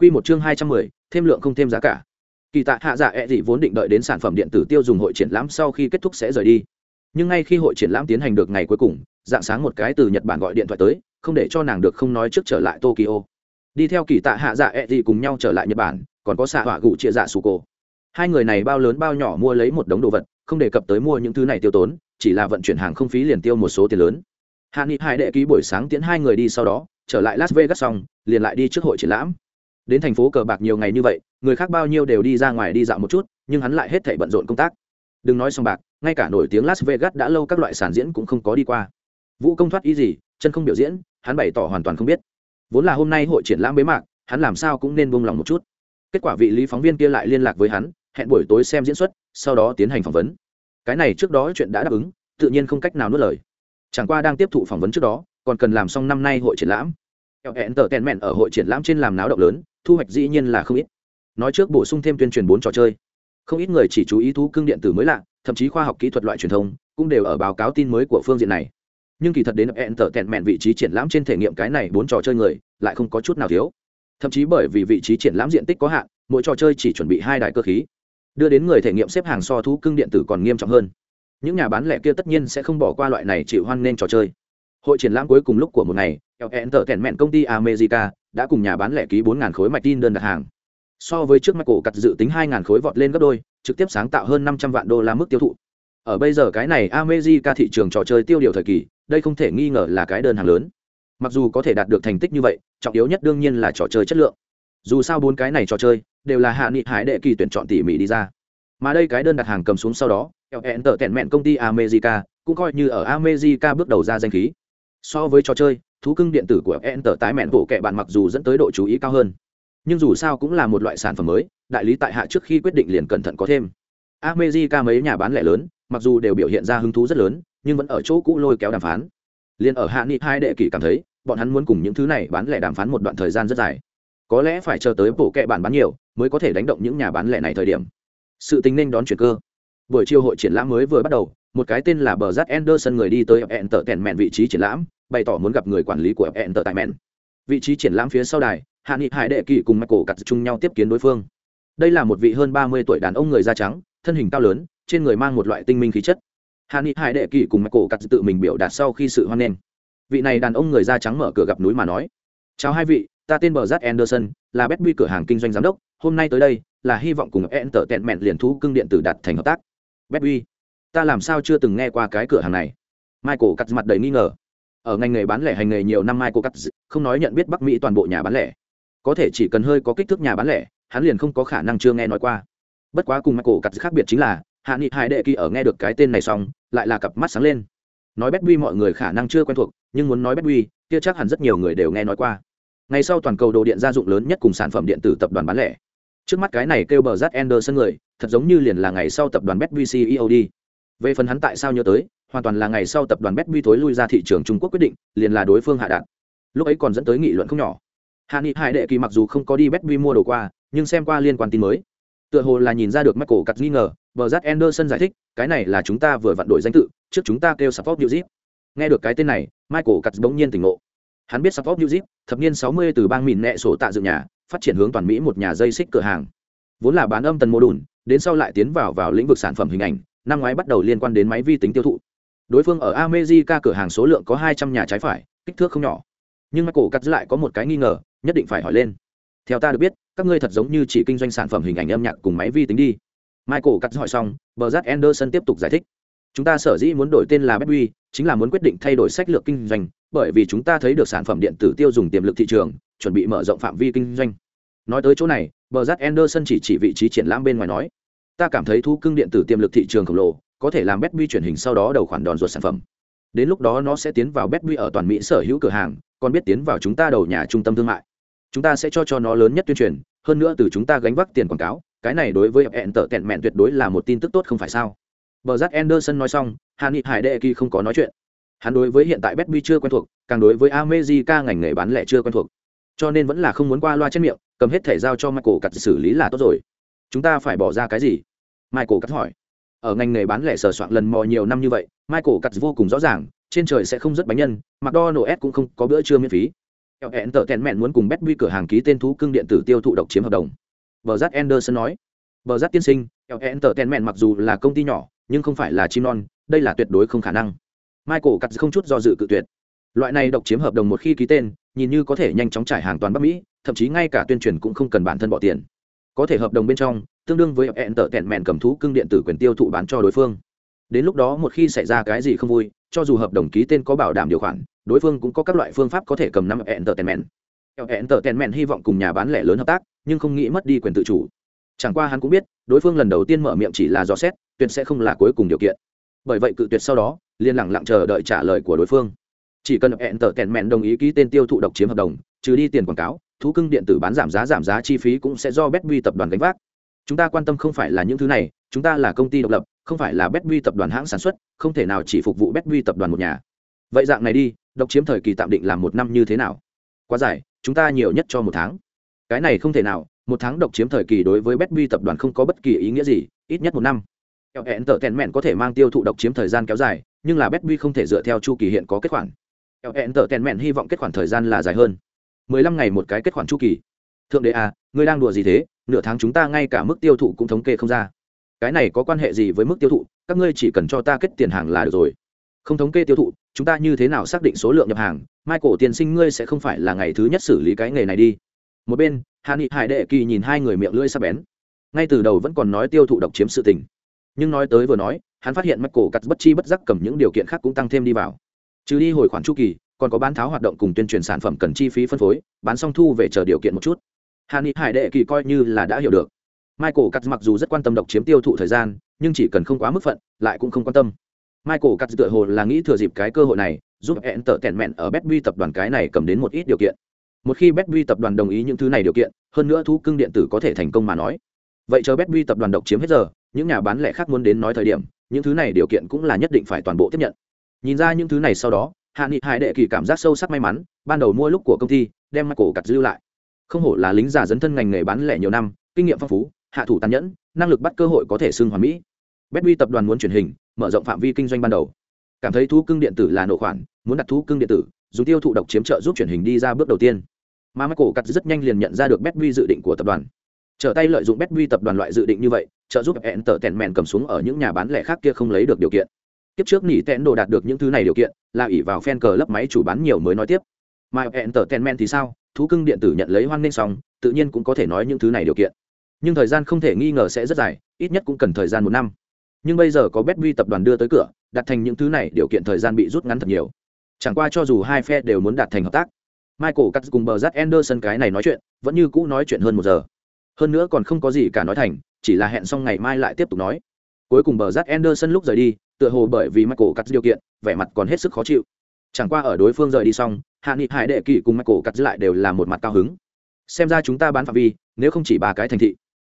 Quy một chương hai trăm mười, thêm lượng không thêm giá cả. Kỳ tạ hạ dạ ẹ dị vốn định đợi đến sản phẩm điện tử tiêu dùng hội triển lãm sau khi kết thúc sẽ rời đi. Nhưng ngay khi hội triển lãm tiến hành được ngày cuối cùng, dạng sáng một cái từ Nhật Bản gọi điện thoại tới, không để cho nàng được không nói trước trở lại Tokyo. Đi theo kỳ tạ hạ dạ ẹ dị cùng nhau trở lại Nhật Bản, còn có xạ hỏa gụ chia dạ sủ cổ. Hai người này bao lớn bao nhỏ mua lấy một đống đồ vật, không đề cập tới mua những thứ này tiêu tốn, chỉ là vận chuyển hàng không phí liền tiêu một số tiền lớn. Hạ Nghị Hải đệ ký buổi sáng tiễn hai người đi sau đó, trở lại Las Vegas xong, liền lại đi trước hội triển lãm đến thành phố cờ bạc nhiều ngày như vậy, người khác bao nhiêu đều đi ra ngoài đi dạo một chút, nhưng hắn lại hết thảy bận rộn công tác. Đừng nói xong bạc, ngay cả nổi tiếng las vegas đã lâu các loại sản diễn cũng không có đi qua. Vũ công thoát ý gì, chân không biểu diễn, hắn bày tỏ hoàn toàn không biết. Vốn là hôm nay hội triển lãm bế mạc, hắn làm sao cũng nên buông lòng một chút. Kết quả vị lý phóng viên kia lại liên lạc với hắn, hẹn buổi tối xem diễn xuất, sau đó tiến hành phỏng vấn. Cái này trước đó chuyện đã đáp ứng, tự nhiên không cách nào nuốt lời. Chẳng qua đang tiếp thụ phỏng vấn trước đó, còn cần làm xong năm nay hội triển lãm. Hẹn tờ tèn mẹn ở hội triển lãm trên làm náo động lớn thu hoạch dĩ nhiên là không ít. Nói trước bổ sung thêm tuyên truyền bốn trò chơi. Không ít người chỉ chú ý thú cưng điện tử mới lạ, thậm chí khoa học kỹ thuật loại truyền thông, cũng đều ở báo cáo tin mới của phương diện này. Nhưng kỳ thật đến hẹn tở tẹn mẹn vị trí triển lãm trên thể nghiệm cái này bốn trò chơi người, lại không có chút nào thiếu. Thậm chí bởi vì vị trí triển lãm diện tích có hạn, mỗi trò chơi chỉ chuẩn bị hai đài cơ khí. Đưa đến người thể nghiệm xếp hàng so thú cưng điện tử còn nghiêm trọng hơn. Những nhà bán lẻ kia tất nhiên sẽ không bỏ qua loại này chịu hoan nên trò chơi. Hội triển lãm cuối cùng lúc của một ngày hẹn tở tẹn mẹn công ty america đã cùng nhà bán lẻ ký 4000 khối mạch tin đơn đặt hàng. So với trước mắt cổ dự tính 2000 khối vọt lên gấp đôi, trực tiếp sáng tạo hơn năm trăm vạn đô la mức tiêu thụ. Ở bây giờ cái này america thị trường trò chơi tiêu điều thời kỳ, đây không thể nghi ngờ là cái đơn hàng lớn. Mặc dù có thể đạt được thành tích như vậy, trọng yếu nhất đương nhiên là trò chơi chất lượng. Dù sao bốn cái này trò chơi đều là hạ nghị hải đệ kỳ tuyển chọn tỉ mỉ đi ra. Mà đây cái đơn đặt hàng cầm xuống sau đó hẹn tờ tèn mẹn công ty america cũng coi như ở america bước đầu ra danh khí. So với trò chơi thú cưng điện tử của enter tái mẹn bộ kệ bạn mặc dù dẫn tới độ chú ý cao hơn, nhưng dù sao cũng là một loại sản phẩm mới, đại lý tại hạ trước khi quyết định liền cẩn thận có thêm. America mấy nhà bán lẻ lớn, mặc dù đều biểu hiện ra hứng thú rất lớn, nhưng vẫn ở chỗ cũ lôi kéo đàm phán. Liền ở hạ nghị hai đệ kỷ cảm thấy, bọn hắn muốn cùng những thứ này bán lẻ đàm phán một đoạn thời gian rất dài. Có lẽ phải chờ tới bộ kệ bản bán nhiều, mới có thể đánh động những nhà bán lẻ này thời điểm. Sự tính nên đón chuyển cơ. Buổi chiều hội triển lãm mới vừa bắt đầu một cái tên là bờ rát anderson người đi tới hẹn tờ tèn mẹn vị trí triển lãm, bày tỏ muốn gặp người quản lý của hẹn tờ tại mẹn vị trí triển lãm phía sau đài, hạ nghị hải đệ kỳ cùng michael cặt chung nhau tiếp kiến đối phương. Đây là một vị hơn ba mươi tuổi đàn ông người da trắng, thân hình cao lớn, trên người mang một loại tinh minh khí chất. Hạ nghị hải đệ kỳ cùng michael cặt tự mình biểu đạt sau khi sự hoan nghênh. Vị này đàn ông người da trắng mở cửa gặp núi mà nói, chào hai vị, ta tên bờ rát anderson, là betby cửa hàng kinh doanh giám đốc, hôm nay tới đây, là hy vọng cùng hẹn tờ tèn mẹn liền thú cưng điện tử đạt thành hợp tác. Betby ta làm sao chưa từng nghe qua cái cửa hàng này? Michael cắt mặt đầy nghi ngờ. Ở ngành nghề bán lẻ hành nghề nhiều năm michael cắt không nói nhận biết bắc mỹ toàn bộ nhà bán lẻ. Có thể chỉ cần hơi có kích thước nhà bán lẻ, hắn liền không có khả năng chưa nghe nói qua. Bất quá cùng michael cắt khác biệt chính là, hạ nghị hai đệ kỳ ở nghe được cái tên này xong, lại là cặp mắt sáng lên. Nói betby mọi người khả năng chưa quen thuộc, nhưng muốn nói betby kia chắc hẳn rất nhiều người đều nghe nói qua. Ngày sau toàn cầu đồ điện gia dụng lớn nhất cùng sản phẩm điện tử tập đoàn bán lẻ. Trước mắt cái này kêu bờ rát anderson người, thật giống như liền là ngày sau tập đoàn betby ceo đi về phần hắn tại sao nhớ tới, hoàn toàn là ngày sau tập đoàn betby thối lui ra thị trường trung quốc quyết định, liền là đối phương hạ đạn lúc ấy còn dẫn tới nghị luận không nhỏ. Hạ nghị hải đệ kỳ mặc dù không có đi betby mua đồ qua, nhưng xem qua liên quan tin mới. Tựa hồ là nhìn ra được michael cắt nghi ngờ, bờ rát anderson giải thích, cái này là chúng ta vừa vặn đổi danh tự, trước chúng ta kêu support music. Nghe được cái tên này, michael cắt bỗng nhiên tỉnh ngộ. Hắn biết support music, thập niên 60 từ bang mìn nẹ sổ tạ dựng nhà, phát triển hướng toàn mỹ một nhà dây xích cửa hàng. Vốn là bán âm tần mô đùn, đến sau lại tiến vào vào lĩnh vực sản phẩm hình ảnh năm ngoái bắt đầu liên quan đến máy vi tính tiêu thụ. Đối phương ở america cửa hàng số lượng có hai trăm nhà trái phải, kích thước không nhỏ. Nhưng michael cắt lại có một cái nghi ngờ, nhất định phải hỏi lên. Theo ta được biết, các ngươi thật giống như chỉ kinh doanh sản phẩm hình ảnh âm nhạc cùng máy vi tính đi. Michael cắt hỏi xong, bờ rát anderson tiếp tục giải thích. Chúng ta sở dĩ muốn đổi tên là betway chính là muốn quyết định thay đổi sách lược kinh doanh, bởi vì chúng ta thấy được sản phẩm điện tử tiêu dùng tiềm lực thị trường, chuẩn bị mở rộng phạm vi kinh doanh. Nói tới chỗ này, bờ rát anderson chỉ chỉ vị trí triển lãm bên ngoài nói ta cảm thấy thu cưng điện tử tiềm lực thị trường khổng lồ, có thể làm betby truyền hình sau đó đầu khoản đòn ruột sản phẩm. Đến lúc đó nó sẽ tiến vào betby ở toàn mỹ sở hữu cửa hàng, còn biết tiến vào chúng ta đầu nhà trung tâm thương mại. Chúng ta sẽ cho cho nó lớn nhất tuyên truyền, hơn nữa từ chúng ta gánh vác tiền quảng cáo, cái này đối với hẹn tở tẹn mẹn tuyệt đối là một tin tức tốt không phải sao? Bờ giác anderson nói xong hạ nghị hải đệ kỳ không có nói chuyện. Hắn đối với hiện tại betby chưa quen thuộc, càng đối với amejica ngành nghề bán lẻ chưa quen thuộc. Cho nên vẫn là không muốn qua loa trên miệng, cầm hết thẻ giao cho michael cặt xử lý là tốt rồi. Chúng ta phải bỏ ra cái gì? Michael cắt hỏi. Ở ngành nghề bán lẻ sờ soạn lần mò nhiều năm như vậy, michael cắt vô cùng rõ ràng, trên trời sẽ không rất bánh nhân, mcdonald's cũng không có bữa trưa miễn phí. Eo hẹn tờ tèn mẹn muốn cùng Betby cửa hàng ký tên thú cưng điện tử tiêu thụ độc chiếm hợp đồng. Bờ rát anderson nói. Bờ rát tiên sinh eo hẹn tờ tèn mẹn mặc dù là công ty nhỏ, nhưng không phải là chim non, đây là tuyệt đối không khả năng. Michael cắt không chút do dự cự tuyệt. Loại này độc chiếm hợp đồng một khi ký tên, nhìn như có thể nhanh chóng trải hàng toàn bắc mỹ, thậm chí ngay cả tuyên truyền cũng không cần bản thân bỏ tiền. Có thể hợp đồng bên trong tương đương với hẹn tợ tẹn mẹn cầm thú cưng điện tử quyền tiêu thụ bán cho đối phương. Đến lúc đó một khi xảy ra cái gì không vui, cho dù hợp đồng ký tên có bảo đảm điều khoản, đối phương cũng có các loại phương pháp có thể cầm năm hẹn tợ tẹn mẹn hẹn tợ tẹn mẹn hy vọng cùng nhà bán lẻ lớn hợp tác, nhưng không nghĩ mất đi quyền tự chủ. Chẳng qua hắn cũng biết, đối phương lần đầu tiên mở miệng chỉ là dò xét, tuyệt sẽ không là cuối cùng điều kiện. Bởi vậy cự tuyệt sau đó liên lẳng lặng chờ đợi trả lời của đối phương. Chỉ cần hẹn tờ tèn mẹn đồng ý ký tên tiêu thụ độc chiếm hợp đồng, trừ đi tiền quảng cáo, thú cưng điện tử bán giảm giá giảm giá chi phí cũng sẽ do betbuy tập đoàn gánh vác chúng ta quan tâm không phải là những thứ này, chúng ta là công ty độc lập, không phải là betbuy tập đoàn hãng sản xuất, không thể nào chỉ phục vụ betbuy tập đoàn một nhà. Vậy dạng này đi, độc chiếm thời kỳ tạm định làm một năm như thế nào? Quá dài, chúng ta nhiều nhất cho một tháng. Cái này không thể nào, một tháng độc chiếm thời kỳ đối với betbuy tập đoàn không có bất kỳ ý nghĩa gì, ít nhất một năm. Hẹn tờ tèn mẹn có thể mang tiêu thụ độc chiếm thời gian kéo dài, nhưng là betbuy không thể dựa theo chu kỳ hiện có kết khoản. Hẹn tờ tèn mẹn hy vọng kết khoản thời gian là dài hơn. mười lăm ngày một cái kết khoản chu kỳ thượng đế à ngươi đang đùa gì thế? Nửa tháng chúng ta ngay cả mức tiêu thụ cũng thống kê không ra. Cái này có quan hệ gì với mức tiêu thụ? Các ngươi chỉ cần cho ta kết tiền hàng là được rồi. Không thống kê tiêu thụ, chúng ta như thế nào xác định số lượng nhập hàng? Michael tiền sinh ngươi sẽ không phải là ngày thứ nhất xử lý cái nghề này đi. Một bên, hạ nghị hải đệ kỳ nhìn hai người miệng lưỡi sắp bén. Ngay từ đầu vẫn còn nói tiêu thụ độc chiếm sự tình. Nhưng nói tới vừa nói, hắn phát hiện michael cắt bất chi bất giác cầm những điều kiện khác cũng tăng thêm đi vào. Trừ đi hồi khoản chu kỳ, còn có bán tháo hoạt động cùng tuyên truyền sản phẩm cần chi phí phân phối, bán xong thu về chờ điều kiện một chút hà ni hải đệ kỳ coi như là đã hiểu được. Michael cắt mặc dù rất quan tâm độc chiếm tiêu thụ thời gian, nhưng chỉ cần không quá mức phận, lại cũng không quan tâm. Michael cắt tựa hồ là nghĩ thừa dịp cái cơ hội này, giúp hẹn tở tẹn mẹn ở betbury tập đoàn cái này cầm đến một ít điều kiện. Một khi betbury tập đoàn đồng ý những thứ này điều kiện, hơn nữa thú cưng điện tử có thể thành công mà nói. Vậy chờ betbury tập đoàn độc chiếm hết giờ, những nhà bán lẻ khác muốn đến nói thời điểm, những thứ này điều kiện cũng là nhất định phải toàn bộ tiếp nhận. Nhìn ra những thứ này sau đó hạ nghị hải đệ kỳ cảm giác sâu sắc may mắn, ban đầu mua lúc của công ty, đem michael cắt giữ lại không hổ là lính giả dấn thân ngành nghề bán lẻ nhiều năm, kinh nghiệm phong phú, hạ thủ tàn nhẫn, năng lực bắt cơ hội có thể xưng hoàn mỹ. Betbury tập đoàn muốn truyền hình, mở rộng phạm vi kinh doanh ban đầu. Cảm thấy thú cưng điện tử là nộ khoản, muốn đặt thú cưng điện tử, dùng tiêu thụ độc chiếm trợ giúp truyền hình đi ra bước đầu tiên. Mà michael cắt rất nhanh liền nhận ra được betbury dự định của tập đoàn. Trở tay lợi dụng betbury tập đoàn loại dự định như vậy, trợ giúp hẹn tở tèn mèn cầm xuống ở những nhà bán lẻ khác kia không lấy được điều kiện. Kiếp trước nỉ tẹn đồ đạt được những thứ này điều kiện, là ỉ vào fan cờ lấp máy chủ bán nhiều mới nói tiếp. Mà hẹn tở tèn mèn thì sao? Thú cưng điện tử nhận lấy hoan nghênh xong, tự nhiên cũng có thể nói những thứ này điều kiện. Nhưng thời gian không thể nghi ngờ sẽ rất dài, ít nhất cũng cần thời gian một năm. Nhưng bây giờ có betbury tập đoàn đưa tới cửa, đặt thành những thứ này điều kiện thời gian bị rút ngắn thật nhiều. Chẳng qua cho dù hai phe đều muốn đạt thành hợp tác, michael cắt cùng bờ rát anderson cái này nói chuyện, vẫn như cũ nói chuyện hơn một giờ. Hơn nữa còn không có gì cả nói thành, chỉ là hẹn xong ngày mai lại tiếp tục nói. Cuối cùng bờ rát anderson lúc rời đi, tựa hồ bởi vì michael cắt điều kiện, vẻ mặt còn hết sức khó chịu chẳng qua ở đối phương rời đi xong, hạ nghị hải đệ kỳ cùng michael cắt lại đều là một mặt cao hứng. Xem ra chúng ta bán phạm vi, nếu không chỉ ba cái thành thị.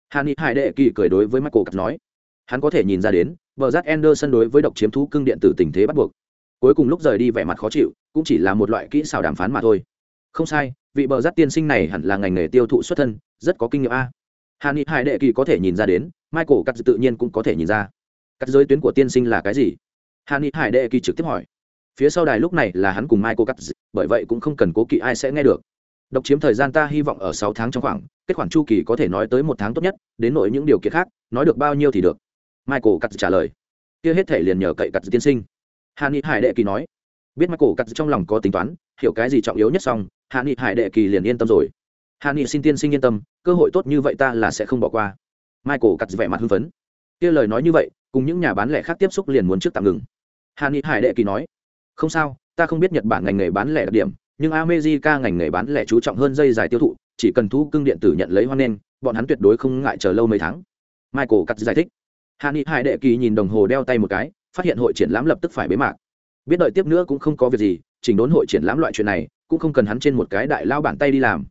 Hạ nghị hải đệ kỳ cười đối với michael cắt nói. Hắn có thể nhìn ra đến vợ rát anderson đối với độc chiếm thú cưng điện tử tình thế bắt buộc. Cuối cùng lúc rời đi vẻ mặt khó chịu, cũng chỉ là một loại kỹ xảo đàm phán mà thôi. Không sai, vị bờ rát tiên sinh này hẳn là ngành nghề tiêu thụ xuất thân, rất có kinh nghiệm a. Hà ni hải đệ kỳ có thể nhìn ra đến, michael cắt tự nhiên cũng có thể nhìn ra. Cắt giới tuyến của tiên sinh là cái gì? Hà ni hải đệ kỳ trực tiếp hỏi phía sau đài lúc này là hắn cùng michael cắt bởi vậy cũng không cần cố kỵ ai sẽ nghe được. Độc chiếm thời gian ta hy vọng ở sáu tháng trong khoảng, kết khoản chu kỳ có thể nói tới một tháng tốt nhất, đến nội những điều kiện khác, nói được bao nhiêu thì được. Michael cắt trả lời. Kia hết thể liền nhờ cậy cắt tiên sinh. Hà ni hải đệ kỳ nói. Biết michael cắt trong lòng có tính toán, hiểu cái gì trọng yếu nhất xong hà ni hải đệ kỳ liền yên tâm rồi. Hà ni xin tiên sinh yên tâm, cơ hội tốt như vậy ta là sẽ không bỏ qua. Michael cắt vẻ mặt hưng phấn. Kia lời nói như vậy, cùng những nhà bán lẻ khác tiếp xúc liền muốn trước tạm ngừng. Hà ni hải đệ kỳ nói không sao, ta không biết nhật bản ngành nghề bán lẻ đặc điểm, nhưng america ngành nghề bán lẻ chú trọng hơn dây dài tiêu thụ, chỉ cần thu cưng điện tử nhận lấy hoan nghênh, bọn hắn tuyệt đối không ngại chờ lâu mấy tháng. Michael cắt giải thích. Hạ nghị hải đệ kỳ nhìn đồng hồ đeo tay một cái, phát hiện hội triển lãm lập tức phải bế mạc. Biết đợi tiếp nữa cũng không có việc gì, chỉnh đốn hội triển lãm loại chuyện này, cũng không cần hắn trên một cái đại lao bản tay đi làm.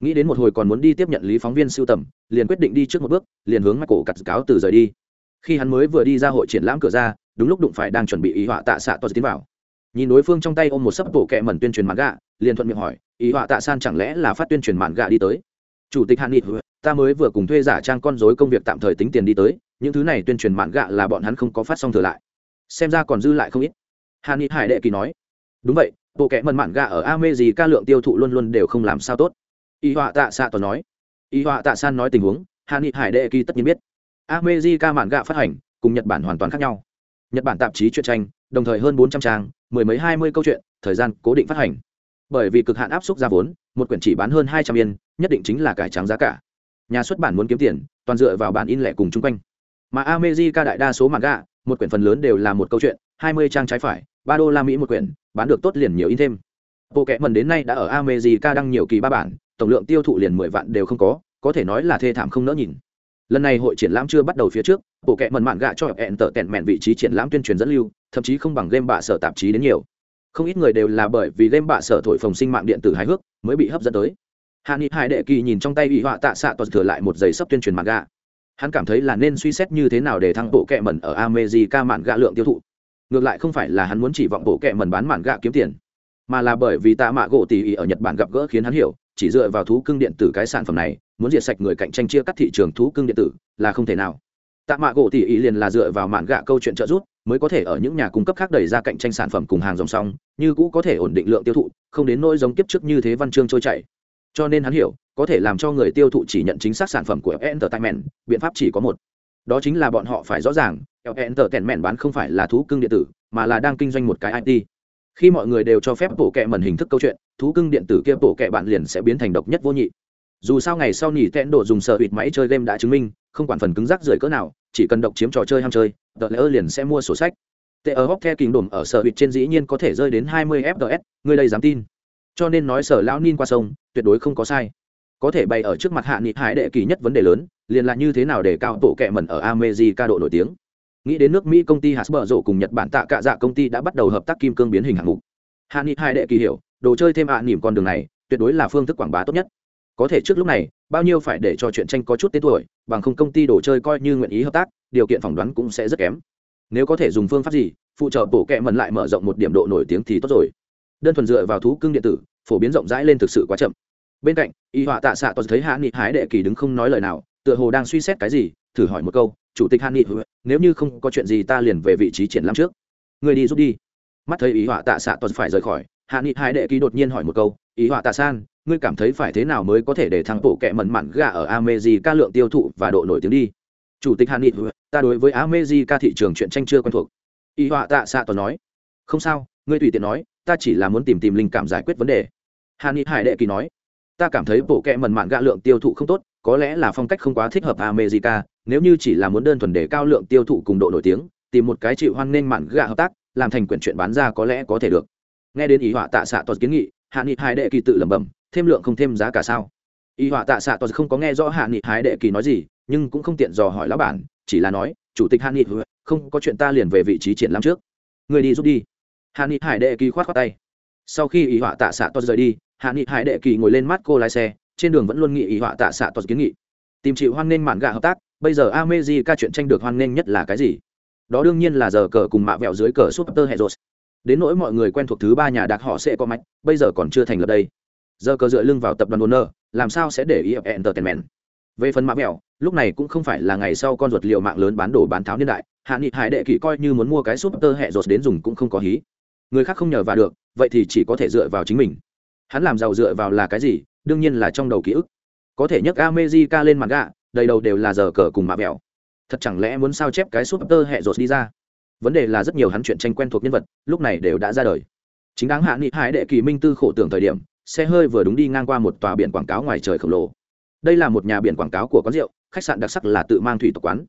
Nghĩ đến một hồi còn muốn đi tiếp nhận lý phóng viên siêu tầm, liền quyết định đi trước một bước, liền hướng mắt cổ cặt cáo từ rời đi. Khi hắn mới vừa đi ra hội triển lãm cửa ra, đúng lúc đụng phải đang chuẩn bị ý họa tạ xạ to tiến vào nhìn đối phương trong tay ôm một sấp bộ kẹ mẩn tuyên truyền mạn gạ, liền thuận miệng hỏi, ý họa tạ san chẳng lẽ là phát tuyên truyền mạn gạ đi tới? Chủ tịch hạn nghị ta mới vừa cùng thuê giả trang con dối công việc tạm thời tính tiền đi tới, những thứ này tuyên truyền mạn gạ là bọn hắn không có phát xong thừa lại. Xem ra còn dư lại không ít. Hàn nghị hải đệ kỳ nói. Đúng vậy, bộ kẹ mẩn mạn gà ở ame gì ca lượng tiêu thụ luôn luôn đều không làm sao tốt. Ý họa tạ xạ toàn nói. Ý họa tạ san nói tình huống hạ nghị hải đệ kỳ tất nhiên biết. Ame di ca mạn gà phát hành, cùng nhật bản hoàn toàn khác nhau. Nhật bản tạp chí truyện tranh, đồng thời hơn bốn trăm trang mười mấy hai mươi câu chuyện thời gian cố định phát hành bởi vì cực hạn áp suất ra vốn một quyển chỉ bán hơn hai trăm yên nhất định chính là cải trắng giá cả nhà xuất bản muốn kiếm tiền toàn dựa vào bản in lẻ cùng chung quanh mà America đại đa số manga, một quyển phần lớn đều là một câu chuyện, 20 trang trái phải, ba đô la Mỹ một quyển, bán được tốt liền nhiều in thêm. Bộ kẽ mần đến nay đã ở America đăng nhiều kỳ ba bản, tổng lượng tiêu thụ liền 10 vạn đều không có, có thể nói là thê thảm không nỡ nhìn. Lần này hội triển lãm chưa bắt đầu phía trước, bộ kệ mần mạn gạ cho hẹn tở tẹn mẹn vị trí triển lãm tuyên truyền dẫn lưu, thậm chí không bằng game bạ sở tạp chí đến nhiều. Không ít người đều là bởi vì game bạ sở thổi phồng sinh mạng điện tử hài hước, mới bị hấp dẫn tới. hạ Nghị Hải Đệ Kỳ nhìn trong tay ủy họa tạ xạ toàn thừa lại một giấy sắp tuyên truyền mạng gạ hắn cảm thấy là nên suy xét như thế nào để thăng bộ kẹ mẩn ở amejica mạng gạ lượng tiêu thụ ngược lại không phải là hắn muốn chỉ vọng bộ kẹ mẩn bán mạng gạ kiếm tiền mà là bởi vì tạ mạ gỗ tỉ ỉ ở nhật bản gặp gỡ khiến hắn hiểu chỉ dựa vào thú cưng điện tử cái sản phẩm này muốn diệt sạch người cạnh tranh chia cắt thị trường thú cưng điện tử là không thể nào tạ mạ gỗ tỉ ý liền là dựa vào mạn gạ câu chuyện trợ giúp, mới có thể ở những nhà cung cấp khác đẩy ra cạnh tranh sản phẩm cùng hàng dòng song, như cũ có thể ổn định lượng tiêu thụ, không đến nỗi giống kiếp trước như thế văn chương trôi chảy. Cho nên hắn hiểu, có thể làm cho người tiêu thụ chỉ nhận chính xác sản phẩm của entertainment, biện pháp chỉ có một. Đó chính là bọn họ phải rõ ràng, entertainment bán không phải là thú cưng điện tử, mà là đang kinh doanh một cái it khi mọi người đều cho phép bộ kệ mẩn hình thức câu chuyện, thú cưng điện tử kia bộ kệ bạn liền sẽ biến thành độc nhất vô nhị. Dù sao ngày sau nỉ tẹn độ dùng sợ hụt máy chơi game đã chứng minh không quản phần cứng rác rưởi cỡ nào, chỉ cần độc chiếm trò chơi ham chơi tờ lỡ liền sẽ mua sổ sách. Tệ ở hóc the đồn ở sở huyệt trên dĩ nhiên có thể rơi đến 20 fts người đây dám tin. Cho nên nói sở lão nin qua sông, tuyệt đối không có sai. Có thể bày ở trước mặt hạ nghị hải đệ kỳ nhất vấn đề lớn, liền là như thế nào để cao tổ kẹ mẩn ở ameji ca độ nổi tiếng. Nghĩ đến nước mỹ công ty hasbro rộ cùng nhật bản tạ cạ dạ công ty đã bắt đầu hợp tác kim cương biến hình hạng mục. Hạ nghị hải đệ kỳ hiểu, đồ chơi thêm ạ à nỉm con đường này, tuyệt đối là phương thức quảng bá tốt nhất. Có thể trước lúc này bao nhiêu phải để cho chuyện tranh có chút tên tuổi, bằng không công ty đồ chơi coi như nguyện ý hợp tác, điều kiện phỏng đoán cũng sẽ rất kém. Nếu có thể dùng phương pháp gì, phụ trợ bổ kẹ mần lại mở rộng một điểm độ nổi tiếng thì tốt rồi. Đơn thuần dựa vào thú cưng điện tử, phổ biến rộng rãi lên thực sự quá chậm. Bên cạnh, y họa tạ xạ tôi thấy hạ nghị hái đệ kỳ đứng không nói lời nào, tựa hồ đang suy xét cái gì, thử hỏi một câu, chủ tịch hạ nghị, nếu như không có chuyện gì ta liền về vị trí triển lãm trước. Người đi giúp đi. Mắt thấy ý họa tạ xạ tôi phải rời khỏi hạ nghị hai đệ kỳ đột nhiên hỏi một câu, ý họa tạ san, ngươi cảm thấy phải thế nào mới có thể để thằng bộ kẹ mẩn mặn gà ở ameji ca lượng tiêu thụ và độ nổi tiếng đi? Chủ tịch hạ nghị, ta đối với ameji ca thị trường chuyện tranh chưa quen thuộc. Ý họa tạ xạ tôi nói, không sao, ngươi tùy tiện nói, ta chỉ là muốn tìm tìm linh cảm giải quyết vấn đề. Hạ nghị hải đệ kỳ nói, ta cảm thấy bộ kẹ mần mạn gạ lượng tiêu thụ không tốt, có lẽ là phong cách không quá thích hợp america, nếu như chỉ là muốn đơn thuần để cao lượng tiêu thụ cùng độ nổi tiếng, tìm một cái chịu hoan nghênh mạn gạ hợp tác, làm thành quyển chuyện bán ra có lẽ có thể được nghe đến ý họa tạ xạ toàn kiến nghị, hạ nghị hai đệ kỳ tự lẩm bẩm, thêm lượng không thêm giá cả sao? Ý họa tạ xạ toàn không có nghe rõ hạ nghị hai đệ kỳ nói gì, nhưng cũng không tiện dò hỏi lão bản, chỉ là nói, chủ tịch hạ nghị, không có chuyện ta liền về vị trí triển lãm trước. Người đi giúp đi. Hạ nghị hải đệ kỳ khoát khoát tay. Sau khi ý họa tạ xạ toàn rời đi, hạ nghị hải đệ kỳ ngồi lên mắt cô lái xe, trên đường vẫn luôn nghị ý họa tạ xạ toàn kiến nghị. Tìm chịu hoan nghênh mạn gạ hợp tác, bây giờ amezi ca chuyện tranh được hoan nghênh nhất là cái gì? Đó đương nhiên là giờ cờ cùng mạ vẹo dưới cờ super hệ rột đến nỗi mọi người quen thuộc thứ ba nhà đặc họ sẽ có mạch bây giờ còn chưa thành lập đây. Giờ cờ dựa lưng vào tập đoàn Warner, làm sao sẽ để ý entertainment? Về phần mã vẹo lúc này cũng không phải là ngày sau con ruột liệu mạng lớn bán đồ bán tháo niên đại hạ nghị hải đệ kỷ coi như muốn mua cái super hệ rột đến dùng cũng không có hí. Người khác không nhờ vào được vậy thì chỉ có thể dựa vào chính mình. Hắn làm giàu dựa vào là cái gì? Đương nhiên là trong đầu ký ức. Có thể nhấc amejica lên mặt gạ đầy đầu đều là giờ cờ cùng mạ mẹo. Thật chẳng lẽ muốn sao chép cái súp tơ hẹ rột đi ra? Vấn đề là rất nhiều hắn chuyện tranh quen thuộc nhân vật, lúc này đều đã ra đời. Chính đáng hạ nghị hải đệ kỳ minh tư khổ tưởng thời điểm, xe hơi vừa đúng đi ngang qua một tòa biển quảng cáo ngoài trời khổng lồ. Đây là một nhà biển quảng cáo của quán rượu, khách sạn đặc sắc là tự mang thủy tộc quán.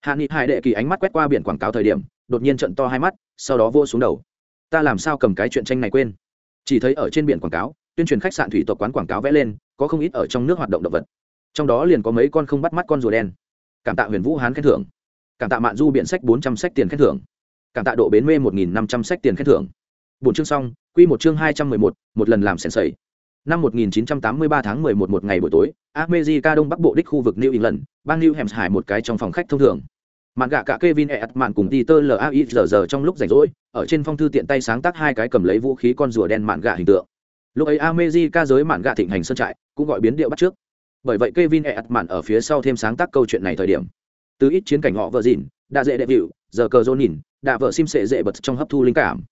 Hạ nghị hải đệ kỳ ánh mắt quét qua biển quảng cáo thời điểm, đột nhiên trận to hai mắt, sau đó vô xuống đầu. Ta làm sao cầm cái chuyện tranh này quên? Chỉ thấy ở trên biển quảng cáo, tuyên truyền khách sạn thủy tộc quán quảng cáo vẽ lên, có không ít ở trong nước hoạt động động vật. Trong đó liền có mấy con không bắt mắt con rùa đen. Cảm tạ huyền vũ hán khen thưởng cảm tạ mạn du biện sách bốn trăm sách tiền khen thưởng cảm tạ độ bến mê một nghìn năm trăm sách tiền khen thưởng bốn chương xong q một chương hai trăm mười một một lần làm sèn sầy năm 1983 tháng 11 một ngày buổi tối, America Đông Bắc Bộ đích khu vực New England, bang New Hampshire một cái trong phòng khách thông thường. Mạn gạ cả Kevin E. Mạn cùng Peter L. A. giờ trong lúc rảnh rỗi, ở trên phong thư tiện tay sáng tác hai cái cầm lấy vũ khí con rùa đen mạn gạ hình tượng lúc ấy America giới mạn gạ thịnh hành sơn trại cũng gọi biến điệu bắt trước bởi vậy Kevin E. mạn ở phía sau thêm sáng tác câu chuyện này thời điểm từ ít chiến cảnh họ vợ dìn đã dễ đệ vịu, giờ cờ dô nhìn đã vợ sim sệ dễ bật trong hấp thu linh cảm.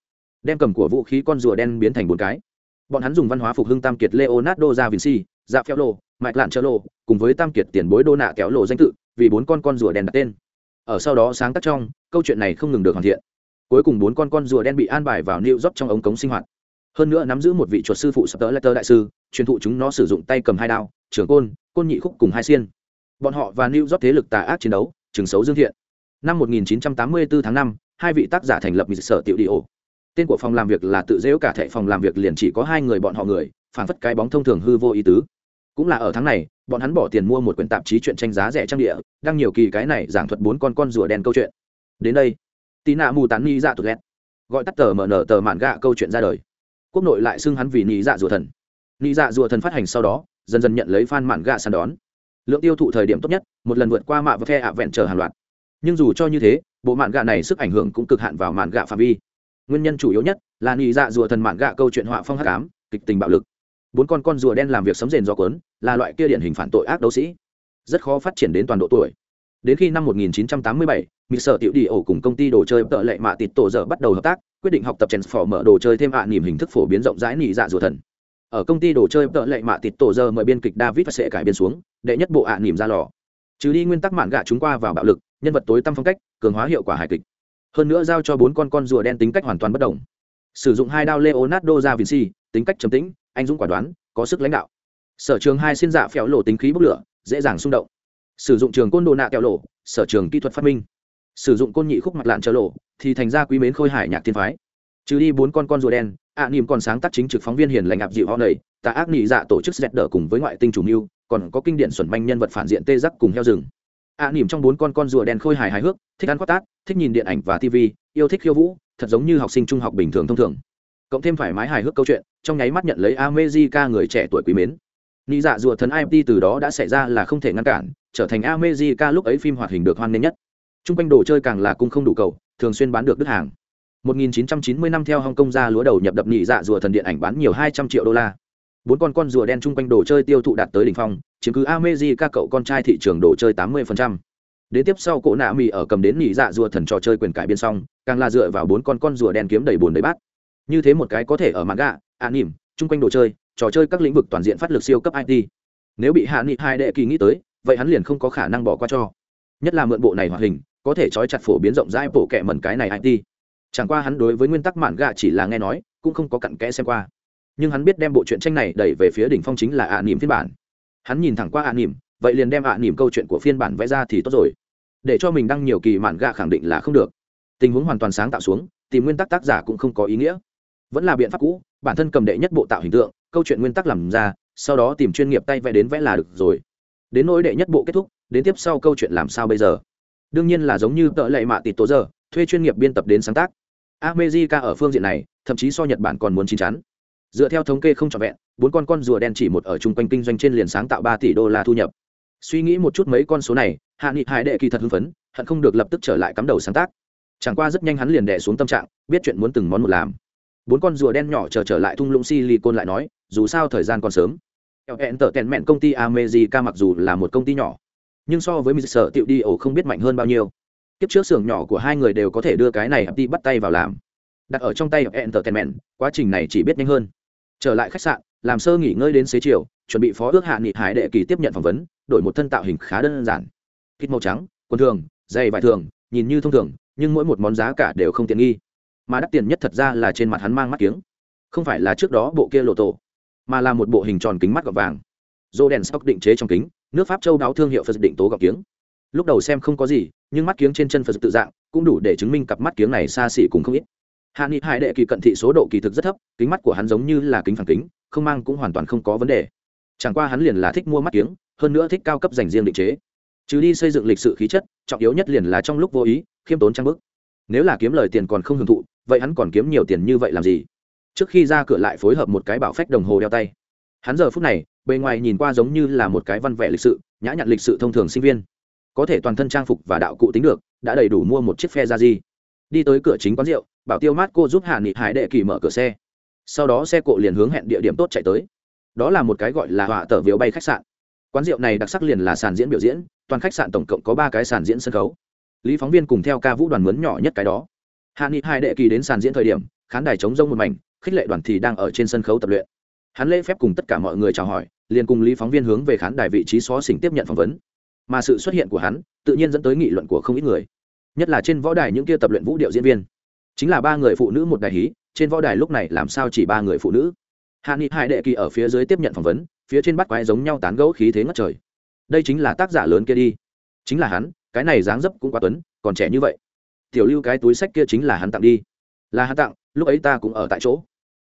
Đem cầm của vũ khí con rùa đen biến thành bốn cái. Bọn hắn dùng văn hóa phục hưng tam kiệt leonardo da vinci da phèo lô, mạch lạn chơ lô, cùng với tam kiệt tiền bối đô nạ kéo lộ danh tự, vì bốn con con rùa đen đặt tên. Ở sau đó sáng tác trong, câu chuyện này không ngừng được hoàn thiện. Cuối cùng bốn con con rùa đen bị an bài vào new york trong ống cống sinh hoạt. Hơn nữa nắm giữ một vị chuột sư phụ sắp tớ letter đại sư, truyền thụ chúng nó sử dụng tay cầm hai đao, trường côn côn nhị khúc cùng hai xiên. Bọn họ và new york thế lực tà ác chiến đấu trường xấu dương thiện. Năm 1984 tháng 5, hai vị tác giả thành lập mịt sở tiểu đi ổ. Tên của phòng làm việc là tự dễu cả thệ phòng làm việc liền chỉ có hai người bọn họ người phản phất cái bóng thông thường hư vô ý tứ. Cũng là ở tháng này bọn hắn bỏ tiền mua một quyển tạp chí chuyện tranh giá rẻ trang địa đăng nhiều kỳ cái này giảng thuật bốn con con rùa đen câu chuyện. Đến đây tí nạ mù tán ni dạ tụt ghét gọi tắt tờ mở nở tờ mạn gạ câu chuyện ra đời. Quốc nội lại xưng hắn vì ni dạ rùa thần. Ni dạ rùa thần phát hành sau đó dần dần nhận lấy fan mạn gạ săn đón lượng tiêu thụ thời điểm tốt nhất một lần vượt qua mạ và phe ạ vẹn chờ hàng loạt. Nhưng dù cho như thế bộ mạn gạ này sức ảnh hưởng cũng cực hạn vào mạn gạ phạm vi. Nguyên nhân chủ yếu nhất là ni dạ rùa thần mạn gạ câu chuyện họa phong hắc cám kịch tình bạo lực. Bốn con con rùa đen làm việc sấm rền do quấn là loại kia điển hình phản tội ác đấu sĩ. Rất khó phát triển đến toàn độ tuổi. Đến khi năm 1987, mỹ sở tiểu đi ổ cùng công ty đồ chơi tợ lệ mạ tịt tổ dở bắt đầu hợp tác quyết định học tập chèn phỏ mở đồ chơi thêm ạ à, niềm hình thức phổ biến rộng rãi nỉ dạ rùa thần ở công ty đồ chơi tợ lệ mạ tịt tổ giờ mời biên kịch david và sẽ cải biên xuống đệ nhất bộ ạ à, ra lò. Trừ đi nguyên tắc mạn gạ chúng qua vào bạo lực nhân vật tối tăm phong cách cường hóa hiệu quả hài kịch. Hơn nữa giao cho bốn con con rùa đen tính cách hoàn toàn bất đồng. Sử dụng hai đao leonardo da vinci tính cách trầm tĩnh anh dũng quả đoán có sức lãnh đạo. Sở trường hai xin dạ phèo lộ tính khí bốc lửa dễ dàng xung động. Sử dụng trường côn đồ nạ kẹo lộ sở trường kỹ thuật phát minh. Sử dụng côn nhị khúc mặt lạn trợ lộ thì thành ra quý mến khôi hải nhạc thiên phái. Trừ đi bốn con con rùa đen ạ à, nỉm còn sáng tác chính trực phóng viên hiền lành ạp dịu ho nầy tạ ác nị dạ tổ chức dẹt đỡ cùng với ngoại tinh chủ mưu còn có kinh điển xuẩn manh nhân vật phản diện tê giác cùng heo rừng. ạ à, nỉm trong bốn con con rùa đen khôi hài hài hước thích ăn khoác tát thích nhìn điện ảnh và tv yêu thích khiêu vũ thật giống như học sinh trung học bình thường thông thường. Cộng thêm thoải mái hài hước câu chuyện trong nháy mắt nhận lấy amejica người trẻ tuổi quý mến. Nị dạ rùa thần imt từ đó đã xảy ra là không thể ngăn cản trở thành amejica lúc ấy phim hoạt hình được hoan nghênh nhất. T r u n g quanh đồ chơi càng là cung không đủ cầu thường xuyên bán được đứt hàng. 1990 năm theo Hong Kong ra lúa đầu nhập đập nhị dạ rùa thần điện ảnh bán nhiều 200 triệu đô la. Bốn con con rùa đen chung quanh đồ chơi tiêu thụ đạt tới đỉnh phong, chiếm cứ America cậu con trai thị trường đồ chơi 80%. Đến tiếp sau cổ nạ mì ở cầm đến nhị dạ rùa thần trò chơi quyền cải biên xong, càng là dựa vào bốn con con rùa đen kiếm đầy buồn đầy bát. Như thế một cái có thể ở manga, anime, chung quanh đồ chơi, trò chơi các lĩnh vực toàn diện phát lực siêu cấp IT. Nếu bị Hạ Nghị hai đệ kỳ nghĩ tới, vậy hắn liền không có khả năng bỏ qua cho. Nhất là mượn bộ này hoạt hình, có thể trói chặt phổ biến rộng rãi bộ kệ mẩn cái này it chẳng qua hắn đối với nguyên tắc mạn gạ chỉ là nghe nói, cũng không có cặn kẽ xem qua. Nhưng hắn biết đem bộ truyện tranh này đẩy về phía đỉnh phong chính là ạ à nỉm phiên bản. Hắn nhìn thẳng qua ạ à nỉm vậy liền đem ạ à nỉm câu chuyện của phiên bản vẽ ra thì tốt rồi. Để cho mình đăng nhiều kỳ mạn gạ khẳng định là không được. Tình huống hoàn toàn sáng tạo xuống, tìm nguyên tắc tác giả cũng không có ý nghĩa. Vẫn là biện pháp cũ, bản thân cầm đệ nhất bộ tạo hình tượng, câu chuyện nguyên tắc làm ra, sau đó tìm chuyên nghiệp tay vẽ đến vẽ là được rồi. Đến nỗi đệ nhất bộ kết thúc, đến tiếp sau câu chuyện làm sao bây giờ? Đương nhiên là giống như tợ lệ mạ tịt tố giờ, thuê chuyên nghiệp biên tập đến sáng tác america ở phương diện này thậm chí so nhật bản còn muốn chín chắn. Dựa theo thống kê không trọn vẹn bốn con con rùa đen chỉ một ở chung quanh kinh doanh trên liền sáng tạo ba tỷ đô la thu nhập. Suy nghĩ một chút mấy con số này hạ nghị hải đệ kỳ thật hưng phấn hận không được lập tức trở lại cắm đầu sáng tác. Chẳng qua rất nhanh hắn liền đè xuống tâm trạng biết chuyện muốn từng món một làm. Bốn con rùa đen nhỏ chờ trở, trở lại thung lũng silicon lại nói dù sao thời gian còn sớm. Hẹn tở tèn mẹn công ty america mặc dù là một công ty nhỏ nhưng so với Mr. Tiểu tiệu đi ổ không biết mạnh hơn bao nhiêu kiếp trước xưởng nhỏ của hai người đều có thể đưa cái này đi bắt tay vào làm. Đặt ở trong tay entertainment, quá trình này chỉ biết nhanh hơn. Trở lại khách sạn, làm sơ nghỉ ngơi đến xế chiều, chuẩn bị phó ước hạ nghị hải đệ kỳ tiếp nhận phỏng vấn, đổi một thân tạo hình khá đơn giản. Kít màu trắng, quần thường dày vải thường, nhìn như thông thường, nhưng mỗi một món giá cả đều không tiện nghi. Mà đắt tiền nhất thật ra là trên mặt hắn mang mắt kiếng. Không phải là trước đó bộ kia lộ tổ, mà là một bộ hình tròn kính mắt gọt vàng. Dô đèn sóc định chế trong kính, nước pháp châu đáo thương hiệu phật định tố gọc kiếng. Lúc đầu xem không có gì nhưng mắt kiếng trên chân phật tự dạng cũng đủ để chứng minh cặp mắt kiếng này xa xỉ cùng không ít. Hạ nghị hải đệ kỳ cận thị số độ kỳ thực rất thấp, kính mắt của hắn giống như là kính phản kính, không mang cũng hoàn toàn không có vấn đề. Chẳng qua hắn liền là thích mua mắt kiếng, hơn nữa thích cao cấp dành riêng định chế. Trừ đi xây dựng lịch sự khí chất, trọng yếu nhất liền là trong lúc vô ý, khiêm tốn trang bức. Nếu là kiếm lời tiền còn không hưởng thụ, vậy hắn còn kiếm nhiều tiền như vậy làm gì? Trước khi ra cửa lại phối hợp một cái bảo phách đồng hồ đeo tay. Hắn giờ phút này, bề ngoài nhìn qua giống như là một cái văn vẻ lịch sự, nhã nhặn lịch sự thông thường sinh viên có thể toàn thân trang phục và đạo cụ tính được, đã đầy đủ mua một chiếc phe ra di. Đi tới cửa chính quán rượu, bảo tiêu mát cô giúp hạ nghị hải đệ kỳ mở cửa xe. Sau đó xe cộ liền hướng hẹn địa điểm tốt chạy tới. Đó là một cái gọi là họa tờ viếu bay khách sạn. Quán rượu này đặc sắc liền là sàn diễn biểu diễn, toàn khách sạn tổng cộng có ba cái sàn diễn sân khấu. Lý phóng viên cùng theo ca vũ đoàn mướn nhỏ nhất cái đó. Hạ nghị hai đệ kỳ đến sàn diễn thời điểm, khán đài chống rông một mảnh, khích lệ đoàn thì đang ở trên sân khấu tập luyện. Hắn lễ phép cùng tất cả mọi người chào hỏi, liền cùng lý phóng viên hướng về khán đài vị trí xó xỉnh tiếp nhận phỏng vấn mà sự xuất hiện của hắn tự nhiên dẫn tới nghị luận của không ít người, nhất là trên võ đài những kia tập luyện vũ điệu diễn viên. Chính là ba người phụ nữ một đài hí, trên võ đài lúc này làm sao chỉ ba người phụ nữ? Hạ nghị hải đệ kỳ ở phía dưới tiếp nhận phỏng vấn, phía trên bắt quái giống nhau tán gẫu khí thế ngất trời. Đây chính là tác giả lớn kia đi. Chính là hắn, cái này dáng dấp cũng quá tuấn, còn trẻ như vậy. Tiểu lưu cái túi sách kia chính là hắn tặng đi. Là hắn tặng, lúc ấy ta cũng ở tại chỗ.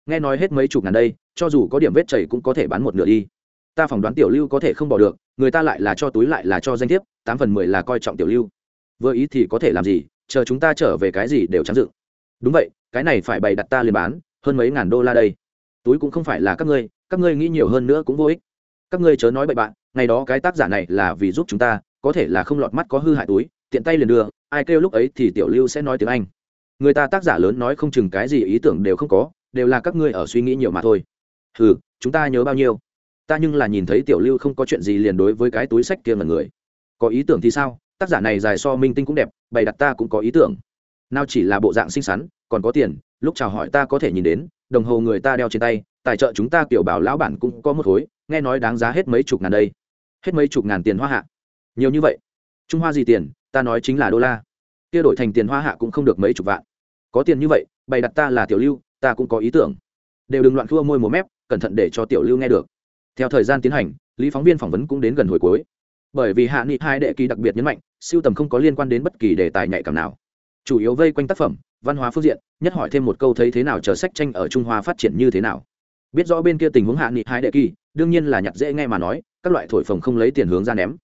Nghe nói hết mấy chục ngàn đây, cho dù có điểm vết chảy cũng có thể bán một nửa đi. Ta phỏng đoán tiểu lưu có thể không bỏ được người ta lại là cho túi lại là cho danh thiếp, tám phần mười là coi trọng tiểu lưu. Vừa ý thì có thể làm gì, chờ chúng ta trở về cái gì đều trắng dự. đúng vậy, cái này phải bày đặt ta liền bán, hơn mấy ngàn đô la đây. Túi cũng không phải là các ngươi các ngươi nghĩ nhiều hơn nữa cũng vô ích. Các ngươi chớ nói bậy bạn, ngày đó cái tác giả này là vì giúp chúng ta, có thể là không lọt mắt có hư hại túi, tiện tay liền đưa, ai kêu lúc ấy thì tiểu lưu sẽ nói tiếng anh. Người ta tác giả lớn nói không chừng cái gì ý tưởng đều không có, đều là các ngươi ở suy nghĩ nhiều mà thôi. Ừ chúng ta nhớ bao nhiêu? Ta nhưng là nhìn thấy tiểu lưu không có chuyện gì liền đối với cái túi sách kia ngần người. Có ý tưởng thì sao? Tác giả này dài so minh tinh cũng đẹp, bày đặt ta cũng có ý tưởng. Nào chỉ là bộ dạng xinh xắn, còn có tiền, lúc chào hỏi ta có thể nhìn đến, đồng hồ người ta đeo trên tay, tài trợ chúng ta kiểu bảo lão bản cũng có một khối, nghe nói đáng giá hết mấy chục ngàn đây. Hết mấy chục ngàn tiền hoa hạ. Nhiều như vậy. Trung hoa gì tiền, ta nói chính là đô la. Kia đổi thành tiền hoa hạ cũng không được mấy chục vạn. Có tiền như vậy, bày đặt ta là tiểu lưu, ta cũng có ý tưởng. Đều đừng loạn khua môi một mép, cẩn thận để cho tiểu lưu nghe được theo thời gian tiến hành, lý phóng viên phỏng vấn cũng đến gần hồi cuối. Bởi vì hạ nghị hai đệ kỳ đặc biệt nhấn mạnh, siêu tầm không có liên quan đến bất kỳ đề tài nhạy cảm nào. Chủ yếu vây quanh tác phẩm, văn hóa phương diện, nhất hỏi thêm một câu thấy thế nào chờ sách tranh ở trung hoa phát triển như thế nào. Biết rõ bên kia tình huống hạ nghị hai đệ kỳ, đương nhiên là nhặt dễ nghe mà nói, các loại thổi phồng không lấy tiền hướng ra ném.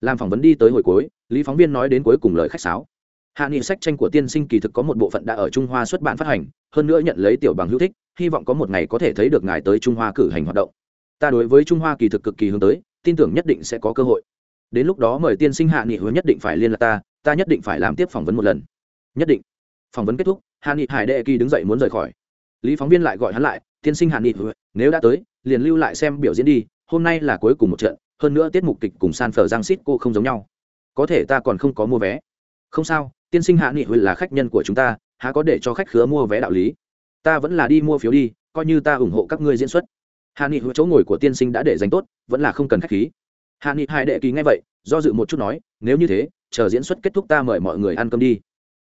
Làm phỏng vấn đi tới hồi cuối, lý phóng viên nói đến cuối cùng lời khách sáo. Hạ nghị sách tranh của tiên sinh kỳ thực có một bộ phận đã ở trung hoa xuất bản phát hành, hơn nữa nhận lấy tiểu bằng hữu thích, hy vọng có một ngày có thể thấy được ngài tới trung hoa cử hành hoạt động ta đối với trung hoa kỳ thực cực kỳ hướng tới, tin tưởng nhất định sẽ có cơ hội. Đến lúc đó mời tiên sinh hạ nghị hứa nhất định phải liên lạc ta ta nhất định phải làm tiếp phỏng vấn một lần. Nhất định. Phỏng vấn kết thúc, hạ nghị hải đệ kỳ đứng dậy muốn rời khỏi. Lý phóng viên lại gọi hắn lại, tiên sinh hạ nghị hứa, nếu đã tới, liền lưu lại xem biểu diễn đi, hôm nay là cuối cùng một trận, hơn nữa tiết mục kịch cùng san phở giang xít cô không giống nhau. Có thể ta còn không có mua vé. Không sao, tiên sinh hạ nghị hứa là khách nhân của chúng ta, há có để cho khách khứa mua vé đạo lý? Ta vẫn là đi mua phiếu đi, coi như ta ủng hộ các ngươi diễn xuất hạ nghị hứa chỗ ngồi của tiên sinh đã để dành tốt, vẫn là không cần khách khí. Hạ nghị hai đệ kỳ ngay vậy, do dự một chút nói, nếu như thế, chờ diễn xuất kết thúc ta mời mọi người ăn cơm đi.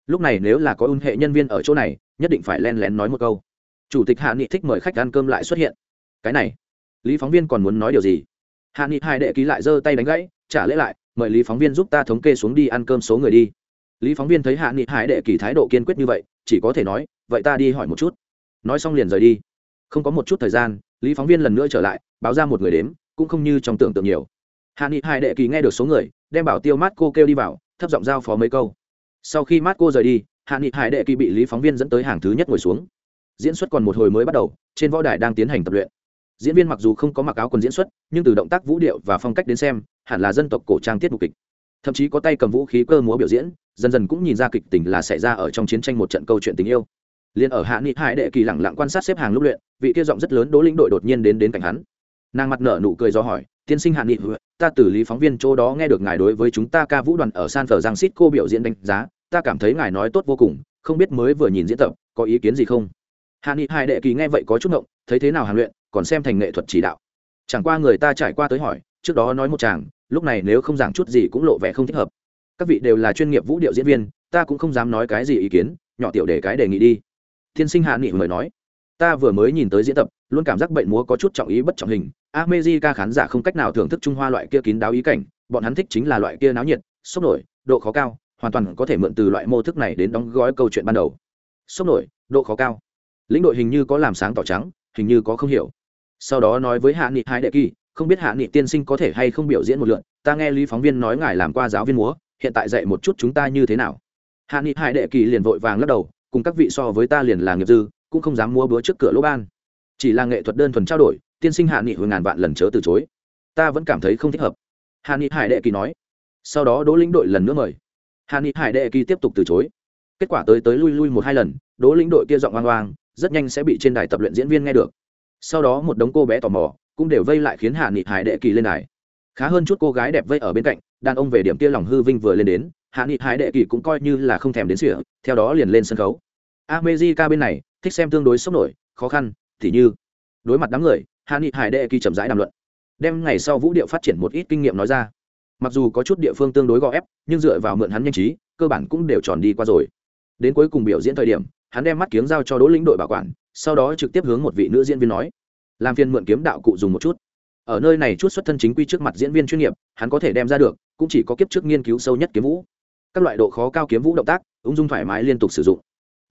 Lúc này nếu là có ôn hệ nhân viên ở chỗ này, nhất định phải len lén nói một câu. Chủ tịch hạ nghị thích mời khách ăn cơm lại xuất hiện. Cái này, lý phóng viên còn muốn nói điều gì? Hạ nghị hai đệ ký lại giơ tay đánh gãy, trả lễ lại, mời lý phóng viên giúp ta thống kê xuống đi ăn cơm số người đi. Lý phóng viên thấy hạ nghị hai đệ kỳ thái độ kiên quyết như vậy, chỉ có thể nói, vậy ta đi hỏi một chút. Nói xong liền rời đi không có một chút thời gian, lý phóng viên lần nữa trở lại, báo ra một người đếm, cũng không như trong tưởng tượng nhiều. Hạ nghị hai đệ kỳ nghe được số người, đem bảo tiêu mát cô kêu đi vào, thấp giọng giao phó mấy câu. Sau khi mát cô rời đi, hạ nghị hải đệ kỳ bị lý phóng viên dẫn tới hàng thứ nhất ngồi xuống. Diễn xuất còn một hồi mới bắt đầu, trên võ đài đang tiến hành tập luyện. Diễn viên mặc dù không có mặc áo quần diễn xuất, nhưng từ động tác vũ điệu và phong cách đến xem, hẳn là dân tộc cổ trang tiết mục kịch. Thậm chí có tay cầm vũ khí cơ múa biểu diễn, dần dần cũng nhìn ra kịch tình là xảy ra ở trong chiến tranh một trận câu chuyện tình yêu. Liền ở hạ nghị hải đệ kỳ lẳng lặng quan sát xếp hàng lúc luyện vị kia giọng rất lớn đỗ lĩnh đội đột nhiên đến đến cạnh hắn. Nàng mặt nở nụ cười do hỏi, tiên sinh hạn nghị ta từ lý phóng viên chỗ đó nghe được ngài đối với chúng ta ca vũ đoàn ở san phờ giang xít cô biểu diễn đánh giá, ta cảm thấy ngài nói tốt vô cùng, không biết mới vừa nhìn diễn tập, có ý kiến gì không? Hạ nghị hai đệ kỳ nghe vậy có chút ngộng, thấy thế nào hàn luyện, còn xem thành nghệ thuật chỉ đạo? Chẳng qua người ta trải qua tới hỏi, trước đó nói một chàng, lúc này nếu không giảng chút gì cũng lộ vẻ không thích hợp. Các vị đều là chuyên nghiệp vũ điệu diễn viên, ta cũng không dám nói cái gì ý kiến, nhỏ tiểu để cái đề nghị đi. Tiên sinh hạ nghị mời nói ta vừa mới nhìn tới diễn tập luôn cảm giác bệnh múa có chút trọng ý bất trọng hình America khán giả không cách nào thưởng thức Trung Hoa loại kia kín đáo ý cảnh, bọn hắn thích chính là loại kia náo nhiệt, sốc nổi, độ khó cao, hoàn toàn có thể mượn từ loại mô thức này đến đóng gói câu chuyện ban đầu. Sốc nổi, độ khó cao. Lĩnh đội hình như có làm sáng tỏ trắng, hình như có không hiểu. Sau đó nói với Hạ Nghị Hai Đệ Kỳ, không biết Hạ Nghị tiên sinh có thể hay không biểu diễn một lượt, ta nghe Lý phóng viên nói ngài làm qua giáo viên múa, hiện tại dạy một chút chúng ta như thế nào. Hạ Nghị Hai Đệ Kỳ liền vội vàng lắc đầu, cùng các vị so với ta liền là nghiệp dư, cũng không dám mua búa trước cửa lỗ ban. Chỉ là nghệ thuật đơn thuần trao đổi, tiên sinh hạ nghị hồi ngàn vạn lần chớ từ chối. Ta vẫn cảm thấy không thích hợp. Hạ nghị hải đệ kỳ nói. Sau đó đỗ lĩnh đội lần nữa mời. Hạ nghị hải đệ kỳ tiếp tục từ chối. Kết quả tới tới lui lui một hai lần đỗ lĩnh đội kia giọng oang oang rất nhanh sẽ bị trên đài tập luyện diễn viên nghe được. Sau đó một đống cô bé tò mò cũng đều vây lại khiến hạ nghị hải đệ kỳ lên đài. Khá hơn chút cô gái đẹp vây ở bên cạnh đàn ông về điểm kia lòng hư vinh vừa lên đến hạ nghị hải đệ kỳ cũng coi như là không thèm đến sỉa theo đó liền lên sân khấu. Amejica bên này thích xem tương đối sốc nổi, khó khăn thì như, đối mặt đám người, hạ nghị hải đệ kỳ chậm rãi đàm luận, đem ngày sau vũ điệu phát triển một ít kinh nghiệm nói ra. Mặc dù có chút địa phương tương đối gò ép, nhưng dựa vào mượn hắn nhanh trí, cơ bản cũng đều tròn đi qua rồi. Đến cuối cùng biểu diễn thời điểm, hắn đem mắt kiếng giao cho đỗ lĩnh đội bảo quản, sau đó trực tiếp hướng một vị nữ diễn viên nói, làm phiên mượn kiếm đạo cụ dùng một chút. Ở nơi này chút xuất thân chính quy trước mặt diễn viên chuyên nghiệp, hắn có thể đem ra được, cũng chỉ có kiếp trước nghiên cứu sâu nhất kiếm vũ. Các loại độ khó cao kiếm vũ động tác, ung dung thoải mái liên tục sử dụng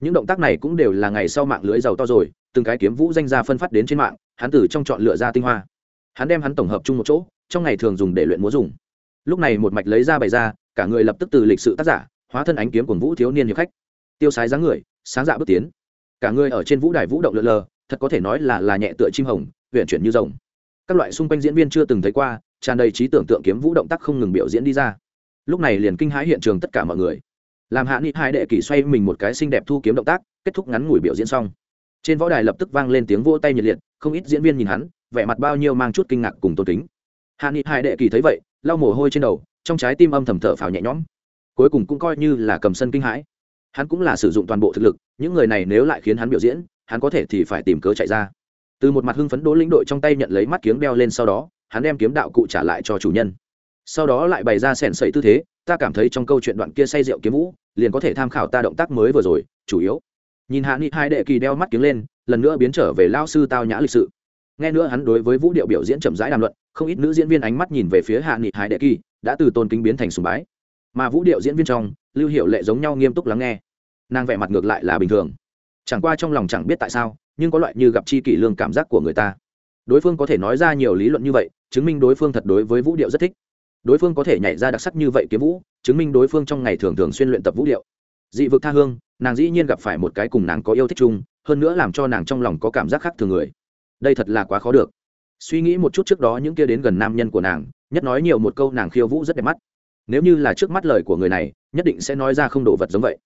những động tác này cũng đều là ngày sau mạng lưới giàu to rồi, từng cái kiếm vũ danh ra phân phát đến trên mạng, hắn từ trong chọn lựa ra tinh hoa. Hắn đem hắn tổng hợp chung một chỗ, trong ngày thường dùng để luyện múa dùng. Lúc này một mạch lấy ra bày ra, cả người lập tức từ lịch sự tác giả, hóa thân ánh kiếm của vũ thiếu niên hiệp khách. Tiêu sái dáng người, sáng dạ bước tiến. Cả người ở trên vũ đài vũ động lượn lờ, thật có thể nói là là nhẹ tựa chim hồng huyện chuyển như rồng. Các loại xung quanh diễn viên chưa từng thấy qua, tràn đầy trí tưởng tượng kiếm vũ động tác không ngừng biểu diễn đi ra. Lúc này liền kinh hãi hiện trường tất cả mọi người làm hạ nghị hai đệ kỷ xoay mình một cái xinh đẹp thu kiếm động tác, kết thúc ngắn ngủi biểu diễn xong. Trên võ đài lập tức vang lên tiếng vỗ tay nhiệt liệt, không ít diễn viên nhìn hắn, vẻ mặt bao nhiêu mang chút kinh ngạc cùng tôn kính. Hạ nghị hai đệ kỳ thấy vậy, lau mồ hôi trên đầu, trong trái tim âm thầm thở phào nhẹ nhõm. Cuối cùng cũng coi như là cầm sân kinh hãi. Hắn cũng là sử dụng toàn bộ thực lực, những người này nếu lại khiến hắn biểu diễn, hắn có thể thì phải tìm cớ chạy ra. Từ một mặt hưng phấn đỗ lĩnh đội trong tay nhận lấy mắt kiếm đeo lên sau đó, hắn đem kiếm đạo cụ trả lại cho chủ nhân. Sau đó lại bày ra sẻn sẩy tư thế ta cảm thấy trong câu chuyện đoạn kia say rượu kiếm vũ, liền có thể tham khảo ta động tác mới vừa rồi, chủ yếu. Nhìn hạ nghị hai đệ kỳ đeo mắt kiếng lên, lần nữa biến trở về lao sư tao nhã lịch sự. Nghe nữa hắn đối với vũ điệu biểu diễn chậm rãi đàm luận, không ít nữ diễn viên ánh mắt nhìn về phía hạ nghị hai đệ kỳ, đã từ tôn kính biến thành sùng bái. Mà vũ điệu diễn viên trong, lưu hiệu lệ giống nhau nghiêm túc lắng nghe. Nàng vẻ mặt ngược lại là bình thường. Chẳng qua trong lòng chẳng biết tại sao, nhưng có loại như gặp chi kỷ lương cảm giác của người ta. Đối phương có thể nói ra nhiều lý luận như vậy, chứng minh đối phương thật đối với vũ điệu rất thích đối phương có thể nhảy ra đặc sắc như vậy kiếm vũ, chứng minh đối phương trong ngày thường thường xuyên luyện tập vũ điệu. Dị vực tha hương, nàng dĩ nhiên gặp phải một cái cùng nàng có yêu thích chung, hơn nữa làm cho nàng trong lòng có cảm giác khác thường người. Đây thật là quá khó được. Suy nghĩ một chút trước đó những kia đến gần nam nhân của nàng, nhất nói nhiều một câu nàng khiêu vũ rất đẹp mắt. Nếu như là trước mắt lời của người này, nhất định sẽ nói ra không đồ vật giống vậy.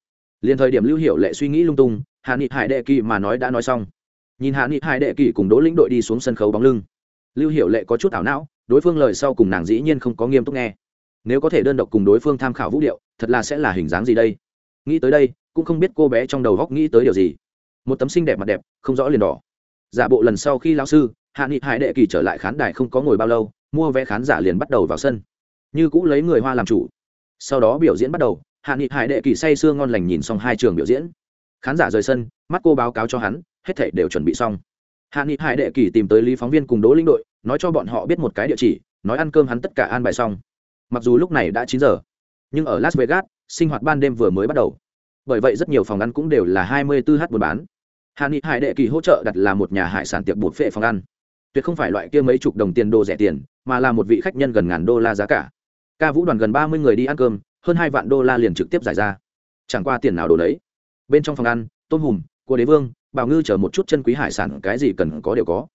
Liền thời điểm lưu hiệu lệ suy nghĩ lung tung hạ nghị hải đệ kỳ mà nói đã nói xong. Nhìn hạ nghị hải đệ kỳ cùng đỗ lĩnh đội đi xuống sân khấu bóng lưng. Lưu hiệu lệ có chút ảo não đối phương lời sau cùng nàng dĩ nhiên không có nghiêm túc nghe. Nếu có thể đơn độc cùng đối phương tham khảo vũ điệu, thật là sẽ là hình dáng gì đây? Nghĩ tới đây, cũng không biết cô bé trong đầu góc nghĩ tới điều gì. Một tấm sinh đẹp mặt đẹp, không rõ liền đỏ. Giả bộ lần sau khi lao sư, hạ nghị hải đệ kỳ trở lại khán đài không có ngồi bao lâu, mua vé khán giả liền bắt đầu vào sân. Như cũ lấy người hoa làm chủ. Sau đó biểu diễn bắt đầu, hạ nghị hải đệ kỳ say sưa ngon lành nhìn xong hai trường biểu diễn. Khán giả rời sân, mắt cô báo cáo cho hắn, hết thể đều chuẩn bị xong hạ nghị hải đệ kỳ tìm tới lý phóng viên cùng đỗ linh đội, nói cho bọn họ biết một cái địa chỉ, nói ăn cơm hắn tất cả an bài xong. Mặc dù lúc này đã chín giờ, nhưng ở las vegas, sinh hoạt ban đêm vừa mới bắt đầu. Bởi vậy rất nhiều phòng ăn cũng đều là hai mươi 24 h buôn bán. Hạ nghị hải đệ kỳ hỗ trợ đặt là một nhà hải sản tiệc bột phệ phòng ăn. Tuyệt không phải loại kia mấy chục đồng tiền đồ rẻ tiền, mà là một vị khách nhân gần ngàn đô la giá cả. Ca vũ đoàn gần ba mươi người đi ăn cơm, hơn hai vạn đô la liền trực tiếp giải ra. Chẳng qua tiền nào đồ đấy bên trong phòng ăn, tôm hùm của đế vương bào ngư chở một chút chân quý hải sản, cái gì cần có đều có.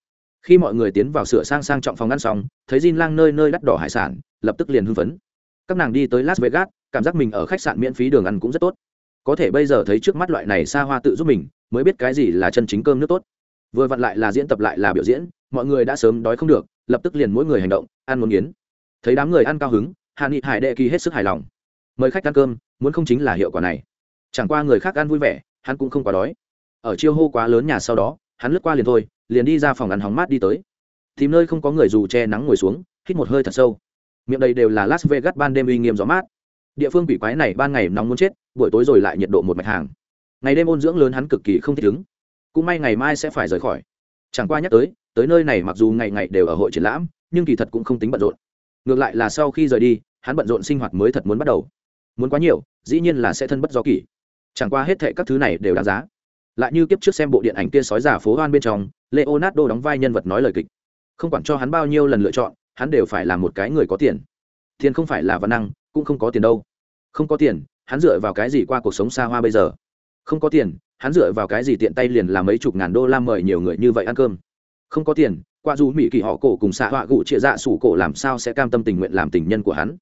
Khi mọi người tiến vào sửa sang sang trọng phòng ăn xong, thấy Jin lang nơi nơi đắt đỏ hải sản, lập tức liền hưng phấn. Các nàng đi tới las vegas, cảm giác mình ở khách sạn miễn phí đường ăn cũng rất tốt. Có thể bây giờ thấy trước mắt loại này xa hoa tự giúp mình, mới biết cái gì là chân chính cơm nước tốt. Vừa vặn lại là diễn tập lại là biểu diễn, mọi người đã sớm đói không được, lập tức liền mỗi người hành động, ăn muốn nghiến thấy đám người ăn cao hứng hạ nghị hải đệ kỳ hết sức hài lòng. Mời khách ăn cơm, muốn không chính là hiệu quả này. Chẳng qua người khác ăn vui vẻ, hắn cũng không quá đói ở chiêu hô quá lớn nhà sau đó, hắn lướt qua liền thôi, liền đi ra phòng ăn hóng mát đi tới. Tìm nơi không có người dù che nắng ngồi xuống, hít một hơi thật sâu. Miệng đây đều là las vegas ban đêm uy nghiêm gió mát. Địa phương quỷ quái này ban ngày nóng muốn chết, buổi tối rồi lại nhiệt độ một mạch hàng. Ngày đêm ôn dưỡng lớn hắn cực kỳ không thích ứng. Cũng may ngày mai sẽ phải rời khỏi. Chẳng qua nhắc tới tới nơi này mặc dù ngày ngày đều ở hội triển lãm, nhưng kỳ thật cũng không tính bận rộn. Ngược lại là sau khi rời đi, hắn bận rộn sinh hoạt mới thật muốn bắt đầu. Muốn quá nhiều, dĩ nhiên là sẽ thân bất do kỷ. Chẳng qua hết thệ các thứ này đều đáng giá lại như kiếp trước xem bộ điện ảnh kia sói giả phố hoan bên trong, leonardo đóng vai nhân vật nói lời kịch. Không quản cho hắn bao nhiêu lần lựa chọn, hắn đều phải là một cái người có tiền. Tiền không phải là văn năng, cũng không có tiền đâu. Không có tiền, hắn dựa vào cái gì qua cuộc sống xa hoa bây giờ? Không có tiền, hắn dựa vào cái gì tiện tay liền làm mấy chục ngàn đô la mời nhiều người như vậy ăn cơm? Không có tiền, qua dù mỹ kỳ họ cổ cùng xạ họa gụ trịa dạ sủ cổ làm sao sẽ cam tâm tình nguyện làm tình nhân của hắn?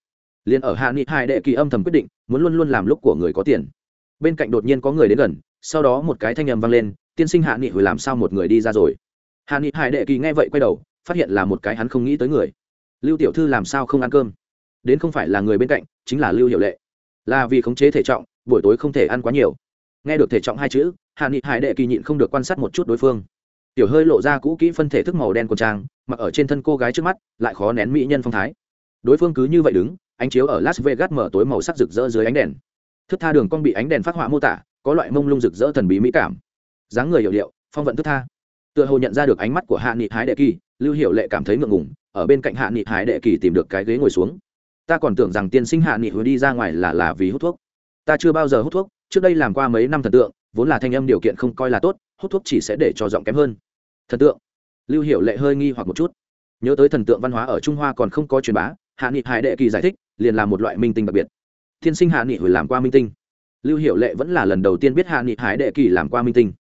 Liền ở hạ nghị hai đệ kỳ âm thầm quyết định, muốn luôn luôn làm lúc của người có tiền. Bên cạnh đột nhiên có người đến gần sau đó một cái thanh âm vang lên, tiên sinh hạ nghị hồi làm sao một người đi ra rồi? Hạ nghị hải đệ kỳ nghe vậy quay đầu, phát hiện là một cái hắn không nghĩ tới người. Lưu tiểu thư làm sao không ăn cơm? Đến không phải là người bên cạnh, chính là lưu hiệu lệ. Là vì khống chế thể trọng, buổi tối không thể ăn quá nhiều. Nghe được thể trọng hai chữ, hạ nghị hải đệ kỳ nhịn không được quan sát một chút đối phương. Tiểu hơi lộ ra cũ kỹ phân thể thức màu đen của trang, mặc ở trên thân cô gái trước mắt, lại khó nén mỹ nhân phong thái. Đối phương cứ như vậy đứng, ánh chiếu ở las vegas mở tối màu sắc rực rỡ dưới ánh đèn. Thức tha đường cong bị ánh đèn phát họa mô tả có loại mông lung rực rỡ thần bí mỹ cảm. Dáng người hiệu điệu, phong vận thức tha. Tựa hồ nhận ra được ánh mắt của hạ nghị hái đệ kỳ, lưu hiệu lệ cảm thấy ngượng ngùng, ở bên cạnh hạ nghị hái đệ kỳ tìm được cái ghế ngồi xuống. Ta còn tưởng rằng tiên sinh hạ nghị hứa đi ra ngoài là là vì hút thuốc. Ta chưa bao giờ hút thuốc, trước đây làm qua mấy năm thần tượng, vốn là thanh âm điều kiện không coi là tốt, hút thuốc chỉ sẽ để cho giọng kém hơn. Thần tượng. Lưu hiệu lệ hơi nghi hoặc một chút. Nhớ tới thần tượng văn hóa ở trung hoa còn không có truyền bá, hạ nghị hải đệ kỳ giải thích, liền là một loại minh tinh đặc biệt. Thiên sinh hạ nghị hồi làm qua minh tinh lưu hiệu lệ vẫn là lần đầu tiên biết hạ nghị hải đệ kỳ làm qua minh tinh.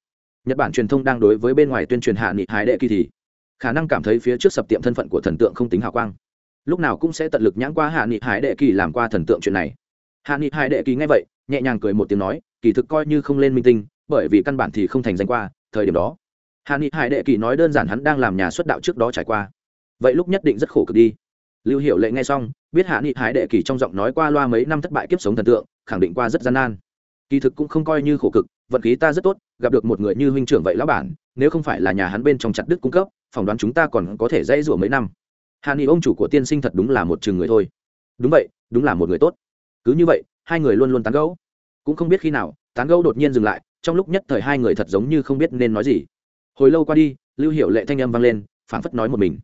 Nhật bản truyền thông đang đối với bên ngoài tuyên truyền hạ nghị hải đệ kỳ thì khả năng cảm thấy phía trước sập tiệm thân phận của thần tượng không tính hào quang. Lúc nào cũng sẽ tận lực nhãn qua hạ nghị hải đệ kỳ làm qua thần tượng chuyện này. Hạ nghị hải đệ kỳ nghe vậy, nhẹ nhàng cười một tiếng nói, kỳ thực coi như không lên minh tinh, bởi vì căn bản thì không thành danh qua, thời điểm đó. Hạ nghị hải đệ kỳ nói đơn giản hắn đang làm nhà xuất đạo trước đó trải qua. Vậy lúc nhất định rất khổ cực đi. Lưu hiệu lệ nghe xong, biết hạ nghị hải đệ kỳ trong giọng nói qua loa mấy năm thất bại kiếp sống thần tượng, khẳng định qua rất gian nan kỳ thực cũng không coi như khổ cực, vận khí ta rất tốt, gặp được một người như huynh trưởng vậy lão bản, nếu không phải là nhà hắn bên trong chặt đức cung cấp, phỏng đoán chúng ta còn có thể dãy rủa mấy năm. Hàn ni ông chủ của tiên sinh thật đúng là một chừng người thôi. Đúng vậy, đúng là một người tốt. Cứ như vậy, hai người luôn luôn tán gẫu. Cũng không biết khi nào, tán gẫu đột nhiên dừng lại, trong lúc nhất thời hai người thật giống như không biết nên nói gì. Hồi lâu qua đi, lưu hiệu lệ thanh âm vang lên, phảng phất nói một mình.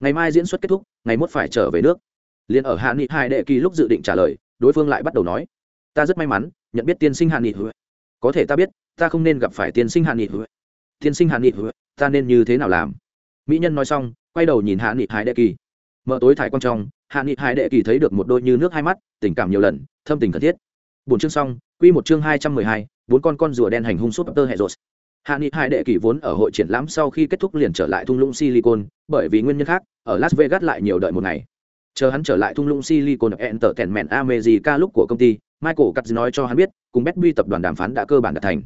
Ngày mai diễn xuất kết thúc, ngày mốt phải trở về nước. Liền ở hạ nghị hai đệ kỳ lúc dự định trả lời, đối phương lại bắt đầu nói. Ta rất may mắn nhận biết tiên sinh hạ nghị hứa. Có thể ta biết, ta không nên gặp phải tiên sinh hạ nghị hứa. Tiên sinh hạ nghị hứa, ta nên như thế nào làm? Mỹ nhân nói xong, quay đầu nhìn hạ nghị hải đệ kỳ. Mở tối thải quan trong, hạ nghị hải đệ kỳ thấy được một đôi như nước hai mắt, tình cảm nhiều lần, thâm tình cần thiết. Bốn chương xong, quy một chương hai trăm mười hai, bốn con con rùa đen hành hung súp tơ hệ rột hạ nghị hải đệ kỳ vốn ở hội triển lãm sau khi kết thúc liền trở lại thung lũng silicon, bởi vì nguyên nhân khác, ở las vegas lại nhiều đợi một ngày. Chờ hắn trở lại thung lũng silicon entertainment america lúc của công ty michael cắt nói cho hắn biết, cùng Betby tập đoàn đàm phán đã cơ bản đạt thành.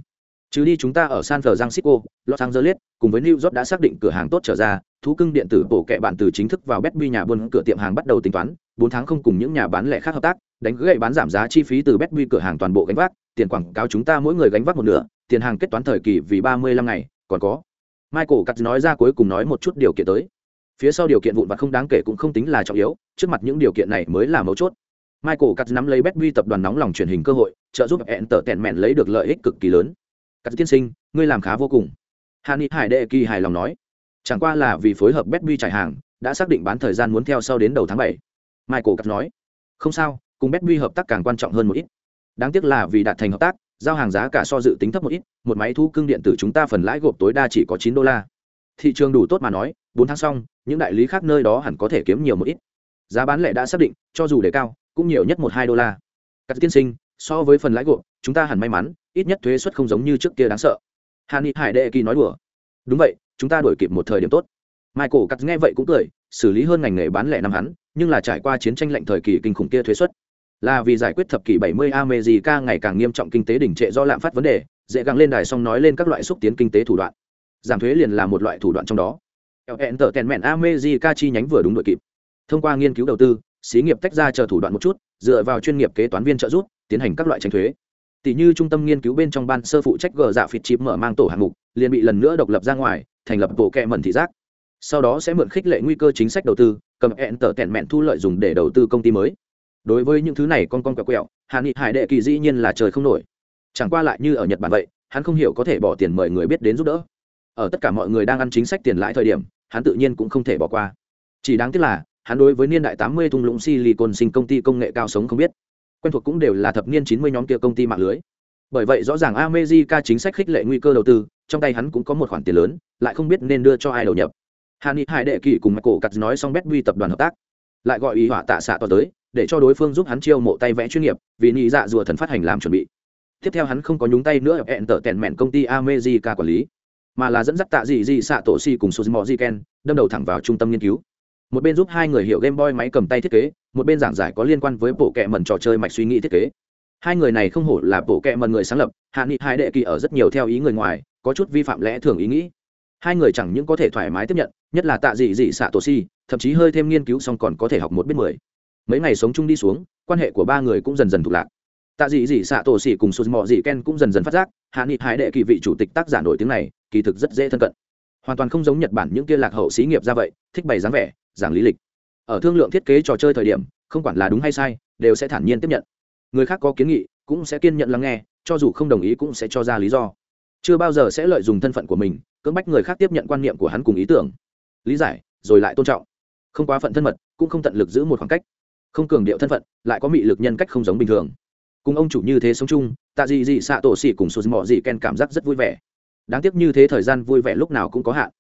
Trừ đi chúng ta ở san francisco, los angeles, cùng với new york đã xác định cửa hàng tốt trở ra, thú cưng điện tử bổ kệ bạn từ chính thức vào Betby nhà buôn cửa tiệm hàng bắt đầu tính toán, bốn tháng không cùng những nhà bán lẻ khác hợp tác, đánh gậy bán giảm giá chi phí từ Betby cửa hàng toàn bộ gánh vác, tiền quảng cáo chúng ta mỗi người gánh vác một nửa, tiền hàng kết toán thời kỳ vì ba mươi lăm ngày, còn có. Michael cắt nói ra cuối cùng nói một chút điều kiện tới. Phía sau điều kiện vụn vặt không đáng kể cũng không tính là trọng yếu, trước mặt những điều kiện này mới là mấu chốt michael cắt nắm lấy Betway tập đoàn nóng lòng truyền hình cơ hội, trợ giúp hẹn tở tẹn mẹn lấy được lợi ích cực kỳ lớn. Cắt tiên sinh, ngươi làm khá vô cùng. Hàn hải đệ kỳ hài lòng nói. Chẳng qua là vì phối hợp Betway trải hàng, đã xác định bán thời gian muốn theo sau đến đầu tháng bảy. Michael cắt nói. Không sao, cùng Betway hợp tác càng quan trọng hơn một ít. Đáng tiếc là vì đạt thành hợp tác, giao hàng giá cả so dự tính thấp một ít, một máy thu cưng điện tử chúng ta phần lãi gộp tối đa chỉ có chín đô la. Thị trường đủ tốt mà nói, bốn tháng xong, những đại lý khác nơi đó hẳn có thể kiếm nhiều một ít. Giá bán lẻ đã xác định, cho dù để cao cũng nhiều nhất một hai đô la các tiên sinh so với phần lãi gộp chúng ta hẳn may mắn ít nhất thuế suất không giống như trước kia đáng sợ hà ni hải đệ kỳ nói đùa đúng vậy chúng ta đổi kịp một thời điểm tốt michael cắt nghe vậy cũng cười xử lý hơn ngành nghề bán lẻ năm hắn nhưng là trải qua chiến tranh lạnh thời kỳ kinh khủng kia thuế suất là vì giải quyết thập kỷ 70 America ngày càng nghiêm trọng kinh tế đỉnh trệ do lạm phát vấn đề, dễ gắng lên đài xong nói lên các loại xúc tiến kinh tế thủ đoạn. Giảm thuế liền là một loại thủ đoạn trong đó. Entertainment America chi nhánh vừa đúng đội kịp. Thông qua nghiên cứu đầu tư, xí nghiệp tách ra chờ thủ đoạn một chút, dựa vào chuyên nghiệp kế toán viên trợ giúp, tiến hành các loại tranh thuế. Tỷ như trung tâm nghiên cứu bên trong ban sơ phụ trách gờ dạ phịt chịp mở mang tổ hạng mục, liền bị lần nữa độc lập ra ngoài, thành lập bộ kệ mẩn thị giác. Sau đó sẽ mượn khích lệ nguy cơ chính sách đầu tư, cầm Entertainment thu lợi dùng để đầu tư công ty mới đối với những thứ này con con quẹo quẹo hạ nghị hải đệ kỳ dĩ nhiên là trời không nổi chẳng qua lại như ở nhật bản vậy hắn không hiểu có thể bỏ tiền mời người biết đến giúp đỡ ở tất cả mọi người đang ăn chính sách tiền lãi thời điểm hắn tự nhiên cũng không thể bỏ qua chỉ đáng tiếc là hắn đối với niên đại tám mươi thung lũng silicon sinh công ty công nghệ cao sống không biết. Quen thuộc cũng đều là thập niên chín mươi nhóm kia công ty mạng lưới. Bởi vậy rõ ràng America chính sách khích lệ nguy cơ đầu tư trong tay hắn cũng có một khoản tiền lớn lại không biết nên đưa cho ai đầu nhập. Hàn Hải Đệ Kỳ cùng Michael Cắt nói xong Betway tập đoàn hợp tác, lại gọi ý họa tạ xạ to tới, để cho đối phương giúp hắn chiêu mộ tay vẽ chuyên nghiệp vì nhị dạ rùa thần phát hành làm chuẩn bị. Tiếp theo hắn không có nhúng tay nữa hẹn tở tèn mẹn công ty amejica quản lý mà là dẫn dắt tạ dị dị xạ tổ si cùng suzmo jiken đâm đầu thẳng vào trung tâm nghiên cứu một bên giúp hai người hiểu game boy máy cầm tay thiết kế, một bên giảng giải có liên quan với bộ kệ mần trò chơi mạch suy nghĩ thiết kế. Hai người này không hổ là bộ kệ mần người sáng lập, hạ nghị hai đệ kỳ ở rất nhiều theo ý người ngoài, có chút vi phạm lẽ thường ý nghĩ. Hai người chẳng những có thể thoải mái tiếp nhận, nhất là tạ dị dị xạ tổ si, thậm chí hơi thêm nghiên cứu xong còn có thể học một biết mười. Mấy ngày sống chung đi xuống, quan hệ của ba người cũng dần dần thuộc lạc. Tạ dị dị xạ tổ xỉ cùng sụt mò dị ken cũng dần dần phát giác, hạ nghị hải đệ kỳ vị chủ tịch tác giả nổi tiếng này, kỳ thực rất dễ thân cận. Hoàn toàn không giống nhật bản những kia lạc hậu xí nghiệp ra vậy, thích bày dáng vẻ giảng lý lịch. Ở thương lượng thiết kế trò chơi thời điểm, không quản là đúng hay sai, đều sẽ thản nhiên tiếp nhận. Người khác có kiến nghị, cũng sẽ kiên nhận lắng nghe, cho dù không đồng ý cũng sẽ cho ra lý do. Chưa bao giờ sẽ lợi dụng thân phận của mình, cưỡng bách người khác tiếp nhận quan niệm của hắn cùng ý tưởng. Lý giải, rồi lại tôn trọng. Không quá phận thân mật, cũng không tận lực giữ một khoảng cách. Không cường điệu thân phận, lại có mị lực nhân cách không giống bình thường. Cùng ông chủ như thế sống chung, tạ dị dị xạ tổ xỉ cùng sụt mọ dị ken cảm giác rất vui vẻ. Đáng tiếc như thế thời gian vui vẻ lúc nào cũng có hạn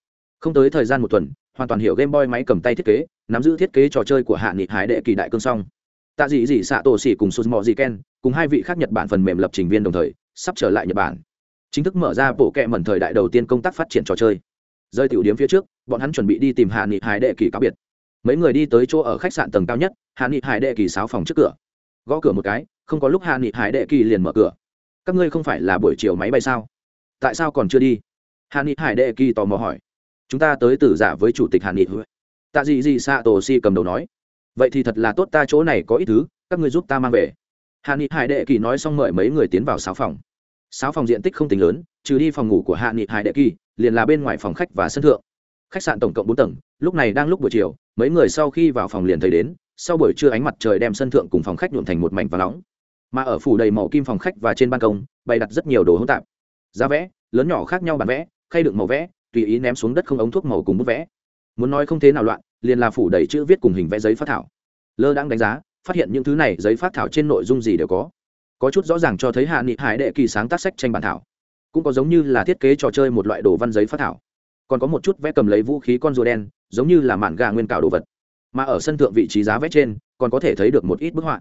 không tới thời gian một tuần, hoàn toàn hiểu game boy máy cầm tay thiết kế, nắm giữ thiết kế trò chơi của hạ nghị hải đệ kỳ đại cương song tạ dị dị xạ tổ xỉ cùng sụt mò dị ken, cùng hai vị khác nhật bản phần mềm lập trình viên đồng thời, sắp trở lại nhật bản. Chính thức mở ra bộ kệ mẩn thời đại đầu tiên công tác phát triển trò chơi. Rơi tiểu điếm phía trước, bọn hắn chuẩn bị đi tìm hạ nghị hải đệ kỳ cá biệt. Mấy người đi tới chỗ ở khách sạn tầng cao nhất, hạ nghị hải đệ kỳ sáo phòng trước cửa. Gõ cửa một cái, không có lúc hạ nghị hải đệ kỳ liền mở cửa. Các ngươi không phải là buổi chiều máy bay sao? Tại sao còn chưa đi? Hạ nghị hải đệ kỳ tò mò hỏi chúng ta tới từ giả với chủ tịch hàn nghị. Tạ dị dị xạ tổ si cầm đầu nói. Vậy thì thật là tốt ta chỗ này có ít thứ, các ngươi giúp ta mang về. Hạ nghị hải đệ kỳ nói xong mời mấy người tiến vào sáu phòng. Sáu phòng diện tích không tính lớn, trừ đi phòng ngủ của hạ nghị hải đệ kỳ, liền là bên ngoài phòng khách và sân thượng. Khách sạn tổng cộng bốn tầng, lúc này đang lúc buổi chiều, mấy người sau khi vào phòng liền thấy đến, sau buổi trưa ánh mặt trời đem sân thượng cùng phòng khách nhuộm thành một mảnh và nóng. Mà ở phủ đầy màu kim phòng khách và trên ban công, bày đặt rất nhiều đồ hỗn tạp. Giá vẽ, lớn nhỏ khác nhau bản vẽ, khay đựng màu vẽ tùy ý ném xuống đất không ống thuốc màu cùng bút vẽ. Muốn nói không thế nào loạn, liền là phủ đầy chữ viết cùng hình vẽ giấy phát thảo. Lơ đang đánh giá, phát hiện những thứ này giấy phát thảo trên nội dung gì đều có. Có chút rõ ràng cho thấy hạ nghị hải đệ kỳ sáng tác sách tranh bản thảo. Cũng có giống như là thiết kế trò chơi một loại đồ văn giấy phát thảo. Còn có một chút vẽ cầm lấy vũ khí con rùa đen, giống như là mạn gà nguyên cạo đồ vật. Mà ở sân thượng vị trí giá vẽ trên, còn có thể thấy được một ít bức họa.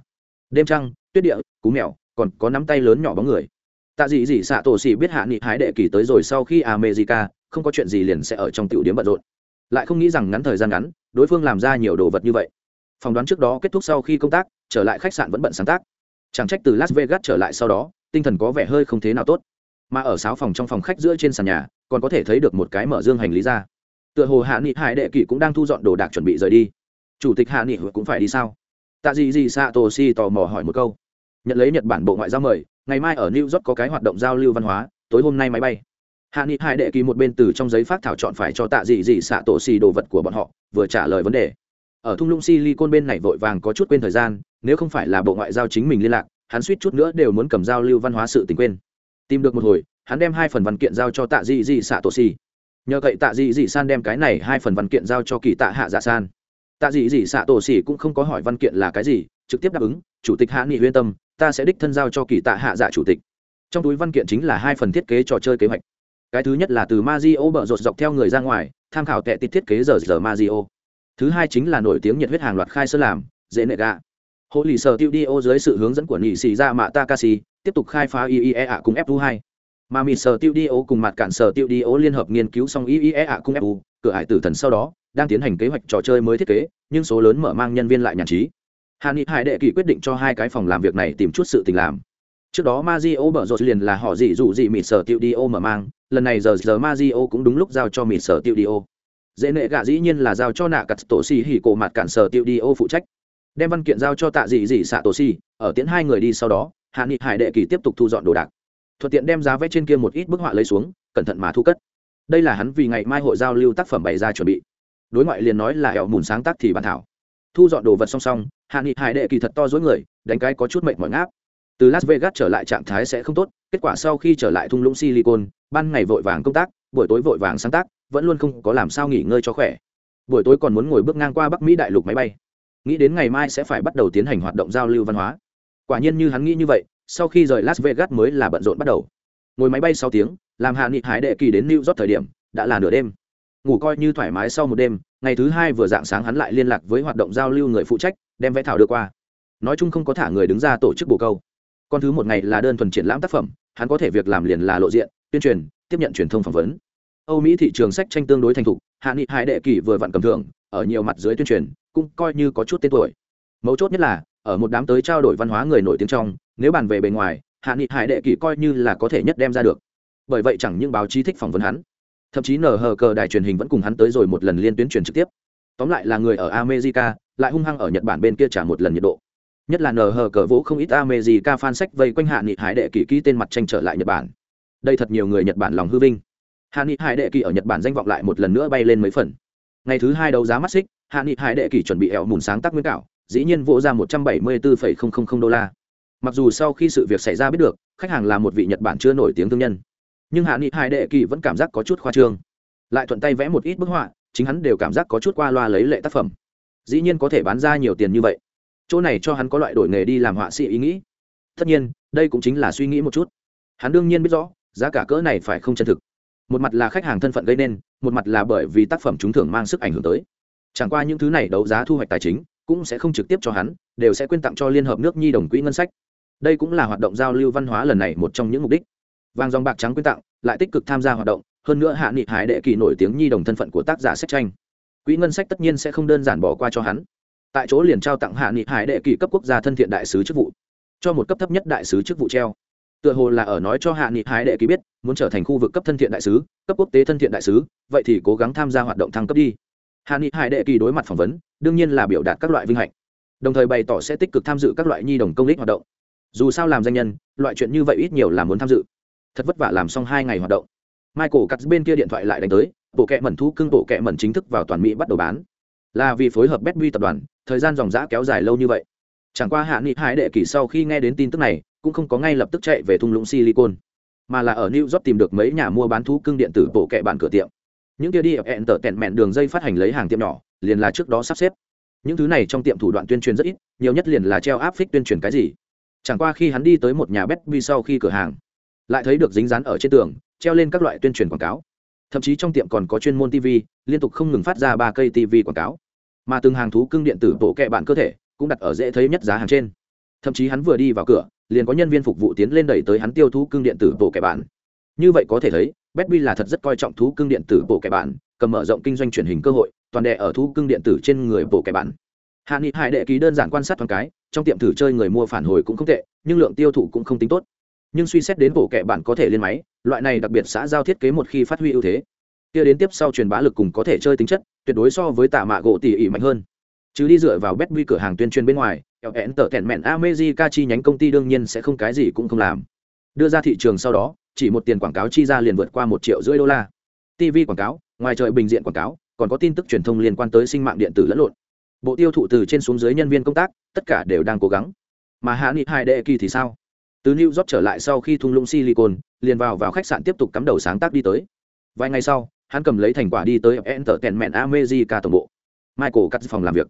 Đêm trăng, tuyết địa, cú mèo, còn có nắm tay lớn nhỏ bóng người. Tạ dị dị xạ tổ xỉ biết hạ nghị hái đệ kỳ tới rồi sau khi america không có chuyện gì liền sẽ ở trong tiểu điểm bận rộn. Lại không nghĩ rằng ngắn thời gian ngắn, đối phương làm ra nhiều đồ vật như vậy. Phỏng đoán trước đó kết thúc sau khi công tác, trở lại khách sạn vẫn bận sáng tác. Chẳng trách từ las vegas trở lại sau đó, tinh thần có vẻ hơi không thế nào tốt. Mà ở sáu phòng trong phòng khách giữa trên sàn nhà, còn có thể thấy được một cái mở dương hành lý ra. Tựa hồ hạ nghị hải đệ kỷ cũng đang thu dọn đồ đạc chuẩn bị rời đi. Chủ tịch hạ nghị cũng phải đi sao? Tạ gì gì xạ tổ si tò mò hỏi một câu. Nhận lấy nhật bản bộ ngoại giao mời, ngày mai ở new york có cái hoạt động giao lưu văn hóa, tối hôm nay máy bay hạ nghị Hai đệ kỳ một bên từ trong giấy phát thảo chọn phải cho tạ Dị Dị xạ tổ xì đồ vật của bọn họ, vừa trả lời vấn đề. Ở thung lũng silicon bên này vội vàng có chút quên thời gian, nếu không phải là bộ ngoại giao chính mình liên lạc, hắn suýt chút nữa đều muốn cầm giao lưu văn hóa sự tình quên. Tìm được một hồi, hắn đem hai phần văn kiện giao cho tạ dị dị xạ tổ xì. Nhờ cậy tạ dị dị san đem cái này hai phần văn kiện giao cho kỳ tạ hạ dạ san. Tạ dị dị xạ tổ xì cũng không có hỏi văn kiện là cái gì, trực tiếp đáp ứng, chủ tịch hạ nghị huyên tâm, ta sẽ đích thân giao cho kỳ tạ hạ dạ chủ tịch. Trong túi văn kiện chính là hai phần thiết kế trò chơi kế hoạch cái thứ nhất là từ Mazio bợ rột dọc theo người ra ngoài, tham khảo tệ tít thiết kế giờ giờ Mazio. Thứ hai chính là nổi tiếng nhiệt huyết hàng loạt khai sơ làm dễ nệ gạ. hộ lì sở tiêu đi ô dưới sự hướng dẫn của nhị sĩ ra mạ takashi, tiếp tục khai phá iea cùng fu 2 mà mịt sở tiêu đi ô cùng mặt cản sở tiêu đi ô liên hợp nghiên cứu xong iea cùng fu cửa hải tử thần sau đó, đang tiến hành kế hoạch trò chơi mới thiết kế, nhưng số lớn mở mang nhân viên lại nhàn trí. Hà ni hải đệ kỳ quyết định cho hai cái phòng làm việc này tìm chút sự tình làm. Trước đó Mazio bở rột liền là họ gì dụ gì mịt sở tiêu đi ô mở mang lần này giờ giờ Mazio cũng đúng lúc giao cho mịt sở tiêu Dio. dễ nệ gạ dĩ nhiên là giao cho nạ cắt tổ xì hỉ cổ mặt cản sở tiêu Dio phụ trách. Đem văn kiện giao cho tạ dị dị xạ tổ xì, ở tiễn hai người đi sau đó, hạ nghị hải đệ kỳ tiếp tục thu dọn đồ đạc. Thuận tiện đem giá vẽ trên kia một ít bức họa lấy xuống, cẩn thận mà thu cất. Đây là hắn vì ngày mai hội giao lưu tác phẩm bày ra chuẩn bị. Đối ngoại liền nói là ẻo mùn sáng tác thì bàn thảo. Thu dọn đồ vật song song, hạ nghị hải đệ kỳ thật to dối người, đánh cái có chút mệt mỏi ngáp từ las vegas trở lại trạng thái sẽ không tốt, kết quả sau khi trở lại thung lũng silicon, ban ngày vội vàng công tác, buổi tối vội vàng sáng tác, vẫn luôn không có làm sao nghỉ ngơi cho khỏe. Buổi tối còn muốn ngồi bước ngang qua bắc mỹ đại lục máy bay. Nghĩ đến ngày mai sẽ phải bắt đầu tiến hành hoạt động giao lưu văn hóa. Quả nhiên như hắn nghĩ như vậy, sau khi rời las vegas mới là bận rộn bắt đầu. Ngồi máy bay sáu tiếng, làm hạ nghị hải đệ kỳ đến new york thời điểm, đã là nửa đêm. Ngủ coi như thoải mái sau một đêm, ngày thứ hai vừa dạng sáng hắn lại liên lạc với hoạt động giao lưu người phụ trách, đem vẽ thảo đưa qua. Nói chung không có thả người đứng ra tổ chức bồ câu con thứ một ngày là đơn thuần triển lãm tác phẩm, hắn có thể việc làm liền là lộ diện, tuyên truyền, tiếp nhận truyền thông phỏng vấn. Âu mỹ thị trường sách tranh tương đối thành thục, hạ nghị hải đệ kỳ vừa vặn cầm thưởng, ở nhiều mặt dưới tuyên truyền, cũng coi như có chút tên tuổi. Mấu chốt nhất là, ở một đám tới trao đổi văn hóa người nổi tiếng trong, nếu bàn về bề ngoài, hạ nghị hải đệ kỳ coi như là có thể nhất đem ra được. Bởi vậy chẳng những báo chí thích phỏng vấn hắn, thậm chí nở hờ cờ đài truyền hình vẫn cùng hắn tới rồi một lần liên tuyến truyền trực tiếp. Tóm lại là người ở america, lại hung hăng ở nhật bản bên kia trả một lần nhiệt độ nhất là nờ hờ cờ vỗ không ít a mê gì ca fan sách vây quanh hạ nghị hải đệ kỳ ký tên mặt tranh trở lại nhật bản. Đây thật nhiều người nhật bản lòng hư vinh. Hạ nghị hải đệ kỳ ở nhật bản danh vọng lại một lần nữa bay lên mấy phần. Ngày thứ hai đấu giá mắt xích, hạ nghị hải đệ kỳ chuẩn bị ẹo mùn sáng tác nguyên cạo dĩ nhiên vỗ ra một trăm bảy mươi bốn đô la. Mặc dù sau khi sự việc xảy ra biết được, khách hàng là một vị nhật bản chưa nổi tiếng thương nhân, nhưng hạ nghị hải đệ kỳ vẫn cảm giác có chút khoa trương. Lại thuận tay vẽ một ít bức họa, chính hắn đều cảm giác có chút qua loa lấy lệ tác phẩm. Dĩ nhiên có thể bán ra nhiều tiền như vậy chỗ này cho hắn có loại đổi nghề đi làm họa sĩ ý nghĩ. Tất nhiên, đây cũng chính là suy nghĩ một chút. Hắn đương nhiên biết rõ, giá cả cỡ này phải không chân thực. Một mặt là khách hàng thân phận gây nên, một mặt là bởi vì tác phẩm chúng thường mang sức ảnh hưởng tới. Chẳng qua những thứ này đấu giá thu hoạch tài chính, cũng sẽ không trực tiếp cho hắn, đều sẽ quyên tặng cho liên hợp nước nhi đồng quỹ ngân sách. Đây cũng là hoạt động giao lưu văn hóa lần này một trong những mục đích. Vàng dòng bạc trắng quyên tặng, lại tích cực tham gia hoạt động, hơn nữa hạ nghị hải đệ kỳ nổi tiếng nhi đồng thân phận của tác giả sách tranh. Quỹ ngân sách tất nhiên sẽ không đơn giản bỏ qua cho hắn tại chỗ liền trao tặng hạ nghị hải đệ kỳ cấp quốc gia thân thiện đại sứ chức vụ, cho một cấp thấp nhất đại sứ chức vụ treo. Tựa hồ là ở nói cho hạ nghị hải đệ kỳ biết, muốn trở thành khu vực cấp thân thiện đại sứ, cấp quốc tế thân thiện đại sứ, vậy thì cố gắng tham gia hoạt động thăng cấp đi. Hạ nghị hải đệ kỳ đối mặt phỏng vấn, đương nhiên là biểu đạt các loại vinh hạnh, đồng thời bày tỏ sẽ tích cực tham dự các loại nhi đồng công lý hoạt động. Dù sao làm danh nhân, loại chuyện như vậy ít nhiều là muốn tham dự. Thật vất vả làm xong hai ngày hoạt động. Michael cắt bên kia điện thoại lại đánh tới, bộ kệ mẩn thu cưng bộ kệ mẩn chính thức vào toàn mỹ bắt đầu bán. Là vì phối hợp betby tập đoàn thời gian dòng dã kéo dài lâu như vậy. Chẳng qua hạ nghị hải đệ kỳ sau khi nghe đến tin tức này, cũng không có ngay lập tức chạy về thung lũng silicon, mà là ở new york tìm được mấy nhà mua bán thú cưng điện tử bộ kệ bản cửa tiệm. Những kia đi hẹn tở tẹn mẹn đường dây phát hành lấy hàng tiệm nhỏ, liền là trước đó sắp xếp. Những thứ này trong tiệm thủ đoạn tuyên truyền rất ít, nhiều nhất liền là treo áp phích tuyên truyền cái gì. Chẳng qua khi hắn đi tới một nhà betby sau khi cửa hàng, lại thấy được dính dán ở trên tường, treo lên các loại tuyên truyền quảng cáo. Thậm chí trong tiệm còn có chuyên môn tv liên tục không ngừng phát ra ba cây tv quảng cáo mà từng hàng thú cưng điện tử bộ kệ bạn cơ thể cũng đặt ở dễ thấy nhất giá hàng trên. Thậm chí hắn vừa đi vào cửa, liền có nhân viên phục vụ tiến lên đẩy tới hắn tiêu thú cưng điện tử bộ kệ bạn. Như vậy có thể thấy, betby là thật rất coi trọng thú cưng điện tử bộ kệ bạn, cầm mở rộng kinh doanh truyền hình cơ hội, toàn đệ ở thú cưng điện tử trên người bộ kệ bạn. Hạ nghị hải đệ ký đơn giản quan sát thoáng cái, trong tiệm thử chơi người mua phản hồi cũng không tệ, nhưng lượng tiêu thụ cũng không tính tốt. Nhưng suy xét đến bộ kệ bạn có thể lên máy, loại này đặc biệt xã giao thiết kế một khi phát huy ưu thế kia đến tiếp sau truyền bá lực cùng có thể chơi tính chất, tuyệt đối so với tạ mạ gỗ tỉ ỉ mạnh hơn. Chứ đi dựa vào betby cửa hàng tuyên truyền bên ngoài ln tờ thẹn mẹn amejica chi nhánh công ty đương nhiên sẽ không cái gì cũng không làm. Đưa ra thị trường sau đó, chỉ một tiền quảng cáo chi ra liền vượt qua một triệu rưỡi đô la. Tv quảng cáo, ngoài trời bình diện quảng cáo, còn có tin tức truyền thông liên quan tới sinh mạng điện tử lẫn lộn. Bộ tiêu thụ từ trên xuống dưới nhân viên công tác, tất cả đều đang cố gắng. Mà hạ nghị hai đệ kỳ thì sao? Từ new york trở lại sau khi thung lũng silicon, liền vào vào khách sạn tiếp tục cắm đầu sáng tác đi tới. Vài ngày sau hắn cầm lấy thành quả đi tới entertainment america tổng bộ. Michael cắt phòng làm việc.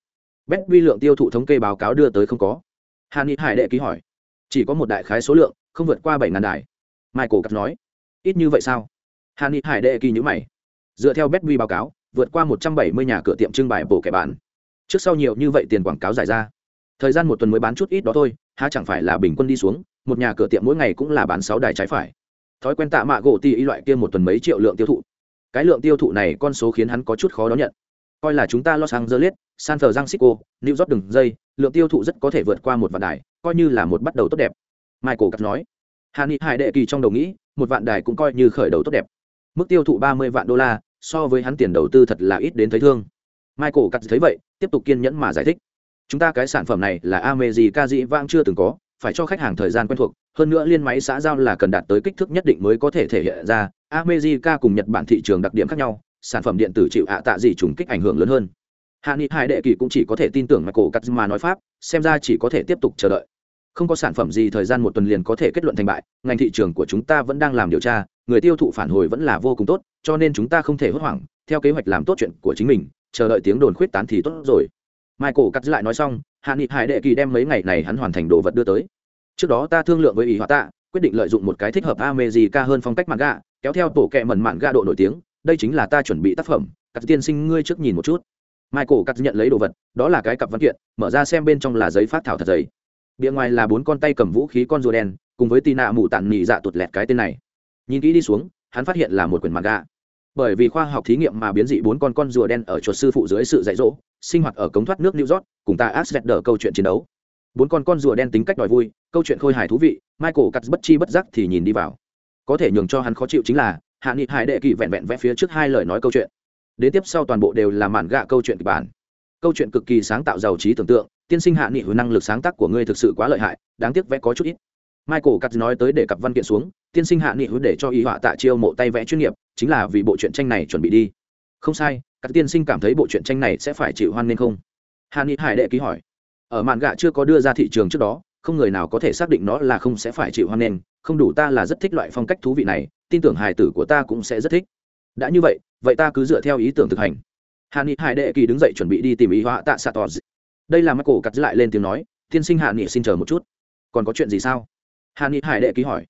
Bet vi lượng tiêu thụ thống kê báo cáo đưa tới không có. Hàn Nghị hải đệ ký hỏi. Chỉ có một đại khái số lượng, không vượt qua bảy ngàn đài. Michael cắt nói. Ít như vậy sao? Hàn Nghị hải đệ ký nhíu mày. Dựa theo bet vi báo cáo, vượt qua một trăm bảy mươi nhà cửa tiệm trưng bày bộ kẻ bạn. trước sau nhiều như vậy tiền quảng cáo giải ra. Thời gian một tuần mới bán chút ít đó thôi, há chẳng phải là bình quân đi xuống, một nhà cửa tiệm mỗi ngày cũng là bán sáu đài trái phải. Thói quen tạ mạ gỗ tỷ ý loại kia một tuần mấy triệu lượng tiêu thụ cái lượng tiêu thụ này con số khiến hắn có chút khó đón nhận. Coi là chúng ta los angeles, san francisco, new york đường dây, lượng tiêu thụ rất có thể vượt qua một vạn đài, coi như là một bắt đầu tốt đẹp. Michael cắt nói. Hàn Nghị hải đệ kỳ trong đầu nghĩ, một vạn đài cũng coi như khởi đầu tốt đẹp. Mức tiêu thụ ba mươi vạn đô la, so với hắn tiền đầu tư thật là ít đến thấy thương. Michael cắt thấy vậy, tiếp tục kiên nhẫn mà giải thích. Chúng ta cái sản phẩm này là America dị vang chưa từng có phải cho khách hàng thời gian quen thuộc, hơn nữa liên máy xã giao là cần đạt tới kích thước nhất định mới có thể thể hiện ra america cùng nhật bản thị trường đặc điểm khác nhau, sản phẩm điện tử chịu ạ tạ gì trùng kích ảnh hưởng lớn hơn. Hạ nghị hai đệ kỳ cũng chỉ có thể tin tưởng michael cắt mà nói pháp, xem ra chỉ có thể tiếp tục chờ đợi. Không có sản phẩm gì thời gian một tuần liền có thể kết luận thành bại, ngành thị trường của chúng ta vẫn đang làm điều tra, người tiêu thụ phản hồi vẫn là vô cùng tốt, cho nên chúng ta không thể hốt hoảng, theo kế hoạch làm tốt chuyện của chính mình, chờ đợi tiếng đồn khuyết tán thì tốt rồi. Michael cắt lại nói xong hạ nghị hải đệ kỳ đem mấy ngày này hắn hoàn thành đồ vật đưa tới trước đó ta thương lượng với ý hòa tạ quyết định lợi dụng một cái thích hợp America hơn phong cách manga, kéo theo tổ kệ mẩn gạ độ nổi tiếng, đây chính là ta chuẩn bị tác phẩm, các tiên sinh ngươi trước nhìn một chút. Michael cắt nhận lấy đồ vật, đó là cái cặp văn kiện, mở ra xem bên trong là giấy phát thảo thật dày. Bìa ngoài là bốn con tay cầm vũ khí con rùa đen, cùng với tì nạ mụ tản nỉ dạ tuột lẹt cái tên này. Nhìn kỹ đi xuống, hắn phát hiện là một quyển manga. Bởi vì khoa học thí nghiệm mà biến dị bốn con con rùa đen ở chuột sư phụ dưới sự dạy dỗ, sinh hoạt ở cống thoát nước New York, cùng ta Asgard câu chuyện chiến đấu. Bốn con con rùa đen tính cách đòi vui, câu chuyện khôi hài thú vị, michael cắt bất chi bất giác thì nhìn đi vào. Có thể nhường cho hắn khó chịu chính là, hạ nghị hải đệ kỳ vẹn vẹn vẽ phía trước hai lời nói câu chuyện. Đến tiếp sau toàn bộ đều là màn gạ câu chuyện kịch bản. Câu chuyện cực kỳ sáng tạo giàu trí tưởng tượng, tiên sinh hạ nghị hồi năng lực sáng tác của ngươi thực sự quá lợi hại, đáng tiếc vẽ có chút ít. Michael cắt nói tới để cặp văn kiện xuống, tiên sinh hạ nghị hồi để cho y họa tạ chiêu mộ tay vẽ chuyên nghiệp, chính là vì bộ truyện tranh này chuẩn bị đi. Không sai, các tiên sinh cảm thấy bộ truyện tranh này sẽ phải chịu hoan nên không? Hàn ni hải đệ ký hỏi. Ở màn gạ chưa có đưa ra thị trường trước đó, không người nào có thể xác định nó là không sẽ phải chịu hoan nghênh. Không đủ ta là rất thích loại phong cách thú vị này, tin tưởng hài tử của ta cũng sẽ rất thích. Đã như vậy vậy ta cứ dựa theo ý tưởng thực hành. Hạ nghị hải đệ kỳ đứng dậy chuẩn bị đi tìm ý họa tạ xạ tỏ đây là mắt cổ cắt lại lên tiếng nói. Tiên sinh hạ nghị xin chờ một chút. Còn có chuyện gì sao? Hạ nghị hải đệ ký hỏi.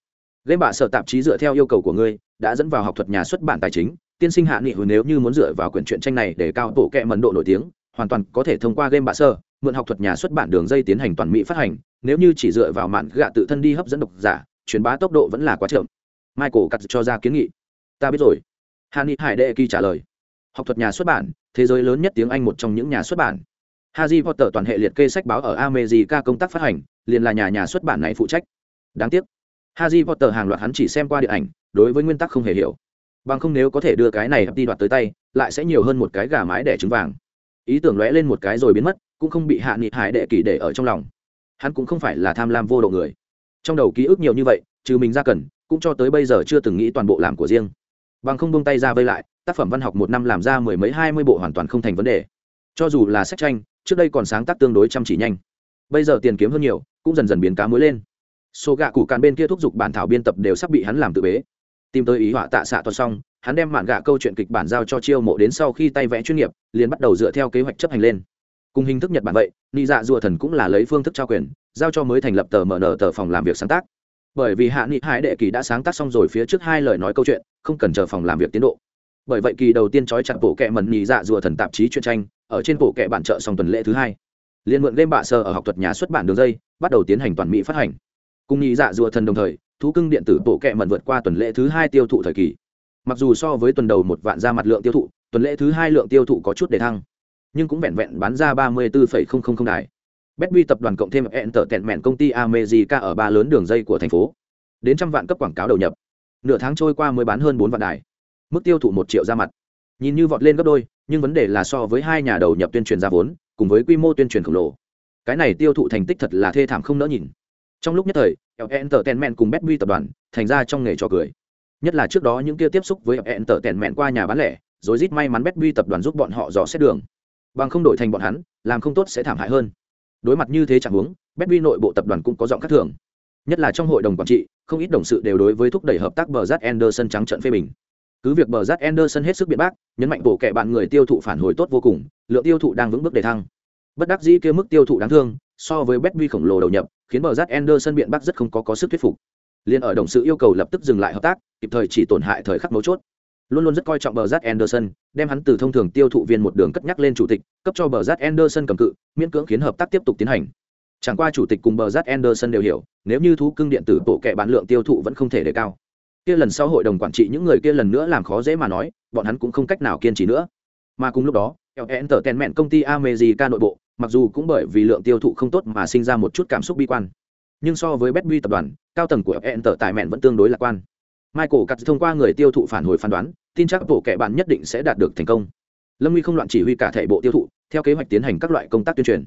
Game bạ sở tạp chí dựa theo yêu cầu của ngươi, đã dẫn vào học thuật nhà xuất bản tài chính. Tiên sinh hạ nghị hồi nếu như muốn dựa vào quyển truyện tranh này để cao tổ kệ mẫn độ nổi tiếng hoàn toàn có thể thông qua game bạ sơ mượn học thuật nhà xuất bản đường dây tiến hành toàn mỹ phát hành nếu như chỉ dựa vào mạn gạ tự thân đi hấp dẫn độc giả truyền bá tốc độ vẫn là quá chậm michael cắt cho ra kiến nghị ta biết rồi hani hải đệ kỳ trả lời học thuật nhà xuất bản thế giới lớn nhất tiếng anh một trong những nhà xuất bản Harry Potter toàn hệ liệt kê sách báo ở America công tác phát hành, liền là nhà nhà xuất bản này phụ trách. Đáng tiếc, Harry Potter hàng loạt hắn chỉ xem qua điện ảnh, đối với nguyên tắc không hề hiểu. Bằng không nếu có thể đưa cái này đi đoạt tới tay, lại sẽ nhiều hơn một cái gà mái đẻ trứng vàng. Ý tưởng lóe lên một cái rồi biến mất, cũng không bị Hạ Nghị Hải đệ kỳ để ở trong lòng. Hắn cũng không phải là tham lam vô độ người. Trong đầu ký ức nhiều như vậy, trừ mình ra cần, cũng cho tới bây giờ chưa từng nghĩ toàn bộ làm của riêng. Bằng không buông tay ra vây lại, tác phẩm văn học một năm làm ra mười mấy hai mươi bộ hoàn toàn không thành vấn đề. Cho dù là sách tranh, trước đây còn sáng tác tương đối chăm chỉ nhanh bây giờ tiền kiếm hơn nhiều cũng dần dần biến cá mới lên số gạ cụ càn bên kia thúc giục bản thảo biên tập đều sắp bị hắn làm tự bế tìm tới ý họa tạ xạ toàn xong hắn đem mạn gạ câu chuyện kịch bản giao cho chiêu mộ đến sau khi tay vẽ chuyên nghiệp, liền bắt đầu dựa theo kế hoạch chấp hành lên. Cùng hình thức nhật bản vậy, nị dạ dùa thần cũng là lấy phương thức trao quyền, giao cho mới thành lập tờ mở nở tờ phòng làm việc sáng tác. Bởi vì hạ nghị hải đệ kỳ đã sáng tác xong rồi phía trước hai lời nói câu chuyện, không cần chờ phòng làm việc tiến độ. Bởi vậy kỳ đầu tiên trói chặt bộ kệ mần nhị dạ rùa thần tạp chí truyện tranh, ở trên bộ kệ bản trợ xong tuần lễ thứ hai. Liên mượn game bạ sơ ở học thuật nhà xuất bản đường dây, bắt đầu tiến hành toàn mỹ phát hành. Cùng nhị dạ rùa thần đồng thời, thú cưng điện tử bộ kệ mần vượt qua tuần lễ thứ hai tiêu thụ thời kỳ mặc dù so với tuần đầu một vạn ra mặt lượng tiêu thụ, tuần lễ thứ hai lượng tiêu thụ có chút để thăng, nhưng cũng vẹn vẹn bán ra ba mươi bốn đài. Betway tập đoàn cộng thêm Entertainment công ty amejica ở ba lớn đường dây của thành phố. Đến trăm vạn cấp quảng cáo đầu nhập. Nửa tháng trôi qua mới bán hơn bốn vạn đài. Mức tiêu thụ một triệu ra mặt. Nhìn như vọt lên gấp đôi, nhưng vấn đề là so với hai nhà đầu nhập tuyên truyền ra vốn, cùng với quy mô tuyên truyền khổng lồ. Cái này tiêu thụ thành tích thật là thê thảm không nỡ nhìn. Trong lúc nhất thời, entertainment cùng betby tập đoàn thành ra trong nghề trò cười nhất là trước đó những kia tiếp xúc với entertainment qua nhà bán lẻ rồi rít may mắn betby tập đoàn giúp bọn họ dò xét đường bằng không đổi thành bọn hắn làm không tốt sẽ thảm hại hơn đối mặt như thế chẳng huống betby nội bộ tập đoàn cũng có giọng khác thường nhất là trong hội đồng quản trị không ít đồng sự đều đối với thúc đẩy hợp tác bờ rát anderson trắng trận phê bình cứ việc bờ rát Anderson hết sức biện bác, nhấn mạnh bộ kệ bạn người tiêu thụ phản hồi tốt vô cùng, lượng tiêu thụ đang vững bước để thăng. Bất đắc dĩ kia mức tiêu thụ đáng thương, so với Betby khổng lồ đầu nhập, khiến bờ rát Anderson biện bác rất không có có sức thuyết phục. Liên ở đồng sự yêu cầu lập tức dừng lại hợp tác, kịp thời chỉ tổn hại thời khắc mấu chốt. Luôn luôn rất coi trọng bờ rát Anderson, đem hắn từ thông thường tiêu thụ viên một đường cất nhắc lên chủ tịch, cấp cho bờ rát Anderson cầm cự, miễn cưỡng khiến hợp tác tiếp tục tiến hành. Chẳng qua chủ tịch cùng bờ rát Anderson đều hiểu, nếu như thú cưng điện tử bộ kệ bán lượng tiêu thụ vẫn không thể đề cao kia lần sau hội đồng quản trị những người kia lần nữa làm khó dễ mà nói bọn hắn cũng không cách nào kiên trì nữa mà cùng lúc đó entertainment công ty America nội bộ mặc dù cũng bởi vì lượng tiêu thụ không tốt mà sinh ra một chút cảm xúc bi quan nhưng so với Betby tập đoàn, cao tầng của Enter tại mện vẫn tương đối lạc quan. Michael cắt thông qua người tiêu thụ phản hồi phán đoán, tin chắc bộ kẻ bạn nhất định sẽ đạt được thành công. Lâm nguy không loạn chỉ huy cả thể bộ tiêu thụ, theo kế hoạch tiến hành các loại công tác tuyên truyền.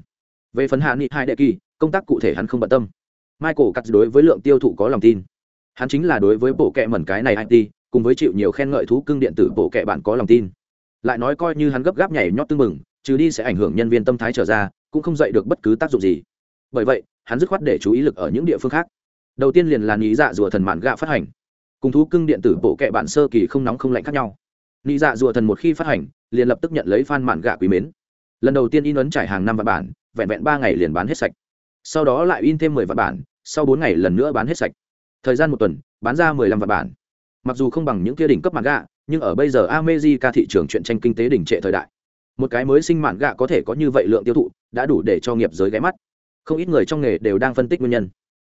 Về phấn hạ nghị hai đệ kỳ, công tác cụ thể hắn không bận tâm. Michael cắt đối với lượng tiêu thụ có lòng tin. Hắn chính là đối với bộ kệ mẩn cái này it, cùng với chịu nhiều khen ngợi thú cưng điện tử bộ kệ bạn có lòng tin. Lại nói coi như hắn gấp gáp nhảy nhót tương mừng trừ đi sẽ ảnh hưởng nhân viên tâm thái trở ra, cũng không dậy được bất cứ tác dụng gì. Bởi vậy hắn dứt khoát để chú ý lực ở những địa phương khác. Đầu tiên liền là nghĩ dạ rùa thần mạn gạ phát hành. Cùng thú cưng điện tử bộ kệ bản sơ kỳ không nóng không lạnh khác nhau. Nghĩ dạ rùa thần một khi phát hành, liền lập tức nhận lấy fan mạn gạ quý mến. Lần đầu tiên in ấn trải hàng năm vạn bản, vẹn vẹn ba ngày liền bán hết sạch. Sau đó lại in thêm mười vạn bản, sau bốn ngày lần nữa bán hết sạch. Thời gian một tuần, bán ra mười lăm vạn bản. Mặc dù không bằng những kia đỉnh cấp mạn gạ, nhưng ở bây giờ amejica thị trường chuyện tranh kinh tế đỉnh trệ thời đại, một cái mới sinh mạn gạ có thể có như vậy lượng tiêu thụ, đã đủ để cho nghiệp giới ghé mắt không ít người trong nghề đều đang phân tích nguyên nhân.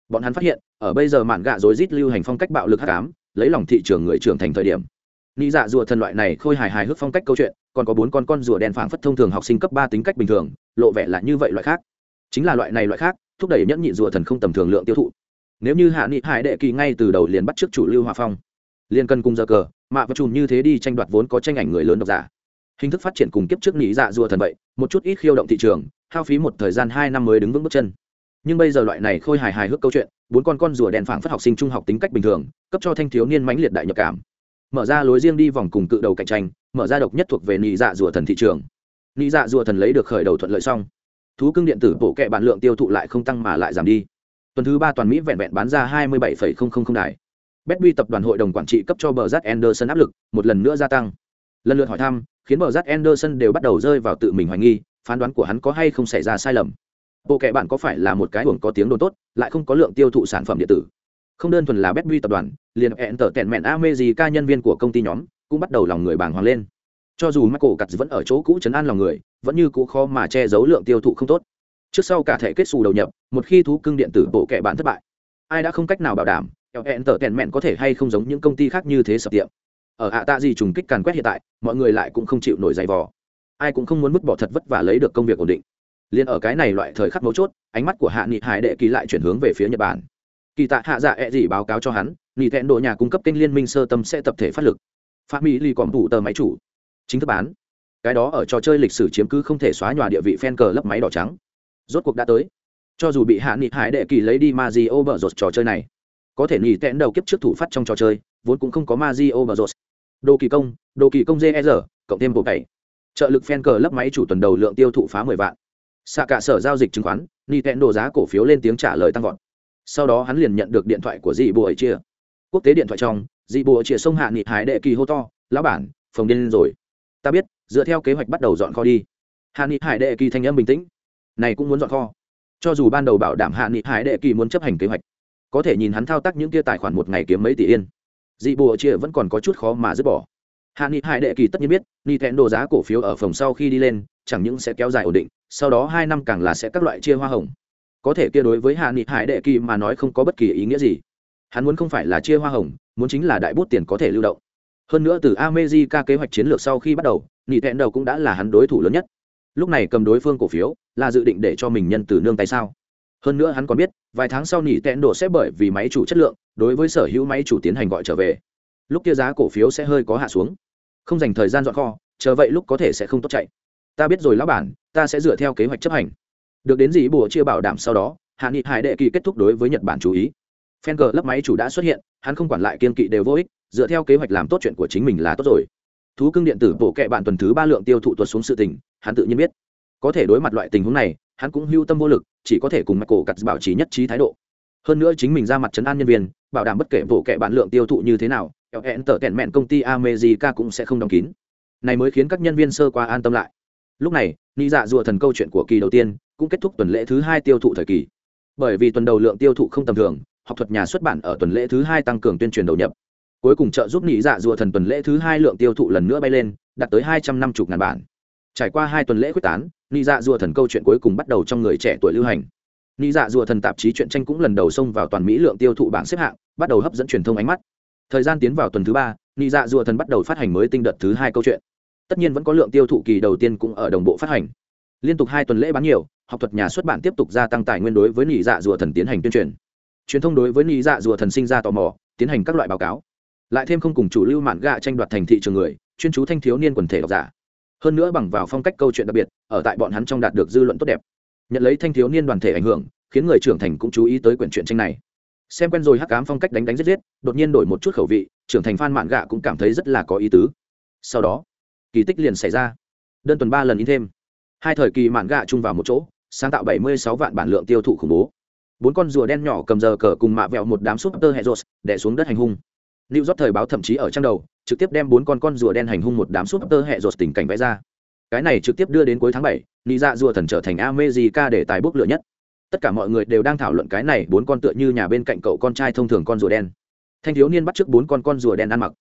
Bọn hắn phát hiện, ở bây giờ mạn gạ rối rít lưu hành phong cách bạo lực hát cám lấy lòng thị trường người trưởng thành thời điểm. Ni dạ rùa thần loại này khôi hài hài hước phong cách câu chuyện, còn có bốn con con rùa đen phảng phất thông thường học sinh cấp ba tính cách bình thường, lộ vẻ là như vậy loại khác. Chính là loại này loại khác, thúc đẩy nhẫn nhị rùa thần không tầm thường lượng tiêu thụ. Nếu như hạ nghị hải đệ kỳ ngay từ đầu liền bắt trước chủ lưu hòa phong, liền cần cùng giờ cờ, mạ và chùm như thế đi tranh đoạt vốn có tranh ảnh người lớn độc giả hình thức phát triển cùng kiếp trước nghĩ dạ rùa thần vậy một chút ít khiêu động thị trường, hao phí một thời gian hai năm mới đứng vững bước chân. Nhưng bây giờ loại này khôi hài hài hước câu chuyện, bốn con con rùa đèn phảng phất học sinh trung học tính cách bình thường, cấp cho thanh thiếu niên mãnh liệt đại nhập cảm. Mở ra lối riêng đi vòng cùng cự đầu cạnh tranh, mở ra độc nhất thuộc về nị dạ rùa thần thị trường. Nị dạ rùa thần lấy được khởi đầu thuận lợi xong. Thú cưng điện tử bộ kệ bản lượng tiêu thụ lại không tăng mà lại giảm đi. Tuần thứ ba toàn mỹ vẹn vẹn bán ra hai mươi bảy đài. Betby tập đoàn hội đồng quản trị cấp cho bờ rát anderson áp lực, một lần nữa gia tăng. Lần lượt hỏi thăm khiến bờ rát anderson đều bắt đầu rơi vào tự mình hoài nghi, phán đoán của hắn có hay không xảy ra sai lầm. Bộ kệ bạn có phải là một cái uổng có tiếng đồn tốt, lại không có lượng tiêu thụ sản phẩm điện tử? Không đơn thuần là Betway tập đoàn, liền hẹn tở tẹn mẹn America nhân viên của công ty nhóm cũng bắt đầu lòng người bàng hoàng lên. Cho dù michael cắt vẫn ở chỗ cũ chấn an lòng người, vẫn như cũ khó mà che giấu lượng tiêu thụ không tốt. Trước sau cả thể kết xù đầu nhập, một khi thú cưng điện tử bộ kệ bạn thất bại, ai đã không cách nào bảo đảm hẹn tở tẹn mẹn có thể hay không giống những công ty khác như thế sập tiệm? Ở ạ tạ gì trùng kích càn quét hiện tại, mọi người lại cũng không chịu nổi giày vò. Ai cũng không muốn vứt bỏ thật vất vả lấy được công việc ổn định. Liền ở cái này loại thời khắc mấu chốt, ánh mắt của hạ nghị hải đệ kỳ lại chuyển hướng về phía nhật bản. Kỳ tạ hạ dạ ẹ、e、gì báo cáo cho hắn, nghị thẹn độ nhà cung cấp kênh liên minh sơ tâm sẽ tập thể phát lực. Phát mỹ ly còn thủ tờ máy chủ. Chính thức bán. Cái đó ở trò chơi lịch sử chiếm cứ không thể xóa nhòa địa vị fan cờ lấp máy đỏ trắng. Rốt cuộc đã tới. Cho dù bị hạ nghị hải đệ kỳ lấy đi ma di ô bờ rột trò chơi này, có thể nghỉ thẹn đầu kiếp trước thủ phát trong trò chơi vốn cũng không có Mario di ô đồ kỳ công, đồ kỳ công gsr cộng thêm bộ bảy. Trợ lực fan cờ lấp máy chủ tuần đầu lượng tiêu thụ phá mười vạn. Xạ cả sở giao dịch chứng khoán, Nintendo đồ giá cổ phiếu lên tiếng trả lời tăng vọt. Sau đó hắn liền nhận được điện thoại của dị bộ ấy chia. Quốc tế điện thoại trong, dị bộ chia sông hạ nghị hải đệ kỳ hô to, lão bản, phòng điên rồi. Ta biết, dựa theo kế hoạch bắt đầu dọn kho đi. Hạ nghị hải đệ kỳ thanh âm bình tĩnh. Này cũng muốn dọn kho. Cho dù ban đầu bảo đảm hạ nghị hải đệ kỳ muốn chấp hành kế hoạch, có thể nhìn hắn thao tác những kia tài khoản một ngày kiếm mấy tỷ yên dị bộ chia vẫn còn có chút khó mà dứt bỏ. Hạ nghị hải đệ kỳ tất nhiên biết ni thẹn đồ giá cổ phiếu ở phòng sau khi đi lên, chẳng những sẽ kéo dài ổn định, sau đó hai năm càng là sẽ các loại chia hoa hồng. Có thể kia đối với hạ nghị hải đệ kỳ mà nói không có bất kỳ ý nghĩa gì. Hắn muốn không phải là chia hoa hồng, muốn chính là đại bút tiền có thể lưu động. Hơn nữa từ amejica kế hoạch chiến lược sau khi bắt đầu nị thẹn đầu cũng đã là hắn đối thủ lớn nhất. Lúc này cầm đối phương cổ phiếu là dự định để cho mình nhân từ nương tay sao? Hơn nữa hắn còn biết, vài tháng sau nỉ tẹn đổ sẽ bởi vì máy chủ chất lượng, đối với sở hữu máy chủ tiến hành gọi trở về. Lúc kia giá cổ phiếu sẽ hơi có hạ xuống. Không dành thời gian dọn kho, chờ vậy lúc có thể sẽ không tốt chạy. Ta biết rồi lão bản, ta sẽ dựa theo kế hoạch chấp hành. Được đến gì bùa chia bảo đảm sau đó, hạ nghị hải đệ kỳ kết thúc đối với nhật bản chú ý. Phen cờ lấp máy chủ đã xuất hiện, hắn không quản lại kiên kỵ đều vô ích, dựa theo kế hoạch làm tốt chuyện của chính mình là tốt rồi. Thú cưng điện tử bộ kệ bạn tuần thứ ba lượng tiêu thụ tuột xuống sự tình, hắn tự nhiên biết. Có thể đối mặt loại tình huống này hắn cũng hưu tâm vô lực, chỉ có thể cùng mặt cổ cặt bảo trì nhất trí thái độ. Hơn nữa chính mình ra mặt chấn an nhân viên, bảo đảm bất kể bộ kệ bản lượng tiêu thụ như thế nào hẹn tở tẹn mẹn công ty amejica cũng sẽ không đóng kín. Này mới khiến các nhân viên sơ qua an tâm lại. Lúc này ni dạ dùa thần câu chuyện của kỳ đầu tiên cũng kết thúc tuần lễ thứ hai tiêu thụ thời kỳ. Bởi vì tuần đầu lượng tiêu thụ không tầm thường, học thuật nhà xuất bản ở tuần lễ thứ hai tăng cường tuyên truyền đầu nhập. Cuối cùng trợ giúp nị dạ dùa thần tuần lễ thứ hai lượng tiêu thụ lần nữa bay lên, đạt tới hai trăm năm mươi ngàn bản trải qua hai tuần lễ quyết tán, nị dạ dùa thần câu chuyện cuối cùng bắt đầu trong người trẻ tuổi lưu hành. Nị dạ dùa thần tạp chí truyện tranh cũng lần đầu xông vào toàn mỹ lượng tiêu thụ bảng xếp hạng, bắt đầu hấp dẫn truyền thông ánh mắt. Thời gian tiến vào tuần thứ ba, nị dạ dùa thần bắt đầu phát hành mới tinh đợt thứ hai câu chuyện. Tất nhiên vẫn có lượng tiêu thụ kỳ đầu tiên cũng ở đồng bộ phát hành. Liên tục hai tuần lễ bán nhiều, học thuật nhà xuất bản tiếp tục gia tăng tài nguyên đối với nị dạ rùa thần tiến hành tuyên truyền. Truyền thông đối với nị dạ rùa thần sinh ra tò mò, tiến hành các loại báo cáo. Lại thêm không cùng chủ lưu mạn gạ tranh đoạt thành thị trường người, chuyên chú thanh thiếu niên quần thể độc giả hơn nữa bằng vào phong cách câu chuyện đặc biệt, ở tại bọn hắn trong đạt được dư luận tốt đẹp. Nhận lấy thanh thiếu niên đoàn thể ảnh hưởng, khiến người trưởng thành cũng chú ý tới quyển truyện tranh này. Xem quen rồi hắc cám phong cách đánh đánh giết giết, đột nhiên đổi một chút khẩu vị, trưởng thành phan mạn gạ cũng cảm thấy rất là có ý tứ. Sau đó, kỳ tích liền xảy ra. Đơn tuần ba lần in thêm. Hai thời kỳ mạn gạ chung vào một chỗ, sáng tạo bảy mươi sáu vạn bản lượng tiêu thụ khủng bố. Bốn con rùa đen nhỏ cầm giờ cờ cùng mạ vẹo một đám súp tơ hệ rột đẻ xuống đất hành hung. New York thời báo thậm chí ở trang đầu, trực tiếp đem bốn con con rùa đen hành hung một đám súp tơ hệ rột tình cảnh vẽ ra. Cái này trực tiếp đưa đến cuối tháng bảy, Nị Dạ rùa thần trở thành America để tài bốc lửa nhất. Tất cả mọi người đều đang thảo luận cái này bốn con tựa như nhà bên cạnh cậu con trai thông thường con rùa đen. Thanh thiếu niên bắt trước bốn con con rùa đen ăn mặc.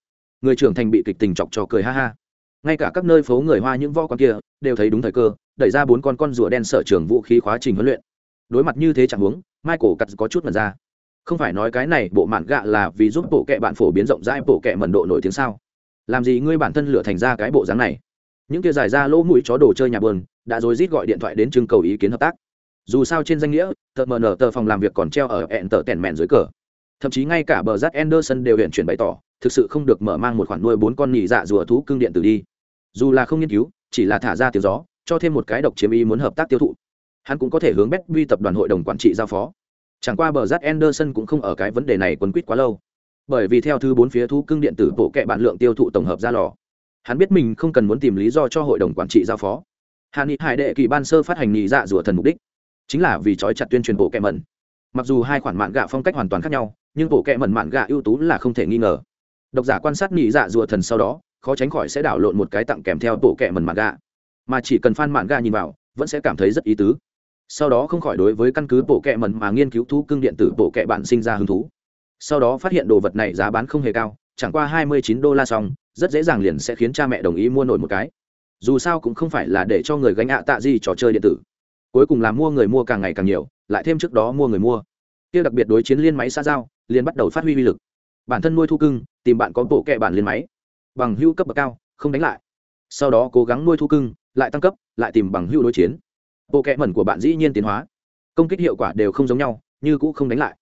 Người trưởng thành bị kịch tình chọc cho cười ha ha ngay cả các nơi phố người hoa những võ con kia đều thấy đúng thời cơ đẩy ra bốn con con rùa đen sở trường vũ khí khóa trình huấn luyện đối mặt như thế chẳng huống michael cắt có chút mà ra không phải nói cái này, bộ mạn gạ là vì giúp bộ kệ bạn phổ biến rộng rãi, bộ kệ mần độ nổi tiếng sao? Làm gì ngươi bản thân lựa thành ra cái bộ dáng này? Những kia giải ra lỗ mũi chó đồ chơi nhà bờn, đã rồi rít gọi điện thoại đến trưng cầu ý kiến hợp tác. Dù sao trên danh nghĩa, tờ mờ nở tờ phòng làm việc còn treo ở hẹn tờ tèn mẹn dưới cờ. Thậm chí ngay cả bờ rát anderson đều hiện chuyển bày tỏ, thực sự không được mở mang một khoản nuôi bốn con nhị dạ rùa thú cưng điện tử đi. Dù là không nghiên cứu, chỉ là thả ra tiếng gió, cho thêm một cái độc chiếm ý muốn hợp tác tiêu thụ. Hắn cũng có thể hướng betbuy tập đoàn hội đồng quản trị giao phó chẳng qua bờ rát anderson cũng không ở cái vấn đề này quấn quýt quá lâu. Bởi vì theo thứ bốn phía thu cưng điện tử bộ kệ bản lượng tiêu thụ tổng hợp ra lò. Hắn biết mình không cần muốn tìm lý do cho hội đồng quản trị giao phó. Hạ nghị hải đệ kỳ ban sơ phát hành nghị dạ rủa thần mục đích. Chính là vì trói chặt tuyên truyền bộ kệ mẩn. Mặc dù hai khoản mạn gạ phong cách hoàn toàn khác nhau, nhưng bộ kệ mẩn mạn gạ ưu tú là không thể nghi ngờ. Độc giả quan sát nghị dạ rùa thần sau đó, khó tránh khỏi sẽ đảo lộn một cái tặng kèm theo bộ kệ mẩn mạn gạ. Mà chỉ cần fan mạn gạ nhìn vào, vẫn sẽ cảm thấy rất ý tứ sau đó không khỏi đối với căn cứ bộ kệ mẩn mà nghiên cứu thú cưng điện tử bộ kệ bạn sinh ra hứng thú. Sau đó phát hiện đồ vật này giá bán không hề cao, chẳng qua hai mươi chín đô la xong, rất dễ dàng liền sẽ khiến cha mẹ đồng ý mua nổi một cái. Dù sao cũng không phải là để cho người gánh ạ tạ gì trò chơi điện tử. Cuối cùng là mua người mua càng ngày càng nhiều, lại thêm trước đó mua người mua. Kia đặc biệt đối chiến liên máy xa giao, liền bắt đầu phát huy uy lực. Bản thân nuôi thu cưng, tìm bạn có bộ kệ bản liên máy. Bằng hưu cấp bậc cao, không đánh lại. Sau đó cố gắng nuôi thu cưng, lại tăng cấp, lại tìm bằng hưu đối chiến bộ kệ mẩn của bạn dĩ nhiên tiến hóa. Công kích hiệu quả đều không giống nhau, như cũ không đánh lại.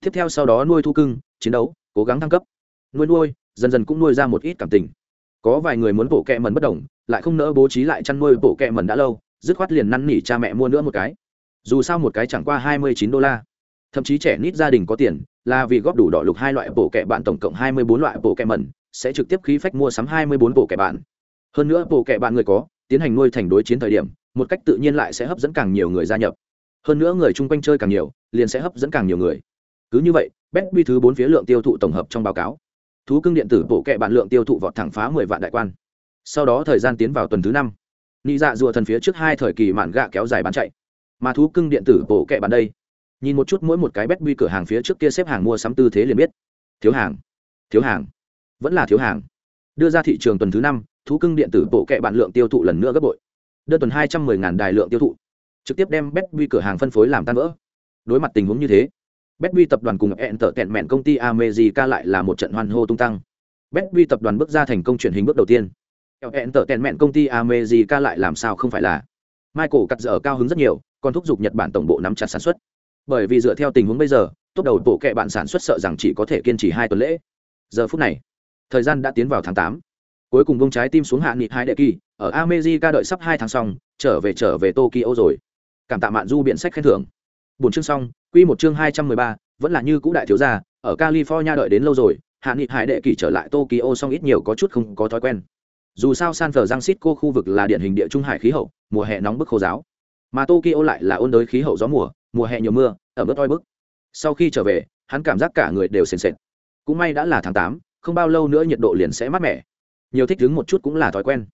Tiếp theo sau đó nuôi thu cưng, chiến đấu, cố gắng thăng cấp. Nuôi nuôi, dần dần cũng nuôi ra một ít cảm tình. Có vài người muốn bộ kẹ mẩn bất đồng, lại không nỡ bố trí lại chăn nuôi bộ kẹ mẩn đã lâu, dứt khoát liền năn nỉ cha mẹ mua nữa một cái. Dù sao một cái chẳng qua hai mươi chín đô la. Thậm chí trẻ nít gia đình có tiền, là vì góp đủ đỏ lục hai loại bộ kẹ bạn tổng cộng hai mươi bốn loại bộ kẹ mẩn, sẽ trực tiếp khí phách mua sắm hai mươi bốn bộ kẹ bạn. Hơn nữa bộ kẹ bạn người có, tiến hành nuôi thành đối chiến thời điểm một cách tự nhiên lại sẽ hấp dẫn càng nhiều người gia nhập. Hơn nữa người chung quanh chơi càng nhiều, liền sẽ hấp dẫn càng nhiều người. Cứ như vậy bet bi thứ bốn phía lượng tiêu thụ tổng hợp trong báo cáo. Thú cưng điện tử bộ kệ bản lượng tiêu thụ vọt thẳng phá mười vạn đại quan. Sau đó thời gian tiến vào tuần thứ năm. Nị dạ rùa thần phía trước hai thời kỳ mạn gạ kéo dài bán chạy. Mà thú cưng điện tử bộ kệ bản đây. Nhìn một chút mỗi một cái bet bi cửa hàng phía trước kia xếp hàng mua sắm tư thế liền biết. Thiếu hàng thiếu hàng, vẫn là thiếu hàng. Đưa ra thị trường tuần thứ năm, thú cưng điện tử bộ kệ bản lượng tiêu thụ lần nữa gấp bội đơn tuần hai trăm mười ngàn đài lượng tiêu thụ trực tiếp đem Betby cửa hàng phân phối làm tan vỡ đối mặt tình huống như thế Betby tập đoàn cùng hẹn tở tẹn mẹn công ty America lại là một trận hoan hô tung tăng. Betby tập đoàn bước ra thành công chuyển hình bước đầu tiên. Hẹn tở tẹn mẹn công ty America lại làm sao không phải là. Michael cắt giờ cao hứng rất nhiều, còn thúc giục Nhật Bản tổng bộ nắm chặt sản xuất. Bởi vì dựa theo tình huống bây giờ, tốt đầu bộ kệ bạn sản xuất sợ rằng chỉ có thể kiên trì hai tuần lễ. Giờ phút này, thời gian đã tiến vào tháng tám, Cuối cùng bông trái tim xuống hạ nghị hai đệ kỳ, ở America đợi sắp hai tháng xong, trở về trở về Tokyo rồi. Cảm tạ mạn du biện sách khen thưởng. bốn chương xong, Quy một chương 213, vẫn là như cũ đại thiếu gia, ở California đợi đến lâu rồi, Hạ Nghị Hải đệ kỳ trở lại Tokyo xong ít nhiều có chút không có thói quen. Dù sao San Francisco khu vực là điển hình địa trung hải khí hậu, mùa hè nóng bức khô giáo, mà Tokyo lại là ôn đới khí hậu gió mùa, mùa hè nhiều mưa, ở mức oi bức. Sau khi trở về, hắn cảm giác cả người đều sền sệt. Cũng may đã là tháng tám không bao lâu nữa nhiệt độ liền sẽ mát mẻ. Nhiều thích đứng một chút cũng là thói quen.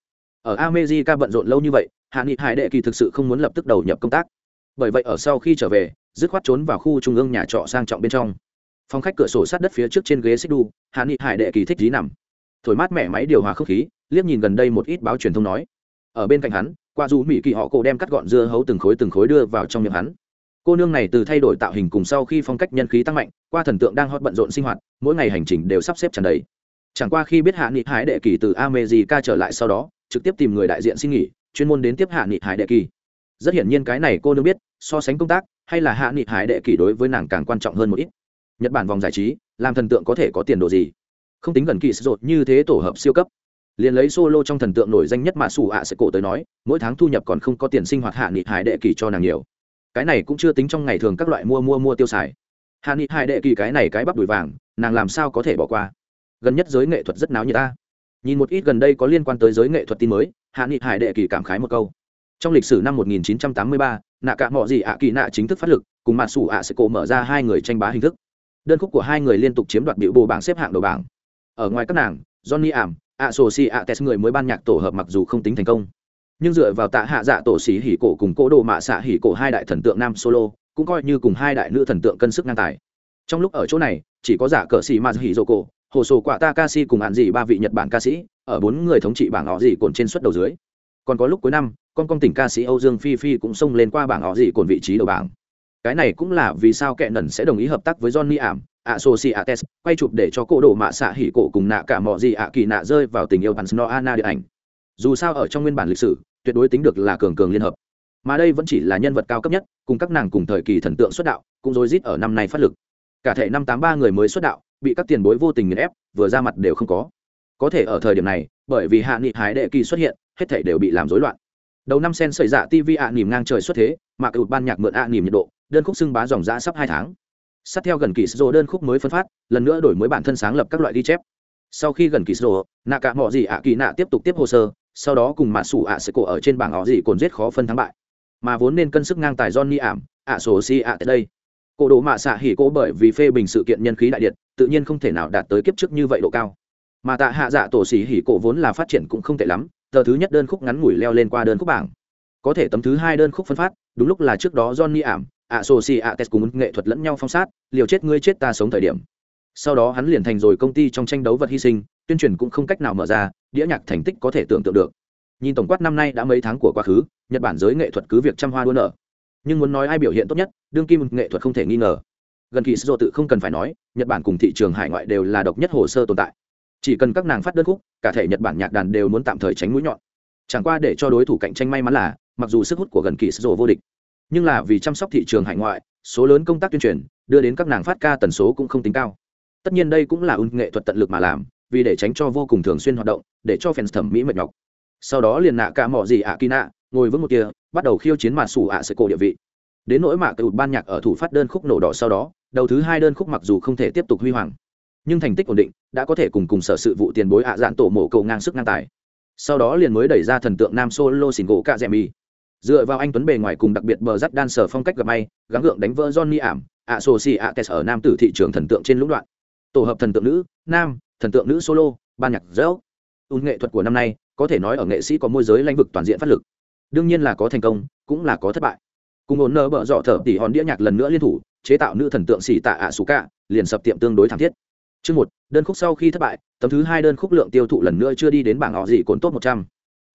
Ở America bận rộn lâu như vậy, Hạ Nghị Hải đệ kỳ thực sự không muốn lập tức đầu nhập công tác. Bởi vậy ở sau khi trở về, dứt khoát trốn vào khu trung ương nhà trọ sang trọng bên trong. Phòng khách cửa sổ sát đất phía trước trên ghế xích đu hạ nghị hải đệ kỳ thích dí nằm. Thổi mát mẻ máy điều hòa không khí liếc nhìn gần đây một ít báo truyền thông nói. Ở bên cạnh hắn qua dù mỹ kỳ họ cổ đem cắt gọn dưa hấu từng khối từng khối đưa vào trong miệng hắn. Cô nương này từ thay đổi tạo hình cùng sau khi phong cách nhân khí tăng mạnh qua thần tượng đang hót bận rộn sinh hoạt mỗi ngày hành trình đều sắp xếp tràn đầy chẳng qua khi biết hạ nghị hải đệ kỳ từ amejica trở lại sau đó, trực tiếp tìm người đại diện xin nghỉ, chuyên môn đến tiếp hạ nghị hải đệ kỳ. Rất hiển nhiên cái này cô nương biết, so sánh công tác, hay là hạ nghị hải đệ kỳ đối với nàng càng quan trọng hơn một ít. Nhật bản vòng giải trí, làm thần tượng có thể có tiền đồ gì? Không tính gần kỳ rột như thế tổ hợp siêu cấp. Liền lấy solo trong thần tượng nổi danh nhất mà sủ ạ sẽ cổ tới nói, mỗi tháng thu nhập còn không có tiền sinh hoạt hạ nghị hải đệ kỳ cho nàng nhiều. Cái này cũng chưa tính trong ngày thường các loại mua mua mua tiêu xài. Hạ nghị hải đệ kỳ cái này cái bắp đùi vàng, nàng làm sao có thể bỏ qua? Gần nhất giới nghệ thuật rất náo như ta. Nhìn một ít gần đây có liên quan tới giới nghệ thuật tin mới hạ nghị hải đệ kỳ cảm khái một câu. Trong lịch sử năm 1983, nạ cả mọi gì ạ kỳ nạ chính thức phát lực cùng mặt sủ ạ sẽ cổ mở ra hai người tranh bá hình thức. Đơn khúc của hai người liên tục chiếm đoạt biểu bồ bảng xếp hạng đầu bảng. Ở ngoài các nàng johnny ảm ạ sổ xì ạ tes người mới ban nhạc tổ hợp mặc dù không tính thành công. Nhưng dựa vào tạ hạ dạ tổ xỉ hỉ cổ cùng cỗ đồ mạ xạ hỉ cổ hai đại thần tượng nam solo cũng coi như cùng hai đại nữ thần tượng cân sức ngang tài. Trong lúc ở chỗ này chỉ có giả cờ xỉ mà hỉ dô cổ hồ sổ quả ta ca si cùng hạn dị ba vị nhật bản ca sĩ, ở bốn người thống trị bảng họ gì cồn trên suất đầu dưới. Còn có lúc cuối năm, con con tỉnh ca sĩ âu dương phi phi cũng xông lên qua bảng họ gì cồn vị trí đầu bảng. Cái này cũng là vì sao kệ nần sẽ đồng ý hợp tác với johnny ảm, associates, quay chụp để cho cô đồ mạ xạ hỉ cổ cùng nạ cả mọi gì ạ kỳ nạ rơi vào tình yêu bắn no ana điện ảnh. Dù sao ở trong nguyên bản lịch sử, tuyệt đối tính được là cường cường liên hợp. Mà đây vẫn chỉ là nhân vật cao cấp nhất, cùng các nàng cùng thời kỳ thần tượng xuất đạo, cũng rối rít ở năm nay phát lực. Cả thể năm tám ba người mới xuất đạo bị các tiền bối vô tình nghiền ép, vừa ra mặt đều không có. Có thể ở thời điểm này, bởi vì hạ nghị hái đệ kỳ xuất hiện, hết thể đều bị làm rối loạn. Đầu năm sen xảy dạ tv ạ nỉm ngang trời xuất thế, mà cựu ban nhạc mượn ạ nỉm nhiệt độ, đơn khúc xưng bá dòng giã sắp hai tháng. Sát theo gần kỳ sô đơn khúc mới phân phát, lần nữa đổi mới bản thân sáng lập các loại ghi chép. Sau khi gần kỳ sô, nạ cả mọi gì ạ kỳ nạ tiếp tục tiếp hồ sơ, sau đó cùng mạ sủ ạ sẽ cổ ở trên bảng họ gì cồn giết khó phân thắng bại. Mà vốn nên cân sức ngang tài johnny ảm, ạ sổ si ạ tới đây cổ đồ mạ xạ hỉ cổ bởi vì phê bình sự kiện nhân khí đại điện, tự nhiên không thể nào đạt tới kiếp trước như vậy độ cao. Mà tạ hạ dạ tổ xỉ hỉ cổ vốn là phát triển cũng không tệ lắm, tờ thứ nhất đơn khúc ngắn ngủi leo lên qua đơn khúc bảng. Có thể tấm thứ hai đơn khúc phân phát, đúng lúc là trước đó johnny ảm, ạ sô si ạ tes cùng nghệ thuật lẫn nhau phong sát, liều chết ngươi chết ta sống thời điểm. Sau đó hắn liền thành rồi công ty trong tranh đấu vật hy sinh, tuyên truyền cũng không cách nào mở ra, đĩa nhạc thành tích có thể tưởng tượng được. Nhìn tổng quát năm nay đã mấy tháng của quá khứ, nhật bản giới nghệ thuật cứ việc trăm hoa đua nở nhưng muốn nói ai biểu hiện tốt nhất, đương kim nghệ thuật không thể nghi ngờ. Gần kỳ sô tự không cần phải nói, nhật bản cùng thị trường hải ngoại đều là độc nhất hồ sơ tồn tại. Chỉ cần các nàng phát đơn khúc, cả thể nhật bản nhạc đàn đều muốn tạm thời tránh mũi nhọn. Chẳng qua để cho đối thủ cạnh tranh may mắn là, mặc dù sức hút của gần kỳ sô vô địch, nhưng là vì chăm sóc thị trường hải ngoại, số lớn công tác tuyên truyền, đưa đến các nàng phát ca tần số cũng không tính cao. Tất nhiên đây cũng là ưng nghệ thuật tận lực mà làm, vì để tránh cho vô cùng thường xuyên hoạt động, để cho fans thẩm mỹ mệt nhọc. Sau đó liền nạ cả mỏ gì ạ kỳ nạ ngồi vững một kia, bắt đầu khiêu chiến mạt sủ ạ sẽ cổ địa vị. Đến nỗi mạ cựu ban nhạc ở thủ phát đơn khúc nổ đỏ sau đó, đầu thứ hai đơn khúc mặc dù không thể tiếp tục huy hoàng, nhưng thành tích ổn định, đã có thể cùng cùng sở sự vụ tiền bối ạ dạn tổ mổ cầu ngang sức ngang tài. Sau đó liền mới đẩy ra thần tượng nam solo xỉn gỗ cạ dẹ mi dựa vào anh tuấn bề ngoài cùng đặc biệt bờ rắt đan sở phong cách gặp may, gắng gượng đánh vỡ johnny ảm, ạ sô si ạ tes ở nam tử thị trường thần tượng trên lũng đoạn. Tổ hợp thần tượng nữ, nam, thần tượng nữ solo, ban nhạc dỡ ùn nghệ thuật của năm nay, có thể nói ở nghệ sĩ có môi giới lãnh vực toàn diện phát lực đương nhiên là có thành công, cũng là có thất bại. Cùng ổn nơ bợ dọ thở tỉ hòn đĩa nhạc lần nữa liên thủ, chế tạo nữ thần tượng xỉ tạ ạ xù cạ, liền sập tiệm tương đối thảm thiết. Chương một, đơn khúc sau khi thất bại, tấm thứ hai đơn khúc lượng tiêu thụ lần nữa chưa đi đến bảng họ gì cồn tốt một trăm.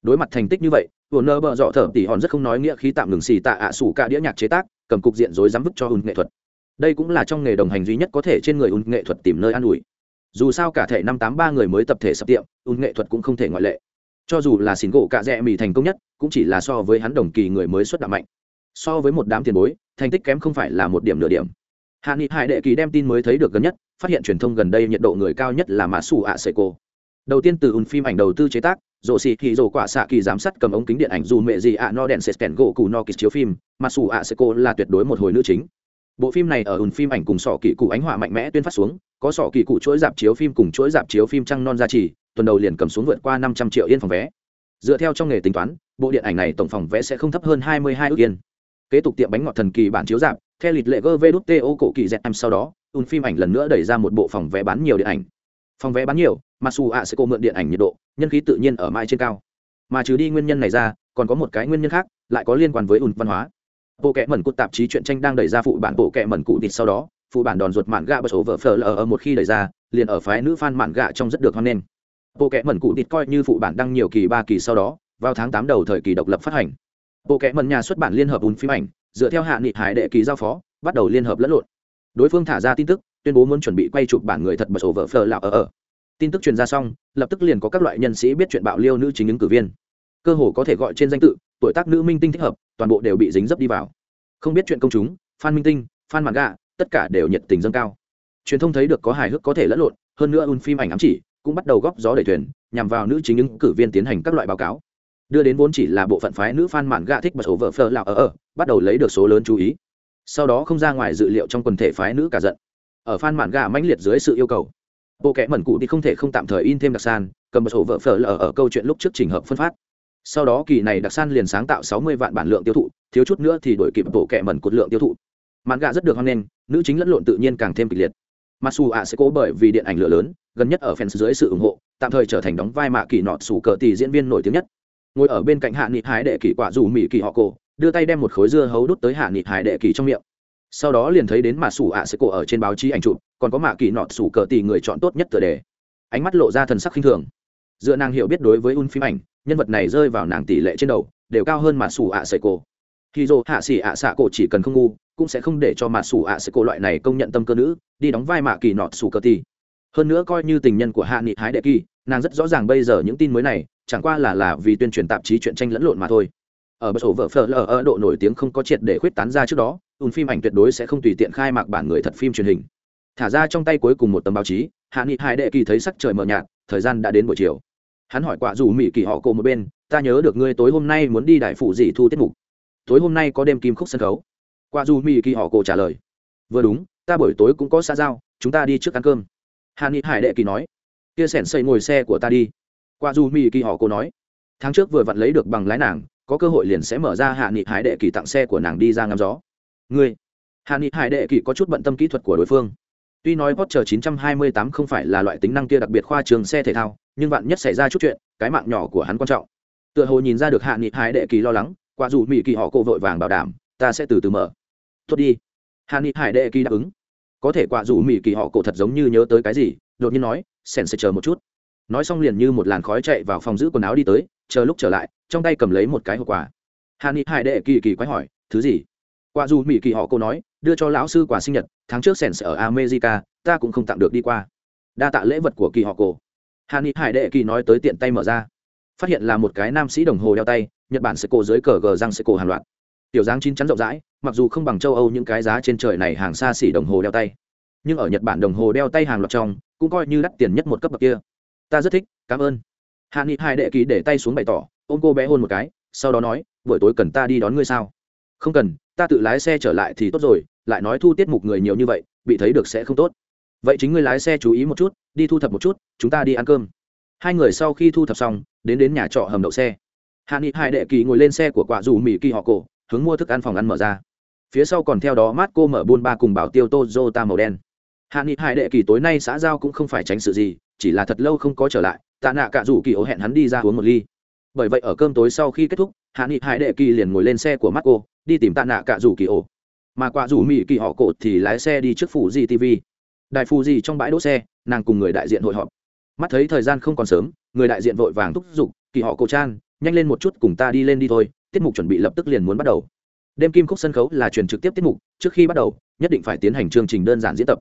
Đối mặt thành tích như vậy, ổn nơ bợ dọ thở tỉ hòn rất không nói nghĩa khí tạm ngừng xỉ tạ ạ xù cạ đĩa nhạc chế tác, cầm cục diện rối dám vứt cho ùn nghệ thuật. Đây cũng là trong nghề đồng hành duy nhất có thể trên người ùn nghệ thuật tìm nơi an ủi. Dù sao cả thể năm tám ba người mới tập thể sập tiệm ùn nghệ thuật cũng không thể ngoại lệ cho dù là xỉn gỗ cạ rẽ mỹ thành công nhất, cũng chỉ là so với hắn đồng kỳ người mới xuất đạo mạnh. So với một đám tiền bối, thành tích kém không phải là một điểm nửa điểm. Hạ nghị hải đệ kỳ đem tin mới thấy được gần nhất, phát hiện truyền thông gần đây nhiệt độ người cao nhất là mã xù ạ sệ cô. Đầu tiên từ ùn phim ảnh đầu tư chế tác rộ xì thì rổ quả xạ kỳ giám sát cầm ống kính điện ảnh dù mẹ gì ạ no đèn sệt kèn gỗ cù no kịch chiếu phim mã xù ạ sệ cô là tuyệt đối một hồi nữ chính. Bộ phim này ở ùn phim ảnh cùng sỏ kỳ cụ ánh họa mạnh mẽ tuyên phát xuống, có sỏ kỳ cụ chuỗi dạp chiếu phim cùng chuỗi dạp chiếu phim trăng non gia trì tuần đầu liền cầm xuống vượt qua năm trăm triệu yên phòng vé. Dựa theo trong nghề tính toán, bộ điện ảnh này tổng phòng vé sẽ không thấp hơn hai mươi hai ước yên. Kế tục tiệm bánh ngọt thần kỳ bản chiếu giảm theo lịch lệ gv đút to cổ kỳ z sau đó, un phim ảnh lần nữa đẩy ra một bộ phòng vé bán nhiều điện ảnh. Phòng vé bán nhiều mặc dù ạ sẽ cô mượn điện ảnh nhiệt độ, nhân khí tự nhiên ở mai trên cao. Mà trừ đi nguyên nhân này ra, còn có một cái nguyên nhân khác, lại có liên quan với un văn hóa. Bộ kệ mẩn cụt tạp chí truyện tranh đang đẩy ra phụ bản bộ kệ mẩn cụ thịt sau đó, phụ bản đòn ruột mạn gạ bật số vợ phở lờ ở một khi đẩy ra, liền ở phái nữ fan mạn gạ trong rất được hoan nghênh bộ kệ mẩn cụ tịt coi như phụ bản đăng nhiều kỳ ba kỳ sau đó, vào tháng tám đầu thời kỳ độc lập phát hành. Bộ kệ mẩn nhà xuất bản liên hợp ùn phim ảnh, dựa theo hạ nghị hải đệ kỳ giao phó, bắt đầu liên hợp lẫn lộn. Đối phương thả ra tin tức, tuyên bố muốn chuẩn bị quay chụp bản người thật bật sổ vợ phờ lạo ở ở. Tin tức truyền ra xong, lập tức liền có các loại nhân sĩ biết chuyện bạo liêu nữ chính ứng cử viên. Cơ hồ có thể gọi trên danh tự, tuổi tác nữ minh tinh thích hợp, toàn bộ đều bị dính dấp đi vào. Không biết chuyện công chúng, fan minh tinh, fan mạn gạ tất cả đều nhiệt tình dâng cao. Truyền thông thấy được có hài hước có thể lẫn lộn, hơn nữa un phim ảnh ám chỉ cũng bắt đầu góp gió đẩy thuyền, nhằm vào nữ chính ứng cử viên tiến hành các loại báo cáo. Đưa đến vốn chỉ là bộ phận phái nữ fan mạn gạ thích bật ổ vợ phờ lạo ở ở, bắt đầu lấy được số lớn chú ý. Sau đó không ra ngoài dự liệu trong quần thể phái nữ cả giận. Ở fan mạn gạ mãnh liệt dưới sự yêu cầu, bộ kẽ mẩn cụ thì không thể không tạm thời in thêm đặc san, cầm bật ổ vợ phờ lạo ở câu chuyện lúc trước trình hợp phân phát. Sau đó kỳ này đặc san liền sáng tạo sáu mươi vạn bản lượng tiêu thụ, thiếu chút nữa thì đổi kịp bộ kẽ mẩn cột lượng tiêu thụ. Mạn gạ rất được hoan nghênh, nữ chính lẫn lộn tự nhiên càng thêm kịch liệt. Mặc dù ạ sẽ cố bởi vì điện ảnh lửa lớn gần nhất ở fans dưới sự ủng hộ, tạm thời trở thành đóng vai mạ kỳ nọt sủ cờ tỷ diễn viên nổi tiếng nhất. Ngồi ở bên cạnh hạ nghị hái đệ kỳ quả dù mỹ kỳ họ cổ, đưa tay đem một khối dưa hấu đút tới hạ nghị hải đệ kỳ trong miệng. Sau đó liền thấy đến mạ sủ ạ sẽ cổ ở trên báo chí ảnh chụp, còn có mạ kỳ nọt sủ cờ tỷ người chọn tốt nhất tựa đề. Ánh mắt lộ ra thần sắc khinh thường. Dựa nàng hiểu biết đối với un phim ảnh, nhân vật này rơi vào nàng tỷ lệ trên đầu, đều cao hơn mạ sủ ạ sẽ cổ. Khi dô hạ xỉ ạ xạ cổ chỉ cần không ngu, cũng sẽ không để cho mạ sủ ạ sẽ cổ loại này công nhận tâm cơ nữ, đi đóng vai mạ kỳ nọt sủ cờ tỷ hơn nữa coi như tình nhân của hạ nghị hái đệ kỳ, nàng rất rõ ràng bây giờ những tin mới này, chẳng qua là là vì tuyên truyền tạp chí chuyện tranh lẫn lộn mà thôi. Ở bất sổ vợ phở lờ ở độ nổi tiếng không có triệt để khuyết tán ra trước đó ùn phim ảnh tuyệt đối sẽ không tùy tiện khai mạc bản người thật phim truyền hình. Thả ra trong tay cuối cùng một tấm báo chí, hạ nghị hải đệ kỳ thấy sắc trời mờ nhạt, thời gian đã đến buổi chiều. Hắn hỏi quả dù mỹ kỳ họ cổ một bên, ta nhớ được ngươi tối hôm nay muốn đi đại phụ dị thu tiết mục. Tối hôm nay có đêm kim khúc sân khấu. Quả dù mỹ kỳ họ cổ trả lời, vừa đúng, ta buổi tối cũng có xã giao, chúng ta đi trước ăn cơm hàn nghị hải đệ kỳ nói, kia sẻn xây ngồi xe của ta đi. Qua du mỹ kỳ họ cô nói, tháng trước vừa vặn lấy được bằng lái nàng, có cơ hội liền sẽ mở ra hạ nghị hải đệ kỳ tặng xe của nàng đi ra ngắm gió. Ngươi? Hạ nghị hải đệ kỳ có chút bận tâm kỹ thuật của đối phương. Tuy nói porsche 928 không phải là loại tính năng kia đặc biệt khoa trường xe thể thao, nhưng vạn nhất xảy ra chút chuyện, cái mạng nhỏ của hắn quan trọng. Tựa hồ nhìn ra được hạ nghị hải đệ kỳ lo lắng, qua dù mỹ kỳ họ cô vội vàng bảo đảm, ta sẽ từ từ mở. Tốt đi. Hạ nghị hải đệ kỳ đáp ứng có thể quả dù mỹ kỳ họ cổ thật giống như nhớ tới cái gì, đột nhiên nói sèn sẽ chờ một chút. Nói xong liền như một làn khói chạy vào phòng giữ quần áo đi tới, chờ lúc trở lại, trong tay cầm lấy một cái hộp quà. Hà ni hải đệ kỳ kỳ quái hỏi, thứ gì? Quả dù mỹ kỳ họ cô nói, đưa cho lão sư quà sinh nhật, tháng trước sèn sẽ ở america, ta cũng không tặng được đi qua. Đa tạ lễ vật của kỳ họ cổ. Hà ni hải đệ kỳ nói tới tiện tay mở ra. Phát hiện là một cái nam sĩ đồng hồ đeo tay, nhật bản sẽ cổ dưới cờ gờ răng sẽ cổ hàn loạt. Tiểu dáng chín chắn rộng rãi mặc dù không bằng châu âu những cái giá trên trời này hàng xa xỉ đồng hồ đeo tay, nhưng ở nhật bản đồng hồ đeo tay hàng loạt trong cũng coi như đắt tiền nhất một cấp bậc kia. Ta rất thích, cảm ơn. Hạ nghị hai đệ ký để tay xuống bày tỏ, ôm cô bé hôn một cái, sau đó nói, buổi tối cần ta đi đón ngươi sao? Không cần, ta tự lái xe trở lại thì tốt rồi, lại nói thu tiết mục người nhiều như vậy, bị thấy được sẽ không tốt. Vậy chính ngươi lái xe chú ý một chút, đi thu thập một chút, chúng ta đi ăn cơm. Hai người sau khi thu thập xong, đến đến nhà trọ hầm đậu xe. Hạ nghị hai đệ kỳ ngồi lên xe của quả dù mỹ kỳ họ cổ hướng mua thức ăn phòng ăn mở ra. Phía sau còn theo đó mát cô mở buôn ba cùng bảo tiêu tozota màu đen. Hạ nghị hai đệ kỳ tối nay xã giao cũng không phải tránh sự gì, chỉ là thật lâu không có trở lại, tạ nạ cả rủ kỳ ố hẹn hắn đi ra uống một ly. Bởi vậy ở cơm tối sau khi kết thúc, hạ nghị hải đệ kỳ liền ngồi lên xe của mắt cô đi tìm tạ nạ cả rủ kỳ ố mà quả rủ mỹ kỳ họ cột thì lái xe đi trước phủ di tv đại phù gì trong bãi đỗ xe, nàng cùng người đại diện hội họp. Mắt thấy thời gian không còn sớm, người đại diện vội vàng thúc giục, kỳ họ cổ chan, nhanh lên một chút cùng ta đi lên đi thôi tiết mục chuẩn bị lập tức liền muốn bắt đầu. Đêm kim khúc sân khấu là truyền trực tiếp tiết mục trước khi bắt đầu nhất định phải tiến hành chương trình đơn giản diễn tập.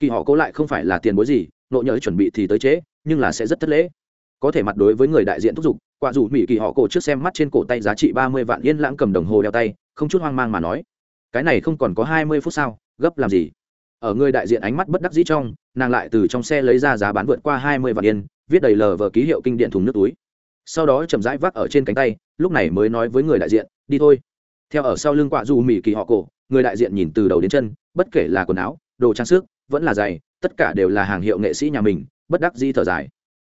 Kỳ họ cố lại không phải là tiền bối gì nội nhớ chuẩn bị thì tới chế, nhưng là sẽ rất thất lễ. Có thể mặt đối với người đại diện thúc giục quả dù mỹ kỳ họ cổ trước xem mắt trên cổ tay giá trị ba mươi vạn yên lãng cầm đồng hồ đeo tay không chút hoang mang mà nói. Cái này không còn có hai mươi phút sao gấp làm gì? Ở người đại diện ánh mắt bất đắc dĩ trong nàng lại từ trong xe lấy ra giá bán vượt qua hai mươi vạn yên viết đầy lờ vờ ký hiệu kinh điện thùng nước túi sau đó chậm rãi vác ở trên cánh tay, lúc này mới nói với người đại diện, đi thôi. Theo ở sau lưng quạ dù mỹ kỳ họ cổ, người đại diện nhìn từ đầu đến chân, bất kể là quần áo, đồ trang sức, vẫn là giày, tất cả đều là hàng hiệu nghệ sĩ nhà mình, bất đắc di thở dài.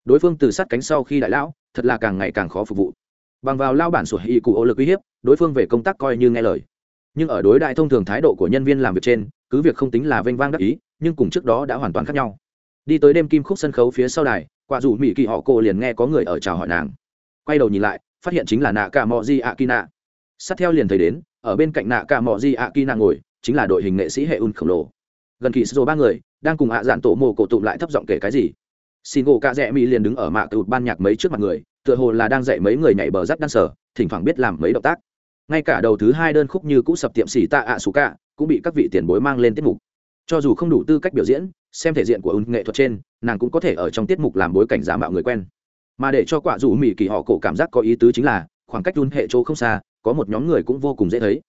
Đối phương từ sát cánh sau khi đại lão, thật là càng ngày càng khó phục vụ. Bằng vào lao bản sổ y cụ ô lực uy hiếp, đối phương về công tác coi như nghe lời. Nhưng ở đối đại thông thường thái độ của nhân viên làm việc trên, cứ việc không tính là vênh vang đắc ý, nhưng cùng trước đó đã hoàn toàn khác nhau. Đi tới đêm kim khúc sân khấu phía sau đài quả dù mỹ kỳ họ cô liền nghe có người ở chào hỏi nàng quay đầu nhìn lại, phát hiện chính là nạ cả mò di ạ kỳ nạ. Sát theo liền thấy đến, ở bên cạnh nạ cả mò di ạ kỳ nạ ngồi, chính là đội hình nghệ sĩ hệ un khổng lồ. Gần kỳ sô ba người, đang cùng ạ dạn tổ mồ cổ tụ lại thấp giọng kể cái gì. Xin gỗ cạ rẽ mỹ liền đứng ở mạ tụt ban nhạc mấy trước mặt người, tựa hồ là đang dạy mấy người nhảy bờ rắt đan sở thỉnh thoảng biết làm mấy động tác. Ngay cả đầu thứ hai đơn khúc như cũ sập tiệm xỉ tạ ạ xù cạ cũng bị các vị tiền bối mang lên tiết mục. Cho dù không đủ tư cách biểu diễn, xem thể diện của ứng nghệ thuật trên, nàng cũng có thể ở trong tiết mục làm bối cảnh giả mạo người quen mà để cho quả dù mỹ kỳ họ cổ cảm giác có ý tứ chính là, khoảng cách đun hệ chỗ không xa, có một nhóm người cũng vô cùng dễ thấy.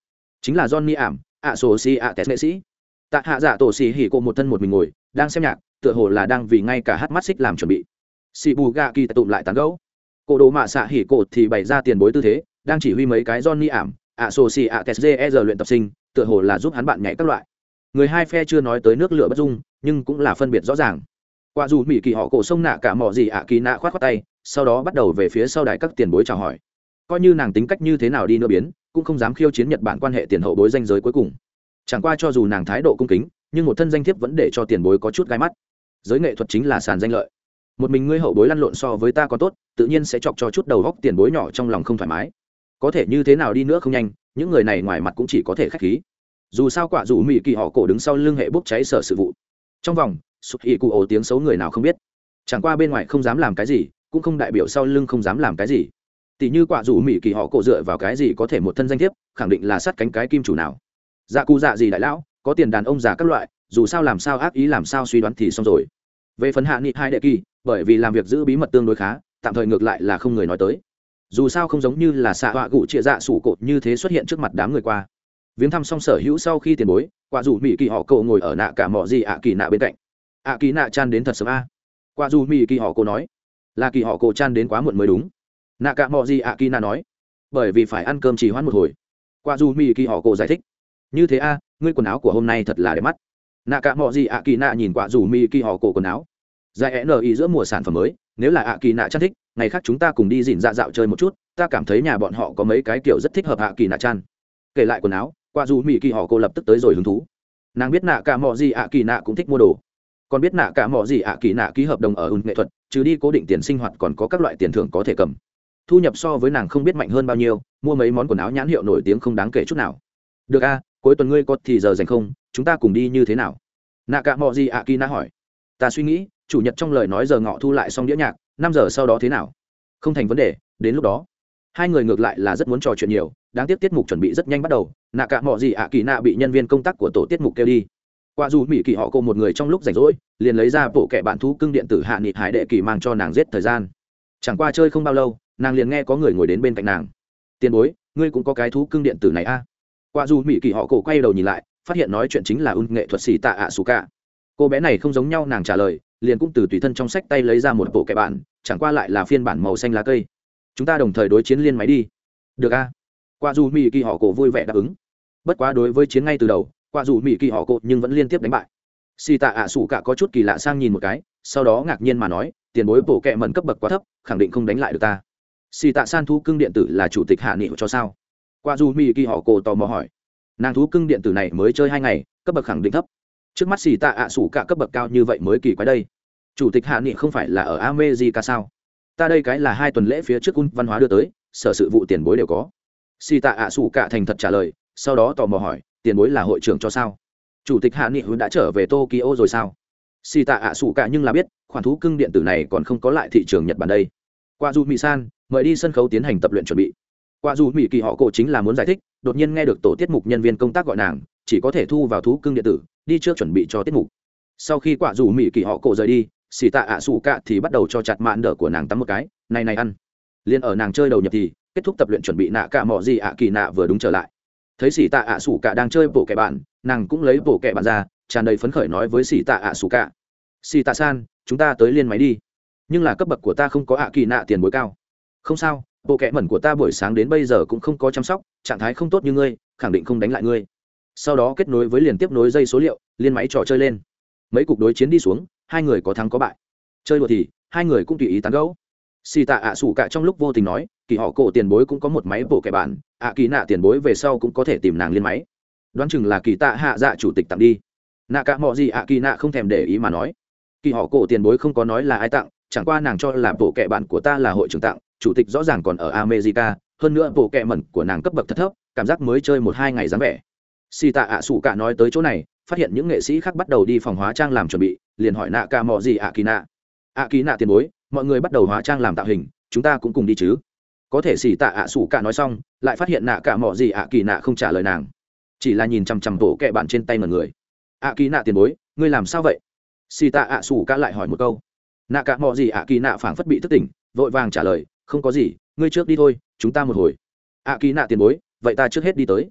Chính là johnny ảm, ạ sổ si ạ test nghệ sĩ. Tạ hạ giả tổ xì hỉ cổ một thân một mình ngồi, đang xem nhạc, tựa hồ là đang vì ngay cả hát mắt xích làm chuẩn bị. Xì bù gà kỳ tụm lại tán gấu cổ đồ mạ xạ hỉ cổ thì bày ra tiền bối tư thế, đang chỉ huy mấy cái johnny ảm, ạ sổ si ạ test e giờ luyện tập sinh, tựa hồ là giúp hắn bạn nhảy các loại. Người hai phe chưa nói tới nước lửa bất dung, nhưng cũng là phân biệt rõ ràng. Qua dù mỹ kỳ họ cổ sông nạ cả mỏ gì ạ kỳ nạ khoát khoát tay sau đó bắt đầu về phía sau đài các tiền bối chào hỏi. Coi như nàng tính cách như thế nào đi nữa biến, cũng không dám khiêu chiến nhật bản quan hệ tiền hậu bối danh giới cuối cùng. Chẳng qua cho dù nàng thái độ cung kính, nhưng một thân danh thiếp vẫn để cho tiền bối có chút gai mắt. Giới nghệ thuật chính là sàn danh lợi. Một mình ngươi hậu bối lăn lộn so với ta có tốt, tự nhiên sẽ chọc cho chút đầu góc tiền bối nhỏ trong lòng không thoải mái. Có thể như thế nào đi nữa không nhanh, những người này ngoài mặt cũng chỉ có thể khách khí. Dù sao quả dù mỹ kỳ họ cổ đứng sau lưng hệ bốc cháy sở sự vụ. Trong vòng sụt ỉ cụ ổ tiếng xấu người nào không biết. Chẳng qua bên ngoài không dám làm cái gì cũng không đại biểu sau lưng không dám làm cái gì. Tỷ như quả dù mỹ kỳ họ cổ dựa vào cái gì có thể một thân danh thiếp, khẳng định là sát cánh cái kim chủ nào. Dạ cụ dạ gì đại lão, có tiền đàn ông già các loại, dù sao làm sao ác ý làm sao suy đoán thì xong rồi. Về phần hạ nghị hai đệ kỳ, bởi vì làm việc giữ bí mật tương đối khá, tạm thời ngược lại là không người nói tới. Dù sao không giống như là xạ họa cụ trịa dạ sủ cột như thế xuất hiện trước mặt đám người qua. Viếng thăm xong sở hữu sau khi tiền bối, quả dù mỹ kỳ họ cậu ngồi ở nạ cả mỏ gì ạ kỳ nạ bên cạnh. Ạ kỳ nạ chan đến thật sớm a. Quả dù mỹ kỳ họ cô nói là kỳ họ cổ chan đến quá muộn mới đúng. Nạ cả mọi gì ạ kỳ nạ nói, bởi vì phải ăn cơm chỉ hoãn một hồi. Qua dù mỹ kỳ họ cổ giải thích, như thế a, ngươi quần áo của hôm nay thật là đẹp mắt. Nạ cả mọi gì ạ kỳ nạ nhìn qua dù mỹ kỳ họ cổ quần áo. Dài ni giữa mùa sản phẩm mới, nếu là ạ kỳ nạ chăn thích, ngày khác chúng ta cùng đi dìn dạ dạo chơi một chút, ta cảm thấy nhà bọn họ có mấy cái kiểu rất thích hợp ạ kỳ nạ chăn kể lại quần áo, qua dù mỹ kỳ họ cô lập tức tới rồi hứng thú. Nàng biết nạ cả mọi gì ạ kỳ nạ cũng thích mua đồ còn biết nạ cả mọi gì ạ, kỳ nạ ký hợp đồng ở ùn nghệ thuật trừ đi cố định tiền sinh hoạt còn có các loại tiền thưởng có thể cầm. Thu nhập so với nàng không biết mạnh hơn bao nhiêu, mua mấy món quần áo nhãn hiệu nổi tiếng không đáng kể chút nào. Được a, cuối tuần ngươi có thì giờ dành không, chúng ta cùng đi như thế nào? Nạ cả mọi gì ạ, kỳ nạ hỏi. Ta suy nghĩ, chủ nhật trong lời nói giờ ngọ thu lại xong đĩa nhạc, năm giờ sau đó thế nào? Không thành vấn đề, đến lúc đó. Hai người ngược lại là rất muốn trò chuyện nhiều, đáng tiếc tiết mục chuẩn bị rất nhanh bắt đầu, nạ cả mọi gì ạ, kỳ nạ bị nhân viên công tác của tổ tiết mục kêu đi qua dù mỹ kỳ họ cô một người trong lúc rảnh rỗi, liền lấy ra bộ kẻ bạn thú cưng điện tử hạ nghị hải đệ kỳ mang cho nàng giết thời gian. Chẳng qua chơi không bao lâu, nàng liền nghe có người ngồi đến bên cạnh nàng. Tiền bối, ngươi cũng có cái thú cưng điện tử này a? À? qua dù mỹ kỳ họ cổ quay đầu nhìn lại, phát hiện nói chuyện chính là ưng nghệ thuật sĩ tạ ạ xù cả. Cô bé này không giống nhau nàng trả lời, liền cũng từ tùy thân trong sách tay lấy ra một bộ kẻ bạn, chẳng qua lại là phiên bản màu xanh lá cây. Chúng ta đồng thời đối chiến liên máy đi. Được a. Qua dù mỹ kỳ họ cổ vui vẻ đáp ứng. Bất quá đối với chiến ngay từ đầu qua dù mỹ kỳ họ cột nhưng vẫn liên tiếp đánh bại. Xì tạ ạ sủ cả có chút kỳ lạ sang nhìn một cái, sau đó ngạc nhiên mà nói, tiền bối bổ kẹ mẩn cấp bậc quá thấp, khẳng định không đánh lại được ta. Xì tạ san thú cưng điện tử là chủ tịch hạ nghị cho sao? Qua dù mỹ kỳ họ cổ tò mò hỏi. Nàng thú cưng điện tử này mới chơi hai ngày, cấp bậc khẳng định thấp. Trước mắt xì tạ ạ sủ cả cấp bậc cao như vậy mới kỳ quái đây. Chủ tịch hạ nghị không phải là ở amejica sao? Ta đây cái là hai tuần lễ phía trước un văn hóa đưa tới, sở sự vụ tiền bối đều có. Xì tạ ạ sủ cả thành thật trả lời, sau đó tò mò hỏi tiền bối là hội trưởng cho sao? Chủ tịch hạ nghị hữu đã trở về tokyo rồi sao? Xì tạ ạ sủ cả nhưng là biết, khoản thú cưng điện tử này còn không có lại thị trường nhật bản đây. Qua dù mỹ san, mời đi sân khấu tiến hành tập luyện chuẩn bị. Qua dù mỹ kỳ họ cổ chính là muốn giải thích, đột nhiên nghe được tổ tiết mục nhân viên công tác gọi nàng, chỉ có thể thu vào thú cưng điện tử, đi trước chuẩn bị cho tiết mục. Sau khi quả dù mỹ kỳ họ cổ rời đi, xì tạ ạ sủ cạ thì bắt đầu cho chặt mạn đỡ của nàng tắm một cái, này này ăn. Liền ở nàng chơi đầu nhập thì, kết thúc tập luyện chuẩn bị nạ cả mỏ gì ạ kỳ nạ vừa đúng trở lại thấy xỉ tạ ạ sủ cả đang chơi bộ kẻ bạn, nàng cũng lấy bộ kẻ bạn ra, tràn đầy phấn khởi nói với xỉ tạ ạ sủ cả. Xỉ tạ san, chúng ta tới liên máy đi. Nhưng là cấp bậc của ta không có ạ kỳ nạ tiền bối cao. Không sao bộ kẻ mẩn của ta buổi sáng đến bây giờ cũng không có chăm sóc, trạng thái không tốt như ngươi, khẳng định không đánh lại ngươi. Sau đó kết nối với liền tiếp nối dây số liệu, liên máy trò chơi lên. Mấy cuộc đối chiến đi xuống, hai người có thắng có bại. Chơi đùa thì, hai người cũng tùy ý tán gẫu xì tạ ạ sủ cả trong lúc vô tình nói, kỳ họ cổ tiền bối cũng có một máy bộ kẻ bản ạ kỳ nạ tiền bối về sau cũng có thể tìm nàng liên máy. Đoán chừng là kỳ tạ hạ dạ chủ tịch tặng đi. Nạ cả mọi gì ạ kỳ nạ không thèm để ý mà nói. Kỳ họ cổ tiền bối không có nói là ai tặng, chẳng qua nàng cho là bộ kẻ bản của ta là hội trưởng tặng, chủ tịch rõ ràng còn ở america, hơn nữa bộ kẻ mẩn của nàng cấp bậc thật thấp, cảm giác mới chơi một hai ngày dáng vẻ. Xì tạ ạ sủ cả nói tới chỗ này, phát hiện những nghệ sĩ khác bắt đầu đi phòng hóa trang làm chuẩn bị, liền hỏi nạ cả mọi gì ạ kỳ nạ. Ạ kỳ nạ tiền bối mọi người bắt đầu hóa trang làm tạo hình, chúng ta cũng cùng đi chứ. Có thể xì tạ ạ sủ cả nói xong, lại phát hiện nạ cả mọi gì ạ kỳ nạ không trả lời nàng. Chỉ là nhìn chằm chằm tổ kẹ bạn trên tay mọi người. Ạ kỳ nạ tiền bối, ngươi làm sao vậy? Xì tạ ạ sủ cả lại hỏi một câu. Nạ cả mọi gì ạ kỳ nạ phảng phất bị thức tỉnh, vội vàng trả lời, không có gì, ngươi trước đi thôi, chúng ta một hồi. Ạ kỳ nạ tiền bối, vậy ta trước hết đi tới.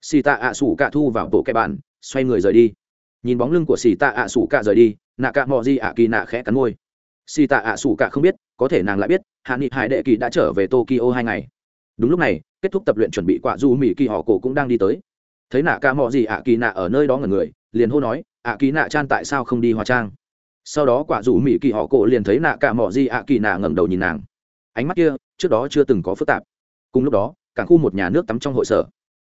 Xì tạ ạ sủ cả thu vào tổ kẹ bạn, xoay người rời đi. Nhìn bóng lưng của xì tạ ạ sủ cả rời đi, nạ cả mọi gì ạ kỳ nạ khẽ cắn môi xì tạ ạ sủ cả không biết, có thể nàng lại biết, hạ nghị hải đệ kỳ đã trở về tokyo hai ngày. Đúng lúc này, kết thúc tập luyện chuẩn bị quả du mỹ kỳ họ cổ cũng đang đi tới. Thấy nạ ca mò gì ạ kỳ nạ ở nơi đó ngần người, liền hô nói, ạ kỳ nạ chan tại sao không đi hóa trang? Sau đó quả du mỹ kỳ họ cổ liền thấy nạ ca mò gì ạ kỳ nạ ngẩng đầu nhìn nàng. Ánh mắt kia, trước đó chưa từng có phức tạp. Cùng lúc đó cả khu một nhà nước tắm trong hội sở.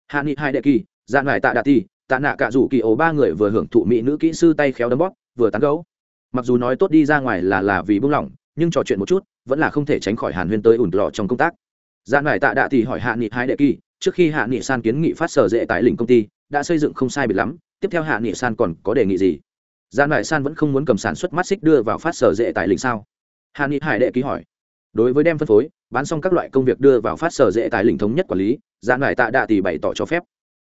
Hạ nghị hai đệ kỳ dạ ra ngoài tạ đà ti tạ nạ cả rủ kỳ ố ba người vừa hưởng thụ mỹ nữ kỹ sư tay khéo đấm bóp, vừa tán gấu mặc dù nói tốt đi ra ngoài là là vì buông lỏng, nhưng trò chuyện một chút vẫn là không thể tránh khỏi hàn huyên tới ủn lò trong công tác. Gian ngoài tạ đạ thì hỏi hạ nghị hai đệ kỳ, trước khi hạ nghị san kiến nghị phát sở dễ tại lĩnh công ty, đã xây dựng không sai biệt lắm, tiếp theo hạ nghị san còn có đề nghị gì? Gian ngoài san vẫn không muốn cầm sản xuất mắt xích đưa vào phát sở dễ tại lĩnh sao? Hạ nghị hải đệ ký hỏi. Đối với đem phân phối, bán xong các loại công việc đưa vào phát sở dễ tại lĩnh thống nhất quản lý gian ngoài tạ đạ thì bày tỏ cho phép.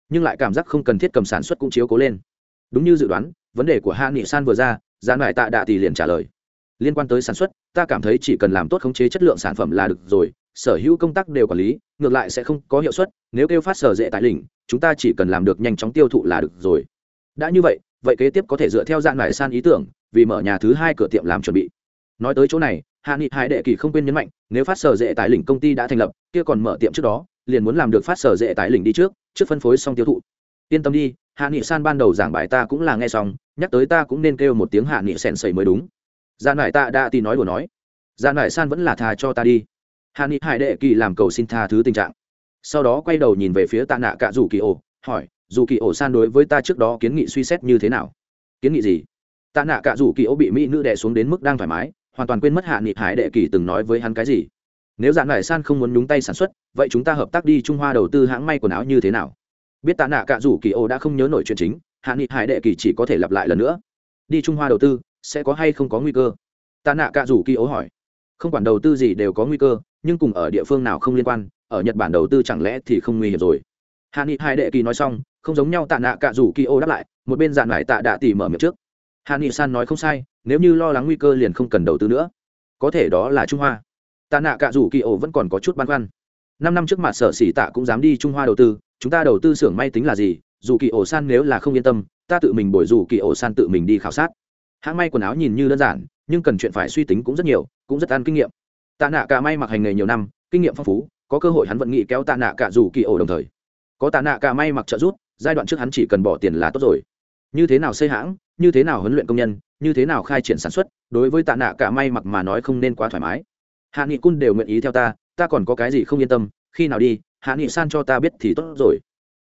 Nhưng lại cảm giác không cần thiết cầm sản xuất cũng chiếu cố lên. Đúng như dự đoán, vấn đề của hạ nghị san vừa ra dạn lại tạ đạ thì liền trả lời. Liên quan tới sản xuất, ta cảm thấy chỉ cần làm tốt khống chế chất lượng sản phẩm là được rồi, sở hữu công tác đều quản lý, ngược lại sẽ không có hiệu suất, nếu kêu phát sở dễ tại lĩnh, chúng ta chỉ cần làm được nhanh chóng tiêu thụ là được rồi. Đã như vậy vậy kế tiếp có thể dựa theo dạng lại san ý tưởng, vì mở nhà thứ hai cửa tiệm làm chuẩn bị. Nói tới chỗ này, hạ nghị hải đệ kỳ không quên nhấn mạnh, nếu phát sở dễ tại lĩnh công ty đã thành lập, kia còn mở tiệm trước đó, liền muốn làm được phát sở dễ tại lĩnh đi trước trước phân phối xong tiêu thụ. Yên tâm đi hạ nghị san ban đầu giảng bài ta cũng là nghe xong, nhắc tới ta cũng nên kêu một tiếng hạ nghị sèn sầy mới đúng. Dạ Gian lại ta đã tin nói đùa nói. Dạ Gian lại san vẫn là thà cho ta đi. Hạ nghị hải đệ kỳ làm cầu xin tha thứ tình trạng. Sau đó quay đầu nhìn về phía tạ nạ cả dù kỳ ổ, hỏi, dù kỳ ổ san đối với ta trước đó kiến nghị suy xét như thế nào? Kiến nghị gì? Tạ nạ cả dù kỳ ổ bị mỹ nữ đẻ xuống đến mức đang thoải mái, hoàn toàn quên mất hạ nghị hải đệ kỳ từng nói với hắn cái gì. Nếu dạng lại san không muốn nhúng tay sản xuất, vậy chúng ta hợp tác đi trung hoa đầu tư hãng may quần áo như thế nào? Biết tạ nạ cả rủ kỳ ô đã không nhớ nổi chuyện chính, hạ nghị hải đệ kỳ chỉ có thể lặp lại lần nữa. Đi trung hoa đầu tư, sẽ có hay không có nguy cơ? Tạ nạ cả rủ kỳ ô hỏi. Không quản đầu tư gì đều có nguy cơ, nhưng cùng ở địa phương nào không liên quan, ở nhật bản đầu tư chẳng lẽ thì không nguy hiểm rồi? Hạ nghị hải đệ kỳ nói xong, không giống nhau tạ nạ cả rủ kỳ ô đáp lại, một bên dạn lại tạ đạ tỉ mở miệng trước. Hạ nghị san nói không sai, nếu như lo lắng nguy cơ liền không cần đầu tư nữa. Có thể đó là trung hoa. Tạ nạ cả rủ kỳ ô vẫn còn có chút băn khoăn. Năm năm trước mặt sở xỉ tạ cũng dám đi trung hoa đầu tư chúng ta đầu tư xưởng may tính là gì, dù kỳ ổ san nếu là không yên tâm, ta tự mình bồi dù kỳ ổ san tự mình đi khảo sát. Hãng may quần áo nhìn như đơn giản, nhưng cần chuyện phải suy tính cũng rất nhiều, cũng rất ăn kinh nghiệm. Tạ nạ cả may mặc hành nghề nhiều năm, kinh nghiệm phong phú, có cơ hội hắn vẫn nghĩ kéo tạ nạ cả dù kỳ ổ đồng thời. Có tạ nạ cả may mặc trợ rút giai đoạn trước hắn chỉ cần bỏ tiền là tốt rồi. Như thế nào xây hãng, như thế nào huấn luyện công nhân, như thế nào khai triển sản xuất, đối với tạ nạ cả may mặc mà nói không nên quá thoải mái. Hạ nghị cun đều nguyện ý theo ta ta còn có cái gì không yên tâm, khi nào đi hạ nghị san cho ta biết thì tốt rồi.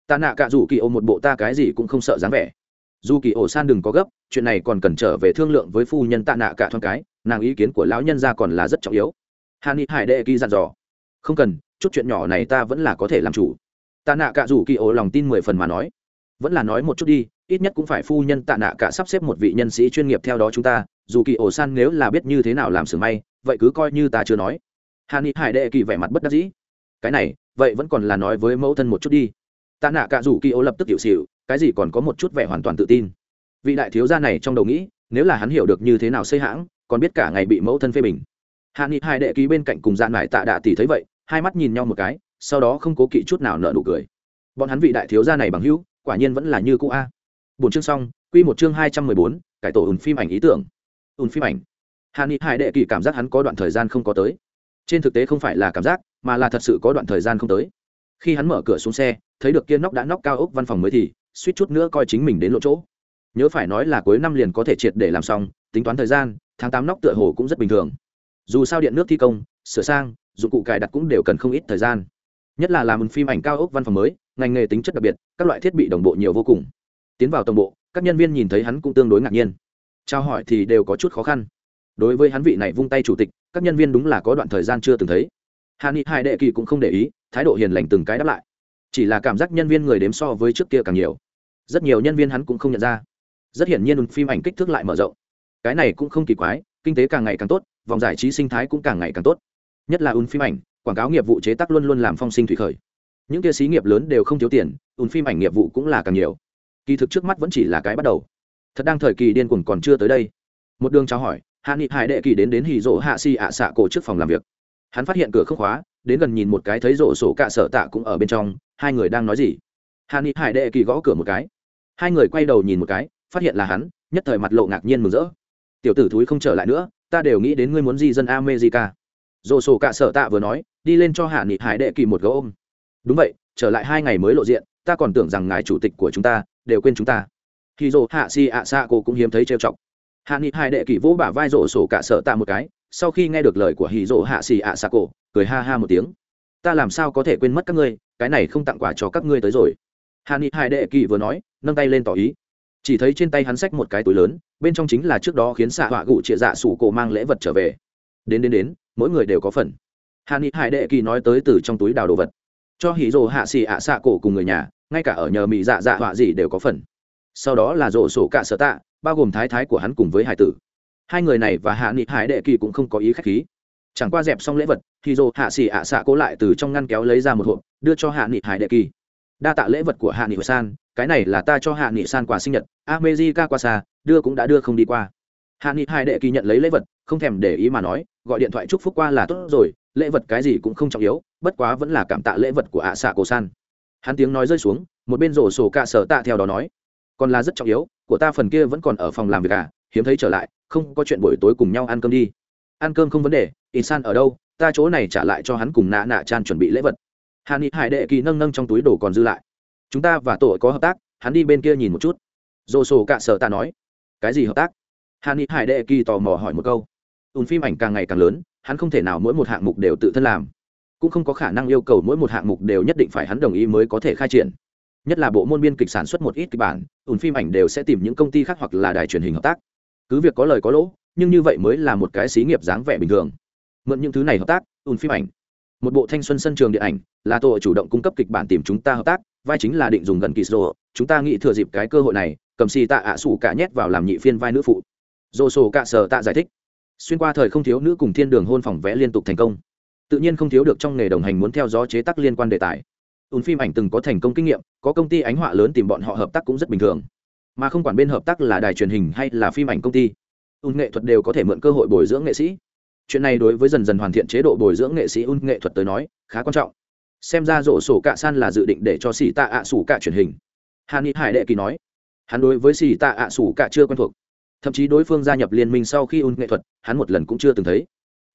Ta nạ cả dù kỳ ô một bộ ta cái gì cũng không sợ dáng vẻ. Dù kỳ ổ san đừng có gấp, chuyện này còn cần trở về thương lượng với phu nhân tạ nạ cả thoáng cái, nàng ý kiến của lão nhân ra còn là rất trọng yếu. Hạ nghị hải đệ kỳ dặn dò. Không cần, chút chuyện nhỏ này ta vẫn là có thể làm chủ. Tạ nạ cả dù kỳ ổ lòng tin mười phần mà nói. Vẫn là nói một chút đi, ít nhất cũng phải phu nhân tạ nạ cả sắp xếp một vị nhân sĩ chuyên nghiệp theo đó chúng ta, dù kỳ ổ san nếu là biết như thế nào làm sửa may, vậy cứ coi như ta chưa nói. Hà ni hải đệ kỳ vẻ mặt bất đắc dĩ. Cái này vậy vẫn còn là nói với mẫu thân một chút đi. Tạ nạ cả rủ kỳ ô lập tức tiểu xỉu, cái gì còn có một chút vẻ hoàn toàn tự tin. Vị đại thiếu gia này trong đầu nghĩ, nếu là hắn hiểu được như thế nào xây hãng, còn biết cả ngày bị mẫu thân phê bình. Hạ nghị hai đệ ký bên cạnh cùng dạn mải tạ đạ tỷ thấy vậy, hai mắt nhìn nhau một cái, sau đó không cố kỵ chút nào nợ nụ cười. Bọn hắn vị đại thiếu gia này bằng hữu, quả nhiên vẫn là như cũ a. Bốn chương xong, quy một chương hai trăm mười bốn, cải tổ ùn phim ảnh ý tưởng. Ùn phim ảnh. Hạ nghị hai đệ kỳ cảm giác hắn có đoạn thời gian không có tới trên thực tế không phải là cảm giác, mà là thật sự có đoạn thời gian không tới. Khi hắn mở cửa xuống xe, thấy được kia nóc đã nóc cao ốc văn phòng mới thì, suýt chút nữa coi chính mình đến lộ chỗ. Nhớ phải nói là cuối năm liền có thể triệt để làm xong, tính toán thời gian, tháng tám nóc tựa hồ cũng rất bình thường. Dù sao điện nước thi công, sửa sang, dụng cụ cài đặt cũng đều cần không ít thời gian. Nhất là làm một phim ảnh cao ốc văn phòng mới, ngành nghề tính chất đặc biệt, các loại thiết bị đồng bộ nhiều vô cùng. Tiến vào tổng bộ, các nhân viên nhìn thấy hắn cũng tương đối ngạc nhiên. Trao hỏi thì đều có chút khó khăn. Đối với hắn vị này vung tay chủ tịch các nhân viên đúng là có đoạn thời gian chưa từng thấy. Hà ni hai đệ kỳ cũng không để ý, thái độ hiền lành từng cái đáp lại. Chỉ là cảm giác nhân viên người đếm so với trước kia càng nhiều. Rất nhiều nhân viên hắn cũng không nhận ra. Rất hiển nhiên, phim ảnh kích thước lại mở rộng. Cái này cũng không kỳ quái, kinh tế càng ngày càng tốt, vòng giải trí sinh thái cũng càng ngày càng tốt. Nhất là un phim ảnh, quảng cáo nghiệp vụ chế tác luôn luôn làm phong sinh thủy khởi. Những kia xí nghiệp lớn đều không thiếu tiền un phim ảnh nghiệp vụ cũng là càng nhiều. Kỳ thực trước mắt vẫn chỉ là cái bắt đầu. Thật đang thời kỳ điên cuồng còn chưa tới đây. Một đường trao hỏi hạ nghị hải đệ kỳ đến đến hì rỗ hạ si ạ xạ cổ trước phòng làm việc. Hắn phát hiện cửa không khóa, đến gần nhìn một cái thấy rổ sổ cạ sở tạ cũng ở bên trong, hai người đang nói gì? Hạ nghị hải đệ kỳ gõ cửa một cái. Hai người quay đầu nhìn một cái, phát hiện là hắn, nhất thời mặt lộ ngạc nhiên mừng rỡ. Tiểu tử thúi không trở lại nữa, ta đều nghĩ đến ngươi muốn di dân america. Rổ sổ cả sở tạ vừa nói, đi lên cho hạ nghị hải đệ kỳ một gấu ôm. Đúng vậy, trở lại hai ngày mới lộ diện, ta còn tưởng rằng ngài chủ tịch của chúng ta, đều quên chúng ta. Khi rổ hạ si ạ xạ cổ cũng hiếm thấy trêu chọc hạ nghị hai đệ kỳ vỗ bả vai rổ sổ cả sợ tạ một cái, sau khi nghe được lời của hì dồ hạ xì ạ xà cổ, cười ha ha một tiếng. Ta làm sao có thể quên mất các ngươi, cái này không tặng quà cho các ngươi tới rồi. Hạ nghị hai đệ kỳ vừa nói, nâng tay lên tỏ ý. Chỉ thấy trên tay hắn xách một cái túi lớn, bên trong chính là trước đó khiến xạ họa gụ trịa dạ sủ cổ mang lễ vật trở về. Đến đến đến, mỗi người đều có phần. Hạ nghị hải đệ kỳ nói tới từ trong túi đào đồ vật. Cho hỉ rồ hạ xì ạ xạ cổ cùng người nhà, ngay cả ở nhờ mỹ dạ dạ họa gì đều có phần sau đó là rổ sổ cạ sở tạ, bao gồm thái thái của hắn cùng với hải tử. Hai người này và hạ nghị hải đệ kỳ cũng không có ý k h á c h khí. Chẳng qua dẹp xong lễ vật, thì rồ hạ xỉ ạ xạ cố lại từ trong ngăn kéo lấy ra một hộp, đưa cho hạ nghị hải đệ kỳ. Đa tạ lễ vật của hạ nghị san, cái này là ta cho hạ nghị san quà sinh nhật amejica qua xa đưa cũng đã đưa không đi qua. Hạ nghị hải đệ kỳ nhận lấy lễ vật, không thèm để ý mà nói, gọi điện thoại chúc phúc qua là tốt rồi, lễ vật cái gì cũng không trọng yếu, bất quá vẫn là cảm tạ lễ vật của ạ xạ cổ san. Hắn tiếng nói rơi xuống, một bên rổ sổ cạ sở tạ theo đó nói còn là rất trọng yếu, của ta phần kia vẫn còn ở phòng làm việc à hiếm thấy trở lại, không có chuyện buổi tối cùng nhau ăn cơm đi. Ăn cơm không vấn đề in san ở đâu, ta chỗ này trả lại cho hắn cùng nạ nạ chan chuẩn bị lễ vật. Hà ni hải đệ kỳ nâng nâng trong túi đồ còn dư lại. Chúng ta và tổ có hợp tác, hắn đi bên kia nhìn một chút. Dồ sổ cạ sợ ta nói. Cái gì hợp tác? Hà ni hải đệ kỳ tò mò hỏi một câu. Ùn phim ảnh càng ngày càng lớn, hắn không thể nào mỗi một hạng mục đều tự thân làm. Cũng không có khả năng yêu cầu mỗi một hạng mục đều nhất định phải hắn đồng ý mới có thể khai triển nhất là bộ môn biên kịch sản xuất một ít kịch bản ủn phim ảnh đều sẽ tìm những công ty khác hoặc là đài truyền hình hợp tác. Cứ việc có lời có lỗ, nhưng như vậy mới là một cái xí nghiệp dáng vẻ bình thường. Mượn những thứ này hợp tác ủn phim ảnh. Một bộ thanh xuân sân trường điện ảnh, là tổ chủ động cung cấp kịch bản tìm chúng ta hợp tác, vai chính là định dùng gần kỳ rồ. Chúng ta nghĩ thừa dịp cái cơ hội này, cầm xì tạ ạ à sủ cả nhét vào làm nhị phiên vai nữ phụ. Dồ sổ cạ sở tạ giải thích. Xuyên qua thời không thiếu nữ cùng thiên đường hôn phòng vẽ liên tục thành công. Tự nhiên không thiếu được trong nghề đồng hành muốn theo dõi chế tác liên quan đề tài ùn phim ảnh từng có thành công kinh nghiệm, có công ty ánh họa lớn tìm bọn họ hợp tác cũng rất bình thường. Mà không quản bên hợp tác là đài truyền hình hay là phim ảnh công ty ùn nghệ thuật đều có thể mượn cơ hội bồi dưỡng nghệ sĩ. Chuyện này đối với dần dần hoàn thiện chế độ bồi dưỡng nghệ sĩ ùn nghệ thuật tới nói, khá quan trọng. Xem ra rổ sổ cạ san là dự định để cho xì tạ ạ sủ cạ truyền hình. Hàn ni hải đệ kỳ nói, hắn đối với xì tạ ạ sủ cạ chưa quen thuộc. Thậm chí đối phương gia nhập liên minh sau khi ùn nghệ thuật, hắn một lần cũng chưa từng thấy.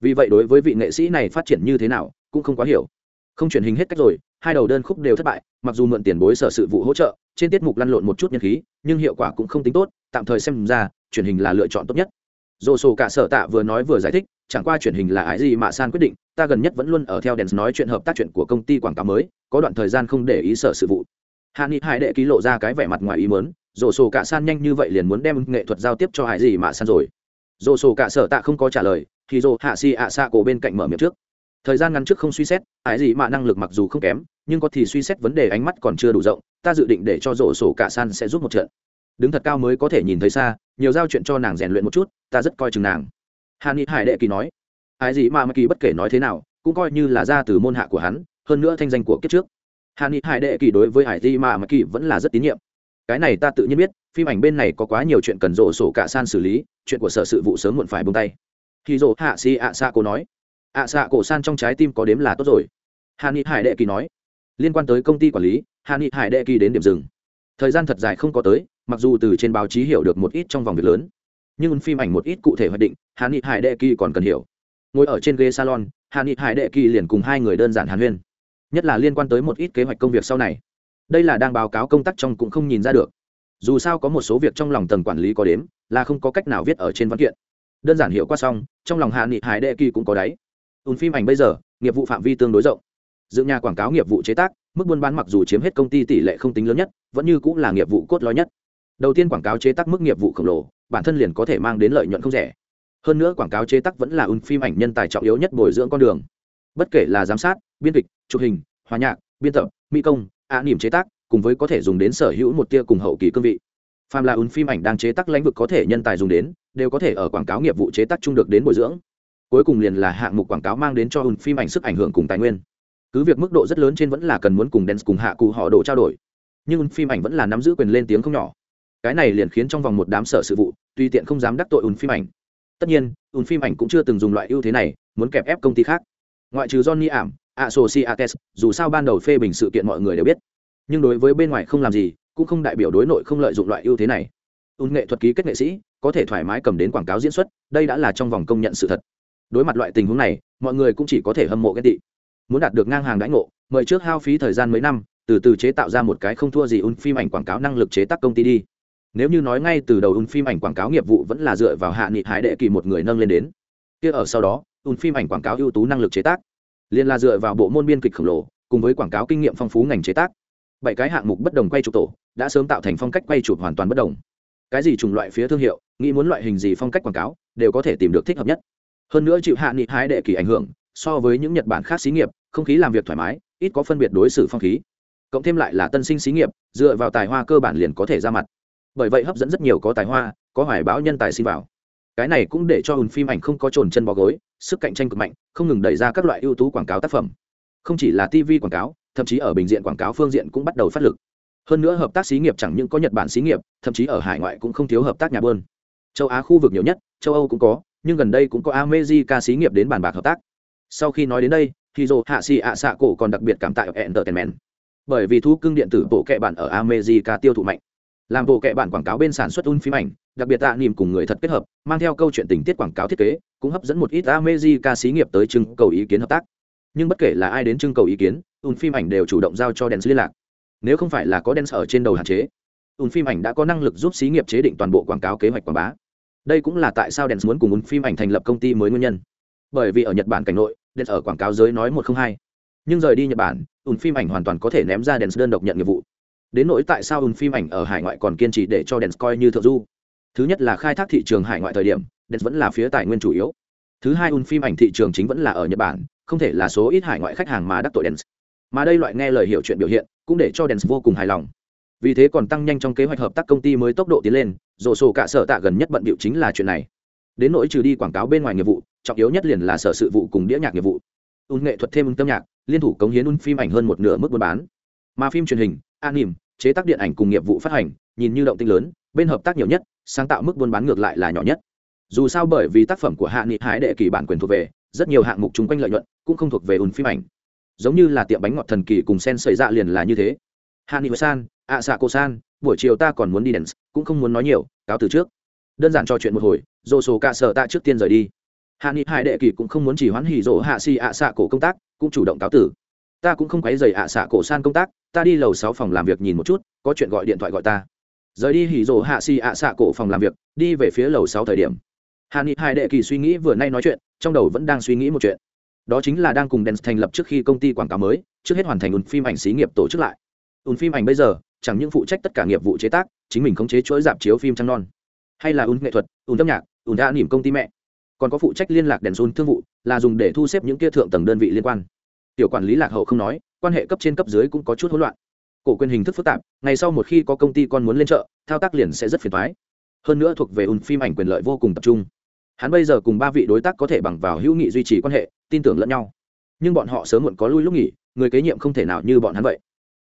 Vì vậy đối với vị nghệ sĩ này phát triển như thế nào, cũng không quá hiểu. Không truyền hình hết cách rồi hai đầu đơn khúc đều thất bại, mặc dù mượn tiền bối sở sự vụ hỗ trợ, trên tiết mục lăn lộn một chút nhân khí, nhưng hiệu quả cũng không tính tốt, tạm thời xem ra, truyền hình là lựa chọn tốt nhất. Dồ sổ cả sở tạ vừa nói vừa giải thích, chẳng qua truyền hình là ái gì mà san quyết định, ta gần nhất vẫn luôn ở theo đèn nói chuyện hợp tác chuyện của công ty quảng cáo mới, có đoạn thời gian không để ý sở sự vụ. Hạ nghị hải đệ ký lộ ra cái vẻ mặt ngoài ý mớn dồ sổ cả san nhanh như vậy liền muốn đem nghệ thuật giao tiếp cho hải gì mà san rồi. Dồ sổ cả sở tạ không có trả lời, thì dồ hạ si ạ xạ cổ bên cạnh mở miệng trước thời gian ngắn trước không suy xét, ái gì mà năng lực mặc dù không kém, nhưng có thì suy xét vấn đề ánh mắt còn chưa đủ rộng, ta dự định để cho rổ sổ cả san sẽ giúp một trận. Đứng thật cao mới có thể nhìn thấy xa, nhiều giao chuyện cho nàng rèn luyện một chút, ta rất coi chừng nàng. Hà ni hải đệ kỳ nói, ái gì mà mà kỳ bất kể nói thế nào, cũng coi như là ra từ môn hạ của hắn, hơn nữa thanh danh của kiếp trước. Hà ni hải đệ kỳ đối với hải di mà mà kỳ vẫn là rất tín nhiệm. Cái này ta tự nhiên biết, phim ảnh bên này có quá nhiều chuyện cần rộ sổ cả san xử lý, chuyện của sở sự vụ sớm muộn phải bông tay. Khi rộ hạ si ạ xa cô nói ạ xạ cổ san trong trái tim có đếm là tốt rồi. Hà ni hải đệ kỳ nói, liên quan tới công ty quản lý hà ni hải đệ kỳ đến điểm dừng. Thời gian thật dài không có tới, mặc dù từ trên báo chí hiểu được một ít trong vòng việc lớn, nhưng phim ảnh một ít cụ thể hoạch định hà ni hải đệ kỳ còn cần hiểu. Ngồi ở trên ghế salon hà ni hải đệ kỳ liền cùng hai người đơn giản hàn huyên. Nhất là liên quan tới một ít kế hoạch công việc sau này. Đây là đang báo cáo công tác trong cũng không nhìn ra được. Dù sao có một số việc trong lòng tầng quản lý có đếm, là không có cách nào viết ở trên văn kiện. Đơn giản hiểu qua xong, trong lòng hạ nghị hải đệ kỳ cũng có đáy ùn phim ảnh bây giờ, nghiệp vụ phạm vi tương đối rộng. Dựng nhà quảng cáo nghiệp vụ chế tác, mức buôn bán mặc dù chiếm hết công ty tỷ lệ không tính lớn nhất, vẫn như cũng là nghiệp vụ cốt lõi nhất. Đầu tiên quảng cáo chế tác mức nghiệp vụ khổng lồ, bản thân liền có thể mang đến lợi nhuận không rẻ. Hơn nữa quảng cáo chế tác vẫn là ùn phim ảnh nhân tài trọng yếu nhất bồi dưỡng con đường. Bất kể là giám sát, biên kịch, chụp hình, hòa nhạc, biên tập, mỹ công, ạ niềm chế tác, cùng với có thể dùng đến sở hữu một tia cùng hậu kỳ cương vị. Phàm là ùn phim ảnh đang chế tác lãnh vực có thể nhân tài dùng đến, đều có thể ở quảng cáo nghiệp vụ chế tác chung được đến bồi dưỡng cuối cùng liền là hạng mục quảng cáo mang đến cho hùn phim ảnh sức ảnh hưởng cùng tài nguyên. Cứ việc mức độ rất lớn trên vẫn là cần muốn cùng đen cùng hạ cụ họ đổ trao đổi, nhưng ùn phim ảnh vẫn là nắm giữ quyền lên tiếng không nhỏ. Cái này liền khiến trong vòng một đám sở sự vụ tùy tiện không dám đắc tội ùn phim ảnh. Tất nhiên ùn phim ảnh cũng chưa từng dùng loại ưu thế này, muốn kẹp ép công ty khác. Ngoại trừ johnny ảm, associates, dù sao ban đầu phê bình sự kiện mọi người đều biết. Nhưng đối với bên ngoài không làm gì, cũng không đại biểu đối nội không lợi dụng loại ưu thế này. Ùn nghệ thuật ký kết nghệ sĩ, có thể thoải mái cầm đến quảng cáo diễn xuất, đây đã là trong vòng công nhận sự thật đối mặt loại tình huống này, mọi người cũng chỉ có thể hâm mộ ghen tị. Muốn đạt được ngang hàng đãi ngộ, mời trước hao phí thời gian mấy năm, từ từ chế tạo ra một cái không thua gì un phim ảnh quảng cáo năng lực chế tác công ty đi. Nếu như nói ngay từ đầu un phim ảnh quảng cáo nghiệp vụ vẫn là dựa vào hạ nghị hải đệ kỳ một người nâng lên đến, kia ở sau đó, un phim ảnh quảng cáo ưu tú năng lực chế tác, liền là dựa vào bộ môn biên kịch khổng lồ, cùng với quảng cáo kinh nghiệm phong phú ngành chế tác. Bảy cái hạng mục bất đồng quay chụp tổ, đã sớm tạo thành phong cách quay chụp hoàn toàn bất đồng. Cái gì chủng loại phía thương hiệu, nghĩ muốn loại hình gì phong cách quảng cáo, đều có thể tìm được thích hợp nhất hơn nữa chịu hạ nghị hái đệ kỳ ảnh hưởng, so với những nhật bản khác xí nghiệp, không khí làm việc thoải mái, ít có phân biệt đối xử phong khí. Cộng thêm lại là tân sinh xí nghiệp, dựa vào tài hoa cơ bản liền có thể ra mặt. Bởi vậy hấp dẫn rất nhiều có tài hoa, có hoài báo nhân tài xin vào. Cái này cũng để cho hùn phim ảnh không có trồn chân bò gối, sức cạnh tranh cực mạnh, không ngừng đẩy ra các loại ưu tú quảng cáo tác phẩm. Không chỉ là tv quảng cáo, thậm chí ở bình diện quảng cáo phương diện cũng bắt đầu phát lực. Hơn nữa hợp tác xí nghiệp chẳng những có nhật bản xí nghiệp, thậm chí ở hải ngoại cũng không thiếu hợp tác nhà bơn. Châu á khu vực nhiều nhất, châu âu cũng có nhưng gần đây cũng có America xí nghiệp đến bàn bạc hợp tác. Sau khi nói đến đây, Hiro Hạ Sĩ ạ xạ cổ còn đặc biệt cảm tạ Entertainment. Bởi vì thú cưng điện tử bộ kệ bản ở America tiêu thụ mạnh. làm bộ kệ bản quảng cáo bên sản xuất un phim ảnh đặc biệt tạ niềm cùng người thật kết hợp mang theo câu chuyện tình tiết quảng cáo thiết kế cũng hấp dẫn một ít amezi ca sĩ nghiệp tới trưng cầu ý kiến hợp tác nhưng bất kể là ai đến trưng cầu ý kiến un phim ảnh đều chủ động giao cho đèn liên lạc nếu không phải là có đèn ở trên đầu hạn chế un phim ảnh đã có năng lực giúp xí nghiệp chế định toàn bộ quảng cáo kế hoạch quảng bá đây cũng là tại sao đèn muốn cùng un phim ảnh thành lập công ty mới nguyên nhân. Bởi vì ở nhật bản cảnh nội đèn ở quảng cáo giới nói một không hai. Nhưng rời đi nhật bản, un phim ảnh hoàn toàn có thể ném ra đèn đơn độc nhận nghiệp vụ. Đến nỗi tại sao un phim ảnh ở hải ngoại còn kiên trì để cho đèn coi như thượng du? Thứ nhất là khai thác thị trường hải ngoại thời điểm đèn vẫn là phía tài nguyên chủ yếu. Thứ hai, un phim ảnh thị trường chính vẫn là ở nhật bản, không thể là số ít hải ngoại khách hàng mà đắc tội đèn mà đây loại nghe lời hiểu chuyện biểu hiện, cũng để cho đèn vô cùng hài lòng vì thế còn tăng nhanh trong kế hoạch hợp tác công ty mới tốc độ tiến lên rổ sổ cả sở tạ gần nhất bận bịu chính là chuyện này. Đến nỗi trừ đi quảng cáo bên ngoài nghiệp vụ, trọng yếu nhất liền là sở sự vụ cùng đĩa nhạc nghiệp vụ. Un nghệ thuật thêm âm nhạc, liên thủ cống hiến un phim ảnh hơn một nửa mức buôn bán. Mà phim truyền hình, an nỉm, chế tác điện ảnh cùng nghiệp vụ phát hành, nhìn như động tinh lớn, bên hợp tác nhiều nhất, sáng tạo mức buôn bán ngược lại là nhỏ nhất. Dù sao bởi vì tác phẩm của hạ nghị hái đệ kỳ bản quyền thuộc về, rất nhiều hạng mục chung quanh lợi nhuận cũng không thuộc về ùn phim ảnh. Giống như là tiệm bánh ngọt thần kỳ cùng sen xảy ra dạ liền là như thế. Hạ nghị san ạ xạ cô san, buổi chiều ta còn muốn đi đèn cũng không muốn nói nhiều, cáo từ trước. Đơn giản trò chuyện một hồi dồ sổ cả sở ta trước tiên rời đi. Hạ nghị hải đệ kỳ cũng không muốn chỉ hoãn hỉ rỗ hạ si ạ xạ cổ công tác, cũng chủ động cáo tử ta cũng không quấy dày ạ xạ cổ san công tác, ta đi lầu sáu phòng làm việc nhìn một chút, có chuyện gọi điện thoại gọi ta. Rời đi hỉ rỗ hạ si ạ xạ cổ phòng làm việc, đi về phía lầu sáu thời điểm. Hạ nghị hải đệ kỳ suy nghĩ vừa nay nói chuyện, trong đầu vẫn đang suy nghĩ một chuyện. Đó chính là đang cùng đèn thành lập trước khi công ty quảng cáo mới, trước hết hoàn thành ùn phim ảnh xí nghiệp tổ chức lại. Ùn phim ảnh bây giờ chẳng những phụ trách tất cả nghiệp vụ chế tác, chính mình khống chế chuỗi dạp chiếu phim trăng non. Hay là ùn nghệ thuật ùn âm nhạc ùn đã nỉm công ty mẹ. Còn có phụ trách liên lạc đèn xôn thương vụ, là dùng để thu xếp những kia thượng tầng đơn vị liên quan. Tiểu quản lý lạc hậu không nói, quan hệ cấp trên cấp dưới cũng có chút hỗn loạn. Cổ quyền hình thức phức tạp, ngày sau một khi có công ty con muốn lên chợ, thao tác liền sẽ rất phiền thoái hơn nữa thuộc về ùn phim ảnh quyền lợi vô cùng tập trung. Hắn bây giờ cùng ba vị đối tác có thể bằng vào hữu nghị duy trì quan hệ, tin tưởng lẫn nhau. Nhưng bọn họ sớm muộn có lui lúc nghỉ, người kế nhiệm không thể nào như bọn hắn vậy.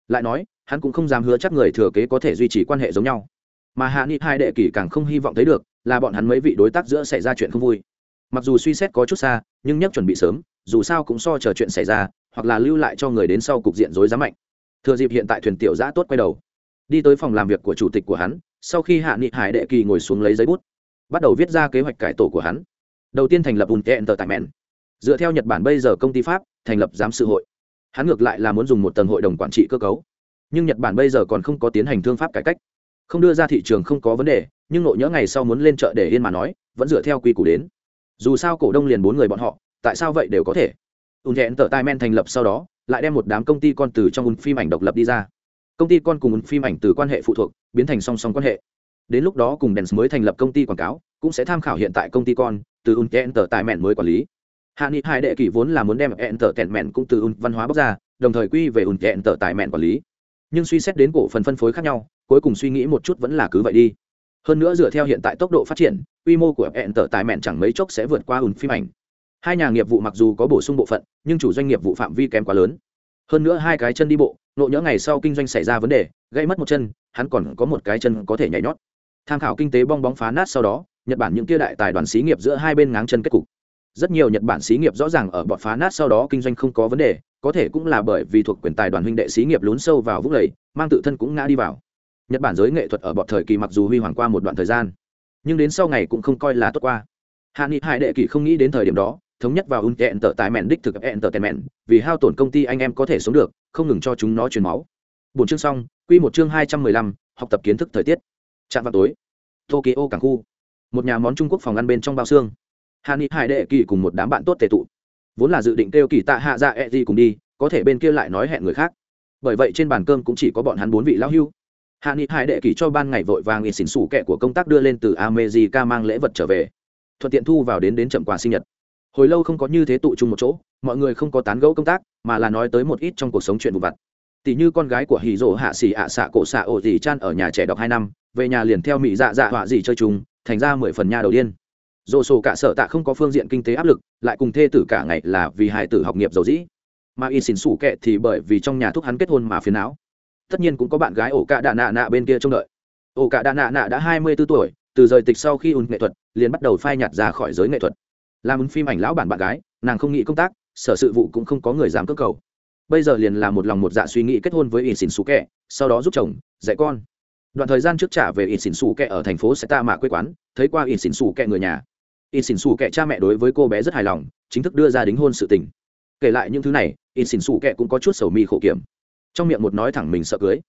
Lại nói hắn cũng không dám hứa chắc người thừa kế có thể duy trì quan hệ giống nhau. Mà hạ nghị hai đệ kỷ càng không hy vọng thấy được, là bọn hắn mấy vị đối tác giữa xảy ra chuyện không vui. Mặc dù suy xét có chút xa, nhưng nhắc chuẩn bị sớm, dù sao cũng so chờ chuyện xảy ra, hoặc là lưu lại cho người đến sau cục diện rối giá mạnh. Thừa dịp hiện tại thuyền tiểu giã tốt quay đầu, đi tới phòng làm việc của chủ tịch của hắn, sau khi hạ nghị hải đệ kỳ ngồi xuống lấy giấy bút, bắt đầu viết ra kế hoạch cải tổ của hắn. Đầu tiên thành lập ùn tẹn tờ tại mẹn dựa theo nhật bản bây giờ công ty pháp, thành lập giám sự hội. Hắn ngược lại là muốn dùng một tầng hội đồng quản trị cơ cấu nhưng nhật bản bây giờ còn không có tiến hành thương pháp cải cách không đưa ra thị trường không có vấn đề nhưng nội nhỡ ngày sau muốn lên chợ để yên mà nói vẫn dựa theo quy củ đến dù sao cổ đông liền bốn người bọn họ tại sao vậy đều có thể ùn hẹn tờ tai men thành lập sau đó lại đem một đám công ty con từ trong ùn phim ảnh độc lập đi ra công ty con cùng ùn phim ảnh từ quan hệ phụ thuộc biến thành song song quan hệ đến lúc đó cùng đèn mới thành lập công ty quảng cáo cũng sẽ tham khảo hiện tại công ty con từ ùn hẹn tờ tai men mới quản lý hạ nghị hai đệ kỷ vốn là muốn đem hẹn tờ tẹn mẹn cũng từ ùn văn hóa bóc ra đồng thời quy về ùn hẹn tờ tài mẹn quản lý nhưng suy xét đến cổ phần phân phối khác nhau, cuối cùng suy nghĩ một chút vẫn là cứ vậy đi. Hơn nữa dựa theo hiện tại tốc độ phát triển, quy mô của hẹn tở tài mẹn chẳng mấy chốc sẽ vượt qua ùn phim ảnh. Hai nhà nghiệp vụ mặc dù có bổ sung bộ phận, nhưng chủ doanh nghiệp vụ phạm vi kém quá lớn. Hơn nữa hai cái chân đi bộ nộ nhỡ ngày sau kinh doanh xảy ra vấn đề, gây mất một chân, hắn còn có một cái chân có thể nhảy nhót. Tham khảo kinh tế bong bóng phá nát sau đó, nhật bản những kia đại tài đoàn xí nghiệp giữa hai bên ngáng chân kết cục. Rất nhiều nhật bản xí nghiệp rõ ràng ở bọn phá nát sau đó kinh doanh không có vấn đề có thể cũng là bởi vì thuộc quyền tài đoàn huynh đệ xí nghiệp lún sâu vào vũng lầy, mang tự thân cũng ngã đi vào. Nhật bản giới nghệ thuật ở bọn thời kỳ mặc dù huy hoàng qua một đoạn thời gian, nhưng đến sau ngày cũng không coi là tốt qua. Hạ nghị hải đệ kỳ không nghĩ đến thời điểm đó, thống nhất vào un tẹn tờ tài mẹn đích thực ẹn tờ tèn mẹn vì hao tổn công ty anh em có thể sống được, không ngừng cho chúng nó truyền máu. Bốn chương xong, quy một chương hai trăm mười lăm, học tập kiến thức thời tiết. Trạm vào tối, tokyo cảng khu, một nhà món trung quốc phòng ăn bên trong bao xương. Hạ nghị hải đệ kỳ cùng một đám bạn tốt tề tụ vốn là dự định kêu kỳ tạ hạ dạ e gì cùng đi, có thể bên kia lại nói hẹn người khác. Bởi vậy trên bàn cơm cũng chỉ có bọn hắn bốn vị lão hưu. Hạ nghị hải đệ kỳ cho ban ngày vội vàng in xỉn xủ kẹ của công tác đưa lên từ amejica mang lễ vật trở về. Thuận tiện thu vào đến đến chậm quà sinh nhật. Hồi lâu không có như thế tụ chung một chỗ, mọi người không có tán gẫu công tác, mà là nói tới một ít trong cuộc sống chuyện vụ vặt. Tỷ như con gái của hì rỗ hạ xỉ ạ xạ cổ xạ ổ dì chan ở nhà trẻ đọc hai năm, về nhà liền theo mỹ dạ dạ họa dì chơi chung, thành ra mười phần nhà đầu điên dồ sổ cả sở tạ không có phương diện kinh tế áp lực, lại cùng thê tử cả ngày là vì hài tử học nghiệp giàu dĩ. Mà y xỉn xủ kệ thì bởi vì trong nhà thúc hắn kết hôn mà phiền não. Tất nhiên cũng có bạn gái ổ cạ đà nạ nạ bên kia trông đợi. Ổ cạ đà nạ nạ đã hai mươi b ố tuổi, từ rời tịch sau khi ùn nghệ thuật, liền bắt đầu phai nhạt ra khỏi giới nghệ thuật. Làm ứng phim ảnh lão bản bạn gái, nàng không nghĩ công tác, sở sự vụ cũng không có người dám cơ cầu. Bây giờ liền là một lòng một dạ suy nghĩ kết hôn với y xỉn xú kẹ, sau đó giúp chồng, dạy con. Đoạn thời gian trước trả về in xỉn xù kẹ ở thành phố sẽ ta mạ quê quán, thấy qua in xỉn xù kẹ người nhà in xỉn xù Kệ cha mẹ đối với cô bé rất hài lòng chính thức đưa ra đính hôn sự tình. Kể lại những thứ này in xỉn xù Kệ cũng có chút sầu mi khổ kiểm. Trong miệng một nói thẳng mình sợ cưới.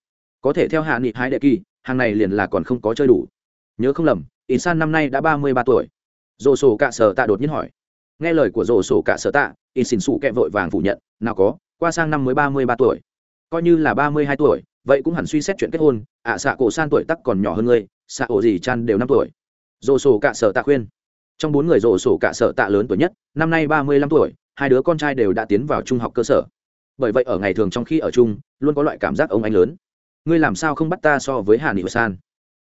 Có thể theo hạ nghị hai đệ kỳ hàng này liền là còn không có chơi đủ. Nhớ không lầm in san năm nay đã ba mươi ba tuổi. Dồ sổ cạ sở tạ đột nhiên hỏi. Nghe lời của dồ sổ cạ sở tạ in xỉn xù Kệ vội vàng phủ nhận nào có qua sang năm mới ba mươi ba tuổi. Coi như là ba mươi hai tuổi vậy cũng hẳn suy xét chuyện kết hôn. Ạ à, xạ cổ san tuổi tắc còn nhỏ hơn ngươi xạ ổ gì chăn đều năm tuổi. Dồ sổ cạ sở tạ khuyên trong bốn người rổ sổ cả sở tạ lớn tuổi nhất, năm nay ba mươi lăm tuổi, hai đứa con trai đều đã tiến vào trung học cơ sở. Bởi vậy ở ngày thường trong khi ở chung, luôn có loại cảm giác ông anh lớn. Ngươi làm sao không bắt ta so với hạ nghị san?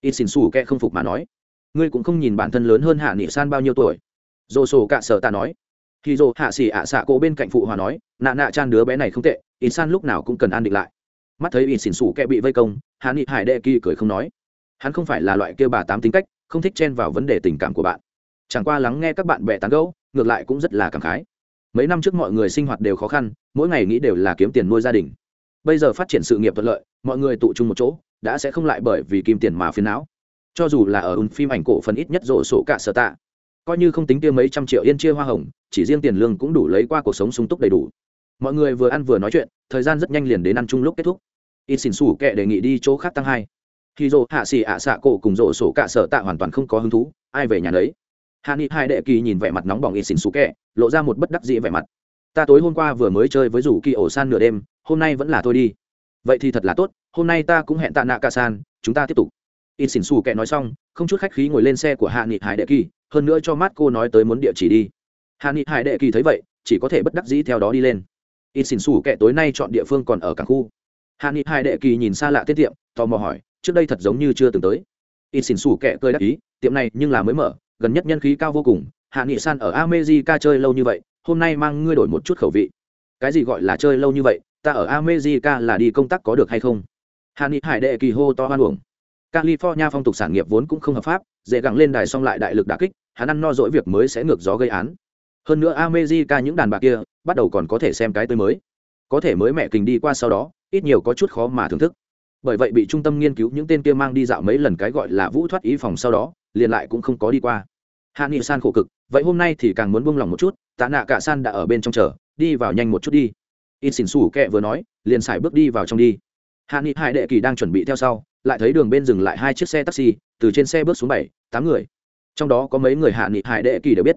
In xin xù kẹ không phục mà nói. Ngươi cũng không nhìn bản thân lớn hơn hạ nị san bao nhiêu tuổi. Rổ sổ cả sở tạ nói. Khi rổ hạ xỉ ạ xạ cổ bên cạnh phụ hòa nói, nạ nạ chan đứa bé này không tệ in san lúc nào cũng cần an định lại. Mắt thấy in xin xù kẹ bị vây công hạ nghị hải đệ kỳ cười không nói. Hắn không phải là loại kêu bà tám tính cách, không thích chen vào vấn đề tình cảm của bạn chẳng qua lắng nghe các bạn bè tán gẫu, ngược lại cũng rất là cảm khái. Mấy năm trước mọi người sinh hoạt đều khó khăn, mỗi ngày nghĩ đều là kiếm tiền nuôi gia đình. Bây giờ phát triển sự nghiệp thuận lợi, mọi người tụ chung một chỗ, đã sẽ không lại bởi vì kim tiền mà phiền não. Cho dù là ở ùn phim ảnh cổ phần ít nhất rổ sổ cả sở tạ, coi như không tính tiêu mấy trăm triệu yên chia hoa hồng, chỉ riêng tiền lương cũng đủ lấy qua cuộc sống sung túc đầy đủ. Mọi người vừa ăn vừa nói chuyện, thời gian rất nhanh liền đến ăn chung lúc kết thúc. Ít xỉn xủ kệ đề nghị đi chỗ khác tăng hai. Khi rổ hạ xì ạ xạ cổ cùng rổ sổ cả sở tạ hoàn toàn không có hứng thú, ai về nhà đấy hạ nghị hai đệ kỳ nhìn vẻ mặt nóng bỏng ít xỉn xú kẹ, lộ ra một bất đắc dĩ vẻ mặt. Ta tối hôm qua vừa mới chơi với rủ kỳ ổ san nửa đêm, hôm nay vẫn là thôi đi. Vậy thì thật là tốt, hôm nay ta cũng hẹn tạ nạ ca san, chúng ta tiếp tục. Ít xỉn xù kẹ nói xong, không chút khách khí ngồi lên xe của hạ nghị hải đệ kỳ, hơn nữa cho mát cô nói tới muốn địa chỉ đi. Hạ nghị hải đệ kỳ thấy vậy, chỉ có thể bất đắc dĩ theo đó đi lên. Ít xỉn xù kẹ tối nay chọn địa phương còn ở cảng khu. Hạ nghị hải đệ kỳ nhìn xa lạ tiết tiệm, tò mò hỏi, trước đây thật giống như chưa từng tới. Ít xỉn xù kẹ cười đắc ý, tiệm này nhưng là mới mở gần nhất nhân khí cao vô cùng, hạ nghị san ở amejica chơi lâu như vậy, hôm nay mang ngươi đổi một chút khẩu vị. Cái gì gọi là chơi lâu như vậy, ta ở amejica là đi công tác có được hay không? Hạ nghị hải đệ kỳ hô to hoan uổng. California phong tục sản nghiệp vốn cũng không hợp pháp, dễ gẳng lên đài xong lại đại lực đà kích, hắn ăn no dỗi việc mới sẽ ngược gió gây án. Hơn nữa amejica những đàn bà kia, bắt đầu còn có thể xem cái tới mới. Có thể mới mẹ kình đi qua sau đó, ít nhiều có chút khó mà thưởng thức. Bởi vậy bị trung tâm nghiên cứu những tên kia mang đi dạo mấy lần cái gọi là vũ thoát ý phòng sau đó, liền lại cũng không có đi qua hạ nghị san khổ cực, vậy hôm nay thì càng muốn buông lòng một chút, tạ nạ cả san đã ở bên trong chờ, đi vào nhanh một chút đi. In xỉn xủ kẹ vừa nói, liền xài bước đi vào trong đi. Hạ nghị hải đệ kỳ đang chuẩn bị theo sau, lại thấy đường bên dừng lại hai chiếc xe taxi, từ trên xe bước xuống bảy, tám người. Trong đó có mấy người hạ nghị hải đệ kỳ đều biết.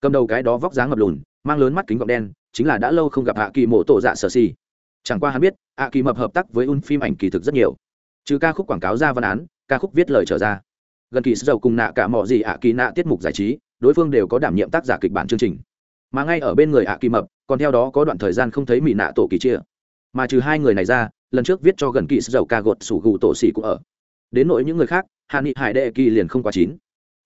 Cầm đầu cái đó vóc dáng ngập lùn, mang lớn mắt kính gọng đen, chính là đã lâu không gặp hạ kỳ mộ tổ dạ sở si. Chẳng qua hắn biết, hạ kỳ mập hợp tác với un phim ảnh kỳ thực rất nhiều. Trừ ca khúc quảng cáo ra văn án, ca khúc viết lời trở ra gần kỳ sầu cùng nạ cả mọi gì ạ kỳ nạ tiết mục giải trí, đối phương đều có đảm nhiệm tác giả kịch bản chương trình. Mà ngay ở bên người ạ kỳ mập, còn theo đó có đoạn thời gian không thấy mỹ nạ tổ kỳ chia. Mà trừ hai người này ra, lần trước viết cho gần kỳ sầu ca gột sủ gù tổ xỉ cũng ở. Đến nỗi những người khác, hạ nghị hải đệ kỳ liền không quá chín.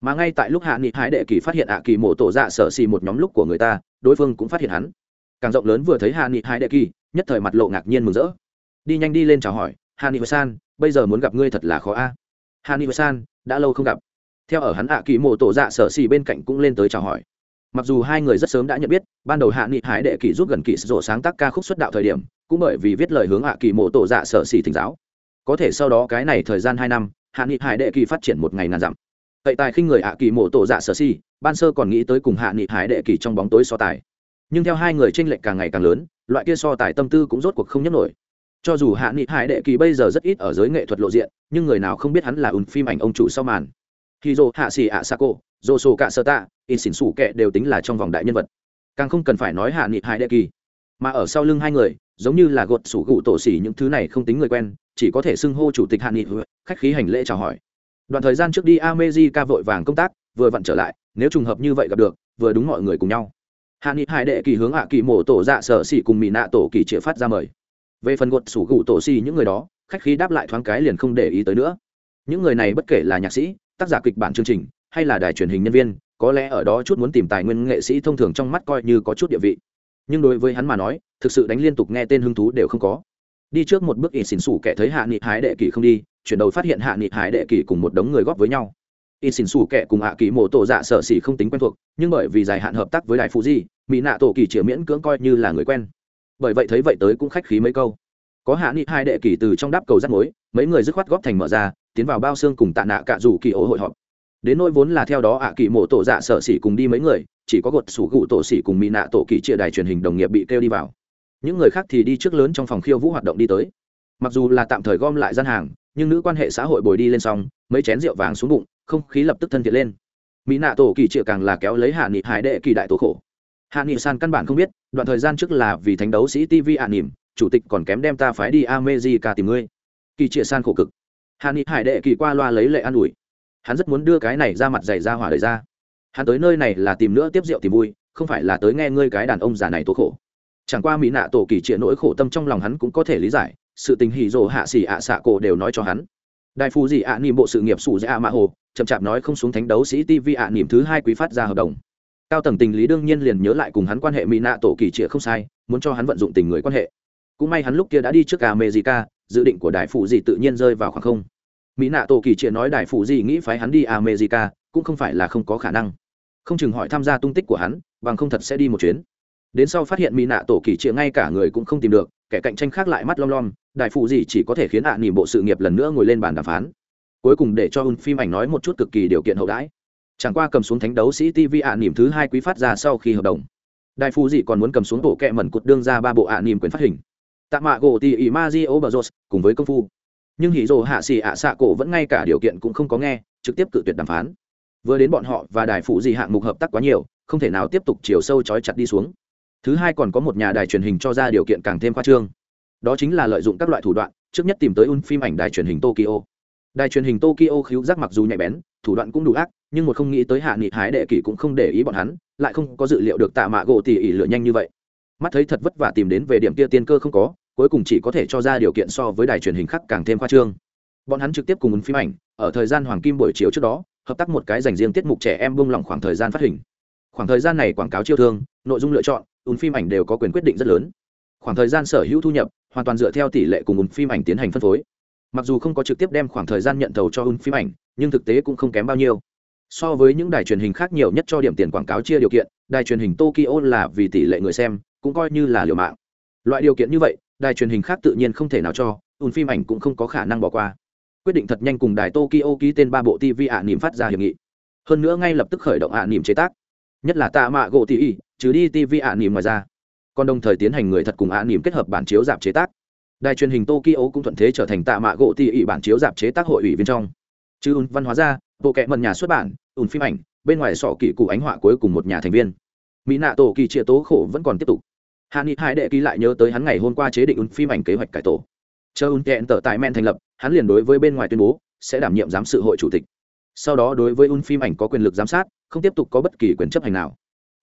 Mà ngay tại lúc hạ nghị hải đệ kỳ phát hiện ạ kỳ mổ tổ dạ sở xì một nhóm lúc của người ta, đối phương cũng phát hiện hắn. Càng rộng lớn vừa thấy hạ nghị hải đệ kỳ, nhất thời mặt lộ ngạc nhiên mừng rỡ. Đi nhanh đi lên chào hỏi, hạ nghị san, bây giờ muốn gặp ngươi thật là khó a. Hạ nghị san đã lâu không gặp. Theo ở hắn ạ kỳ mộ tổ dạ sở xì bên cạnh cũng lên tới chào hỏi. Mặc dù hai người rất sớm đã nhận biết, ban đầu hạ nghị hải đệ kỳ giúp gần kỳ rộ sáng tác ca khúc xuất đạo thời điểm, cũng bởi vì viết lời hướng ạ kỳ mộ tổ dạ sở xì thỉnh giáo. Có thể sau đó cái này thời gian hai năm, hạ nghị hải đệ kỳ phát triển một ngày ngàn dặm. Cậy tài khinh người ạ kỳ mộ tổ dạ sở xì, ban sơ còn nghĩ tới cùng hạ nghị hải đệ kỳ trong bóng tối so tài. Nhưng theo hai người tranh lệch càng ngày càng lớn, loại kia so tài tâm tư cũng rốt cuộc không nhấp nổi cho dù hạ nghị hải đệ kỳ bây giờ rất ít ở giới nghệ thuật lộ diện nhưng người nào không biết hắn là ùn phim ảnh ông chủ sau màn. Khi dô hạ xì ạ cô, dô sô cạ sơ tạ in xỉn xủ kệ đều tính là trong vòng đại nhân vật. Càng không cần phải nói hạ nghị hải đệ kỳ. Mà ở sau lưng hai người giống như là gột sủ gụ tổ xỉ những thứ này không tính người quen chỉ có thể xưng hô chủ tịch hạ nghị khách khí hành lễ chào hỏi. Đoạn thời gian trước đi amezi ca vội vàng công tác vừa vặn trở lại nếu trùng hợp như vậy gặp được vừa đúng mọi người cùng nhau. Hạ nghị hải đệ kỳ hướng hạ kỳ mổ tổ dạ sở xỉ cùng mỹ nạ tổ kỳ chĩa phát ra mời về phần gột sủ gụ tổ xì những người đó, khách khí đáp lại thoáng cái liền không để ý tới nữa. Những người này bất kể là nhạc sĩ, tác giả kịch bản chương trình, hay là đài truyền hình nhân viên, có lẽ ở đó chút muốn tìm tài nguyên nghệ sĩ thông thường trong mắt coi như có chút địa vị. Nhưng đối với hắn mà nói, thực sự đánh liên tục nghe tên hứng thú đều không có. Đi trước một bước ỉ xỉn xủ kẻ thấy hạ nghị hái đệ kỳ không đi, chuyển đầu phát hiện hạ nghị hái đệ kỳ cùng một đống người góp với nhau. Ỉ xỉn xủ kẻ cùng hạ kỳ mổ tổ dạ sợ xỉ không tính quen thuộc, nhưng bởi vì dài hạn hợp tác với đài phụ di, mỹ nạ tổ kỳ chĩa miễn cưỡng coi như là người quen bởi vậy thấy vậy tới cũng khách khí mấy câu. Có hạ nghị hai đệ kỳ từ trong đáp cầu rắt mối, mấy người dứt khoát góp thành mở ra, tiến vào bao xương cùng tạ nạ cả rủ kỳ ổ hội họp. Đến nỗi vốn là theo đó ạ kỳ mộ tổ dạ sở xỉ cùng đi mấy người, chỉ có gột sủ gụ tổ xỉ cùng mỹ nạ tổ kỳ chia đài truyền hình đồng nghiệp bị kêu đi vào. Những người khác thì đi trước lớn trong phòng khiêu vũ hoạt động đi tới. Mặc dù là tạm thời gom lại gian hàng, nhưng nữ quan hệ xã hội bồi đi lên xong, mấy chén rượu vàng xuống bụng, không khí lập tức thân thiện lên. Mỹ nạ tổ kỳ chia càng là kéo lấy hạ nghị hải đệ kỳ đại tổ khổ hạ nghị san căn bản không biết đoạn thời gian trước là vì thánh đấu sĩ tv hạ nỉm chủ tịch còn kém đem ta phái đi amejica tìm ngươi. Kỳ trịa san khổ cực. Hạ nghị hải đệ kỳ qua loa lấy lệ an ủi. Hắn rất muốn đưa cái này ra mặt dày ra hỏa đời ra. Hắn tới nơi này là tìm nữa tiếp rượu tìm vui không phải là tới nghe ngươi cái đàn ông già này tố khổ. Chẳng qua mỹ nạ tổ kỳ trịa nỗi khổ tâm trong lòng hắn cũng có thể lý giải sự tình hỉ rồ hạ xỉ ạ xạ cổ đều nói cho hắn. Đại phu gì ạ à, nỉm bộ sự nghiệp sủ dạ mạ hồ chậm chạp nói không xuống thánh đấu sĩ tv ạ nỉm thứ hai quý phát ra hợp đồng cao tầng tình lý đương nhiên liền nhớ lại cùng hắn quan hệ mỹ nạ tổ kỳ trịa không sai, muốn cho hắn vận dụng tình người quan hệ. Cũng may hắn lúc kia đã đi trước america, dự định của đại phụ gì tự nhiên rơi vào khoảng không. Mỹ nạ tổ kỳ trịa nói đại phụ gì nghĩ phái hắn đi america, cũng không phải là không có khả năng. Không chừng hỏi tham gia tung tích của hắn, bằng không thật sẽ đi một chuyến. Đến sau phát hiện mỹ nạ tổ kỳ trịa ngay cả người cũng không tìm được, kẻ cạnh tranh khác lại mắt lom lom, đại phụ gì chỉ có thể khiến ạ à nỉ bộ sự nghiệp lần nữa ngồi lên bàn đàm phán. Cuối cùng để cho un phim ảnh nói một chút cực kỳ điều kiện hậu đãi chẳng qua cầm xuống thánh đấu sĩ tv ạ à nỉm thứ hai quý phát ra sau khi hợp đồng. Đại phú dị còn muốn cầm xuống bộ kẹ mẩn cụt đương ra ba bộ ạ à nỉm quyền phát hình. Tạ mạ gỗ tỉ ỉ ma di ô bờ cùng với công phu. Nhưng hỉ rồ hạ xì ạ xạ cổ vẫn ngay cả điều kiện cũng không có nghe, trực tiếp cự tuyệt đàm phán. Vừa đến bọn họ và đài phụ dị hạng mục hợp tác quá nhiều, không thể nào tiếp tục chiều sâu trói chặt đi xuống. Thứ hai còn có một nhà đài truyền hình cho ra điều kiện càng thêm khoa trương. Đó chính là lợi dụng các loại thủ đoạn, trước nhất tìm tới un phim ảnh đài truyền hình tokyo. Đài truyền hình tokyo khiếu giác mặc dù nhạy bén, thủ đoạn cũng đủ ác nhưng một không nghĩ tới hạ nghị hái đệ kỷ cũng không để ý bọn hắn, lại không có dự liệu được tạ mạ gỗ tỉ ỉ lựa nhanh như vậy. Mắt thấy thật vất vả tìm đến về điểm kia tiên cơ không có, cuối cùng chỉ có thể cho ra điều kiện so với đài truyền hình khác càng thêm khoa trương. Bọn hắn trực tiếp cùng ứng phim ảnh, ở thời gian hoàng kim buổi chiều trước đó, hợp tác một cái dành riêng tiết mục trẻ em bung lỏng khoảng thời gian phát hình. Khoảng thời gian này quảng cáo chiêu thương, nội dung lựa chọn, ứng phim ảnh đều có quyền quyết định rất lớn. Khoảng thời gian sở hữu thu nhập, hoàn toàn dựa theo tỷ lệ cùng ứng phim ảnh tiến hành phân phối. Mặc dù không có trực tiếp đem khoảng thời gian nhận thầu cho ứng phim ảnh, nhưng thực tế cũng không kém bao nhiêu so với những đài truyền hình khác nhiều nhất cho điểm tiền quảng cáo chia điều kiện, đài truyền hình tokyo là vì tỷ lệ người xem, cũng coi như là liều mạng. Loại điều kiện như vậy, đài truyền hình khác tự nhiên không thể nào cho, ùn phim ảnh cũng không có khả năng bỏ qua. Quyết định thật nhanh cùng đài tokyo ký tên ba bộ tv ạ nỉm phát ra hiệp nghị. Hơn nữa ngay lập tức khởi động ạ nỉm chế tác. Nhất là tạ mạ gỗ tỉ trừ đi tv ạ nỉm ngoài ra. Còn đồng thời tiến hành người thật cùng ạ nỉm kết hợp bản chiếu giảm chế tác. Đài truyền hình tokyo cũng thuận thế trở thành tạ mạ gỗ tỉ bản chiếu giảm chế tác hội ủy viên trong. Chứ ùn văn hóa ra bộ kệ mần nhà xuất bản, ùn phim ảnh, bên ngoài sọ kỳ cụ ánh họa cuối cùng một nhà thành viên. Mỹ nạ tổ kỳ trịa tố khổ vẫn còn tiếp tục. Hạ nghị hai đệ ký lại nhớ tới hắn ngày hôm qua chế định ùn phim ảnh kế hoạch cải tổ. Chờ ùn kẹn tờ tại men thành lập, hắn liền đối với bên ngoài tuyên bố, sẽ đảm nhiệm giám sự hội chủ tịch. Sau đó đối với ùn phim ảnh có quyền lực giám sát, không tiếp tục có bất kỳ quyền chấp hành nào.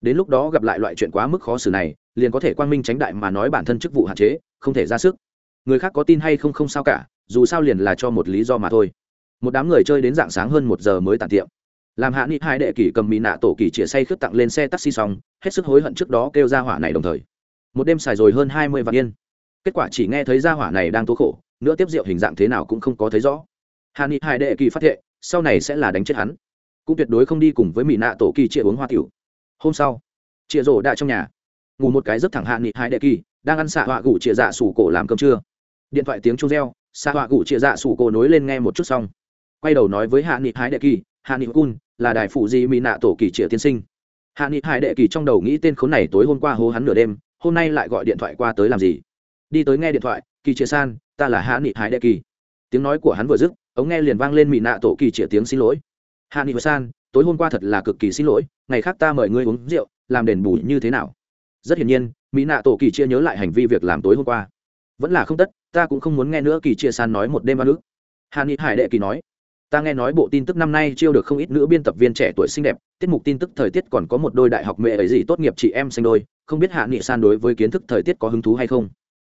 Đến lúc đó gặp lại loại chuyện quá mức khó xử này, liền có thể quang minh tránh đại mà nói bản thân chức vụ hạn chế, không thể ra sức. Người khác có tin hay không không sao cả, dù sao liền là cho một lý do mà thôi một đám người chơi đến dạng sáng hơn một giờ mới tàn tiệm. Làm hạ nghị hai đệ kỷ cầm mỹ nạ tổ kỷ chĩa say khước tặng lên xe taxi xong hết sức hối hận trước đó kêu ra hỏa này đồng thời. Một đêm xài rồi hơn hai mươi vạn yên. Kết quả chỉ nghe thấy ra hỏa này đang tố khổ nữa tiếp rượu hình dạng thế nào cũng không có thấy rõ. Hạ nghị hai đệ kỳ phát hiện, sau này sẽ là đánh chết hắn. Cũng tuyệt đối không đi cùng với mỹ nạ tổ kỳ chia uống hoa tiểu. Hôm sau chia rổ đã trong nhà. Ngủ một cái rất thẳng hạ nghị hai đệ kỳ đang ăn xạ họa gủ chia dạ sủ cổ làm cơm trưa. Điện thoại tiếng chuông reo xạ họa gủ chia dạ sủ cổ nối lên nghe một chút xong quay đầu nói với hạ nghị Hải đệ kỳ, hạ nghị cun, là đài phụ di mỹ nạ tổ kỳ Triệu tiên sinh. Hạ nghị Hải đệ kỳ trong đầu nghĩ tên khốn này tối hôm qua hố hắn nửa đêm, hôm nay lại gọi điện thoại qua tới làm gì? Đi tới nghe điện thoại, kỳ Triệu san, ta là hạ nghị hải đệ kỳ. Tiếng nói của hắn vừa dứt, ống nghe liền vang lên mỹ nạ tổ kỳ Triệu tiếng xin lỗi. Hạ nghị san, tối hôm qua thật là cực kỳ xin lỗi, ngày khác ta mời ngươi uống rượu, làm đền bù như thế nào? Rất hiển nhiên, mỹ nạ tổ kỳ chia nhớ lại hành vi việc làm tối hôm qua. Vẫn là không tất, ta cũng không muốn nghe nữa, kỳ chia san nói một đêm ba nước hạ ni hải đệ kỳ nói ta nghe nói bộ tin tức năm nay chiêu được không ít nữ biên tập viên trẻ tuổi xinh đẹp, tiết mục tin tức thời tiết còn có một đôi đại học mẹ ấy gì tốt nghiệp chị em sinh đôi, không biết hạ nghị san đối với kiến thức thời tiết có hứng thú hay không?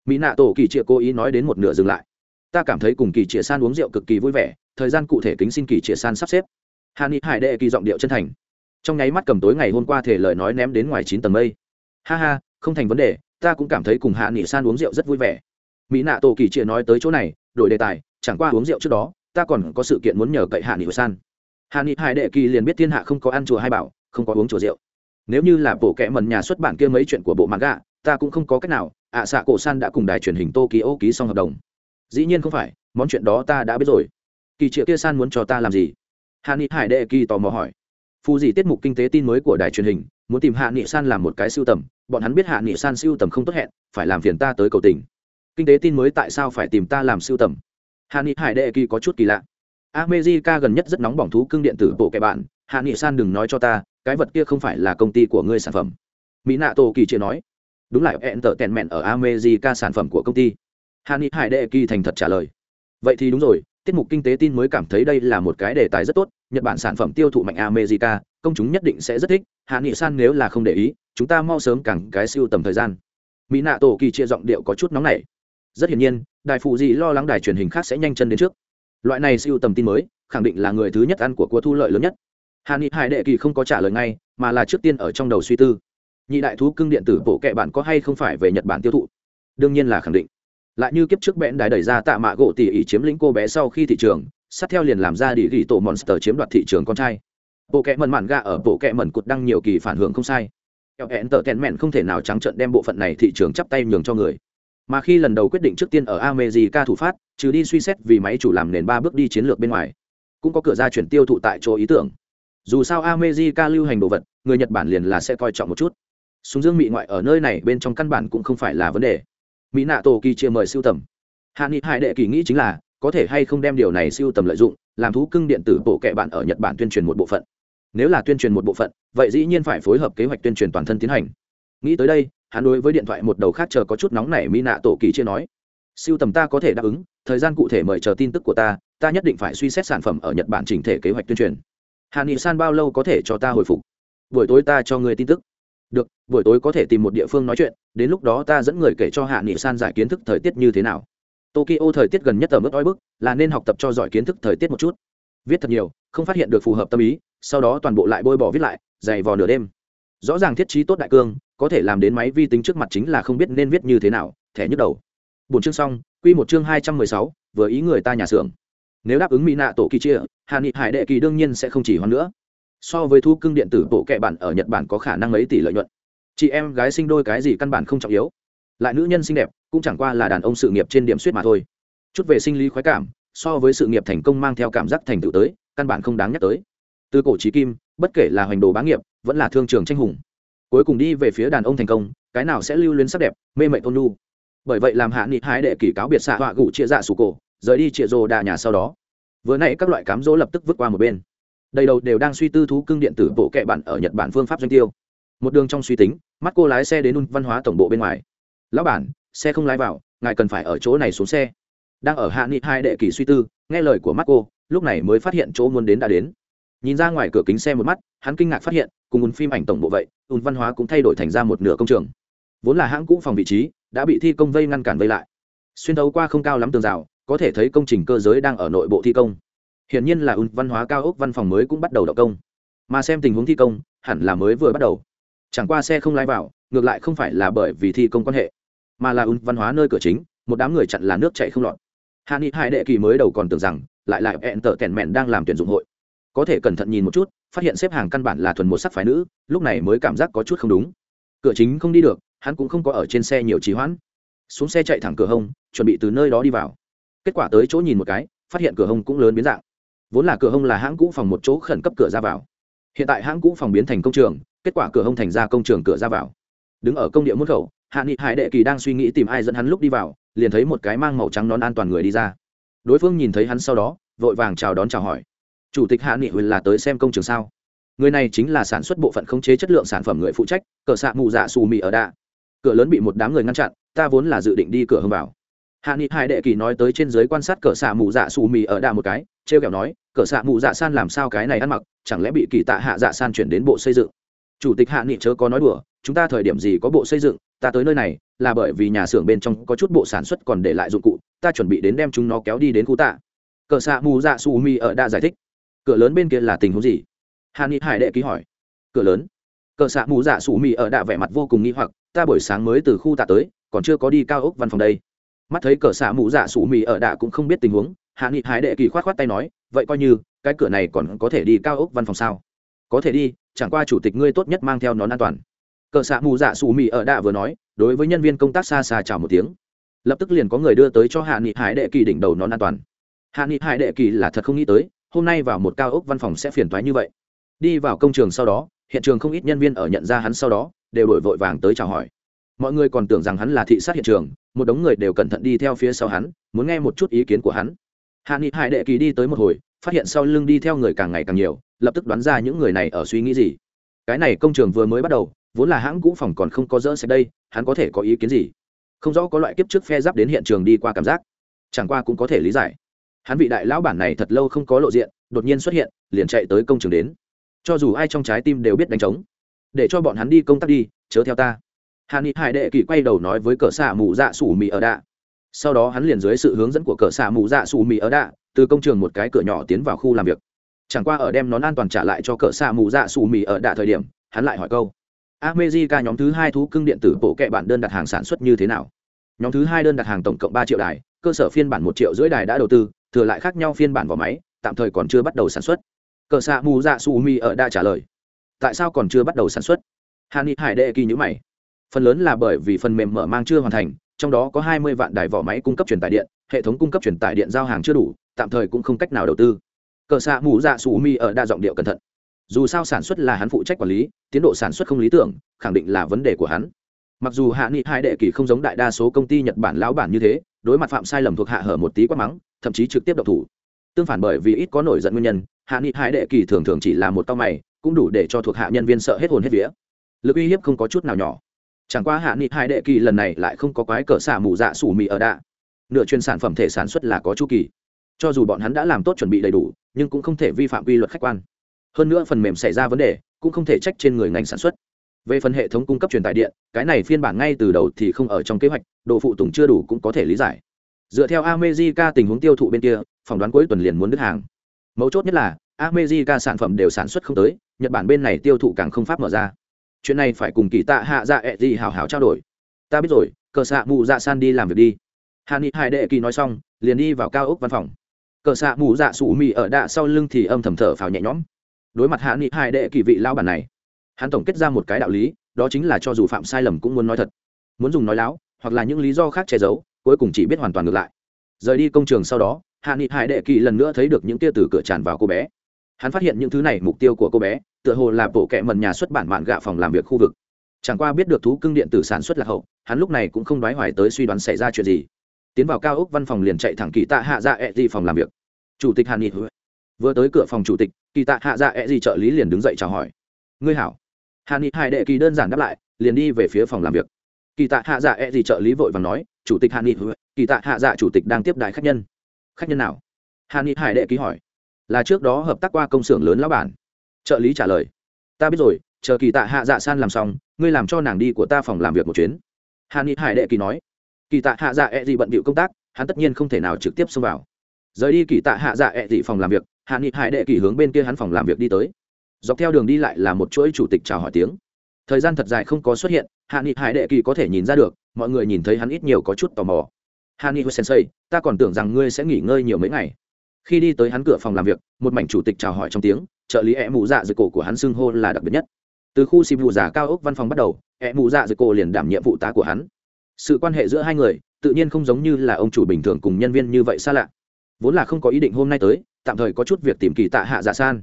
Mỹ nạ tổ kỳ trịa cố ý nói đến một nửa dừng lại. Ta cảm thấy cùng kỳ trịa san uống rượu cực kỳ vui vẻ, thời gian cụ thể kính xin kỳ trịa san sắp xếp. Hạ nghị hải đệ kỳ giọng điệu chân thành. Trong nháy mắt cầm tối ngày hôm qua thể lời nói ném đến ngoài chín tầng mây. Ha ha, không thành vấn đề, ta cũng cảm thấy cùng hạ nghị san uống rượu rất vui vẻ. Mỹ nạ tổ kỳ trịa nói tới chỗ này, đổi đề tài, chẳng qua uống rượu trước đó ta còn có sự kiện muốn nhờ cậy hạ nghị san. Hạ nghị hải đệ kỳ liền biết thiên hạ không có ăn chùa hai bảo không có uống chùa rượu. Nếu như là bộ kẽ mần nhà xuất bản kia mấy chuyện của bộ mạng gạ ta cũng không có cách nào ạ à, xạ cổ san đã cùng đài truyền hình tokyo ký xong hợp đồng. Dĩ nhiên không phải món chuyện đó ta đã biết rồi. Kỳ triệu kia san muốn cho ta làm gì? Hạ nghị hải đệ kỳ tò mò hỏi. Phù dị tiết mục kinh tế tin mới của đài truyền hình muốn tìm hạ nghị san làm một cái siêu tầm bọn hắn biết hạ nghị san siêu tầm không tốt hẹn phải làm phiền ta tới cầu tình. Kinh tế tin mới tại sao phải tìm ta làm siêu tầm? Hạ nghị hải đệ kỳ có chút kỳ lạ America gần nhất rất nóng bỏng thú cưng điện tử bộ kệ bạn, Hạ Nghị San đừng nói cho ta, cái vật kia không phải là công ty của ngươi sản phẩm. Mỹ Nạ Tổ Kỳ chia nói, đúng là Entertainment ở America sản phẩm của công ty. Hạ Nghị Hải Đệ Kỳ thành thật trả lời. Vậy thì đúng rồi, tiết mục kinh tế tin mới cảm thấy đây là một cái đề tài rất tốt, Nhật Bản sản phẩm tiêu thụ mạnh America, công chúng nhất định sẽ rất thích, Hạ Nghị San nếu là không để ý, chúng ta mau sớm cẳng cái siêu tầm thời gian. Mỹ Nạ Tổ Kỳ chia giọng điệu có chút nóng nảy. Rất hiển nhiên, đài phụ gì lo lắng đài truyền hình khác sẽ nhanh chân đến trước. Loại này siêu tầm tin mới, khẳng định là người thứ nhất ăn của cua thu lợi lớn nhất. Hà nghị hải đệ kỳ không có trả lời ngay, mà là trước tiên ở trong đầu suy tư. Nhị đại thú cưng điện tử bộ kệ bạn có hay không phải về nhật bản tiêu thụ? Đương nhiên là khẳng định. Lại như kiếp trước bẽn đài đẩy ra tạ mạ gỗ tỉ ỉ chiếm lĩnh cô bé sau khi thị trường, sát theo liền làm ra đi ghi tổ monster chiếm đoạt thị trường con trai. Bộ kệ mần mạn gà ở bộ kệ mần cụt đăng nhiều kỳ phản hưởng không sai. Kẹo hẹn tợ kẹn mẹn không thể nào trắng trận đem bộ phận này thị trường chắp tay nhường cho người mà khi lần đầu quyết định trước tiên ở America thủ phát, trừ đi suy xét vì máy chủ làm nền ba bước đi chiến lược bên ngoài, cũng có cửa ra chuyển tiêu thụ tại chỗ ý tưởng. Dù sao America lưu hành đồ vật, người Nhật Bản liền là sẽ coi trọng một chút. Súng dương mỹ ngoại ở nơi này bên trong căn bản cũng không phải là vấn đề. Mỹ nạ tổ kỳ chia mời siêu tầm. Hạ Nghị Hải đệ kỳ nghĩ chính là, có thể hay không đem điều này siêu tầm lợi dụng, làm thú cưng điện tử bộ kệ bạn ở Nhật Bản tuyên truyền một bộ phận. Nếu là tuyên truyền một bộ phận, vậy dĩ nhiên phải phối hợp kế hoạch tuyên truyền toàn thân tiến hành. Nghĩ tới đây, hắn đối với điện thoại một đầu khác chờ có chút nóng nảy mỹ nạ tổ kỳ chia nói, siêu tầm ta có thể đáp ứng, thời gian cụ thể mời chờ tin tức của ta ta nhất định phải suy xét sản phẩm ở nhật bản chỉnh thể kế hoạch tuyên truyền. Hà nghị san bao lâu có thể cho ta hồi phục? Buổi tối ta cho người tin tức. Được, buổi tối có thể tìm một địa phương nói chuyện, đến lúc đó ta dẫn người kể cho hạ nghị san giải kiến thức thời tiết như thế nào. Tokyo thời tiết gần nhất ở mức oi bức, là nên học tập cho giỏi kiến thức thời tiết một chút. Viết thật nhiều, không phát hiện được phù hợp tâm ý, sau đó toàn bộ lại bôi bỏ viết lại, dày vò nửa đêm. Rõ ràng thiết trí tốt đại cương có thể làm đến máy vi tính trước mặt chính là không biết nên viết như thế nào, thẻ nhức đầu. Bốn chương xong, quy một chương hai trăm mười sáu, vừa ý người ta nhà xưởng. Nếu đáp ứng mỹ nạ tổ kỳ chia Hàn nghị hải đệ kỳ đương nhiên sẽ không chỉ hoãn nữa. So với thu cưng điện tử bộ kệ bản ở nhật bản có khả năng mấy tỷ lợi nhuận. Chị em gái sinh đôi cái gì căn bản không trọng yếu. Lại nữ nhân xinh đẹp, cũng chẳng qua là đàn ông sự nghiệp trên điểm suýt mà thôi. Chút về sinh lý khoái cảm, so với sự nghiệp thành công mang theo cảm giác thành tựu tới, căn bản không đáng nhắc tới. Từ cổ trí kim, bất kể là hoành đồ bá nghiệp, vẫn là thương trường tranh hùng cuối cùng đi về phía đàn ông thành công, cái nào sẽ lưu luyến sắc đẹp, mê mệ ôn nu bởi vậy làm hạ nghị hái đệ kỷ cáo biệt xạ họa gụ chia dạ sủ cổ, rời đi chia rồ đà nhà sau đó. Vừa nãy các loại cám dỗ lập tức vứt qua một bên. Đầy đầu đều đang suy tư thú cưng điện tử bộ kệ bạn ở nhật bản phương pháp doanh tiêu. Một đường trong suy tính, mắt cô lái xe đến un văn hóa tổng bộ bên ngoài. Lão bản, xe không lái vào, ngài cần phải ở chỗ này xuống xe. Đang ở hạ nghị hai đệ kỷ suy tư, nghe lời của mắt cô, lúc này mới phát hiện chỗ muốn đến đã đến nhìn ra ngoài cửa kính xe một mắt, hắn kinh ngạc phát hiện, cùng un phim ảnh tổng bộ vậy un văn hóa cũng thay đổi thành ra một nửa công trường. Vốn là hãng cũ phòng vị trí, đã bị thi công vây ngăn cản vây lại. Xuyên thấu qua không cao lắm tường rào, có thể thấy công trình cơ giới đang ở nội bộ thi công. Hiển nhiên là un văn hóa cao ốc văn phòng mới cũng bắt đầu đậu công. Mà xem tình huống thi công, hẳn là mới vừa bắt đầu. Chẳng qua xe không lái vào, ngược lại không phải là bởi vì thi công quan hệ, mà là un văn hóa nơi cửa chính, một đám người chặn là nước chạy không lọt. Hạ nghị hai đệ kỳ mới đầu còn tưởng rằng, lại lại ẹn tở tẻn mẹn đang làm tuyển dụng hội có thể cẩn thận nhìn một chút, phát hiện xếp hàng căn bản là thuần một sắc phái nữ, lúc này mới cảm giác có chút không đúng. Cửa chính không đi được, hắn cũng không có ở trên xe nhiều trì hoãn. Xuống xe chạy thẳng cửa hông, chuẩn bị từ nơi đó đi vào. Kết quả tới chỗ nhìn một cái, phát hiện cửa hông cũng lớn biến dạng. Vốn là cửa hông là hãng cũ phòng một chỗ khẩn cấp cửa ra vào. Hiện tại hãng cũ phòng biến thành công trường, kết quả cửa hông thành ra công trường cửa ra vào. Đứng ở công địa môn khẩu, hạ nghị hải đệ kỳ đang suy nghĩ tìm ai dẫn hắn lúc đi vào, liền thấy một cái mang màu trắng nón an toàn người đi ra. Đối phương nhìn thấy hắn sau đó, vội vàng chào đón chào hỏi chủ tịch hạ nghị huyền là tới xem công trường sao? Người này chính là sản xuất bộ phận khống chế chất lượng sản phẩm người phụ trách, cờ xạ mù dạ xù mì ở đạ. Cửa lớn bị một đám người ngăn chặn, ta vốn là dự định đi cửa hông vào. Hạ nghị hai đệ kỳ nói tới trên giới quan sát cờ xạ mù dạ xù mì ở đạ một cái t r e o kẹo nói, cờ xạ mù dạ san làm sao cái này ăn mặc, chẳng lẽ bị kỳ tạ hạ dạ san chuyển đến bộ xây dựng? Chủ tịch hạ nghị chớ có nói đùa, chúng ta thời điểm gì có bộ xây dựng, ta tới nơi này, là bởi vì nhà xưởng bên trong có chút bộ sản xuất còn để lại dụng cụ, ta chuẩn bị đến đem chúng nó kéo đi đến khu tạ. Cờ xạ mù dạ xù mì ở đạ giải thích cửa lớn bên kia là tình huống gì? Hà ni hải đệ ký hỏi. Cửa lớn. Cờ xạ mù dạ sủ mì ở đạ vẻ mặt vô cùng nghi hoặc, ta buổi sáng mới từ khu tạ tới, còn chưa có đi cao ốc văn phòng đây. Mắt thấy cờ xạ mù dạ sủ mì ở đạ cũng không biết tình huống hạ nghị hải đệ kỳ khoát khoát tay nói, vậy coi như, cái cửa này còn có thể đi cao ốc văn phòng sao? Có thể đi, chẳng qua chủ tịch ngươi tốt nhất mang theo nón an toàn. Cờ xạ mù dạ sủ mì ở đạ vừa nói, đối với nhân viên công tác xa xa chào một tiếng. Lập tức liền có người đưa tới cho hạ nghị hải đệ kỳ đỉnh đầu nón an toàn. Hạ nghị hải đệ kỳ là thật không nghĩ tới hôm nay vào một cao ốc văn phòng sẽ phiền toái như vậy. Đi vào công trường sau đó, hiện trường không ít nhân viên ở nhận ra hắn sau đó, đều đổi vội vàng tới chào hỏi. Mọi người còn tưởng rằng hắn là thị sát hiện trường, một đống người đều cẩn thận đi theo phía sau hắn, muốn nghe một chút ý kiến của hắn. Hạ nghị hải đệ kỳ đi tới một hồi, phát hiện sau lưng đi theo người càng ngày càng nhiều, lập tức đoán ra những người này ở suy nghĩ gì. Cái này công trường vừa mới bắt đầu, vốn là hãng cũ phòng còn không có dỡ sạch đây, hắn có thể có ý kiến gì? Không rõ có loại kiếp trước phe giáp đến hiện trường đi qua cảm giác. Chẳng qua cũng có thể lý giải hắn vị đại lão bản này thật lâu không có lộ diện, đột nhiên xuất hiện, liền chạy tới công trường đến. Cho dù ai trong trái tim đều biết đánh trống, để cho bọn hắn đi công tác đi, chớ theo ta. Hạ nghị hải đệ kỳ quay đầu nói với cờ xạ mù dạ sủ mì ở đạ. Sau đó hắn liền dưới sự hướng dẫn của cờ xạ mù dạ sủ mì ở đạ, từ công trường một cái cửa nhỏ tiến vào khu làm việc. Chẳng qua ở đem nón an toàn trả lại cho cờ xạ mù dạ sủ mì ở đạ thời điểm, hắn lại hỏi câu. America nhóm thứ hai thú cưng điện tử bộ kệ bản đơn đặt hàng sản xuất như thế nào? Nhóm thứ hai đơn đặt hàng tổng cộng ba triệu đài, cơ sở phiên bản một triệu rưỡi đài đã đầu tư thừa lại khác nhau phiên bản vỏ máy, tạm thời còn chưa bắt đầu sản xuất. Cờ xạ mù dạ su mi ở đa trả lời. Tại sao còn chưa bắt đầu sản xuất? Hàn ni hải đệ kỳ nhữ mày. Phần lớn là bởi vì phần mềm mở mang chưa hoàn thành, trong đó có hai mươi vạn đài vỏ máy cung cấp truyền tải điện, hệ thống cung cấp truyền tải điện giao hàng chưa đủ, tạm thời cũng không cách nào đầu tư. Cờ xạ mù dạ su mi ở đa giọng điệu cẩn thận. Dù sao sản xuất là hắn phụ trách quản lý, tiến độ sản xuất không lý tưởng, khẳng định là vấn đề của hắn. Mặc dù hạ nghị hai đệ kỳ không giống đại đa số công ty nhật bản lão bản như thế đối mặt phạm sai lầm thuộc hạ hở một tí quát mắng, thậm chí trực tiếp độc thủ. Tương phản bởi vì ít có nổi giận nguyên nhân, hạ nghị hai đệ kỳ thường thường chỉ là một tao mày, cũng đủ để cho thuộc hạ nhân viên sợ hết hồn hết vía. Lực uy hiếp không có chút nào nhỏ. Chẳng qua hạ nghị hai đệ kỳ lần này lại không có quái cỡ xả mù dạ sủ mì ở đạ. Nửa chuyên sản phẩm thể sản xuất là có chu kỳ. Cho dù bọn hắn đã làm tốt chuẩn bị đầy đủ, nhưng cũng không thể vi phạm quy luật khách quan. Hơn nữa phần mềm xảy ra vấn đề, cũng không thể trách trên người ngành sản xuất về phần hệ thống cung cấp truyền tải điện, cái này phiên bản ngay từ đầu thì không ở trong kế hoạch độ phụ tùng chưa đủ cũng có thể lý giải. Dựa theo amejica tình huống tiêu thụ bên kia, phỏng đoán cuối tuần liền muốn đứt hàng. Mấu chốt nhất là amejica sản phẩm đều sản xuất không tới, nhật bản bên này tiêu thụ càng không pháp mở ra. Chuyện này phải cùng kỳ tạ hạ dạ ẹ gì hào hào trao đổi. Ta biết rồi, cờ xạ mù dạ san đi làm việc đi. Hà ni hải đệ kỳ nói xong, liền đi vào cao ốc văn phòng. Cờ xạ mù dạ sủ mì ở đạ sau lưng thì âm thầm thở phào nhẹ nhõm. Đối mặt hạ nghị hai đệ kỳ vị lao bản này hắn tổng kết ra một cái đạo lý, đó chính là cho dù phạm sai lầm cũng muốn nói thật. Muốn dùng nói láo, hoặc là những lý do khác che giấu, cuối cùng chỉ biết hoàn toàn ngược lại. Rời đi công trường sau đó, hạ nghị hải đệ kỳ lần nữa thấy được những tia từ cửa tràn vào cô bé. Hắn phát hiện những thứ này mục tiêu của cô bé, tựa hồ là bộ kệ mần nhà xuất bản mạn gạ phòng làm việc khu vực. Chẳng qua biết được thú cưng điện tử sản xuất là hậu, hắn lúc này cũng không đoái hoài tới suy đoán xảy ra chuyện gì. Tiến vào cao ốc văn phòng liền chạy thẳng kỳ tạ hạ dạ ẹ、e、gì phòng làm việc. Chủ tịch hàn nghị vừa tới cửa phòng chủ tịch, kỳ tạ hạ dạ ẹ、e、gì trợ lý liền đứng dậy chào hỏi. Ngươi hảo hàn nghị hải đệ kỳ đơn giản đáp lại, liền đi về phía phòng làm việc. Kỳ tạ hạ dạ e gì trợ lý vội và nói, chủ tịch hàn nghị kỳ tạ hạ dạ chủ tịch đang tiếp đại khách nhân. Khách nhân nào? Hàn nghị hải đệ ký hỏi. Là trước đó hợp tác qua công xưởng lớn lão bản. Trợ lý trả lời. Ta biết rồi, chờ kỳ tạ hạ dạ san làm xong, ngươi làm cho nàng đi của ta phòng làm việc một chuyến. Hàn ni hải đệ kỳ nói. Kỳ tạ hạ dạ e gì bận bịu công tác, hắn tất nhiên không thể nào trực tiếp xông vào. Rời đi kỳ tạ hạ dạ e gì phòng làm việc hàn ni hải đệ kỳ hướng bên kia hắn phòng làm việc đi tới dọc theo đường đi lại là một chuỗi chủ tịch chào hỏi tiếng. Thời gian thật dài không có xuất hiện, hạ nghị hải đệ kỳ có thể nhìn ra được, mọi người nhìn thấy hắn ít nhiều có chút tò mò. Hạ nghị sensei, ta còn tưởng rằng ngươi sẽ nghỉ ngơi nhiều mấy ngày. Khi đi tới hắn cửa phòng làm việc, một mảnh chủ tịch chào hỏi trong tiếng, trợ lý ẹ mụ dạ dưới cổ của hắn xưng hô là đặc biệt nhất. Từ khu xịp vụ giả cao ốc văn phòng bắt đầu ẹ mụ dạ dưới cổ liền đảm nhiệm vụ tá của hắn. Sự quan hệ giữa hai người, tự nhiên không giống như là ông chủ bình thường cùng nhân viên như vậy xa lạ. Vốn là không có ý định hôm nay tới, tạm thời có chút việc tìm kỳ tạ hạ dạ san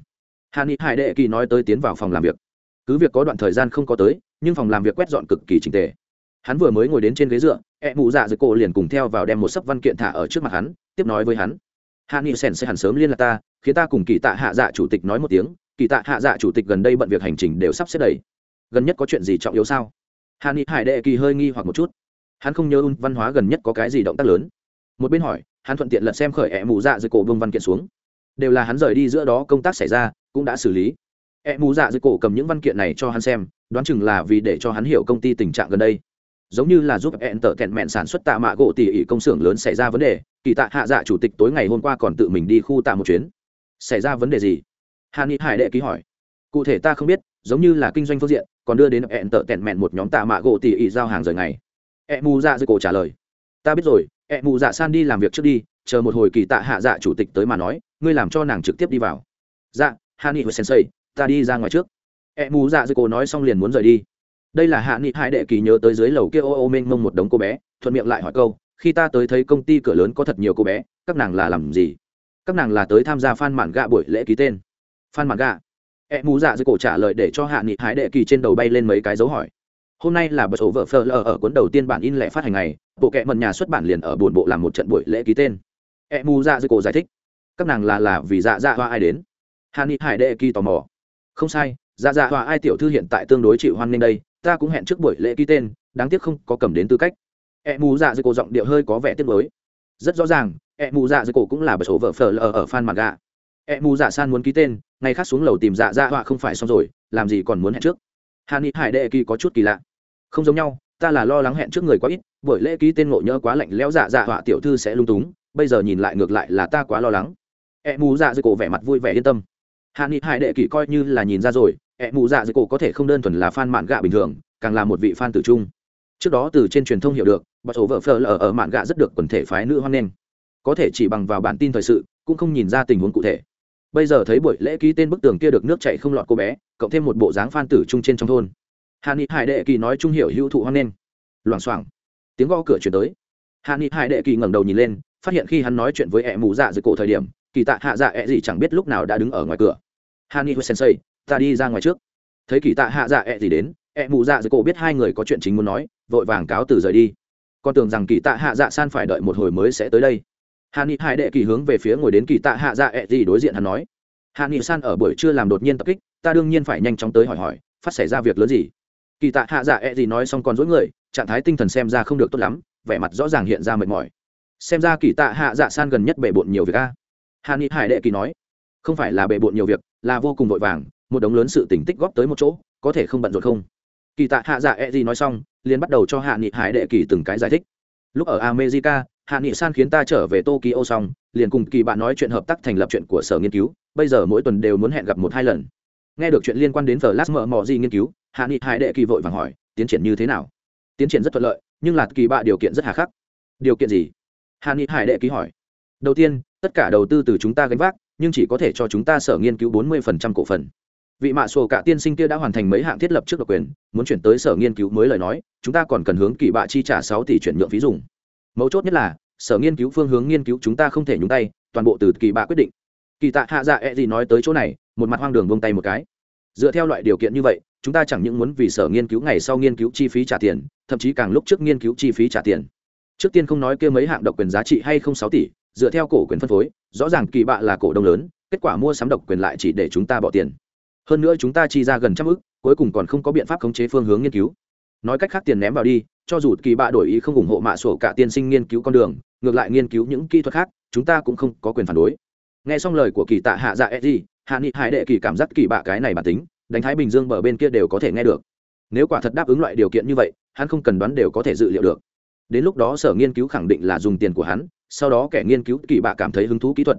hà ni hải đệ kỳ nói tới tiến vào phòng làm việc. Cứ việc có đoạn thời gian không có tới, nhưng phòng làm việc quét dọn cực kỳ trình tề. Hắn vừa mới ngồi đến trên ghế dựa, ẹ mụ dạ dưới cổ liền cùng theo vào đem một sấp văn kiện thả ở trước mặt hắn, tiếp nói với hắn. Hạ nghị sen sẽ hẳn sớm liên lạc ta, khiến ta cùng kỳ tạ hạ dạ chủ tịch nói một tiếng, kỳ tạ hạ dạ chủ tịch gần đây bận việc hành trình đều sắp xếp đầy. Gần nhất có chuyện gì trọng yếu sao? Hạ nghị hải đệ kỳ hơi nghi hoặc một chút. Hắn không nhớ un văn hóa gần nhất có cái gì động tác lớn. Một bên hỏi, hắn thuận tiện lật xem khởi ẹ mụ dạ dưới cổ vương văn kiện xuống. Đều là hắn rời đi giữa đó công tác xảy ra cũng đã xử lý. E mù dạ dưới cổ cầm những văn kiện này cho hắn xem, đoán chừng là vì để cho hắn hiểu công ty tình trạng gần đây. Giống như là giúp hẹn tở kẹn mẹn sản xuất tạ mạ gỗ tỉ ỉ công xưởng lớn xảy ra vấn đề, kỳ tạ hạ dạ chủ tịch tối ngày hôm qua còn tự mình đi khu tạ một chuyến. Xảy ra vấn đề gì? Hàn ni hải đệ ký hỏi. Cụ thể ta không biết, giống như là kinh doanh phương diện, còn đưa đến hẹn tở kẹn mẹn một nhóm tạ mạ gỗ tỉ ỉ giao hàng rời ngày. E mù dạ dưới cổ trả lời. Ta biết rồi e mù dạ san đi làm việc trước đi, chờ một hồi kỳ tạ hạ dạ chủ tịch tới mà nói, ngươi làm cho nàng trực tiếp đi vào. Dạ hà ni sensei, ta đi ra ngoài trước. E mù dạ dưới cổ nói xong liền muốn rời đi. Đây là hạ nghị hải đệ kỳ nhớ tới dưới lầu kia ô ô mênh mông một đống cô bé, thuận miệng lại hỏi câu, khi ta tới thấy công ty cửa lớn có thật nhiều cô bé, các nàng là làm gì? Các nàng là tới tham gia phan mạn gạ buổi lễ ký tên. Phan mạn gạ? E mù dạ dưới cổ trả lời để cho hạ nghị hai đệ kỳ trên đầu bay lên mấy cái dấu hỏi. Hôm nay là bật ổ vợ phờ lờ ở cuốn đầu tiên bản in lẻ phát hành ngày, bộ kệ mần nhà xuất bản liền ở buồn bộ làm một trận buổi lễ ký tên. E mù dạ dưới cổ giải thích. Các nàng là là vì dạ dạ hoa ai đến? Hàn ni hải đệ kỳ tò mò. Không sai dạ dạ hoa ai tiểu thư hiện tại tương đối chịu hoan nghênh đây, ta cũng hẹn trước buổi lễ ký tên, đáng tiếc không có cầm đến tư cách. E mù dạ Dư cổ giọng điệu hơi có vẻ tiếc mới rất rõ ràng e mù dạ Dư cổ cũng là bởi số vợ phờ lờ ở phan mặt gạ. E mù dạ san muốn ký tên, ngày khác xuống lầu tìm dạ dạ hòa không phải xong rồi, làm gì còn muốn hẹn trước? Hà ni hải đệ kỳ có chút kỳ lạ. Không giống nhau, ta là lo lắng hẹn trước người quá ít, buổi lễ ký tên ngộ nhỡ quá lạnh lẽo dạ dạ họa tiểu thư sẽ lung túng, bây giờ nhìn lại ngược lại là ta quá lo lắng. E mù dạ dưới cổ vẻ mặt vui vẻ yên tâm hạ nghị hải đệ kỳ coi như là nhìn ra rồi e mụ dạ dưới cổ có thể không đơn thuần là fan mạn gạ bình thường, càng là một vị fan tử trung. Trước đó từ trên truyền thông hiểu được, bà số vợ phờ lờ ở mạn gạ rất được quần thể phái nữ hoan nghênh. Có thể chỉ bằng vào bản tin thời sự, cũng không nhìn ra tình huống cụ thể. Bây giờ thấy buổi lễ ký tên bức tường kia được nước chạy không lọt cô bé, cộng thêm một bộ dáng phan tử trung trên trong thôn. Hà ni hải đệ kỳ nói trung hiểu hữu thụ hoan nghênh. Loảng xoảng. Tiếng gõ cửa chuyển tới. Hà ni hải đệ kỳ ngẩng đầu nhìn lên, phát hiện khi hắn nói chuyện với ẹ mù dạ dưới cổ thời điểm, kỳ tạ hạ dạ ẹ gì chẳng biết lúc nào đã đứng ở ngoài cửa hani hu sensei, ta đi ra ngoài trước. Thấy kỳ tạ hạ dạ ẹ gì đến, ẹ mù dạ giữa cổ biết hai người có chuyện chính muốn nói, vội vàng cáo từ rời đi. Con tưởng rằng kỳ tạ hạ dạ san phải đợi một hồi mới sẽ tới đây. Hani hai hải đệ kỳ hướng về phía ngồi đến kỳ tạ hạ dạ ẹ gì đối diện hắn nói. Hani san ở buổi trưa làm đột nhiên tập kích, ta đương nhiên phải nhanh chóng tới hỏi hỏi, phát xảy ra việc lớn gì? Kỳ tạ hạ dạ ẹ gì nói xong còn dối người, trạng thái tinh thần xem ra không được tốt lắm, vẻ mặt rõ ràng hiện ra mệt mỏi. Xem ra kỳ tạ hạ dạ san gần nhất bề bộn nhiều việc a. Hạ hải đệ kỳ nói, không phải là bề bộn nhiều việc là vô cùng vội vàng, một đống lớn sự tỉnh tích góp tới một chỗ, có thể không bận rộn không? Kỳ tạ hạ dạ e gì nói xong, liền bắt đầu cho hạ nghị hải đệ kỳ từng cái giải thích. Lúc ở america, hạ nghị san khiến ta trở về tokyo xong, liền cùng kỳ bạn nói chuyện hợp tác thành lập chuyện của sở nghiên cứu, bây giờ mỗi tuần đều muốn hẹn gặp một hai lần. Nghe được chuyện liên quan đến flash mở mò gì nghiên cứu, hạ nghị hải đệ kỳ vội vàng hỏi, tiến triển như thế nào? Tiến triển rất thuận lợi, nhưng là kỳ bạ điều kiện rất hà khắc. Điều kiện gì? Hạ nghị hải đệ ký hỏi. Đầu tiên, tất cả đầu tư từ chúng ta gánh vác nhưng chỉ có thể cho chúng ta sở nghiên cứu bốn mươi cổ phần. Vị mạ sổ cả tiên sinh kia đã hoàn thành mấy hạng thiết lập trước độc quyền, muốn chuyển tới sở nghiên cứu mới lời nói, chúng ta còn cần hướng kỳ bạ chi trả sáu tỷ chuyển nhượng phí dùng. Mấu chốt nhất là, sở nghiên cứu phương hướng nghiên cứu chúng ta không thể nhúng tay, toàn bộ từ kỳ bạ quyết định. Kỳ tạ hạ dạ e gì nói tới chỗ này, một mặt hoang đường vông tay một cái. Dựa theo loại điều kiện như vậy, chúng ta chẳng những muốn vì sở nghiên cứu ngày sau nghiên cứu chi phí trả tiền, thậm chí càng lúc trước nghiên cứu chi phí trả tiền. Trước tiên không nói kia mấy hạng độc quyền giá trị hay không sáu tỷ dựa theo cổ quyền phân phối, rõ ràng kỳ bạ là cổ đông lớn, kết quả mua sắm độc quyền lại chỉ để chúng ta bỏ tiền. Hơn nữa chúng ta chi ra gần trăm ức, cuối cùng còn không có biện pháp khống chế phương hướng nghiên cứu. Nói cách khác tiền ném vào đi, cho dù kỳ bạ đổi ý không ủng hộ mạ sổ cả tiên sinh nghiên cứu con đường, ngược lại nghiên cứu những kỹ thuật khác, chúng ta cũng không có quyền phản đối. Nghe xong lời của kỳ tạ hạ dạ edgy hạ nghị hải đệ kỳ cảm giác kỳ bạ cái này bản tính, đánh thái bình dương bờ bên kia đều có thể nghe được. Nếu quả thật đáp ứng loại điều kiện như vậy, hắn không cần đoán đều có thể dự liệu được. Đến lúc đó sở nghiên cứu khẳng định là dùng tiền của hắn sau đó kẻ nghiên cứu kỳ bạ cảm thấy hứng thú kỹ thuật.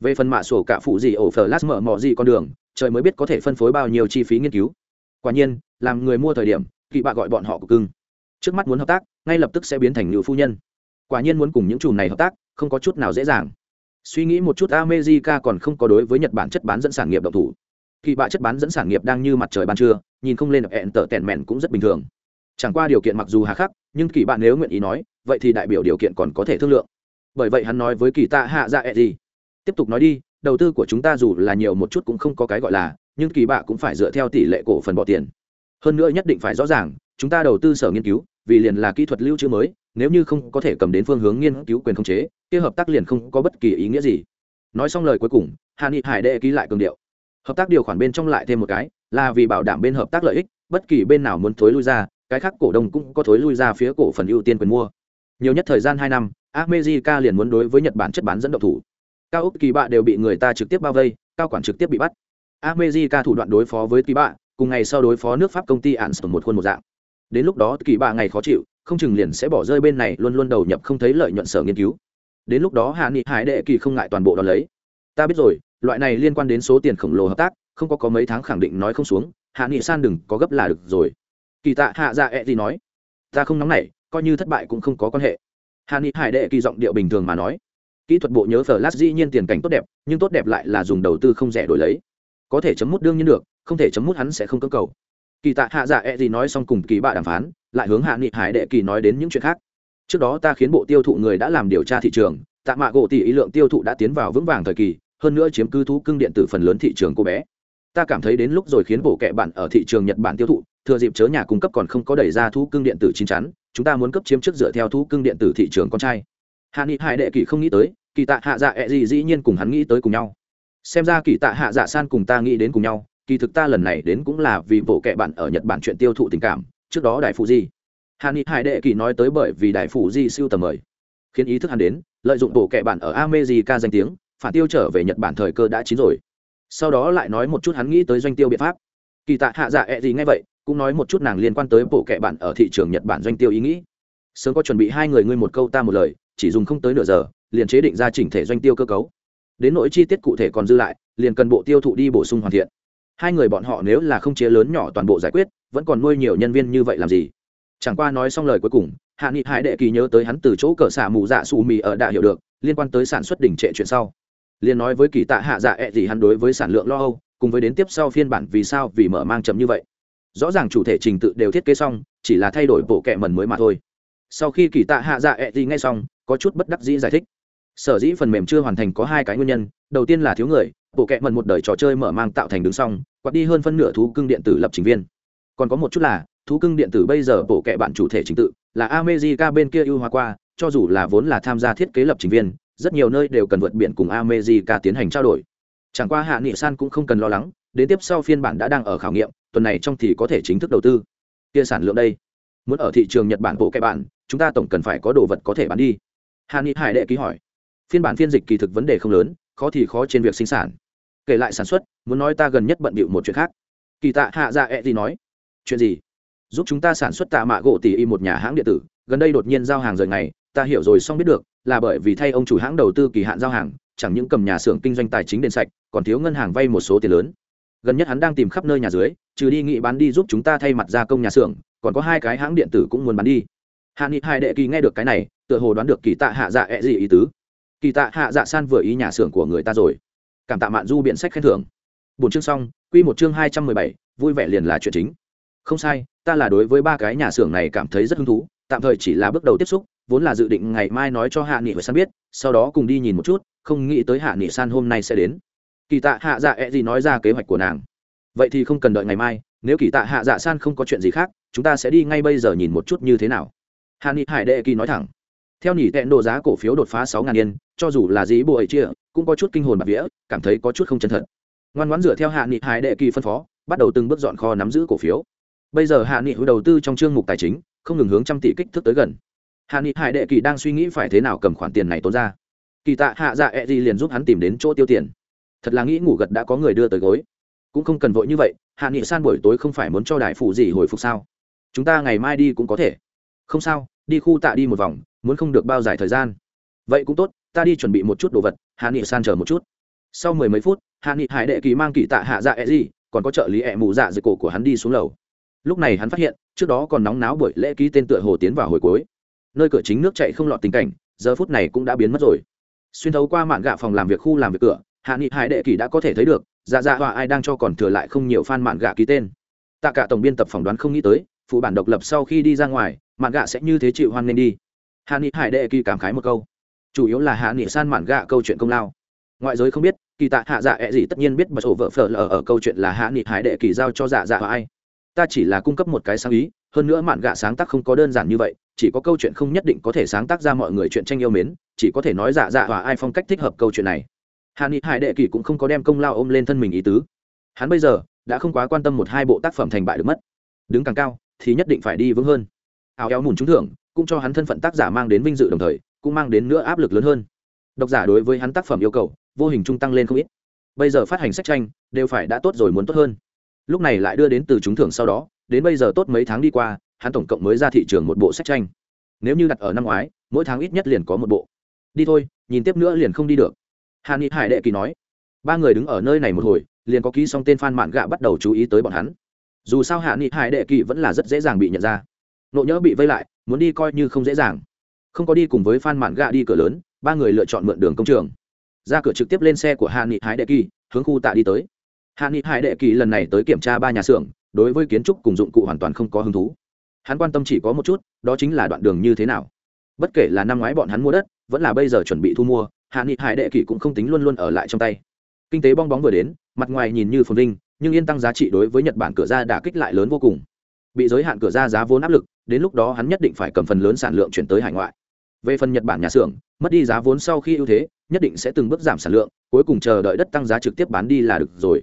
Về phần mạ sổ cả phụ gì ổ phờ lát mở mò gì con đường, trời mới biết có thể phân phối bao nhiêu chi phí nghiên cứu. Quả nhiên, làm người mua thời điểm, kỳ bạ gọi bọn họ của cưng. Trước mắt muốn hợp tác, ngay lập tức sẽ biến thành nữ phu nhân. Quả nhiên muốn cùng những chùm này hợp tác, không có chút nào dễ dàng. Suy nghĩ một chút amejica còn không có đối với nhật bản chất bán dẫn sản nghiệp động thủ. Kỳ bạ chất bán dẫn sản nghiệp đang như mặt trời ban trưa, nhìn không lên hẹn tở tèn mẹn cũng rất bình thường. Chẳng qua điều kiện mặc dù hà khắc, nhưng kỳ bạ nếu nguyện ý nói, vậy thì đại biểu điều kiện còn có thể thương lượng bởi vậy hắn nói với kỳ tạ hạ dạ ẹ gì. Tiếp tục nói đi, đầu tư của chúng ta dù là nhiều một chút cũng không có cái gọi là, nhưng kỳ bạ cũng phải dựa theo tỷ lệ cổ phần bỏ tiền. Hơn nữa nhất định phải rõ ràng, chúng ta đầu tư sở nghiên cứu, vì liền là kỹ thuật lưu trữ mới, nếu như không có thể cầm đến phương hướng nghiên cứu quyền khống chế, kia hợp tác liền không có bất kỳ ý nghĩa gì. Nói xong lời cuối cùng hà nghị hải đệ ký lại cường điệu. Hợp tác điều khoản bên trong lại thêm một cái, là vì bảo đảm bên hợp tác lợi ích, bất kỳ bên nào muốn thối lui ra, cái khác cổ đông cũng có thối lui ra phía cổ phần ưu tiên quyền mua nhiều nhất thời gian hai năm armezika liền muốn đối với Nhật Bản chất bán dẫn động thủ. Cao Úc Kỳ Bạ đều bị người ta trực tiếp bao vây, cao quản trực tiếp bị bắt. armezika thủ đoạn đối phó với Kỳ Bạ, cùng ngày sau đối phó nước Pháp công ty Anston một khuôn một dạng. Đến lúc đó Kỳ Bạ ngày khó chịu, không chừng liền sẽ bỏ rơi bên này luôn luôn đầu nhập không thấy lợi nhuận sở nghiên cứu đến lúc đó hạ nghị hải đệ kỳ không ngại toàn bộ đ ó lấy ta biết rồi loại này liên quan đến số tiền khổng lồ hợp tác không có có mấy tháng khẳng định nói không xuống hạ nghị san đừng có gấp là được rồi kỳ tạ hạ dạ ẹ、e、gì nói ta không nóng nảy coi như thất bại cũng không có quan hệ. Hàn nghị hải đệ kỳ giọng điệu bình thường mà nói, kỹ thuật bộ nhớ flash dĩ nhiên tiền cảnh tốt đẹp, nhưng tốt đẹp lại là dùng đầu tư không rẻ đổi lấy. Có thể chấm mút đương nhiên được, không thể chấm mút hắn sẽ không cơ cầu. Kỳ tạ hạ dạ gì nói xong cùng kỳ bạ đàm phán, lại hướng hạ nghị hải đệ kỳ nói đến những chuyện khác. Trước đó ta khiến bộ tiêu thụ người đã làm điều tra thị trường, tạ mạ gỗ tỷ ý lượng tiêu thụ đã tiến vào vững vàng thời kỳ, hơn nữa chiếm cứ thú cưng điện tử phần lớn thị trường cô bé. Ta cảm thấy đến lúc rồi khiến bộ kệ bản ở thị trường nhật bản tiêu thụ thừa dịp chớ nhà cung cấp còn không có đẩy ra thú cưng điện tử chín chắn, chúng ta muốn cấp chiếm trước dựa theo thú cưng điện tử thị trường con trai. Hạ nghị hải đệ kỳ không nghĩ tới, kỳ tạ hạ dạ ẹ、e、gì gì dĩ nhiên cùng hắn nghĩ tới cùng nhau. Xem ra kỳ tạ hạ dạ san cùng ta nghĩ đến cùng nhau, kỳ thực ta lần này đến cũng là vì bộ kệ bạn ở nhật bản chuyện tiêu thụ tình cảm, trước đó đại phụ di. Hạ nghị hải đệ kỳ nói tới bởi vì đại phụ di siêu tầm mời. Khiến ý thức hắn đến, lợi dụng bộ kệ bạn ở america danh tiếng, phản tiêu trở về nhật bản thời cơ đã chín rồi. Sau đó lại nói một chút hắn nghĩ tới doanh tiêu biện pháp. Kỳ tạ hạ dạ ẹ、e、gì gì ngay vậy cũng nói một chút nàng liên quan tới bộ kệ bạn ở thị trường nhật bản doanh tiêu ý nghĩ. Sớm có chuẩn bị hai người ngươi một câu ta một lời, chỉ dùng không tới nửa giờ, liền chế định ra chỉnh thể doanh tiêu cơ cấu. Đến nỗi chi tiết cụ thể còn dư lại, liền cần bộ tiêu thụ đi bổ sung hoàn thiện. Hai người bọn họ nếu là không chế lớn nhỏ toàn bộ giải quyết, vẫn còn nuôi nhiều nhân viên như vậy làm gì? Chẳng qua nói xong lời cuối cùng, hạ nghị hải đệ kỳ nhớ tới hắn từ chỗ cờ xả mù dạ xù mì ở đã hiểu được, liên quan tới sản xuất đỉnh trệ chuyện sau. Liền nói với kỳ tạ hạ dạ ẹ、e、gì hắn đối với sản lượng lo âu, cùng với đến tiếp sau phiên bản vì sao vì mở mang chấm như vậy rõ ràng chủ thể trình tự đều thiết kế xong chỉ là thay đổi bộ kẹ mần mới mà thôi. Sau khi kỳ tạ hạ dạ ẹ、e、gì ngay xong có chút bất đắc dĩ giải thích. Sở dĩ phần mềm chưa hoàn thành có hai cái nguyên nhân. Đầu tiên là thiếu người bộ kẹ mần một đời trò chơi mở mang tạo thành đứng xong quạt đi hơn phân nửa thú cưng điện tử lập trình viên. Còn có một chút là thú cưng điện tử bây giờ bộ kệ bạn chủ thể trình tự là America bên kia ưu hóa qua, cho dù là vốn là tham gia thiết kế lập trình viên, rất nhiều nơi đều cần vượt biển cùng America tiến hành trao đổi. Chẳng qua Hạ Nghị San cũng không cần lo lắng, đến tiếp sau phiên bản đã đang ở khảo nghiệm, tuần này trong thì có thể chính thức đầu tư. Kia sản lượng đây, muốn ở thị trường Nhật Bản bộ kệ bạn, chúng ta tổng cần phải có đồ vật có thể bán đi. hàn ni Hải đệ ký hỏi. Phiên bản phiên dịch kỳ thực vấn đề không lớn, khó thì khó trên việc sinh sản. Kể lại sản xuất, muốn nói ta gần nhất bận bịu một chuyện khác. Kỳ tạ Hạ Dạ ẹ gì nói. Chuyện gì? giúp chúng ta sản xuất tạ mạ gỗ tỷ y một nhà hãng điện tử gần đây đột nhiên giao hàng rời ngày ta hiểu rồi xong biết được là bởi vì thay ông chủ hãng đầu tư kỳ hạn giao hàng chẳng những cầm nhà xưởng kinh doanh tài chính đền sạch còn thiếu ngân hàng vay một số tiền lớn gần nhất hắn đang tìm khắp nơi nhà dưới, trừ đi nghị bán đi giúp chúng ta thay mặt gia công nhà xưởng, còn có hai cái hãng điện tử cũng muốn bán đi. Hạ nghị hai đệ kỳ nghe được cái này, tựa hồ đoán được kỳ tạ hạ dạ e gì ý tứ. Kỳ tạ hạ dạ san vừa ý nhà xưởng của người ta rồi. Cảm tạ mạn du biện sách khen thưởng. Bốn chương xong, quy một chương hai trăm mười bảy, vui vẻ liền là chuyện chính. Không sai, ta là đối với ba cái nhà xưởng này cảm thấy rất hứng thú, tạm thời chỉ là bước đầu tiếp xúc, vốn là dự định ngày mai nói cho hạ nghị và san biết, sau đó cùng đi nhìn một chút, không nghĩ tới hạ nghị san hôm nay sẽ đến kỳ tạ hạ dạ ẹ、e、gì nói ra kế hoạch của nàng. Vậy thì không cần đợi ngày mai, nếu kỳ tạ hạ dạ san không có chuyện gì khác, chúng ta sẽ đi ngay bây giờ nhìn một chút như thế nào. Hà ni hải đệ kỳ nói thẳng. Theo nhỉ tẹn độ giá cổ phiếu đột phá sáu ngàn yên, cho dù là dĩ bộ ấy chia, cũng có chút kinh hồn bạc vía, cảm thấy có chút không chân thật. Ngoan ngoãn dựa theo hạ nghị hải đệ kỳ phân phó, bắt đầu từng bước dọn kho nắm giữ cổ phiếu. Bây giờ hạ nghị đầu tư trong chương mục tài chính, không ngừng hướng trăm tỷ kích thước tới gần. Hạ nghị hải đệ kỳ đang suy nghĩ phải thế nào cầm khoản tiền này tốn ra. Kỳ tạ hạ dạ e gì liền giúp hắn tìm đến chỗ tiêu tiền thật là nghĩ ngủ gật đã có người đưa tới gối. Cũng không cần vội như vậy, hạ nghị san buổi tối không phải muốn cho đại phụ gì hồi phục sao? Chúng ta ngày mai đi cũng có thể. Không sao, đi khu tạ đi một vòng, muốn không được bao dài thời gian. Vậy cũng tốt, ta đi chuẩn bị một chút đồ vật, hạ nghị san chờ một chút. Sau mười mấy phút, hạ nghị hải đệ kỳ mang kỳ tạ hạ dạ e gì còn có trợ lý ẹ mù dạ dưới cổ của hắn đi xuống lầu. Lúc này hắn phát hiện, trước đó còn nóng náo buổi lễ ký tên tựa hồ tiến vào hồi cuối. Nơi cửa chính nước chạy không lọt tình cảnh, giờ phút này cũng đã biến mất rồi. Xuyên thấu qua mạn gạ phòng làm việc khu làm việc cửa hạ nghị hải đệ kỳ đã có thể thấy được dạ dạ hòa ai đang cho còn thừa lại không nhiều fan mạn gạ ký tên. Tạ cả tổng biên tập phỏng đoán không nghĩ tới, phụ bản độc lập sau khi đi ra ngoài, mạn gạ sẽ như thế chịu hoan nên đi. Hạ nghị hải đệ kỳ cảm khái một câu. Chủ yếu là hạ nghị san mạn gạ câu chuyện công lao. Ngoại giới không biết, kỳ tạ hạ dạ ẹ gì tất nhiên biết bà ổ vợ phở lờ ở câu chuyện là hạ nghị hải đệ kỳ giao cho dạ dạ hòa ai. Ta chỉ là cung cấp một cái sáng ý, hơn nữa mạn gạ sáng tác không có đơn giản như vậy, chỉ có câu chuyện không nhất định có thể sáng tác ra mọi người chuyện tranh yêu mến, chỉ có thể nói dạ dạ và ai phong cách thích hợp câu chuyện này hà ni hải đệ kỳ cũng không có đem công lao ôm lên thân mình ý tứ. Hắn bây giờ đã không quá quan tâm một hai bộ tác phẩm thành bại được mất. Đứng càng cao thì nhất định phải đi vững hơn. Áo éo mùn trúng thưởng cũng cho hắn thân phận tác giả mang đến vinh dự đồng thời, cũng mang đến nữa áp lực lớn hơn. Độc giả đối với hắn tác phẩm yêu cầu, vô hình trung tăng lên không ít. Bây giờ phát hành sách tranh đều phải đã tốt rồi muốn tốt hơn. Lúc này lại đưa đến từ trúng thưởng sau đó, đến bây giờ tốt mấy tháng đi qua, hắn tổng cộng mới ra thị trường một bộ sách tranh. Nếu như đặt ở năm ngoái, mỗi tháng ít nhất liền có một bộ. Đi thôi, nhìn tiếp nữa liền không đi được hà ni hải đệ kỳ nói, ba người đứng ở nơi này một hồi, liền có ký xong tên phan mạn gạ bắt đầu chú ý tới bọn hắn. Dù sao hạ nghị hải đệ kỳ vẫn là rất dễ dàng bị nhận ra. Nộ nhỡ bị vây lại, muốn đi coi như không dễ dàng. Không có đi cùng với phan mạn gạ đi cửa lớn, ba người lựa chọn mượn đường công trường. Ra cửa trực tiếp lên xe của hạ nghị hải đệ kỳ, hướng khu tạ đi tới. Hạ nghị hải đệ kỳ lần này tới kiểm tra ba nhà xưởng, đối với kiến trúc cùng dụng cụ hoàn toàn không có hứng thú. Hắn quan tâm chỉ có một chút, đó chính là đoạn đường như thế nào. Bất kể là năm ngoái bọn hắn mua đất, vẫn là bây giờ chuẩn bị thu mua hạ nghị hải đệ kỷ cũng không tính luôn luôn ở lại trong tay. Kinh tế bong bóng vừa đến, mặt ngoài nhìn như phồn vinh, nhưng yên tăng giá trị đối với nhật bản cửa ra đã kích lại lớn vô cùng. Bị giới hạn cửa ra giá vốn áp lực, đến lúc đó hắn nhất định phải cầm phần lớn sản lượng chuyển tới hải ngoại. Về phần nhật bản nhà xưởng, mất đi giá vốn sau khi ưu thế, nhất định sẽ từng bước giảm sản lượng, cuối cùng chờ đợi đất tăng giá trực tiếp bán đi là được rồi.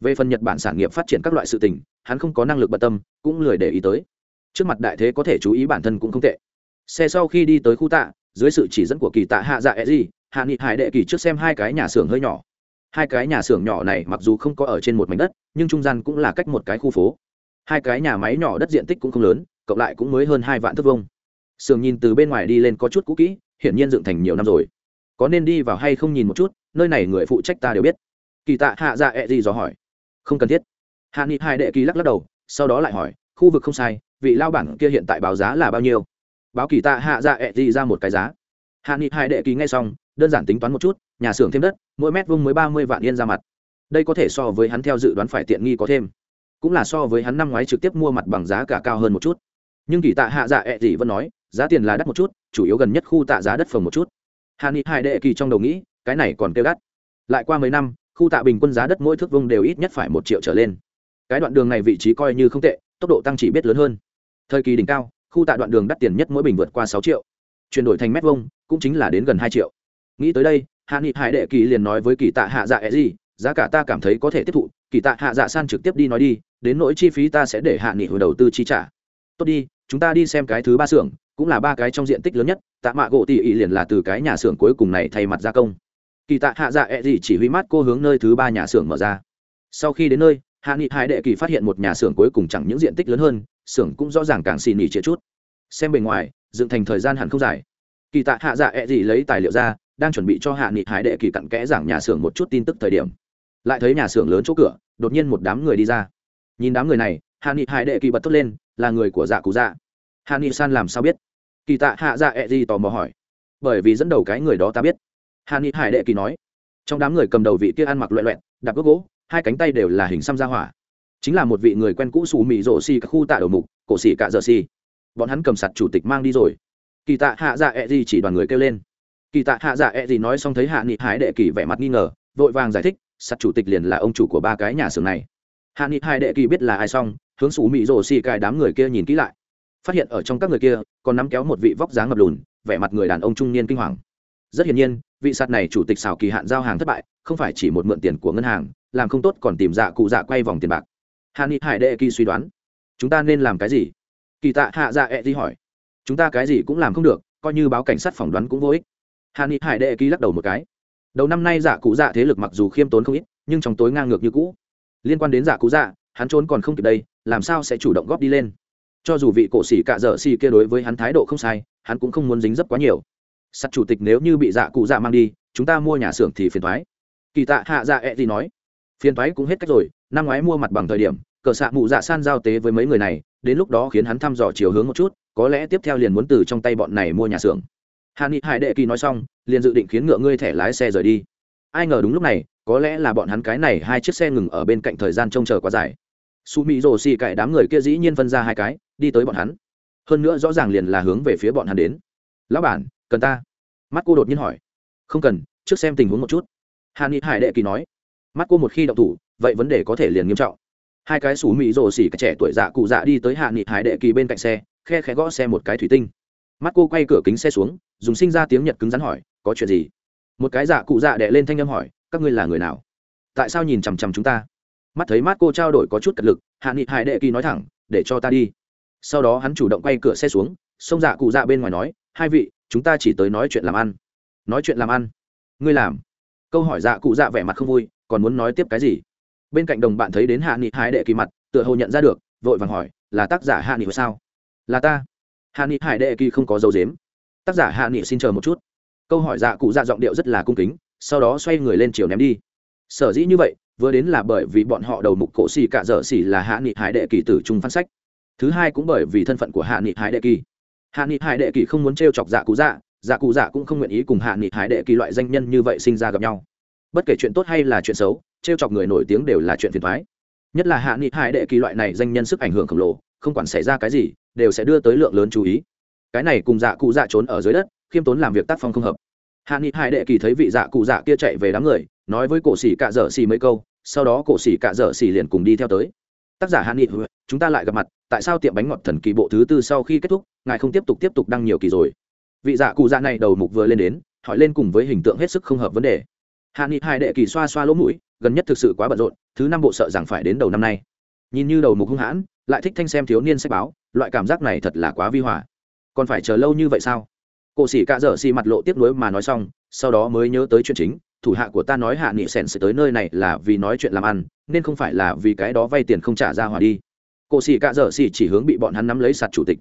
Về phần nhật bản sản nghiệp phát triển các loại sự tình, hắn không có năng lực bận tâm, cũng lười để ý tới. Trước mặt đại thế có thể chú ý bản thân cũng không tệ. Xe sau khi đi tới khu tạ, dưới sự chỉ dẫn của kỳ tạ hạ dạ e gì hạ nghị hải đệ kỳ trước xem hai cái nhà xưởng hơi nhỏ. Hai cái nhà xưởng nhỏ này mặc dù không có ở trên một mảnh đất, nhưng trung gian cũng là cách một cái khu phố. Hai cái nhà máy nhỏ đất diện tích cũng không lớn, cộng lại cũng mới hơn hai vạn thước vông xưởng nhìn từ bên ngoài đi lên có chút cũ kỹ, hiển nhiên dựng thành nhiều năm rồi. Có nên đi vào hay không nhìn một chút, nơi này người phụ trách ta đều biết. Kỳ tạ hạ dạ ẹ、e、gì dò hỏi. Không cần thiết. Hạ nghị hai đệ kỳ lắc lắc đầu, sau đó lại hỏi, khu vực không sai, vị lao bản kia hiện tại báo giá là bao nhiêu? Báo kỳ tạ hạ dạ ẹ、e、gì ra một cái giá. Hạ nghị hai đệ kỳ nghe xong đơn giản tính toán một chút, nhà xưởng thêm đất, mỗi mét vuông mới ba mươi vạn yên ra mặt. Đây có thể so với hắn theo dự đoán phải tiện nghi có thêm. Cũng là so với hắn năm ngoái trực tiếp mua mặt bằng giá cả cao hơn một chút. Nhưng kỳ tạ hạ dạ ẹ、e、gì vẫn nói, giá tiền là đắt một chút, chủ yếu gần nhất khu tạ giá đất phòng một chút. Hà ni hai đệ kỳ trong đầu nghĩ, cái này còn kêu đắt. Lại qua mấy năm, khu tạ bình quân giá đất mỗi thước vông đều ít nhất phải một triệu trở lên. Cái đoạn đường này vị trí coi như không tệ, tốc độ tăng chỉ biết lớn hơn. Thời kỳ đỉnh cao, khu tạ đoạn đường đắt tiền nhất mỗi bình vượt qua sáu triệu. Chuyển đổi thành mét vông cũng chính là đến gần hai triệu nghĩ tới đây, hạ nghị hải đệ kỳ liền nói với kỳ tạ hạ dạ e gì giá cả ta cảm thấy có thể tiếp thụ. Kỳ tạ hạ dạ san trực tiếp đi nói đi, đến nỗi chi phí ta sẽ để hạ nghị hồi đầu tư chi trả. Tốt đi, chúng ta đi xem cái thứ ba xưởng, cũng là ba cái trong diện tích lớn nhất, tạ mạ gỗ tỉ ỉ liền là từ cái nhà xưởng cuối cùng này thay mặt gia công. Kỳ tạ hạ dạ e gì chỉ huy mắt cô hướng nơi thứ ba nhà xưởng mở ra. Sau khi đến nơi, hạ nghị hai đệ kỳ phát hiện một nhà xưởng cuối cùng chẳng những diện tích lớn hơn, xưởng cũng rõ ràng càng xì nỉ chia chút. Xem bề ngoài, dựng thành thời gian hẳn không dài. Kỳ tạ hạ dạ e gì lấy tài liệu ra đang chuẩn bị cho hạ nghị hải đệ kỳ cặn kẽ giảng nhà xưởng một chút tin tức thời điểm. Lại thấy nhà xưởng lớn chỗ cửa, đột nhiên một đám người đi ra. Nhìn đám người này, hạ nghị hải đệ kỳ bật thốt lên, là người của dạ cụ dạ. Hạ nghị san làm sao biết? Kỳ tạ hạ dạ ẹ、e、gì tò mò hỏi. Bởi vì dẫn đầu cái người đó ta biết. Hạ nghị hải đệ kỳ nói. Trong đám người cầm đầu vị kia ăn mặc loẹ loẹn đạp gốc gỗ, hai cánh tay đều là hình xăm ra hỏa. Chính là một vị người quen cũ xù mị rộ xì các khu tạ đầu mục, cổ xì cạ dợ xì. Bọn hắn cầm sặt chủ tịch mang đi rồi. Kỳ tạ hạ dạ ẹ、e、gì chỉ đoàn người kêu lên kỳ tạ hạ dạ ẹ、e、gì nói xong thấy hạ nghị hải đệ kỳ vẻ mặt nghi ngờ, vội vàng giải thích, sắt chủ tịch liền là ông chủ của ba cái nhà xưởng này. Hạ nghị hải đệ kỳ biết là ai xong, hướng xù mị rồ xì cài đám người kia nhìn kỹ lại. Phát hiện ở trong các người kia, còn nắm kéo một vị vóc dáng ngập lùn, vẻ mặt người đàn ông trung niên kinh hoàng. Rất hiển nhiên, vị sạt này chủ tịch xào kỳ hạn giao hàng thất bại, không phải chỉ một mượn tiền của ngân hàng, làm không tốt còn tìm dạ cụ dạ quay vòng tiền bạc. Hạ nghị hải đệ kỳ suy đoán, chúng ta nên làm cái gì? Kỳ tạ hạ dạ ẹ、e、đi hỏi, chúng ta cái gì cũng làm không được, coi như báo cảnh sát phỏng đoán cũng vô ích hạ nghị hải đệ ký lắc đầu một cái. Đầu năm nay giả cụ dạ thế lực mặc dù khiêm tốn không ít, nhưng trong tối ngang ngược như cũ. Liên quan đến giả cụ dạ hắn trốn còn không kịp đây, làm sao sẽ chủ động góp đi lên? Cho dù vị cổ sĩ cạ dở xì kia đối với hắn thái độ không sai, hắn cũng không muốn dính dấp quá nhiều. Sắt chủ tịch nếu như bị dạ cụ dạ mang đi, chúng ta mua nhà xưởng thì phiền thoái kỳ tạ hạ dạ ẹ、e、gì nói. Phiền thoái cũng hết cách rồi, năm ngoái mua mặt bằng thời điểm, cờ xạ mụ dạ san giao tế với mấy người này, đến lúc đó khiến hắn thăm dò chiều hướng một chút, có lẽ tiếp theo liền muốn từ trong tay bọn này mua nhà xưởng hạ nghị hải đệ kỳ nói xong, liền dự định khiến ngựa ngươi thẻ lái xe rời đi. Ai ngờ đúng lúc này, có lẽ là bọn hắn cái này hai chiếc xe ngừng ở bên cạnh thời gian trông chờ quá dài. Su mỹ rồ xì cải đám người kia dĩ nhiên phân ra hai cái, đi tới bọn hắn. Hơn nữa rõ ràng liền là hướng về phía bọn hắn đến. Lão bản, cần ta? Mắt cô đột nhiên hỏi. Không cần, trước xem tình huống một chút. Hàn ni hải đệ kỳ nói. Mắt cô một khi động thủ, vậy vấn đề có thể liền nghiêm trọng. Hai cái sủ mỹ rồ xỉ trẻ tuổi dạ cụ dạ đi tới hạ nghị hải đệ kỳ bên cạnh xe, khe khẽ gõ xe một cái thủy tinh mắt cô quay cửa kính xe xuống, dùng sinh ra tiếng nhật cứng rắn hỏi, có chuyện gì? Một cái dạ cụ dạ đệ lên thanh âm hỏi, các ngươi là người nào? Tại sao nhìn chằm chằm chúng ta? Mắt thấy mắt cô trao đổi có chút cật lực, hạ nghị hải đệ kỳ nói thẳng, để cho ta đi. Sau đó hắn chủ động quay cửa xe xuống xông dạ cụ dạ bên ngoài nói, hai vị, chúng ta chỉ tới nói chuyện làm ăn. Nói chuyện làm ăn? Ngươi làm? Câu hỏi dạ cụ dạ vẻ mặt không vui, còn muốn nói tiếp cái gì? Bên cạnh đồng bạn thấy đến hạ nghị hải đệ kỳ mặt, tựa hồ nhận ra được, vội vàng hỏi, là tác giả hạ nghị sao? Là ta hạ nghị hải đệ kỳ không có dấu dếm tác giả hạ nghị xin chờ một chút. Câu hỏi dạ cụ dạ giọng điệu rất là cung kính, sau đó xoay người lên chiều ném đi. Sở dĩ như vậy, vừa đến là bởi vì bọn họ đầu mục cổ xì cả dở xì là hạ nghị hải đệ kỳ tử trung phán sách. Thứ hai cũng bởi vì thân phận của hạ nghị hải đệ kỳ. Hạ nghị hải đệ kỳ không muốn t chọc dạ cụ dạ dạ cụ dạ cũng không nguyện ý cùng hạ nghị hải đệ kỳ loại danh nhân như vậy sinh ra gặp nhau. Bất kể chuyện tốt hay là chuyện xấu t chọc người nổi tiếng đều là chuyện phiền thoái nhất là hạ nghị hải đệ kỳ loại này danh nhân sức ảnh hưởng khổng lồ không quản xảy ra cái gì, đều sẽ đưa tới lượng lớn chú ý. Cái này cùng dạ cụ dạ trốn ở dưới đất, khiêm tốn làm việc tác phong không hợp. Hạ nghị hải đệ kỳ thấy vị dạ cụ dạ kia chạy về đám người, nói với cổ xỉ cạ dở xì mấy câu, sau đó cổ xỉ cạ dở xì liền cùng đi theo tới. Tác giả hạ nghị chúng ta lại gặp mặt, tại sao tiệm bánh ngọt thần kỳ bộ thứ tư sau khi kết thúc, ngài không tiếp tục tiếp tục đăng nhiều kỳ rồi? Vị dạ cụ dạ này đầu mục vừa lên đến, hỏi lên cùng với hình tượng hết sức không hợp vấn đề. Hạ nghị hải đệ kỳ xoa xoa lỗ mũi, gần nhất thực sự quá bận rộn, thứ năm bộ sợ rằng phải đến đầu năm nay. Nhìn như đầu mục hung hãn lại thích thanh xem thiếu niên sách báo, loại cảm giác này thật là quá vi hòa. Còn phải chờ lâu như vậy sao? Cổ sĩ cạ dở xì mặt lộ tiếp nối mà nói xong, sau đó mới nhớ tới chuyện chính, thủ hạ của ta nói hạ nghị sèn sẽ tới nơi này là vì nói chuyện làm ăn, nên không phải là vì cái đó vay tiền không trả ra hòa đi. Cổ sĩ cạ dở xì chỉ hướng bị bọn hắn nắm lấy sạt chủ tịch.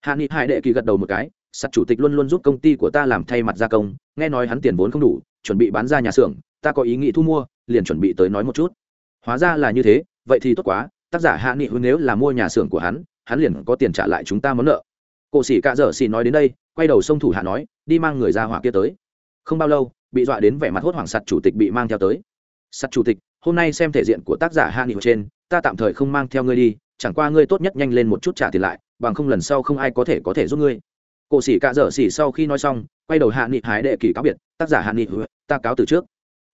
Hạ nghị hai đệ kỳ gật đầu một cái, sạt chủ tịch luôn luôn giúp công ty của ta làm thay mặt gia công, nghe nói hắn tiền vốn không đủ, chuẩn bị bán ra nhà xưởng, ta có ý nghĩ thu mua, liền chuẩn bị tới nói một chút. Hóa ra là như thế, vậy thì tốt quá tác giả hạ nghị nếu là mua nhà xưởng của hắn hắn liền có tiền trả lại chúng ta món nợ. Cổ sĩ cạ dở xỉ nói đến đây, quay đầu sông thủ hạ nói, đi mang người ra hỏa kia tới. Không bao lâu, bị dọa đến vẻ mặt hốt hoảng sặt chủ tịch bị mang theo tới. Sặt chủ tịch, hôm nay xem thể diện của tác giả hạ nghị trên, ta tạm thời không mang theo ngươi đi, chẳng qua ngươi tốt nhất nhanh lên một chút trả tiền lại, bằng không lần sau không ai có thể có thể giúp ngươi. Cổ sĩ cạ dở xỉ sau khi nói xong, quay đầu hạ nghị hải đệ kỳ cáo biệt, tác giả hạ nghị ta cáo từ trước.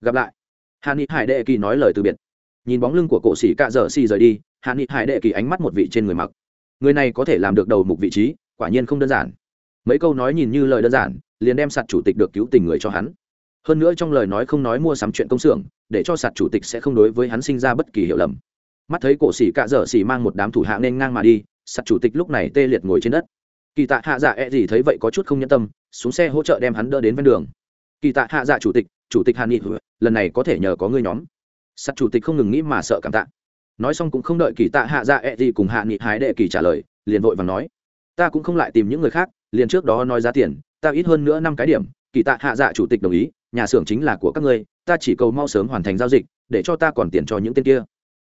Gặp lại. Hạ nghị hải đệ kỳ nói lời từ biệt nhìn bóng lưng của cổ sĩ cạ dở xì rời đi, hạ nghị hải đệ kỳ ánh mắt một vị trên người mặc. Người này có thể làm được đầu mục vị trí, quả nhiên không đơn giản. Mấy câu nói nhìn như lời đơn giản, liền đem sạt chủ tịch được cứu tình người cho hắn. Hơn nữa trong lời nói không nói mua sắm chuyện công xưởng, để cho sạt chủ tịch sẽ không đối với hắn sinh ra bất kỳ hiểu lầm. Mắt thấy cổ sĩ cạ dở xì mang một đám thủ hạ nên ngang mà đi, sạt chủ tịch lúc này tê liệt ngồi trên đất. Kỳ tạ hạ dạ e gì thấy vậy có chút không nhân tâm, xuống xe hỗ trợ đem hắn đỡ đến ven đường. Kỳ tạ hạ dạ chủ tịch chủ tịch hàn nghị, lần này có thể nhờ có ngươi nhóm sắt chủ tịch không ngừng nghĩ mà sợ cảm tạ. Nói xong cũng không đợi kỳ tạ hạ dạ e-gì cùng hạ nghị hái đệ kỳ trả lời, liền vội và nói, ta cũng không lại tìm những người khác, liền trước đó nói giá tiền, ta ít hơn nữa năm cái điểm, kỳ tạ hạ dạ chủ tịch đồng ý, nhà xưởng chính là của các ngươi, ta chỉ cầu mau sớm hoàn thành giao dịch, để cho ta còn tiền cho những tên kia.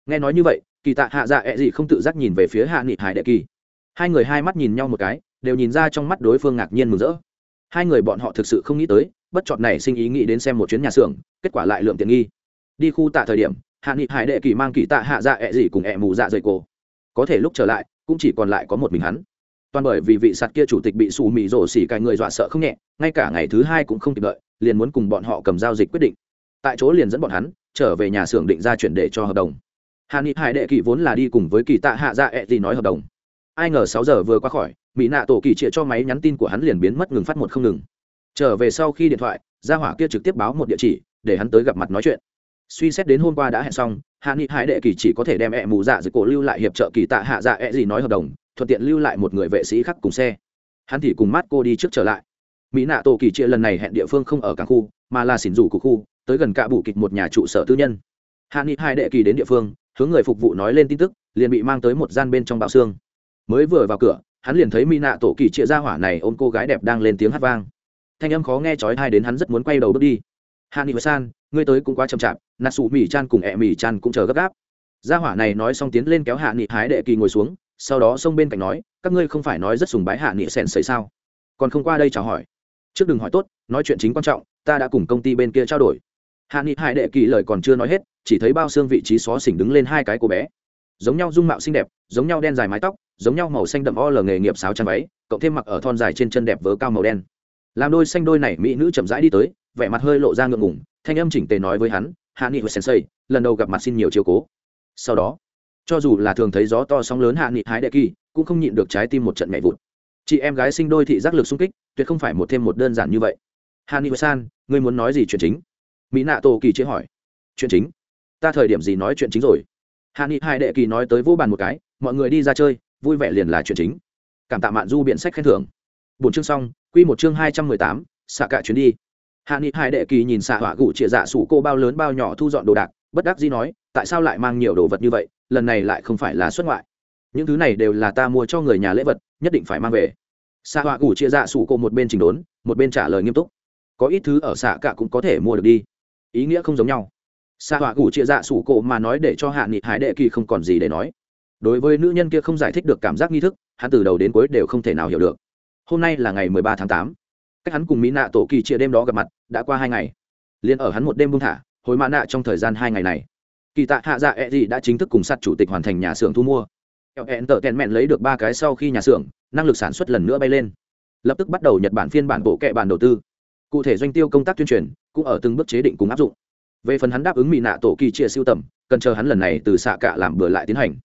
Nghe nói như vậy, kỳ tạ hạ dạ ẹ、e、gì không tự giác nhìn về phía hạ nghị hải đệ kỳ. Hai người hai mắt nhìn nhau một cái, đều nhìn ra trong mắt đối phương ngạc nhiên mừng rỡ. Hai người bọn họ thực sự không nghĩ tới, bất chọn này sinh ý nghĩ đến xem một chuyến nhà xưởng, kết quả lại lượng tiền nghi đi khu tạ thời điểm, hạ nghị hải đệ kỳ mang kỳ tạ hạ dạ ẹ、e、gì cùng ẹ、e、mù mù dạ dày cổ có thể lúc trở lại, cũng chỉ còn lại có một mình hắn. Toàn bởi vì vị sạt kia chủ tịch bị xù mị rổ xỉ cài người dọa sợ không nhẹ, ngay cả ngày thứ hai cũng không kịp đợi, liền muốn cùng bọn họ cầm giao dịch quyết định. Tại chỗ liền dẫn bọn hắn, trở về nhà xưởng định ra chuyển để cho hợp đồng. Hà ni hải đệ kỳ vốn là đi cùng với kỳ tạ hạ dạ ẹ、e、thì nói hợp đồng. Ai ngờ sáu giờ vừa qua khỏi, mỹ nạ tổ kỳ trịa cho máy nhắn tin của hắn liền biến mất ngừng phát một không ngừng. Trở về sau khi điện thoại, gia hỏa kia trực tiếp báo một địa chỉ, để hắn tới gặp mặt nói chuyện suy xét đến hôm qua đã hẹn xong, hạ nghị hải đệ kỳ chỉ có thể đem ẹ mù dạ dưới cổ lưu lại hiệp trợ kỳ tạ hạ dạ ẹ gì nói hợp đồng, thuận tiện lưu lại một người vệ sĩ khác cùng xe. Hắn thì cùng mát cô đi trước trở lại. Mỹ nạ tổ kỳ chia lần này hẹn địa phương không ở cảng khu, mà là xỉn rủ của khu, tới gần cả bù kịch một nhà trụ sở tư nhân. Hạ nghị hai đệ kỳ đến địa phương, hướng người phục vụ nói lên tin tức, liền bị mang tới một gian bên trong bạo xương. Mới vừa vào cửa, hắn liền thấy mỹ nạ tổ kỳ chia ra hỏa này ôm cô gái đẹp đang lên tiếng hát vang. Thanh âm khó nghe chói tai đến hắn rất muốn quay đầu bước đi. Hạ nghị san ngươi tới cũng quá chậm chạp, nà sủ mỹ chan cùng ẹ mỹ chan cũng chờ gấp gáp. Gia hỏa này nói xong tiến lên kéo hạ nghị hái đệ kỳ ngồi xuống, sau đó xông bên cạnh nói, các ngươi không phải nói rất sùng bái hạ nghị sèn sấy sao? Còn không qua đây chào hỏi. Trước đừng hỏi tốt, nói chuyện chính quan trọng, ta đã cùng công ty bên kia trao đổi. Hạ nghị hải đệ kỳ lời còn chưa nói hết, chỉ thấy bao xương vị trí xó xỉnh đứng lên hai cái cô bé. Giống nhau dung mạo xinh đẹp, giống nhau đen dài mái tóc, giống nhau màu xanh đậm o lờ nghề nghiệp sáo chăn váy, cộng thêm mặc ở thon dài trên chân đẹp vớ cao màu đen. Làm đôi xanh đôi này mỹ nữ chậm rãi đi tới, vẻ mặt hơi lộ ra ngượng ngủng thanh âm chỉnh tề nói với hắn, hạ nghị và sensei, lần đầu gặp mặt xin nhiều chiều cố. Sau đó, cho dù là thường thấy gió to sóng lớn hạ nghị hái đệ kỳ, cũng không nhịn được trái tim một trận nhảy vụt. Chị em gái sinh đôi thị giác lực sung kích, tuyệt không phải một thêm một đơn giản như vậy. Hạ nghị san, ngươi muốn nói gì chuyện chính? Mỹ nạ tổ kỳ chế hỏi. Chuyện chính? Ta thời điểm gì nói chuyện chính rồi? Hạ nghị hai đệ kỳ nói tới vô bàn một cái, mọi người đi ra chơi, vui vẻ liền là chuyện chính. Cảm tạ mạn du biện sách khen thưởng. Bốn chương xong, quy một chương hai trăm mười tám xạ cả chuyến đi hạ nghị hai đệ kỳ nhìn xạ hỏa gụ chĩa dạ sủ cô bao lớn bao nhỏ thu dọn đồ đạc, bất đắc dĩ nói, tại sao lại mang nhiều đồ vật như vậy, lần này lại không phải là xuất ngoại. Những thứ này đều là ta mua cho người nhà lễ vật, nhất định phải mang về. Xạ hỏa gụ chia dạ sủ cô một bên trình đốn, một bên trả lời nghiêm túc. Có ít thứ ở xạ cả cũng có thể mua được đi. Ý nghĩa không giống nhau. Xạ hỏa gụ chia dạ sủ cô mà nói để cho hạ nghị hải đệ kỳ không còn gì để nói. Đối với nữ nhân kia không giải thích được cảm giác nghi thức, hắn từ đầu đến cuối đều không thể nào hiểu được. Hôm nay là ngày mười ba tháng tám cách hắn cùng mỹ nạ tổ kỳ chia đêm đó gặp mặt đã qua hai ngày liền ở hắn một đêm buông thả hồi mã nạ trong thời gian hai ngày này kỳ tạ hạ dạ e gì đã chính thức cùng sát chủ tịch hoàn thành nhà xưởng thu mua kẹo hẹn tợ tèn mẹn lấy được ba cái sau khi nhà xưởng, năng lực sản xuất lần nữa bay lên. Lập tức bắt đầu nhật bản phiên bản bộ kệ bản đầu tư. Cụ thể doanh tiêu công tác tuyên truyền cũng ở từng bước chế định cùng áp dụng. Về phần hắn đáp ứng mỹ nạ tổ kỳ chia siêu tầm, cần chờ hắn lần này từ xạ cạ làm bừa lại tiến hành.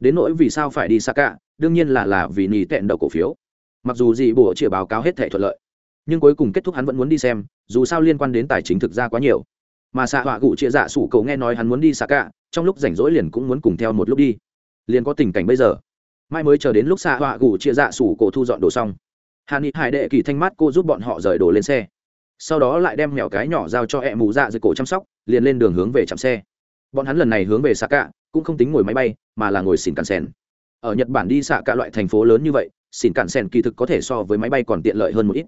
Đến nỗi vì sao phải đi xạ cạ đương nhiên là là vì nỉ tẹn đầu cổ phiếu. Mặc dù dị bộ chia báo cáo hết thể thuận lợi nhưng cuối cùng kết thúc hắn vẫn muốn đi xem, dù sao liên quan đến tài chính thực ra quá nhiều. Mà xạ họa gụ chia dạ sủ cậu nghe nói hắn muốn đi xạ cạ, trong lúc rảnh rỗi liền cũng muốn cùng theo một lúc đi. Liền có tình cảnh bây giờ. Mai mới chờ đến lúc xạ họa gụ chia dạ sủ cổ thu dọn đồ xong. Hàn ni hải đệ kỳ thanh mát cô giúp bọn họ rời đồ lên xe. Sau đó lại đem mèo cái nhỏ giao cho e mù dạ dưới cổ chăm sóc, liền lên đường hướng về chạm xe. Bọn hắn lần này hướng về xạ cạ, cũng không tính ngồi máy bay, mà là ngồi xỉn cạn sen ở nhật bản đi xạ cạ loại thành phố lớn như vậy, xỉn cạn sen kỳ thực có thể so với máy bay còn tiện lợi hơn một ít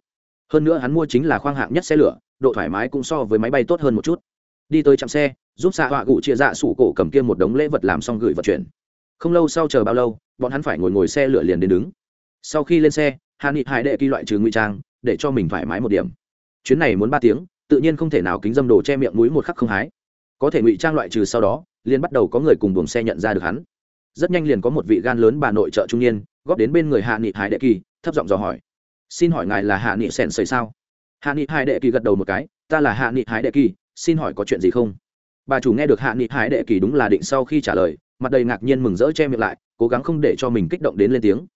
hơn nữa hắn mua chính là khoang hạng nhất xe lửa, độ thoải mái cũng so với máy bay tốt hơn một chút. Đi tới chạm xe, giúp xạ họa cụ chia dạ sủ cổ cầm kia một đống lễ vật làm xong gửi vận chuyển. Không lâu sau chờ bao lâu, bọn hắn phải ngồi ngồi xe lửa liền đến đứng. Sau khi lên xe hà nghị hải đệ kỳ loại trừ ngụy trang, để cho mình thoải mái một điểm. Chuyến này muốn ba tiếng, tự nhiên không thể nào kính dâm đồ che miệng mũi một khắc không hái. Có thể ngụy trang loại trừ sau đó, liền bắt đầu có người cùng buồng xe nhận ra được hắn. Rất nhanh liền có một vị gan lớn bà nội trợ trung niên, góp đến bên người hạ nghị hải đệ kỳ, thấp giọng dò hỏi xin hỏi ngài là hạ nghị sèn sầy sao? Hạ nghị hai đệ kỳ gật đầu một cái, ta là hạ nghị hải đệ kỳ, xin hỏi có chuyện gì không? Bà chủ nghe được hạ nghị hải đệ kỳ đúng là định sau khi trả lời, mặt đầy ngạc nhiên mừng rỡ che miệng lại, cố gắng không để cho mình kích động đến lên tiếng.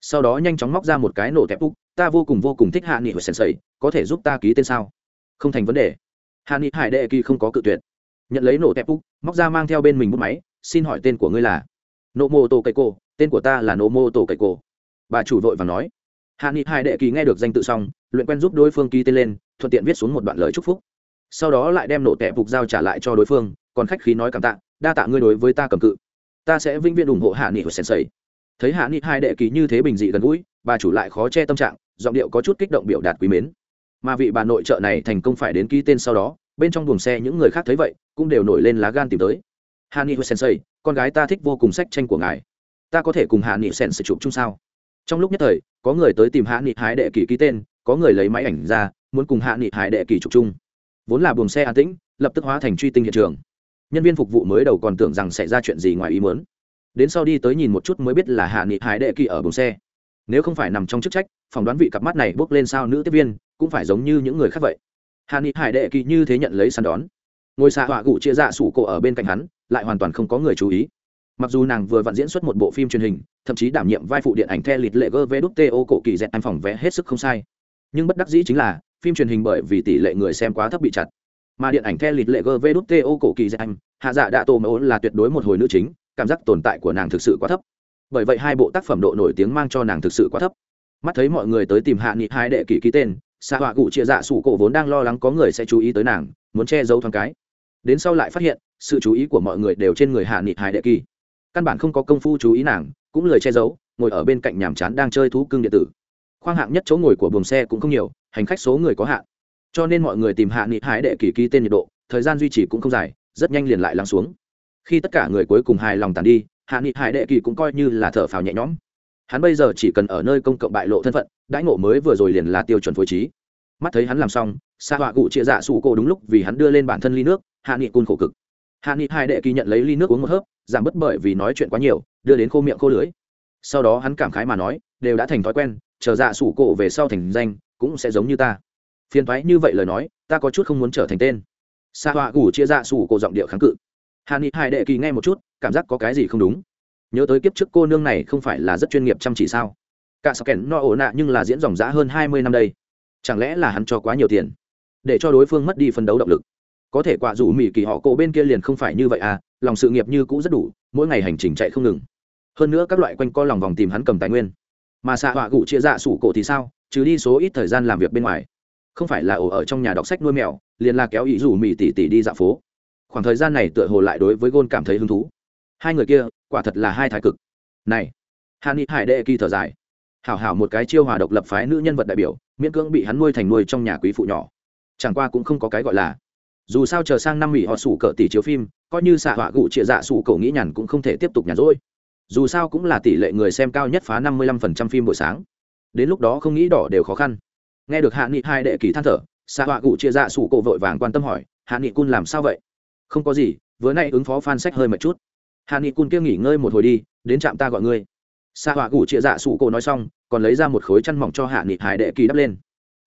Sau đó nhanh chóng móc ra một cái nổ tép úc, ta vô cùng vô cùng thích hạ nghị hồi sensei có thể giúp ta ký tên sao? Không thành vấn đề. Hạ nghị hải đệ kỳ không có cự tuyệt. Nhận lấy nổ tép úc, móc ra mang theo bên mình bút máy, xin hỏi tên của ngươi là? Nộ mô tô cây cô, tên của ta là nộ mô tô cây cô. Bà chủ vội và nói hạ nghị hai đệ kỳ nghe được danh tự xong, luyện quen giúp đối phương ký tên lên, thuận tiện viết xuống một đoạn lời chúc phúc. Sau đó lại đem nổ tẹp phục giao trả lại cho đối phương, còn khách khí nói cảm tạ, đa tạ ngươi đối với ta cầm cự. Ta sẽ vĩnh viễn ủng hộ hạ nghị của sensei. Thấy hạ nghị hai đệ ký như thế bình dị gần gũi, bà chủ lại khó che tâm trạng, giọng điệu có chút kích động biểu đạt quý mến. Mà vị bà nội trợ này thành công phải đến ký tên sau đó, bên trong buồng xe những người khác thấy vậy, cũng đều nổi lên lá gan tìm tới. Hạ nghị sensei, con gái ta thích vô cùng sách tranh của ngài. Ta có thể cùng hạ nghị sensei chụp chung sao? Trong lúc nhất thời, có người tới tìm hạ nghị hái đệ kỳ ký tên, có người lấy máy ảnh ra, muốn cùng hạ nghị hái đệ kỳ chụp chung. Vốn là buồng xe an tĩnh, lập tức hóa thành truy tinh hiện trường. Nhân viên phục vụ mới đầu còn tưởng rằng xảy ra chuyện gì ngoài ý muốn. Đến sau đi tới nhìn một chút mới biết là hạ nghị hải đệ kỳ ở buồng xe. Nếu không phải nằm trong chức trách, phỏng đoán vị cặp mắt này bước lên sao nữ tiếp viên, cũng phải giống như những người khác vậy. Hạ nghị hải đệ kỳ như thế nhận lấy săn đón. Ngôi xạ họa cụ chia dạ sủ cổ ở bên cạnh hắn, lại hoàn toàn không có người chú ý mặc dù nàng vừa vặn diễn xuất một bộ phim truyền hình, thậm chí đảm nhiệm vai phụ điện ảnh the lịt lệ gơ vê đúc tê cổ kỳ dẹt anh phòng vẽ hết sức không sai. Nhưng bất đắc dĩ chính là, phim truyền hình bởi vì tỷ lệ người xem quá thấp bị chặt. Mà điện ảnh the lịt lệ gơ vê đúc tê cổ kỳ dẹt anh, hạ dạ đạ tổ mẫu là tuyệt đối một hồi nữ chính, cảm giác tồn tại của nàng thực sự quá thấp. Bởi vậy hai bộ tác phẩm độ nổi tiếng mang cho nàng thực sự quá thấp. Mắt thấy mọi người tới tìm hạ nghị hai đệ kỷ ký tên xạ họa cụ chia dạ sủ cổ vốn đang lo lắng có người sẽ chú ý tới nàng, muốn che giấu thoáng cái. Đến sau lại phát hiện, sự chú ý của mọi người đều trên người hạ nghị hai đệ kỳ căn bản không có công phu chú ý nàng, cũng lời che giấu, ngồi ở bên cạnh nhàm chán đang chơi thú cưng điện tử. Khoang hạng nhất chỗ ngồi của buồng xe cũng không nhiều, hành khách số người có hạn. Cho nên mọi người tìm hạ nghị hái đệ kỳ ký tên nhiệt độ, thời gian duy trì cũng không dài, rất nhanh liền lại lắng xuống. Khi tất cả người cuối cùng hài lòng tàn đi, hạ nghị hải đệ kỳ cũng coi như là thở phào nhẹ nhõm. Hắn bây giờ chỉ cần ở nơi công cộng bại lộ thân phận, đãi ngộ mới vừa rồi liền là tiêu chuẩn phối trí. Mắt thấy hắn làm xong xa họa cụ chia dạ sụ cổ đúng lúc vì hắn đưa lên bản thân ly nước, hạ nghị cun khổ cực hạ nghị hai đệ kỳ nhận lấy ly nước uống một hớp, giảm bớt bởi vì nói chuyện quá nhiều, đưa đến khô miệng khô lưới sau đó hắn cảm khái mà nói, đều đã thành thói quen, chờ dạ sủ cổ về sau thành danh, cũng sẽ giống như ta. Phiền thoái như vậy lời nói, ta có chút không muốn trở thành tên. Xa họa gủ chia dạ sủ cổ giọng điệu kháng cự. Hạ nghị hai đệ kỳ nghe một chút, cảm giác có cái gì không đúng. Nhớ tới kiếp trước cô nương này không phải là rất chuyên nghiệp chăm chỉ sao? Cả sọc kèn no ổ nạ nhưng là diễn dòng giã hơn hai mươi năm đây. Chẳng lẽ là hắn cho quá nhiều tiền, để cho đối phương mất đi phân đấu động lực? Có thể quả dù mỹ kỳ họ cổ bên kia liền không phải như vậy à lòng sự nghiệp như cũ rất đủ, mỗi ngày hành trình chạy không ngừng. Hơn nữa các loại quanh co lòng vòng tìm hắn cầm tài nguyên. Mà xạ họa gụ chia dạ sủ cổ thì sao, trừ đi số ít thời gian làm việc bên ngoài. Không phải là ổ ở trong nhà đọc sách nuôi mèo, liền là kéo ý rủ mỹ tỉ tỉ đi dạo phố. Khoảng thời gian này tựa hồ lại đối với gôn cảm thấy hứng thú. Hai người kia, quả thật là hai thái cực. Này, hàn ni hải đệ kỳ thở dài. Hảo hảo một cái chiêu hòa độc lập phái nữ nhân vật đại biểu, miễn cưỡng bị hắn nuôi thành nuôi trong nhà quý phụ nhỏ. Chẳng qua cũng không có cái gọi là dù sao chờ sang năm mỹ họ sủ cỡ tỷ chiếu phim, coi như xạ họa gụ trịa dạ sủ cậu nghĩ nhàn cũng không thể tiếp tục nhàn rỗi. Dù sao cũng là tỷ lệ người xem cao nhất phá năm mươi lăm phần trăm phim buổi sáng. Đến lúc đó không nghĩ đỏ đều khó khăn. Nghe được hạ nghị hai đệ kỳ than thở, xạ họa gụ chia dạ sủ cậu vội vàng quan tâm hỏi, hạ nghị cun làm sao vậy? Không có gì, vừa nay ứng phó phan sách hơi mệt chút. Hạ nghị cun kia nghỉ ngơi một hồi đi, đến trạm ta gọi ngươi. Xạ họa gụ chia dạ sủ cổ nói xong, còn lấy ra một khối chăn mỏng cho hạ nghị hải đệ kỳ đắp lên.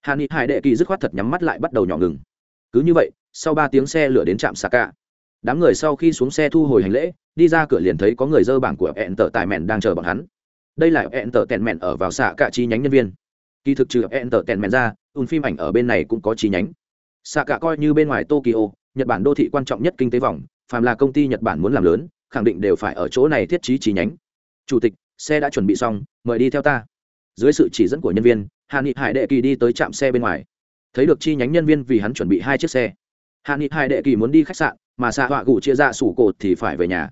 Hạ nghị hải đệ kỳ dứt khoát thật nhắm mắt lại bắt đầu nhỏ ngừng. Cứ như vậy sau ba tiếng xe lửa đến trạm xạ cả đám người sau khi xuống xe thu hồi hành lễ, đi ra cửa liền thấy có người dơ bảng của hẹn tở tài mẹn đang chờ bọn hắn. Đây là hẹn tở tèn mẹn ở vào xạ cả chi nhánh nhân viên. Kỳ thực trừ hẹn tở tèn mẹn ra, ùn phim ảnh ở bên này cũng có chi nhánh. Xạ cả coi như bên ngoài tokyo, nhật bản đô thị quan trọng nhất kinh tế vòng, phàm là công ty nhật bản muốn làm lớn, khẳng định đều phải ở chỗ này thiết trí chi nhánh. Chủ tịch, xe đã chuẩn bị xong, mời đi theo ta. Dưới sự chỉ dẫn của nhân viên, Hàn nghị hải đệ kỳ đi tới trạm xe bên ngoài. Thấy được chi nhánh nhân viên vì hắn chuẩn bị hai chiếc xe hạ nghị hai đệ kỳ muốn đi khách sạn, mà xạ họa gù chia ra sủ cột thì phải về nhà.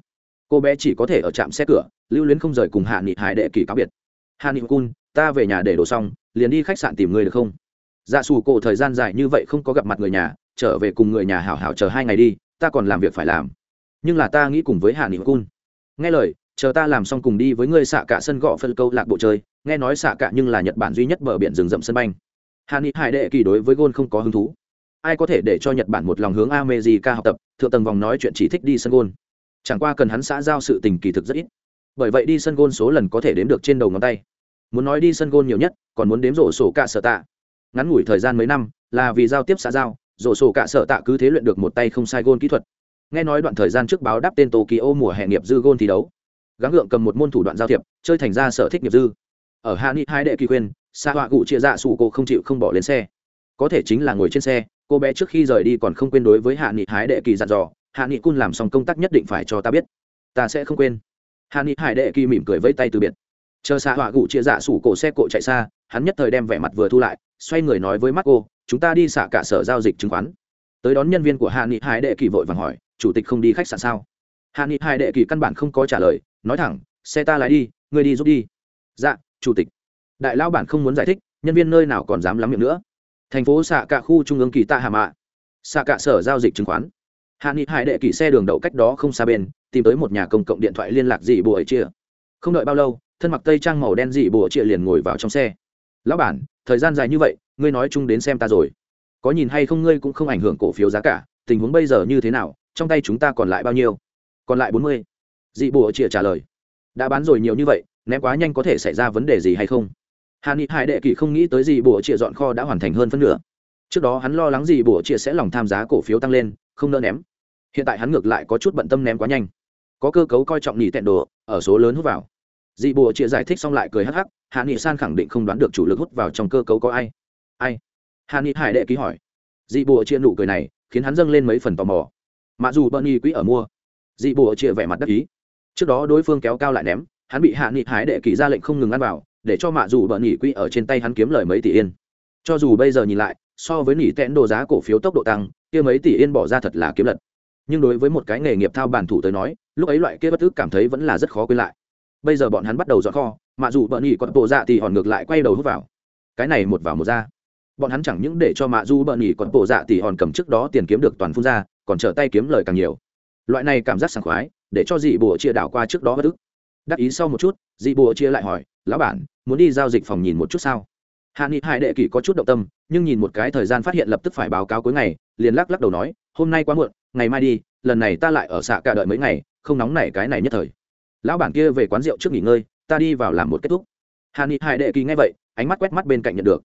Cô bé chỉ có thể ở trạm xe cửa, lưu luyến không rời cùng hạ nghị hải đệ kỳ cáo biệt. Hạ nghị cun, ta về nhà để đồ xong, liền đi khách sạn tìm người được không? Dạ sủ cổ thời gian dài như vậy không có gặp mặt người nhà, trở về cùng người nhà hảo hảo chờ hai ngày đi, ta còn làm việc phải làm. Nhưng là ta nghĩ cùng với hạ nghị cun. Nghe lời, chờ ta làm xong cùng đi với ngươi xạ cả sân gọ phân câu lạc bộ chơi, nghe nói xạ cả nhưng là nhật bản duy nhất bờ biển rừng rậm sân banh. Hạ nghị hải đệ kỳ đối với gôn không có hứng thú ai có thể để cho nhật bản một lòng hướng america học tập, thượng tầng vòng nói chuyện chỉ thích đi sân gôn. Chẳng qua cần hắn xã giao sự tình kỳ thực rất ít. Bởi vậy đi sân gôn số lần có thể đếm được trên đầu ngón tay. Muốn nói đi sân gôn nhiều nhất, còn muốn đếm rổ sổ cả sở tạ. Ngắn ngủi thời gian mấy năm, là vì giao tiếp xã giao, rổ sổ cả sở tạ cứ thế luyện được một tay không sai gôn kỹ thuật. Nghe nói đoạn thời gian trước báo đáp tên tokyo mùa hè nghiệp dư gôn thi đấu. Gắng gượng cầm một môn thủ đoạn giao thiệp, chơi thành ra sở thích nghiệp dư. Ở hạ hai đệ kỳ khuyên xa họa cụ chia dạ sủ cô không chịu không bỏ lên xe có thể chính là ngồi trên xe, cô bé trước khi rời đi còn không quên đối với hạ nghị hái đệ kỳ dặn dò, hạ nghị cun làm xong công tác nhất định phải cho ta biết, ta sẽ không quên. Hạ nghị hải đệ kỳ mỉm cười vẫy tay từ biệt. Chờ xa họa gụ chia dạ sủ cổ xe cộ chạy xa, hắn nhất thời đem vẻ mặt vừa thu lại, xoay người nói với mắt cô, chúng ta đi xả cả sở giao dịch chứng khoán. Tới đón nhân viên của hạ nghị hải đệ kỳ vội vàng hỏi, chủ tịch không đi khách sạn sao? Hạ nghị hải đệ kỳ căn bản không có trả lời, nói thẳng, xe ta lái đi ngươi đi giúp đi. Dạ chủ tịch. Đại lao bản không muốn giải thích, nhân viên nơi nào còn dám lắm miệng nữa thành phố xạ cả khu trung ương kỳ tạ hà mạ. Xạ cả sở giao dịch chứng khoán. Hạ nghị hải đệ kỳ xe đường đậu cách đó không xa bên, tìm tới một nhà công cộng điện thoại liên lạc dị bùa ấy chia. Không đợi bao lâu, thân mặc tây trang màu đen dị bùa chia liền ngồi vào trong xe. Lão bản, thời gian dài như vậy, ngươi nói chung đến xem ta rồi. Có nhìn hay không ngươi cũng không ảnh hưởng cổ phiếu giá cả, tình huống bây giờ như thế nào, trong tay chúng ta còn lại bao nhiêu? Còn lại bốn mươi. Dị bùa chia trả lời. Đã bán rồi nhiều như vậy, ném quá nhanh có thể xảy ra vấn đề gì hay không? Hà ni hải đệ kỳ không nghĩ tới gì bùa chia dọn kho đã hoàn thành hơn phân nửa. Trước đó hắn lo lắng gì bùa chia sẽ lòng tham giá cổ phiếu tăng lên, không nỡ ném. Hiện tại hắn ngược lại có chút bận tâm ném quá nhanh. Có cơ cấu coi trọng nhị tẹn đồ, ở số lớn hút vào. Dị bùa chia giải thích xong lại cười hắc hắc hạ nghị san khẳng định không đoán được chủ lực hút vào trong cơ cấu có ai. Ai? Hạ nghị hải đệ ký hỏi. Dị bùa chia nụ cười này, khiến hắn dâng lên mấy phần tò mò. Mà dù bận y quỹ ở mua, dị bùa chia vẻ mặt đắc ý. Trước đó đối phương kéo cao lại ném, hắn bị hạ nghị hải đệ kỳ ra lệnh không ngừng ăn vào để cho mạ dù bận nghỉ quỹ ở trên tay hắn kiếm lời mấy tỷ yên. Cho dù bây giờ nhìn lại, so với nỉ tẽn đồ giá cổ phiếu tốc độ tăng, kia mấy tỷ yên bỏ ra thật là kiếm lật. Nhưng đối với một cái nghề nghiệp thao bản thủ tới nói, lúc ấy loại kia bất ức cảm thấy vẫn là rất khó quên lại. Bây giờ bọn hắn bắt đầu dọn kho, mạ dù bận nghỉ còn bộ dạ thì hòn ngược lại quay đầu hút vào. Cái này một vào một ra. Bọn hắn chẳng những để cho mạ dù bận nghỉ còn bộ dạ thì hòn cầm trước đó tiền kiếm được toàn phun ra, còn trở tay kiếm lời càng nhiều. Loại này cảm giác sảng khoái, để cho dị bùa chia đảo qua trước đó bất ức. Đắc ý sau một chút, dị bùa chia lại hỏi, lão bản muốn đi giao dịch phòng nhìn một chút sao? Hạ nghị hải đệ kỷ có chút động tâm, nhưng nhìn một cái thời gian phát hiện lập tức phải báo cáo cuối ngày, liền lắc lắc đầu nói, hôm nay quá muộn, ngày mai đi, lần này ta lại ở xạ cả đợi mấy ngày, không nóng nảy cái này nhất thời. Lão bản kia về quán rượu trước nghỉ ngơi, ta đi vào làm một kết thúc. Hạ nghị hải đệ kỳ nghe vậy, ánh mắt quét mắt bên cạnh nhận được.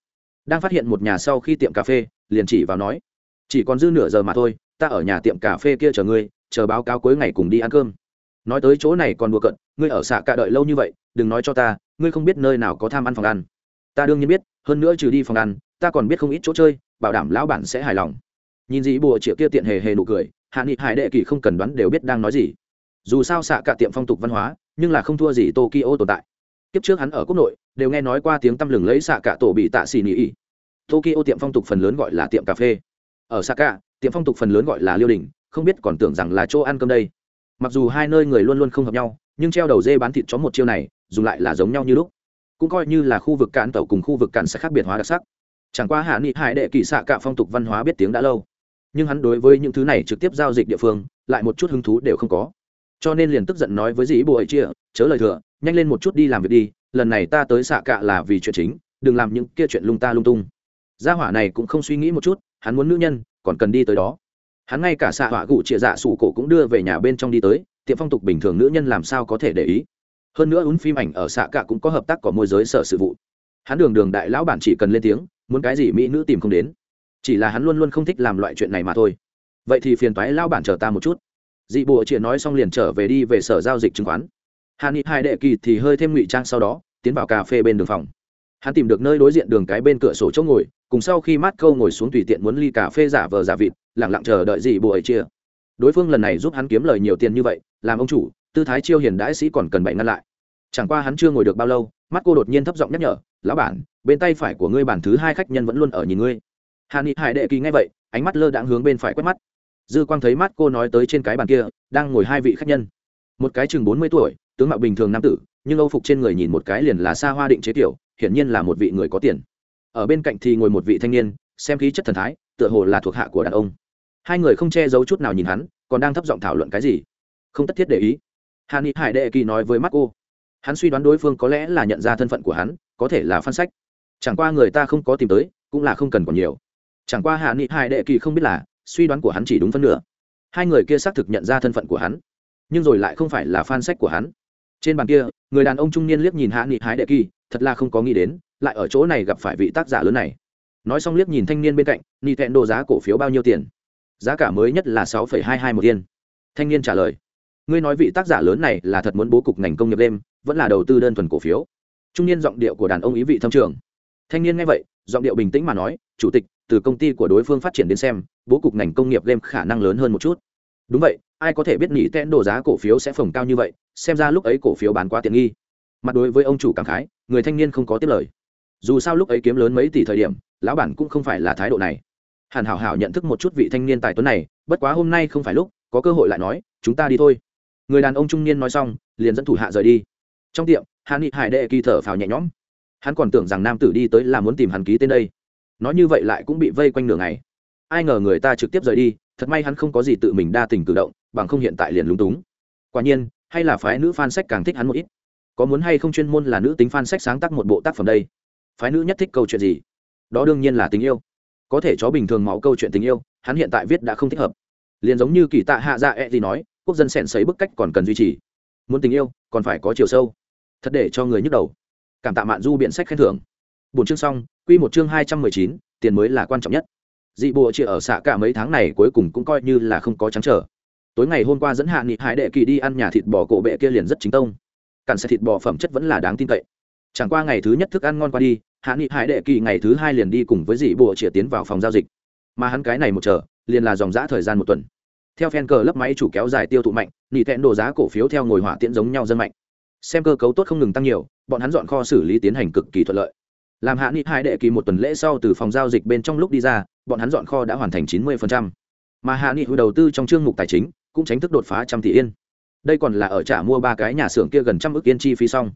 Đang phát hiện một nhà sau khi tiệm cà phê, liền chỉ vào nói, chỉ còn dư nửa giờ mà thôi, ta ở nhà tiệm cà phê kia chờ ngươi, chờ báo cáo cuối ngày cùng đi ăn cơm. Nói tới chỗ này còn đùa cận ngươi ở xạ cả đợi lâu như vậy, đừng nói cho ta ngươi không biết nơi nào có tham ăn phòng ăn. Ta đương nhiên biết, hơn nữa trừ đi phòng ăn, ta còn biết không ít chỗ chơi, bảo đảm lão bản sẽ hài lòng. Nhìn dĩ bùa triệu kia tiện hề hề nụ cười, hạ nghị hải đệ kỳ không cần đoán đều biết đang nói gì. Dù sao xạ cả tiệm phong tục văn hóa, nhưng là không thua gì tokyo tồn tại. Kiếp trước hắn ở quốc nội, đều nghe nói qua tiếng tăm lừng lấy xạ cả tổ bị tạ xì nỉ tokyo tiệm phong tục phần lớn gọi là tiệm cà phê. Ở xạ cả, tiệm phong tục phần lớn gọi là liêu đình, không biết còn tưởng rằng là chỗ ăn cơm đây. Mặc dù hai nơi người luôn luôn không hợp nhau nhưng treo đầu dê bán thịt chó một chiêu này, dùng lại là giống nhau như lúc. Cũng coi như là khu vực cạn tàu cùng khu vực cạn sẽ khác biệt hóa đặc sắc. Chẳng qua hạ nghị hải đệ kỳ xạ cả phong tục văn hóa biết tiếng đã lâu. Nhưng hắn đối với những thứ này trực tiếp giao dịch địa phương, lại một chút hứng thú đều không có. Cho nên liền tức giận nói với dĩ bộ ấy chia chớ lời thừa, nhanh lên một chút đi làm việc đi, lần này ta tới xạ cạ là vì chuyện chính, đừng làm những kia chuyện lung ta lung tung. Gia hỏa này cũng không suy nghĩ một chút, hắn muốn nữ nhân, còn cần đi tới đó. Hắn ngay cả xạ hỏa gụ chia dạ sủ cổ cũng đưa về nhà bên trong đi tới tiệm phong tục bình thường nữ nhân làm sao có thể để ý? Hơn nữa ún phim ảnh ở xạ cạ cũng có hợp tác có môi giới sở sự vụ. Hắn đường đường đại lão bản chỉ cần lên tiếng, muốn cái gì mỹ nữ tìm không đến. Chỉ là hắn luôn luôn không thích làm loại chuyện này mà thôi. Vậy thì phiền toái lão bản chờ ta một chút. Dị bộ chỉ nói xong liền trở về đi về sở giao dịch chứng khoán. Hàn ni hai đệ kỳ thì hơi thêm ngụy trang sau đó, tiến vào cà phê bên đường phòng. Hắn tìm được nơi đối diện đường cái bên cửa sổ chỗ ngồi, cùng sau khi mát câu ngồi xuống tùy tiện muốn ly cà phê giả vờ giả vịt lẳng lặng chờ đợi dị bộ ấy chia. Đối phương lần này giúp hắn kiếm lời nhiều tiền như vậy làm ông chủ, tư thái chiêu hiền đãi sĩ còn cần bậy ngăn lại. Chẳng qua hắn chưa ngồi được bao lâu, mắt cô đột nhiên thấp giọng nhắc nhở, lão bản, bên tay phải của ngươi bản thứ hai khách nhân vẫn luôn ở nhìn ngươi. Hà ni hải đệ kỳ nghe vậy, ánh mắt lơ đãng hướng bên phải quét mắt. Dư quang thấy mắt cô nói tới trên cái bàn kia, đang ngồi hai vị khách nhân. Một cái chừng bốn mươi tuổi, tướng mạo bình thường nam tử, nhưng âu phục trên người nhìn một cái liền là xa hoa định chế kiểu, hiển nhiên là một vị người có tiền. Ở bên cạnh thì ngồi một vị thanh niên, xem khí chất thần thái, tựa hồ là thuộc hạ của đàn ông. Hai người không che giấu chút nào nhìn hắn, còn đang thấp giọng thảo luận cái gì không tất thiết để ý. Hà ni hải đệ kỳ nói với mắt cô hắn suy đoán đối phương có lẽ là nhận ra thân phận của hắn, có thể là phan sách. Chẳng qua người ta không có tìm tới, cũng là không cần còn nhiều. Chẳng qua hạ nghị hai đệ kỳ không biết là, suy đoán của hắn chỉ đúng phân nửa. Hai người kia xác thực nhận ra thân phận của hắn, nhưng rồi lại không phải là phan sách của hắn. Trên bàn kia, người đàn ông trung niên liếc nhìn hạ nghị hái đệ kỳ, thật là không có nghĩ đến, lại ở chỗ này gặp phải vị tác giả lớn này. Nói xong liếc nhìn thanh niên bên cạnh ni thẹn đồ giá cổ phiếu bao nhiêu tiền? Giá cả mới nhất là sáu hai hai một yên. Thanh niên trả lời ngươi nói vị tác giả lớn này là thật muốn bố cục ngành công nghiệp đêm, vẫn là đầu tư đơn thuần cổ phiếu. Trung niên giọng điệu của đàn ông ý vị thâm trường. Thanh niên nghe vậy, giọng điệu bình tĩnh mà nói, chủ tịch, từ công ty của đối phương phát triển đến xem, bố cục ngành công nghiệp game khả năng lớn hơn một chút. Đúng vậy, ai có thể biết nghĩ tên đồ giá cổ phiếu sẽ phồng cao như vậy, xem ra lúc ấy cổ phiếu bán quá tiện nghi. Mặt đối với ông chủ cảm khái, người thanh niên không có tiết lời. Dù sao lúc ấy kiếm lớn mấy tỷ thời điểm, lão bản cũng không phải là thái độ này. Hàn hảo hảo nhận thức một chút vị thanh niên tài tuấn này, bất quá hôm nay không phải lúc, có cơ hội lại nói, chúng ta đi thôi người đàn ông trung niên nói xong, liền dẫn thủ hạ rời đi. Trong tiệm hắn nghị hải đệ kỳ thở phào nhẹ nhõm. Hắn còn tưởng rằng nam tử đi tới là muốn tìm hắn ký tên đây. Nói như vậy lại cũng bị vây quanh nửa ngày. Ai ngờ người ta trực tiếp rời đi, thật may hắn không có gì tự mình đa tình cử động, bằng không hiện tại liền lúng túng. Quả nhiên, hay là phái nữ fan sách càng thích hắn một ít. Có muốn hay không chuyên môn là nữ tính fan sách sáng tác một bộ tác phẩm đây? Phái nữ nhất thích câu chuyện gì? Đó đương nhiên là tình yêu. Có thể chó bình thường máu câu chuyện tình yêu, hắn hiện tại viết đã không thích hợp. Liền giống như kỳ tạ hạ dạ e gì nói quốc dân sẻn sấy bức cách còn cần duy trì. Muốn tình yêu, còn phải có chiều sâu. Thật để cho người nhức đầu. Cảm tạ mạn du biện sách khen thưởng. Bốn chương xong, quy một chương hai trăm mười chín, tiền mới là quan trọng nhất. Dị bộ chỉ ở xạ cả mấy tháng này cuối cùng cũng coi như là không có trắng trở tối ngày hôm qua dẫn hạ nghị hải đệ kỳ đi ăn nhà thịt bò cổ bệ kia liền rất chính tông. Cản xe thịt bò phẩm chất vẫn là đáng tin cậy. Chẳng qua ngày thứ nhất thức ăn ngon qua đi, hạ nghị hải đệ kỳ ngày thứ hai liền đi cùng với dị bộ chỉ tiến vào phòng giao dịch. Mà hắn cái này một chờ, liền là dòng giã thời gian một tuần theo phen cờ lấp máy chủ kéo dài tiêu thụ mạnh, nỉ thẹn đồ giá cổ phiếu theo ngồi hỏa tiễn giống nhau dân mạnh. Xem cơ cấu tốt không ngừng tăng nhiều, bọn hắn dọn kho xử lý tiến hành cực kỳ thuận lợi. Làm hạ nghị hai đệ kỳ một tuần lễ sau từ phòng giao dịch bên trong lúc đi ra, bọn hắn dọn kho đã hoàn thành chín mươi mà hạ nghị hồi đầu tư trong chương mục tài chính, cũng tránh thức đột phá trăm tỷ yên. Đây còn là ở trả mua ba cái nhà xưởng kia gần trăm ước yên chi phí xong.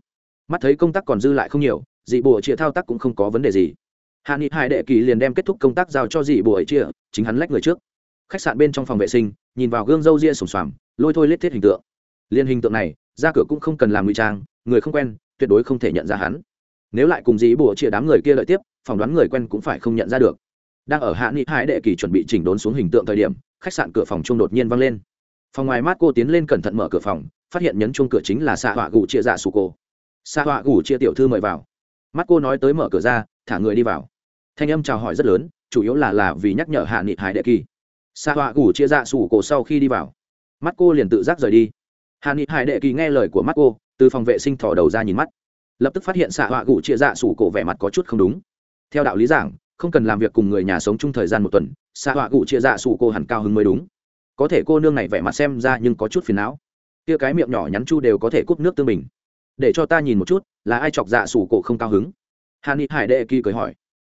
Mắt thấy công tác còn dư lại không nhiều, dị bộ chia thao tác cũng không có vấn đề gì. Hạ nghị hai đệ kỳ liền đem kết thúc công tác giao cho dị bộ ấy chia chính hắn lách người trước. Khách sạn bên trong phòng vệ sinh nhìn vào gương râu ria sùng xoàm, lôi thôi lết thiết hình tượng. Liên hình tượng này, ra cửa cũng không cần làm ngụy trang, người không quen, tuyệt đối không thể nhận ra hắn. Nếu lại cùng dĩ bùa chia đám người kia lợi tiếp, phỏng đoán người quen cũng phải không nhận ra được. Đang ở hạ nghị hai đệ kỳ chuẩn bị chỉnh đốn xuống hình tượng thời điểm, khách sạn cửa phòng chung đột nhiên văng lên. Phòng ngoài mát cô tiến lên cẩn thận mở cửa phòng, phát hiện nhấn chung cửa chính là xạ họa gù chia dạ sù cô. Xạ họa gù chia tiểu thư mời vào. Mắt cô nói tới mở cửa ra, thả người đi vào. Thanh âm chào hỏi rất lớn, chủ yếu là là vì nhắc nhở hạ nghị hải đệ kỳ xạ họa gủ chia dạ sủ cổ sau khi đi vào. Mắt cô liền tự giác rời đi. Hạ nghị hải đệ kỳ nghe lời của mắt cô, từ phòng vệ sinh thỏ đầu ra nhìn mắt. Lập tức phát hiện xạ họa gủ chia dạ sủ cổ vẻ mặt có chút không đúng. Theo đạo lý giảng, không cần làm việc cùng người nhà sống chung thời gian một tuần xạ họa gủ chia dạ sủ cổ hẳn cao hứng mới đúng. Có thể cô nương này vẻ mặt xem ra nhưng có chút phiền não. Kia cái miệng nhỏ nhắn chu đều có thể cúp nước tương bình. Để cho ta nhìn một chút, là ai chọc dạ sủ cổ không cao hứng? Hàn nghị hải đệ kỳ cười hỏi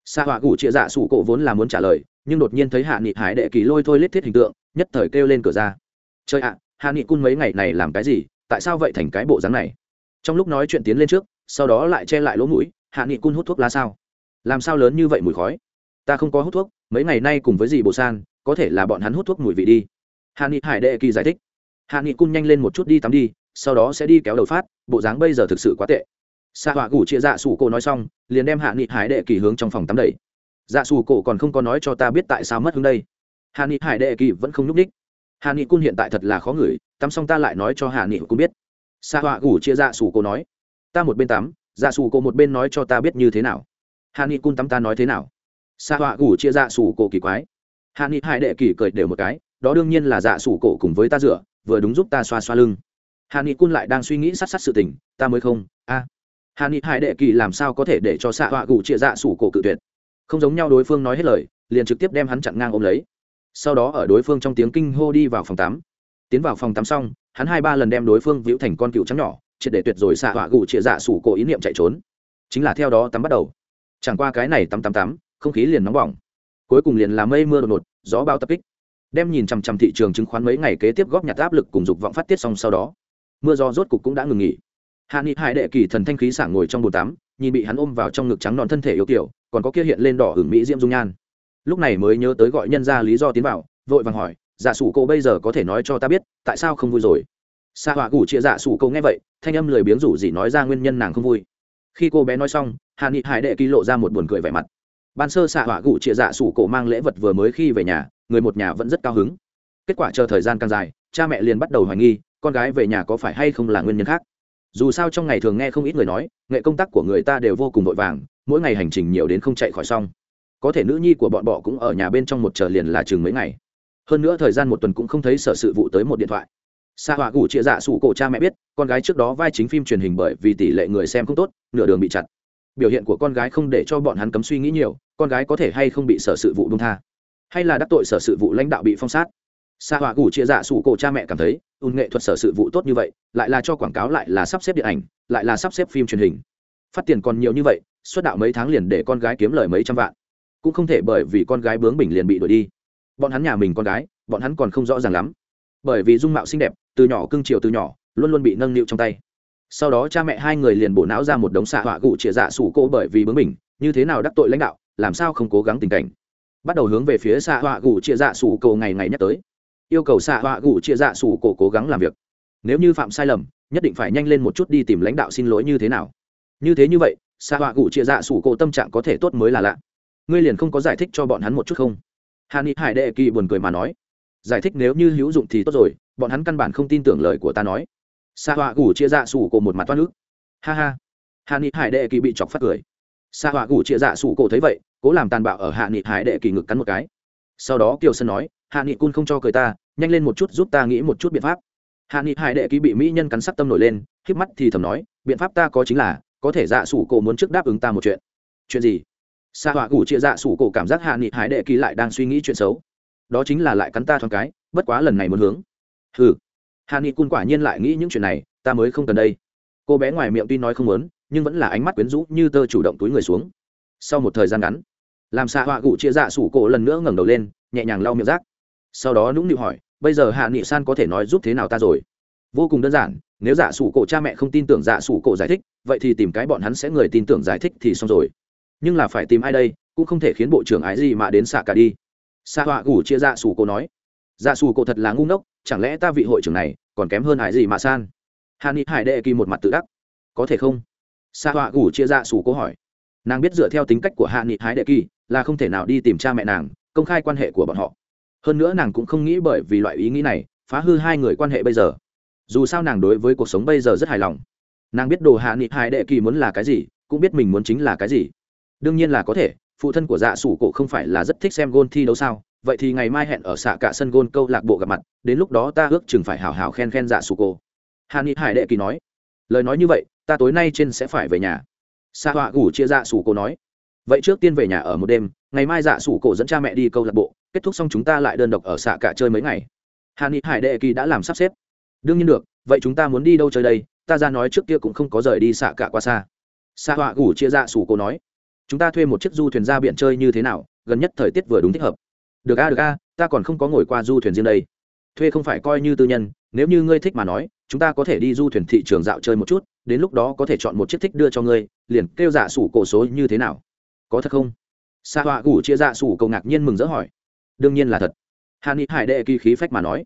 xạ họa gủ chia dạ sủ cổ vốn là muốn trả lời, nhưng đột nhiên thấy hạ nghị hải đệ kỳ lôi thôi lết thiết hình tượng, nhất thời kêu lên cửa ra. Chơi ạ, hạ nghị cun mấy ngày này làm cái gì, tại sao vậy thành cái bộ dáng này? Trong lúc nói chuyện tiến lên trước, sau đó lại che lại lỗ mũi, hạ nghị cun hút thuốc lá sao? Làm sao lớn như vậy mùi khói? Ta không có hút thuốc, mấy ngày nay cùng với dì bồ san, có thể là bọn hắn hút thuốc mùi vị đi. Hạ nghị hải đệ kỳ giải thích. Hạ nghị cun nhanh lên một chút đi tắm đi, sau đó sẽ đi kéo đầu phát, bộ dáng bây giờ thực sự quá tệ xạ họa gủ chia dạ sủ cổ nói xong, liền đem hạ nghị hải đệ kỳ hướng trong phòng tắm đẩy. Dạ sủ cổ còn không có nói cho ta biết tại sao mất hướng đây. Hạ nghị hải đệ kỳ vẫn không nhúc ních hạ nghị cun hiện tại thật là khó ngửi, tắm xong ta lại nói cho hạ nghị cun biết. Xạ họa gủ chia dạ sủ cổ nói, ta một bên tắm dạ sủ cổ một bên nói cho ta biết như thế nào. Hạ nghị cun tắm ta nói thế nào? Xạ họa gủ chia dạ sủ cổ kỳ quái. Hạ nghị Hải đệ kỳ cười đều một cái, đó đương nhiên là dạ sủ cổ cùng với ta rửa, vừa đúng giúp ta xoa xoa lưng. Hạ nghị cun lại đang suy nghĩ sát sát sự tình, ta mới không, a. à hà ni hai đệ kỳ làm sao có thể để cho xạ họa gù chia dạ sủ cổ cự tuyệt? Không giống nhau đối phương nói hết lời, liền trực tiếp đem hắn chặn ngang ôm lấy. Sau đó ở đối phương trong tiếng kinh hô đi vào phòng tắm. Tiến vào phòng tắm xong, hắn hai ba lần đem đối phương víu thành con cựu trắng nhỏ, triệt để tuyệt rồi xạ họa gù chia dạ sủ cổ ý niệm chạy trốn. Chính là theo đó tắm bắt đầu. Chẳng qua cái này tắm tắm tắm, không khí liền nóng bỏng. Cuối cùng liền là mây mưa đột ngột, gió bao tập kích. Đem nhìn chằm chằm thị trường chứng khoán mấy ngày kế tiếp góp nhặt áp lực cùng dục vọng phát tiết xong sau đó, mưa gió rốt cục cũng đã ngừng nghỉ hạ nghị hải đệ kỳ thần thanh khí sảng ngồi trong bồn tắm, nhìn bị hắn ôm vào trong ngực trắng non thân thể yếu kiểu, còn có kia hiện lên đỏ hưởng mỹ diễm dung nhan. Lúc này mới nhớ tới gọi nhân ra lý do tiến vào, vội vàng hỏi dạ sủ cô bây giờ có thể nói cho ta biết, tại sao không vui rồi? Xa họa gủ chia dạ sủ cô nghe vậy, thanh âm lười biếng rủ gì nói ra nguyên nhân nàng không vui. Khi cô bé nói xong, hạ nghị hải đệ kỳ lộ ra một buồn cười vẻ mặt. Ban sơ xạ họa gủ chia dạ sủ cổ mang lễ vật vừa mới khi về nhà, người một nhà vẫn rất cao hứng. Kết quả chờ thời gian càng dài, cha mẹ liền bắt đầu hoài nghi, con gái về nhà có phải hay không là nguyên nhân khác dù sao trong ngày thường nghe không ít người nói, nghệ công tác của người ta đều vô cùng vội vàng, mỗi ngày hành trình nhiều đến không chạy khỏi xong. Có thể nữ nhi của bọn bọ cũng ở nhà bên trong một chờ liền là chừng mấy ngày. Hơn nữa thời gian một tuần cũng không thấy sở sự vụ tới một điện thoại. Xa họa gủ chia dạ sủ cổ cha mẹ biết, con gái trước đó vai chính phim truyền hình bởi vì tỷ lệ người xem không tốt, nửa đường bị chặt. Biểu hiện của con gái không để cho bọn hắn cấm suy nghĩ nhiều, con gái có thể hay không bị sở sự vụ đông tha. Hay là đắc tội sở sự vụ lãnh đạo bị phong sát xa họa cụ chia dạ sủ cổ cha mẹ cảm thấy ùn nghệ thuật sở sự vụ tốt như vậy, lại là cho quảng cáo, lại là sắp xếp điện ảnh, lại là sắp xếp phim truyền hình. Phát tiền còn nhiều như vậy xuất đạo mấy tháng liền để con gái kiếm lời mấy trăm vạn. Cũng không thể bởi vì con gái bướng bỉnh liền bị đuổi đi. Bọn hắn nhà mình con gái, bọn hắn còn không rõ ràng lắm. Bởi vì dung mạo xinh đẹp, từ nhỏ cưng chiều từ nhỏ, luôn luôn bị nâng niu trong tay. Sau đó cha mẹ hai người liền bổ não ra một đống xạ họa cụ chia dạ sủ cổ bởi vì bướng bỉnh, như thế nào đắc tội lãnh đạo, làm sao không cố gắng tình cảnh. Bắt đầu hướng về phía xạ họa gụ chia dạ sủ cô ngày ngày nhắc tới yêu cầu xạ họa gụ chia dạ sủ cổ cố gắng làm việc. Nếu như phạm sai lầm, nhất định phải nhanh lên một chút đi tìm lãnh đạo xin lỗi như thế nào. Như thế như vậy, xạ họa gụ chia dạ sủ cô tâm trạng có thể tốt mới là lạ. Ngươi liền không có giải thích cho bọn hắn một chút không? Hà ni hải đệ kỳ buồn cười mà nói. Giải thích nếu như hữu dụng thì tốt rồi, bọn hắn căn bản không tin tưởng lời của ta nói. Sa họa gủ chia dạ sủ cổ một mặt toát nước ha ha. Hà ni hải đệ kỳ bị chọc phát cười. Sa họa gủ chia dạ sủ cổ thấy vậy, cố làm tàn bạo ở hạ nghị hải đệ kỳ ngực cắn một cái. Sau đó kiều sơn nói hạ nghị cun không cho cười ta nhanh lên một chút giúp ta nghĩ một chút biện pháp. Hạ nghị hải đệ ký bị mỹ nhân cắn sắc tâm nổi lên híp mắt thì thầm nói, biện pháp ta có chính là, có thể dạ sủ cổ muốn trước đáp ứng ta một chuyện. Chuyện gì? Xa họa gủ chia dạ sủ cổ cảm giác hạ nghị hải đệ ký lại đang suy nghĩ chuyện xấu. Đó chính là lại cắn ta thoáng cái, bất quá lần này muốn hướng. Hừ. Hạ nghị cun quả nhiên lại nghĩ những chuyện này, ta mới không cần đây. Cô bé ngoài miệng tuy nói không muốn, nhưng vẫn là ánh mắt quyến rũ như tơ chủ động túi người xuống. Sau một thời gian ngắn, làm xạ họa gụ chia dạ sủ cổ lần nữa ngẩng đầu lên, nhẹ nhàng lau miệng rác sau đó nũng nịu hỏi, bây giờ hạ nghị san có thể nói giúp thế nào ta rồi? Vô cùng đơn giản, nếu giả sủ cổ cha mẹ không tin tưởng giả sủ cổ giải thích, vậy thì tìm cái bọn hắn sẽ người tin tưởng giải thích thì xong rồi. Nhưng là phải tìm ai đây, cũng không thể khiến bộ trưởng ái gì mà đến xạ cả đi. Xạ họa gủ chia dạ sủ cô nói. Dạ sủ cô thật là ngu ngốc, chẳng lẽ ta vị hội trưởng này còn kém hơn ái gì mà san? Hạ ni hải đệ kỳ một mặt tự đắc. Có thể không? Xạ họa gủ chia dạ sủ cô hỏi. Nàng biết dựa theo tính cách của hạ nghị hải đệ kỳ là không thể nào đi tìm cha mẹ nàng, công khai quan hệ của bọn họ hơn nữa nàng cũng không nghĩ bởi vì loại ý nghĩ này, phá hư hai người quan hệ bây giờ. Dù sao nàng đối với cuộc sống bây giờ rất hài lòng. Nàng biết đồ hạ nghị hai đệ kỳ muốn là cái gì, cũng biết mình muốn chính là cái gì. Đương nhiên là có thể, phụ thân của dạ sủ cổ không phải là rất thích xem gôn thi đấu sao? Vậy thì ngày mai hẹn ở xạ cả sân gôn câu lạc bộ gặp mặt, đến lúc đó ta ước chừng phải hào hào khen khen dạ sủ cổ. Hạ nghị hải đệ kỳ nói. Lời nói như vậy, ta tối nay trên sẽ phải về nhà. Xạ họa gủ chia dạ sủ cổ nói. Vậy trước tiên về nhà ở một đêm ngày mai dạ sủ cổ dẫn cha mẹ đi câu lạc bộ, kết thúc xong chúng ta lại đơn độc ở xạ cả chơi mấy ngày. Hà ni hải đệ kỳ đã làm sắp xếp. Đương nhiên được, vậy chúng ta muốn đi đâu chơi đây? Ta ra nói trước kia cũng không có rời đi xạ cả qua xa. Xạ họa gủ chia dạ sủ cổ nói, chúng ta thuê một chiếc du thuyền ra biển chơi như thế nào? Gần nhất thời tiết vừa đúng thích hợp. Được a được a, ta còn không có ngồi qua du thuyền riêng đây. Thuê không phải coi như tư nhân, nếu như ngươi thích mà nói, chúng ta có thể đi du thuyền thị trường dạo chơi một chút, đến lúc đó có thể chọn một chiếc thích đưa cho ngươi, liền kêu giả sủ cổ số như thế nào? Có thật không? Sa họa gủ chia dạ sủ cầu ngạc nhiên mừng rỡ hỏi. Đương nhiên là thật. Hạ nghị hải đệ kỳ khí phách mà nói.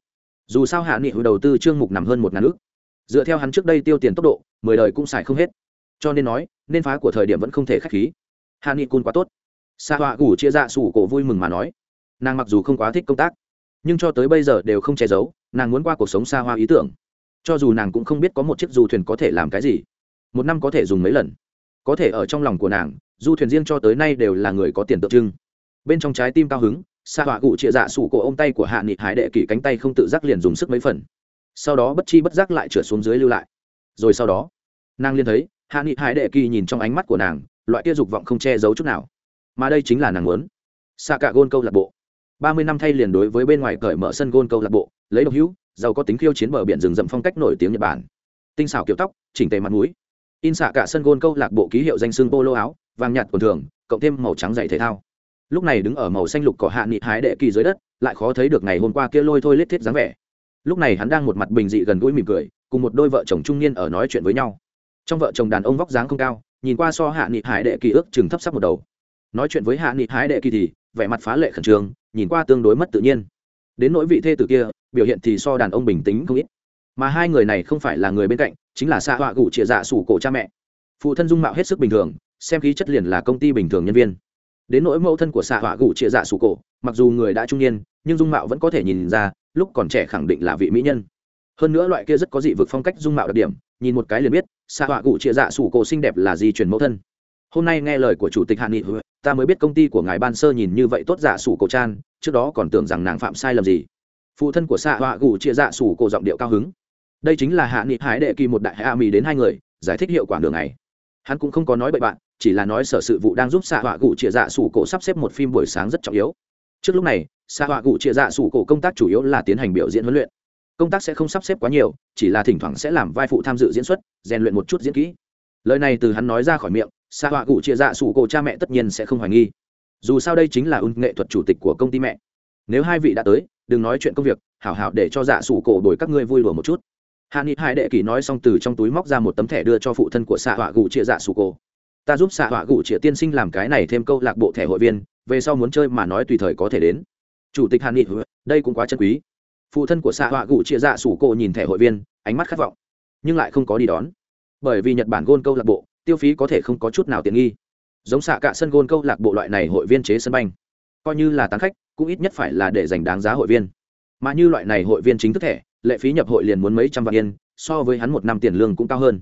Dù sao hạ nghị hồi đầu tư chương mục nằm hơn một ngàn ước. Dựa theo hắn trước đây tiêu tiền tốc độ, mười đời cũng xài không hết. Cho nên nói, nên phá của thời điểm vẫn không thể k h á c h khí. Hạ nghị cun quá tốt. Sa họa gủ chia dạ sủ cổ vui mừng mà nói. Nàng mặc dù không quá thích công tác, nhưng cho tới bây giờ đều không che giấu, nàng muốn qua cuộc sống xa hoa ý tưởng. Cho dù nàng cũng không biết có một chiếc du thuyền có thể làm cái gì. Một năm có thể dùng mấy lần. Có thể ở trong lòng của nàng du thuyền riêng cho tới nay đều là người có tiền tượng trưng. Bên trong trái tim cao hứng xa họa cụ trịa dạ sủ cổ ô m tay của hạ nghị hải đệ kỷ cánh tay không tự giác liền dùng sức mấy phần. Sau đó bất chi bất giác lại trượt xuống dưới lưu lại. Rồi sau đó, nàng liên thấy, hạ nghị hải đệ kỳ nhìn trong ánh mắt của nàng, loại kia dục vọng không che giấu chút nào. Mà đây chính là nàng muốn. Xa cả gôn câu lạc bộ. Ba mươi năm thay liền đối với bên ngoài cởi mở sân gôn câu lạc bộ, lấy độc hữu, giàu có tính khiêu chiến bờ biển rừng rậm phong cách nổi tiếng nhật bản. Tinh xảo kiểu tóc, chỉnh tề mặt mũi. In xạ cả sân gôn câu lạc bộ ký hiệu danh xưng polo áo vàng nhạt quần thường, cộng thêm màu trắng dày thể thao. Lúc này đứng ở màu xanh lục cỏ hạ nghị hái đệ kỳ dưới đất, lại khó thấy được ngày hôm qua kia lôi thôi lết thiết dáng vẻ. Lúc này hắn đang một mặt bình dị gần gũi mỉm cười, cùng một đôi vợ chồng trung niên ở nói chuyện với nhau. Trong vợ chồng đàn ông vóc dáng không cao, nhìn qua so hạ nghị hải đệ kỳ ước chừng thấp sắc một đầu. Nói chuyện với hạ nghị hải đệ kỳ thì, vẻ mặt phá lệ khẩn trương, nhìn qua tương đối mất tự nhiên. Đến nỗi vị thê tử kia, biểu hiện thì so đàn ông bình tĩnh không ít. Mà hai người này không phải là người bên cạnh, chính là xạ họa gủ chĩa dạ sủ cổ cha mẹ. Phụ thân dung mạo hết sức bình thường xem khí chất liền là công ty bình thường nhân viên. Đến nỗi mẫu thân của xạ họa gụ trịa dạ sủ cổ, mặc dù người đã trung niên, nhưng dung mạo vẫn có thể nhìn ra, lúc còn trẻ khẳng định là vị mỹ nhân. Hơn nữa loại kia rất có dị vực phong cách dung mạo đặc điểm, nhìn một cái liền biết, xạ họa gụ trịa dạ sủ cổ xinh đẹp là di truyền mẫu thân. Hôm nay nghe lời của chủ tịch hạ nghị, ta mới biết công ty của ngài ban sơ nhìn như vậy tốt dạ sủ cổ chan trước đó còn tưởng rằng nàng phạm sai lầm gì. Phụ thân của xạ họa gủ chĩa dạ sủ cổ giọng điệu cao hứng. Đây chính là hạ nghị hái đệ kỳ một đại hạ mỹ đến hai người, giải thích hiệu quả đường này hắn cũng không có nói bậy bạn chỉ là nói sở sự vụ đang giúp xạ họa gụ trịa dạ sủ cổ sắp xếp một phim buổi sáng rất trọng yếu. Trước lúc này xạ họa gụ trịa dạ sủ cổ công tác chủ yếu là tiến hành biểu diễn huấn luyện. Công tác sẽ không sắp xếp quá nhiều, chỉ là thỉnh thoảng sẽ làm vai phụ tham dự diễn xuất, rèn luyện một chút diễn kỹ. Lời này từ hắn nói ra khỏi miệng xạ họa gụ trịa dạ sủ cổ cha mẹ tất nhiên sẽ không hoài nghi. Dù sao đây chính là ưng nghệ thuật chủ tịch của công ty mẹ. Nếu hai vị đã tới, đừng nói chuyện công việc, hảo hảo để cho dạ sủ cổ đổi các ngươi vui đùa một chút. Hạ nghị hai đệ kỳ nói xong từ trong túi móc ra một tấm thẻ đưa cho phụ thân của xạ họa gụ chia dạ sủ cổ ta giúp xạ họa gụ chia tiên sinh làm cái này thêm câu lạc bộ thẻ hội viên, về sau muốn chơi mà nói tùy thời có thể đến. Chủ tịch hàn nghị, đây cũng quá chân quý. Phụ thân của xạ họa gụ chia dạ sủ cổ nhìn thẻ hội viên, ánh mắt khát vọng, nhưng lại không có đi đón. Bởi vì nhật bản gôn câu lạc bộ, tiêu phí có thể không có chút nào tiện nghi. Giống xạ cả sân gôn câu lạc bộ loại này hội viên chế sân banh, coi như là tán khách, cũng ít nhất phải là để dành đáng giá hội viên. Mà như loại này hội viên chính thức thẻ, lệ phí nhập hội liền muốn mấy trăm vạn yên, so với hắn một năm tiền lương cũng cao hơn.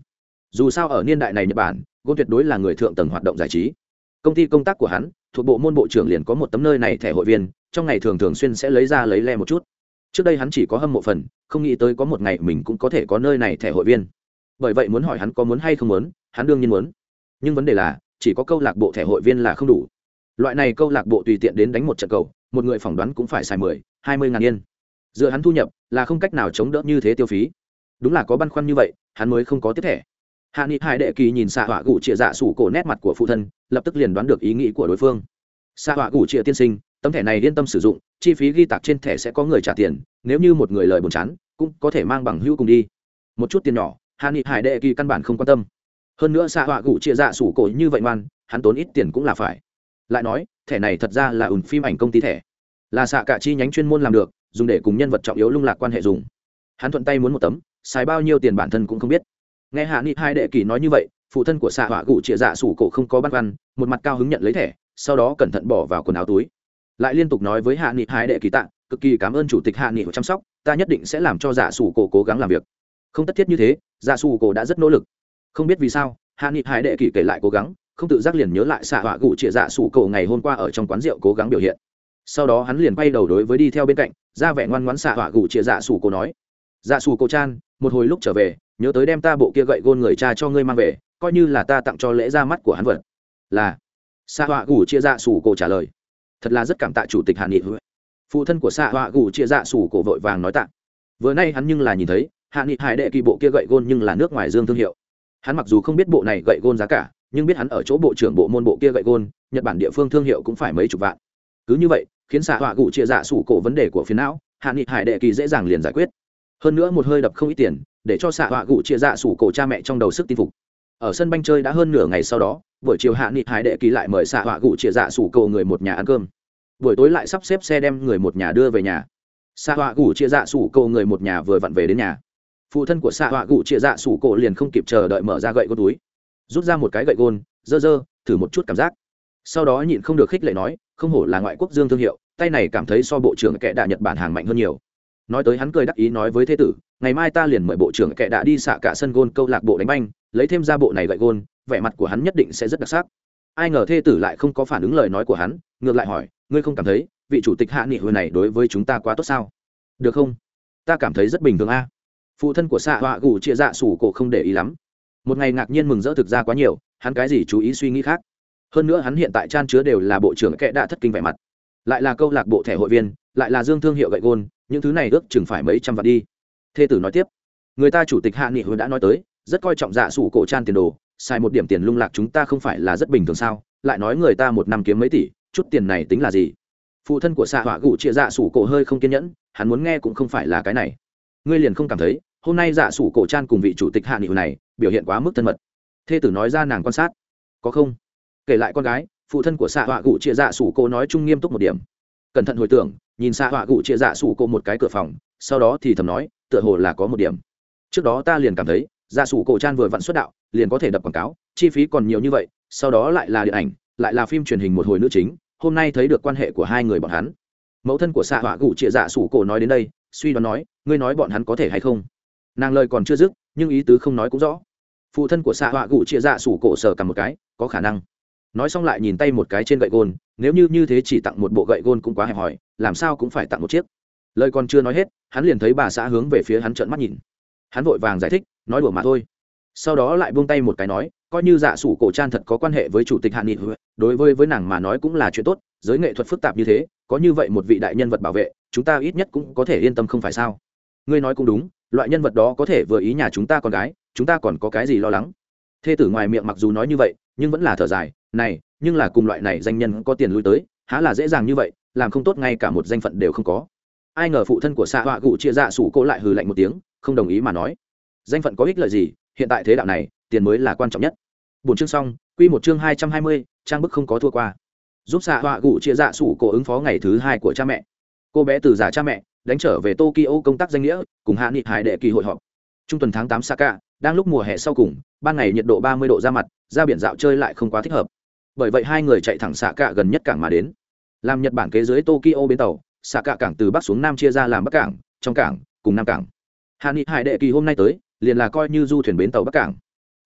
Dù sao ở niên đại này nhật bản gôn tuyệt đối là người thượng tầng hoạt động giải trí. Công ty công tác của hắn, thuộc bộ môn bộ trưởng liền có một tấm nơi này thẻ hội viên, trong ngày thường thường xuyên sẽ lấy ra lấy le một chút. Trước đây hắn chỉ có hâm mộ phần, không nghĩ tới có một ngày mình cũng có thể có nơi này thẻ hội viên. Bởi vậy muốn hỏi hắn có muốn hay không muốn, hắn đương nhiên muốn. Nhưng vấn đề là, chỉ có câu lạc bộ thẻ hội viên là không đủ. Loại này câu lạc bộ tùy tiện đến đánh một trận cầu, một người phỏng đoán cũng phải xài mười, hai mươi ngàn yên. Dựa hắn thu nhập là không cách nào chống đỡ như thế tiêu phí. Đúng là có băn khoăn như vậy, hắn mới không có tiếp thẻ hạ nghị hải đệ kỳ nhìn xạ họa gủ chĩa dạ sủ cổ nét mặt của phụ thân, lập tức liền đoán được ý nghĩ của đối phương. Xạ họa gủ chĩa tiên sinh, tấm thẻ này yên tâm sử dụng, chi phí ghi tạc trên thẻ sẽ có người trả tiền, nếu như một người lời buồn chán, cũng có thể mang bằng hữu cùng đi. Một chút tiền nhỏ, hạ nghị hải đệ kỳ căn bản không quan tâm. Hơn nữa xạ họa gủ chĩa dạ sủ cổ như vậy ngoan, hắn tốn ít tiền cũng là phải. Lại nói, thẻ này thật ra là ùn phim ảnh công ty thẻ. Là xạ cả chi nhánh chuyên môn làm được, dùng để cùng nhân vật trọng yếu lung lạc quan hệ dùng. Hắn thuận tay muốn một tấm, xài bao nhiêu tiền bản thân cũng không biết nghe hạ nghị hai đệ kỳ nói như vậy, phụ thân của xạ họa gụ chĩa dạ sủ cổ không có băn khoăn, một mặt cao hứng nhận lấy thẻ, sau đó cẩn thận bỏ vào quần áo túi. Lại liên tục nói với hạ nghị hai đệ kỳ tạ cực kỳ cảm ơn chủ tịch hạ nghị chăm sóc, ta nhất định sẽ làm cho dạ sủ cổ cố gắng làm việc. Không tất thiết như thế dạ sủ cổ đã rất nỗ lực. Không biết vì sao, hạ nghị hai đệ kỳ kể lại cố gắng, không tự giác liền nhớ lại xạ họa gụ chĩa dạ sủ cổ ngày hôm qua ở trong quán rượu cố gắng biểu hiện. Sau đó hắn liền quay đầu đối với đi theo bên cạnh, ra vẻ ngoan ngoãn xạ họa gủ chia dạ sủ Cổ nói dạ sủ Cổ chan, một hồi lúc trở về nhớ tới đem ta bộ kia gậy gôn người cha cho ngươi mang về, coi như là ta tặng cho lễ ra mắt của hắn vật. Là. Xạ họa gù chia dạ sủ cổ trả lời. Thật là rất cảm tạ chủ tịch hạ nghị phụ thân của xạ họa gù chia dạ sủ cổ vội vàng nói tạ. Vừa nay hắn nhưng là nhìn thấy hạ nghị hải đệ kỳ bộ kia gậy gôn nhưng là nước ngoài dương thương hiệu. Hắn mặc dù không biết bộ này gậy gôn giá cả, nhưng biết hắn ở chỗ bộ trưởng bộ môn bộ kia gậy gôn, nhật bản địa phương thương hiệu cũng phải mấy chục vạn. Cứ như vậy, khiến xạ họa gù chia dạ sủ cổ vấn đề của phiến não hạ nghị hải đệ kỳ dễ dàng liền giải quyết. Hơn nữa một hơi đập không ít tiền để cho xạ họa gụ chia dạ sủ cổ cha mẹ trong đầu sức tin phục. Ở sân banh chơi đã hơn nửa ngày sau đó, buổi chiều hạ nghị hải đệ kỳ lại mời xạ họa gụ chia dạ sủ cổ người một nhà ăn cơm. Buổi tối lại sắp xếp xe đem người một nhà đưa về nhà. Xạ họa gụ chia dạ sủ cổ người một nhà vừa vặn về đến nhà. Phụ thân của xạ họa gụ chia dạ sủ cổ liền không kịp chờ đợi mở ra gậy gôn túi. Rút ra một cái gậy gôn, dơ dơ, thử một chút cảm giác. Sau đó nhịn không được khích lệ nói, không hổ là ngoại quốc dương thương hiệu, tay này cảm thấy so bộ trưởng kẻ đạ nhật bản hàng mạnh hơn nhiều. Nói tới hắn cười đắc ý nói với thế tử ngày mai ta liền mời bộ trưởng kệ đã đi xạ cả sân gôn câu lạc bộ đánh banh, lấy thêm ra bộ này gậy gôn, vẻ mặt của hắn nhất định sẽ rất đặc sắc. Ai ngờ thê tử lại không có phản ứng lời nói của hắn, ngược lại hỏi, ngươi không cảm thấy vị chủ tịch hạ nghị hồi này đối với chúng ta quá tốt sao? Được không? Ta cảm thấy rất bình thường a. Phụ thân của xạ họa gù chia dạ sủ cổ không để ý lắm. Một ngày ngạc nhiên mừng rỡ thực ra quá nhiều, hắn cái gì chú ý suy nghĩ khác. Hơn nữa hắn hiện tại chan chứa đều là bộ trưởng kệ đã thất kinh vẻ mặt. Lại là câu lạc bộ thẻ hội viên, lại là dương thương hiệu gậy gôn, những thứ này ước chừng phải mấy trăm vạn đi thê tử nói tiếp, người ta chủ tịch hạ nghị hứa đã nói tới, rất coi trọng dạ sủ cổ trang tiền đồ, xài một điểm tiền lung lạc chúng ta không phải là rất bình thường sao? Lại nói người ta một năm kiếm mấy tỷ, chút tiền này tính là gì? Phụ thân của xạ Hỏa gụ chia dạ sủ cổ hơi không kiên nhẫn, hắn muốn nghe cũng không phải là cái này. Ngươi liền không cảm thấy, hôm nay dạ sủ cổ trang cùng vị chủ tịch hạ nghị này, biểu hiện quá mức thân mật. Thê tử nói ra nàng quan sát. Có không? Kể lại con gái, phụ thân của xạ họa gụ chia dạ sủ cổ nói chung nghiêm túc một điểm. Cẩn thận hồi tưởng, nhìn xạ họa gụ chia dạ sủ cổ một cái cửa phòng sau đó thì thầm nói, tựa hồ là có một điểm. Trước đó ta liền cảm thấy, gia sủ cổ trang vừa vặn xuất đạo, liền có thể đập quảng cáo, chi phí còn nhiều như vậy, sau đó lại là điện ảnh, lại là phim truyền hình một hồi nữ chính, hôm nay thấy được quan hệ của hai người bọn hắn. Mẫu thân của xạ họa gụ trịa dạ sủ cổ nói đến đây, suy đoán nói, ngươi nói bọn hắn có thể hay không? Nàng lời còn chưa dứt, nhưng ý tứ không nói cũng rõ. Phụ thân của xạ họa gụ trịa dạ sủ cổ sờ cầm một cái, có khả năng. Nói xong lại nhìn tay một cái trên gậy gôn, nếu như như thế chỉ tặng một bộ gậy gôn cũng quá hẹp hòi, làm sao cũng phải tặng một chiếc lời còn chưa nói hết, hắn liền thấy bà xã hướng về phía hắn trợn mắt nhìn. Hắn vội vàng giải thích, nói đùa mà thôi. Sau đó lại buông tay một cái nói, coi như dạ sủ cổ trang thật có quan hệ với chủ tịch hạ nghị, đối với với nàng mà nói cũng là chuyện tốt, giới nghệ thuật phức tạp như thế, có như vậy một vị đại nhân vật bảo vệ, chúng ta ít nhất cũng có thể yên tâm không phải sao? Ngươi nói cũng đúng, loại nhân vật đó có thể vừa ý nhà chúng ta con gái, chúng ta còn có cái gì lo lắng? Thê tử ngoài miệng mặc dù nói như vậy, nhưng vẫn là thở dài, này, nhưng là cùng loại này danh nhân có tiền lui tới, há là dễ dàng như vậy, làm không tốt ngay cả một danh phận đều không có ai ngờ phụ thân của xạ họa gụ chia dạ sủ cô lại hừ lạnh một tiếng, không đồng ý mà nói. Danh phận có ích lợi gì? Hiện tại thế đạo này, tiền mới là quan trọng nhất. Bốn chương xong, quy một chương hai trăm hai mươi, trang bức không có thua qua. Giúp xạ họa gụ chia dạ sủ cô ứng phó ngày thứ hai của cha mẹ. Cô bé từ giả cha mẹ, đánh trở về tokyo công tác danh nghĩa, cùng hạ nghị hải đệ kỳ hội họp. Trung tuần tháng tám saka, đang lúc mùa hè sau cùng, ban ngày nhiệt độ ba mươi độ ra mặt, ra biển dạo chơi lại không quá thích hợp. Bởi vậy hai người chạy thẳng xạ Cả gần nhất cảng mà đến. Làm nhật bản kế dưới tokyo bến tàu xạ cả cảng từ bắc xuống nam chia ra làm bắc cảng, trong cảng, cùng nam cảng. Hạ nghị hải đệ kỳ hôm nay tới, liền là coi như du thuyền bến tàu bắc cảng.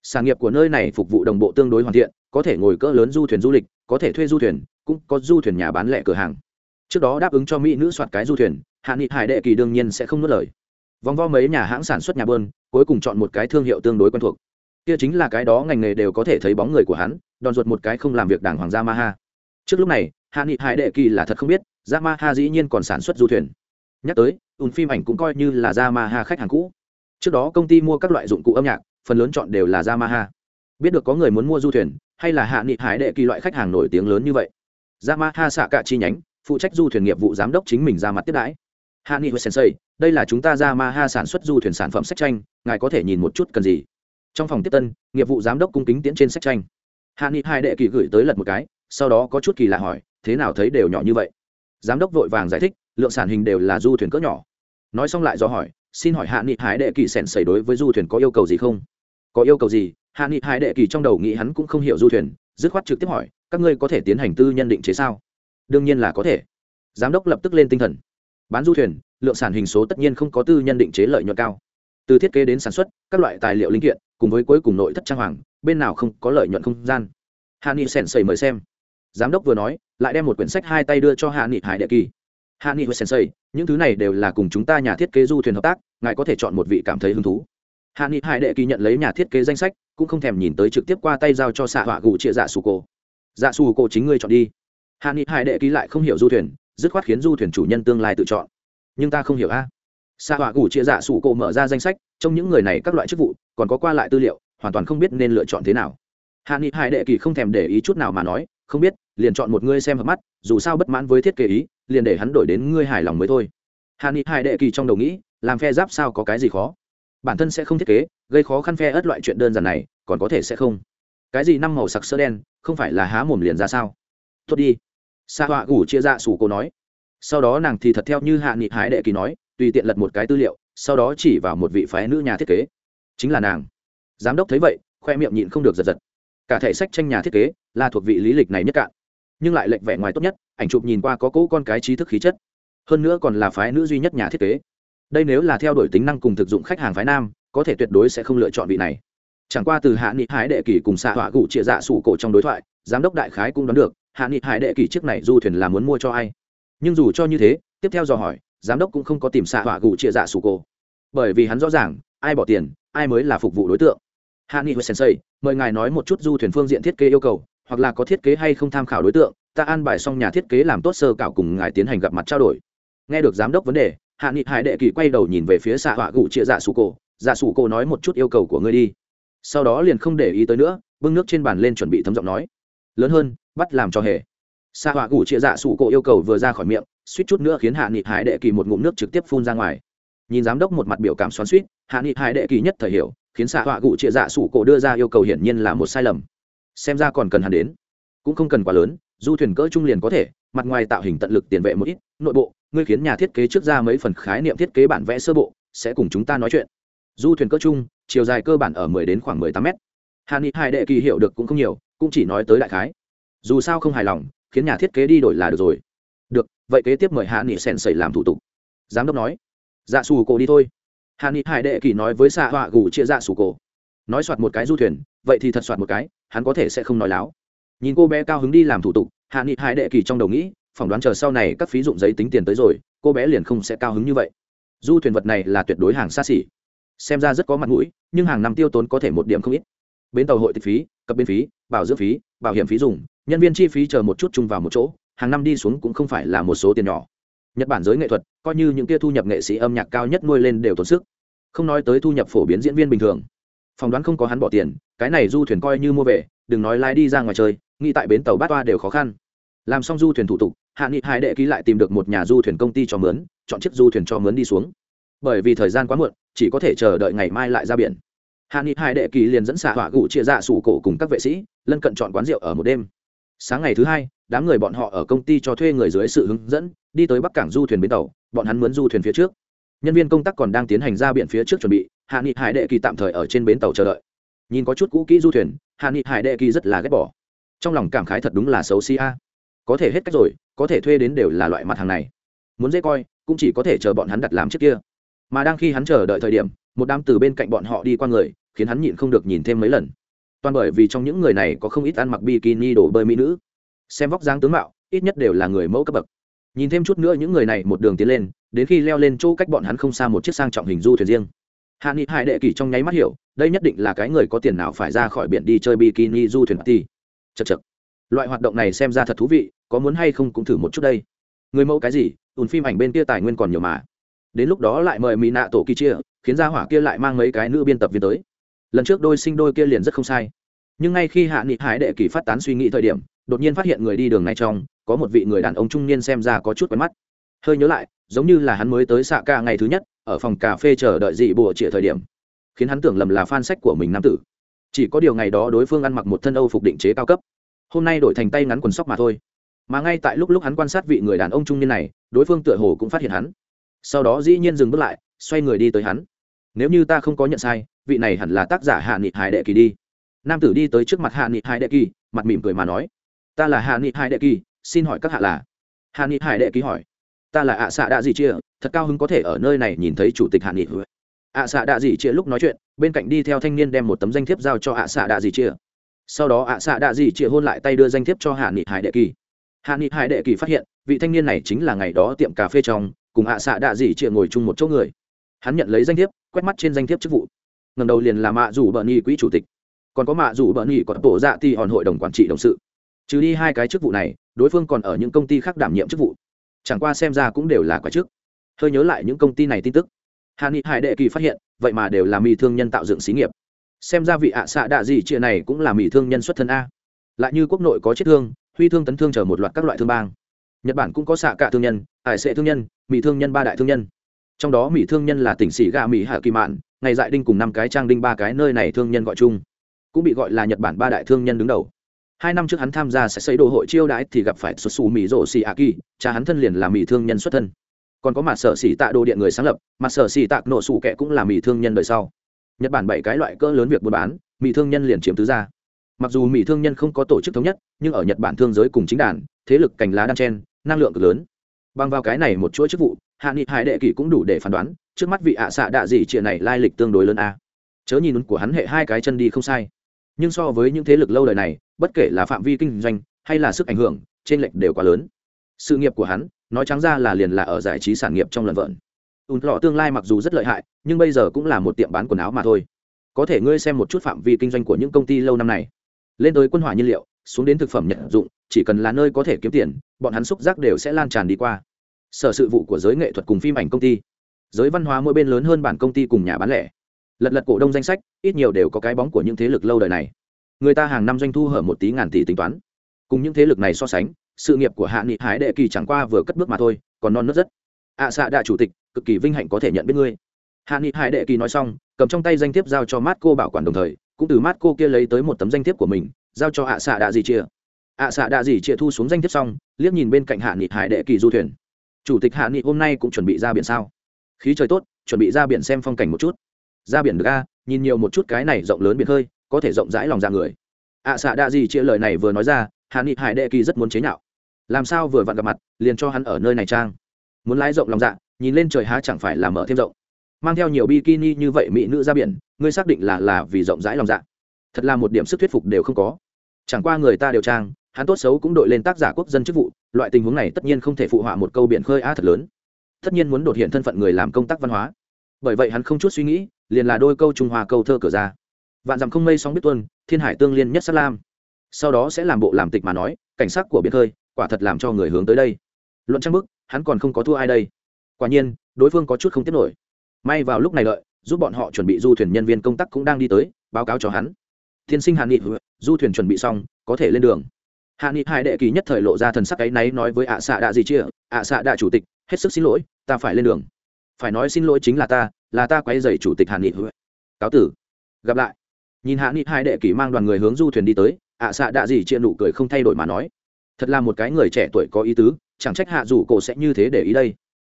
Sản nghiệp của nơi này phục vụ đồng bộ tương đối hoàn thiện, có thể ngồi cỡ lớn du thuyền du lịch, có thể thuê du thuyền, cũng có du thuyền nhà bán lẻ cửa hàng. Trước đó đáp ứng cho mỹ nữ soạt cái du thuyền hạ nghị hải đệ kỳ đương nhiên sẽ không nuốt lời. Vòng vo mấy nhà hãng sản xuất nhà bơn, cuối cùng chọn một cái thương hiệu tương đối quen thuộc. Kia chính là cái đó ngành nghề đều có thể thấy bóng người của hắn, đòn ruột một cái không làm việc đảng hoàng gia ma ha. Trước lúc này hạ nghị hải đệ kỳ là thật không biết yamaha dĩ nhiên còn sản xuất du thuyền. Nhắc tới ùn phim ảnh cũng coi như là Yamaha khách hàng cũ. Trước đó công ty mua các loại dụng cụ âm nhạc, phần lớn chọn đều là yamaha. Biết được có người muốn mua du thuyền, hay là hạ nghị hải đệ kỳ loại khách hàng nổi tiếng lớn như vậy. Yamaha xạ cả chi nhánh, phụ trách du thuyền nghiệp vụ giám đốc chính mình ra mặt tiếp đãi. Hạ nghị sensei, đây là chúng ta yamaha sản xuất du thuyền sản phẩm sách tranh, ngài có thể nhìn một chút cần gì. Trong phòng tiếp tân, nghiệp vụ giám đốc cung kính tiễn trên sách tranh. Hạ nghị hải đệ kỳ gửi tới lật một cái, sau đó có chút kỳ lạ hỏi, thế nào thấy đều nhỏ như vậy? Giám đốc vội vàng giải thích, lượng sản hình đều là du thuyền cỡ nhỏ. Nói xong lại do hỏi, xin hỏi hạ nghị hải đệ kỳ sẻn xảy đối với du thuyền có yêu cầu gì không? Có yêu cầu gì? Hạ nghị hải đệ kỳ trong đầu nghĩ hắn cũng không hiểu du thuyền, dứt khoát trực tiếp hỏi, các ngươi có thể tiến hành tư nhân định chế sao? Đương nhiên là có thể. Giám đốc lập tức lên tinh thần. Bán du thuyền, lượng sản hình số tất nhiên không có tư nhân định chế lợi nhuận cao. Từ thiết kế đến sản xuất, các loại tài liệu linh kiện, cùng với cuối cùng nội thất trang hoàng, bên nào không có lợi nhuận không gian? Hạ nghị sèn sầy mời xem giám đốc vừa nói, lại đem một quyển sách hai tay đưa cho hạ nghị hải đệ kỳ. Hạ nghị sensei, những thứ này đều là cùng chúng ta nhà thiết kế du thuyền hợp tác, ngài có thể chọn một vị cảm thấy hứng thú. Hạ nghị hải đệ kỳ nhận lấy nhà thiết kế danh sách, cũng không thèm nhìn tới trực tiếp qua tay giao cho xạ họa gù chia dạ xù cổ. Dạ xù cổ chính ngươi chọn đi. Hạ nghị hải đệ kỳ lại không hiểu du thuyền, dứt khoát khiến du thuyền chủ nhân tương lai tự chọn. Nhưng ta không hiểu a. Xạ họa gù chia dạ xù cổ mở ra danh sách trong những người này các loại chức vụ, còn có qua lại tư liệu, hoàn toàn không biết nên lựa chọn thế nào. Hạ nghị hải đệ kỳ không thèm để ý chút nào mà nói không biết, liền chọn một ngươi xem hợp mắt, dù sao bất mãn với thiết kế ý, liền để hắn đổi đến ngươi hài lòng mới thôi. Hàn ni hải đệ kỳ trong đầu nghĩ, làm phe giáp sao có cái gì khó? Bản thân sẽ không thiết kế, gây khó khăn phe ớt loại chuyện đơn giản này, còn có thể sẽ không. Cái gì năm màu sặc sơ đen, không phải là há mồm liền ra sao? Tốt đi. Sa họa gủ chia ra sủ cô nói. Sau đó nàng thì thật theo như hạ nghị hải đệ kỳ nói, tùy tiện lật một cái tư liệu, sau đó chỉ vào một vị phái nữ nhà thiết kế. Chính là nàng. Giám đốc thấy vậy, khoe miệng nhịn không được giật giật. Cả thể sách tranh nhà thiết kế là thuộc vị lý lịch này nhất cạn. Nhưng lại lệnh vẻ ngoài tốt nhất, ảnh chụp nhìn qua có cỗ con cái trí thức khí chất. Hơn nữa còn là phái nữ duy nhất nhà thiết kế. Đây nếu là theo đuổi tính năng cùng thực dụng khách hàng phái nam, có thể tuyệt đối sẽ không lựa chọn vị này. Chẳng qua từ hạ nghị hải đệ kỳ cùng xạ hỏa gụ trịa dạ sủ cổ trong đối thoại, giám đốc đại khái cũng đoán được, hạ nghị hải đệ kỳ chiếc này du thuyền là muốn mua cho ai. Nhưng dù cho như thế, tiếp theo dò hỏi, giám đốc cũng không có tìm xạ hỏa gụ trịa dạ sủ cổ. Bởi vì hắn rõ ràng, ai bỏ tiền, ai mới là phục vụ đối tượng. Hạ nghị sensei, mời ngài nói một chút du thuyền phương diện thiết kế yêu cầu hoặc là có thiết kế hay không tham khảo đối tượng, ta an bài xong nhà thiết kế làm tốt sơ cảo cùng ngài tiến hành gặp mặt trao đổi. Nghe được giám đốc vấn đề, hạ nghị hải đệ kỳ quay đầu nhìn về phía xạ họa gụ chia dạ sủ cổ. Dạ sủ cổ nói một chút yêu cầu của ngươi đi. Sau đó liền không để ý tới nữa, bưng nước trên bàn lên chuẩn bị thấm giọng nói. Lớn hơn, bắt làm cho hề. Xạ họa gụ chia dạ sủ cổ yêu cầu vừa ra khỏi miệng, suýt chút nữa khiến hạ nghị hải đệ kỳ một ngụm nước trực tiếp phun ra ngoài. Nhìn giám đốc một mặt biểu cảm xoắn suýt hạ nghị hải đệ kỳ nhất thời hiểu, khiến xạ họa gụ chia dạ sủ cổ đưa ra yêu cầu hiển nhiên là một sai lầm xem ra còn cần hắn đến. Cũng không cần quá lớn, du thuyền cỡ trung liền có thể, mặt ngoài tạo hình tận lực tiền vệ một ít, nội bộ, ngươi khiến nhà thiết kế trước ra mấy phần khái niệm thiết kế bản vẽ sơ bộ, sẽ cùng chúng ta nói chuyện. Du thuyền cỡ trung, chiều dài cơ bản ở 10 đến khoảng 18 mét. Hàn ni hai đệ kỳ hiểu được cũng không nhiều, cũng chỉ nói tới đại khái. Dù sao không hài lòng, khiến nhà thiết kế đi đổi là được rồi. Được, vậy kế tiếp mời hạ nghị sen sẩy làm thủ tục. Giám đốc nói. Dạ xù cổ đi thôi. Hạ nghị hải đệ kỳ nói với xạ họa gù chia dạ xù cổ nói soạt một cái du thuyền, vậy thì thật soạt một cái, hắn có thể sẽ không nói láo. Nhìn cô bé cao hứng đi làm thủ tục, hạ nghị hải đệ kỳ trong đầu nghĩ, phỏng đoán chờ sau này các phí dụng giấy tính tiền tới rồi, cô bé liền không sẽ cao hứng như vậy. Du thuyền vật này là tuyệt đối hàng xa xỉ. Xem ra rất có mặt mũi, nhưng hàng năm tiêu tốn có thể một điểm không ít. Bến tàu hội tịch phí cập biên phí, bảo dưỡng phí, bảo hiểm phí dùng, nhân viên chi phí chờ một chút chung vào một chỗ, hàng năm đi xuống cũng không phải là một số tiền nhỏ. Nhật bản giới nghệ thuật, coi như những kia thu nhập nghệ sĩ âm nhạc cao nhất nuôi lên đều tốn sức. Không nói tới thu nhập phổ biến diễn viên bình thường phỏng đoán không có hắn bỏ tiền, cái này du thuyền coi như mua về, đừng nói lái đi ra ngoài chơi, nghĩ tại bến tàu bát toa đều khó khăn. Làm xong du thuyền thủ tục, hạ nghị hai đệ ký lại tìm được một nhà du thuyền công ty cho mướn, chọn chiếc du thuyền cho mướn đi xuống. Bởi vì thời gian quá muộn, chỉ có thể chờ đợi ngày mai lại ra biển. Hạ nghị hai đệ kỳ liền dẫn xạ hỏa gụ chia ra dạ sủ cổ cùng các vệ sĩ, lân cận chọn quán rượu ở một đêm. Sáng ngày thứ hai, đám người bọn họ ở công ty cho thuê người dưới sự hướng dẫn, đi tới bắc cảng du thuyền bến tàu, bọn hắn mướn du thuyền phía trước. Nhân viên công tác còn đang tiến hành ra biển phía trước chuẩn bị hạ nghị hải đệ kỳ tạm thời ở trên bến tàu chờ đợi. Nhìn có chút cũ kỹ du thuyền, hạ nghị hải đệ kỳ rất là ghét bỏ. Trong lòng cảm khái thật đúng là xấu xí a. Có thể hết cách rồi, có thể thuê đến đều là loại mặt hàng này. Muốn dễ coi, cũng chỉ có thể chờ bọn hắn đặt làm trước kia. Mà đang khi hắn chờ đợi thời điểm, một đám từ bên cạnh bọn họ đi qua người, khiến hắn nhịn không được nhìn thêm mấy lần. Toàn bởi vì trong những người này có không ít ăn mặc bikini đổ bơi mỹ nữ. Xem vóc dáng tướng mạo, ít nhất đều là người mẫu cấp bậc. Nhìn thêm chút nữa những người này một đường tiến lên, đến khi leo lên chỗ cách bọn hắn không xa một chiếc sang trọng hình du thuyền riêng hạ nghị hải đệ kỳ trong nháy mắt hiểu, đây nhất định là cái người có tiền nào phải ra khỏi biển đi chơi bikini du thuyền ti chật chật loại hoạt động này xem ra thật thú vị, có muốn hay không cũng thử một chút đây. Người mẫu cái gì, ùn phim ảnh bên kia tài nguyên còn nhiều mà. Đến lúc đó lại mời mỹ nạ tổ kỳ chia, khiến gia hỏa kia lại mang mấy cái nữ biên tập viên tới. Lần trước đôi sinh đôi kia liền rất không sai. Nhưng ngay khi hạ nghị hải đệ kỳ phát tán suy nghĩ thời điểm, đột nhiên phát hiện người đi đường này trong, có một vị người đàn ông trung niên xem ra có chút quen mắt. Hơi nhớ lại, giống như là hắn mới tới xạ ca ngày thứ nhất ở phòng cà phê chờ đợi dị bùa trịa thời điểm, khiến hắn tưởng lầm là fan sách của mình nam tử. Chỉ có điều ngày đó đối phương ăn mặc một thân âu phục định chế cao cấp. Hôm nay đổi thành tay ngắn quần sóc mà thôi. Mà ngay tại lúc lúc hắn quan sát vị người đàn ông trung niên này, đối phương tựa hồ cũng phát hiện hắn. Sau đó dĩ nhiên dừng bước lại, xoay người đi tới hắn. Nếu như ta không có nhận sai, vị này hẳn là tác giả hạ nghị hải đệ kỳ đi. Nam tử đi tới trước mặt hạ nghị hải đệ kỳ, mặt mỉm cười mà nói, ta là hạ nghị hải đệ kỳ, xin hỏi các hạ là? Hạ nghị hải đệ kỳ hỏi ta là ạ xạ đạ dị chia, thật cao hứng có thể ở nơi này nhìn thấy chủ tịch hạ nghị ạ xạ đạ dị chia lúc nói chuyện, bên cạnh đi theo thanh niên đem một tấm danh thiếp giao cho ạ xạ đạ dị chia. Sau đó ạ xạ đạ dị chia hôn lại tay đưa danh thiếp cho hạ nghị hải đệ kỳ. Hạ nghị hải đệ kỳ phát hiện, vị thanh niên này chính là ngày đó tiệm cà phê trong, cùng ạ xạ đạ dị chia ngồi chung một chỗ người. Hắn nhận lấy danh thiếp, quét mắt trên danh thiếp chức vụ. Ngầm đầu liền là mạ rủ bợn nghi quỹ chủ tịch. Còn có mạ rủ bợn nghi còn tổ dạ ti hòn hội đồng quản trị đồng sự. Trừ đi hai cái chức vụ này, đối phương còn ở những công ty khác đảm nhiệm chức vụ chẳng qua xem ra cũng đều là quả trước. hơi nhớ lại những công ty này tin tức. Hạ nghị hải đệ kỳ phát hiện, vậy mà đều là mì thương nhân tạo dựng xí nghiệp. Xem ra vị ạ xạ đạ gì chia này cũng là mì thương nhân xuất thân a. Lại như quốc nội có chiết thương, huy thương tấn thương chở một loạt các loại thương bang. Nhật bản cũng có xạ cả thương nhân hải sệ thương nhân, mì thương nhân ba đại thương nhân. Trong đó mỹ thương nhân là tỉnh sĩ gà mỹ hạ kỳ mạn, ngày dại đinh cùng năm cái trang đinh ba cái nơi này thương nhân gọi chung. Cũng bị gọi là nhật bản ba đại thương nhân đứng đầu hai năm trước hắn tham gia sẽ xây đồ hội chiêu đãi thì gặp phải xuất xù mỹ rổ xì a kỳ, cha hắn thân liền là mỹ thương nhân xuất thân. Còn có mặt sở xì tạ đồ điện người sáng lập, mặt sở xì tạ nổ sủ kẻ cũng là mỹ thương nhân đời sau. Nhật bản bảy cái loại cỡ lớn việc buôn bán mỹ thương nhân liền chiếm tứ ra mặc dù mỹ thương nhân không có tổ chức thống nhất, nhưng ở nhật bản thương giới cùng chính đàn, thế lực cành lá đan chen, năng lượng cực lớn. Bằng vào cái này một chuỗi chức vụ, hạ nghị hải đệ kỷ cũng đủ để phán đoán, trước mắt vị ạ xạ đạ dị chuyện này lai lịch tương đối lớn a. Chớ nhìn của hắn hệ hai cái chân đi không sai nhưng so với những thế lực lâu đời này, bất kể là phạm vi kinh doanh hay là sức ảnh hưởng, trên lệch đều quá lớn. Sự nghiệp của hắn, nói trắng ra là liền là ở giải trí sản nghiệp trong lần vợn. Ùn lọ tương lai mặc dù rất lợi hại, nhưng bây giờ cũng là một tiệm bán quần áo mà thôi. Có thể ngươi xem một chút phạm vi kinh doanh của những công ty lâu năm này. Lên tới quân hỏa nhiên liệu, xuống đến thực phẩm nhận dụng, chỉ cần là nơi có thể kiếm tiền, bọn hắn xúc giác đều sẽ lan tràn đi qua. Sở sự vụ của giới nghệ thuật cùng phim ảnh công ty. Giới văn hóa mỗi bên lớn hơn bản công ty cùng nhà bán lẻ lật lật cổ đông danh sách ít nhiều đều có cái bóng của những thế lực lâu đời này. Người ta hàng năm doanh thu hở một tí ngàn tỷ tính toán. Cùng những thế lực này so sánh sự nghiệp của hạ nghị hải đệ kỳ chẳng qua vừa cất bước mà thôi còn non nớt rất. Ạ à, xạ đại chủ tịch cực kỳ vinh hạnh có thể nhận biết ngươi. Hạ nghị hải đệ kỳ nói xong cầm trong tay danh thiếp giao cho mát cô bảo quản đồng thời cũng từ mát cô kia lấy tới một tấm danh thiếp của mình giao cho ạ à xạ đạ gì chia ạ xạ đạ gì chia thu xuống danh thiếp xong liếc nhìn bên cạnh hạ nghị hải đệ kỳ du thuyền. Chủ tịch hạ nghị hôm nay cũng chuẩn bị ra biển sao? Khí trời tốt chuẩn bị ra biển xem phong cảnh một chút ra biển được a, nhìn nhiều một chút cái này rộng lớn biển hơi có thể rộng rãi lòng ra người. Ạ xạ đa gì chia lời này vừa nói ra hạ nghị hải đệ kỳ rất muốn chế nhạo. Làm sao vừa vặn gặp mặt, liền cho hắn ở nơi này trang. Muốn lái rộng lòng dạ nhìn lên trời há chẳng phải là mở thêm rộng. Mang theo nhiều bikini như vậy mỹ nữ ra biển, ngươi xác định là là vì rộng rãi lòng dạ. Thật là một điểm sức thuyết phục đều không có. Chẳng qua người ta đều trang, hắn tốt xấu cũng đội lên tác giả quốc dân chức vụ, loại tình huống này tất nhiên không thể phụ họa một câu biển khơi a thật lớn. Tất nhiên muốn đột hiện thân phận người làm công tác văn hóa. Bởi vậy hắn không chút suy nghĩ liền là đôi câu trung hoa câu thơ cửa ra. Vạn dặm không mây sóng biết tuân thiên hải tương liên nhất sát lam. Sau đó sẽ làm bộ làm tịch mà nói, cảnh sắc của biển khơi, quả thật làm cho người hướng tới đây. Luận trang bức, hắn còn không có thua ai đây. Quả nhiên, đối phương có chút không tiếp nổi. May vào lúc này lợi giúp bọn họ chuẩn bị du thuyền nhân viên công tác cũng đang đi tới, báo cáo cho hắn. Tiên sinh hàn nghị, du thuyền chuẩn bị xong, có thể lên đường. Hạ nghị hai đệ kỳ nhất thời lộ ra thần sắc ấy náy nói với ạ xạ đạ gì chia ạ xạ đạ chủ tịch, hết sức xin lỗi, ta phải lên đường phải nói xin lỗi chính là ta là ta quay dày chủ tịch hạ nghị cáo tử. Gặp lại. Nhìn hạ nghị hai đệ kỳ mang đoàn người hướng du thuyền đi tới, ạ xạ đạ gì chia nụ cười không thay đổi mà nói. Thật là một cái người trẻ tuổi có ý tứ, chẳng trách hạ dù cổ sẽ như thế để ý đây.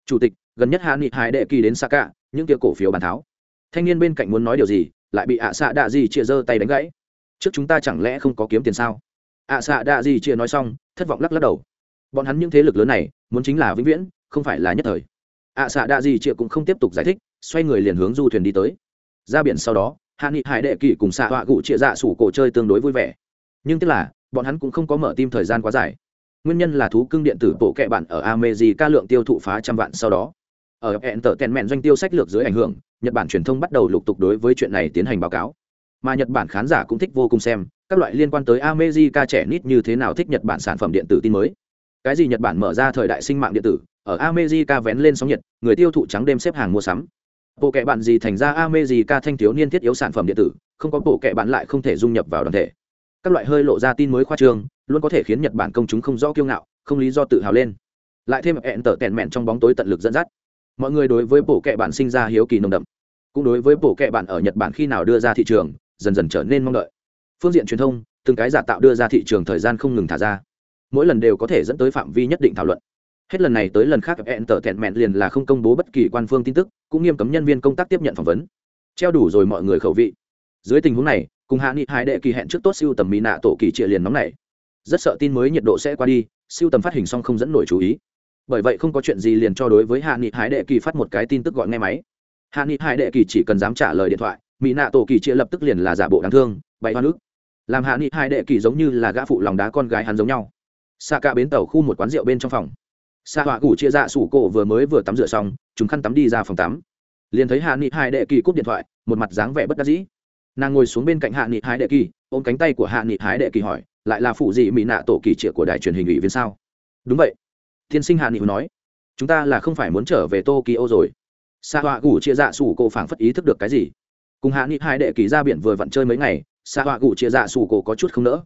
Chủ tịch, gần nhất hạ nghị hai đệ kỳ đến xa cả những kia cổ phiếu bàn tháo. Thanh niên bên cạnh muốn nói điều gì, lại bị ạ xạ đạ gì chia giơ tay đánh gãy. Trước chúng ta chẳng lẽ không có kiếm tiền sao? Ạ xạ đạ gì chia nói xong, thất vọng lắc lắc đầu. Bọn hắn những thế lực lớn này, muốn chính là vĩnh viễn, không phải là nhất thời ạ xạ đạ gì chịa cũng không tiếp tục giải thích, xoay người liền hướng du thuyền đi tới. Ra biển sau đó, hạ nghị hải đệ kỳ cùng xạ họa gụ chịa dạ sủ cổ chơi tương đối vui vẻ. Nhưng tức là, bọn hắn cũng không có mở tim thời gian quá dài. Nguyên nhân là thú cưng điện tử bộ kệ bản ở ca lượng tiêu thụ phá trăm vạn sau đó. Ở hẹn tở tèn mẹn doanh tiêu sách lược dưới ảnh hưởng, nhật bản truyền thông bắt đầu lục tục đối với chuyện này tiến hành báo cáo. Mà nhật bản khán giả cũng thích vô cùng xem, các loại liên quan tới ca trẻ nít như thế nào thích nhật bản sản phẩm điện tử tin mới. Cái gì nhật bản mở ra thời đại sinh mạng điện tử ở America vén lên sóng nhiệt, người tiêu thụ trắng đêm xếp hàng mua sắm. Bộ kệ bạn gì thành ra America thanh thiếu niên thiết yếu sản phẩm điện tử, không có bộ kệ bạn lại không thể dung nhập vào đoàn thể. Các loại hơi lộ ra tin mới khoa trương, luôn có thể khiến nhật bản công chúng không rõ kiêu ngạo, không lý do tự hào lên. Lại thêm ẹn tở tèn mẹn trong bóng tối tận lực dẫn dắt. Mọi người đối với bộ kệ bạn sinh ra hiếu kỳ nồng đậm. Cũng đối với bộ kệ bạn ở nhật bản khi nào đưa ra thị trường, dần dần trở nên mong đợi. Phương diện truyền thông, từng cái giả tạo đưa ra thị trường thời gian không ngừng thả ra. Mỗi lần đều có thể dẫn tới phạm vi nhất định thảo luận hết lần này tới lần khác hẹn tở tèn mẹn liền là không công bố bất kỳ quan phương tin tức, cũng nghiêm cấm nhân viên công tác tiếp nhận phỏng vấn. Treo đủ rồi mọi người khẩu vị. Dưới tình huống này, cùng hạ nghị hai đệ kỳ hẹn trước tốt siêu tầm mỹ nạ tổ kỳ trịa liền nóng này rất sợ tin mới nhiệt độ sẽ qua đi, siêu tầm phát hình xong không dẫn nổi chú ý. Bởi vậy không có chuyện gì liền cho đối với hạ nghị hải đệ kỳ phát một cái tin tức gọi nghe máy. Hạ nghị hải đệ kỳ chỉ cần dám trả lời điện thoại, mỹ nạ tổ kỳ chia lập tức liền là giả bộ đáng thương, bày hoa nước. Làm hạ nghị hải đệ kỳ giống như là gã phụ lòng đá con gái hắn giống nhau. Xa cả bến tàu khu một quán rượu bên trong phòng xạ họa củ chia dạ sủ cổ vừa mới vừa tắm rửa xong, chúng khăn tắm đi ra phòng tắm. Liền thấy hạ nghị hải đệ kỳ cúp điện thoại, một mặt dáng vẻ bất đắc dĩ. Nàng ngồi xuống bên cạnh hạ nghị hải đệ kỳ, ôm cánh tay của hạ nghị hải đệ kỳ hỏi, lại là phụ gì mỹ nạ tổ kỳ trịa của đài truyền hình ủy viên sao? Đúng vậy. Tiên sinh hạ nghị nói, chúng ta là không phải muốn trở về tokyo rồi. Xạ họa cụ chia dạ sủ cổ phảng phất ý thức được cái gì. Cùng hạ nghị hai đệ kỳ ra biển vừa vặn chơi mấy ngày xạ họa cụ chia dạ sủ cổ có chút không nỡ.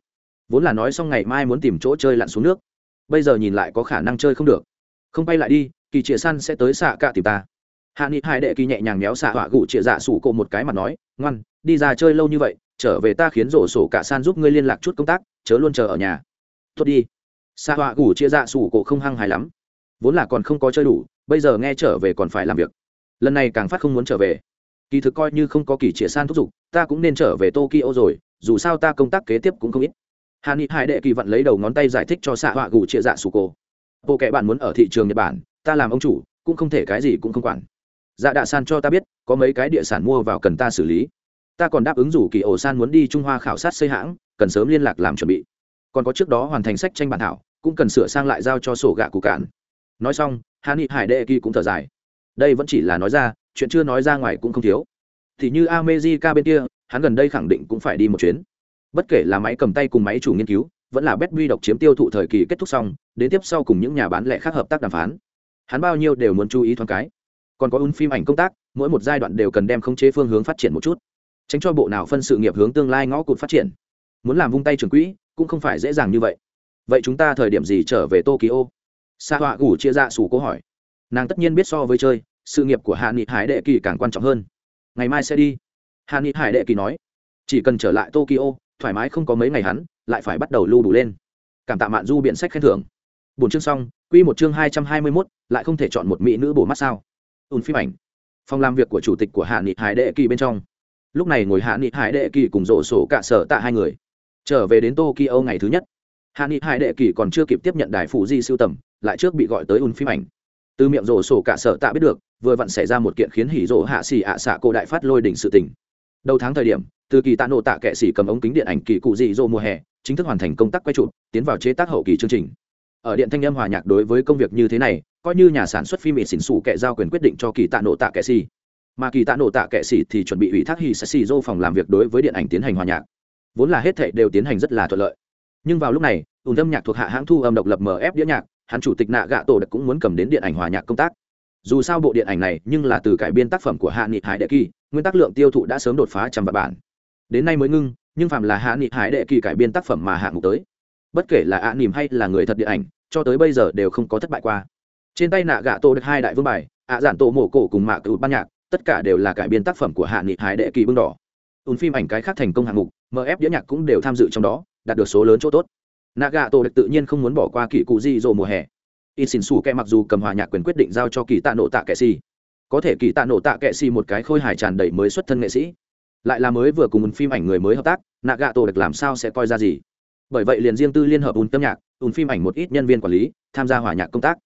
Vốn là nói xong ngày mai muốn tìm chỗ chơi lặn xuống nước. Bây giờ nhìn lại có khả năng chơi không được không bay lại đi, kỳ chia san sẽ tới xạ cả tìm ta. Hạ nghị hai đệ kỳ nhẹ nhàng méo xạ họa gụ chia dạ sủ cổ một cái mặt nói, ngoan, đi ra chơi lâu như vậy, trở về ta khiến rổ sổ cả san giúp ngươi liên lạc chút công tác, chớ luôn chờ ở nhà. Tốt đi. Xạ họa gụ chia dạ sủ cổ không hăng hài lắm. Vốn là còn không có chơi đủ, bây giờ nghe trở về còn phải làm việc. Lần này càng phát không muốn trở về. Kỳ thực coi như không có kỳ trịa san thúc giục, ta cũng nên trở về tokyo rồi, dù sao ta công tác kế tiếp cũng không ít. Hà nghị hai đệ kỳ vận lấy đầu ngón tay giải thích cho xạ họa gù chia dạ sủ cổ bộ kệ bạn muốn ở thị trường nhật bản, ta làm ông chủ, cũng không thể cái gì cũng không quản. Dạ đạ san cho ta biết, có mấy cái địa sản mua vào cần ta xử lý. Ta còn đáp ứng rủ kỳ ổ san muốn đi trung hoa khảo sát xây hãng, cần sớm liên lạc làm chuẩn bị. Còn có trước đó hoàn thành sách tranh bản thảo, cũng cần sửa sang lại giao cho sổ gạ cụ cạn. Nói xong hạ nghị hải đệ kỳ cũng thở dài. Đây vẫn chỉ là nói ra, chuyện chưa nói ra ngoài cũng không thiếu. Thì như amejica bên kia, hắn gần đây khẳng định cũng phải đi một chuyến. Bất kể là máy cầm tay cùng máy chủ nghiên cứu vẫn là Betby độc chiếm tiêu thụ thời kỳ kết thúc xong, đến tiếp sau cùng những nhà bán lẻ khác hợp tác đàm phán. Hắn bao nhiêu đều muốn chú ý thoáng cái. Còn có un phim ảnh công tác, mỗi một giai đoạn đều cần đem khống chế phương hướng phát triển một chút, tránh cho bộ nào phân sự nghiệp hướng tương lai ngõ cụt phát triển. Muốn làm vung tay trường quỹ, cũng không phải dễ dàng như vậy. Vậy chúng ta thời điểm gì trở về Tokyo? Sa Họa Gủ chia ra sủ câu hỏi. Nàng tất nhiên biết so với chơi, sự nghiệp của Hạ Nghị Hải Đệ Kỳ càng quan trọng hơn. Ngày mai sẽ đi. Hạ Nghị Hải Đệ Kỳ nói, chỉ cần trở lại Tokyo, thoải mái không có mấy ngày hắn, lại phải bắt đầu lưu đủ lên. Cảm tạ mạn du biện sách khen thưởng. Bốn chương xong, quy một chương hai trăm hai mươi mốt, lại không thể chọn một mỹ nữ bổ mắt sao? Ùn phim ảnh. Phòng làm việc của chủ tịch của hạ nghị hải đệ kỳ bên trong. Lúc này ngồi hạ nghị hải đệ kỳ cùng rổ sổ cả sở tạ hai người. Trở về đến tokyo ngày thứ nhất. Hạ nghị hải đệ kỳ còn chưa kịp tiếp nhận đài phụ di siêu tầm, lại trước bị gọi tới ùn phim ảnh. Từ miệng rổ sổ cả sở tạ biết được, vừa vặn xảy ra một kiện khiến hỉ rổ hạ xì ạ xạ cô đại phát lôi đỉnh sự tình đầu tháng thời điểm, từ kỳ tạ nộ tạ kệ sĩ cầm ống kính điện ảnh kỳ cụ dị dỗ mùa hè, chính thức hoàn thành công tác quay trụ tiến vào chế tác hậu kỳ chương trình. Ở điện thanh âm hòa nhạc đối với công việc như thế này, coi như nhà sản xuất phim bị xỉn xù kệ giao quyền quyết định cho kỳ tạ nộ tạ kệ sĩ. Mà kỳ tạ nộ tạ kệ sĩ thì chuẩn bị ủy thác hì sẽ xì dô phòng làm việc đối với điện ảnh tiến hành hòa nhạc. Vốn là hết thệ đều tiến hành rất là thuận lợi. Nhưng vào lúc này, ùn âm nhạc thuộc hạ hãng thu âm độc lập mf đĩa nhạc, hắn chủ tịch nạ gạ tổ đặc cũng muốn cầm đến điện ảnh hòa nhạc công tác. Dù sao bộ điện ảnh này nhưng là từ cải biên tác phẩm của hạ nghị hải đệ kỳ nguyên tắc lượng tiêu thụ đã sớm đột phá trăm vạn bản. Đến nay mới ngưng, nhưng Phạm là hạ nghị hải đệ kỳ cải biên tác phẩm mà hạng mục tới. Bất kể là ạ nỉm hay là người thật điện ảnh, cho tới bây giờ đều không có thất bại qua. Trên tay nạ gạ tô được hai đại vương bài, ạ giản tổ mổ cổ cùng mạ cựu ban nhạc, tất cả đều là cải biên tác phẩm của hạ nghị hải đệ kỳ bưng đỏ. Ùn phim ảnh cái khác thành công hạng mục mf đĩa nhạc cũng đều tham dự trong đó, đạt được số lớn chỗ tốt. Nạ gạ tổ được tự nhiên không muốn bỏ qua kỳ cụ di dỗ mùa hè. In xin xù kẹ mặc dù cầm hòa nhạc quyền quyết định giao cho kỳ tạ nộ tạ kệ si có thể kỳ tạ nổ tạ kệ xì một cái khôi hài tràn đầy mới xuất thân nghệ sĩ. Lại là mới vừa cùng một phim ảnh người mới hợp tác, nạ gạ tổ được làm sao sẽ coi ra gì? Bởi vậy liền riêng tư liên hợp ùn tâm nhạc ùn phim ảnh một ít nhân viên quản lý, tham gia hòa nhạc công tác.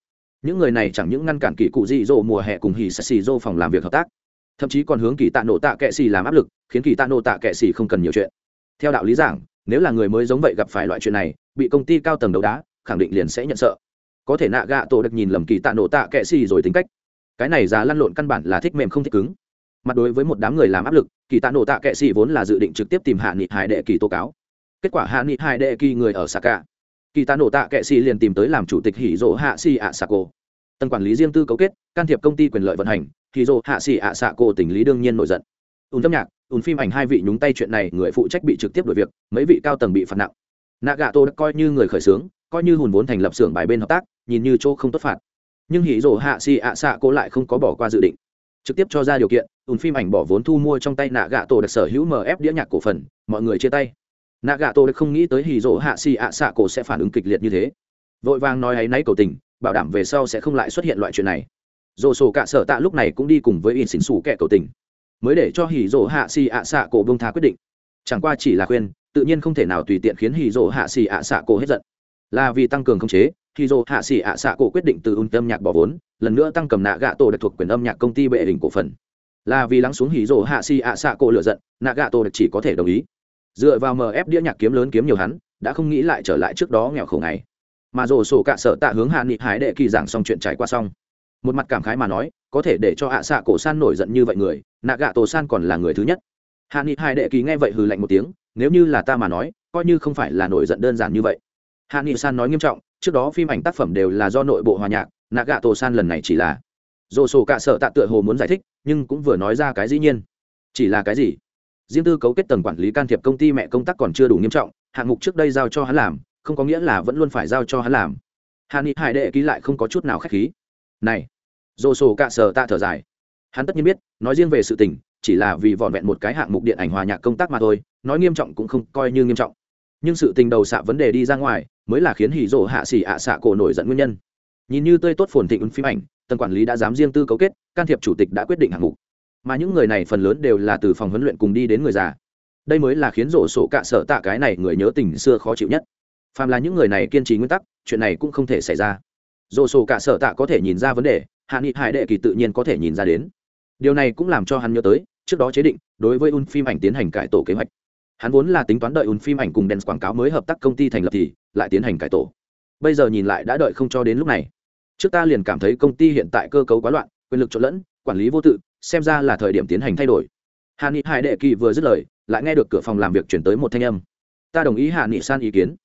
Những người này chẳng những ngăn cản kỳ cụ dị dỗ mùa hè cùng hì xì dô phòng làm việc hợp tác, thậm chí còn hướng kỳ tạ nổ tạ kệ xì làm áp lực, khiến kỳ tạ nổ tạ kệ xì không cần nhiều chuyện. Theo đạo lý giảng, nếu là người mới giống vậy gặp phải loại chuyện này, bị công ty cao tầng đấu đá, khẳng định liền sẽ nhận sợ. Có thể nạ gạ tổ được nhìn lầm kỳ tạ nổ tạ kệ xì rồi tính cách cái này già lăn lộn căn bản là thích mềm không thích cứng. Mặt đối với một đám người làm áp lực, kỳ tạ nổ tạ kệ sĩ vốn là dự định trực tiếp tìm hạ nghị hải đệ kỳ tố cáo. Kết quả hạ nghị hải đệ kỳ người ở saka. Kỳ tạ nổ tạ kệ sĩ liền tìm tới làm chủ tịch hỉ rỗ hạ xì ạ sako. Tầng quản lý riêng tư cấu kết, can thiệp công ty quyền lợi vận hành, hỉ rỗ hạ xì ạ sako tình lý đương nhiên nổi giận. Ùn âm nhạc, ùn phim ảnh hai vị nhúng tay chuyện này người phụ trách bị trực tiếp đổi việc, mấy vị cao tầng bị phạt nặng. Nạ gà tô đã coi như người khởi xướng, coi như hùn vốn thành lập xưởng bài bên hợp tác, nhìn như chỗ không tốt phạt nhưng hỉ rổ hạ xì ạ xạ cô lại không có bỏ qua dự định. Trực tiếp cho ra điều kiện ùn phim ảnh bỏ vốn thu mua trong tay nạ gạ tổ được sở hữu mf đĩa nhạc cổ phần, mọi người chia tay. Nạ gạ tổ được không nghĩ tới hỉ rổ hạ xì ạ xạ cổ sẽ phản ứng kịch liệt như thế. Vội vàng nói ấy náy cầu tình, bảo đảm về sau sẽ không lại xuất hiện loại chuyện này. Dồ sổ cả sở tạ lúc này cũng đi cùng với in xỉn xù kẻ cầu tình. Mới để cho hỉ rổ hạ xì ạ xạ cổ bông thá quyết định. Chẳng qua chỉ là khuyên, tự nhiên không thể nào tùy tiện khiến hỉ rổ hạ xì ạ xạ cổ hết giận. Là vì tăng cường khống chế hì rỗ hạ xỉ ạ xạ cổ quyết định từ ung tâm nhạc bỏ vốn, lần nữa tăng cầm nạ gạ tổ được thuộc quyền âm nhạc công ty bệ đỉnh cổ phần. Là vì lắng xuống hỉ rổ hạ si ạ xạ cổ lựa giận, nạ gạ tổ được chỉ có thể đồng ý. Dựa vào mf đĩa nhạc kiếm lớn kiếm nhiều hắn, đã không nghĩ lại trở lại trước đó nghèo khổ ngày. mà rổ sổ cạ sợ tạ hướng hạ nghị hái đệ kỳ giảng xong chuyện trải qua xong. Một mặt cảm khái mà nói, có thể để cho hạ xạ cổ san nổi giận như vậy người, nạ gạ tổ san còn là người thứ nhất. Hạ nghị hai đệ kỳ nghe vậy hừ lạnh một tiếng, nếu như là ta mà nói, coi như không phải là nổi giận đơn giản như vậy. Hạ nghị san nói nghiêm trọng trước đó phim ảnh tác phẩm đều là do nội bộ hòa nhạc nạ gạ tổ san lần này chỉ là. Dồ sổ cạ sợ tạ tựa hồ muốn giải thích, nhưng cũng vừa nói ra cái dĩ nhiên. Chỉ là cái gì? Riêng tư cấu kết tầng quản lý can thiệp công ty mẹ công tác còn chưa đủ nghiêm trọng, hạng mục trước đây giao cho hắn làm, không có nghĩa là vẫn luôn phải giao cho hắn làm. Hạ nghị hải đệ ký lại không có chút nào k h á c h khí. Này dồ sổ cạ sợ tạ thở dài. Hắn tất nhiên biết, nói riêng về sự tình, chỉ là vì vọn vẹn một cái hạng mục điện ảnh hòa nhạc công tác mà thôi, nói nghiêm trọng cũng không coi như nghiêm trọng nhưng sự tình đầu xạ vấn đề đi ra ngoài mới là khiến hỉ rỗ hạ xỉ ạ xạ cổ nổi giận nguyên nhân. Nhìn như tươi tốt phồn thịnh ứng phim ảnh tần quản lý đã dám riêng tư cấu kết, can thiệp chủ tịch đã quyết định hạng mục. Mà những người này phần lớn đều là từ phòng huấn luyện cùng đi đến người già. Đây mới là khiến rổ sổ cạ sợ tạ cái này người nhớ tình xưa khó chịu nhất. Phàm là những người này kiên trì nguyên tắc, chuyện này cũng không thể xảy ra. Rổ sổ cạ sợ tạ có thể nhìn ra vấn đề, hạ nghị hải đệ kỳ tự nhiên có thể nhìn ra đến. Điều này cũng làm cho hắn nhớ tới, trước đó chế định, đối với un phim ảnh tiến hành cải tổ kế hoạch hắn vốn là tính toán đợi un phim ảnh cùng đèn quảng cáo mới hợp tác công ty thành lập thì lại tiến hành cải tổ. Bây giờ nhìn lại đã đợi không cho đến lúc này. Trước ta liền cảm thấy công ty hiện tại cơ cấu quá loạn, quyền lực trộn lẫn, quản lý vô tự, xem ra là thời điểm tiến hành thay đổi. Hà nghị hải đệ kỳ vừa dứt lời, lại nghe được cửa phòng làm việc chuyển tới một thanh âm. Ta đồng ý hạ nghị san ý kiến.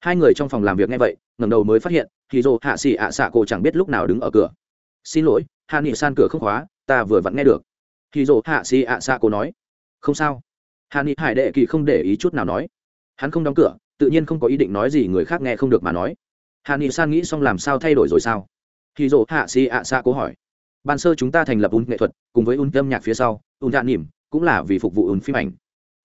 Hai người trong phòng làm việc nghe vậy, ngẩng đầu mới phát hiện thì dồ hạ xỉ ạ xạ cổ chẳng biết lúc nào đứng ở cửa. Xin lỗi hạ nghị san cửa không khóa, ta vừa vặn nghe được. Thì dồ hạ xỉ ạ xạ cổ nói. Không sao hạ ni hải đệ kỳ không để ý chút nào nói. Hắn không đóng cửa, tự nhiên không có ý định nói gì người khác nghe không được mà nói. Hạ ni san nghĩ xong làm sao thay đổi rồi sao? Thì dỗ hạ xì ạ xa cố hỏi. Ban sơ chúng ta thành lập un nghệ thuật, cùng với un âm nhạc phía sau un hạ nỉm cũng là vì phục vụ un phim ảnh.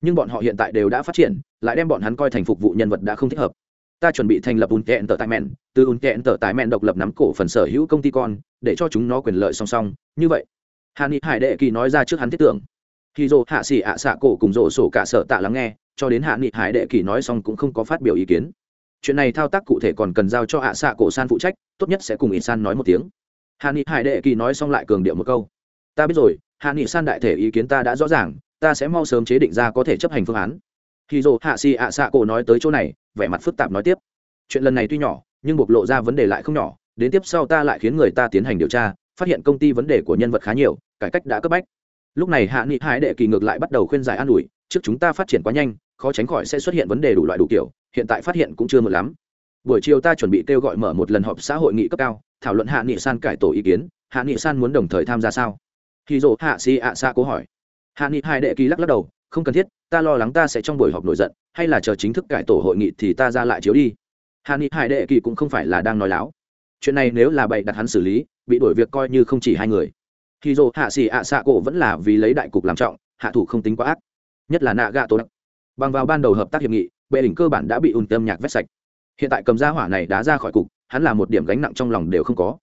Nhưng bọn họ hiện tại đều đã phát triển, lại đem bọn hắn coi thành phục vụ nhân vật đã không thích hợp. Ta chuẩn bị thành lập un kẹn tờ tài mẹn, từ un kẹn tờ tài mẹn độc lập nắm cổ phần sở hữu công ty con, để cho chúng nó quyền lợi song song. Như vậy hàn ni hải đệ kỳ nói ra trước hắn thiết tưởng khi dồ hạ xỉ ạ xạ cổ cùng rổ sổ cả sợ tạ lắng nghe, cho đến hạ nghị hải đệ kỳ nói xong cũng không có phát biểu ý kiến. Chuyện này thao tác cụ thể còn cần giao cho ạ xạ cổ san phụ trách, tốt nhất sẽ cùng ít san nói một tiếng. Hạ nghị hải đệ kỳ nói xong lại cường điệu một câu. Ta biết rồi, hạ nghị san đại thể ý kiến ta đã rõ ràng, ta sẽ mau sớm chế định ra có thể chấp hành phương án. Khi dồ hạ Sĩ ạ xạ cổ nói tới chỗ này, vẻ mặt phức tạp nói tiếp. Chuyện lần này tuy nhỏ, nhưng bộc lộ ra vấn đề lại không nhỏ, đến tiếp sau ta lại khiến người ta tiến hành điều tra, phát hiện công ty vấn đề của nhân vật khá nhiều, cải cách đã cấp bách lúc này hạ nghị Hải đệ kỳ ngược lại bắt đầu khuyên giải an ủi, trước chúng ta phát triển quá nhanh, khó tránh khỏi sẽ xuất hiện vấn đề đủ loại đủ kiểu, hiện tại phát hiện cũng chưa một lắm. Buổi chiều ta chuẩn bị kêu gọi mở một lần họp xã hội nghị cấp cao, thảo luận hạ nghị san cải tổ ý kiến, hạ nghị san muốn đồng thời tham gia sao? Khi dỗ hạ si ạ xa cố hỏi. Hạ nghị hai đệ kỳ lắc lắc đầu, không cần thiết, ta lo lắng ta sẽ trong buổi họp nổi giận, hay là chờ chính thức cải tổ hội nghị thì ta ra lại chiếu đi. Hạ nghị hải đệ kỳ cũng không phải là đang nói láo. Chuyện này nếu là bậy đặt hắn xử lý, bị đổi việc coi như không chỉ hai người thì dồ hạ xỉ ạ xạ cổ vẫn là vì lấy đại cục làm trọng, hạ thủ không tính quá ác, nhất là nạ gạ tổ đặc. Bằng vào ban đầu hợp tác hiệp nghị, bệ đỉnh cơ bản đã bị ùn tâm nhạc vét sạch. Hiện tại cầm ra hỏa này đá ra khỏi cục, hắn là một điểm gánh nặng trong lòng đều không có.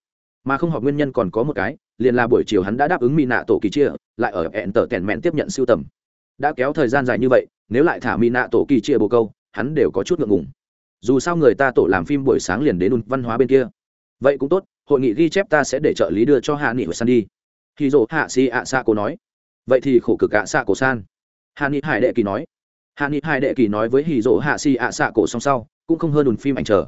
Mà không học nguyên nhân còn có một cái, liền là buổi chiều hắn đã đáp ứng mỹ nạ tổ kỳ chia, lại ở hẹn tờ tèn mẹn tiếp nhận siêu tầm. Đã kéo thời gian dài như vậy, nếu lại thả mỹ nạ tổ kỳ chia bồ câu, hắn đều có chút ngượng ngùng. Dù sao người ta tổ làm phim buổi sáng liền đến văn hóa bên kia. Vậy cũng tốt, hội nghị ghi chép ta sẽ để trợ lý đưa cho hạ nghị hồi san đi. Hỉ dỗ hạ si ạ xa cô nói. Vậy thì khổ cực ạ xa cổ san. Hạ nghị hải đệ kỳ nói. Hạ nghị hải đệ kỳ nói với hì dỗ hạ si ạ xạ cổ song sau, cũng không hơn đùn phim ảnh chờ.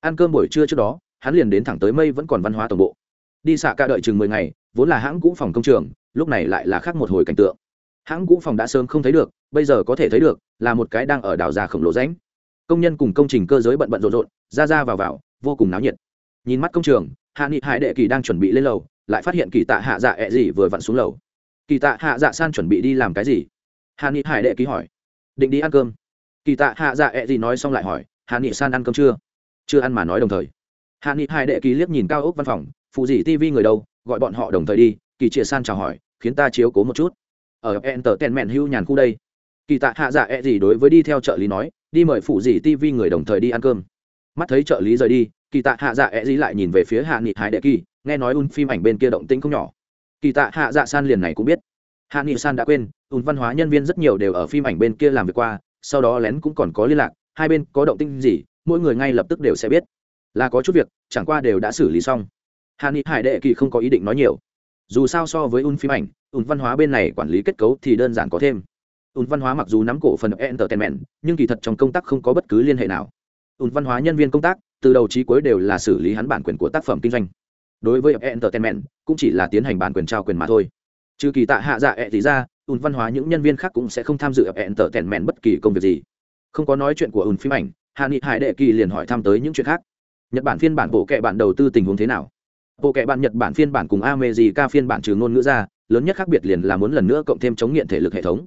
Ăn cơm buổi trưa trước đó, hắn liền đến thẳng tới mây vẫn còn văn hóa tổng bộ. Đi xạ ca đợi chừng mười ngày, vốn là hãng cũ phòng công trường, lúc này lại là khác một hồi cảnh tượng. Hãng cũ phòng đã sớm không thấy được, bây giờ có thể thấy được, là một cái đang ở đảo già khổng lồ ránh công nhân cùng công trình cơ giới bận bận rộn rộn, ra ra vào vào, vô cùng náo nhiệt. Nhìn mắt công trường, hạ nghị hải đệ kỳ đang chuẩn bị lên lầu lại phát hiện kỳ tạ hạ dạ ẹ gì vừa vặn xuống lầu. Kỳ tạ hạ dạ san chuẩn bị đi làm cái gì? Hà nghị hải đệ ký hỏi. Định đi ăn cơm. Kỳ tạ hạ dạ ẹ gì nói xong lại hỏi, hà nghị san ăn cơm chưa? Chưa ăn mà nói đồng thời. Hà nghị hải đệ ký liếc nhìn cao ốc văn phòng, phụ dị tv người đâu, gọi bọn họ đồng thời đi, kỳ chia san chào hỏi, khiến ta chiếu cố một chút. Ở enter ten mẹn hưu nhàn khu đây. Kỳ tạ hạ dạ ẹ gì đối với đi theo trợ lý nói, đi mời phụ dị tv người đồng thời đi ăn cơm. Mắt thấy trợ lý rời đi, kỳ tạ hạ dạ ẹ gì lại nhìn về phía hạ nghị hải đệ kỳ nghe nói un phim ảnh bên kia động tĩnh không nhỏ. Kỳ tạ hạ dạ san liền này cũng biết. Hạ nghị san đã quên, un văn hóa nhân viên rất nhiều đều ở phim ảnh bên kia làm việc qua, sau đó lén cũng còn có liên lạc, hai bên có động tĩnh gì, mỗi người ngay lập tức đều sẽ biết. Là có chút việc, chẳng qua đều đã xử lý xong. Hạ nghị hải đệ kỳ không có ý định nói nhiều. Dù sao so với un phim ảnh, un văn hóa bên này quản lý kết cấu thì đơn giản có thêm. Un văn hóa mặc dù nắm cổ phần entertainment, nhưng kỳ thật trong công tác không có bất cứ liên hệ nào. Un văn hóa nhân viên công tác, từ đầu chí cuối đều là xử lý hắn bản quyền của tác phẩm kinh doanh đối với entertainment cũng chỉ là tiến hành bản quyền trao quyền mà thôi. Trừ kỳ tạ hạ dạ ẹ thì ra, ùn văn hóa những nhân viên khác cũng sẽ không tham dự entertainment bất kỳ công việc gì. Không có nói chuyện của ùn phim ảnh hạ nghị hải đệ kỳ liền hỏi thăm tới những chuyện khác. Nhật bản phiên bản bộ kệ bản đầu tư tình huống thế nào? Bộ kệ bản nhật bản phiên bản cùng amejica phiên bản trừ ngôn ngữ ra, lớn nhất khác biệt liền là muốn lần nữa cộng thêm chống nghiện thể lực hệ thống.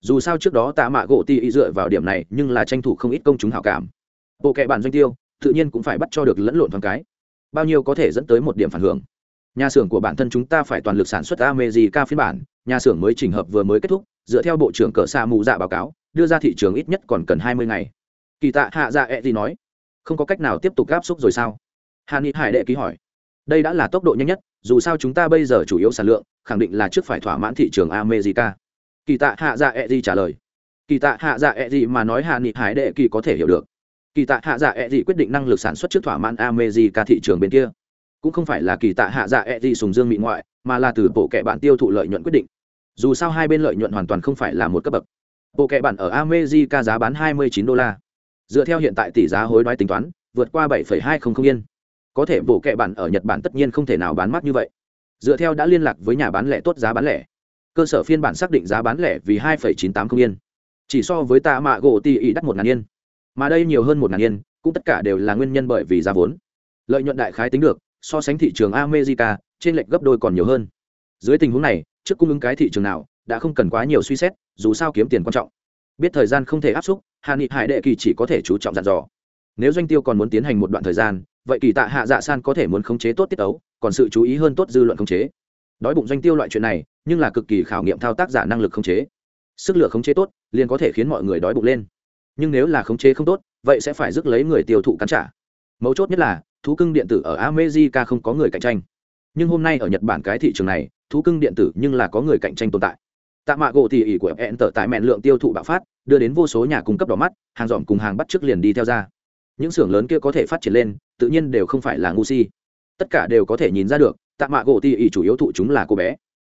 Dù sao trước đó tạ mạ gỗ ti dựa vào điểm này nhưng là tranh thủ không ít công chúng hảo cảm. Bộ kệ bản doanh tiêu, tự nhiên cũng phải bắt cho được lẫn lộn thoáng cái bao nhiêu có thể dẫn tới một điểm phản hưởng. Nhà xưởng của bản thân chúng ta phải toàn lực sản xuất America phiên bản, nhà xưởng mới chỉnh hợp vừa mới kết thúc, dựa theo bộ trưởng cỡ xa mù dạ báo cáo, đưa ra thị trường ít nhất còn cần hai mươi ngày. Kỳ tạ hạ dạ ẹ gì nói. Không có cách nào tiếp tục gáp xúc rồi sao? Hà ni hải đệ ký hỏi. Đây đã là tốc độ nhanh nhất, dù sao chúng ta bây giờ chủ yếu sản lượng, khẳng định là trước phải thỏa mãn thị trường america. Kỳ tạ hạ dạ ẹ gì trả lời. Kỳ tạ hạ dạ ẹ gì mà nói hà ni hải đệ kỳ có thể hiểu được kỳ tạ hạ dạ ẹ gì quyết định năng lực sản xuất trước thỏa mãn america thị trường bên kia. Cũng không phải là kỳ tạ hạ dạ ẹ gì sùng dương mỹ ngoại mà là từ bộ kệ bản tiêu thụ lợi nhuận quyết định. Dù sao hai bên lợi nhuận hoàn toàn không phải là một cấp bậc. Bộ kệ bản ở america giá bán 29 đô la. Dựa theo hiện tại tỷ giá hối đoái tính toán vượt qua 7,200 yên. Có thể bộ kệ bản ở nhật bản tất nhiên không thể nào bán mắc như vậy. Dựa theo đã liên lạc với nhà bán lẻ tốt giá bán lẻ. Cơ sở phiên bản xác định giá bán lẻ vì 2,980 yên. Chỉ so với tạ mạ gỗ tỷ ý đắt một ngàn yên mà đây nhiều hơn một ngàn yên, cũng tất cả đều là nguyên nhân bởi vì giá vốn. Lợi nhuận đại khái tính được, so sánh thị trường america, trên lệch gấp đôi còn nhiều hơn. Dưới tình huống này, trước cung ứng cái thị trường nào đã không cần quá nhiều suy xét, dù sao kiếm tiền quan trọng. Biết thời gian không thể áp xúc hạ nghị hải đệ kỳ chỉ có thể chú trọng dặn dò. Nếu doanh tiêu còn muốn tiến hành một đoạn thời gian, vậy kỳ tạ hạ dạ san có thể muốn khống chế tốt tiết tấu, còn sự chú ý hơn tốt dư luận khống chế. Đói bụng doanh tiêu loại chuyện này, nhưng là cực kỳ khảo nghiệm thao tác giả năng lực khống chế. Sức lửa khống chế tốt, liền có thể khiến mọi người đói bụng lên nhưng nếu là khống chế không tốt, vậy sẽ phải rước lấy người tiêu thụ cắn trả. Mấu chốt nhất là, thú cưng điện tử ở america không có người cạnh tranh. Nhưng hôm nay ở nhật bản cái thị trường này, thú cưng điện tử nhưng là có người cạnh tranh tồn tại. Tạ mạ gỗ tỉ ỉ của hẹn tở tại mẹn lượng tiêu thụ bạo phát, đưa đến vô số nhà cung cấp đỏ mắt, hàng dọn cùng hàng bắt trước liền đi theo ra. Những xưởng lớn kia có thể phát triển lên, tự nhiên đều không phải là ngu si. Tất cả đều có thể nhìn ra được tạ mạ gỗ tỉ ỉ chủ yếu thụ chúng là cô bé.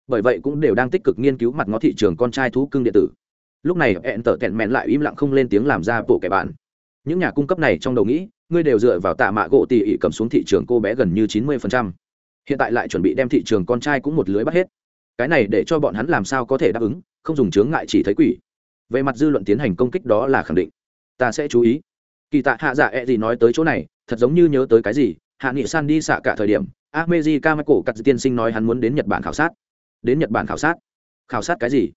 Bởi vậy cũng đều đang tích cực nghiên cứu mặt ngó thị trường con trai thú cưng điện tử lúc này hẹn tở tẹn mẹn lại im lặng không lên tiếng làm ra bộ kẻ bạn. Những nhà cung cấp này trong đầu nghĩ, ngươi đều dựa vào tạ mạ gỗ tỉ ỉ cầm xuống thị trường cô bé gần như chín mươi hiện tại lại chuẩn bị đem thị trường con trai cũng một lưới bắt hết. Cái này để cho bọn hắn làm sao có thể đáp ứng, không dùng chướng ngại chỉ thấy quỷ. Về mặt dư luận tiến hành công kích đó là khẳng định. Ta sẽ chú ý. Kỳ tạ hạ dạ e gì nói tới chỗ này, thật giống như nhớ tới cái gì, hạ nghị san đi xạ cả thời điểm, ameji michael cắt tiên sinh nói hắn muốn đến nhật bản khảo sát. Đến nhật bản khảo sát. Khảo sát cái gì?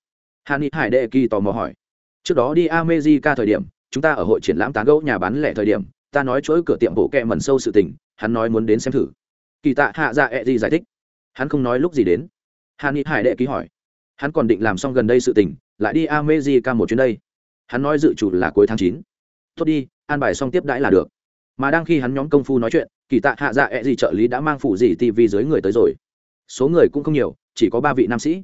Hạ ni hải đệ kỳ tò mò hỏi. Trước đó đi amejica thời điểm, chúng ta ở hội triển lãm tán gẫu nhà bán lẻ thời điểm, ta nói chuỗi cửa tiệm bộ kẹ mẩn sâu sự tình, hắn nói muốn đến xem thử. Kỳ tạ hạ dạ e gì giải thích. Hắn không nói lúc gì đến. Hàn ni hải đệ ký hỏi. Hắn còn định làm xong gần đây sự tình, lại đi amejica một chuyến đây. Hắn nói dự chủ là cuối tháng chín. Tốt đi, an bài xong tiếp đãi là được. Mà đang khi hắn nhóm công phu nói chuyện, kỳ tạ hạ dạ e gì trợ lý đã mang phụ gì tv dưới người tới rồi. Số người cũng không nhiều, chỉ có ba vị nam sĩ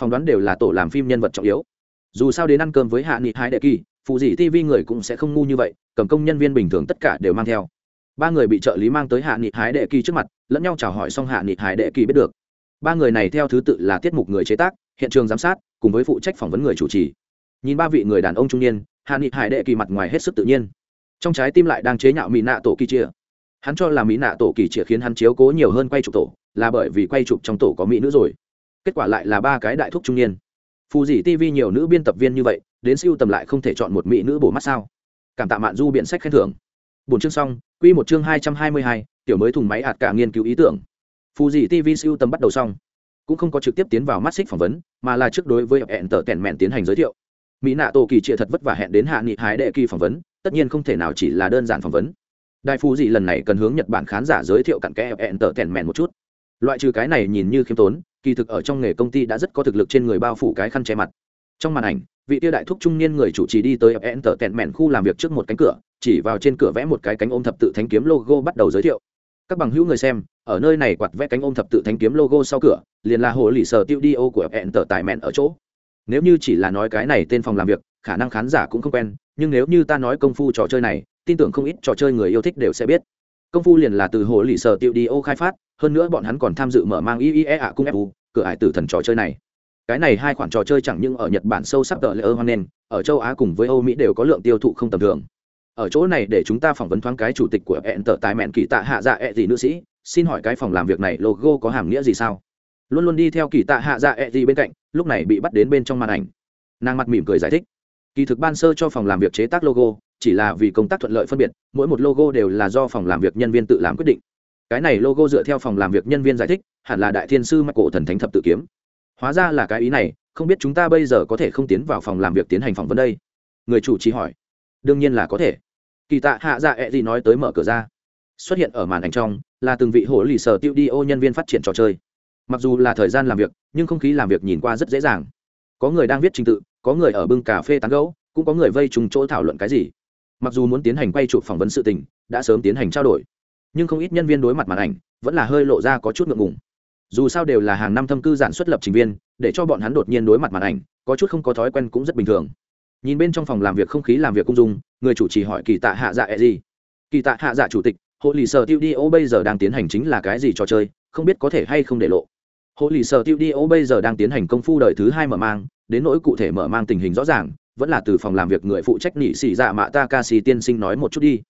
phỏng đoán đều là tổ làm phim nhân vật trọng yếu. Dù sao đến ăn cơm với hạ nghị hai đệ kỳ, phụ dị tv người cũng sẽ không ngu như vậy, cầm công nhân viên bình thường tất cả đều mang theo. Ba người bị trợ lý mang tới hạ nghị hái đệ kỳ trước mặt, lẫn nhau chào hỏi xong hạ nghị hải đệ kỳ biết được. Ba người này theo thứ tự là tiết mục người chế tác, hiện trường giám sát, cùng với phụ trách phỏng vấn người chủ trì. Nhìn ba vị người đàn ông trung niên, hạ nghị hải đệ kỳ mặt ngoài hết sức tự nhiên. Trong trái tim lại đang chế nhạo mỹ nạ tổ kỳ chia hắn cho là mỹ nạ tổ kỳ chia khiến hắn chiếu cố nhiều hơn quay chụp tổ, là bởi vì quay chụp trong tổ có mỹ nữ rồi kết quả lại là ba cái đại thúc trung niên. Phù dỉ tv nhiều nữ biên tập viên như vậy, đến siêu tầm lại không thể chọn một mỹ nữ bổ mắt sao? Cảm tạ mạn du biện sách khen thưởng. Bốn chương xong, quy một chương hai trăm hai mươi hai, tiểu mới thùng máy ạt cả nghiên cứu ý tưởng. Phù dỉ tv siêu tầm bắt đầu xong. Cũng không có trực tiếp tiến vào mắt xích phỏng vấn, mà là trước đối với hẹn tờ tèn mẹn tiến hành giới thiệu. Mỹ nạ tổ kỳ trịa thật vất vả hẹn đến hạ nghị hái đệ kỳ phỏng vấn, tất nhiên không thể nào chỉ là đơn giản phỏng vấn. Đại phù dị lần này cần hướng nhật bản khán giả giới thiệu cặn kẽ hẹn tờ tèn mẹn một chút. Loại trừ cái này nhìn như khiêm tốn kỳ thực ở trong nghề công ty đã rất có thực lực trên người bao phủ cái khăn che mặt. Trong màn ảnh, vị tiêu đại thúc trung niên người chủ trì đi tới hẹn tờ tèn mẹn khu làm việc trước một cánh cửa, chỉ vào trên cửa vẽ một cái cánh ôm thập tự thánh kiếm logo bắt đầu giới thiệu. Các bằng hữu người xem, ở nơi này quạt vẽ cánh ôm thập tự thánh kiếm logo sau cửa, liền là hồ lì sở tiêu đi ô của hẹn tờ tài mẹn ở chỗ. Nếu như chỉ là nói cái này tên phòng làm việc, khả năng khán giả cũng không quen, nhưng nếu như ta nói công phu trò chơi này, tin tưởng không ít trò chơi người yêu thích đều sẽ biết công phu liền là từ hồ lì sở tiêu đi ô khai phát, hơn nữa bọn hắn còn tham dự mở mang iie ạ cung fu cửa ải tử thần trò chơi này. Cái này hai khoản trò chơi chẳng những ở nhật bản sâu sắc tờ lễ ơ hoan nen ở châu á cùng với âu mỹ đều có lượng tiêu thụ không tầm thường. Ở chỗ này để chúng ta phỏng vấn thoáng cái chủ tịch của hẹn tờ tài mẹn kỳ tạ hạ dạ e ẹ gì nữ sĩ, xin hỏi cái phòng làm việc này logo có hàm nghĩa gì sao? Luôn luôn đi theo kỳ tạ hạ dạ e ẹ gì bên cạnh, lúc này bị bắt đến bên trong màn ảnh. Nàng mặt mỉm cười giải thích. Kỳ thực ban sơ cho phòng làm việc chế tác logo chỉ là vì công tác thuận lợi phân biệt, mỗi một logo đều là do phòng làm việc nhân viên tự làm quyết định. Cái này logo dựa theo phòng làm việc nhân viên giải thích, hẳn là đại thiên sư mặc cổ thần thánh thập tự kiếm. Hóa ra là cái ý này, không biết chúng ta bây giờ có thể không tiến vào phòng làm việc tiến hành phỏng vấn đây? Người chủ trì hỏi. Đương nhiên là có thể. Kỳ tạ hạ dạ ẹ gì nói tới mở cửa ra. Xuất hiện ở màn ảnh trong, là từng vị hộ lì sở tiêu đi ô nhân viên phát triển trò chơi. Mặc dù là thời gian làm việc, nhưng không khí làm việc nhìn qua rất dễ dàng. Có người đang viết trình tự, có người ở bưng cà phê tán gẫu, cũng có người vây trùng chỗ thảo luận cái gì mặc dù muốn tiến hành quay chụp phỏng vấn sự tình đã sớm tiến hành trao đổi nhưng không ít nhân viên đối mặt màn ảnh vẫn là hơi lộ ra có chút ngượng ngùng. Dù sao đều là hàng năm thâm cư giản xuất lập trình viên để cho bọn hắn đột nhiên đối mặt màn ảnh có chút không có thói quen cũng rất bình thường. Nhìn bên trong phòng làm việc không khí làm việc cung dung người chủ trì hỏi kỳ tạ hạ dạ e gì kỳ tạ hạ dạ chủ tịch hội lì sở tiêu đi ô bây giờ đang tiến hành chính là cái gì trò chơi không biết có thể hay không để lộ. Hội lì sở tiêu đi ô bây giờ đang tiến hành công phu đời thứ hai mở mang, đến nỗi cụ thể mở mang tình hình rõ ràng, vẫn là từ phòng làm việc người phụ trách nhị sĩ dạ mạ Takashi tiên sinh nói một chút đi.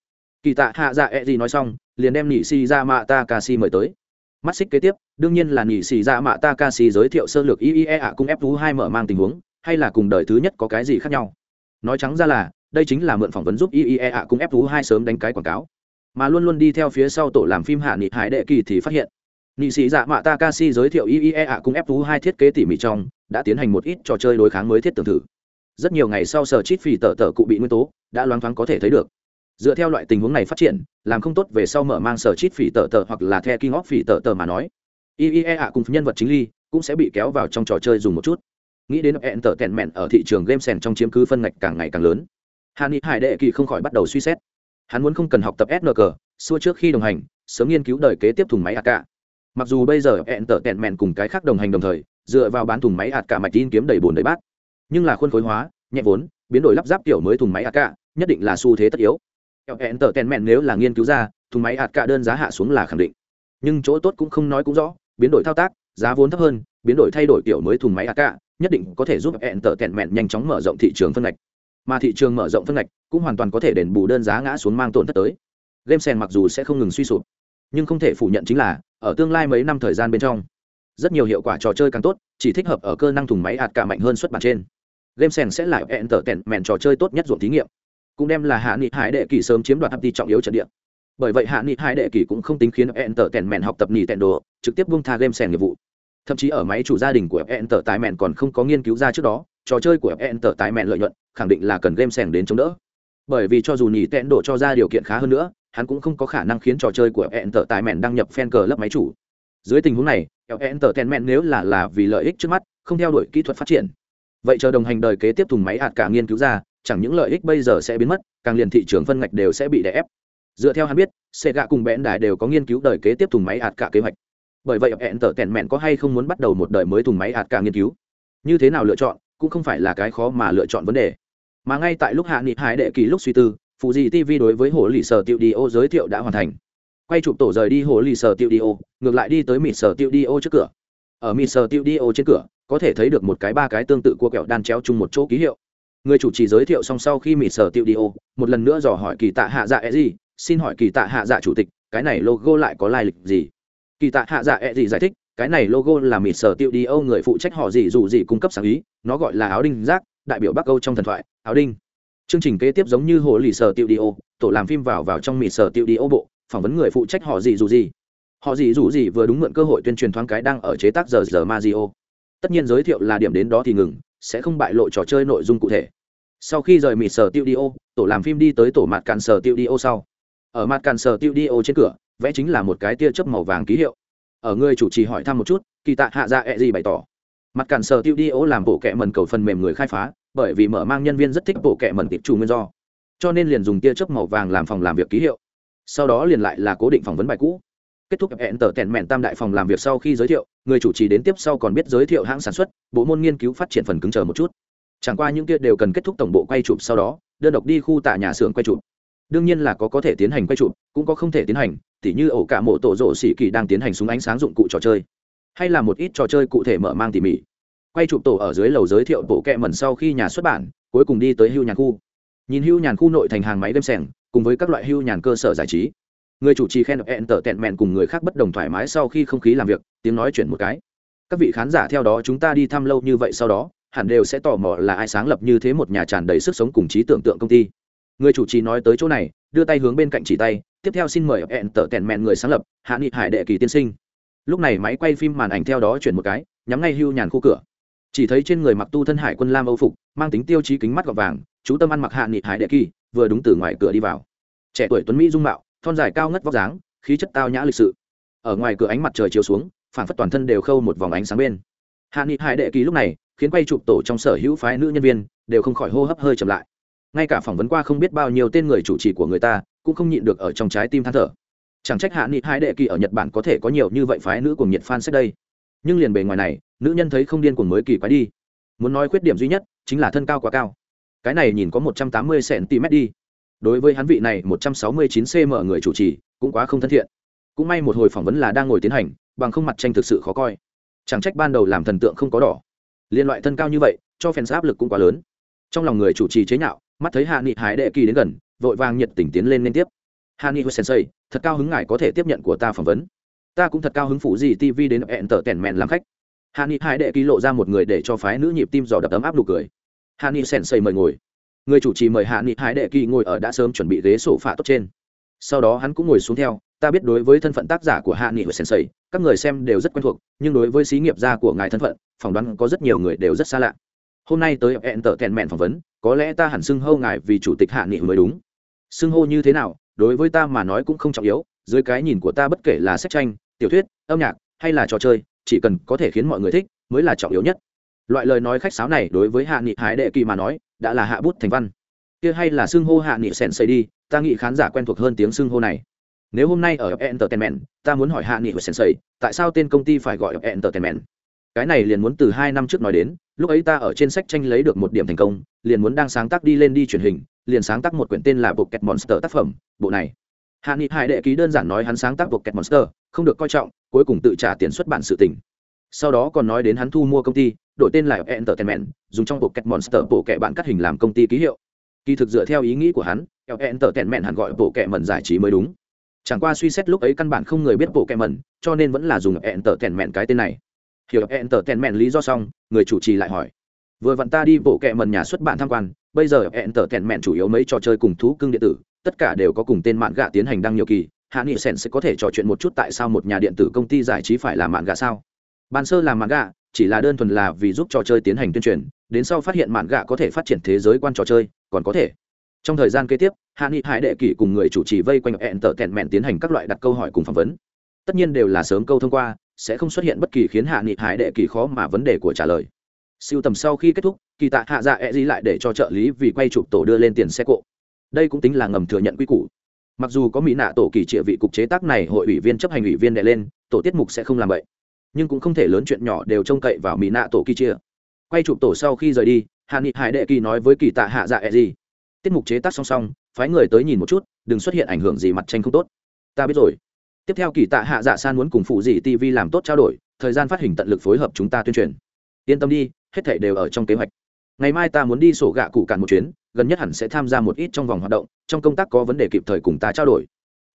Kỳ tạ hạ dạ e gì nói xong, liền đem nhị sĩ dạ mạ Takashi mời tới. Mắt xích kế tiếp, đương nhiên là nhị sĩ dạ mạ Takashi giới thiệu sơ lược IIE ạ cung F hai mở mang tình huống, hay là cùng đời thứ nhất có cái gì khác nhau. Nói trắng ra là, đây chính là mượn phỏng vấn giúp IIE ạ cung F hai sớm đánh cái quảng cáo. Mà luôn luôn đi theo phía sau tổ làm phim hạ nghị hải đệ kỳ thì phát hiện Nị sĩ dạ mạ Takashi giới thiệu IIE ạ cung F2 hai thiết kế tỉ mỉ trong, đã tiến hành một ít trò chơi đối kháng mới thiết tưởng thử. Rất nhiều ngày sau sở chít phì tờ tờ cụ bị nguyên tố, đã loáng thoáng có thể thấy được. Dựa theo loại tình huống này phát triển, làm không tốt về sau mở mang sở chít phì tờ tờ hoặc là The King of phì tờ tờ mà nói. iea ạ cùng nhân vật chính ly, cũng sẽ bị kéo vào trong trò chơi dùng một chút. Nghĩ đến Entertainment ở thị trường game sèn trong chiếm cứ phân ngạch càng ngày càng lớn. Hàn Hải Đệ Kỳ không khỏi bắt đầu suy xét. Hắn muốn không cần học tập SNK, xua trước khi đồng hành, sớm nghiên cứu đời kế tiếp thùng máy AK mặc dù bây giờ hẹn tờ tẹn mẹn cùng cái khác đồng hành đồng thời dựa vào bán thùng máy ạt cả mạch tin kiếm đầy bồn đầy bát nhưng là khuôn khối hóa, nhẹ vốn, biến đổi lắp ráp kiểu mới thùng máy hạt cạ nhất định là xu thế tất yếu. Hẹn tở tèn mẹn nếu là nghiên cứu ra, thùng máy hạt cạ đơn giá hạ xuống là khẳng định. Nhưng chỗ tốt cũng không nói cũng rõ, biến đổi thao tác, giá vốn thấp hơn, biến đổi thay đổi kiểu mới thùng máy hạt cạ nhất định có thể giúp hẹn tở tèn mẹn nhanh chóng mở rộng thị trường phân ngạch. Mà thị trường mở rộng phân ngạch cũng hoàn toàn có thể đền bù đơn giá ngã xuống mang tổn thất tới. Game sen mặc dù sẽ không ngừng suy sụp, nhưng không thể phủ nhận chính là, ở tương lai mấy năm thời gian bên trong, rất nhiều hiệu quả trò chơi càng tốt, chỉ thích hợp ở cơ năng thùng máy hạt cạ mạnh hơn xuất bản trên game sen sẽ là hẹn tở tẹn mẹn trò chơi tốt nhất ruộng thí nghiệm. Cũng đem là hạ nghị hải đệ kỳ sớm chiếm đoạt hấp đi trọng yếu trận địa. Bởi vậy hạ nghị hải đệ kỳ cũng không tính khiến hẹn tở tẹn mẹn học tập nhì tẹn đồ, trực tiếp buông tha game sen nghiệp vụ. Thậm chí ở máy chủ gia đình của hẹn tở tái mẹn còn không có nghiên cứu ra trước đó, trò chơi của hẹn tở tái mẹn lợi nhuận khẳng định là cần game sen đến chống đỡ. Bởi vì cho dù nhì tẹn đồ cho ra điều kiện khá hơn nữa, hắn cũng không có khả năng khiến trò chơi của hẹn tở tài mẹn đăng nhập fan cờ lớp máy chủ. Dưới tình huống này hẹn tở tèn mẹn nếu là là vì lợi ích trước mắt, không theo đuổi kỹ thuật phát triển vậy chờ đồng hành đời kế tiếp thùng máy hạt cả nghiên cứu ra, chẳng những lợi ích bây giờ sẽ biến mất, càng liền thị trường phân ngạch đều sẽ bị đè ép. Dựa theo hắn biết, xe gạ cùng bẽn đại đều có nghiên cứu đời kế tiếp thùng máy hạt cả kế hoạch. Bởi vậy hẹn tở tèn mẹn có hay không muốn bắt đầu một đời mới thùng máy hạt cả nghiên cứu? Như thế nào lựa chọn, cũng không phải là cái khó mà lựa chọn vấn đề. Mà ngay tại lúc hạ nghị hải đệ kỳ lúc suy tư phụ gì tv đối với hồ lì sở tiệu đi ô giới thiệu đã hoàn thành. Quay chụp tổ rời đi hồ lì sở tiệu đi ô, ngược lại đi tới mịt sở tiệu đi ô trước cửa. Ở mịt sở tiệu đi ô trên cửa có thể thấy được một cái ba cái tương tự của kẹo đan chéo chung một chỗ ký hiệu. Người chủ trì giới thiệu xong sau khi mịt sở tiệu đi ô, một lần nữa dò hỏi kỳ tạ hạ dạ e gì, xin hỏi kỳ tạ hạ dạ chủ tịch, cái này logo lại có lai lịch gì? Kỳ tạ hạ dạ e gì giải thích, cái này logo là mịt sở tiệu đi ô người phụ trách họ gì dù gì cung cấp sáng ý, nó gọi là áo đinh giác đại biểu bắc âu trong thần thoại, áo đinh. Chương trình kế tiếp giống như hồ lì sở tiệu đi ô, tổ làm phim vào vào trong mịt sở tiệu đi ô bộ, phỏng vấn người phụ trách họ gì dù gì. Họ gì dù gì vừa đúng mượn cơ hội tuyên truyền thoáng cái đang ở chế tác giờ giờ mario tất nhiên giới thiệu là điểm đến đó thì ngừng, sẽ không bại lộ trò chơi nội dung cụ thể. Sau khi rời mịt sở Tiêu đi ô tổ làm phim đi tới tổ mặt càn sở Tiêu đi ô sau. Ở mặt càn sở Tiêu đi ô trên cửa, vẽ chính là một cái tia chớp màu vàng ký hiệu. Ở người chủ trì hỏi thăm một chút, kỳ tạ hạ dạ ẹ、e、gì bày tỏ. Mặt cản sở Tiêu đi ô làm bộ kệ mần cầu phần mềm người khai phá, bởi vì mở mang nhân viên rất thích bộ kệ mẩn tiệp chủ nguyên do. Cho nên liền dùng tia chớp màu vàng làm phòng làm việc ký hiệu. Sau đó liền lại là cố định phỏng vấn bài cũ. Kết thúc hẹn tờ tèn mẹn tam đại phòng làm việc sau khi giới thiệu người chủ trì đến tiếp sau còn biết giới thiệu hãng sản xuất, bộ môn nghiên cứu phát triển phần cứng chờ một chút. Chẳng qua những kia đều cần kết thúc tổng bộ quay chụp sau đó, đơn độc đi khu tạ nhà xưởng quay chụp. Đương nhiên là có có thể tiến hành quay chụp, cũng có không thể tiến hành, tỉ như ổ cả mộ tổ rộ xỉ kỳ đang tiến hành súng ánh sáng dụng cụ trò chơi. Hay là một ít trò chơi cụ thể mở mang tỉ mỉ. Quay chụp tổ ở dưới lầu giới thiệu bộ kẹ mẩn sau khi nhà xuất bản, cuối cùng đi tới hưu nhàn khu. Nhìn hưu nhàn khu nội thành hàng máy đêm sẻng, cùng với các loại hưu nhàn cơ sở giải trí người chủ trì khen hẹn tở tẹn mẹn cùng người khác bất đồng thoải mái sau khi không khí làm việc, tiếng nói chuyển một cái. Các vị khán giả theo đó chúng ta đi thăm lâu như vậy sau đó, hẳn đều sẽ tò mò là ai sáng lập như thế một nhà tràn đầy sức sống cùng trí tưởng tượng công ty. Người chủ trì nói tới chỗ này, đưa tay hướng bên cạnh chỉ tay, tiếp theo xin mời hẹn tở tẹn mẹn người sáng lập, hạ nghị hải đệ kỳ tiên sinh. Lúc này máy quay phim màn ảnh theo đó chuyển một cái, nhắm ngay hưu nhàn khu cửa. Chỉ thấy trên người mặc tu thân hải quân lam âu phục, mang tính tiêu chí kính mắt gọt vàng, chú tâm ăn mặc hạ nghị hải đệ kỳ, vừa đúng từ ngoài cửa đi vào. Trẻ tuổi tuấn mỹ dung mạo thon dài cao ngất vóc dáng, khí chất tao nhã lịch sự. Ở ngoài cửa ánh mặt trời chiếu xuống phản phất toàn thân đều khâu một vòng ánh sáng bên. Hạ nghị hải đệ kỳ lúc này, khiến quay chụp tổ trong sở hữu phái nữ nhân viên, đều không khỏi hô hấp hơi chậm lại. Ngay cả phỏng vấn qua không biết bao nhiêu tên người chủ trì của người ta, cũng không nhịn được ở trong trái tim than thở. Chẳng trách hạ nghị hải đệ kỳ ở nhật bản có thể có nhiều như vậy phái nữ cùng nhiệt fan sách đây. Nhưng liền bề ngoài này, nữ nhân thấy không điên cuồng mới kỳ quái đi. Muốn nói khuyết điểm duy nhất, chính là thân cao quá cao. Cái này nhìn có một trăm tám mươi cm đi đối với hắn vị này một trăm sáu mươi chín cm người chủ trì, cũng quá không thân thiện. Cũng may một hồi phỏng vấn là đang ngồi tiến hành, bằng không mặt tranh thực sự khó coi. Chẳng trách ban đầu làm thần tượng không có đỏ. Liên loại thân cao như vậy, cho fans áp lực cũng quá lớn. Trong lòng người chủ trì chế nhạo, mắt thấy hạ nghị hải đệ kỳ đến gần, vội vàng nhiệt tình tiến lên liên tiếp. Hạ nghị sensei, thật cao hứng ngài có thể tiếp nhận của ta phỏng vấn. Ta cũng thật cao hứng phụ gì tv đến hẹn tở tẻn mẹn làm khách. Hạ nghị hải đệ kỳ lộ ra một người để cho phái nữ nhịp tim dò đập ấm áp nụ cười. Hạ nghị sensei mời ngồi người chủ trì mời hạ nghị hải đệ kỳ ngồi ở đã sớm chuẩn bị ghế sổ phạ tốt trên. Sau đó hắn cũng ngồi xuống theo, ta biết đối với thân phận tác giả của hạ nghị và sensei, các người xem đều rất quen thuộc, nhưng đối với xí nghiệp gia của ngài thân phận, phỏng đoán có rất nhiều người đều rất xa lạ. Hôm nay tới hẹn tở tèn mẹn phỏng vấn, có lẽ ta hẳn xưng hô ngài vì chủ tịch hạ nghị mới đúng. Xưng hô như thế nào, đối với ta mà nói cũng không trọng yếu, dưới cái nhìn của ta bất kể là sách tranh, tiểu thuyết, âm nhạc hay là trò chơi, chỉ cần có thể khiến mọi người thích, mới là trọng yếu nhất loại lời nói khách sáo này đối với hạ nghị hải đệ kỳ mà nói đã là hạ bút thành văn kia hay là xưng hô hạ nghị sèn xây đi ta nghĩ khán giả quen thuộc hơn tiếng xưng hô này nếu hôm nay ở entertainment ta muốn hỏi hạ nghị và sensei tại sao tên công ty phải gọi entertainment cái này liền muốn từ hai năm trước nói đến lúc ấy ta ở trên sách tranh lấy được một điểm thành công liền muốn đang sáng tác đi lên đi truyền hình liền sáng tác một quyển tên là bộ kẹt Monster tác phẩm, bộ này. Hạ Nghị Hải đệ ký đơn giản nói hắn sáng tác Bộ Kẹt Monster, không được coi trọng, cuối cùng tự trả tiền xuất bản sự tình. Sau đó còn nói đến hắn thu mua công ty, đổi tên là Entertainment, dùng trong bộ kẹt Monster bộ kệ bạn cắt hình làm công ty ký hiệu. Kỳ thực dựa theo ý nghĩ của hắn, Entertainment hẳn gọi bộ kệ mẩn giải trí mới đúng. Chẳng qua suy xét lúc ấy căn bản không người biết bộ kệ mẩn, cho nên vẫn là dùng Entertainment cái tên này. Hiểu Entertainment lý do xong, người chủ trì lại hỏi: "Vừa vặn ta đi bộ kệ mẩn nhà xuất bản tham quan, bây giờ Entertainment chủ yếu mấy trò chơi cùng thú cưng điện tử tất cả đều có cùng tên mạng gạ tiến hành đăng nhiều kỳ hạ nghị sen sẽ có thể trò chuyện một chút tại sao một nhà điện tử công ty giải trí phải làm mạng gạ sao ban sơ làm mạng gạ chỉ là đơn thuần là vì giúp trò chơi tiến hành tuyên truyền, đến sau phát hiện mạn gạ có thể phát triển thế giới quan trò chơi, còn có thể. Trong thời gian kế tiếp, hạ nghị hải đệ kỷ cùng người chủ trì vây quanh hẹn tở tẹn mẹn tiến hành các loại đặt câu hỏi cùng phỏng vấn. Tất nhiên đều là sớm câu thông qua, sẽ không xuất hiện bất kỳ khiến hạ nghị hải đệ kỷ khó mà vấn đề của trả lời. Siêu tầm sau khi kết thúc, kỳ tạ hạ dạ e di lại để cho trợ lý vì quay chụp tổ đưa lên tiền xe cộ. Đây cũng tính là ngầm thừa nhận quy củ. Mặc dù có mỹ nạ tổ kỳ trịa vị cục chế tác này hội ủy viên chấp hành ủy viên đệ lên, tổ tiết mục sẽ không làm vậy nhưng cũng không thể lớn chuyện nhỏ đều trông cậy vào mỹ nạ tổ kỳ chia. Quay chụp tổ sau khi rời đi hạ nghị hải đệ kỳ nói với kỳ tạ hạ dạ e gì tiết mục chế tác song song, phái người tới nhìn một chút, đừng xuất hiện ảnh hưởng gì mặt tranh không tốt. Ta biết rồi. Tiếp theo kỳ tạ hạ dạ san muốn cùng phụ dị tv làm tốt trao đổi, thời gian phát hình tận lực phối hợp chúng ta tuyên truyền. Yên tâm đi, hết thảy đều ở trong kế hoạch. Ngày mai ta muốn đi sổ gạ cụ cản một chuyến, gần nhất hẳn sẽ tham gia một ít trong vòng hoạt động, trong công tác có vấn đề kịp thời cùng ta trao đổi.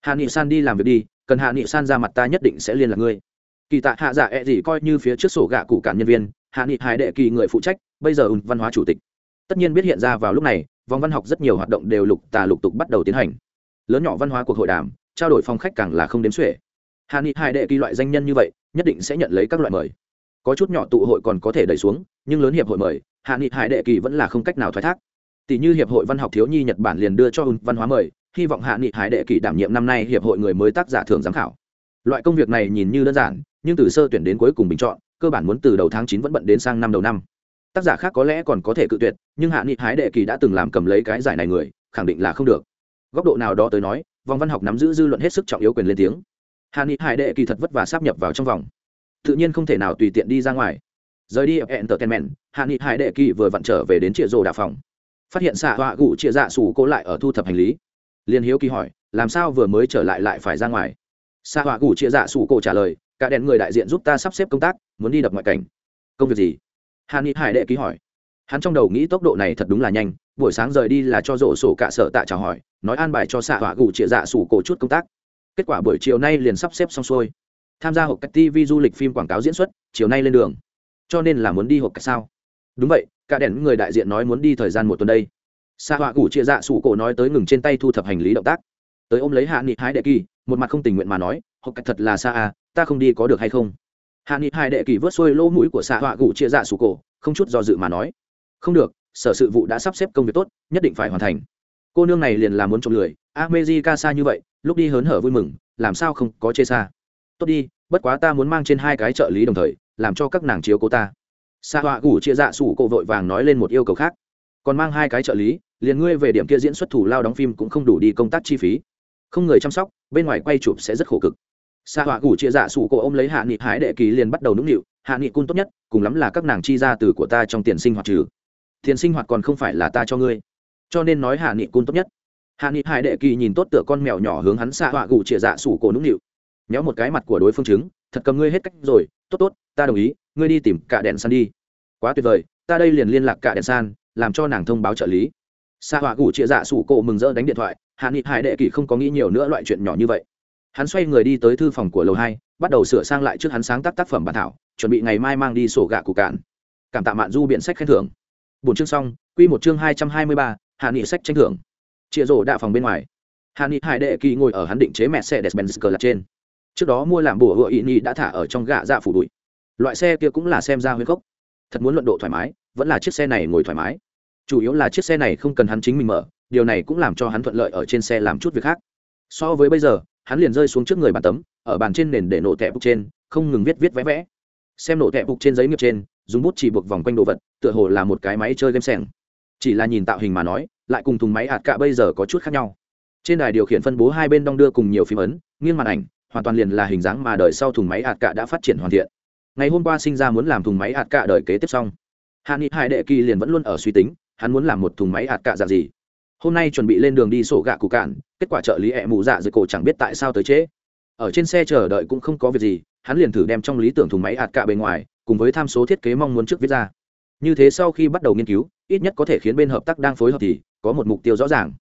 Hạ nghị san đi làm việc đi, cần hạ nghị san ra mặt ta nhất định sẽ liên lạc ngươi kỳ tạ hạ dạ ẹ、e、gì coi như phía trước sổ gạ cụ cản nhân viên, hạ nghị hải đệ kỳ người phụ trách, bây giờ ùn văn hóa chủ tịch. Tất nhiên biết hiện ra vào lúc này, vòng văn học rất nhiều hoạt động đều lục tà lục tục bắt đầu tiến hành. Lớn nhỏ văn hóa cuộc hội đàm, trao đổi phong khách càng là không đếm xuể. Hạ nghị hải đệ kỳ loại danh nhân như vậy, nhất định sẽ nhận lấy các loại mời. Có chút nhỏ tụ hội còn có thể đẩy xuống, nhưng lớn hiệp hội mời, hạ nghị hải đệ kỳ vẫn là không cách nào thoái thác. Tỷ như hiệp hội văn học thiếu nhi nhật bản liền đưa cho ùn văn hóa mời, hy vọng hạ nghị hải đệ kỳ đảm nhiệm năm nay hiệp hội người mới tác giả thường giám khảo. Loại công việc này nhìn như đơn giản nhưng từ sơ tuyển đến cuối cùng bình chọn, cơ bản muốn từ đầu tháng chín vẫn bận đến sang năm đầu năm. Tác giả khác có lẽ còn có thể cự tuyệt, nhưng hạ nghị hái đệ kỳ đã từng làm cầm lấy cái giải này người, khẳng định là không được. Góc độ nào đó tới nói, vòng văn học nắm giữ dư luận hết sức trọng yếu quyền lên tiếng. Hạ nghị hải đệ kỳ thật vất vả sắp nhập vào trong vòng. Tự nhiên không thể nào tùy tiện đi ra ngoài. Rời đi entertainment, hạ nghị hải đệ kỳ vừa vặn trở về đến chĩa rồ đà phòng. Phát hiện xạ họa gụ chĩa dạ sủ cô lại ở thu thập hành lý. Liên hiếu kỳ hỏi, làm sao vừa mới trở lại lại phải ra ngoài? Xạ họa gụ chĩa dạ sủ cô trả lời cả đèn người đại diện giúp ta sắp xếp công tác, muốn đi đập ngoại cảnh. Công việc gì? Hàn ni hải đệ ký hỏi. Hắn trong đầu nghĩ tốc độ này thật đúng là nhanh, buổi sáng rời đi là cho rổ sổ cả sở tạ chào hỏi, nói an bài cho xạ họa gù trịa dạ sủ cổ chút công tác. Kết quả buổi chiều nay liền sắp xếp xong xuôi. Tham gia hộp cách tv du lịch phim quảng cáo diễn xuất, chiều nay lên đường. Cho nên là muốn đi hộp cách sao? Đúng vậy, cả đèn người đại diện nói muốn đi thời gian một tuần đây. Xạ họa gù chia dạ sủ cổ nói tới ngừng trên tay thu thập hành lý động tác. Tới ôm lấy hạ nghị hái đệ kỳ, một mặt không tình nguyện mà nói, hộp cách thật là xa à ta không đi có được hay không? Hạ nghị hai đệ kỳ vớt xuôi lỗ mũi của xạ họa gủ chia dạ sủ cổ, không chút do dự mà nói. Không được, sở sự vụ đã sắp xếp công việc tốt, nhất định phải hoàn thành. Cô nương này liền là muốn trộm lười. Ameji ca xa như vậy, lúc đi hớn hở vui mừng, làm sao không có chê xa? Tốt đi, bất quá ta muốn mang trên hai cái trợ lý đồng thời, làm cho các nàng chiếu cố ta. Xạ họa gủ chia dạ sủ cổ vội vàng nói lên một yêu cầu khác. Còn mang hai cái trợ lý, liền ngươi về điểm kia diễn xuất thủ lao đóng phim cũng không đủ đi công tác chi phí. Không người chăm sóc, bên ngoài quay chụp sẽ rất khổ cực xạ họa gủ chia dạ sủ cổ ôm lấy hạ nghị hải đệ kỳ liền bắt đầu nũng nịu, hạ nghị cun tốt nhất, cùng lắm là các nàng chi ra từ của ta trong tiền sinh hoạt trừ. Tiền sinh hoạt còn không phải là ta cho ngươi. Cho nên nói hạ nghị cun tốt nhất. Hạ nghị hải đệ kỳ nhìn tốt tựa con mèo nhỏ hướng hắn xạ họa gủ chia dạ sủ cổ nũng nịu. Nhéo một cái mặt của đối phương chứng thật cầm ngươi hết cách rồi, tốt tốt, ta đồng ý, ngươi đi tìm cả đèn san đi. Quá tuyệt vời, ta đây liền liên lạc cả đèn san, làm cho nàng thông báo trợ lý. Xạ họa gủ chia dạ sủ cổ mừng rỡ đánh điện thoại, hạ nghị hải đệ kỳ không có nghĩ nhiều nữa loại chuyện nhỏ như vậy hắn xoay người đi tới thư phòng của lầu hai, bắt đầu sửa sang lại trước hắn sáng tác tác phẩm bản thảo, chuẩn bị ngày mai mang đi sổ gạ cụ cạn. Cảm tạ mạn du biện sách khen thưởng. Bốn chương xong, quy một chương hai trăm hai mươi ba, hạ nghị sách tranh thưởng. Chịa rổ đạ phòng bên ngoài. Hạ nghị hải đệ kỳ ngồi ở hắn định chế mẹ xe despenz cờ lạc trên. Trước đó mua làm bùa hựa ý nhị đã thả ở trong gạ dạ phủ bụi. Loại xe kia cũng là xem ra huyết cốc thật muốn luận độ thoải mái, vẫn là chiếc xe này ngồi thoải mái. Chủ yếu là chiếc xe này không cần hắn chính mình mở, điều này cũng làm cho hắn thuận lợi ở trên xe làm chút việc khác. So với bây giờ hắn liền rơi xuống trước người bàn tấm, ở bàn trên nền để nổ tẹp bục trên, không ngừng viết viết vẽ vẽ. Xem nổ tẹp bục trên giấy nghiệp trên, dùng bút chỉ buộc vòng quanh đồ vật, tựa hồ là một cái máy chơi game sẻng. Chỉ là nhìn tạo hình mà nói, lại cùng thùng máy ạt cả bây giờ có chút khác nhau. Trên đài điều khiển phân bố hai bên đong đưa cùng nhiều phím ấn, nghiêng màn ảnh, hoàn toàn liền là hình dáng mà đời sau thùng máy ạt cả đã phát triển hoàn thiện. Ngày hôm qua sinh ra muốn làm thùng máy ạt cả đời kế tiếp xong. Hạ nghị hải đệ kỳ liền vẫn luôn ở suy tính, hắn muốn làm một thùng máy ạt cả dạng gì? Hôm nay chuẩn bị lên đường đi sổ gạ cụ cạn, kết quả trợ lý ẹ mù dạ dưới cổ chẳng biết tại sao tới trễ. Ở trên xe chờ đợi cũng không có việc gì, hắn liền thử đem trong lý tưởng thùng máy ạt cạ bề ngoài, cùng với tham số thiết kế mong muốn trước viết ra. Như thế sau khi bắt đầu nghiên cứu, ít nhất có thể khiến bên hợp tác đang phối hợp thì có một mục tiêu rõ ràng.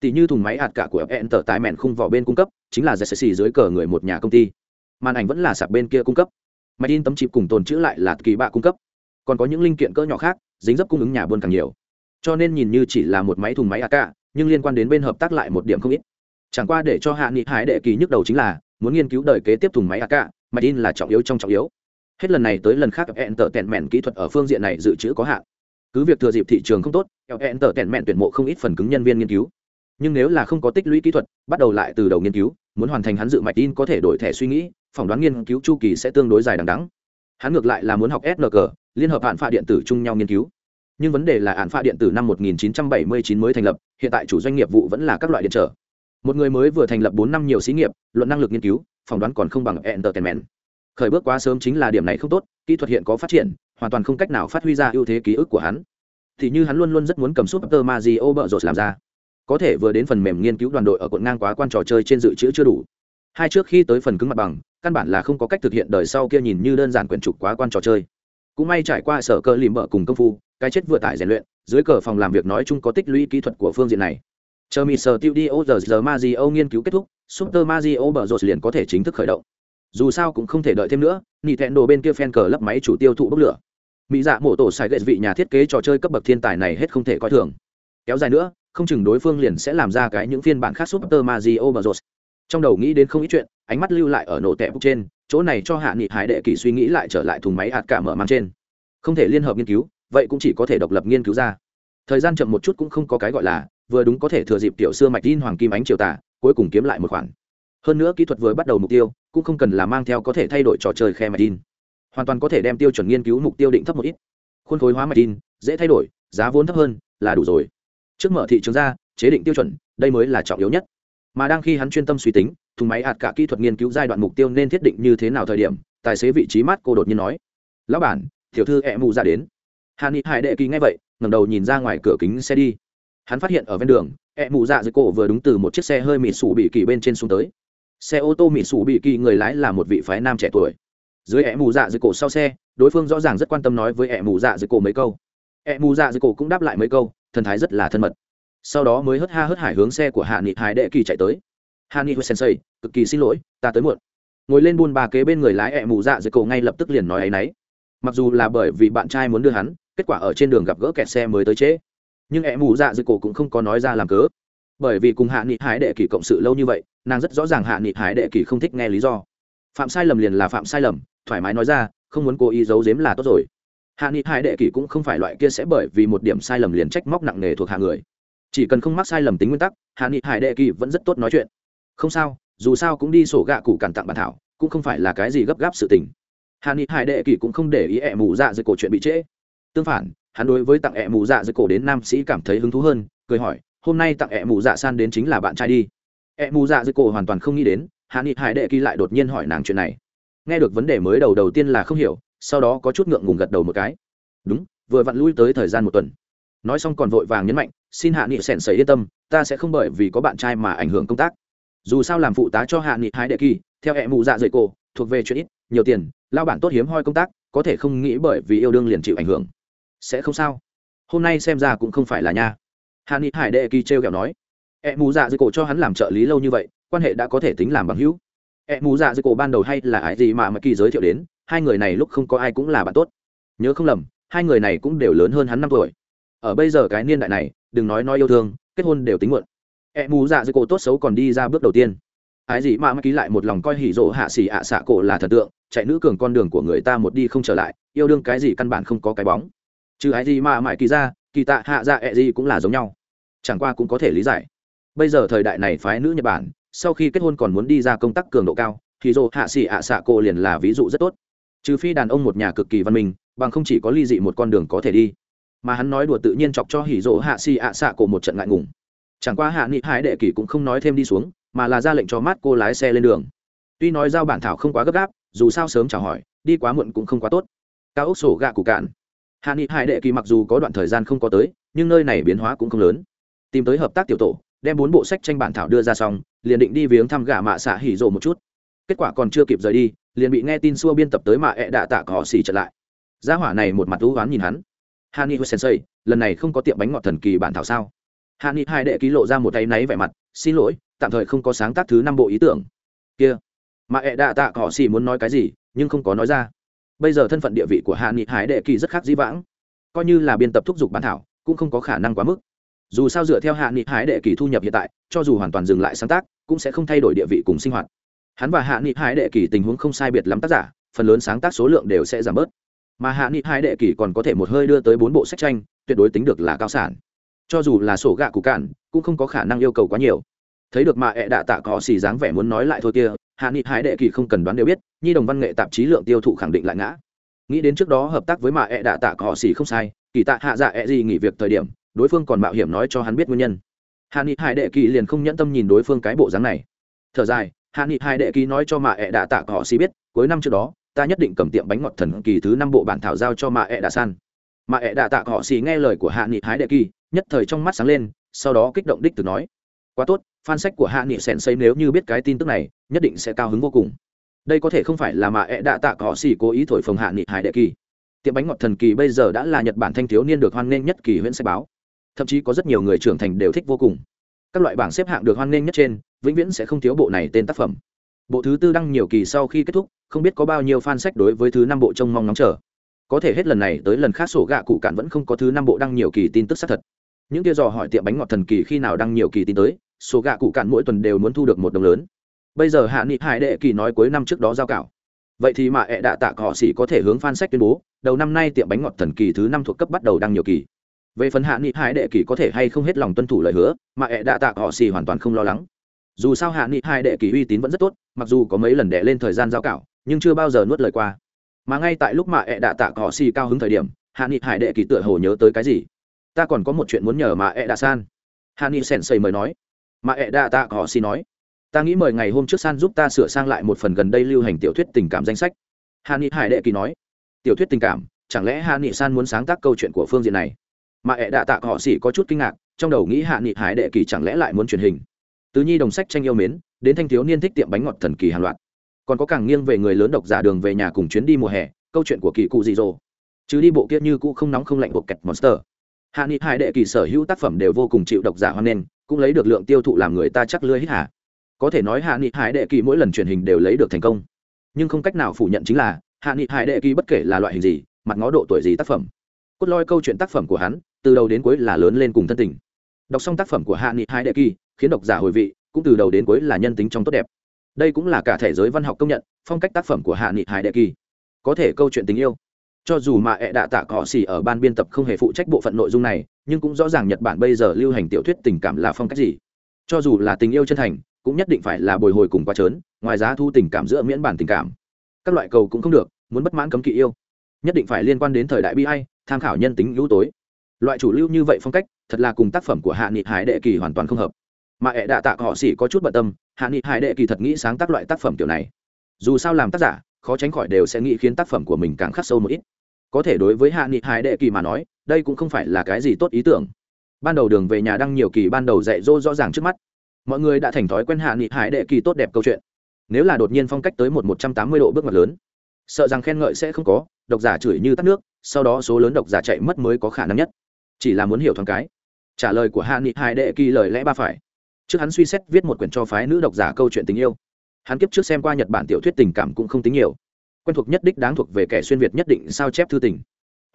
Tỷ như thùng máy ạt cạ của fn tờ tại mẹn khung vỏ bên cung cấp, chính là jesse dưới cờ người một nhà công ty. Màn ảnh vẫn là sạc bên kia cung cấp. Máy in tấm chip cùng tồn chữ lại là kỳ bạ cung cấp. Còn có những linh kiện cỡ nhỏ khác, dính dấp cung ứng nhà buôn càng nhiều cho nên nhìn như chỉ là một máy thùng máy ạt cả nhưng liên quan đến bên hợp tác lại một điểm không ít. Chẳng qua để cho hạ nghị hải đệ kỳ nhức đầu chính là muốn nghiên cứu đời kế tiếp thùng máy ạt cả máy in là trọng yếu trong trọng yếu. Hết lần này tới lần khác hẹn tờ tẹn mẹn kỹ thuật ở phương diện này dự trữ có hạn. Cứ việc thừa dịp thị trường không tốt hẹn tờ tẹn mẹn tuyển mộ không ít phần cứng nhân viên nghiên cứu. Nhưng nếu là không có tích lũy kỹ thuật bắt đầu lại từ đầu nghiên cứu muốn hoàn thành hắn dự mạch in có thể đổi thẻ suy nghĩ phỏng đoán nghiên cứu chu kỳ sẽ tương đối dài đằng đắng hắn ngược lại là muốn học SLG, liên hợp hạn pha điện tử chung nhau nghiên cứu nhưng vấn đề là án pha điện tử năm 1979 mới thành lập, hiện tại chủ doanh nghiệp vụ vẫn là các loại điện trở. Một người mới vừa thành lập bốn năm nhiều xí nghiệp, luận năng lực nghiên cứu, phỏng đoán còn không bằng entertainment. Khởi bước quá sớm chính là điểm này không tốt, kỹ thuật hiện có phát triển, hoàn toàn không cách nào phát huy ra ưu thế ký ức của hắn. Thì như hắn luôn luôn rất muốn cầm súp tơ ma ô bợ rột làm ra. Có thể vừa đến phần mềm nghiên cứu đoàn đội ở quận ngang quá quan trò chơi trên dự trữ chưa đủ. Hai trước khi tới phần cứng mặt bằng, căn bản là không có cách thực hiện đời sau kia nhìn như đơn giản quyển trục quá quan trò chơi cũng may trải qua sở cơ lìm bợ cùng công phu, cái chết vừa tải rèn luyện, dưới cờ phòng làm việc nói chung có tích lũy kỹ thuật của phương diện này. Chờ mịt sở tiêu đi ô giờ giờ ma di ô nghiên cứu kết thúc, super mario bờ rột liền có thể chính thức khởi động. Dù sao cũng không thể đợi thêm nữa nị thẹn đồ bên kia fan cờ lấp máy chủ tiêu thụ bốc lửa. Mỹ dạ mổ tổ sai gậy vị nhà thiết kế trò chơi cấp bậc thiên tài này hết không thể coi thường. Kéo dài nữa, không chừng đối phương liền sẽ làm ra cái những phiên bản khác super mario rột. Trong đầu nghĩ đến không ít chuyện, ánh mắt lưu lại ở nổ tẹp trên chỗ này cho hạ nghị hải đệ kỳ suy nghĩ lại trở lại thùng máy hạt cả mở mang trên. Không thể liên hợp nghiên cứu, vậy cũng chỉ có thể độc lập nghiên cứu ra. Thời gian chậm một chút cũng không có cái gọi là, vừa đúng có thể thừa dịp tiểu xưa mạch tin hoàng kim ánh triều tả cuối cùng kiếm lại một khoản. Hơn nữa kỹ thuật vừa bắt đầu mục tiêu, cũng không cần là mang theo có thể thay đổi trò chơi khe mạch tin hoàn toàn có thể đem tiêu chuẩn nghiên cứu mục tiêu định thấp một ít. Khuôn khối hóa mạch tin dễ thay đổi, giá vốn thấp hơn, là đủ rồi. Trước mở thị trường ra, chế định tiêu chuẩn, đây mới là trọng yếu nhất. Mà đang khi hắn chuyên tâm suy tính thùng máy ạt cả kỹ thuật nghiên cứu giai đoạn mục tiêu nên thiết định như thế nào thời điểm, tài xế vị trí mát cô đột nhiên nói. Lão bản, tiểu thư ẹ mù ra đến. Hàn ni hải đệ kỳ ngay vậy, ngẩng đầu nhìn ra ngoài cửa kính xe đi. Hắn phát hiện ở ven đường, ẹ mù dạ dưới cổ vừa đúng từ một chiếc xe hơi mịt sủ bị kỳ bên trên xuống tới. Xe ô tô mịt sủ bị kỳ người lái là một vị phái nam trẻ tuổi. Dưới ẹ mù dạ dưới cổ sau xe, đối phương rõ ràng rất quan tâm nói với ẹ mù dạ dưới cổ mấy câu. Ẹ mù dạ dưới cổ cũng đáp lại mấy câu, thần thái rất là thân mật. Sau đó mới hớt ha hớt hải hướng xe của hạ nghị hải đệ kỳ chạy tới hani nghị sensei, cực kỳ xin lỗi, ta tới muộn. Ngồi lên buôn bà kế bên người lái ẹ mù dạ dưới cổ ngay lập tức liền nói ấy nấy. Mặc dù là bởi vì bạn trai muốn đưa hắn, kết quả ở trên đường gặp gỡ kẹt xe mới tới trễ nhưng ẹ mù dạ dưới cổ cũng không có nói ra làm cớ. Bởi vì cùng hạ nghị hải đệ kỳ cộng sự lâu như vậy, nàng rất rõ ràng hạ nghị hải đệ kỳ không thích nghe lý do. Phạm sai lầm liền là phạm sai lầm, thoải mái nói ra, không muốn cố ý giấu giếm là tốt rồi. Hạ nghị hải đệ kỳ cũng không phải loại kia sẽ bởi vì một điểm sai lầm liền trách móc nặng nề thuộc hạ người. Chỉ cần không mắc sai lầm tính nguyên tắc, hạ nghị hải đệ kỳ vẫn rất tốt nói chuyện không sao, dù sao cũng đi sổ gạ cụ cản tặng bản thảo, cũng không phải là cái gì gấp gáp sự tình. Hàn ni hải đệ kỳ cũng không để ý ẹ mù dạ dưới cổ chuyện bị trễ. Tương phản, hắn đối với tặng ẹ mù dạ dưới cổ đến nam sĩ cảm thấy hứng thú hơn, cười hỏi, hôm nay tặng ẹ mù dạ san đến chính là bạn trai đi? Ẹ mù dạ dưới cổ hoàn toàn không nghĩ đến, hàn ni hải đệ kỳ lại đột nhiên hỏi nàng chuyện này. Nghe được vấn đề mới đầu đầu tiên là không hiểu, sau đó có chút ngượng ngùng gật đầu một cái. Đúng, vừa vặn lui tới thời gian một tuần. Nói xong còn vội vàng nhấn mạnh, xin hạ nghị sẻn sẩy yên tâm, ta sẽ không bởi vì có bạn trai mà ảnh hưởng công tác dù sao làm phụ tá cho hạ nghị hái đệ kỳ, theo hẹ mụ dạ dày cổ, thuộc về chuyện ít, nhiều tiền, lao bản tốt hiếm hoi công tác, có thể không nghĩ bởi vì yêu đương liền chịu ảnh hưởng. Sẽ không sao. Hôm nay xem ra cũng không phải là nha. Hạ nghị hải đệ kỳ t r e o kẹo nói. E mù dạ dày cổ cho hắn làm trợ lý lâu như vậy, quan hệ đã có thể tính làm bằng hữu. E mù dạ dày cổ ban đầu hay là ai gì mà mà kỳ giới thiệu đến, hai người này lúc không có ai cũng là bạn tốt. Nhớ không lầm, hai người này cũng đều lớn hơn hắn năm tuổi. Ở bây giờ cái niên đại này, đừng nói nói yêu thương, kết hôn đều tính muộn e mù dạ dưới cổ tốt xấu còn đi ra bước đầu tiên. Ai gì mà mắc ký lại một lòng coi hỉ rộ hạ xỉ ạ xạ cổ là thần tượng, chạy nữ cường con đường của người ta một đi không trở lại, yêu đương cái gì căn bản không có cái bóng. Trừ ai gì mà mãi kỳ ra, kỳ tạ hạ dạ e ẹ gì cũng là giống nhau. Chẳng qua cũng có thể lý giải. Bây giờ thời đại này phái nữ nhật bản, sau khi kết hôn còn muốn đi ra công tác cường độ cao thì dồ hạ xỉ ạ xạ cổ liền là ví dụ rất tốt. Trừ phi đàn ông một nhà cực kỳ văn minh, bằng không chỉ có ly dị một con đường có thể đi. Mà hắn nói đùa tự nhiên chọc cho hỉ dỗ hạ xỉ ạ xạ cổ một trận ngại ngùng chẳng qua hạ nghị hải đệ kỷ cũng không nói thêm đi xuống, mà là ra lệnh cho mát cô lái xe lên đường. Tuy nói giao bản thảo không quá gấp gáp, dù sao sớm chào hỏi, đi quá muộn cũng không quá tốt. Cao ốc sổ gạ cụ cạn. Hạ nghị hải đệ kỳ mặc dù có đoạn thời gian không có tới, nhưng nơi này biến hóa cũng không lớn. Tìm tới hợp tác tiểu tổ, đem bốn bộ sách tranh bản thảo đưa ra xong, liền định đi viếng thăm gà mạ xạ hỉ rộ một chút. Kết quả còn chưa kịp rời đi, liền bị nghe tin xua biên tập tới mạ ẹ đạ tạ cỏ xì trở lại. Gia hỏa này một mặt thú oán nhìn hắn. Hani hussein lần này không có tiệm bánh ngọt thần kỳ bản thảo sao? Hạ nghị hai đệ ký lộ ra một tay náy vẻ mặt, xin lỗi, tạm thời không có sáng tác thứ năm bộ ý tưởng. Kia. Mà ẹ đạ tạ cỏ xỉ muốn nói cái gì, nhưng không có nói ra. Bây giờ thân phận địa vị của hạ nghị hải đệ kỳ rất khác dĩ vãng. Coi như là biên tập thúc giục bán thảo, cũng không có khả năng quá mức. Dù sao dựa theo hạ nghị hải đệ kỳ thu nhập hiện tại, cho dù hoàn toàn dừng lại sáng tác, cũng sẽ không thay đổi địa vị cùng sinh hoạt. Hắn và hạ nghị hải đệ kỳ tình huống không sai biệt lắm tác giả, phần lớn sáng tác số lượng đều sẽ giảm bớt. Mà hạ nghị hải đệ kỳ còn có thể một hơi đưa tới bốn bộ sách tranh, tuyệt đối tính được là cao sản cho dù là sổ gạ cụ cạn, cũng không có khả năng yêu cầu quá nhiều. Thấy được mà ẹ đạ tạ cỏ xì dáng vẻ muốn nói lại thôi kia, hạ nghị hải đệ kỳ không cần đoán đều biết, nhi đồng văn nghệ tạp chí lượng tiêu thụ khẳng định lại ngã. Nghĩ đến trước đó hợp tác với mà ẹ đạ tạ cỏ xì không sai, kỳ tạ hạ dạ ẹ gì nghỉ việc thời điểm, đối phương còn mạo hiểm nói cho hắn biết nguyên nhân. Hạ nghị hải đệ kỳ liền không nhẫn tâm nhìn đối phương cái bộ dáng này. Thở dài, hạ nghị hải đệ kỳ nói cho mà ẹ đạ tạ cỏ xì biết, cuối năm trước đó, ta nhất định cầm tiệm bánh ngọt thần kỳ thứ năm bộ bản thảo giao cho mà ẹ đạ san. Mà ẹ đạ tạ cỏ xì nghe lời của hạ nghị hải đệ kỳ nhất thời trong mắt sáng lên, sau đó kích động đích từ nói, quá tốt, fan sách của hạ nghị sèn xây nếu như biết cái tin tức này, nhất định sẽ cao hứng vô cùng. Đây có thể không phải là mà ẹ đạ tạ cỏ xỉ cố ý thổi phồng hạ nghị hải đệ kỳ. Tiệm bánh ngọt thần kỳ bây giờ đã là nhật bản thanh thiếu niên được hoan nghênh nhất kỳ huyễn sách báo. Thậm chí có rất nhiều người trưởng thành đều thích vô cùng. Các loại bảng xếp hạng được hoan nghênh nhất trên, vĩnh viễn sẽ không thiếu bộ này tên tác phẩm. Bộ thứ tư đăng nhiều kỳ sau khi kết thúc, không biết có bao nhiêu fan sách đối với thứ năm bộ trông mong ngóng chờ. Có thể hết lần này tới lần khác sổ gạ cụ cạn vẫn không có thứ năm bộ đăng nhiều kỳ tin tức xác thật những kia dò hỏi tiệm bánh ngọt thần kỳ khi nào đăng nhiều kỳ tin tới, số gạ cụ cạn mỗi tuần đều muốn thu được một đồng lớn. Bây giờ hạ nghị hải đệ kỳ nói cuối năm trước đó giao cảo. Vậy thì mà ẹ đạ tạ cọ xỉ có thể hướng phan sách tuyên bố, đầu năm nay tiệm bánh ngọt thần kỳ thứ năm thuộc cấp bắt đầu đăng nhiều kỳ. Về phần hạ nghị hải đệ kỳ có thể hay không hết lòng tuân thủ lời hứa, mà ẹ đạ tạ cọ xỉ hoàn toàn không lo lắng. Dù sao hạ nghị hải đệ kỳ uy tín vẫn rất tốt, mặc dù có mấy lần đệ lên thời gian giao cảo, nhưng chưa bao giờ nuốt lời qua. Mà ngay tại lúc mà ẹ đạ tạ cọ xỉ cao hứng thời điểm, hạ nghị hải đệ kỳ tựa hồ nhớ tới cái gì? Ta còn có một chuyện muốn nhờ mà ẹ đạ san. Hani sèn xây mời nói. Mà ẹ đạ tạ họ xin nói. Ta nghĩ mời ngày hôm trước san giúp ta sửa sang lại một phần gần đây lưu hành tiểu thuyết tình cảm danh sách. Hani ni hải đệ kỳ nói. Tiểu thuyết tình cảm, chẳng lẽ Hani ni san muốn sáng tác câu chuyện của phương diện này? Mà ẹ đạ tạ họ xỉ có chút kinh ngạc, trong đầu nghĩ hạ nghị hải đệ kỳ chẳng lẽ lại muốn truyền hình? Từ nhi đồng sách tranh yêu mến, đến thanh thiếu niên thích tiệm bánh ngọt thần kỳ hàng loạt. Còn có càng nghiêng về người lớn độc giả đường về nhà cùng chuyến đi mùa hè, câu chuyện của kỳ cụ dị dỗ. Chứ đi bộ kia như cũ không nóng không lạnh buộc kẹt monster hạ nghị hải đệ kỳ sở hữu tác phẩm đều vô cùng chịu độc giả hoan nghênh, cũng lấy được lượng tiêu thụ làm người ta chắc lưới hít hà có thể nói hạ nghị hải đệ kỳ mỗi lần truyền hình đều lấy được thành công. Nhưng không cách nào phủ nhận chính là, hạ nghị hải đệ kỳ bất kể là loại hình gì, mặt ngó độ tuổi gì tác phẩm. Cốt loi câu chuyện tác phẩm của hắn, từ đầu đến cuối là lớn lên cùng thân tình. Đọc xong tác phẩm của hạ nghị hải đệ kỳ, khiến độc giả hồi vị, cũng từ đầu đến cuối là nhân tính trong tốt đẹp. Đây cũng là cả thể giới văn học công nhận, phong cách tác phẩm của hạ nghị hải đệ kỳ. Có thể câu chuyện tình yêu cho dù mà ẹ đạ tạ cọ xỉ ở ban biên tập không hề phụ trách bộ phận nội dung này, nhưng cũng rõ ràng nhật bản bây giờ lưu hành tiểu thuyết tình cảm là phong cách gì. Cho dù là tình yêu chân thành, cũng nhất định phải là bồi hồi cùng quá trớn, ngoài giá thu tình cảm giữa miễn bản tình cảm. Các loại cầu cũng không được, muốn bất mãn cấm kỵ yêu. Nhất định phải liên quan đến thời đại bi hay tham khảo nhân tính lũ tối. Loại chủ lưu như vậy phong cách, thật là cùng tác phẩm của hạ nghị hải đệ kỳ hoàn toàn không hợp. Mà ẹ đạ tạ họ xỉ có chút bận tâm, hạ nghị hải đệ kỳ thật nghĩ sáng tác loại tác phẩm kiểu này. Dù sao làm tác giả khó tránh khỏi đều sẽ nghĩ khiến tác phẩm của mình càng khắc sâu một ít. Có thể đối với hạ nghị hải đệ kỳ mà nói, đây cũng không phải là cái gì tốt ý tưởng. Ban đầu đường về nhà đăng nhiều kỳ ban đầu dạy dỗ rõ ràng trước mắt. Mọi người đã thành thói quen hạ nghị hải đệ kỳ tốt đẹp câu chuyện. Nếu là đột nhiên phong cách tới một một trăm tám mươi độ bước ngoặt lớn, sợ rằng khen ngợi sẽ không có, độc giả chửi như tắt nước, sau đó số lớn độc giả chạy mất mới có khả năng nhất. Chỉ là muốn hiểu thoáng cái. Trả lời của hạ nghị Hải đệ kỳ lời lẽ ba phải. Trước hắn suy xét viết một quyển cho phái nữ độc giả câu chuyện tình yêu hắn kiếp trước xem qua nhật bản tiểu thuyết tình cảm cũng không tính nhiều. Quen thuộc nhất đích đáng thuộc về kẻ xuyên việt nhất định sao chép thư tình.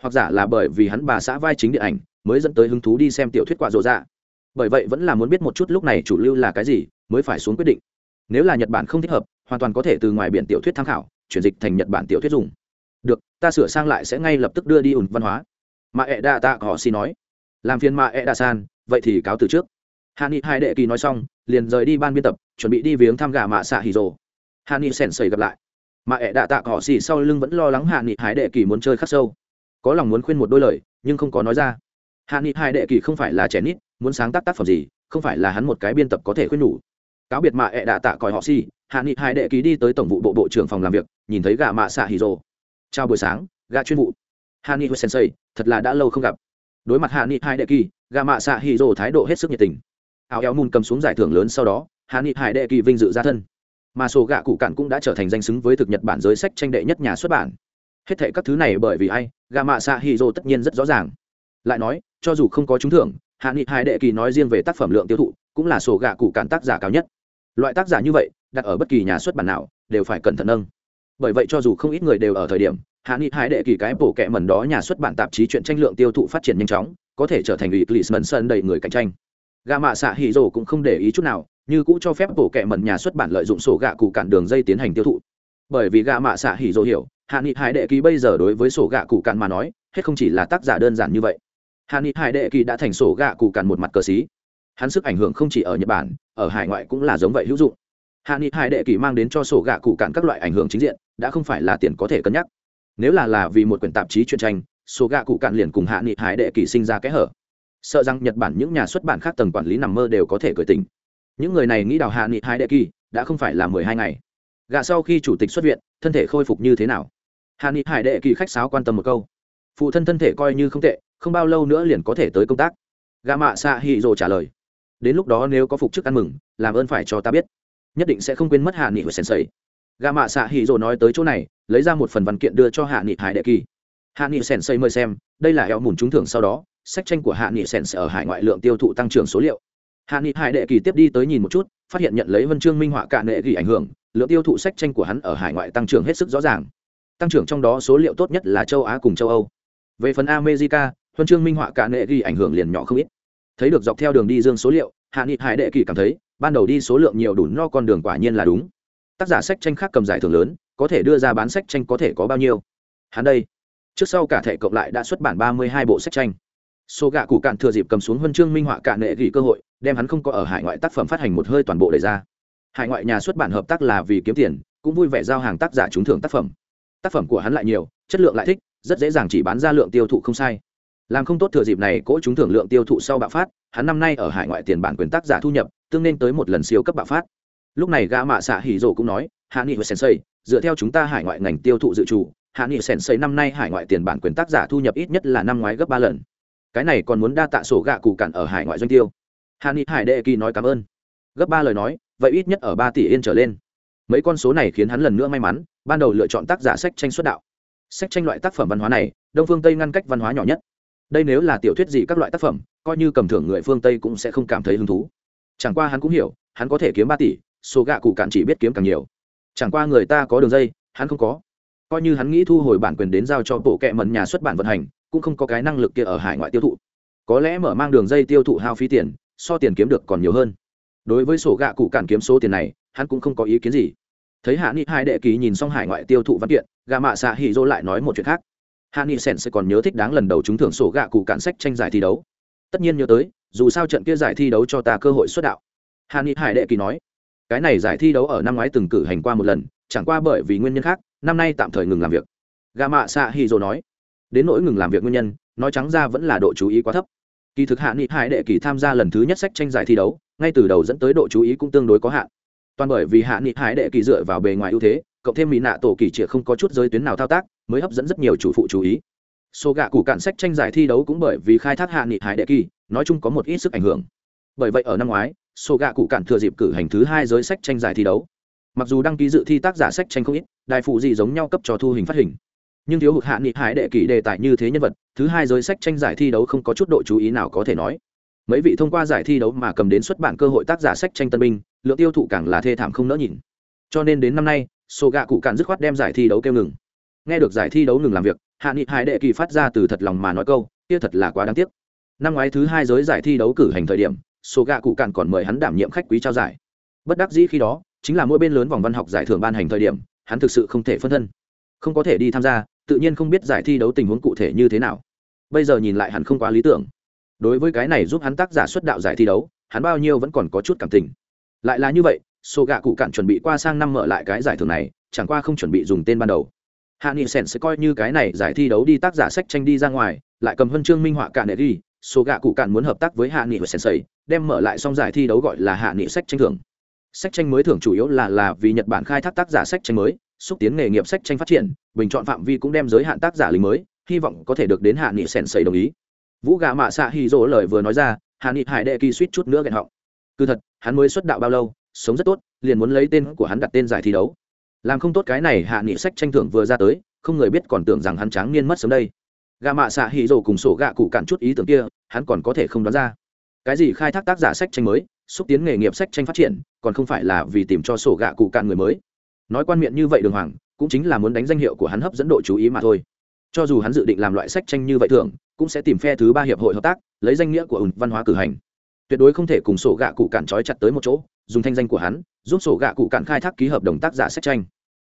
Hoặc giả là bởi vì hắn bà xã vai chính điện ảnh, mới dẫn tới hứng thú đi xem tiểu thuyết quạ rộ dạ bởi vậy vẫn là muốn biết một chút lúc này chủ lưu là cái gì, mới phải xuống quyết định. Nếu là nhật bản không thích hợp, hoàn toàn có thể từ ngoài biển tiểu thuyết tham khảo, chuyển dịch thành nhật bản tiểu thuyết dùng. Được, ta sửa sang lại sẽ ngay lập tức đưa đi ủn văn hóa. Mà ẹ đa tạ họ xin nói. Làm phiền mà ẹ đa san, vậy thì cáo từ trước. Hạ nghị hai đệ kỳ nói xong liền rời đi ban biên tập, chuẩn bị đi viếng thăm gà mạ xạ hì rồ. Hạ nghị sèn sầy gặp lại. Mà ẹ đạ tạ cỏ xì sau lưng vẫn lo lắng hạ nghị hai đệ kỳ muốn chơi khắc sâu. Có lòng muốn khuyên một đôi lời, nhưng không có nói ra. Hạ nghị hai đệ kỳ không phải là trẻ nít, muốn sáng tác tác phẩm gì, không phải là hắn một cái biên tập có thể khuyên nhủ cáo biệt mạ ẹ đạ tạ còi họ xì hạ nghị hai đệ kỳ đi tới tổng vụ bộ bộ trưởng phòng làm việc, nhìn thấy gà mạ xạ hì rồ. Chào buổi sáng, gà chuyên vụ. Hạ nghị sensei thật là đã lâu không gặp. Đối mặt hạ nghị hai đệ kỳ gà mạ xạ hì rồ thái độ hết sức nhiệt tình áo éo mùn cầm xuống giải thưởng lớn sau đó hạ nghị hải đệ kỳ vinh dự ra thân. Mà sổ gạ cụ cạn cũng đã trở thành danh xứng với thực nhật bản giới sách tranh đệ nhất nhà xuất bản. Hết thệ các thứ này bởi vì ai gà mạ xạ hy dô tất nhiên rất rõ ràng. Lại nói, cho dù không có trúng thưởng hạ nghị hải đệ kỳ nói riêng về tác phẩm lượng tiêu thụ, cũng là sổ gạ cụ cạn tác giả cao nhất. Loại tác giả như vậy, đặt ở bất kỳ nhà xuất bản nào, đều phải cẩn thận nâng. Bởi vậy cho dù không ít người đều ở thời điểm hạ nghị hải đệ kỳ cái bổ kẹ mần đó nhà xuất bản tạp chí chuyện tranh lượng tiêu thụ phát triển nhanh chóng, có thể trở thành ủy clisman sơn đầy người cạnh tranh gà mạ xạ hỉ rồ cũng không để ý chút nào, như cũng cho phép bổ kẹ mẩn nhà xuất bản lợi dụng sổ gạ cụ cản đường dây tiến hành tiêu thụ. Bởi vì gà mạ xạ hỉ rồ hiểu, hạ nghị hải đệ kỳ bây giờ đối với sổ gạ cụ cản mà nói, hết không chỉ là tác giả đơn giản như vậy. Hạ nghị hải đệ kỳ đã thành sổ gạ cụ cản một mặt cờ xí. Hắn sức ảnh hưởng không chỉ ở nhật bản, ở hải ngoại cũng là giống vậy hữu dụng. Hạ nghị hải đệ kỳ mang đến cho sổ gạ cụ cản các loại ảnh hưởng chính diện, đã không phải là tiền có thể cân nhắc. Nếu là là vì một quyển tạp chí truyện tranh, sổ gạ cụ cạn liền cùng hạ nghị hải đệ kỳ sinh ra kẽ hở sợ rằng nhật bản những nhà xuất bản khác tầng quản lý nằm mơ đều có thể cởi tình những người này nghĩ đào hạ nghị hải đệ kỳ đã không phải là mười hai ngày. Gạ sau khi chủ tịch xuất viện, thân thể khôi phục như thế nào? Hạ nghị hải đệ kỳ khách sáo quan tâm một câu. Phụ thân thân thể coi như không tệ, không bao lâu nữa liền có thể tới công tác. Gạ mạ xạ hì rồ trả lời. Đến lúc đó nếu có phục chức ăn mừng, làm ơn phải cho ta biết. Nhất định sẽ không quên mất hạ nghị và sèn sầy gà mạ xạ hỉ rồi nói tới chỗ này, lấy ra một phần văn kiện đưa cho hạ nghị hải đệ kỳ. Hạ nghị sèn sầy mời xem, đây là eo mùn trúng thưởng sau đó sách tranh của hạ nghị sen ở hải ngoại lượng tiêu thụ tăng trưởng số liệu. Hạ nghị hải đệ kỳ tiếp đi tới nhìn một chút, phát hiện nhận lấy vân chương minh họa cả nệ ghi ảnh hưởng, lượng tiêu thụ sách tranh của hắn ở hải ngoại tăng trưởng hết sức rõ ràng. Tăng trưởng trong đó số liệu tốt nhất là châu á cùng châu âu. Về phần america huân chương minh họa cả nệ ghi ảnh hưởng liền nhỏ không ít. Thấy được dọc theo đường đi dương số liệu, hạ nghị hải đệ kỳ cảm thấy, ban đầu đi số lượng nhiều đủ no con đường quả nhiên là đúng. Tác giả sách tranh khác cầm giải thưởng lớn, có thể đưa ra bán sách tranh có thể có bao nhiêu? Hắn đây. Trước sau cả thể cộng lại đã xuất bản ba mươi hai bộ sách tranh số gạ cụ cạn thừa dịp cầm xuống huân chương minh họa cạn nệ gỉ cơ hội, đem hắn không có ở hải ngoại tác phẩm phát hành một hơi toàn bộ đề ra. Hải ngoại nhà xuất bản hợp tác là vì kiếm tiền, cũng vui vẻ giao hàng tác giả trúng thưởng tác phẩm. Tác phẩm của hắn lại nhiều, chất lượng lại thích, rất dễ dàng chỉ bán ra lượng tiêu thụ không sai. Làm không tốt thừa dịp này, cỗ trúng thưởng lượng tiêu thụ sau bạo phát, hắn năm nay ở hải ngoại tiền bản quyền tác giả thu nhập, tương nên tới một lần siêu cấp bạo phát. Lúc này gã mạ xạ hỉ rồ cũng nói, hạ nghị và sensei, dựa theo chúng ta hải ngoại ngành tiêu thụ dự trù, hạ nghị sensei năm nay hải ngoại tiền bản quyền tác giả thu nhập ít nhất là năm ngoái gấp ba lần cái này còn muốn đa tạ sổ gạ cụ cản ở hải ngoại doanh tiêu. Hà ni hải đệ kỳ nói cảm ơn. Gấp ba lời nói, vậy ít nhất ở ba tỷ yên trở lên. Mấy con số này khiến hắn lần nữa may mắn, ban đầu lựa chọn tác giả sách tranh xuất đạo. Sách tranh loại tác phẩm văn hóa này, đông phương tây ngăn cách văn hóa nhỏ nhất. Đây nếu là tiểu thuyết gì các loại tác phẩm, coi như cầm thưởng người phương tây cũng sẽ không cảm thấy hứng thú. Chẳng qua hắn cũng hiểu, hắn có thể kiếm ba tỷ số gạ cụ cạn chỉ biết kiếm càng nhiều. Chẳng qua người ta có đường dây, hắn không có. Coi như hắn nghĩ thu hồi bản quyền đến giao cho bộ kệ mần nhà xuất bản vận hành cũng không có cái năng lực kia ở hải ngoại tiêu thụ. Có lẽ mở mang đường dây tiêu thụ hao phí tiền, so tiền kiếm được còn nhiều hơn. Đối với sổ gạ cụ cản kiếm số tiền này, hắn cũng không có ý kiến gì. Thấy hạ nghị hai đệ ký nhìn xong hải ngoại tiêu thụ văn kiện, gà mạ xạ hỉ dô lại nói một chuyện khác. Hạ nghị sen sẽ còn nhớ thích đáng lần đầu chúng thưởng sổ gạ cụ cản sách tranh giải thi đấu. Tất nhiên nhớ tới, dù sao trận kia giải thi đấu cho ta cơ hội xuất đạo. Hạ nghị hải đệ ký nói, cái này giải thi đấu ở năm ngoái từng cử hành qua một lần, chẳng qua bởi vì nguyên nhân khác, năm nay tạm thời ngừng làm việc. Gà mạ xạ hỉ dô nói đến nỗi ngừng làm việc nguyên nhân, nói trắng ra vẫn là độ chú ý quá thấp. Kỳ thực hạ nghị hải đệ kỳ tham gia lần thứ nhất sách tranh giải thi đấu, ngay từ đầu dẫn tới độ chú ý cũng tương đối có hạn. Toàn bởi vì hạ nghị hải đệ kỳ dựa vào bề ngoài ưu thế, cộng thêm mỹ nạ tổ kỳ chĩa không có chút giới tuyến nào thao tác, mới hấp dẫn rất nhiều chủ phụ chú ý. Số gạ cụ cạn sách tranh giải thi đấu cũng bởi vì khai thác hạ nghị hải đệ kỳ, nói chung có một ít sức ảnh hưởng. Bởi vậy ở năm ngoái, số gạ cụ cạn thừa dịp cử hành thứ hai giới sách tranh giải thi đấu. Mặc dù đăng ký dự thi tác giả sách tranh không ít đại phụ gì giống nhau cấp cho thu hình phát hình nhưng thiếu hụt hạ nghị hải đệ kỷ đề tài như thế nhân vật, thứ hai giới sách tranh giải thi đấu không có chút độ chú ý nào có thể nói. Mấy vị thông qua giải thi đấu mà cầm đến xuất bản cơ hội tác giả sách tranh tân binh, lượng tiêu thụ càng là thê thảm không nỡ nhìn. Cho nên đến năm nay sổ gạ cụ cạn dứt khoát đem giải thi đấu kêu ngừng. Nghe được giải thi đấu ngừng làm việc, hạ nghị hải đệ kỳ phát ra từ thật lòng mà nói câu, kia thật là quá đáng tiếc. Năm ngoái thứ hai giới giải thi đấu cử hành thời điểm sổ gạ cụ cạn còn mời hắn đảm nhiệm khách quý trao giải. Bất đắc dĩ khi đó, chính là mỗi bên lớn vòng văn học giải thưởng ban hành thời điểm, hắn thực sự không thể phân thân, không có thể đi tham gia tự nhiên không biết giải thi đấu tình huống cụ thể như thế nào. Bây giờ nhìn lại hắn không quá lý tưởng. Đối với cái này giúp hắn tác giả xuất đạo giải thi đấu, hắn bao nhiêu vẫn còn có chút cảm tình. Lại là như vậy, số gạ cụ cạn chuẩn bị qua sang năm mở lại cái giải thưởng này, chẳng qua không chuẩn bị dùng tên ban đầu. Hạ nghị sèn sẽ coi như cái này giải thi đấu đi tác giả sách tranh đi ra ngoài, lại cầm huân chương minh họa cạn để đi số gạ cụ cạn muốn hợp tác với hạ nghị và sensei đem mở lại xong giải thi đấu gọi là hạ nghị sách tranh thưởng. Sách tranh mới thưởng chủ yếu là là vì nhật bản khai thác tác giả sách tranh mới xúc tiến nghề nghiệp sách tranh phát triển, bình chọn phạm vi cũng đem giới hạn tác giả lính mới, hy vọng có thể được đến hạ nghị sensei đồng ý. Vũ gà mạ xạ hy dỗ lời vừa nói ra, hạ nghị hải đệ kỳ suýt chút nữa gẹn họng. Cứ thật, hắn mới xuất đạo bao lâu, sống rất tốt, liền muốn lấy tên của hắn đặt tên giải thi đấu. Làm không tốt cái này hạ nghị sách tranh thưởng vừa ra tới, không người biết còn tưởng rằng hắn tráng niên mất sớm đây. Gà mạ xạ hy dỗ cùng sổ gạ cụ cạn chút ý tưởng kia, hắn còn có thể không đoán ra. Cái gì khai thác tác giả sách tranh mới, xúc tiến nghề nghiệp sách tranh phát triển, còn không phải là vì tìm cho sổ gạ cụ cạn người mới nói quan miệng như vậy đường hoàng, cũng chính là muốn đánh danh hiệu của hắn hấp dẫn độ chú ý mà thôi. Cho dù hắn dự định làm loại sách tranh như vậy thường cũng sẽ tìm phe thứ ba hiệp hội hợp tác, lấy danh nghĩa của ùn văn hóa cử hành. Tuyệt đối không thể cùng sổ gạ cụ cản trói chặt tới một chỗ, dùng thanh danh của hắn, giúp sổ gạ cụ cản khai thác ký hợp đồng tác giả sách tranh.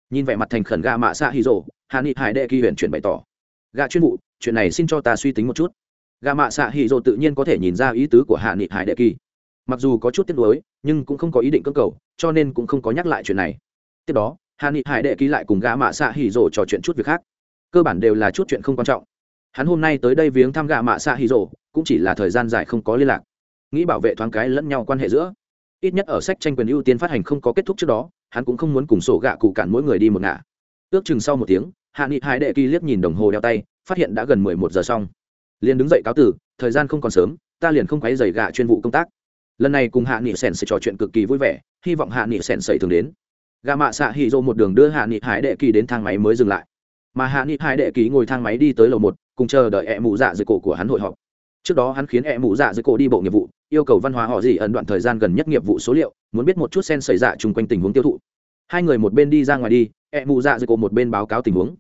Nhìn vẻ mặt thành khẩn gạ mạ xạ hy rồ hạ nghị hải đệ kỳ huyện chuyển bày tỏ. Gạ chuyên vụ, chuyện này xin cho ta suy tính một chút. Gạ mạ xạ hy rồ tự nhiên có thể nhìn ra ý tứ của hạ nghị hải đệ kỳ. Mặc dù có chút tiếc nuối, nhưng cũng không có ý định cơ cầu, cho nên cũng không có nhắc lại chuyện này tiếp đó hạ nghị hải đệ ký lại cùng Gã mạ xạ hỉ rổ trò chuyện chút việc khác. Cơ bản đều là chút chuyện không quan trọng. Hắn hôm nay tới đây viếng thăm Gã mạ xạ hỉ rổ cũng chỉ là thời gian dài không có liên lạc. Nghĩ bảo vệ thoáng cái lẫn nhau quan hệ giữa. Ít nhất ở sách tranh quyền ưu tiên phát hành không có kết thúc trước đó, hắn cũng không muốn cùng sổ gạ cụ cản mỗi người đi một ngả. Ước chừng sau một tiếng hạ nghị hải đệ kỳ liếc nhìn đồng hồ đeo tay, phát hiện đã gần mười một giờ xong. Liền đứng dậy cáo tử, thời gian không còn sớm, ta liền không quấy dày gạ chuyên vụ công tác. Lần này cùng hạ nghị sèn sẽ trò chuyện cực kỳ vui vẻ, hy vọng hạ nghị sèn sẩy thường đến gà mạ xạ hỉ dô một đường đưa hạ nghị hải đệ kỳ đến thang máy mới dừng lại. Mà hạ nghị hải đệ kỳ ngồi thang máy đi tới lầu một, cùng chờ đợi ẹ mụ dạ dưới cổ của hắn hội họp. Trước đó hắn khiến ẹ mụ dạ dưới cổ đi bộ nghiệp vụ, yêu cầu văn hóa họ gì ẩn đoạn thời gian gần nhất nghiệp vụ số liệu, muốn biết một chút sen xảy ra chung quanh tình huống tiêu thụ. Hai người một bên đi ra ngoài đi, ẹ mụ dạ dưới cổ một bên báo cáo tình huống.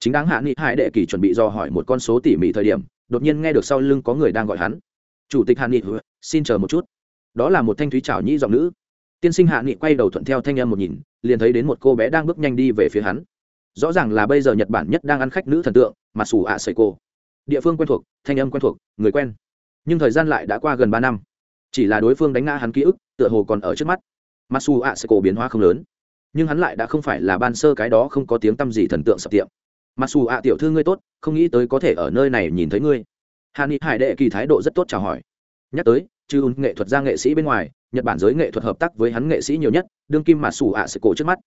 Chính đáng hạ nghị hải đệ kỳ chuẩn bị do hỏi một con số tỉ mỉ thời điểm, đột nhiên nghe được sau lưng có người đang gọi hắn. Chủ tịch hạ nghị, xin chờ một chút. Đó là một thanh thúy trảo nhĩ giọng nữ tiên sinh hạ nghị quay đầu thuận theo thanh âm một nhìn, liền thấy đến một cô bé đang bước nhanh đi về phía hắn. Rõ ràng là bây giờ nhật bản nhất đang ăn khách nữ thần tượng mà xù ạ sầy cô địa phương quen thuộc, thanh âm quen thuộc, người quen. Nhưng thời gian lại đã qua gần ba năm. Chỉ là đối phương đánh ngã hắn ký ức, tựa hồ còn ở trước mắt. Masu a sẽ cổ biến hóa không lớn. Nhưng hắn lại đã không phải là ban sơ cái đó không có tiếng t â m gì thần tượng sập tiệm. Masu a tiểu thư ngươi tốt, không nghĩ tới có thể ở nơi này nhìn thấy ngươi. Hà ni hải đệ kỳ thái độ rất tốt chào hỏi nhắc tới chứ nghệ thuật gia nghệ sĩ bên ngoài, nhật bản giới nghệ thuật hợp tác với hắn nghệ sĩ nhiều nhất, đương kim mà masu a sẽ cổ trước mắt.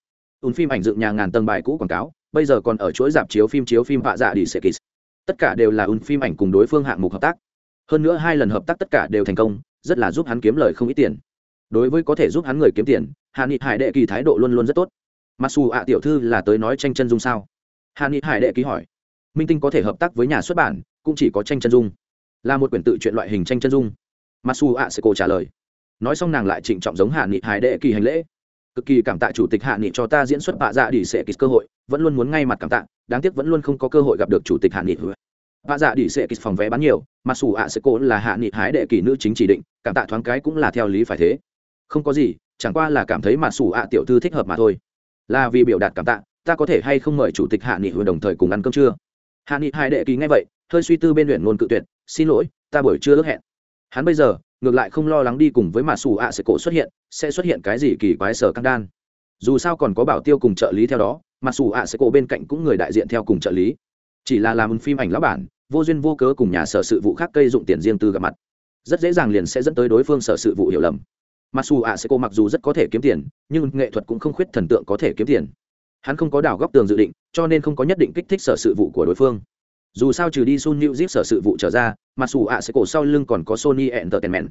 Ùn phim ảnh dựng nhà ngàn tầng bài cũ quảng cáo, bây giờ còn ở chuỗi dạp chiếu phim chiếu phim vạ dạ đi sẽ kỳ tất cả đều là ùn phim ảnh cùng đối phương hạng mục hợp tác. Hơn nữa hai lần hợp tác tất cả đều thành công, rất là giúp hắn kiếm lời không ít tiền. Đối với có thể giúp hắn người kiếm tiền hạ nghị hải đệ kỳ thái độ luôn luôn rất tốt. Mặc dù ạ tiểu thư là tới nói tranh chân dung sao? Hạ nghị hải đệ ký hỏi. Minh tinh có thể hợp tác với nhà xuất bản, cũng chỉ có tranh chân dung. Là một quyển tự chuyện loại hình tranh chân dung. Masu Aseko trả lời. Nói xong nàng lại trịnh trọng giống hạ nghị hải đệ kỳ hành lễ. Cực kỳ cảm tạ chủ tịch hạ nghị cho ta diễn xuất bạ dạ đỉ sẽ kịch cơ hội, vẫn luôn muốn ngay mặt cảm tạ, đáng tiếc vẫn luôn không có cơ hội gặp được chủ tịch hạ nghị. Bạ dạ đỉ sẽ kịch phòng vé bán nhiều mặc dù ạ sẽ cô là hạ nghị hái đệ kỳ nữ chính chỉ định, cảm tạ thoáng cái cũng là theo lý phải thế. Không có gì, chẳng qua là cảm thấy mà A ạ tiểu thư thích hợp mà thôi. Là vì biểu đạt cảm tạ, ta có thể hay không mời chủ tịch hạ nghị hồi đồng thời cùng ăn cơm trưa? Hạ nghị hai đệ kỳ nghe vậy, hơi suy tư bên luyện ngôn cự tuyệt, xin lỗi, ta buổi trưa ước hẹn hắn bây giờ ngược lại không lo lắng đi cùng với mà xù ạ sẽ cổ xuất hiện, sẽ xuất hiện cái gì kỳ quái sở căng đan. Dù sao còn có bảo tiêu cùng trợ lý theo đó, mà xù ạ sẽ cổ bên cạnh cũng người đại diện theo cùng trợ lý. Chỉ là làm phim ảnh lão bản, vô duyên vô cớ cùng nhà sở sự vụ khác cây dụng tiền riêng tư gặp mặt. Rất dễ dàng liền sẽ dẫn tới đối phương sở sự vụ hiểu lầm. Mặc dù ạ sẽ cô mặc dù rất có thể kiếm tiền, nhưng nghệ thuật cũng không khuyết thần tượng có thể kiếm tiền. Hắn không có đảo góc tường dự định, cho nên không có nhất định kích thích sở sự vụ của đối phương dù sao trừ đi sun new zip sở sự vụ trở ra mặc dù ạ sẽ cổ sau lưng còn có sony entertainment.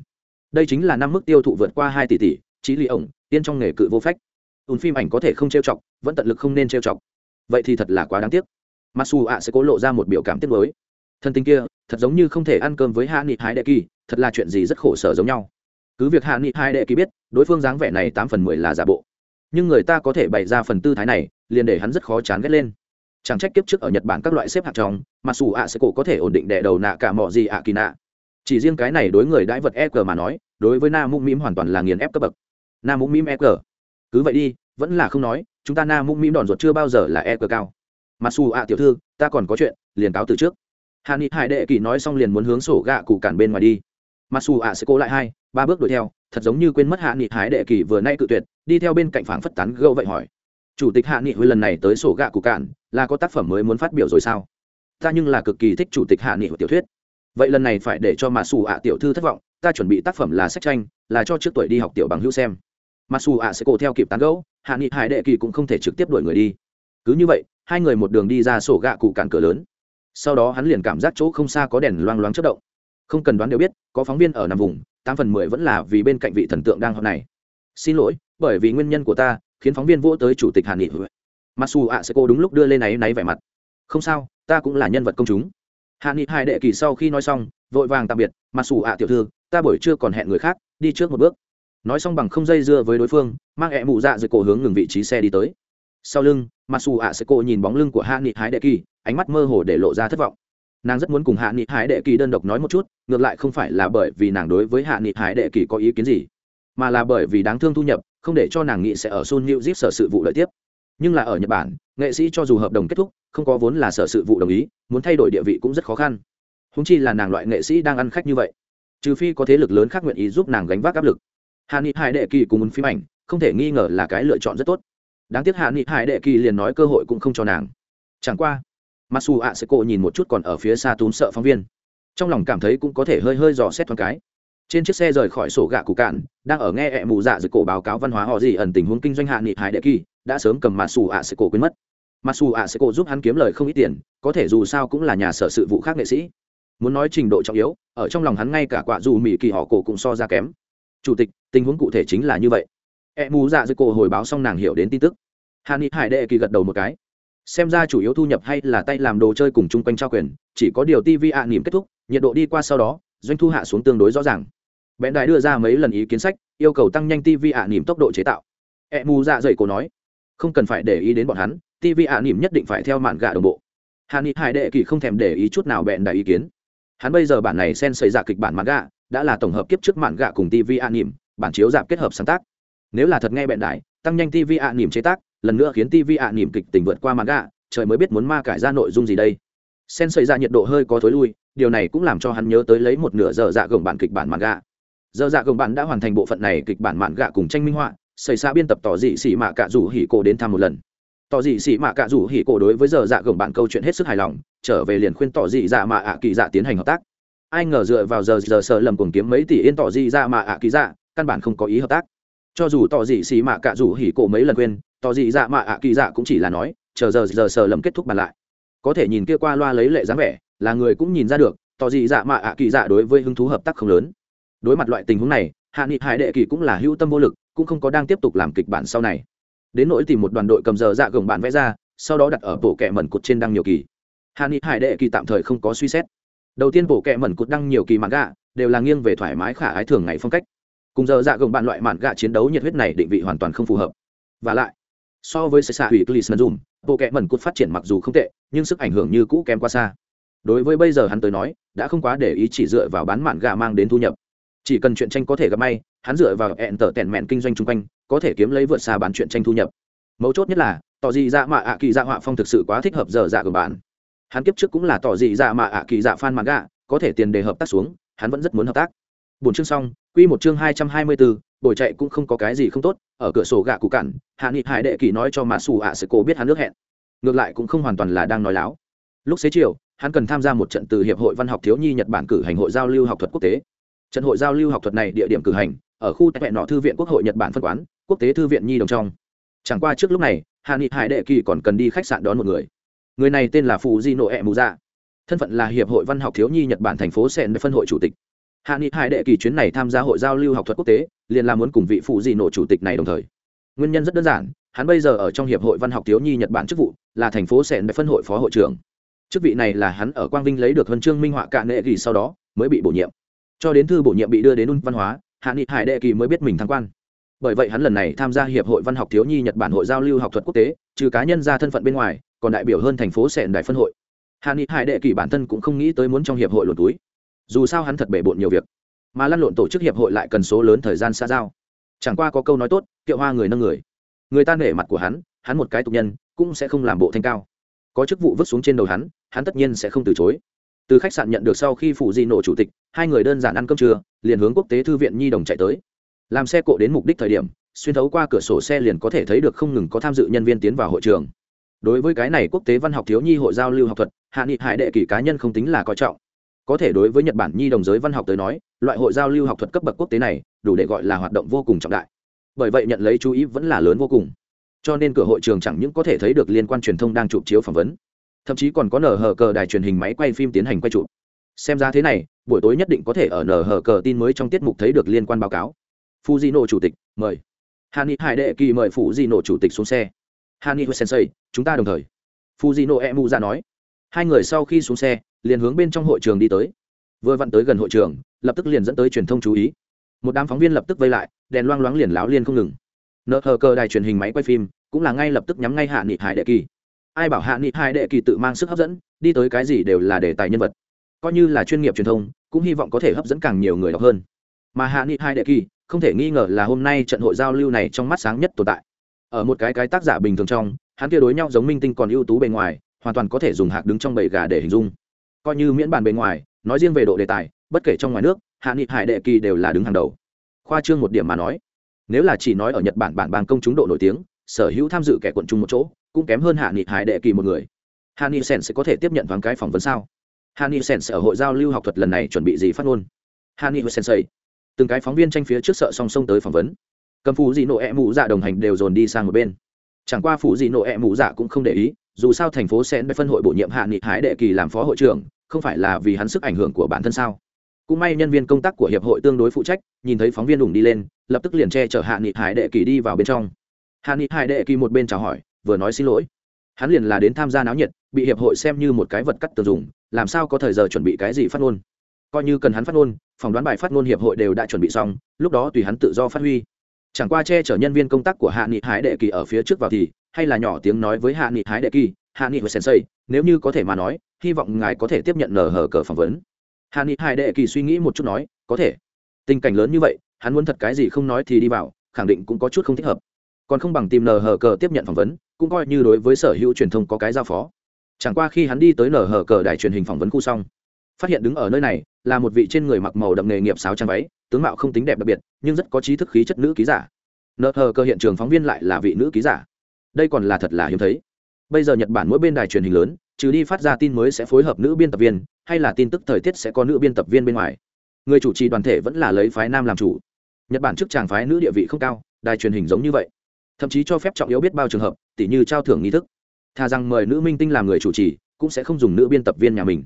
Đây chính là năm mức tiêu thụ vượt qua hai tỷ tỷ trí lý ổng, tiên trong nghề cự vô phách. Ùn phim ảnh có thể không trêu chọc, vẫn tận lực không nên trêu chọc. Vậy thì thật là quá đáng tiếc. Mặc dù ạ sẽ cố lộ ra một biểu cảm tiếc mới thân tình kia, thật giống như không thể ăn cơm với hạ nghị hái đệ kỳ, thật là chuyện gì rất khổ sở giống nhau. Cứ việc hạ nghị hai đệ kỳ biết, đối phương dáng vẻ này tám phần mười là giả bộ. Nhưng người ta có thể bày ra phần tư thái này, liền để hắn rất khó chán ghét lên chẳng trách kiếp trước ở nhật bản các loại xếp hạng trong, mà xù ạ sẽ cổ có thể ổn định đè đầu nạ cả mọi gì ạ kỳ nạ. Chỉ riêng cái này đối người đãi vật e g mà nói, đối với nam mũm mĩm hoàn toàn là nghiền ép cấp bậc. Nam mũm mĩm e g cứ vậy đi, vẫn là không nói, chúng ta nam mũm mĩm đòn ruột chưa bao giờ là e g cao. Mà xù ạ tiểu thư, ta còn có chuyện, liền cáo từ trước. Hà ni hải đệ kỳ nói xong liền muốn hướng sổ gạ cụ cản bên ngoài đi. Mà dù ạ sẽ cố lại hai, ba bước đuổi theo, thật giống như quên mất hạ nghị hải đệ kỳ vừa nay cự tuyệt, đi theo bên cạnh phảng phất tán gâu vậy hỏi chủ tịch hạ nghị hồi lần này tới sổ gạ cụ cản là có tác phẩm mới muốn phát biểu rồi sao? Ta nhưng là cực kỳ thích chủ tịch hạ nghị của tiểu thuyết. Vậy lần này phải để cho mà xù ạ tiểu thư thất vọng, ta chuẩn bị tác phẩm là sách tranh, là cho trước tuổi đi học tiểu bằng hữu xem. Mà xù ạ sẽ cổ theo kịp tán gẫu, hạ nghị hải đệ kỳ cũng không thể trực tiếp đuổi người đi. Cứ như vậy, hai người một đường đi ra sổ gạ cụ cản cửa lớn. Sau đó hắn liền cảm giác chỗ không xa có đèn loang loáng chất động. Không cần đoán đều biết, có phóng viên ở nằm vùng, tám phần mười vẫn là vì bên cạnh vị thần tượng đang họp này. Xin lỗi, bởi vì nguyên nhân của ta khiến phóng viên vỗ tới chủ tịch hàn nghị. Mặc dù ạ sẽ cô đúng lúc đưa lên náy náy vẻ mặt. Không sao, ta cũng là nhân vật công chúng. Hạ nghị hai đệ kỳ sau khi nói xong, vội vàng tạm biệt, mặc dù ạ tiểu thư, ta buổi trưa còn hẹn người khác, đi trước một bước. Nói xong bằng không dây dưa với đối phương, mang ẹ mụ dạ dưới cổ hướng ngừng vị trí xe đi tới. Sau lưng, mặc dù ạ sẽ cô nhìn bóng lưng của hạ nghị hái đệ kỳ, ánh mắt mơ hồ để lộ ra thất vọng. Nàng rất muốn cùng hạ nghị hải đệ kỳ đơn độc nói một chút, ngược lại không phải là bởi vì nàng đối với hạ nghị hải đệ kỳ có ý kiến gì mà là bởi vì đáng thương thu nhập, không để cho nàng nghĩ sẽ ở sun new zip sở sự vụ lợi tiếp. Nhưng là ở nhật bản, nghệ sĩ cho dù hợp đồng kết thúc, không có vốn là sở sự vụ đồng ý, muốn thay đổi địa vị cũng rất khó khăn. Húng chi là nàng loại nghệ sĩ đang ăn khách như vậy. Trừ phi có thế lực lớn khác nguyện ý giúp nàng gánh vác áp lực. Hạ nghị hải đệ kỳ cùng một phim ảnh, không thể nghi ngờ là cái lựa chọn rất tốt. Đáng tiếc hạ nghị hải đệ kỳ liền nói cơ hội cũng không cho nàng. Chẳng qua masu a sẽ cổ nhìn một chút còn ở phía xa túm sợ phóng viên. Trong lòng cảm thấy cũng có thể hơi hơi dò xét thoáng cái trên chiếc xe rời khỏi sổ gạ cụ cạn, đang ở nghe ẹ mù dạ dưới cổ báo cáo văn hóa họ gì ẩn tình huống kinh doanh hạ nghị hải đệ kỳ, đã sớm cầm mặt xù ạ sẽ cổ quên mất. Mặt xù ạ sẽ cổ giúp hắn kiếm lời không ít tiền, có thể dù sao cũng là nhà sở sự vụ khác nghệ sĩ. Muốn nói trình độ trọng yếu, ở trong lòng hắn ngay cả quả dù mỹ kỳ họ cổ cũng so ra kém. Chủ tịch, tình huống cụ thể chính là như vậy. Ẹ mù dạ dưới cổ hồi báo xong nàng hiểu đến tin tức. Hạ nghị hải đệ kỳ gật đầu một cái. Xem ra chủ yếu thu nhập hay là tay làm đồ chơi cùng chung quanh trao quyền, chỉ có điều tv ạ à nỉm kết thúc, nhiệt độ đi qua sau đó, doanh thu hạ xuống tương đối rõ ràng bẽn đại đưa ra mấy lần ý kiến sách yêu cầu tăng nhanh tv ạ à nỉm tốc độ chế tạo. E mù dạ dày cổ nói không cần phải để ý đến bọn hắn tv ạ à nỉm nhất định phải theo mạn gà đồng bộ. Hà nghị hải đệ kỳ không thèm để ý chút nào bẽn đại ý kiến. Hắn bây giờ bản này sen xảy ra dạ kịch bản mạn gà đã là tổng hợp kiếp trước mạn gà cùng tv ạ nỉm bản chiếu dạp kết hợp sáng tác. Nếu là thật nghe bẽn đại, tăng nhanh tv ạ nỉm chế tác lần nữa khiến tv ạ nỉm kịch tình vượt qua mặt gà trời mới biết muốn ma cải ra nội dung gì đây. Sen xảy ra dạ nhiệt độ hơi có thối lui điều này cũng làm cho hắn nhớ tới lấy một nửa giờ dạ gồng bản kịch bản mạn gà giờ dạ gồng bạn đã hoàn thành bộ phận này kịch bản mạn gạ cùng tranh minh họa, xảy ra biên tập tỏ dị xỉ mạ cạ rủ hỉ cổ đến thăm một lần. Tỏ dị xỉ mạ cạ rủ hỉ cổ đối với giờ dạ gồng bạn câu chuyện hết sức hài lòng, trở về liền khuyên tỏ dị dạ mạ ạ kỳ dạ tiến hành hợp tác. Ai ngờ dựa vào giờ giờ sợ lầm cùng kiếm mấy tỷ yên tỏ dị dạ mạ ạ kỳ dạ căn bản không có ý hợp tác. Cho dù tỏ dị xỉ mạ cạ rủ hỉ cổ mấy lần khuyên, tỏ dị dạ mạ ạ kỳ dạ cũng chỉ là nói, chờ giờ giờ sợ lầm kết thúc bàn lại. Có thể nhìn kia qua loa lấy lệ dáng vẻ, là người cũng nhìn ra được, tỏ dị dạ mạ ạ kỳ dạ đối với hứng thú hợp tác không lớn đối mặt loại tình huống này, hạ nghị hải đệ kỳ cũng là hữu tâm vô lực, cũng không có đang tiếp tục làm kịch bản sau này. Đến nỗi tìm một đoàn đội cầm giờ dạ gồng bản vẽ ra, sau đó đặt ở bộ kẹ mẩn cột trên đăng nhiều kỳ. Hạ nghị hải đệ kỳ tạm thời không có suy xét. Đầu tiên bộ kẹ mẩn cột đăng nhiều kỳ mạn gạ, đều là nghiêng về thoải mái khả ái thường ngày phong cách. Cùng giờ dạ gồng bạn loại mạn gạ chiến đấu nhiệt huyết này định vị hoàn toàn không phù hợp. Và lại, so với xe xạ hủy dùm, bộ kẹ mẩn cột phát triển mặc dù không tệ, nhưng sức ảnh hưởng như cũ kém quá xa. Đối với bây giờ hắn tới nói, đã không quá để ý chỉ dựa vào bán mạn gà mang đến thu nhập chỉ cần chuyện tranh có thể gặp may, hắn dựa vào hẹn tở tẻn mẹn kinh doanh chung quanh, có thể kiếm lấy vượt xa bán chuyện tranh thu nhập. Mấu chốt nhất là, tỏ dị dạ mạ ạ kỳ dạ họa phong thực sự quá thích hợp giờ dạ của bạn. Hắn kiếp trước cũng là tỏ dị dạ mạ ạ kỳ dạ fan mạn gạ có thể tiền đề hợp tác xuống, hắn vẫn rất muốn hợp tác. Bốn chương xong, quy một chương hai trăm hai mươi bốn đổi chạy cũng không có cái gì không tốt, ở cửa sổ gạ cụ cản hạ nghị hải đệ kỳ nói cho mã xù ạ sẽ cố biết hắn nước hẹn. Ngược lại cũng không hoàn toàn là đang nói láo. Lúc xế chiều, hắn cần tham gia một trận từ hiệp hội văn học thiếu nhi nhật bản cử hành hội giao lưu học thuật quốc tế trận hội giao lưu học thuật này địa điểm cử hành, ở khu tại nọ thư viện quốc hội nhật bản phân quán, quốc tế thư viện nhi đồng trong. Chẳng qua trước lúc này hạ nghị hải đệ kỳ còn cần đi khách sạn đón một người. Người này tên là phụ di nộ ẹ mù dạ thân phận là hiệp hội văn học thiếu nhi nhật bản thành phố sen phân hội chủ tịch. Hạ nghị hải đệ kỳ chuyến này tham gia hội giao lưu học thuật quốc tế, liền là muốn cùng vị phụ di nộ chủ tịch này đồng thời. Nguyên nhân rất đơn giản, hắn bây giờ ở trong hiệp hội văn học thiếu nhi nhật bản chức vụ, là thành phố sẹn phân hội phó hội trưởng. Chức vị này là hắn ở quang vinh lấy được huân chương minh họa cạn nệ kỳ sau đó, mới bị bổ nhiệm cho đến thư bổ nhiệm bị đưa đến un văn hóa, hạ nghị hải đệ kỳ mới biết mình thăng quan. Bởi vậy hắn lần này tham gia hiệp hội văn học thiếu nhi nhật bản hội giao lưu học thuật quốc tế, trừ cá nhân ra thân phận bên ngoài, còn đại biểu hơn thành phố sẹn đại phân hội. Hạ nghị hải đệ kỳ bản thân cũng không nghĩ tới muốn trong hiệp hội lột túi. Dù sao hắn thật bể bộn nhiều việc, mà lăn lộn tổ chức hiệp hội lại cần số lớn thời gian xa giao. Chẳng qua có câu nói tốt, kiệu hoa người nâng người. Người ta nể mặt của hắn hắn một cái tục nhân, cũng sẽ không làm bộ thanh cao. Có chức vụ vứt xuống trên đầu hắn hắn tất nhiên sẽ không từ chối từ khách sạn nhận được sau khi phụ di nổ chủ tịch, hai người đơn giản ăn cơm trưa, liền hướng quốc tế thư viện nhi đồng chạy tới. Làm xe cộ đến mục đích thời điểm, xuyên thấu qua cửa sổ xe liền có thể thấy được không ngừng có tham dự nhân viên tiến vào hội trường. Đối với cái này quốc tế văn học thiếu nhi hội giao lưu học thuật, hạ nghị hải đệ kỷ cá nhân không tính là coi trọng. Có thể đối với nhật bản nhi đồng giới văn học tới nói, loại hội giao lưu học thuật cấp bậc quốc tế này, đủ để gọi là hoạt động vô cùng trọng đại. Bởi vậy nhận lấy chú ý vẫn là lớn vô cùng. Cho nên cửa hội trường chẳng những có thể thấy được liên quan truyền thông đang chụp chiếu phỏng vấn thậm chí còn có nở hở cờ đài truyền hình máy quay phim tiến hành quay chụp. Xem ra thế này, buổi tối nhất định có thể ở nở hở cờ tin mới trong tiết mục thấy được liên quan báo cáo. Fujino chủ tịch, mời. Hani hải đệ kỳ mời fujino chủ tịch xuống xe. Hani sensei, chúng ta đồng thời. Fujino emu ra nói. Hai người sau khi xuống xe, liền hướng bên trong hội trường đi tới. Vừa vặn tới gần hội trường, lập tức liền dẫn tới truyền thông chú ý. Một đám phóng viên lập tức vây lại, đèn loang loáng liền láo liên không ngừng. Nợ hờ cờ đài truyền hình máy quay phim cũng là ngay lập tức nhắm ngay hạ nghị hải đệ kỳ ai bảo hạ nghị Hai đệ kỳ tự mang sức hấp dẫn, đi tới cái gì đều là đề tài nhân vật. Coi như là chuyên nghiệp truyền thông, cũng hy vọng có thể hấp dẫn càng nhiều người đọc hơn. Mà hạ nghị Hai đệ kỳ, không thể nghi ngờ là hôm nay trận hội giao lưu này trong mắt sáng nhất tồn tại. Ở một cái cái tác giả bình thường trong, hắn kia đối nhau giống minh tinh còn ưu tú bề ngoài, hoàn toàn có thể dùng hạc đứng trong bầy gà để hình dung. Coi như miễn bàn bề ngoài, nói riêng về độ đề tài, bất kể trong ngoài nước, hạ nghị hải đệ kỳ đều là đứng hàng đầu. Khoa trương một điểm mà nói, nếu là chỉ nói ở nhật bản bản bang công chúng độ nổi tiếng, sở hữu tham dự kẻ quận chung một chỗ cũng kém hơn hạ nghị hải đệ kỳ một người. Hạ nghị sen sẽ có thể tiếp nhận thoáng cái phỏng vấn sao? Hạ nghị sen sẽ ở hội giao lưu học thuật lần này chuẩn bị gì phát ngôn? Hạ nghị sensei từng cái phóng viên tranh phía trước sợ song song tới phỏng vấn. Cầm phụ dị nộ ẹ mụ dạ đồng hành đều dồn đi sang một bên. Chẳng qua phụ dị nộ ẹ mụ dạ cũng không để ý, dù sao thành phố sẽ phân hội bổ nhiệm hạ nghị hải đệ kỳ làm phó hội trưởng, không phải là vì hắn sức ảnh hưởng của bản thân sao? Cũng may nhân viên công tác của hiệp hội tương đối phụ trách, nhìn thấy phóng viên đủng đi lên, lập tức liền che chở hạ nghị hải đệ kỳ đi vào bên trong. Hạ nghị hải đệ kỳ một bên chào hỏi vừa nói xin lỗi. Hắn liền là đến tham gia náo nhiệt, bị hiệp hội xem như một cái vật cắt tường dùng, làm sao có thời giờ chuẩn bị cái gì phát ngôn? Coi như cần hắn phát ngôn, phỏng đoán bài phát ngôn hiệp hội đều đã chuẩn bị xong, lúc đó tùy hắn tự do phát huy. Chẳng qua che chở nhân viên công tác của hạ nghị hải đệ kỳ ở phía trước vào thì, hay là nhỏ tiếng nói với hạ nghị hải đệ kỳ, hạ nghị và sensei, nếu như có thể mà nói, hy vọng ngài có thể tiếp nhận nở hở cờ phỏng vấn. Hạ nghị hải đệ kỳ suy nghĩ một chút nói, có thể. Tình cảnh lớn như vậy, hắn muốn thật cái gì không nói thì đi vào, khẳng định cũng có chút không thích hợp. Còn không bằng tìm nở hở cờ tiếp nhận phỏng vấn cũng coi như đối với sở hữu truyền thông có cái giao phó. Chẳng qua khi hắn đi tới nở hở cờ đài truyền hình phỏng vấn khu xong, phát hiện đứng ở nơi này là một vị trên người mặc màu đậm nghề nghiệp sáo trang váy, tướng mạo không tính đẹp đặc biệt, nhưng rất có trí thức khí chất nữ ký giả. Nợ hờ cơ hiện trường phóng viên lại là vị nữ ký giả. Đây còn là thật là hiếm thấy. Bây giờ nhật bản mỗi bên đài truyền hình lớn, trừ đi phát ra tin mới sẽ phối hợp nữ biên tập viên, hay là tin tức thời tiết sẽ có nữ biên tập viên bên ngoài. Người chủ trì đoàn thể vẫn là lấy phái nam làm chủ. Nhật bản trước chàng phái nữ địa vị không cao, đài truyền hình giống như vậy. Thậm chí cho phép trọng yếu biết bao trường hợp tỉ như trao thưởng nghi thức. Thà rằng mời nữ minh tinh làm người chủ trì, cũng sẽ không dùng nữ biên tập viên nhà mình.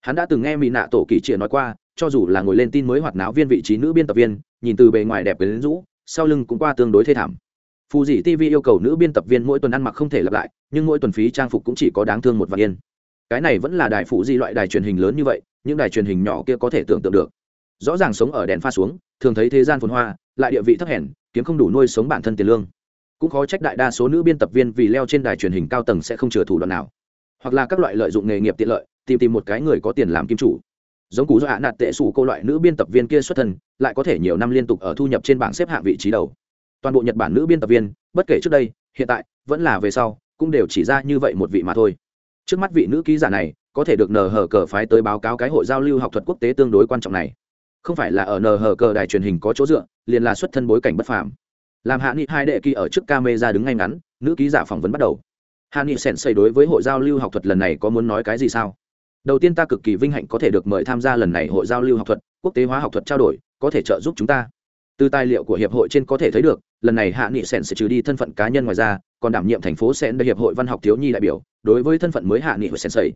Hắn đã từng nghe mỹ nạ tổ kỳ triệt nói qua, cho dù là ngồi lên tin mới hoạt náo viên vị trí nữ biên tập viên, nhìn từ bề ngoài đẹp đến rũ, sau lưng cũng qua tương đối thê thảm. Phù dĩ tv yêu cầu nữ biên tập viên mỗi tuần ăn mặc không thể lặp lại, nhưng mỗi tuần phí trang phục cũng chỉ có đáng thương một vạn yên. Cái này vẫn là đài phụ di loại đài truyền hình lớn như vậy, những đài truyền hình nhỏ kia có thể tưởng tượng được. Rõ ràng sống ở đèn pha xuống, thường thấy thế gian phồn hoa, lại địa vị thấp hèn, kiếm không đủ nuôi sống bản thân tiền lương cũng khó trách đại đa số nữ biên tập viên vì leo trên đài truyền hình cao tầng sẽ không chừa thủ đoạn nào. Hoặc là các loại lợi dụng nghề nghiệp tiện lợi, tìm tìm một cái người có tiền làm kim chủ. Giống cú do hạ nạt tệ sủ cô loại nữ biên tập viên kia xuất thân, lại có thể nhiều năm liên tục ở thu nhập trên bảng xếp hạng vị trí đầu. Toàn bộ nhật bản nữ biên tập viên, bất kể trước đây, hiện tại, vẫn là về sau, cũng đều chỉ ra như vậy một vị mà thôi. Trước mắt vị nữ ký giả này, có thể được nờ hờ cờ phái tới báo cáo cái hội giao lưu học thuật quốc tế tương đối quan trọng này. Không phải là ở nờ hờ cờ đài truyền hình có chỗ dựa, liền là xuất thân bối cảnh bất phàm làm hạ nghị hai đệ kỳ ở trước camera đứng ngay ngắn, nữ ký giả phỏng vấn bắt đầu. Hạ nghị sèn xây đối với hội giao lưu học thuật lần này có muốn nói cái gì sao? Đầu tiên ta cực kỳ vinh hạnh có thể được mời tham gia lần này hội giao lưu học thuật, quốc tế hóa học thuật trao đổi, có thể trợ giúp chúng ta. Từ tài liệu của hiệp hội trên có thể thấy được, lần này hạ nghị sèn sẽ trừ đi thân phận cá nhân ngoài ra, còn đảm nhiệm thành phố sẽ được hiệp hội văn học thiếu nhi đại biểu, đối với thân phận mới hạ nghị sèn sầy.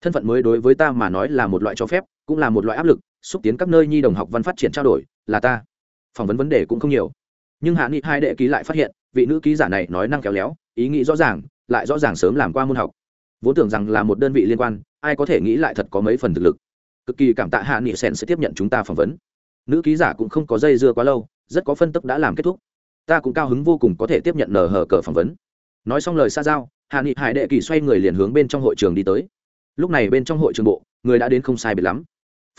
Thân phận mới đối với ta mà nói là một loại cho phép, cũng là một loại áp lực, xúc tiến các nơi nhi đồng học văn phát triển trao đổi, là ta. Phỏng vấn vấn đề cũng không nhiều nhưng hạ nghị hai đệ ký lại phát hiện, vị nữ ký giả này nói năng khéo léo, ý nghĩ rõ ràng, lại rõ ràng sớm làm qua môn học. Vốn tưởng rằng là một đơn vị liên quan, ai có thể nghĩ lại thật có mấy phần thực lực. Cực kỳ cảm tạ hạ nghị sen sẽ tiếp nhận chúng ta phỏng vấn. Nữ ký giả cũng không có dây dưa quá lâu, rất có phân tức đã làm kết thúc. Ta cũng cao hứng vô cùng có thể tiếp nhận nở hở cờ phỏng vấn. Nói xong lời xa giao, hạ nghị hải đệ kỳ xoay người liền hướng bên trong hội trường đi tới. Lúc này bên trong hội trường bộ, người đã đến không sai biệt lắm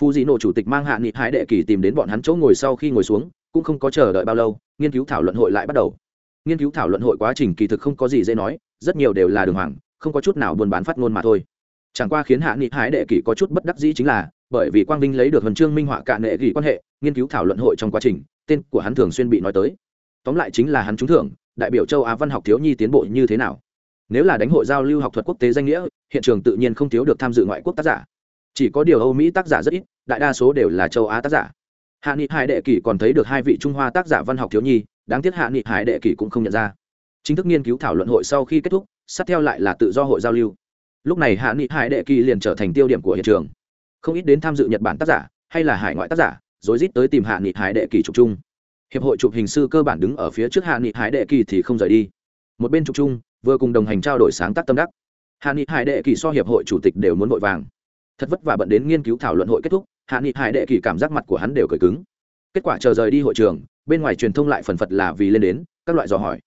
phù dị nổ chủ tịch mang hạ nghị hải đệ kỳ tìm đến bọn hắn chỗ ngồi sau khi ngồi xuống, cũng không có chờ đợi bao lâu, nghiên cứu thảo luận hội lại bắt đầu. Nghiên cứu thảo luận hội quá trình kỳ thực không có gì dễ nói, rất nhiều đều là đường hoàng, không có chút nào buôn bán phát ngôn mà thôi. Chẳng qua khiến hạ nghị hải đệ kỳ có chút bất đắc dĩ chính là, bởi vì quang vinh lấy được huân chương minh họa cạn nệ gỉ quan hệ, nghiên cứu thảo luận hội trong quá trình, tên của hắn thường xuyên bị nói tới. Tóm lại chính là hắn trúng thưởng, đại biểu châu á văn học thiếu nhi tiến bộ như thế nào. Nếu là đánh hội giao lưu học thuật quốc tế danh nghĩa, hiện trường tự nhiên không thiếu được tham dự ngoại quốc tác giả chỉ có điều âu mỹ tác giả rất ít, đại đa số đều là châu á tác giả. Hạ nghị hải đệ kỷ còn thấy được hai vị trung hoa tác giả văn học thiếu nhi, đáng tiếc hạ nghị hải đệ kỷ cũng không nhận ra. Chính thức nghiên cứu thảo luận hội sau khi kết thúc, sát theo lại là tự do hội giao lưu. Lúc này hạ nghị hải đệ kỳ liền trở thành tiêu điểm của hiện trường. Không ít đến tham dự nhật bản tác giả, hay là hải ngoại tác giả, rối rít tới tìm hạ nghị hải đệ kỳ chụp chung. Hiệp hội chụp hình sư cơ bản đứng ở phía trước hạ nghị hải đệ kỳ thì không rời đi. Một bên chụp chung, vừa cùng đồng hành trao đổi sáng tác tâm đắc. Hạ nghị hải đệ kỳ so hiệp hội chủ tịch đều muốn vội vàng thật vất vả bận đến nghiên cứu thảo luận hội kết thúc, hạ nghị hải đệ kỳ cảm giác mặt của hắn đều cởi cứng. Kết quả chờ rời đi hội trường, bên ngoài truyền thông lại phần phật là vì lên đến, các loại dò hỏi.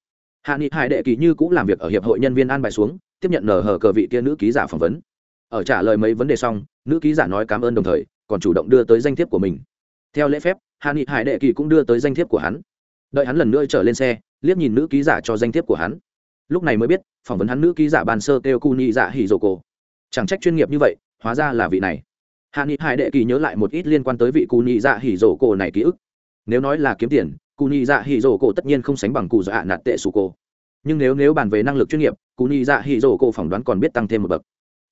Hạ nghị hải đệ kỳ như cũng làm việc ở hiệp hội nhân viên an bài xuống, tiếp nhận nở hở cờ vị kia nữ ký giả phỏng vấn. Ở trả lời mấy vấn đề xong, nữ ký giả nói cảm ơn đồng thời, còn chủ động đưa tới danh thiếp của mình. Theo lễ phép, hạ nghị hải đệ kỳ cũng đưa tới danh thiếp của hắn. Đợi hắn lần nữa trở lên xe, liếc nhìn nữ ký giả cho danh thiếp của hắn. Lúc này mới biết, phỏng vấn hắn nữ ký giả bàn sơ kêu cu nhị dạ hỉ dồ cổ. Chẳng trách chuyên nghiệp như vậy hóa ra là vị này. Hạ nghị hải đệ kỳ nhớ lại một ít liên quan tới vị cù nhị dạ hỉ rổ cổ này ký ức. Nếu nói là kiếm tiền, cù nhị dạ hỉ rổ cổ tất nhiên không sánh bằng cụ dạ nạt tệ sù cổ. Nhưng nếu nếu bàn về năng lực chuyên nghiệp cụ nhị dạ hỉ rổ cổ phỏng đoán còn biết tăng thêm một bậc.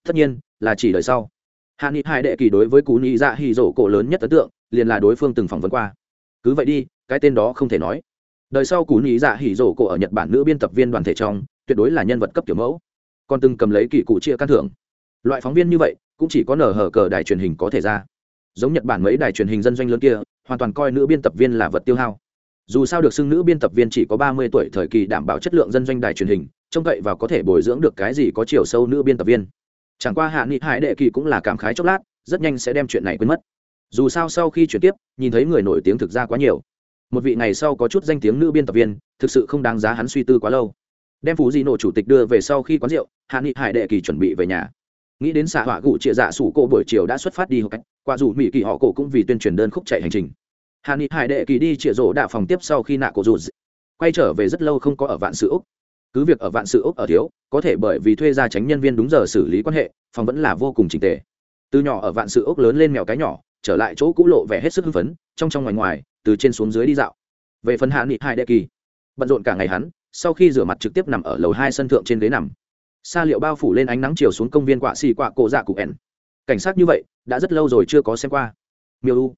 Tất nhiên, là chỉ đời sau. Hạ nghị hải đệ kỳ đối với cụ nhị dạ hỉ rổ cổ lớn nhất ấn tượng, liền là đối phương từng phỏng vấn qua. Cứ vậy đi, cái tên đó không thể nói. Đời sau cụ nhị dạ hỉ rổ cổ ở nhật bản nữ biên tập viên đoàn thể trong, tuyệt đối là nhân vật cấp kiểu mẫu. Còn từng cầm lấy kỳ cụ chia căn thưởng. Loại phóng viên như vậy cũng chỉ có nở hở cờ đài truyền hình có thể ra. Giống nhật bản mấy đài truyền hình dân doanh lớn kia, hoàn toàn coi nữ biên tập viên là vật tiêu hao. Dù sao được xưng nữ biên tập viên chỉ có ba mươi tuổi thời kỳ đảm bảo chất lượng dân doanh đài truyền hình, trông cậy và có thể bồi dưỡng được cái gì có chiều sâu nữ biên tập viên. Chẳng qua hạ nghị hải đệ kỳ cũng là cảm khái chốc lát, rất nhanh sẽ đem chuyện này quên mất. Dù sao sau khi chuyển tiếp, nhìn thấy người nổi tiếng thực ra quá nhiều. Một vị ngày sau có chút danh tiếng nữ biên tập viên, thực sự không đáng giá hắn suy tư quá lâu. Đem phú di nổ chủ tịch đưa về sau khi quán rượu, hạ nghị hải đệ kỳ chuẩn bị về nhà nghĩ đến xạ họa gụ trịa dạ sủ cổ buổi chiều đã xuất phát đi học cách, qua dù mỹ kỳ họ cổ cũng vì tuyên truyền đơn khúc chạy hành trình. Hạ nghị hải đệ kỳ đi trịa rổ đạ phòng tiếp sau khi nạ cổ dù quay trở về rất lâu không có ở vạn sự úc. Cứ việc ở vạn sự úc ở thiếu, có thể bởi vì thuê ra tránh nhân viên đúng giờ xử lý quan hệ, phòng vẫn là vô cùng trình tề. Từ nhỏ ở vạn sự úc lớn lên mèo cái nhỏ, trở lại chỗ cũ lộ vẻ hết sức hưng phấn, trong trong ngoài ngoài, từ trên xuống dưới đi dạo. Về phần hạ nghị hải đệ kỳ, bận rộn cả ngày hắn, sau khi rửa mặt trực tiếp nằm ở lầu hai sân thượng trên ghế nằm sa liệu bao phủ lên ánh nắng chiều xuống công viên quạ xì quạ cổ dạ cụ ẻn. Cảnh sát như vậy, đã rất lâu rồi chưa có xem qua. Miêu u.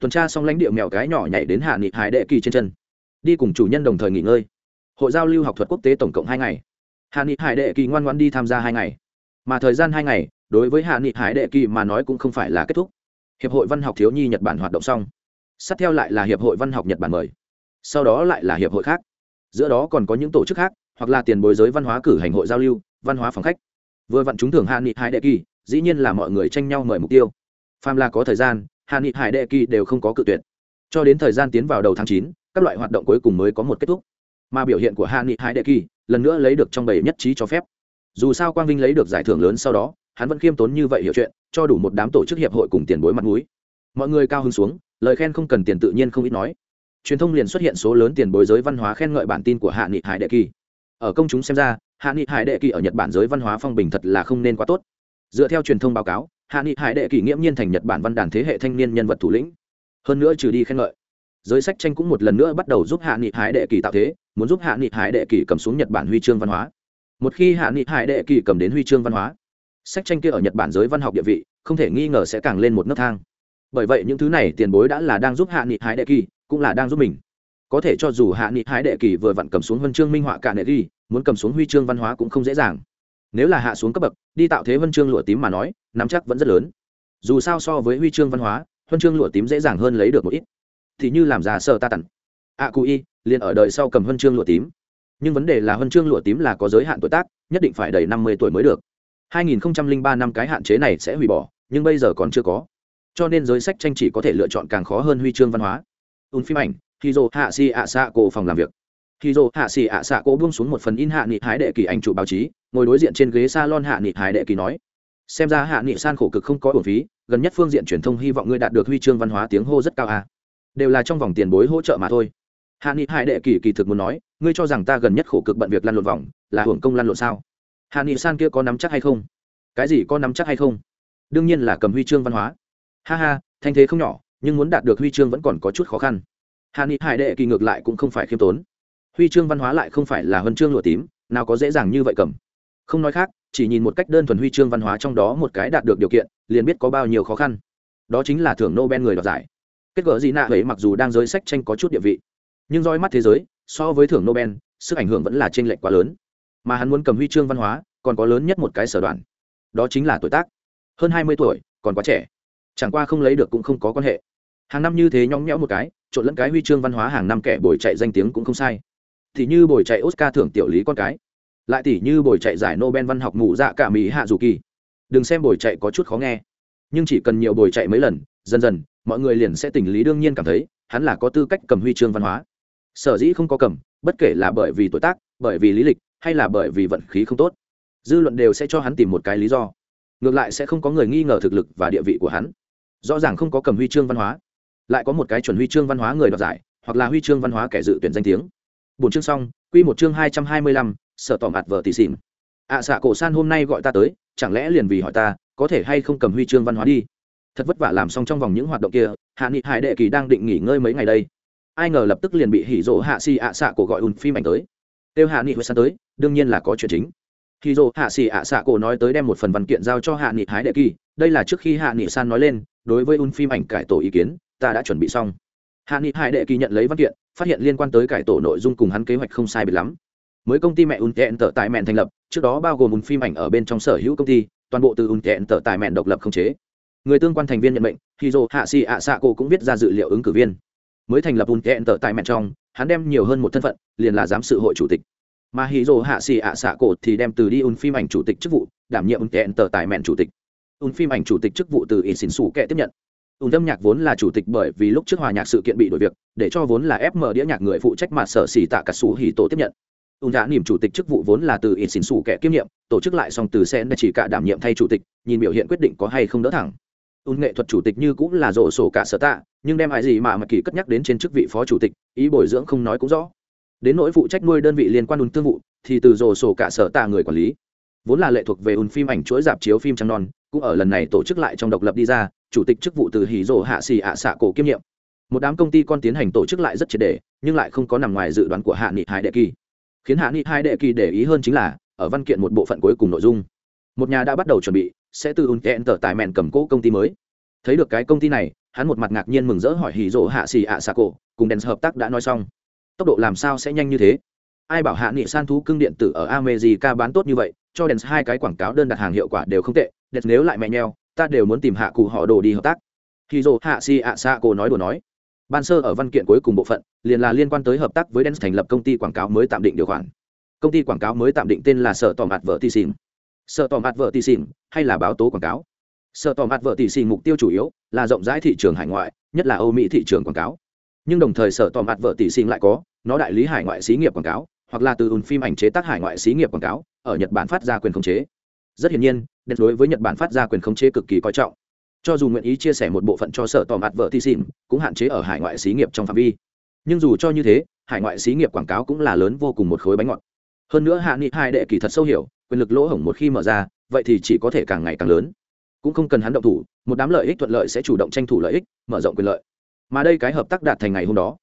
Tuần tra xong lãnh địa mèo cái nhỏ nhảy đến hạ nghị hải đệ kỳ trên chân. Đi cùng chủ nhân đồng thời nghỉ ngơi. Hội giao lưu học thuật quốc tế tổng cộng hai ngày. Hạ nghị hải đệ kỳ ngoan ngoan đi tham gia hai ngày. Mà thời gian hai ngày, đối với hạ nghị hải đệ kỳ mà nói cũng không phải là kết thúc. Hiệp hội văn học thiếu nhi nhật bản hoạt động xong. Sát theo lại là hiệp hội văn học nhật bản mời. Sau đó lại là hiệp hội khác. Giữa đó còn có những tổ chức khác hoặc là tiền bối giới văn hóa cử hành hội giao lưu, văn hóa phòng khách. Vừa vặn chúng thường hạ nghị hải đệ kỳ, dĩ nhiên là mọi người tranh nhau mời mục tiêu. Phàm là có thời gian hạ nghị hải đệ kỳ đều không có cự tuyệt. Cho đến thời gian tiến vào đầu tháng chín, các loại hoạt động cuối cùng mới có một kết thúc. Mà biểu hiện của hạ nghị hải đệ kỳ, lần nữa lấy được trong bảy nhất trí cho phép. Dù sao quang vinh lấy được giải thưởng lớn sau đó, hắn vẫn khiêm tốn như vậy hiểu chuyện, cho đủ một đám tổ chức hiệp hội cùng tiền bối mặt mũi. Mọi người cao hứng xuống, lời khen không cần tiền tự nhiên không ít nói. Truyền thông liền xuất hiện số lớn tiền bối giới văn hóa khen ngợi bản tin của hạ nghị hải đệ kỳ ở công chúng xem ra, hạ nghị hải đệ kỳ ở nhật bản giới văn hóa phong bình thật là không nên quá tốt. Dựa theo truyền thông báo cáo, hạ nghị hải đệ kỳ nghiễm nhiên thành nhật bản văn đàn thế hệ thanh niên nhân vật thủ lĩnh. Hơn nữa trừ đi khen ngợi, giới sách tranh cũng một lần nữa bắt đầu giúp hạ nghị hải đệ kỳ tạo thế, muốn giúp hạ nghị hải đệ kỳ cầm xuống nhật bản huy chương văn hóa. Một khi hạ nghị hải đệ kỳ cầm đến huy chương văn hóa, sách tranh kia ở nhật bản giới văn học địa vị, không thể nghi ngờ sẽ càng lên một nấc thang. Bởi vậy những thứ này tiền bối đã là đang giúp hạ nghị hải đệ kỳ cũng là đang giúp mình. Có thể cho dù hạ nghị hải đệ kỳ vừa vặn cầm xuống huân chương minh họa cả nệ ghi muốn cầm xuống huy chương văn hóa cũng không dễ dàng. Nếu là hạ xuống cấp bậc đi tạo thế huân chương lụa tím mà nói nắm chắc vẫn rất lớn. Dù sao so với huy chương văn hóa huân chương lụa tím dễ dàng hơn lấy được một ít. Thì như làm ra sợ ta tặng. A à, cụ y liền ở đời sau cầm huân chương lụa tím. Nhưng vấn đề là huân chương lụa tím là có giới hạn tuổi tác nhất định phải đầy năm mươi tuổi mới được. 2003 năm cái hạn chế này sẽ hủy bỏ nhưng bây giờ còn chưa có. Cho nên giới sách tranh chỉ có thể lựa chọn càng khó hơn huy chương văn hóa. Ùn phim ảnh khi dô hạ si ạ xạ cổ phòng làm việc khi dô, hạ si ạ xạ cố buông xuống một phần in hạ nghị hái đệ kỳ ảnh chụp báo chí, ngồi đối diện trên ghế salon hạ nghị hái đệ kỳ nói, xem ra hạ nghị san khổ cực không có ổn phí, gần nhất phương diện truyền thông hy vọng ngươi đạt được huy chương văn hóa tiếng hô rất cao à. đều là trong vòng tiền bối hỗ trợ mà thôi. Hạ nghị hải đệ kỳ kỳ thực muốn nói, ngươi cho rằng ta gần nhất khổ cực bận việc lăn lộn vòng, là hưởng công lăn lộn sao? Hạ nghị san kia có nắm chắc hay không? Cái gì có nắm chắc hay không? Đương nhiên là cầm huy chương văn hóa. Ha ha, thanh thế không nhỏ, nhưng muốn đạt được huy chương vẫn còn có chút khó khăn. Hạ nghị hải đệ kỳ ngược lại cũng không phải khiêm tốn huy chương văn hóa lại không phải là huân chương lụa tím, nào có dễ dàng như vậy cầm. Không nói khác, chỉ nhìn một cách đơn thuần huy chương văn hóa trong đó một cái đạt được điều kiện, liền biết có bao nhiêu khó khăn. Đó chính là thưởng nobel người đoạt giải. Kết gỡ gì nạ ấy mặc dù đang giới sách tranh có chút địa vị, nhưng roi mắt thế giới, so với thưởng nobel, sức ảnh hưởng vẫn là trên lệch quá lớn. Mà hắn muốn cầm huy chương văn hóa, còn có lớn nhất một cái sở đoạn. Đó chính là tuổi tác. Hơn hai mươi tuổi, còn quá trẻ. Chẳng qua không lấy được cũng không có quan hệ. Hàng năm như thế nhõng nhẽo một cái, trộn lẫn cái huy chương văn hóa hàng năm kẻ bồi chạy danh tiếng cũng không sai thì như bồi chạy oscar thưởng tiểu lý con cái. Lại thì như bồi chạy giải nobel văn học mù dạ cả mỹ hạ dù kỳ. Đừng xem bồi chạy có chút khó nghe, nhưng chỉ cần nhiều bồi chạy mấy lần, dần dần, mọi người liền sẽ tình lý đương nhiên cảm thấy, hắn là có tư cách cầm huy chương văn hóa. Sở dĩ không có cầm, bất kể là bởi vì tuổi tác, bởi vì lý lịch, hay là bởi vì vận khí không tốt, dư luận đều sẽ cho hắn tìm một cái lý do. Ngược lại sẽ không có người nghi ngờ thực lực và địa vị của hắn. Rõ ràng không có cầm huy chương văn hóa, lại có một cái chuẩn huy chương văn hóa người đoạt giải, hoặc là huy chương văn hóa kẻ dự tuyển danh tiếng bốn chương xong quy một chương hai trăm hai mươi lăm sợ tỏ mặt vợ tỷ xỉm ạ à, xạ cổ san hôm nay gọi ta tới chẳng lẽ liền vì hỏi ta có thể hay không cầm huy chương văn hóa đi? Thật vất vả làm xong trong vòng những hoạt động kia hạ nghị hải đệ kỳ đang định nghỉ ngơi mấy ngày đây. Ai ngờ lập tức liền bị hỉ rỗ hạ xì ạ xạ cổ gọi ùn phim ảnh tới. Kêu hạ nghị huệ san tới đương nhiên là có chuyện chính. Hỉ rỗ hạ xì ạ xạ cổ nói tới đem một phần văn kiện giao cho hạ nghị hải đệ kỳ đây là trước khi hạ nghị san nói lên đối với ùn phim ảnh cải tổ ý kiến ta đã chuẩn bị xong hạ nghị hải đệ kỳ nhận lấy văn kiện phát hiện liên quan tới cải tổ nội dung cùng hắn kế hoạch không sai biệt lắm. Mới công ty mẹ ùn tẹn tở tại mẹn thành lập trước đó bao gồm ùn phim ảnh ở bên trong sở hữu công ty toàn bộ từ ùn tẹn tở tại mẹn độc lập không chế. Người tương quan thành viên nhận mệnh, thì dồ hạ xì ạ xạ cổ cũng viết ra dự liệu ứng cử viên. Mới thành lập ùn tẹn tở tại mẹn trong hắn đem nhiều hơn một thân phận liền là giám sự hội chủ tịch. Mà hì dồ hạ xì ạ xạ cổ thì đem từ đi ùn phim ảnh chủ tịch chức vụ đảm nhiệm ùn tẹn tở tại mẹn chủ tịch. Ùn phim ảnh chủ tịch chức vụ từ in xin xù kệ tiếp nhận ùn âm nhạc vốn là chủ tịch bởi vì lúc trước hòa nhạc sự kiện bị đổi việc, để cho vốn là ép mở đĩa nhạc người phụ trách mà sở xỉ tạ cả xù hì tổ tiếp nhận. Ùn dạ đã niềm chủ tịch chức vụ vốn là từ ít xỉn xù kẻ kiêm nhiệm, tổ chức lại xong từ sen chỉ cả đảm nhiệm thay chủ tịch, nhìn biểu hiện quyết định có hay không đỡ thẳng. Ùn nghệ thuật chủ tịch như cũng là rổ sổ cả sở tạ, nhưng đem ai gì mà mà kỳ cất nhắc đến trên chức vị phó chủ tịch, ý bồi dưỡng không nói cũng rõ. Đến nỗi phụ trách nuôi đơn vị liên quan ùn thương vụ, thì từ rổ sổ cả sở tạ người quản lý vốn là lệ thuộc về ùn phim ảnh chuỗi dạp chiếu phim trăng non, cũng ở lần này tổ chức lại trong độc lập đi ra, chủ tịch chức vụ từ hỉ rổ hạ xì ạ xạ cổ kiêm nhiệm. Một đám công ty con tiến hành tổ chức lại rất triệt đề nhưng lại không có nằm ngoài dự đoán của hạ nghị hai đệ kỳ. Khiến hạ nghị hai đệ kỳ để ý hơn chính là, ở văn kiện một bộ phận cuối cùng nội dung, một nhà đã bắt đầu chuẩn bị, sẽ từ ùn kẹn tờ tài mẹn cầm cố công ty mới. Thấy được cái công ty này, hắn một mặt ngạc nhiên mừng rỡ hỏi hì rỗ hạ xì ạ xạ cổ, cùng đèn hợp tác đã nói xong. Tốc độ làm sao sẽ nhanh như thế? Ai bảo hạ nghị san thú cưng điện tử ở america bán tốt như vậy cho đèn hai cái quảng cáo đơn đặt hàng hiệu quả đều không tệ đèn nếu lại mẹ nheo, ta đều muốn tìm hạ cụ họ đồ đi hợp tác. Khi dồ hạ Si ạ xà cổ nói đùa nói. Ban sơ ở văn kiện cuối cùng bộ phận, liền là liên quan tới hợp tác với đèn thành lập công ty quảng cáo mới tạm định điều khoản. Công ty quảng cáo mới tạm định tên là sở tỏ mặt vợ tì xìm sở tỏ mặt vợ tì xìm hay là báo tố quảng cáo? Sở tỏ mặt vợ tì xìm mục tiêu chủ yếu là rộng rãi thị trường hải ngoại, nhất là âu mỹ thị trường quảng cáo. Nhưng đồng thời sở tỏ mặt vợ tì xìm lại có, nó đại lý hải ngoại xí nghiệp quảng cáo, hoặc là từ ùn phim ảnh chế tác hải ngoại xí nghiệp quảng cáo ở nhật bản phát ra quyền khống chế. Rất hiển nhiên, đen đối với nhật bản phát ra quyền khống chế cực kỳ coi trọng. Cho dù nguyện ý chia sẻ một bộ phận cho sở tỏ mặt vợ thi xỉn, cũng hạn chế ở hải ngoại xí nghiệp trong phạm vi. Nhưng dù cho như thế, hải ngoại xí nghiệp quảng cáo cũng là lớn vô cùng một khối bánh ngọt. Hơn nữa hạ nghị hai đệ kỳ thật sâu hiểu, quyền lực lỗ hổng một khi mở ra, vậy thì chỉ có thể càng ngày càng lớn. Cũng không cần hắn động thủ, một đám lợi ích thuận lợi sẽ chủ động tranh thủ lợi ích, mở rộng quyền lợi. Mà đây cái hợp tác đạt thành ngày hôm đó.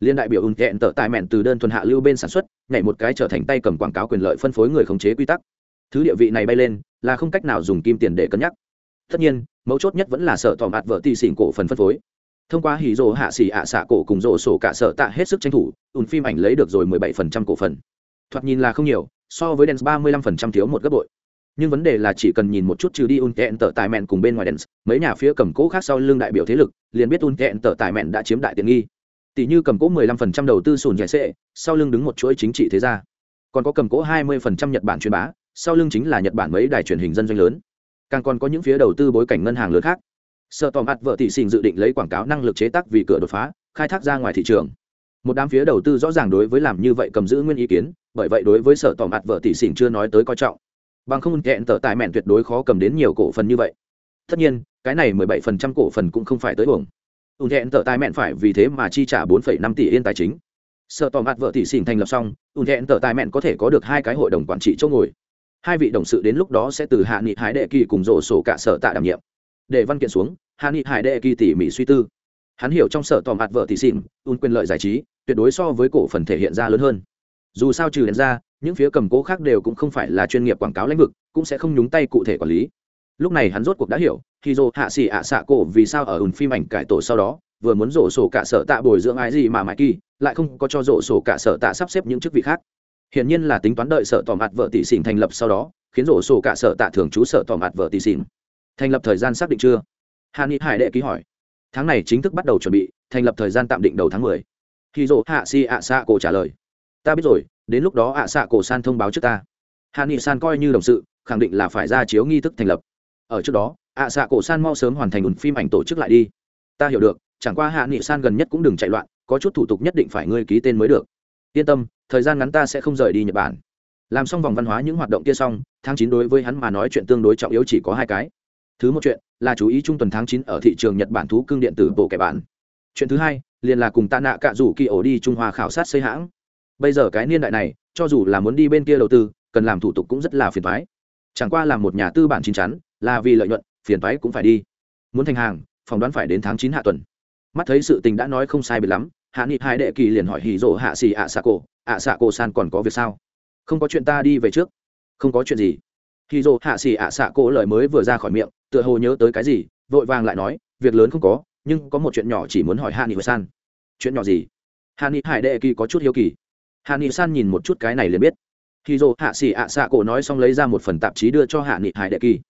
Liên đại biểu ùn kẹn tại tài mẹn từ đơn thuần hạ lưu bên sản xuất nhảy một cái trở thành tay cầm quảng cáo quyền lợi phân phối người khống chế quy tắc. Thứ địa vị này bay lên, là không cách nào dùng kim tiền để cân nhắc. Tất nhiên, mấu chốt nhất vẫn là sợ tòm ạt vợ tì xỉn cổ phần phân phối. Thông qua hì rồ hạ xỉ ạ xạ cổ cùng rồ sổ cả sợ tạ hết sức tranh thủ, ùn phim ảnh lấy được rồi mười bảy phần trăm cổ phần. Thoạt nhìn là không nhiều, so với dance ba mươi lăm phần trăm thiếu một gấp bội. Nhưng vấn đề là chỉ cần nhìn một chút trừ đi ùn tờ tài mẹn cùng bên ngoài dance, mấy nhà phía cầm cố khác sau lưng đại biểu thế lực, liền biết ùn tờ tài mẹn đã chiếm đại tiện nghi tỷ như cầm cố mười lăm phần trăm đầu tư sùn giải sệ sau lưng đứng một chuỗi chính trị thế gia. Còn có cầm cố 20% nhật bản truyền bá, sau lưng chính là nhật bản mấy đài truyền hình dân doanh lớn. Càng còn có những phía đầu tư bối cảnh ngân hàng lớn khác. Sợ tòm hạt vợ tỷ xình dự định lấy quảng cáo năng lực chế tác vì cửa đột phá, khai thác ra ngoài thị trường. Một đám phía đầu tư rõ ràng đối với làm như vậy cầm giữ nguyên ý kiến, bởi vậy đối với sở tỏ mặt vợ tỷ xình chưa nói tới coi trọng. Bằng không, hẹn tờ tài mẹn tuyệt đối khó cầm đến nhiều cổ phần như vậy. Tất nhiên, cái này 17% cổ phần cũng không phải tới uổng ùn hẹn tờ tài mẹn phải vì thế mà chi trả 4,5 tỷ yên tài chính. Sợ tỏ mặt vợ tỷ xin thành lập xong ùn hẹn tờ tài mẹn có thể có được hai cái hội đồng quản trị chỗ ngồi. Hai vị đồng sự đến lúc đó sẽ từ hạ nghị hải đệ kỳ cùng rổ sổ cả sở tạ đảm nhiệm. Để văn kiện xuống hạ nghị hải đệ kỳ tỉ mỉ suy tư. Hắn hiểu trong sở tỏ mặt vợ tỷ xỉn ùn quyền lợi giải trí tuyệt đối so với cổ phần thể hiện ra lớn hơn. Dù sao trừ đến ra những phía cầm cố khác đều cũng không phải là chuyên nghiệp quảng cáo lĩnh vực cũng sẽ không nhúng tay cụ thể quản lý lúc này hắn rốt cuộc đã hiểu khi dô hạ xỉ ạ xạ cổ vì sao ở ùn phim ảnh cải tổ sau đó, vừa muốn rổ sổ cả sở tạ bồi dưỡng ai gì mà mãi kỳ, lại không có cho rổ sổ cả sở tạ sắp xếp những chức vị khác. Hiển nhiên là tính toán đợi sở tỏ mặt vợ tỷ xỉn thành lập sau đó, khiến rổ sổ cả sở tạ thường trú sở tỏ mặt vợ tỷ xỉn. Thành lập thời gian xác định chưa? Hà ni hải đệ ký hỏi. Tháng này chính thức bắt đầu chuẩn bị, thành lập thời gian tạm định đầu tháng mười. Khi rổ hạ si ạ xạ cổ trả lời. Ta biết rồi, đến lúc đó ạ xạ cổ san thông báo trước ta. Hà ni san coi như đồng sự, khẳng định là phải ra chiếu nghi thức thành lập ở trước đó, ạ xạ cổ san mau sớm hoàn thành ùn phim ảnh tổ chức lại đi. Ta hiểu được, chẳng qua hạ nghị san gần nhất cũng đừng chạy loạn, có chút thủ tục nhất định phải ngươi ký tên mới được. Yên tâm, thời gian ngắn ta sẽ không rời đi nhật bản. Làm xong vòng văn hóa những hoạt động kia xong, tháng chín đối với hắn mà nói chuyện tương đối trọng yếu chỉ có hai cái. Thứ một chuyện, là chú ý trung tuần tháng chín ở thị trường nhật bản thú cưng điện tử bộ kẻ bản. Chuyện thứ hai, liền là cùng tạ nạ cạ rủ kỳ ổ đi trung hoa khảo sát xây hãng. Bây giờ cái niên đại này, cho dù là muốn đi bên kia đầu tư, cần làm thủ tục cũng rất là phiền thoái chẳng qua là một nhà tư bản chín chắn là vì lợi nhuận, phiền toái cũng phải đi. Muốn thành hàng, phỏng đoán phải đến tháng chín hạ tuần. Mắt thấy sự tình đã nói không sai biệt lắm, hạ nghị hai đệ kỳ liền hỏi hì rỗ hạ xì ạ xạ cổ, ạ xạ cổ san còn có việc sao? Không có chuyện ta đi về trước. Không có chuyện gì. Hì rỗ hạ xì ạ xạ cổ lời mới vừa ra khỏi miệng, tựa hồ nhớ tới cái gì, vội vàng lại nói, việc lớn không có, nhưng có một chuyện nhỏ chỉ muốn hỏi hạ nghị san. Chuyện nhỏ gì? Hạ nghị hải đệ kỳ có chút hiếu kỳ. Hạ nghị san nhìn một chút cái này liền biết. Hì rỗ hạ xì ạ xạ cổ nói xong lấy ra một phần tạp chí đưa cho hạ nghị hải đệ kỳ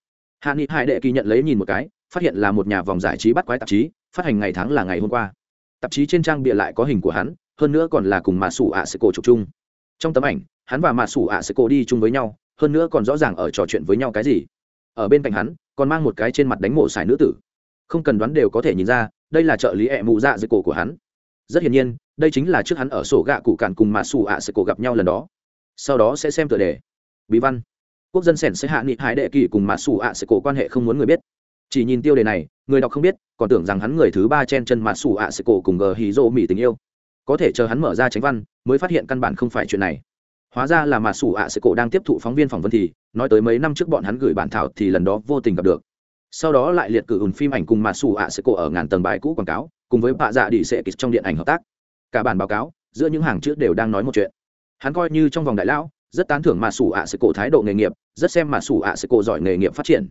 hạ nghị hải đệ kỳ nhận lấy nhìn một cái, phát hiện là một nhà vòng giải trí bắt quái tạp chí, phát hành ngày tháng là ngày hôm qua. Tạp chí trên trang bịa lại có hình của hắn, hơn nữa còn là cùng mạ sủ ạ sẽ cổ chụp chung. Trong tấm ảnh, hắn và mạ sủ ạ sẽ cổ đi chung với nhau, hơn nữa còn rõ ràng ở trò chuyện với nhau cái gì. Ở bên cạnh hắn, còn mang một cái trên mặt đánh mổ xài nữ tử. Không cần đoán đều có thể nhìn ra, đây là trợ lý ẹ mụ dạ dưới cổ của hắn. Rất hiển nhiên, đây chính là trước hắn ở sổ gạ cụ cạn cùng mạ sủ ạ sẽ cổ gặp nhau lần đó. Sau đó sẽ xem tựa đề. Bí văn quốc dân sẻn sẽ hạ nghị hải đệ kỳ cùng mã sủ ạ sẽ cổ quan hệ không muốn người biết. Chỉ nhìn tiêu đề này, người đọc không biết, còn tưởng rằng hắn người thứ ba chen chân mã sủ ạ sẽ cổ cùng gờ hì rô mỹ tình yêu. Có thể chờ hắn mở ra tránh văn, mới phát hiện căn bản không phải chuyện này. Hóa ra là mã sủ ạ sẽ cổ đang tiếp thụ phóng viên phỏng vấn thì, nói tới mấy năm trước bọn hắn gửi bản thảo thì lần đó vô tình gặp được. Sau đó lại liệt cử ùn phim ảnh cùng mã sủ ạ sẽ cổ ở ngàn tầng bài cũ quảng cáo, cùng với bạ dạ đi sẽ kịch trong điện ảnh hợp tác. Cả bản báo cáo, giữa những hàng chữ đều đang nói một chuyện. Hắn coi như trong vòng đại lão rất tán thưởng mà sủ ạ sẽ cổ thái độ nghề nghiệp, rất xem mà sủ ạ sẽ cổ giỏi nghề nghiệp phát triển.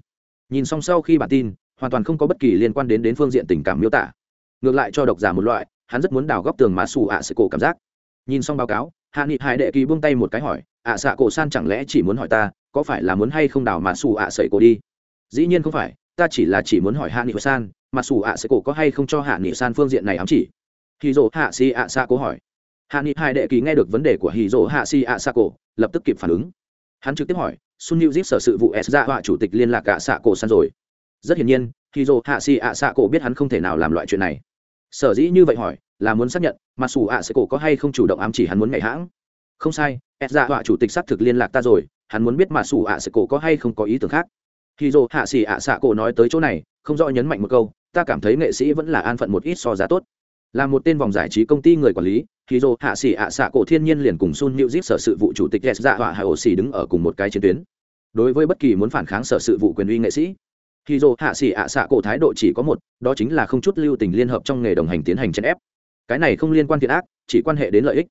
Nhìn xong sau khi bản tin, hoàn toàn không có bất kỳ liên quan đến đến phương diện tình cảm miêu tả. Ngược lại cho độc giả một loại, hắn rất muốn đào góc tường mà sủ ạ à sẽ cổ cảm giác. Nhìn xong báo cáo, hạ nghị hải đệ kỳ buông tay một cái hỏi, ạ à xạ cổ san chẳng lẽ chỉ muốn hỏi ta, có phải là muốn hay không đào mà sủ ạ sẩy cổ đi? Dĩ nhiên không phải, ta chỉ là chỉ muốn hỏi hạ nghị san, mà sủ ạ sẽ cổ có hay không cho hạ nghị san phương diện này ám chỉ? Thì dỗ hạ si ạ xạ cổ hỏi hạ nghị hai đệ kỳ nghe được vấn đề của hì dỗ hạ si ạ xạ cổ, lập tức kịp phản ứng. Hắn trực tiếp hỏi, sun new zip sở sự vụ s ra họa chủ tịch liên lạc cả xạ cổ san rồi. Rất hiển nhiên hì dỗ hạ si ạ xạ cổ biết hắn không thể nào làm loại chuyện này. Sở dĩ như vậy hỏi, là muốn xác nhận, mà xù ạ xạ cổ có hay không chủ động ám chỉ hắn muốn ngày hãng. Không sai, s ra họa chủ tịch xác thực liên lạc ta rồi, hắn muốn biết mà xù ạ xạ cổ có hay không có ý tưởng khác. Hì dỗ hạ xì ạ xạ cổ nói tới chỗ này, không rõ nhấn mạnh một câu, ta cảm thấy nghệ sĩ vẫn là an phận một ít so giá tốt. Là một tên vòng giải trí công ty người quản lý khi dô hạ xỉ ạ xạ cổ thiên nhiên liền cùng sun new zip sở sự vụ chủ tịch s dạ họa hạ ổ xỉ đứng ở cùng một cái chiến tuyến. Đối với bất kỳ muốn phản kháng sở sự vụ quyền uy nghệ sĩ khi dô hạ xỉ ạ xạ cổ thái độ chỉ có một, đó chính là không chút lưu tình liên hợp trong nghề đồng hành tiến hành chèn ép. Cái này không liên quan thiện ác, chỉ quan hệ đến lợi ích.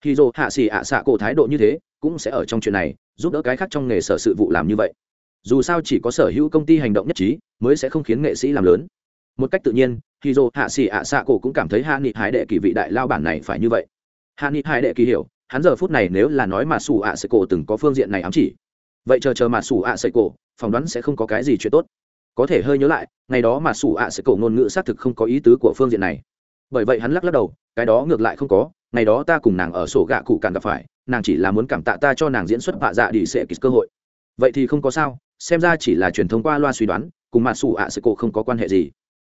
Khi dô hạ xỉ ạ xạ cổ thái độ như thế, cũng sẽ ở trong chuyện này, giúp đỡ cái khác trong nghề sở sự vụ làm như vậy. Dù sao chỉ có sở hữu công ty hành động nhất trí, mới sẽ không khiến nghệ sĩ làm lớn một cách tự nhiên khi dô hạ xỉ ạ xạ cổ cũng cảm thấy hạ nghị hải đệ kỳ vị đại lao bản này phải như vậy. Hạ nghị hải đệ kỳ hiểu, hắn giờ phút này nếu là nói mà xù ạ xạ cổ từng có phương diện này ám chỉ, vậy chờ chờ mà xù ạ xạ cổ, phỏng đoán sẽ không có cái gì chuyện tốt. Có thể hơi nhớ lại, ngày đó mà xù ạ xạ cổ ngôn ngữ xác thực không có ý tứ của phương diện này. Bởi vậy hắn lắc lắc đầu, cái đó ngược lại không có, ngày đó ta cùng nàng ở sổ gạ cụ càng gặp phải, nàng chỉ là muốn cảm tạ ta cho nàng diễn xuất bạ dạ đi sẽ kịch cơ hội. Vậy thì không có sao, xem ra chỉ là truyền thông qua loa suy đoán, cùng mặt xù ạ sẽ cổ không có quan hệ gì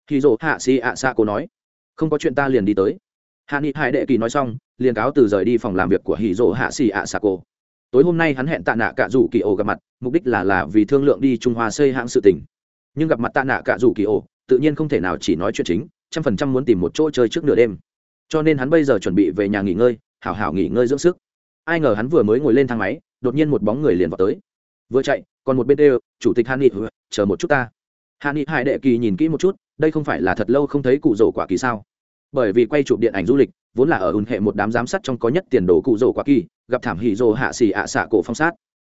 khi dỗ hạ xì ạ xạ cô nói, không có chuyện ta liền đi tới. Hạ nghị hải đệ kỳ nói xong, liền cáo từ rời đi phòng làm việc của hì dỗ hạ xì ạ xạ cô. Tối hôm nay hắn hẹn tạ nạ cả rủ kỳ ổ gặp mặt, mục đích là là vì thương lượng đi trung hoa xây hãng sự tình. Nhưng gặp mặt tạ nạ cả rủ kỳ ổ, tự nhiên không thể nào chỉ nói chuyện chính, trăm phần trăm muốn tìm một chỗ chơi trước nửa đêm. Cho nên hắn bây giờ chuẩn bị về nhà nghỉ ngơi, hảo hảo nghỉ ngơi dưỡng sức. Ai ngờ hắn vừa mới ngồi lên thang máy, đột nhiên một bóng người liền vào tới. Vừa chạy, còn một bên đều, chủ tịch han nghị, chờ một chút ta. Han nghị hải đệ kỳ nhìn kỹ một chút đây không phải là thật lâu không thấy cụ rổ quả kỳ sao? Bởi vì quay chụp điện ảnh du lịch, vốn là ở ùn hệ một đám giám sát trong có nhất tiền đồ cụ rổ quả kỳ, gặp thảm hỉ rồ hạ xỉ ạ xạ cổ phong sát.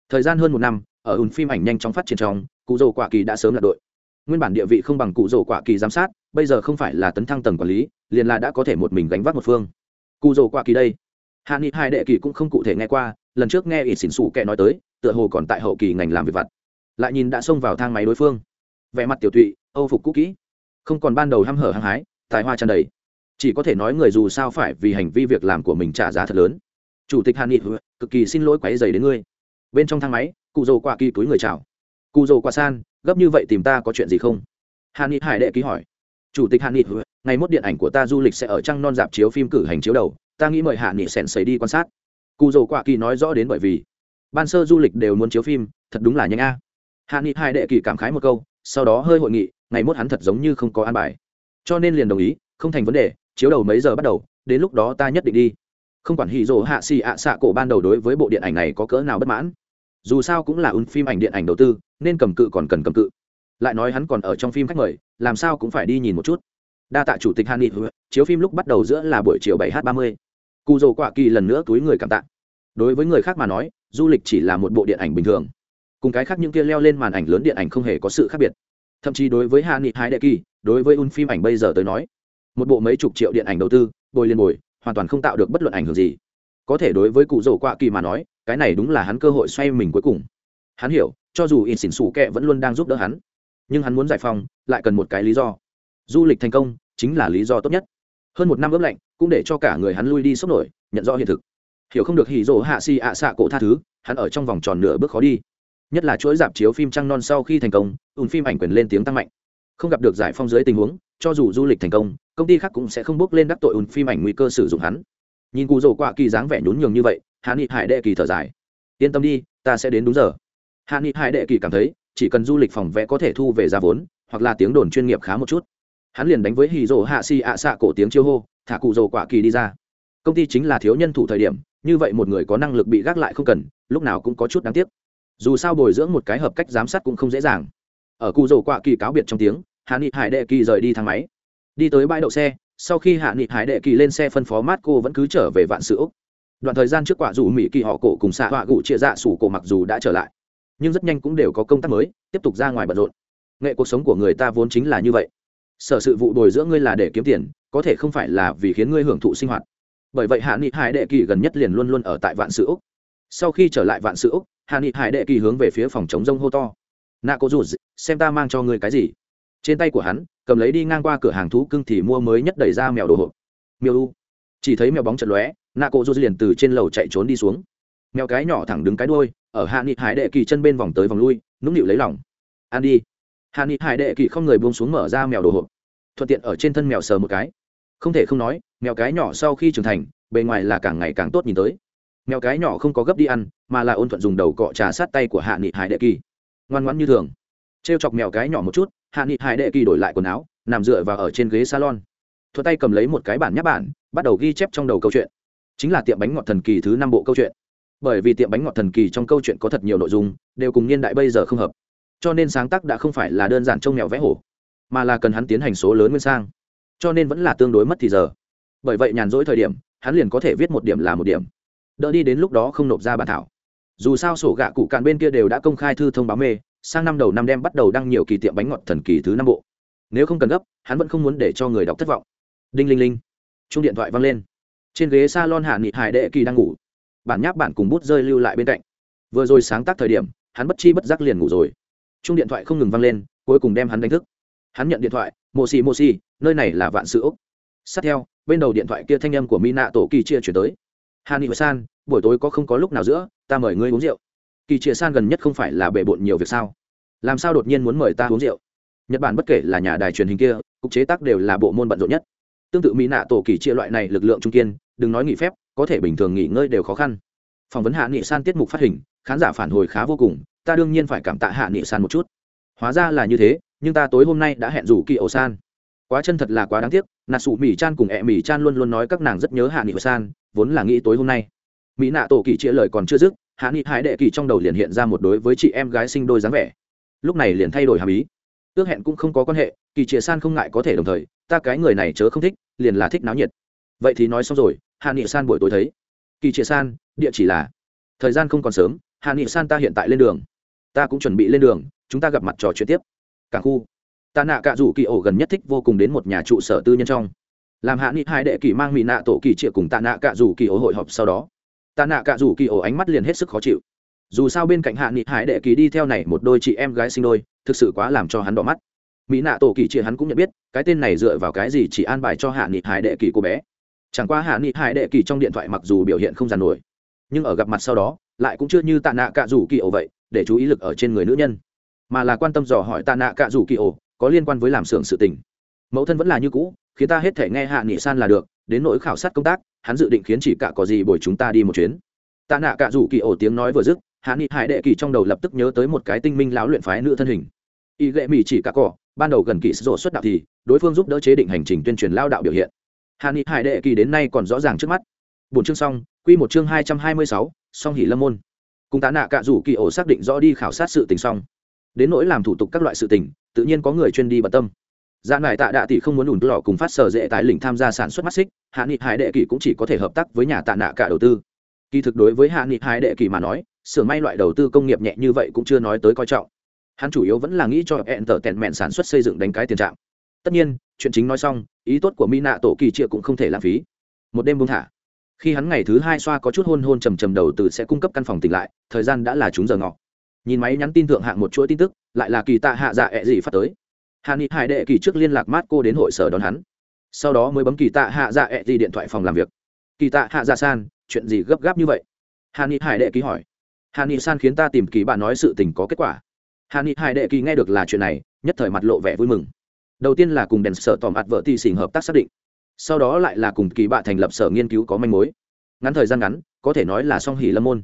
Thời gian hơn một năm, ở ùn phim ảnh nhanh chóng phát triển trong, cụ rổ quả kỳ đã sớm là đội. Nguyên bản địa vị không bằng cụ rổ quả kỳ giám sát, bây giờ không phải là tấn thăng tầng quản lý, liền là đã có thể một mình gánh vác một phương. Cụ rổ quả kỳ đây. Hạ nghị hai đệ kỳ cũng không cụ thể nghe qua, lần trước nghe ít xỉn xù kẻ nói tới, tựa hồ còn tại hậu kỳ ngành làm việc vặt. Lại nhìn đã xông vào thang máy đối phương. Vẻ mặt tiểu tụy, âu phục cũ kỹ không còn ban đầu hăm hở hăng hái, tài hoa tràn đầy. Chỉ có thể nói người dù sao phải vì hành vi việc làm của mình trả giá thật lớn. Chủ tịch hàn nghị, cực kỳ xin lỗi quáy dày đến ngươi. Bên trong thang máy, cụ dầu qua kỳ túi người chào. Cụ dầu qua san, gấp như vậy tìm ta có chuyện gì không? Hàn nghị hải đệ ký hỏi. Chủ tịch hàn nghị, ngày mốt điện ảnh của ta du lịch sẽ ở trăng non dạp chiếu phim cử hành chiếu đầu, ta nghĩ mời hạ nghị sèn xấy đi quan sát. Cụ dầu qua kỳ nói rõ đến bởi vì, ban sơ du lịch đều muốn chiếu phim, thật đúng là nhanh a. Hạ nghị Hải đệ kỳ cảm khái một câu, sau đó hơi hội nghị ngày mốt hắn thật giống như không có an bài. Cho nên liền đồng ý, không thành vấn đề, chiếu đầu mấy giờ bắt đầu, đến lúc đó ta nhất định đi. Không quản hì rỗ hạ xì ạ xạ cổ ban đầu đối với bộ điện ảnh này có cỡ nào bất mãn. Dù sao cũng là un phim ảnh điện ảnh đầu tư, nên cầm cự còn cần cầm cự. Lại nói hắn còn ở trong phim khách mời, làm sao cũng phải đi nhìn một chút. Đa tạ chủ tịch hàn nghị, chiếu phim lúc bắt đầu giữa là buổi chiều bảy h ba mươi. Cụ dầu quạ kỳ lần nữa túi người cảm tạ. Đối với người khác mà nói, du lịch chỉ là một bộ điện ảnh bình thường. Cùng cái khác những kia leo lên màn ảnh lớn điện ảnh không hề có sự khác biệt thậm chí đối với hạ nghị hai đệ kỳ, đối với un phim ảnh bây giờ tới nói, một bộ mấy chục triệu điện ảnh đầu tư, bồi liên bồi, hoàn toàn không tạo được bất luận ảnh hưởng gì. Có thể đối với cụ rổ quạ kỳ mà nói, cái này đúng là hắn cơ hội xoay mình cuối cùng. Hắn hiểu, cho dù in xỉn xủ kẹ vẫn luôn đang giúp đỡ hắn. Nhưng hắn muốn giải phóng, lại cần một cái lý do. Du lịch thành công, chính là lý do tốt nhất. Hơn một năm ướp lạnh, cũng để cho cả người hắn lui đi sốc nổi, nhận rõ hiện thực. Hiểu không được hỉ rỗ hạ si ạ xạ cổ tha thứ, hắn ở trong vòng tròn nửa bước khó đi nhất là chuỗi dạp chiếu phim trăng non sau khi thành công, ùn phim ảnh quyền lên tiếng tăng mạnh. Không gặp được giải phong dưới tình huống, cho dù du lịch thành công công ty khác cũng sẽ không bước lên đắc tội ùn phim ảnh nguy cơ sử dụng hắn. Nhìn cụ rổ quạ kỳ dáng vẻ nhún nhường như vậy hạ nghị hải đệ kỳ thở dài. Yên tâm đi, ta sẽ đến đúng giờ. Hạ nghị hải đệ kỳ cảm thấy, chỉ cần du lịch phòng vẽ có thể thu về giá vốn, hoặc là tiếng đồn chuyên nghiệp khá một chút. Hắn liền đánh với hì rổ hạ si ạ xạ cổ tiếng chiêu hô, thả cụ rổ quạ kỳ đi ra. Công ty chính là thiếu nhân thủ thời điểm, như vậy một người có năng lực bị gác lại không cần, lúc nào cũng có chút đáng tiếc dù sao bồi dưỡng một cái hợp cách giám sát cũng không dễ dàng. Ở cụ rổ quạ kỳ cáo biệt trong tiếng, hạ nghị hải đệ kỳ rời đi thang máy. Đi tới bãi đậu xe, sau khi hạ nghị hải đệ kỳ lên xe phân phó mát cô vẫn cứ trở về vạn sự úc. Đoạn thời gian trước quả dù mỹ kỳ họ cổ cùng xạ họa gụ chia dạ sủ cổ mặc dù đã trở lại, nhưng rất nhanh cũng đều có công tác mới, tiếp tục ra ngoài bận rộn. Nghệ cuộc sống của người ta vốn chính là như vậy. Sở sự vụ bồi dưỡng ngươi là để kiếm tiền, có thể không phải là vì khiến ngươi hưởng thụ sinh hoạt. Bởi vậy hạ nghị hải đệ kỳ gần nhất liền luôn luôn ở tại vạn sự úc. Sau khi trở lại vạn sự úc hạ nghị hải đệ kỳ hướng về phía phòng chống rông hô to. Nạ cô dù xem ta mang cho người cái gì? Trên tay của hắn, cầm lấy đi ngang qua cửa hàng thú cưng thì mua mới nhất đẩy ra mèo đồ hộp. Miêu u. Chỉ thấy mèo bóng chật lóe, nạ cô dù liền từ trên lầu chạy trốn đi xuống. Mèo cái nhỏ thẳng đứng cái đuôi, ở hạ nghị hải đệ kỳ chân bên vòng tới vòng lui, nũng nịu lấy lòng. Ăn đi. Hạ nghị hải đệ kỳ không người buông xuống mở ra mèo đồ hộp. Thuận tiện ở trên thân mèo sờ một cái. Không thể không nói, mèo cái nhỏ sau khi trưởng thành, bề ngoài là càng ngày càng tốt nhìn tới. Mèo cái nhỏ không có gấp đi ăn mà là ôn thuận dùng đầu cọ trà sát tay của hạ nghị hải đệ kỳ. Ngoan ngoãn như thường. T r e o chọc mèo cái nhỏ một chút, hạ nghị hải đệ kỳ đổi lại quần áo, nằm dựa vào ở trên ghế salon. Thuật tay cầm lấy một cái bản nháp bản, bắt đầu ghi chép trong đầu câu chuyện. Chính là tiệm bánh ngọt thần kỳ thứ năm bộ câu chuyện. Bởi vì tiệm bánh ngọt thần kỳ trong câu chuyện có thật nhiều nội dung, đều cùng niên đại bây giờ không hợp. Cho nên sáng tác đã không phải là đơn giản trông mèo vẽ hổ, mà là cần hắn tiến hành số lớn nguyên sang. Cho nên vẫn là tương đối mất thì giờ. Bởi vậy nhàn rỗi thời điểm, hắn liền có thể viết một điểm là một điểm. Đỡ đi đến lúc đó không nộp ra bản thảo dù sao sổ gạ cụ cạn bên kia đều đã công khai thư thông báo mê, sang năm đầu năm đem bắt đầu đăng nhiều kỳ tiệm bánh ngọt thần kỳ thứ năm bộ. Nếu không cần gấp, hắn vẫn không muốn để cho người đọc thất vọng. Đinh linh linh. Chung điện thoại văng lên. Trên ghế s a lon hạ nghị hải đệ kỳ đang ngủ. Bản nháp bản cùng bút rơi lưu lại bên cạnh. Vừa rồi sáng tác thời điểm, hắn bất chi bất giác liền ngủ rồi. Chung điện thoại không ngừng văng lên, cuối cùng đem hắn đánh thức. Hắn nhận điện thoại mô xì mô xì nơi này là vạn sự úc. Sát theo, bên đầu điện thoại kia thanh âm của Mi nạ tổ kỳ chia chuyển tới. Hà nghị san buổi tối có không có lúc nào giữa, ta mời ngươi uống rượu. Kỳ chia san gần nhất không phải là bề bộn nhiều việc sao? Làm sao đột nhiên muốn mời ta uống rượu? Nhật bản bất kể là nhà đài truyền hình kia, cục chế tác đều là bộ môn bận rộn nhất. Tương tự mỹ nạ tổ kỳ chia loại này lực lượng trung kiên, đừng nói nghỉ phép, có thể bình thường nghỉ ngơi đều khó khăn. Phỏng vấn hạ nghị san tiết mục phát hình, khán giả phản hồi khá vô cùng, ta đương nhiên phải cảm tạ hạ nghị san một chút. Hóa ra là như thế, nhưng ta tối hôm nay đã hẹn rủ kỳ ổ san. Quá chân thật là quá đáng tiếc nà sụ mỹ chan cùng ẹ mỹ chan luôn luôn nói các nàng rất nhớ hạ nghị san, vốn là nghĩ tối hôm nay mỹ nạ tổ kỳ chia lời còn chưa dứt, hạ nghị hải đệ kỳ trong đầu liền hiện ra một đối với chị em gái sinh đôi dáng vẻ. Lúc này liền thay đổi hàm ý. Ước hẹn cũng không có quan hệ, kỳ chia san không ngại có thể đồng thời, ta cái người này chớ không thích, liền là thích náo nhiệt. Vậy thì nói xong rồi, hạ nghị san buổi tối thấy. Kỳ chia san, địa chỉ là, thời gian không còn sớm, hạ nghị san ta hiện tại lên đường. Ta cũng chuẩn bị lên đường, chúng ta gặp mặt trò chuyện tiếp. Cảng khu. Ta nạ cạ rủ kỳ ổ gần nhất thích vô cùng đến một nhà trụ sở tư nhân trong. Làm hạ nghị hai đệ kỳ mang mỹ nạ tổ kỳ trịa cùng tạ nạ cạ rủ kỳ ổ hội họp sau đó tạ nạ cạ rủ kỳ ổ ánh mắt liền hết sức khó chịu. Dù sao bên cạnh hạ nghị hải đệ kỳ đi theo này một đôi chị em gái sinh đôi, thực sự quá làm cho hắn đỏ mắt. Mỹ nạ tổ kỳ trịa hắn cũng nhận biết, cái tên này dựa vào cái gì chỉ an bài cho hạ nghị hải đệ kỳ cô bé? Chẳng qua hạ nghị hải đệ kỳ trong điện thoại mặc dù biểu hiện không giàn nổi, nhưng ở gặp mặt sau đó, lại cũng chưa như tạ nạ cạ rủ kỳ ổ vậy, để chú ý lực ở trên người nữ nhân. Mà là quan tâm dò hỏi tạ nạ cạ rủ kỳ ổ, có liên quan với làm xưởng sự tình. Mẫu thân vẫn là như cũ, khiến ta hết thể nghe hạ nghị san là được, đến nỗi khảo sát công tác hắn dự định khiến chỉ cả có gì bồi chúng ta đi một chuyến. Tạ nạ cả rủ kỳ ổ tiếng nói vừa dứt, hạ nghị hải đệ kỳ trong đầu lập tức nhớ tới một cái tinh minh lão luyện phái nữ thân hình. Y lệ mỹ chỉ cả cỏ ban đầu gần kỳ rộ xuất đạo thì, đối phương giúp đỡ chế định hành trình tuyên truyền lao đạo biểu hiện. Hạ nghị hải đệ kỳ đến nay còn rõ ràng trước mắt. Bốn chương xong, quy một chương hai trăm hai mươi sáu, song hỉ lâm môn. Cùng Tạ nạ cả rủ kỳ ổ xác định rõ đi khảo sát sự tình xong. Đến nỗi làm thủ tục các loại sự tình, tự nhiên có người chuyên đi bận tâm dạ nải tạ đạ tỷ không muốn ủn lò cùng phát sở dễ tại lĩnh tham gia sản xuất mắt xích, hạ nghị hải đệ kỳ cũng chỉ có thể hợp tác với nhà tạ nạ cả đầu tư. Kỳ thực đối với hạ nghị hải đệ kỳ mà nói sửa may loại đầu tư công nghiệp nhẹ như vậy cũng chưa nói tới coi trọng. Hắn chủ yếu vẫn là nghĩ cho hẹn tờ tẹn mẹn sản xuất xây dựng đánh cái tiền trạng tất nhiên, chuyện chính nói xong, ý tốt của mỹ nạ tổ kỳ chia cũng không thể lãng phí. Một đêm buông thả. Khi hắn ngày thứ hai xoa có chút hôn hôn trầm trầm đầu từ sẽ cung cấp căn phòng tỉnh lại, thời gian đã là chúng giờ ngọ. Nhìn máy nhắn tin thượng hạng một chuỗi tin tức, lại là kỳ tạ hạ dạ ẹ gì phát tới hạ nghị hải đệ kỳ trước liên lạc mát cô đến hội sở đón hắn. Sau đó mới bấm kỳ tạ hạ dạ ẹ、e、gì điện thoại phòng làm việc. Kỳ tạ hạ dạ san, chuyện gì gấp gáp như vậy? Hạ nghị hải đệ ký hỏi. Hạ nghị san khiến ta tìm kỳ bạn nói sự tình có kết quả. Hạ nghị hải đệ kỳ nghe được là chuyện này, nhất thời mặt lộ vẻ vui mừng. Đầu tiên là cùng đèn sở tòm ạt vợ ti xỉn hợp tác xác định. Sau đó lại là cùng kỳ bạn thành lập sở nghiên cứu có manh mối. Ngắn thời gian ngắn, có thể nói là song hỉ lâm môn.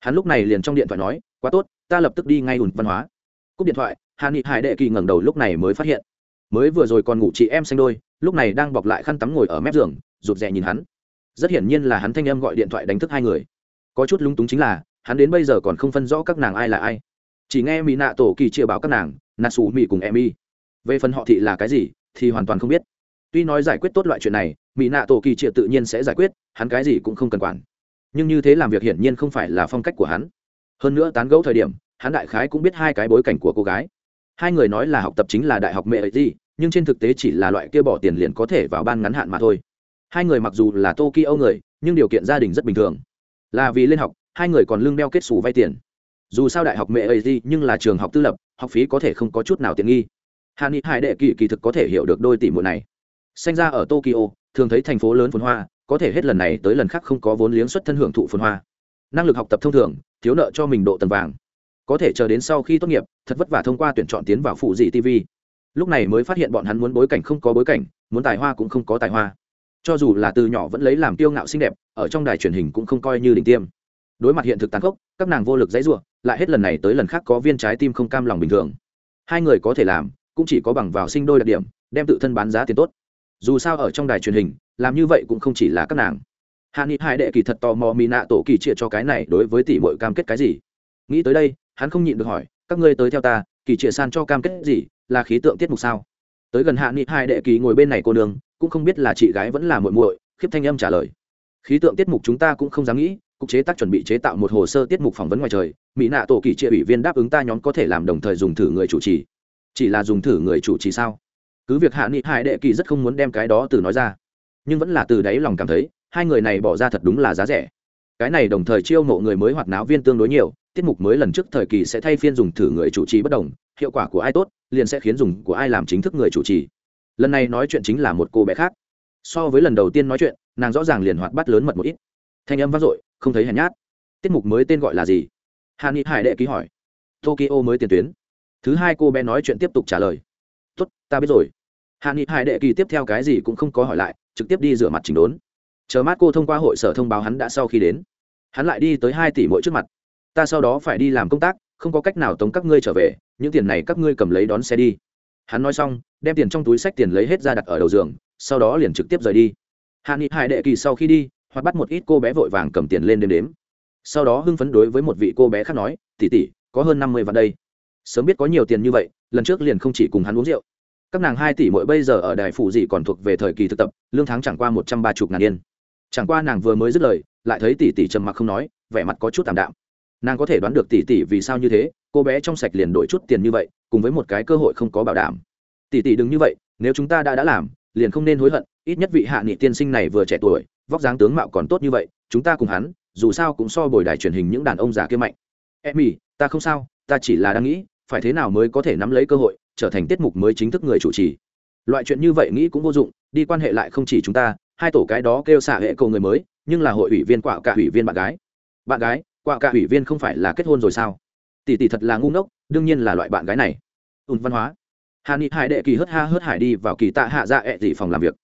Hắn lúc này liền trong điện thoại nói, quá tốt, ta lập tức đi ngay ủn văn hóa. Cúp điện thoại hạ nghị hải đệ kỳ ngẩng đầu lúc này mới phát hiện. Mới vừa rồi còn ngủ chị em xanh đôi, lúc này đang bọc lại khăn tắm ngồi ở mép giường, rụt rè nhìn hắn. Rất hiển nhiên là hắn thanh em gọi điện thoại đánh thức hai người. Có chút lúng túng chính là, hắn đến bây giờ còn không phân rõ các nàng ai là ai. Chỉ nghe mỹ nạ tổ kỳ chia bảo các nàng, nà xù mỹ cùng em y về phần họ thị là cái gì, thì hoàn toàn không biết. Tuy nói giải quyết tốt loại chuyện này, mỹ nạ tổ kỳ chia tự nhiên sẽ giải quyết, hắn cái gì cũng không cần quản. Nhưng như thế làm việc hiển nhiên không phải là phong cách của hắn. Hơn nữa tán gẫu thời điểm, hắn đại khái cũng biết hai cái bối cảnh của cô gái hai người nói là học tập chính là đại học mẹ ấy gì, nhưng trên thực tế chỉ là loại kia bỏ tiền liền có thể vào ban ngắn hạn mà thôi. Hai người mặc dù là tokyo người, nhưng điều kiện gia đình rất bình thường. Là vì lên học, hai người còn lương đeo kết xù vay tiền. Dù sao đại học mẹ ấy gì, nhưng là trường học tư lập, học phí có thể không có chút nào tiện nghi. Hạ nghị hải đệ kỳ kỳ thực có thể hiểu được đôi tỷ muội này. Sinh ra ở tokyo, thường thấy thành phố lớn phồn hoa, có thể hết lần này tới lần khác không có vốn liếng xuất thân hưởng thụ phồn hoa. Năng lực học tập thông thường, thiếu nợ cho mình độ tần vàng có thể chờ đến sau khi tốt nghiệp, thật vất vả thông qua tuyển chọn tiến vào phụ dị tv lúc này mới phát hiện bọn hắn muốn bối cảnh không có bối cảnh, muốn tài hoa cũng không có tài hoa. Cho dù là từ nhỏ vẫn lấy làm tiêu ngạo xinh đẹp, ở trong đài truyền hình cũng không coi như đỉnh tiêm. Đối mặt hiện thực tàn khốc, các nàng vô lực dãy ruộng lại hết lần này tới lần khác có viên trái tim không cam lòng bình thường. Hai người có thể làm, cũng chỉ có bằng vào sinh đôi đặc điểm, đem tự thân bán giá tiền tốt. Dù sao ở trong đài truyền hình, làm như vậy cũng không chỉ là các nàng. Hạ nghị hai đệ kỳ thật tò mò mỹ nạ tổ kỳ chia cho cái này đối với tỷ bội cam kết cái gì. Nghĩ tới đây hắn không nhịn được hỏi, các ngươi tới theo ta, kỳ trịa san cho cam kết gì, là khí tượng tiết mục sao? Tới gần hạ nghị hai đệ kỳ ngồi bên này cô nương, cũng không biết là chị gái vẫn là muội muội, khiếp thanh âm trả lời. Khí tượng tiết mục chúng ta cũng không dám nghĩ, cục chế tác chuẩn bị chế tạo một hồ sơ tiết mục phỏng vấn ngoài trời, mỹ nạ tổ kỳ trịa ủy viên đáp ứng ta nhóm có thể làm đồng thời dùng thử người chủ trì. Chỉ là dùng thử người chủ trì sao? Cứ việc hạ nghị Hai đệ kỳ rất không muốn đem cái đó từ nói ra, nhưng vẫn là từ đáy lòng cảm thấy, hai người này bỏ ra thật đúng là giá rẻ cái này đồng thời chiêu mộ người mới hoạt náo viên tương đối nhiều, tiết mục mới lần trước thời kỳ sẽ thay phiên dùng thử người chủ trì bất đồng, hiệu quả của ai tốt, liền sẽ khiến dùng của ai làm chính thức người chủ trì. Lần này nói chuyện chính là một cô bé khác. So với lần đầu tiên nói chuyện, nàng rõ ràng liền hoạt bắt lớn mật một ít. Thanh âm vang dội, không thấy hèn nhát. Tiết mục mới tên gọi là gì? Hà ni hải đệ ký hỏi. Tokyo mới tiền tuyến. Thứ hai cô bé nói chuyện tiếp tục trả lời. Tốt, ta biết rồi. Hà ni hải đệ kỳ tiếp theo cái gì cũng không có hỏi lại, trực tiếp đi rửa mặt chỉnh đốn chờ mát cô thông qua hội sở thông báo hắn đã sau khi đến. Hắn lại đi tới hai tỷ mỗi trước mặt. Ta sau đó phải đi làm công tác, không có cách nào tống các ngươi trở về, những tiền này các ngươi cầm lấy đón xe đi. Hắn nói xong, đem tiền trong túi sách tiền lấy hết ra đặt ở đầu giường, sau đó liền trực tiếp rời đi. Hạ nghị hải đệ kỳ sau khi đi, hoặc bắt một ít cô bé vội vàng cầm tiền lên đếm đếm. Sau đó hưng phấn đối với một vị cô bé khác nói tỉ tỉ có hơn năm mươi vạn đây. Sớm biết có nhiều tiền như vậy, lần trước liền không chỉ cùng hắn uống rượu. Các nàng hai tỷ mỗi bây giờ ở đài phủ dị còn thuộc về thời kỳ thực tập, lương tháng chẳng qua một trăm ba chục ngàn yên chẳng qua nàng vừa mới dứt lời, lại thấy tỷ tỷ trầm mặc không nói, vẻ mặt có chút tạm đạm. Nàng có thể đoán được tỷ tỷ vì sao như thế, cô bé trong sạch liền đổi chút tiền như vậy, cùng với một cái cơ hội không có bảo đảm. Tỷ tỷ đừng như vậy, nếu chúng ta đã đã làm, liền không nên hối hận, ít nhất vị hạ nghị tiên sinh này vừa trẻ tuổi, vóc dáng tướng mạo còn tốt như vậy, chúng ta cùng hắn, dù sao cũng so bồi đài truyền hình những đàn ông già kia mạnh. Emmy ta không sao, ta chỉ là đang nghĩ, phải thế nào mới có thể nắm lấy cơ hội, trở thành tiết mục mới chính thức người chủ trì. Loại chuyện như vậy nghĩ cũng vô dụng, đi quan hệ lại không chỉ chúng ta hai tổ cái đó kêu xạ hệ cầu người mới, nhưng là hội ủy viên quạ cả ủy viên bạn gái. Bạn gái quạ cả ủy viên không phải là kết hôn rồi sao? Tỷ tỷ thật là ngu ngốc, đương nhiên là loại bạn gái này. Ùn văn hóa. Hà ni hải đệ kỳ hớt ha hớt hải đi vào kỳ tạ hạ dạ ẹ tỷ phòng làm việc.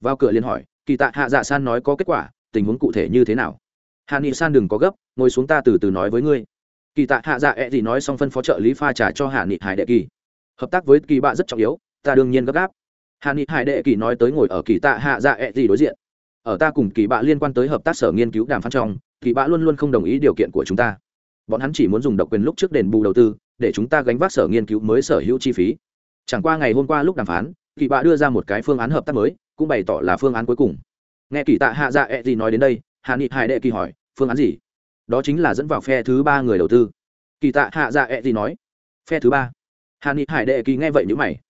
Vào cửa liền hỏi, kỳ tạ hạ dạ san nói có kết quả, tình huống cụ thể như thế nào? Hà ni san đừng có gấp, ngồi xuống ta từ từ nói với ngươi. Kỳ tạ hạ dạ ẹ tỷ nói xong phân phó trợ lý pha trả cho hà ni hải đệ kỳ. Hợp tác với kỳ bạ rất trọng yếu, ta đương nhiên gấp gáp hạ nghị hải đệ kỳ nói tới ngồi ở kỳ tạ hạ dạ ẹ、e、gì đối diện. Ở ta cùng kỳ bạ liên quan tới hợp tác sở nghiên cứu đàm phán trong, kỳ bạ luôn luôn không đồng ý điều kiện của chúng ta. Bọn hắn chỉ muốn dùng độc quyền lúc trước đền bù đầu tư, để chúng ta gánh vác sở nghiên cứu mới sở hữu chi phí. Chẳng qua ngày hôm qua lúc đàm phán, kỳ bạ đưa ra một cái phương án hợp tác mới, cũng bày tỏ là phương án cuối cùng. Nghe kỳ tạ hạ dạ ẹ、e、gì nói đến đây hạ nghị hải đệ kỳ hỏi, phương án gì? Đó chính là dẫn vào phe thứ ba người đầu tư. Kỳ tạ hạ dạ ẹ、e、gì nói, phe thứ ba. Hạ nghị hải đệ kỳ nghe vậy nhữ mày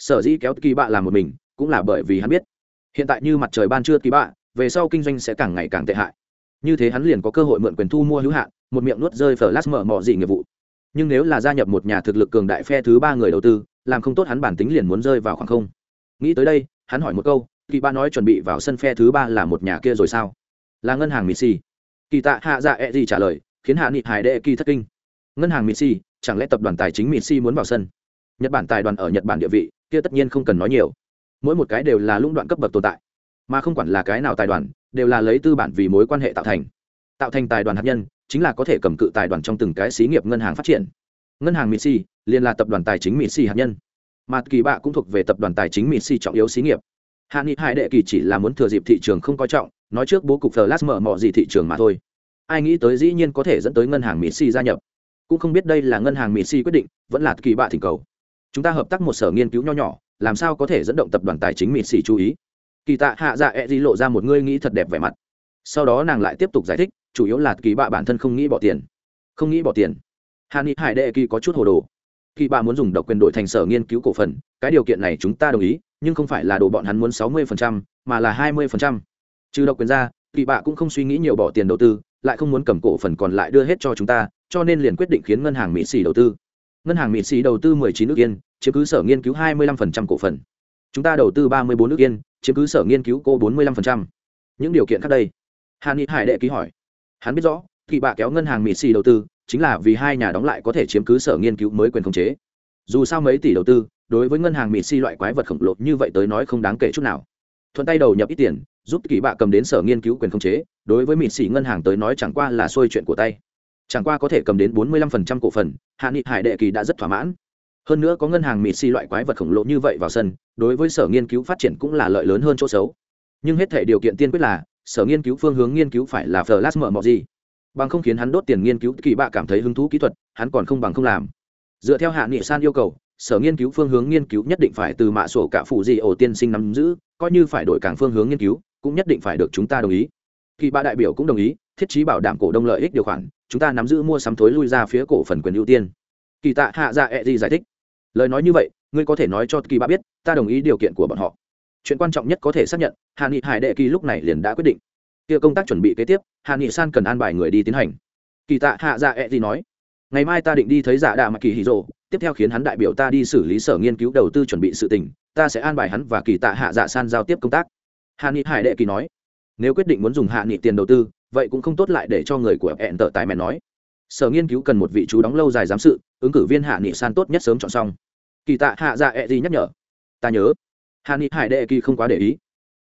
sở dĩ kéo kỳ bạ làm một mình, cũng là bởi vì hắn biết. Hiện tại như mặt trời ban trưa kỳ bạ, về sau kinh doanh sẽ càng ngày càng tệ hại. Như thế hắn liền có cơ hội mượn quyền thu mua hữu hạn, một miệng nuốt rơi phở lát mở mò gì nghiệp vụ. Nhưng nếu là gia nhập một nhà thực lực cường đại phe thứ ba người đầu tư, làm không tốt hắn bản tính liền muốn rơi vào khoảng không. Nghĩ tới đây, hắn hỏi một câu, kỳ ba nói chuẩn bị vào sân phe thứ ba là một nhà kia rồi sao? Là ngân hàng missy kỳ tạ hạ dạ e gì trả lời, khiến hạ nghị hải đệ kỳ thất kinh. Ngân hàng missy chẳng lẽ tập đoàn tài chính missy muốn vào sân? Nhật bản tài đoàn ở nhật bản địa vị, kia tất nhiên không cần nói nhiều. Mỗi một cái đều là lũng đoạn cấp bậc tồn tại, mà không quản là cái nào tài đoàn, đều là lấy tư bản vì mối quan hệ tạo thành. Tạo thành tài đoàn hạt nhân, chính là có thể cầm cự tài đoàn trong từng cái xí nghiệp ngân hàng phát triển. Ngân hàng Mitsi liền là tập đoàn tài chính Mitsi hạt nhân. Mà kỳ bạ cũng thuộc về tập đoàn tài chính Mitsi trọng yếu xí nghiệp. Hạ nghị hải đệ kỳ chỉ là muốn thừa dịp thị trường không coi trọng, nói trước bố cục flash mở mọ gì thị trường mà thôi. Ai nghĩ tới dĩ nhiên có thể dẫn tới ngân hàng Mitsi gia nhập. Cũng không biết đây là ngân hàng Mitsi quyết định, vẫn là kỳ bạ thỉnh cầu chúng ta hợp tác một sở nghiên cứu nho nhỏ làm sao có thể dẫn động tập đoàn tài chính Mitsi chú ý? Kỳ tạ hạ dạ e di lộ ra một ngươi nghĩ thật đẹp vẻ mặt. Sau đó nàng lại tiếp tục giải thích chủ yếu là kỳ bạ bản thân không nghĩ bỏ tiền. Không nghĩ bỏ tiền. Hàn ni hải đệ kỳ có chút hồ đồ. Kỳ bạ muốn dùng độc quyền đổi thành sở nghiên cứu cổ phần cái điều kiện này chúng ta đồng ý nhưng không phải là đồ bọn hắn muốn sáu mươi phần trăm, mà là hai mươi phần trăm. trừ độc quyền ra kỳ bạ cũng không suy nghĩ nhiều bỏ tiền đầu tư lại không muốn cầm cổ phần còn lại đưa hết cho chúng ta cho nên liền quyết định khiến ngân hàng mỹ xỉ đầu tư ngân hàng mỹ sĩ đầu tư mười chín nước yên, chiếm cứ sở nghiên cứu hai mươi lăm phần trăm cổ phần. Chúng ta đầu tư ba mươi bốn nước yên, chiếm cứ sở nghiên cứu cô bốn mươi lăm phần trăm. những điều kiện khác đây. Hàn ni hải đệ ký hỏi. Hắn biết rõ kỳ bạ kéo ngân hàng mỹ sĩ đầu tư, chính là vì hai nhà đóng lại có thể chiếm cứ sở nghiên cứu mới quyền khống chế. Dù sao mấy tỷ đầu tư, đối với ngân hàng mỹ xì loại quái vật khổng lồ như vậy tới nói không đáng kể chút nào. Thuận tay đầu nhập ít tiền, giúp kỳ bạ cầm đến sở nghiên cứu quyền khống chế, đối với mỹ sĩ ngân hàng tới nói chẳng qua là xuôi chuyện của tay chẳng qua có thể cầm đến bốn mươi lăm phần trăm cổ phần, hạ nghị hải đệ kỳ đã rất thỏa mãn. Hơn nữa có ngân hàng mỹ si loại quái vật khổng lồ như vậy vào sân, đối với sở nghiên cứu phát triển cũng là lợi lớn hơn chỗ xấu. Nhưng hết thể điều kiện tiên quyết là, sở nghiên cứu phương hướng nghiên cứu phải là flash mở mọ gì. Bằng không khiến hắn đốt tiền nghiên cứu, kỳ bạ cảm thấy hứng thú kỹ thuật, hắn còn không bằng không làm. Dựa theo hạ nghị san yêu cầu, sở nghiên cứu phương hướng nghiên cứu nhất định phải từ mạ sổ cả phụ gì ổ tiên sinh nắm giữ, coi như phải đổi cảng phương hướng nghiên cứu, cũng nhất định phải được chúng ta đồng ý. Kỳ bạ đại biểu cũng đồng ý thiết trí bảo đảm cổ đông lợi ích điều khoản, chúng ta nắm giữ mua sắm thối lui ra phía cổ phần quyền ưu tiên. Kỳ tạ hạ dạ ẹ、e、gì giải thích. Lời nói như vậy, ngươi có thể nói cho kỳ bạ biết, ta đồng ý điều kiện của bọn họ. Chuyện quan trọng nhất có thể xác nhận, hạ nghị hải đệ kỳ lúc này liền đã quyết định. Kia công tác chuẩn bị kế tiếp, hạ nghị san cần an bài người đi tiến hành. Kỳ tạ hạ dạ ẹ、e、gì nói. Ngày mai ta định đi thấy giả đạ mà kỳ hì rồ, tiếp theo khiến hắn đại biểu ta đi xử lý sở nghiên cứu đầu tư chuẩn bị sự tình, ta sẽ an bài hắn và kỳ tạ hạ dạ san giao tiếp công tác. Hạ nghị hải đệ kỳ nói. Nếu quyết định muốn dùng hạ nghị tiền đầu tư vậy cũng không tốt lại để cho người của hẹn tờ tài mẹ nói. Sở nghiên cứu cần một vị chú đóng lâu dài giám sự, ứng cử viên hạ nghị san tốt nhất sớm chọn xong. Kỳ tạ hạ dạ ẹ、e、gì nhắc nhở. Ta nhớ. Hạ nghị hải đệ kỳ không quá để ý.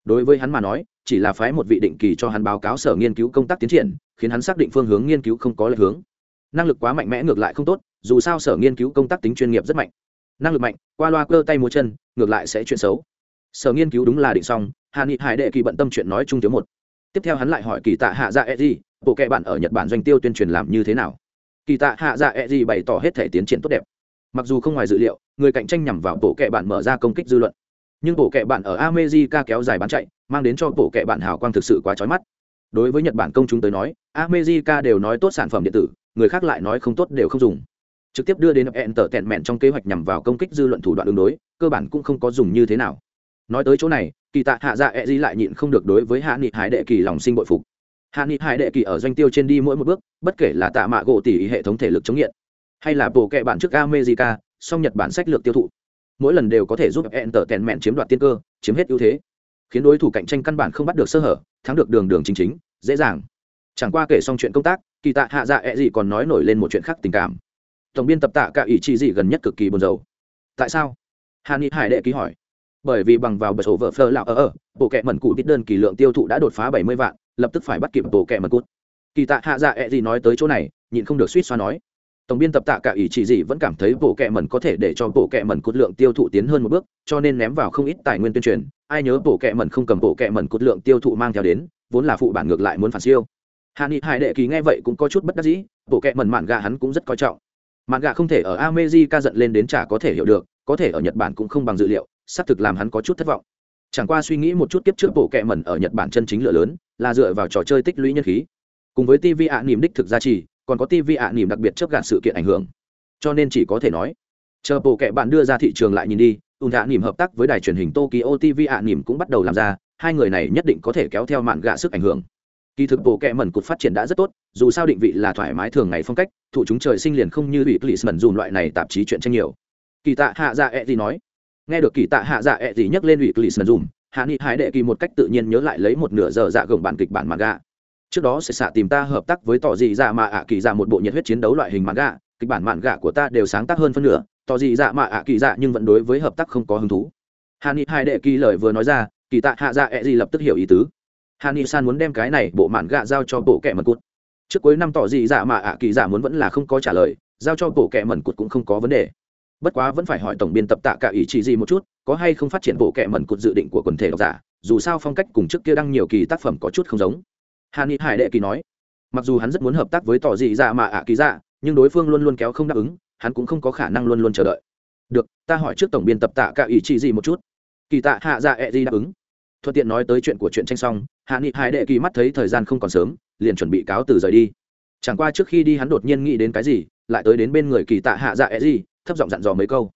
Đối với hắn mà nói, chỉ là phái một vị định kỳ cho hắn báo cáo sở nghiên cứu công tác tiến triển, khiến hắn xác định phương hướng nghiên cứu không có lệch hướng. Năng lực quá mạnh mẽ ngược lại không tốt, dù sao sở nghiên cứu công tác tính chuyên nghiệp rất mạnh. Năng lực mạnh, qua loa cơ tay múa chân, ngược lại sẽ chuyện xấu. Sở nghiên cứu đúng là định xong hà nghị hải đệ kỳ bận tâm chuyện nói chung thiếu một tiếp theo hắn lại hỏi kỳ tạ hạ dạ e gì bộ kệ bạn ở nhật bản doanh tiêu tuyên truyền làm như thế nào? Kỳ tạ hạ dạ e gì bày tỏ hết thể tiến triển tốt đẹp. Mặc dù không ngoài dự liệu, người cạnh tranh nhằm vào bộ kệ bạn mở ra công kích dư luận. Nhưng bộ kệ bạn ở america kéo dài bán chạy, mang đến cho bộ kệ bạn hào quang thực sự quá trói mắt. Đối với nhật bản công chúng tới nói, america đều nói tốt sản phẩm điện tử, người khác lại nói không tốt đều không dùng. Trực tiếp đưa đến hẹn tở tẹn mẹn trong kế hoạch nhằm vào công kích dư luận thủ đoạn đường đối, cơ bản cũng không có dùng như thế nào. Nói tới chỗ này kỳ tạ hạ dạ e lại nhịn không được đối với hạ nghị hải đệ kỳ lòng sinh bội phục. Hạ nghị hải đệ kỳ ở doanh tiêu trên đi mỗi một bước, bất kể là tạ mạ gỗ tỷ hệ thống thể lực chống nghiện, hay là bộ kệ bản trước america, song nhật bản sách lược tiêu thụ, mỗi lần đều có thể giúp hẹn tở tèn mẹn chiếm đoạt tiên cơ, chiếm hết ưu thế. Khiến đối thủ cạnh tranh căn bản không bắt được sơ hở, thắng được đường đường chính chính, dễ dàng. Chẳng qua kể xong chuyện công tác, kỳ tạ hạ dạ e gì còn nói nổi lên một chuyện khác tình cảm. Tổng biên tập tạ cả ý chí gì gần nhất cực kỳ buồn rầu. Tại sao? Hà ni hải đệ ký hỏi bởi vì bằng vào bật sổ vợ phơ lạo ở ở, bộ kệ mẩn cụ biết đơn kỳ lượng tiêu thụ đã đột phá bảy mươi vạn, lập tức phải bắt kịp bộ kệ mẩn cút kỳ tạ hạ dạ e gì nói tới chỗ này, nhịn không được suýt xoa nói. Tổng biên tập tạ cả ý chỉ gì vẫn cảm thấy bộ kệ mẩn có thể để cho bộ kệ mẩn cút lượng tiêu thụ tiến hơn một bước, cho nên ném vào không ít tài nguyên tuyên truyền. Ai nhớ bộ kệ mẩn không cầm bộ kệ mẩn cút lượng tiêu thụ mang theo đến, vốn là phụ bản ngược lại muốn phản siêu. Hạ nghị hải đệ kỳ nghe vậy cũng có chút bất đắc dĩ, bộ kệ mẩn mạn gà hắn cũng rất coi trọng. Mạn gà không thể ở ameji giận lên đến chả có thể hiểu được, có thể ở nhật bản cũng không bằng dự liệu xác thực làm hắn có chút thất vọng. Chẳng qua suy nghĩ một chút kiếp trước bộ kệ mẩn ở nhật bản chân chính lửa lớn, là dựa vào trò chơi tích lũy nhân khí. Cùng với tv ạ niềm đích thực gia trì, còn có tv ạ niềm đặc biệt chấp gạt sự kiện ảnh hưởng. Cho nên chỉ có thể nói, chờ bộ kệ bạn đưa ra thị trường lại nhìn đi ùn ạ dạ niềm hợp tác với đài truyền hình tokyo tv ạ niềm cũng bắt đầu làm ra, hai người này nhất định có thể kéo theo mạn gạ sức ảnh hưởng. Kỳ thực bộ kệ mẩn cụt phát triển đã rất tốt, dù sao định vị là thoải mái thường ngày phong cách thụ chúng trời sinh liền không như ủy clisman dùm loại này tạp chí chuyện tranh nhiều. Kỳ tạ hạ dạ ẹ gì nói nghe được kỳ tạ hạ dạ ẹ gì nhắc lên ủy clisman dùm hạ nghị hải đệ kỳ một cách tự nhiên nhớ lại lấy một nửa giờ dạ gồng bản kịch bản manga. Trước đó sẽ xạ tìm ta hợp tác với tỏ dị dạ mà ạ kỳ dạ một bộ nhiệt huyết chiến đấu loại hình manga, kịch bản manga của ta đều sáng tác hơn phân nửa, tỏ dị dạ mà ạ kỳ dạ nhưng vẫn đối với hợp tác không có hứng thú. Hạ nghị hải đệ kỳ lời vừa nói ra, kỳ tạ hạ dạ ẹ gì lập tức hiểu ý tứ. Hà ni san muốn đem cái này bộ mạn gạ giao cho bộ kẻ mật cút trước cuối năm tỏ dị dạ mà ạ kỳ dạ muốn vẫn là không có trả lời, giao cho bộ kẻ mần cụt cũng không có vấn đề bất quá vẫn phải hỏi tổng biên tập tạ cả ý chỉ gì một chút, có hay không phát triển bộ kệ mẩn cụt dự định của quần thể độc giả, dù sao phong cách cùng trước kia đăng nhiều kỳ tác phẩm có chút không giống. Hà ni hải đệ kỳ nói, mặc dù hắn rất muốn hợp tác với tỏ dị dạ mà ạ kỳ dạ nhưng đối phương luôn luôn kéo không đáp ứng, hắn cũng không có khả năng luôn luôn chờ đợi. Được, ta hỏi trước tổng biên tập tạ cả ý chỉ gì một chút. Kỳ tạ hạ dạ ẹ、e、gì gì đáp ứng. Thuận tiện nói tới chuyện của chuyện tranh xong hạ nghị hải đệ kỳ mắt thấy thời gian không còn sớm, liền chuẩn bị cáo từ rời đi. Chẳng qua trước khi đi hắn đột nhiên nghĩ đến cái gì, lại tới đến bên người kỳ tạ hạ dạ ẹ、e、gì gì thấp giọng dặn dò mấy câu.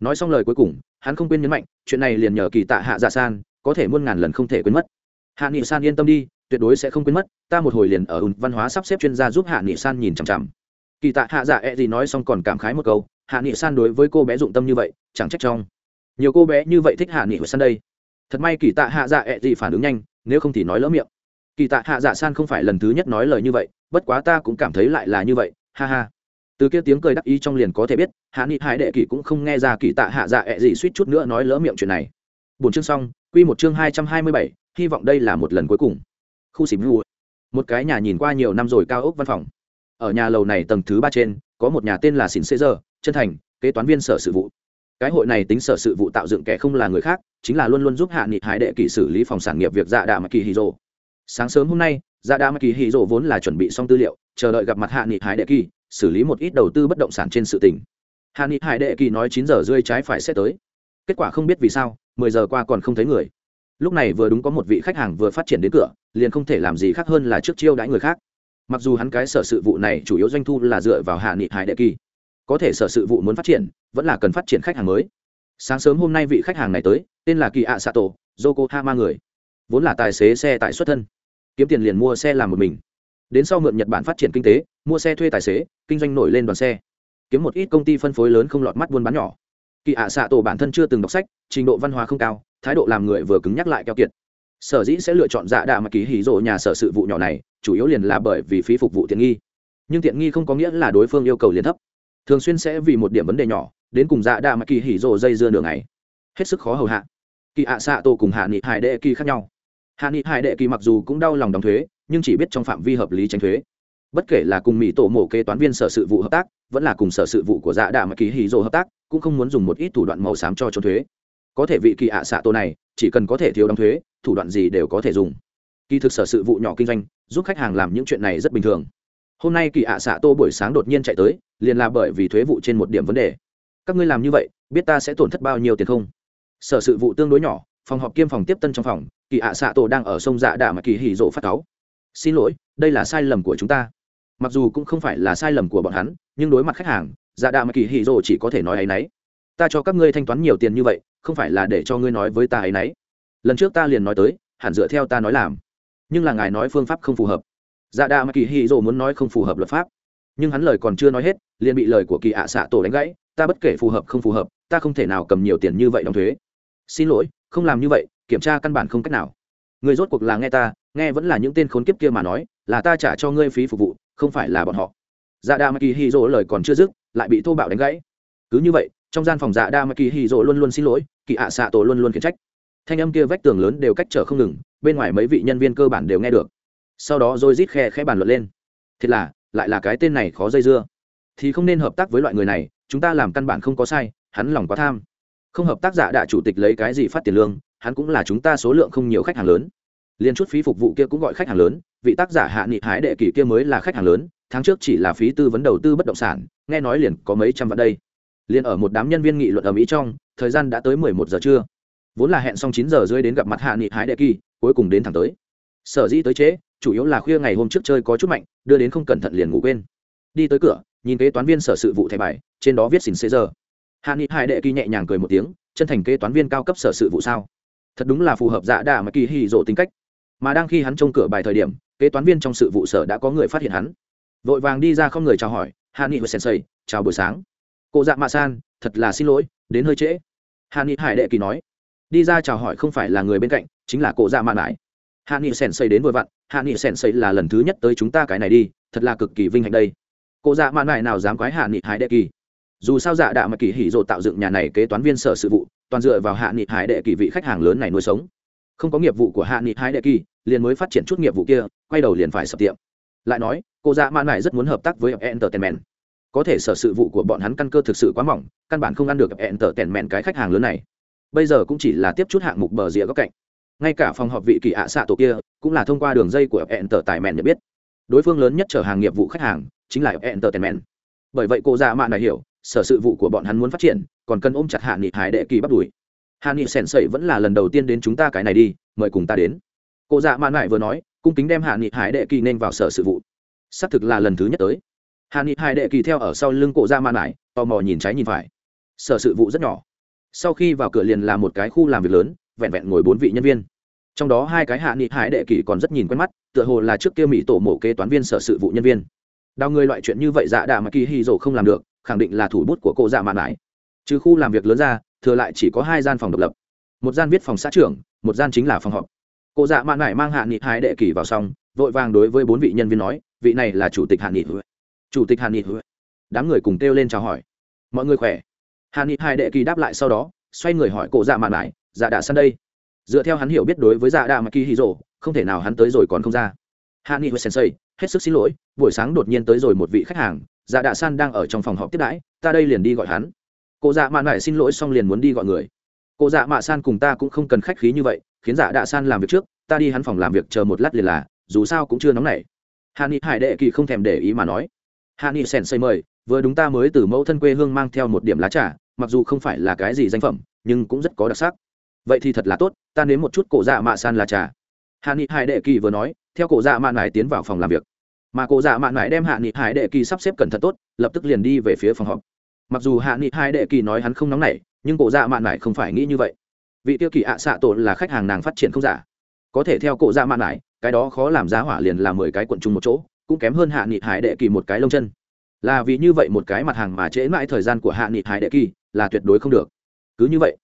Nói xong lời cuối cùng, hắn không quên nhấn mạnh, chuyện này liền nhờ kỳ tạ hạ dạ san, có thể muôn ngàn lần không thể quên mất. Hạ nghị san yên tâm đi, tuyệt đối sẽ không quên mất, ta một hồi liền ở ùn văn hóa sắp xếp chuyên gia giúp hạ nghị san nhìn chằm chằm. Kỳ tạ hạ dạ e gì nói xong còn cảm khái một câu, hạ nghị san đối với cô bé dụng tâm như vậy, chẳng trách trong. Nhiều cô bé như vậy thích hạ nghị san đây. Thật may kỳ tạ hạ dạ e gì phản ứng nhanh, nếu không thì nói lỡ miệng. Kỳ tạ hạ dạ san không phải lần thứ nhất nói lời như vậy, bất quá ta cũng cảm thấy lại là như vậy, ha ha từ kia tiếng cười đắc ý trong liền có thể biết, hạ nghị hải đệ kỳ cũng không nghe ra kỳ tạ hạ dạ ẹ gì suýt chút nữa nói lỡ miệng chuyện này. Bốn chương xong, quy một chương hai trăm hai mươi bảy, hy vọng đây là một lần cuối cùng. Khu xịp vua một cái nhà nhìn qua nhiều năm rồi cao ốc văn phòng. Ở nhà lầu này tầng thứ ba trên, có một nhà tên là xỉn xê giờ chân thành, kế toán viên sở sự vụ. Cái hội này tính sở sự vụ tạo dựng kẻ không là người khác, chính là luôn luôn giúp hạ nghị hải đệ kỳ xử lý phòng sản nghiệp việc dạ đà mà kỳ hì rồ. Sáng sớm hôm nay dạ đà mà kỳ hì rồ vốn là chuẩn bị xong tư liệu, chờ đợi gặp mặt hạ nghị hải đệ kỳ xử lý một ít đầu tư bất động sản trên sự tình. Hà ni hải đệ kỳ nói chín giờ rơi trái phải sẽ tới. Kết quả không biết vì sao, mười giờ qua còn không thấy người. Lúc này vừa đúng có một vị khách hàng vừa phát triển đến cửa, liền không thể làm gì khác hơn là trước chiêu đãi người khác. Mặc dù hắn cái sở sự vụ này chủ yếu doanh thu là dựa vào hạ nghị hải đệ kỳ, có thể sở sự vụ muốn phát triển, vẫn là cần phát triển khách hàng mới. Sáng sớm hôm nay vị khách hàng này tới, tên là kỳ ạ xạ tổ yokohama người. Vốn là tài xế xe tại xuất thân. Kiếm tiền liền mua xe làm một mình đến sau mượn nhật bản phát triển kinh tế, mua xe thuê tài xế, kinh doanh nổi lên đoàn xe. Kiếm một ít công ty phân phối lớn không lọt mắt buôn bán nhỏ. Kỳ ạ xạ tổ bản thân chưa từng đọc sách, trình độ văn hóa không cao, thái độ làm người vừa cứng nhắc lại keo kiệt. Sở dĩ sẽ lựa chọn dạ đạ mà ký hỉ rộ nhà sở sự vụ nhỏ này, chủ yếu liền là bởi vì phí phục vụ tiện nghi. Nhưng tiện nghi không có nghĩa là đối phương yêu cầu liền thấp. Thường xuyên sẽ vì một điểm vấn đề nhỏ, đến cùng dạ đa mà kỳ hỉ rộ dây dưa đường này hết sức khó hầu hạ. Kỳ ạ xạ tổ cùng hạ nghị hải đệ kỳ khác nhau hạ nghị hải đệ kỳ mặc dù cũng đau lòng đóng thuế, nhưng chỉ biết trong phạm vi hợp lý tránh thuế. Bất kể là cùng mỹ tổ mổ kế toán viên sở sự vụ hợp tác, vẫn là cùng sở sự vụ của dạ đạ mà kỳ hì rồ hợp tác, cũng không muốn dùng một ít thủ đoạn màu xám cho trốn thuế. Có thể vị kỳ ạ xạ tô này, chỉ cần có thể thiếu đóng thuế, thủ đoạn gì đều có thể dùng. Kỳ thực sở sự vụ nhỏ kinh doanh, giúp khách hàng làm những chuyện này rất bình thường. Hôm nay kỳ ạ xạ tô buổi sáng đột nhiên chạy tới, liền là bởi vì thuế vụ trên một điểm vấn đề. Các ngươi làm như vậy, biết ta sẽ tổn thất bao nhiêu tiền không? Sở sự vụ tương đối nhỏ phòng họp kiêm phòng tiếp tân trong phòng, kỳ ạ xạ tổ đang ở sông dạ đạ mà kỳ hỉ rộ phát cáu. Xin lỗi, đây là sai lầm của chúng ta. Mặc dù cũng không phải là sai lầm của bọn hắn, nhưng đối mặt khách hàng dạ đạ mà kỳ hỉ rộ chỉ có thể nói ấ y n ấ y ta cho các ngươi thanh toán nhiều tiền như vậy, không phải là để cho ngươi nói với ta ấ y n ấ y lần trước ta liền nói tới, hẳn dựa theo ta nói làm. Nhưng là ngài nói phương pháp không phù hợp. Dạ đạ mà kỳ hỉ rộ muốn nói không phù hợp luật pháp. Nhưng hắn lời còn chưa nói hết, liền bị lời của kỳ ạ xạ tổ đánh gãy. Ta bất kể phù hợp không phù hợp, ta không thể nào cầm nhiều tiền như vậy đóng thuế. Xin lỗi không làm như vậy, kiểm tra căn bản không cách nào. Người rốt cuộc là nghe ta, nghe vẫn là những tên khốn kiếp kia mà nói, là ta trả cho ngươi phí phục vụ, không phải là bọn họ. Dạ đa maki hy dỗ lời còn chưa dứt, lại bị thô bạo đánh gãy. Cứ như vậy, trong gian phòng dạ đa maki hy dỗ luôn luôn xin lỗi kỳ ạ xạ tổ luôn luôn khiển trách. Thanh âm kia vách tường lớn đều cách trở không ngừng, bên ngoài mấy vị nhân viên cơ bản đều nghe được. Sau đó rồi rít khe khẽ bàn luận lên. Thiệt là, lại là cái tên này khó dây dưa. Thì không nên hợp tác với loại người này, chúng ta làm căn bản không có sai, hắn lòng quá tham không hợp tác giả đạ chủ tịch lấy cái gì phát tiền lương, hắn cũng là chúng ta số lượng không nhiều khách hàng lớn. Liên chút phí phục vụ kia cũng gọi khách hàng lớn, vị tác giả hạ nghị hái đệ kỷ kia mới là khách hàng lớn, tháng trước chỉ là phí tư vấn đầu tư bất động sản, nghe nói liền có mấy trăm vạn đây. Liền ở một đám nhân viên nghị luận ở mỹ trong, thời gian đã tới mười một giờ trưa. Vốn là hẹn xong chín giờ rưỡi đến gặp mặt hạ nghị hái đệ kỳ cuối cùng đến thẳng tới. Sở dĩ tới chế chủ yếu là khuya ngày hôm trước chơi có chút mạnh, đưa đến không cẩn thận liền ngủ quên. Đi tới cửa, nhìn kế toán viên sở sự vụ thẻ bài, trên đó viết xin xế giờ hạ nghị hải đệ kỳ nhẹ nhàng cười một tiếng, chân thành kế toán viên cao cấp sở sự vụ sao? Thật đúng là phù hợp dạ đà mà kỳ hì rộ tính cách. Mà đang khi hắn trông cửa bài thời điểm, kế toán viên trong sự vụ sở đã có người phát hiện hắn. Vội vàng đi ra không người chào hỏi, hạ nghị và sensei, chào buổi sáng. Cô dạ mạ san, thật là xin lỗi, đến hơi trễ. Hạ nghị hải đệ kỳ nói. Đi ra chào hỏi không phải là người bên cạnh, chính là cô dạ mạ mãi hạ nghị sensei đến vội vặn, hạ nghị sensei là lần thứ nhất tới chúng ta cái này đi, thật là cực kỳ vinh hạnh đây. Cô dạ mạ mãi nào dám quái hạ nghị hải đệ kỳ? Dù sao dạ đạ mà kỳ hỉ rộ tạo dựng nhà này kế toán viên sở sự vụ, toàn dựa vào hạ nghị hải đệ kỳ vị khách hàng lớn này nuôi sống. Không có nghiệp vụ của hạ nghị hải đệ kỳ, liền mới phát triển chút nghiệp vụ kia, quay đầu liền phải sập tiệm. Lại nói, cô dạ mạn này rất muốn hợp tác với entertainment. Có thể sở sự vụ của bọn hắn căn cơ thực sự quá mỏng, căn bản không ăn được entertainment cái khách hàng lớn này. Bây giờ cũng chỉ là tiếp chút hạng mục bờ rìa góc cạnh. Ngay cả phòng họp vị kỳ ạ xạ tổ kia, cũng là thông qua đường dây của entertainment nhận biết. Đối phương lớn nhất trở hàng nghiệp vụ khách hàng, chính là entertainment. Bởi vậy cô dạ mạn này hiểu sở sự vụ của bọn hắn muốn phát triển, còn cần ôm chặt hạ nghị hải đệ kỳ bắt đuổi. Hạ nghị sèn sậy vẫn là lần đầu tiên đến chúng ta cái này đi, mời cùng ta đến. Cụ dạ mạn lại vừa nói, cung kính đem hạ nghị hải đệ kỳ nên vào sở sự vụ. Xác thực là lần thứ nhất tới. Hạ nghị hải đệ kỳ theo ở sau lưng cụ dạ mạn lại tò mò nhìn trái nhìn phải. Sở sự vụ rất nhỏ. Sau khi vào cửa liền là một cái khu làm việc lớn, vẹn vẹn ngồi bốn vị nhân viên. Trong đó hai cái hạ nghị hải đệ kỳ còn rất nhìn quen mắt, tựa hồ là trước kia mỹ tổ mổ kế toán viên sở sự vụ nhân viên. Đào người loại chuyện như vậy dạ đà mà kỳ hy dỗ không làm được khẳng định là thủ bút của cô dạ mạn mãi. Trừ khu làm việc lớn ra, thừa lại chỉ có hai gian phòng độc lập. Một gian viết phòng xã trưởng, một gian chính là phòng họp. Cô dạ mạn mãi mang hạ nghị hai đệ kỳ vào xong, vội vàng đối với bốn vị nhân viên nói, vị này là chủ tịch hạ nghị chủ tịch hạ nghị đám người cùng kêu lên chào hỏi. Mọi người khỏe? Hạ nghị hai đệ kỳ đáp lại sau đó, xoay người hỏi cô dạ mạn mãi dạ đã săn đây. Dựa theo hắn hiểu biết đối với dạ đà mà kỳ hì rồ không thể nào hắn tới rồi còn không ra. Hạ nghị sensei, hết sức xin lỗi, buổi sáng đột nhiên tới rồi một vị khách hàng dạ đạ san đang ở trong phòng họp tiếp đãi, ta đây liền đi gọi hắn. Cụ dạ mạ lại xin lỗi xong liền muốn đi gọi người. Cụ dạ mạ san cùng ta cũng không cần khách khí như vậy, khiến dạ đạ san làm việc trước, ta đi hắn phòng làm việc chờ một lát liền là, dù sao cũng chưa nóng nảy. Hà ni hải đệ kỳ không thèm để ý mà nói hà ni sèn xây mời, vừa đúng ta mới từ mẫu thân quê hương mang theo một điểm lá trà, mặc dù không phải là cái gì danh phẩm, nhưng cũng rất có đặc sắc. Vậy thì thật là tốt, ta nếm một chút cổ dạ mạ san lá trà. Hà ni hải đệ kỳ vừa nói, theo cổ dạ mạ lại tiến vào phòng làm việc mà cụ dạ mạn mãi đem hạ nghị hải đệ kỳ sắp xếp cẩn thận tốt, lập tức liền đi về phía phòng họp. Mặc dù hạ nghị hải đệ kỳ nói hắn không nóng nảy, nhưng cụ dạ mạn mãi không phải nghĩ như vậy. Vị tiêu kỳ ạ xạ tổ là khách hàng nàng phát triển không giả. Có thể theo cụ dạ mạn mãi cái đó khó làm giá hỏa liền là mười cái quận chung một chỗ, cũng kém hơn hạ nghị hải đệ kỳ một cái lông chân. Là vì như vậy một cái mặt hàng mà trễ mãi thời gian của hạ nghị hải đệ kỳ là tuyệt đối không được. Cứ như vậy,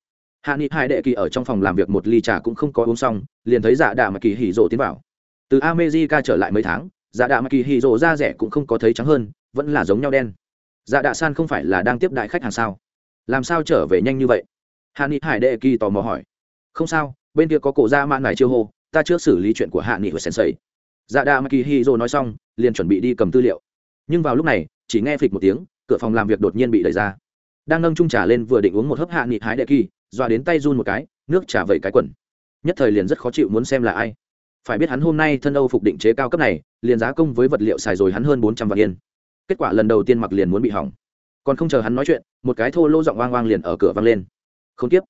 hạ nghị hải đệ kỳ ở trong phòng làm việc một ly trà cũng không có uống xong, liền thấy dạ đà mà kỳ hỉ rộ tiến vào. Từ amejica trở lại mấy tháng dạ đạ mà kỳ hì rộ da rẻ cũng không có thấy trắng hơn, vẫn là giống nhau đen. Dạ đạ san không phải là đang tiếp đại khách hàng sao? Làm sao trở về nhanh như vậy? Hạ nghị hải đệ kỳ tò mò hỏi. Không sao, bên kia có cổ ra mạn này chiêu hô, ta chưa xử lý chuyện của hạ nghị và sensei. Dạ đạ mà kỳ hì rộ nói xong, liền chuẩn bị đi cầm tư liệu. Nhưng vào lúc này, chỉ nghe phịch một tiếng, cửa phòng làm việc đột nhiên bị đẩy ra. Đang nâng trung trà lên vừa định uống một hớp hạ nghị hải đệ kỳ, dọa đến tay run một cái, nước trà vẩy cái quần. Nhất thời liền rất khó chịu muốn xem là ai phải biết hắn hôm nay thân âu phục định chế cao cấp này, liền giá công với vật liệu xài rồi hắn hơn bốn trăm vạn yên. Kết quả lần đầu tiên mặc liền muốn bị hỏng. Còn không chờ hắn nói chuyện, một cái thô lỗ giọng oang oang liền ở cửa vang lên. Không tiếp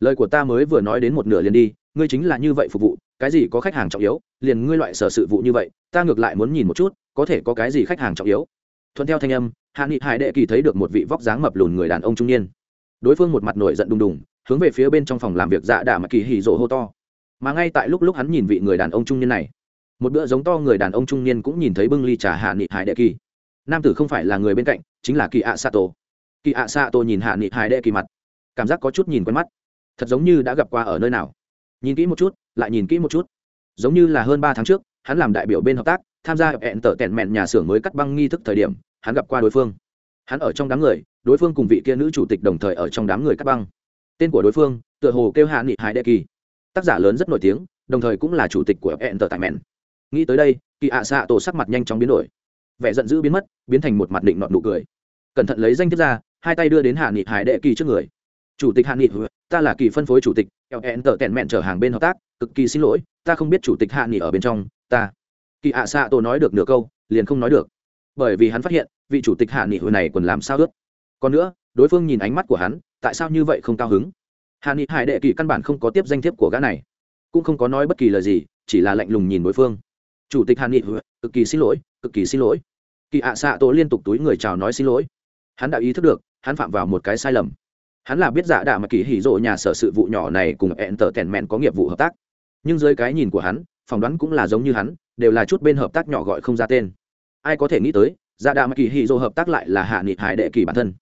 lời của ta mới vừa nói đến một nửa liền đi, ngươi chính là như vậy phục vụ, cái gì có khách hàng trọng yếu, liền ngươi loại sở sự vụ như vậy, ta ngược lại muốn nhìn một chút, có thể có cái gì khách hàng trọng yếu. Thuận theo thanh âm, hạ nghị hải đệ kỳ thấy được một vị vóc dáng mập lùn người đàn ông trung niên. Đối phương một mặt nổi giận đùng đùng, hướng về phía bên trong phòng làm việc dạ đà mà kỳ hỉ rộ hô to mà ngay tại lúc lúc hắn nhìn vị người đàn ông trung niên này, một bữa giống to người đàn ông trung niên cũng nhìn thấy bưng ly trà hạ nghị hải đệ kỳ. Nam tử không phải là người bên cạnh, chính là kỳ ạ xạ tổ kỳ ạ xạ tổ nhìn hạ nghị hải đệ kỳ mặt, cảm giác có chút nhìn quen mắt. Thật giống như đã gặp qua ở nơi nào. Nhìn kỹ một chút, lại nhìn kỹ một chút. Giống như là hơn ba tháng trước, hắn làm đại biểu bên hợp tác, tham gia hẹn tở tẹn mẹn nhà xưởng mới cắt băng nghi thức thời điểm, hắn gặp qua đối phương. Hắn ở trong đám người, đối phương cùng vị kia nữ chủ tịch đồng thời ở trong đám người cắt băng. Tên của đối phương, tựa hồ kêu hạ nghị hải đệ kỳ tác giả lớn rất nổi tiếng, đồng thời cũng là chủ tịch của hẹn tờ tại mẹn nghĩ tới đây, kỳ ạ xạ tổ sắc mặt nhanh chóng biến đổi. Vẻ giận dữ biến mất, biến thành một mặt định nọn nụ cười. Cẩn thận lấy danh thiếp ra, hai tay đưa đến hạ nghị hải đệ kỳ trước người. Chủ tịch hạ nghị, ta là kỳ phân phối chủ tịch hẹn tờ tẹn mẹn chở hàng bên hợp tác, cực kỳ xin lỗi, ta không biết chủ tịch hạ nghị ở bên trong, ta kỳ ạ xạ tổ nói được nửa câu, liền không nói được. Bởi vì hắn phát hiện, vị chủ tịch hạ nghị hồi này còn làm sao ướt. Còn nữa, đối phương nhìn ánh mắt của hắn, tại sao như vậy không cao hứng? Hạ nghị hải đệ kỳ căn bản không có tiếp danh thiếp của gã này, cũng không có nói bất kỳ lời gì, chỉ là lạnh lùng nhìn đối phương. Chủ tịch hạ nghị, cực kỳ xin lỗi, cực kỳ xin lỗi. Kỳ ạ xạ tổ liên tục túi người chào nói xin lỗi. Hắn đã ý thức được, hắn phạm vào một cái sai lầm. Hắn là biết giả đạ mà kỳ hỉ rộ nhà sở sự vụ nhỏ này cùng ẹn tờ tèn mẹn có nghiệp vụ hợp tác. Nhưng dưới cái nhìn của hắn, phỏng đoán cũng là giống như hắn, đều là chút bên hợp tác nhỏ gọi không ra tên. Ai có thể nghĩ tới giả đạ mà kỳ hỉ rộ hợp tác lại là hạ nghị hải đệ kỳ bản thân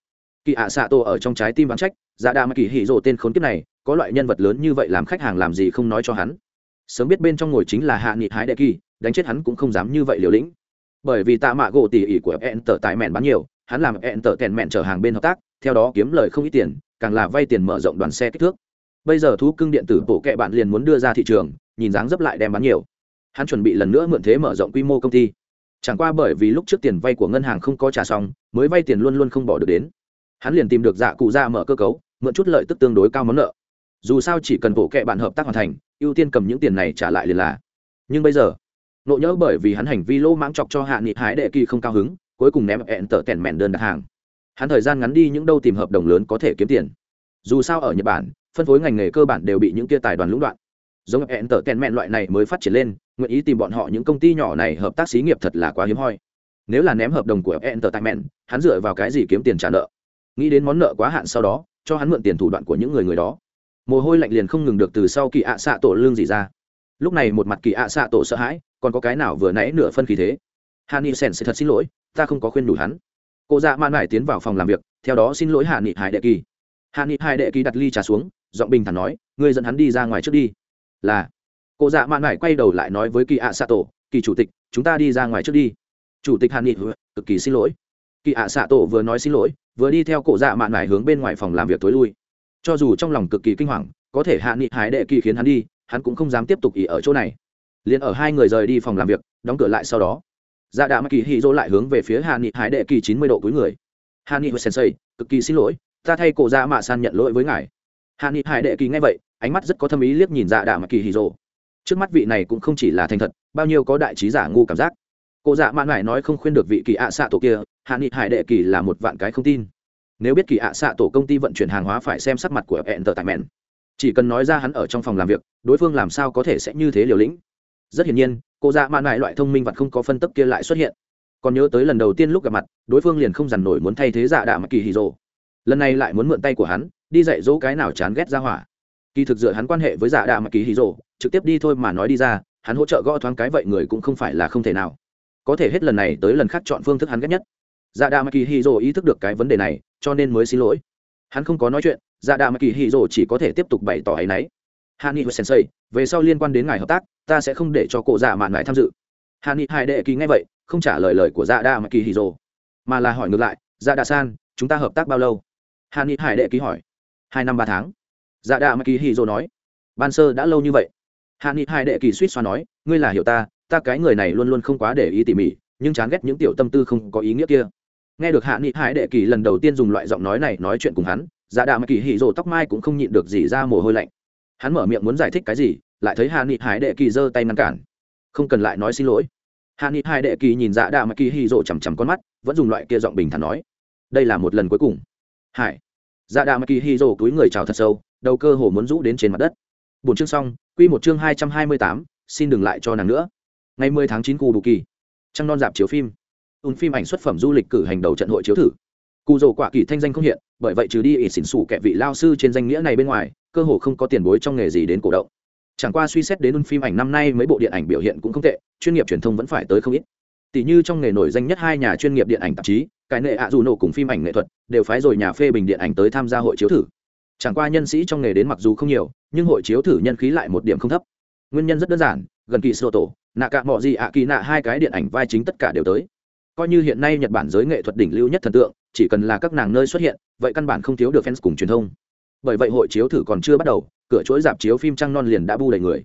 kỳ ạ xạ tổ ở trong trái tim bán trách dạ giả đạ mà kỳ hỉ rộ tên khốn kiếp này, có loại nhân vật lớn như vậy làm khách hàng làm gì không nói cho hắn. Sớm biết bên trong ngồi chính là hạ nghị hải đệ kỳ, đánh chết hắn cũng không dám như vậy liều lĩnh. Bởi vì tạ mạ gỗ tỉ ỉ của ẹn tờ tại mẹn bán nhiều, hắn làm ẹn tờ tèn mẹn chở hàng bên hợp tác, theo đó kiếm lời không ít tiền, càng là vay tiền mở rộng đoàn xe kích thước. Bây giờ thú cưng điện tử bộ kệ bạn liền muốn đưa ra thị trường, nhìn dáng dấp lại đem bán nhiều. Hắn chuẩn bị lần nữa mượn thế mở rộng quy mô công ty. Chẳng qua bởi vì lúc trước tiền vay của ngân hàng không có trả xong, mới vay tiền luôn luôn không bỏ được đến hắn liền tìm được dạ cụ ra mở cơ cấu, mượn chút lợi tức tương đối cao món nợ. Dù sao chỉ cần bộ kệ bạn hợp tác hoàn thành, ưu tiên cầm những tiền này trả lại liền là. Nhưng bây giờ, nộ nhỡ bởi vì hắn hành vi lỗ mãng chọc cho hạ nghị hái đệ kỳ không cao hứng, cuối cùng ném ẹn tở tẻn mẹn đơn đặt hàng. Hắn thời gian ngắn đi những đâu tìm hợp đồng lớn có thể kiếm tiền. Dù sao ở nhật bản, phân phối ngành nghề cơ bản đều bị những kia tài đoàn lũng đoạn. Giống ẹn tở tẻn mẹn loại này mới phát triển lên, nguyện ý tìm bọn họ những công ty nhỏ này hợp tác xí nghiệp thật là quá hiếm hoi. Nếu là ném hợp đồng của ẹn tở tèn mẹn, hắn dựa vào cái gì kiếm tiền trả nợ? Nghĩ đến món nợ quá hạn sau đó, cho hắn mượn tiền thủ đoạn của những người người đó. Mồ hôi lạnh liền không ngừng được từ sau kỳ ạ à xạ tổ lương gì ra. Lúc này một mặt kỳ ạ à xạ tổ sợ hãi, còn có cái nào vừa nãy nửa phân khí thế? Hạ nghị sen sẽ thật xin lỗi, ta không có khuyên đủ hắn. Cô dạ man mải tiến vào phòng làm việc, theo đó xin lỗi hạ nghị hải đệ kỳ. Hạ nghị hải đệ kỳ đặt ly trà xuống, giọng bình thản nói, ngươi dẫn hắn đi ra ngoài trước đi. Là. Cô dạ man mải quay đầu lại nói với kỳ ạ xạ tổ, kỳ chủ tịch, chúng ta đi ra ngoài trước đi. Chủ tịch hạ nghị cực kỳ xin lỗi. Kỳ ạ xạ tổ vừa nói xin lỗi vừa đi theo cổ dạ mạn mải hướng bên ngoài phòng làm việc tối lui. Cho dù trong lòng cực kỳ kinh hoàng, có thể hạ nghị hải đệ kỳ khiến hắn đi, hắn cũng không dám tiếp tục ỉ ở chỗ này. Liền ở hai người rời đi phòng làm việc, đóng cửa lại sau đó. Dạ đạ mắc kỳ hì dỗ lại hướng về phía hạ nghị hải đệ kỳ chín mươi độ cuối người. Hạ nghị hồi sensei, cực kỳ xin lỗi, ta thay cổ dạ mạ san nhận lỗi với ngài. Hạ nghị hải đệ kỳ nghe vậy, ánh mắt rất có thâm ý liếc nhìn dạ đạ mắc kỳ hì dỗ trước mắt vị này cũng không chỉ là thành thật, bao nhiêu có đại trí giả ngu cảm giác cụ dạ mạ ngài nói không khuyên được vị kỳ ạ xạ tổ kia, hạ nghị hải đệ kỳ là một vạn cái không tin. Nếu biết kỳ ạ xạ tổ công ty vận chuyển hàng hóa phải xem sắc mặt của hẹn tờ tại mẹn chỉ cần nói ra hắn ở trong phòng làm việc, đối phương làm sao có thể sẽ như thế liều lĩnh. Rất hiển nhiên, cô dạ mạn lại loại thông minh vật không có phân tấp kia lại xuất hiện. Còn nhớ tới lần đầu tiên lúc gặp mặt, đối phương liền không dằn nổi muốn thay thế dạ đạ mặc kỳ hì rồ. Lần này lại muốn mượn tay của hắn, đi dạy dỗ cái nào chán ghét ra hỏa. Kỳ thực dựa hắn quan hệ với dạ đạ mặc kỳ hì rồ, trực tiếp đi thôi mà nói đi ra, hắn hỗ trợ gõ thoáng cái vậy người cũng không phải là không thể nào có thể hết lần này tới lần khác chọn phương thức hắn ghét nhất. Dạ đà mặc kỳ hì rồ ý thức được cái vấn đề này, cho nên mới xin lỗi. Hắn không có nói chuyện dạ đà mặc kỳ hì rồ chỉ có thể tiếp tục bày tỏ ấ náy. N ấ sensei, về sau liên quan đến ngài hợp tác, ta sẽ không để cho cụ dạ mạn ngài tham dự. Hạ Hai đệ kỳ nghe vậy, không trả lời lời của dạ đà mà kỳ hì rồ, mà là hỏi ngược lại dạ đà san, chúng ta hợp tác bao lâu? Hạ Hai hải đệ ký hỏi, hai năm ba tháng. Dạ đà mà kỳ hì rồ nói, ban sơ đã lâu như vậy. Hạ nghị đệ kỳ suýt xoa nói, ngươi là hiểu ta ta cái người này luôn luôn không quá để ý tỉ mỉ, nhưng chán ghét những tiểu tâm tư không có ý nghĩa kia. Nghe được hạ nghị hải đệ kỳ lần đầu tiên dùng loại giọng nói này nói chuyện cùng hắn dạ giả đạo mà kỳ hỉ rồ tóc mai cũng không nhịn được gì ra mồ hôi lạnh. Hắn mở miệng muốn giải thích cái gì, lại thấy hạ nghị hải đệ kỳ giơ tay ngăn cản. Không cần lại nói xin lỗi. Hạ nghị hải đệ kỳ nhìn dạ Đạo mà kỳ hỉ rồ chằm chằm con mắt, vẫn dùng loại kia giọng bình thản nói. Đây là một lần cuối cùng. Hải. Dạ Đạo mà kỳ hỉ rồ túi người chào thật sâu, đầu cơ hồ muốn rũ đến trên mặt đất. Bốn chương xong, quy một chương hai trăm hai mươi tám, xin đừng lại cho nàng nữa ngày mười tháng chín cù đủ kỳ. Trăng non dạp chiếu phim. Ùn phim ảnh xuất phẩm du lịch cử hành đầu trận hội chiếu thử. Cụ rồ quả kỳ thanh danh không hiện, bởi vậy trừ đi ỉ xỉn xù kẻ vị lao sư trên danh nghĩa này bên ngoài, cơ hồ không có tiền bối trong nghề gì đến cổ động. Chẳng qua suy xét đến ùn phim ảnh năm nay mấy bộ điện ảnh biểu hiện cũng không tệ, chuyên nghiệp truyền thông vẫn phải tới không ít. Tỷ như trong nghề nổi danh nhất hai nhà chuyên nghiệp điện ảnh tạp chí, cái nệ ạ dù nổ cùng phim ảnh nghệ thuật, đều phái rồi nhà phê bình điện ảnh tới tham gia hội chiếu thử. Chẳng qua nhân sĩ trong nghề đến mặc dù không nhiều, nhưng hội chiếu thử nhân khí lại một điểm không thấp. Nguyên nhân rất đơn giản gần kỳ sô tổ, nạ cả mọi gì ạ kỳ nạ hai cái điện ảnh vai chính tất cả đều tới. Coi như hiện nay nhật bản giới nghệ thuật đỉnh lưu nhất thần tượng, chỉ cần là các nàng nơi xuất hiện, vậy căn bản không thiếu được fans cùng truyền thông. Bởi vậy hội chiếu thử còn chưa bắt đầu, cửa chuỗi dạp chiếu phim trăng non liền đã bu đầy người.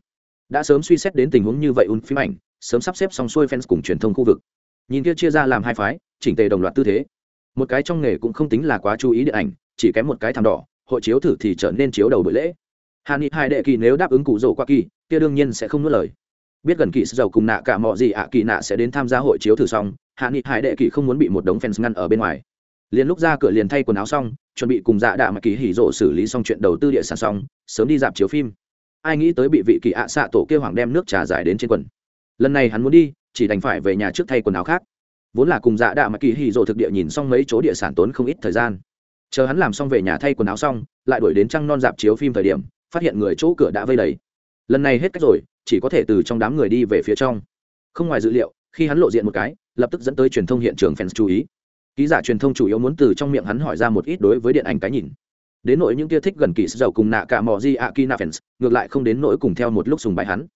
Đã sớm suy xét đến tình huống như vậy un phim ảnh, sớm sắp xếp xong xuôi fans cùng truyền thông khu vực. Nhìn kia chia ra làm hai phái, chỉnh tề đồng loạt tư thế. Một cái trong nghề cũng không tính là quá chú ý điện ảnh, chỉ kém một cái thảm đỏ, hội chiếu thử thì trở nên chiếu đầu buổi lễ. Hà ni hai đệ kỳ nếu đáp ứng cụ rổ qua kỳ, kia đương nhiên sẽ không nuốt lời biết gần kỳ dầu cùng nạ cả mọi gì ạ kỳ nạ sẽ đến tham gia hội chiếu thử xong, hạ nghị hải đệ kỳ không muốn bị một đống fans ngăn ở bên ngoài. Liền lúc ra cửa liền thay quần áo xong, chuẩn bị cùng dạ đạ mà kỳ hỉ rộ xử lý xong chuyện đầu tư địa sản xong, sớm đi dạp chiếu phim. Ai nghĩ tới bị vị kỳ ạ xạ tổ kêu hoàng đem nước trà giải đến trên quần. Lần này hắn muốn đi, chỉ đành phải về nhà trước thay quần áo khác. Vốn là cùng dạ đạ mà kỳ hỉ rộ thực địa nhìn xong mấy chỗ địa sản tốn không ít thời gian. Chờ hắn làm xong về nhà thay quần áo xong, lại đuổi đến trăng non dạp chiếu phim thời điểm, phát hiện người chỗ cửa đã vây đầy. Lần này hết cách rồi chỉ có thể từ trong đám người đi về phía trong. Không ngoài dự liệu, khi hắn lộ diện một cái, lập tức dẫn tới truyền thông hiện trường fans chú ý. Ký giả truyền thông chủ yếu muốn từ trong miệng hắn hỏi ra một ít đối với điện ảnh cái nhìn. Đến nỗi những kia thích gần kỳ giàu cùng nạ cả mò di a kina fans, ngược lại không đến nỗi cùng theo một lúc sùng bài hắn.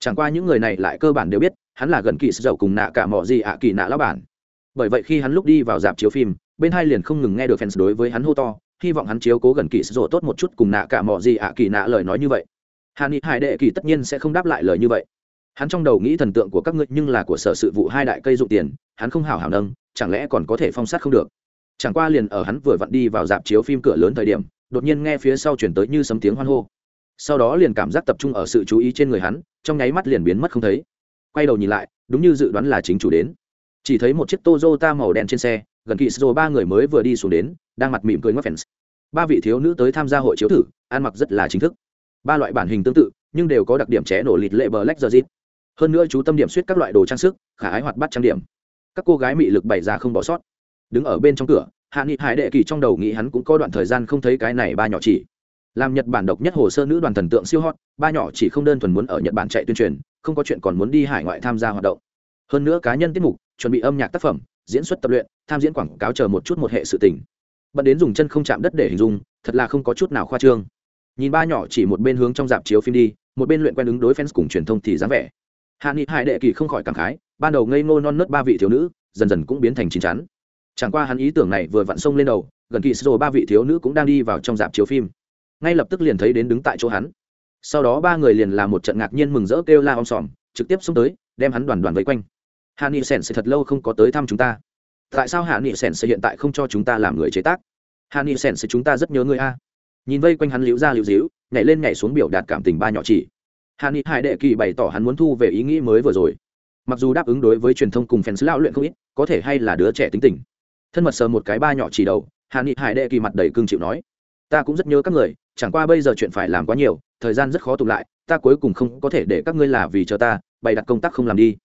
Chẳng qua những người này lại cơ bản đều biết, hắn là gần kỳ giàu cùng nạ cả mò di a kỳ nạ lão bản. Bởi vậy khi hắn lúc đi vào dạp chiếu phim, bên hai liền không ngừng nghe được fans đối với hắn hô to, hy vọng hắn chiếu cố gần kỳ sổ tốt một chút cùng nạ cả mò di a kỳ nạ lời nói như vậy hàn ni hải đệ kỳ tất nhiên sẽ không đáp lại lời như vậy. Hắn trong đầu nghĩ thần tượng của các ngươi nhưng là của sở sự vụ hai đại cây dụng tiền, hắn không hào hào nâng, chẳng lẽ còn có thể phong sát không được? Chẳng qua liền ở hắn vừa vặn đi vào dạp chiếu phim cửa lớn thời điểm, đột nhiên nghe phía sau chuyển tới như sấm tiếng hoan hô. Sau đó liền cảm giác tập trung ở sự chú ý trên người hắn, trong nháy mắt liền biến mất không thấy. Quay đầu nhìn lại, đúng như dự đoán là chính chủ đến. Chỉ thấy một chiếc Toyota màu đen trên xe, gần kỳ rồi ba người mới vừa đi xuống đến, đang mặt mỉm cười ngoắc fans. Ba vị thiếu nữ tới tham gia hội chiếu thử, ăn mặc rất là chính thức ba loại bản hình tương tự, nhưng đều có đặc điểm ché nổ lịt lệ bờ lách giờ dịp hơn nữa chú tâm điểm suýt các loại đồ trang sức, khả ái hoạt bắt trang điểm. Các cô gái mị lực bày ra không bỏ sót. Đứng ở bên trong cửa, hạ nghị hải đệ kỳ trong đầu nghĩ hắn cũng có đoạn thời gian không thấy cái này ba nhỏ chỉ. Làm nhật bản độc nhất hồ sơ nữ đoàn thần tượng siêu hot, ba nhỏ chỉ không đơn thuần muốn ở nhật bản chạy tuyên truyền, không có chuyện còn muốn đi hải ngoại tham gia hoạt động. Hơn nữa cá nhân tiết mục, chuẩn bị âm nhạc tác phẩm, diễn xuất tập luyện, tham diễn quảng cáo chờ một chút một hệ sự tình. Bận đến dùng chân không chạm đất để hình dung, thật là không có chút nào khoa trương nhìn ba nhỏ chỉ một bên hướng trong dạp chiếu phim đi, một bên luyện quen ứng đối fans cùng truyền thông thì dáng vẻ. Hạ nghị hải đệ kỳ không khỏi cảm khái, ban đầu ngây ngô non nớt ba vị thiếu nữ, dần dần cũng biến thành chín chắn. Chẳng qua hắn ý tưởng này vừa vặn sông lên đầu, gần kỳ sô ba vị thiếu nữ cũng đang đi vào trong dạp chiếu phim. Ngay lập tức liền thấy đến đứng tại chỗ hắn. Sau đó ba người liền làm một trận ngạc nhiên mừng rỡ kêu la om sòm, trực tiếp xông tới, đem hắn đoàn đoàn vây quanh. Hạ nghị sèn sẽ thật lâu không có tới thăm chúng ta. Tại sao hạ nghị sèn sẽ hiện tại không cho chúng ta làm người chế tác? Hạ nghị sèn sẽ chúng ta rất nhớ người a nhìn vây quanh hắn liễu ra liễu díu, nhảy lên nhảy xuống biểu đạt cảm tình ba nhỏ chỉ. Hạ nghị hải đệ kỳ bày tỏ hắn muốn thu về ý nghĩ mới vừa rồi. Mặc dù đáp ứng đối với truyền thông cùng fans lão luyện không ít, có thể hay là đứa trẻ tính tình. Thân mật sờ một cái ba nhỏ chỉ đầu hạ nghị hải đệ kỳ mặt đầy cương chịu nói, ta cũng rất nhớ các người, chẳng qua bây giờ chuyện phải làm quá nhiều, thời gian rất khó tụng lại, ta cuối cùng không có thể để các ngươi là vì chờ ta, bày đặt công tác không làm đi.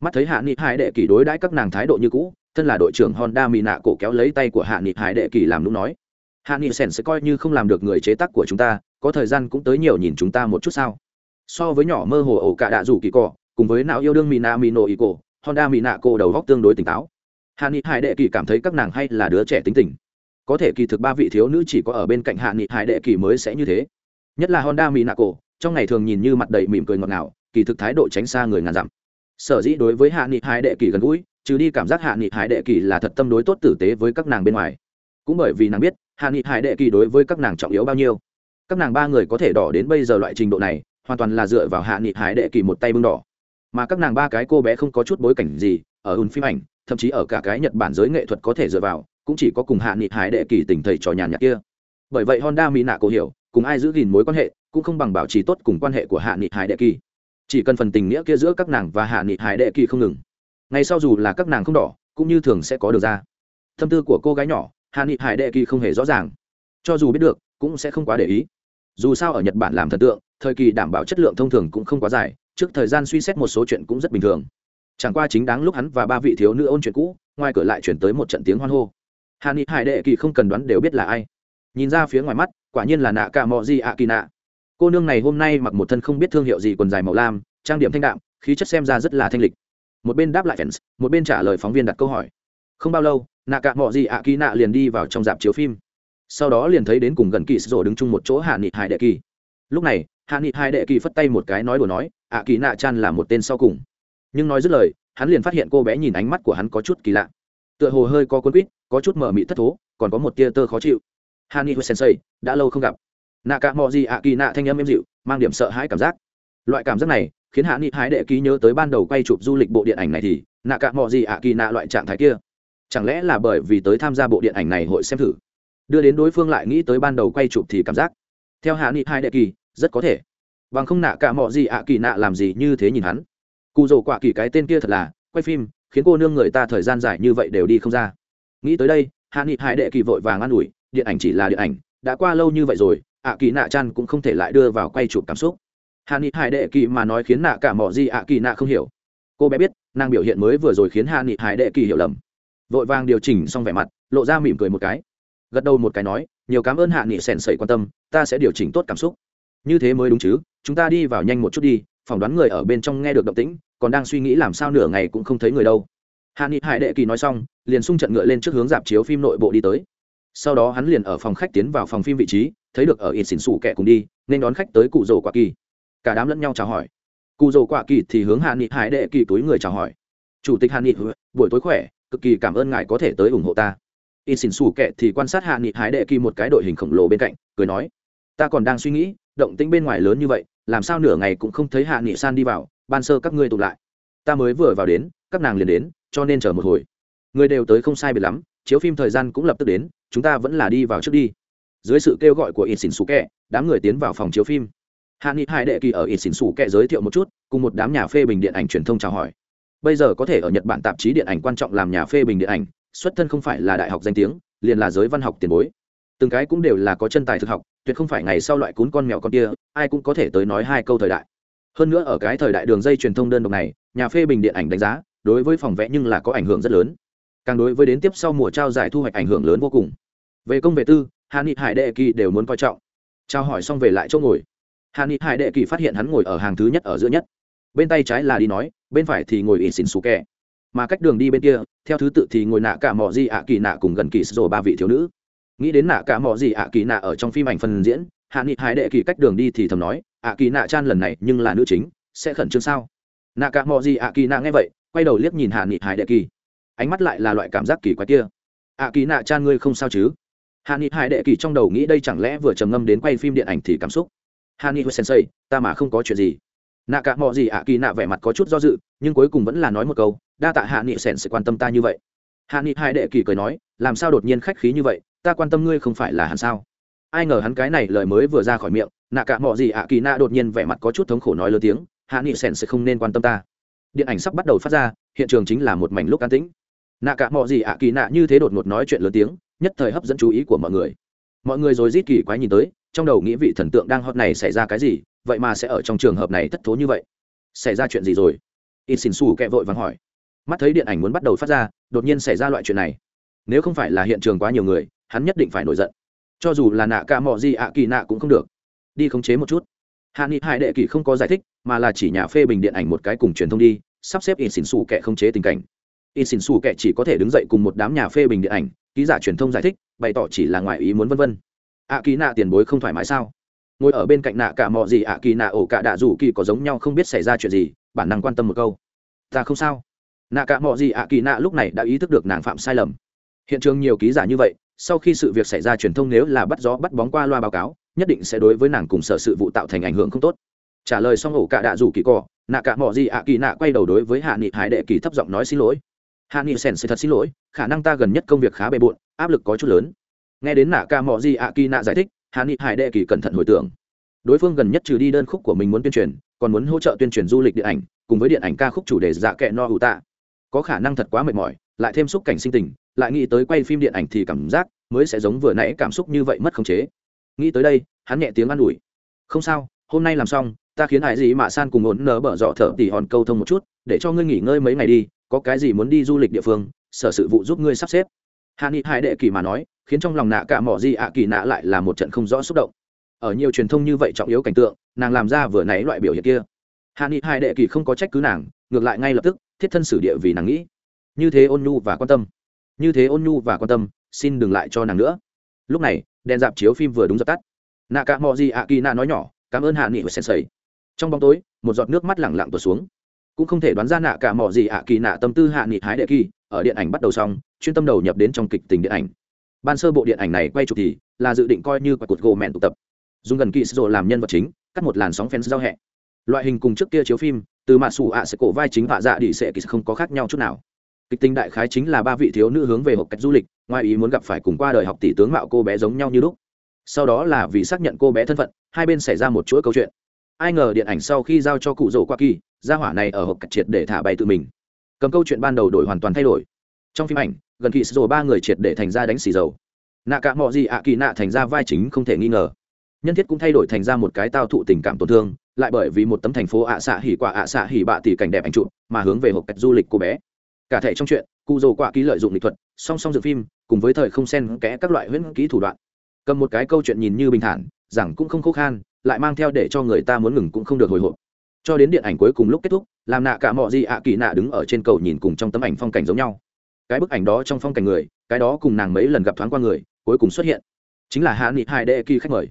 Mắt thấy hạ nghị hải đệ kỳ đối đãi các nàng thái độ như cũ, thân là đội trưởng honda mỹ nạ cổ kéo lấy tay của hạ nghị hải đệ kỳ làm lúc nói hạ nghị sèn sẽ coi như không làm được người chế tác của chúng ta, có thời gian cũng tới nhiều nhìn chúng ta một chút sao? So với nhỏ mơ hồ ổ cả đạ rủ kỳ cỏ cùng với não yêu đương mina mino y cổ honda Mina cổ đầu góc tương đối tỉnh táo. Hạ nghị hải đệ kỳ cảm thấy các nàng hay là đứa trẻ tính tình. Có thể kỳ thực ba vị thiếu nữ chỉ có ở bên cạnh hạ nghị hải đệ kỳ mới sẽ như thế. Nhất là honda mỹ nạ cổ trong ngày thường nhìn như mặt đầy mỉm cười ngọt ngào, kỳ thực thái độ tránh xa người ngàn dặm. Sở dĩ đối với hạ nghị hải đệ kỳ gần gũi, trừ đi cảm giác hạ nghị hải đệ kỳ là thật tâm đối tốt tử tế với các nàng bên ngoài. Cũng bởi vì nàng biết hạ nghị hải đệ kỳ đối với các nàng trọng yếu bao nhiêu? Các nàng ba người có thể đỏ đến bây giờ loại trình độ này, hoàn toàn là dựa vào hạ nghị hải đệ kỳ một tay bưng đỏ. Mà các nàng ba cái cô bé không có chút bối cảnh gì, ở ùn phim ảnh, thậm chí ở cả cái nhật bản giới nghệ thuật có thể dựa vào, cũng chỉ có cùng hạ nghị hải đệ kỳ tình thầy trò nhàn nhạt kia. Bởi vậy honda mỹ nạ cô hiểu, cùng ai giữ gìn mối quan hệ, cũng không bằng bảo trì tốt cùng quan hệ của hạ nghị hải đệ kỳ. Chỉ cần phần tình nghĩa kia giữa các nàng và hạ nghị hải đệ kỳ không ngừng. Ngày sau dù là các nàng không đỏ, cũng như thường sẽ có được ra. Tâm tư của cô gái nhỏ hạ nghị hải đệ kỳ không hề rõ ràng. Cho dù biết được, cũng sẽ không quá để ý. Dù sao ở nhật bản làm thần tượng, thời kỳ đảm bảo chất lượng thông thường cũng không quá dài, trước thời gian suy xét một số chuyện cũng rất bình thường. Chẳng qua chính đáng lúc hắn và ba vị thiếu nữ ôn chuyện cũ, ngoài cửa lại chuyển tới một trận tiếng hoan hô. Hạ nghị hải đệ kỳ không cần đoán đều biết là ai. Nhìn ra phía ngoài mắt, quả nhiên là nạ cả mò di ạ kỳ nạ cô nương này hôm nay mặc một thân không biết thương hiệu gì quần dài màu lam, trang điểm thanh đạm, khí chất xem ra rất là thanh lịch. Một bên đáp lại fans, một bên trả lời phóng viên đặt câu hỏi. Không bao lâu nạ cả mọi gì ạ kỳ nạ liền đi vào trong dạp chiếu phim. Sau đó liền thấy đến cùng gần kỳ rổ đứng chung một chỗ hạ nghị hải đệ kỳ. Lúc này, hạ nghị hải đệ kỳ phất tay một cái nói đùa nói ạ kỳ nạ chan là một tên sau cùng. Nhưng nói dứt lời, hắn liền phát hiện cô bé nhìn ánh mắt của hắn có chút kỳ lạ. Tựa hồ hơi có cuốn quýt, có chút mở mị thất thố, còn có một tia tơ khó chịu. Hani sensei, đã lâu không gặp. Nạ cả mò gì ạ kỳ nạ thanh âm êm dịu, mang điểm sợ hãi cảm giác. Loại cảm giác này, khiến hạ nghị hái đệ ký nhớ tới ban đầu quay chụp du lịch bộ điện ảnh này thì, nạ cả mò gì ạ kỳ nạ loại trạng thái kia chẳng lẽ là bởi vì tới tham gia bộ điện ảnh này hội xem thử? Đưa đến đối phương lại nghĩ tới ban đầu quay chụp thì cảm giác. Theo hạ nghị hai đệ kỳ, rất có thể. Bằng không nạ cả mò gì ạ, kỳ nạ làm gì như thế nhìn hắn. Cụ rồ quả kỳ cái tên kia thật là, quay phim, khiến cô nương người ta thời gian dài như vậy đều đi không ra. Nghĩ tới đây, hạ nghị hải đệ kỳ vội vàng an ủi, điện ảnh chỉ là điện ảnh, đã qua lâu như vậy rồi, ạ, kỳ nạ chăn cũng không thể lại đưa vào quay chụp cảm xúc. Hạ nghị hải đệ kỳ mà nói khiến nạ cả mỏ gì ạ, kỳ nạ không hiểu. Cô bé biết, nàng biểu hiện mới vừa rồi khiến hạ nghị hải đệ kỳ hiểu lầm vội vàng điều chỉnh xong vẻ mặt, lộ ra mỉm cười một cái. Gật đầu một cái nói, nhiều cảm ơn hạ nghị sèn sẩy quan tâm, ta sẽ điều chỉnh tốt cảm xúc. Như thế mới đúng chứ, chúng ta đi vào nhanh một chút đi, phỏng đoán người ở bên trong nghe được động tĩnh, còn đang suy nghĩ làm sao nửa ngày cũng không thấy người đâu. Hạ nghị hải đệ kỳ nói xong, liền xung trận ngựa lên trước hướng dạp chiếu phim nội bộ đi tới. Sau đó hắn liền ở phòng khách tiến vào phòng phim vị trí, thấy được ở ít xỉn xù kẻ cùng đi, nên đón khách tới cụ rồ quả kỳ. Cả đám lẫn nhau chào hỏi. Cụ rồ quả kỳ thì hướng hạ nghị hải đệ kỳ túi người chào hỏi. Chủ tịch hạ nghị, buổi tối khỏe cực kỳ cảm ơn ngài có thể tới ủng hộ ta. Y xin xù kệ thì quan sát hạ nghị hải đệ kỳ một cái đội hình khổng lồ bên cạnh, cười nói, ta còn đang suy nghĩ, động tĩnh bên ngoài lớn như vậy, làm sao nửa ngày cũng không thấy hạ nghị san đi vào, ban sơ các ngươi tụ lại. Ta mới vừa vào đến, các nàng liền đến, cho nên chờ một hồi. Người đều tới không sai biệt lắm, chiếu phim thời gian cũng lập tức đến, chúng ta vẫn là đi vào trước đi. Dưới sự kêu gọi của ít xin xù kẹ đám người tiến vào phòng chiếu phim. Hạ nghị hai đệ kỳ ở ít xin xù kẹ giới thiệu một chút, cùng một đám nhà phê bình điện ảnh truyền thông chào hỏi bây giờ có thể ở nhật bản tạp chí điện ảnh quan trọng làm nhà phê bình điện ảnh, xuất thân không phải là đại học danh tiếng, liền là giới văn học tiền bối. Từng cái cũng đều là có chân tài thực học, tuyệt không phải ngày sau loại cún con mèo con kia, ai cũng có thể tới nói hai câu thời đại. Hơn nữa ở cái thời đại đường dây truyền thông đơn độc này, nhà phê bình điện ảnh đánh giá, đối với phòng vẽ nhưng là có ảnh hưởng rất lớn. Càng đối với đến tiếp sau mùa trao giải thu hoạch ảnh hưởng lớn vô cùng. Về công về tư hà ni hải đệ kỳ đều muốn coi trọng. Trao hỏi xong về lại chỗ ngồi. Hà ni hải đệ kỳ phát hiện hắn ngồi ở hàng thứ nhất ở giữa nhất bên tay trái là đi nói, bên phải thì ngồi ỉ xỉn xù kẹ. Mà cách đường đi bên kia, theo thứ tự thì ngồi nạ cả mò di ạ kỳ nạ cùng gần kỳ rồi ba vị thiếu nữ. Nghĩ đến nạ cả mò di ạ kỳ nạ ở trong phim ảnh phần diễn, hạ nghị hải đệ kỳ cách đường đi thì thầm nói, ạ kỳ nạ chan lần này nhưng là nữ chính, sẽ khẩn trương sao? Nạ cả mò di ạ kỳ nạ nghe vậy, quay đầu liếc nhìn hạ nghị hải đệ kỳ. Ánh mắt lại là loại cảm giác kỳ quái kia. Ạ kỳ nạ chan ngươi không sao chứ? Hạ nghị hải đệ kỳ trong đầu nghĩ đây chẳng lẽ vừa trầm ngâm đến quay phim điện ảnh thì cảm xúc. Hạ nghị sensei, ta mà không có chuyện gì nạ cả mò gì ạ, kỳ nạ vẻ mặt có chút do dự, nhưng cuối cùng vẫn là nói một câu, đa tạ hạ nghị sẻn sẽ quan tâm ta như vậy. Hạ nghị hai đệ kỳ cười nói, làm sao đột nhiên khách khí như vậy, ta quan tâm ngươi không phải là hẳn sao? Ai ngờ hắn cái này lời mới vừa ra khỏi miệng, nạ cả mò gì ạ, kỳ nạ đột nhiên vẻ mặt có chút thống khổ nói lớn tiếng, hạ nghị sẻn sẽ không nên quan tâm ta. Điện ảnh sắp bắt đầu phát ra, hiện trường chính là một mảnh lúc an tĩnh. Nạ cả mọi gì ạ, kỳ nạ như thế đột ngột nói chuyện lớn tiếng, nhất thời hấp dẫn chú ý của mọi người. Mọi người rồi rít kỳ quái nhìn tới trong đầu nghĩ vị thần tượng đang hot này xảy ra cái gì, vậy mà sẽ ở trong trường hợp này thất thố như vậy. Xảy ra chuyện gì rồi? In xin xù kẹ vội vàng hỏi. Mắt thấy điện ảnh muốn bắt đầu phát ra, đột nhiên xảy ra loại chuyện này. Nếu không phải là hiện trường quá nhiều người, hắn nhất định phải nổi giận. Cho dù là nạ cả mò gì ạ kỳ nạ cũng không được. Đi khống chế một chút. Hạ nghị hải đệ kỳ không có giải thích, mà là chỉ nhà phê bình điện ảnh một cái cùng truyền thông đi, sắp xếp in xin xù kẹ khống chế tình cảnh. In xin xù kệ chỉ có thể đứng dậy cùng một đám nhà phê bình điện ảnh, ký giả truyền thông giải thích, bày tỏ chỉ là ngoài ý muốn vân vân ạ à, nạ tiền bối không thoải mái sao? Ngồi ở bên cạnh nạ cả mọi gì ạ kỳ nạ ổ cả đạ rủ kỳ có giống nhau không biết xảy ra chuyện gì bản năng quan tâm một câu. Ta không sao. Nạ cả mọi gì ạ kỳ nạ lúc này đã ý thức được nàng phạm sai lầm. Hiện trường nhiều ký giả như vậy sau khi sự việc xảy ra truyền thông nếu là bắt gió bắt bóng qua loa báo cáo nhất định sẽ đối với nàng cùng sở sự vụ tạo thành ảnh hưởng không tốt. Trả lời xong ổ cả đạ rủ kỳ cỏ nạ cả mọi gì ạ kỳ nạ quay đầu đối với hạ nghị hải đệ kỳ thấp giọng nói xin lỗi. Hạ nghị sèn sẽ thật xin lỗi khả năng ta gần nhất công việc khá bề bộn áp lực có chút lớn nghe đến nạ ca mò gì ạ kỳ nạ giải thích hạ nghị hải đệ kỳ cẩn thận hồi tưởng. Đối phương gần nhất trừ đi đơn khúc của mình muốn tuyên truyền, còn muốn hỗ trợ tuyên truyền du lịch điện ảnh, cùng với điện ảnh ca khúc chủ đề dạ kệ no hữu tạ. Có khả năng thật quá mệt mỏi, lại thêm xúc cảnh sinh tình, lại nghĩ tới quay phim điện ảnh thì cảm giác mới sẽ giống vừa nãy cảm xúc như vậy mất khống chế. Nghĩ tới đây, hắn nhẹ tiếng an ủi. Không sao, hôm nay làm xong, ta khiến hải gì mà san cùng ổn nở bở dọ thở tỉ hòn câu thông một chút, để cho ngươi nghỉ ngơi mấy ngày đi, có cái gì muốn đi du lịch địa phương, sở sự vụ giúp ngươi sắp xếp. Hạ nghị hải đệ kỳ mà nói khiến trong lòng nạ cả mỏ gì ạ kỳ nạ lại là một trận không rõ xúc động. Ở nhiều truyền thông như vậy trọng yếu cảnh tượng, nàng làm ra vừa nãy loại biểu hiện kia. Hạ nghị hai đệ kỳ không có trách cứ nàng, ngược lại ngay lập tức, thiết thân xử địa vì nàng nghĩ. Như thế ôn nhu và quan tâm. Như thế ôn nhu và quan tâm, xin đừng lại cho nàng nữa. Lúc này, đèn dạp chiếu phim vừa đúng dập tắt. Nạ cả mò gì ạ kỳ nạ nói nhỏ, cảm ơn hạ nghị và sensei. Trong bóng tối, một giọt nước mắt lẳng lặng tuột xuống. Cũng không thể đoán ra nạ cả mò gì ạ kỳ nạ tâm tư hạ nghị hái đệ kỳ, ở điện ảnh bắt đầu xong, chuyên tâm đầu nhập đến trong kịch tình điện ảnh ban sơ bộ điện ảnh này quay chụp thì là dự định coi như quả cột gỗ mẹn tụ tập. Dùng gần kỳ rồi làm nhân vật chính, cắt một làn sóng fans giao hẹ. Loại hình cùng trước kia chiếu phim, từ mạ xù ạ sẽ cổ vai chính họa dạ đi sẽ kỳ không có khác nhau chút nào. Kịch tính đại khái chính là ba vị thiếu nữ hướng về hộp cách du lịch, ngoài ý muốn gặp phải cùng qua đời học tỷ tướng mạo cô bé giống nhau như lúc. Sau đó là vì xác nhận cô bé thân phận, hai bên xảy ra một chuỗi câu chuyện. Ai ngờ điện ảnh sau khi giao cho cụ rổ qua kỳ, gia hỏa này ở hộp cách triệt để thả bay tự mình. Cầm câu chuyện ban đầu đổi hoàn toàn thay đổi. Trong phim ảnh gần kỳ rồi ba người triệt để thành ra đánh xì dầu. Nạ cả mọi gì ạ kỳ nạ thành ra vai chính không thể nghi ngờ. Nhân thiết cũng thay đổi thành ra một cái tao thụ tình cảm tổn thương, lại bởi vì một tấm thành phố ạ xạ hỉ quả ạ xạ hỉ bạ tỷ cảnh đẹp ảnh trụ mà hướng về hộp cách du lịch cô bé. Cả thể trong chuyện, cụ dồ quả ký lợi dụng nghệ thuật, song song dựng phim, cùng với thời không xen kẽ các loại huyễn ký thủ đoạn. Cầm một cái câu chuyện nhìn như bình thản, rằng cũng không khô khan, lại mang theo để cho người ta muốn ngừng cũng không được hồi hộp. Cho đến điện ảnh cuối cùng lúc kết thúc, làm nạ cả mọi gì ạ kỳ nạ đứng ở trên cầu nhìn cùng trong tấm ảnh phong cảnh giống nhau cái bức ảnh đó trong phong cảnh người, cái đó cùng nàng mấy lần gặp thoáng qua người, cuối cùng xuất hiện. Chính là hạ nghị hai đệ kỳ khách mời.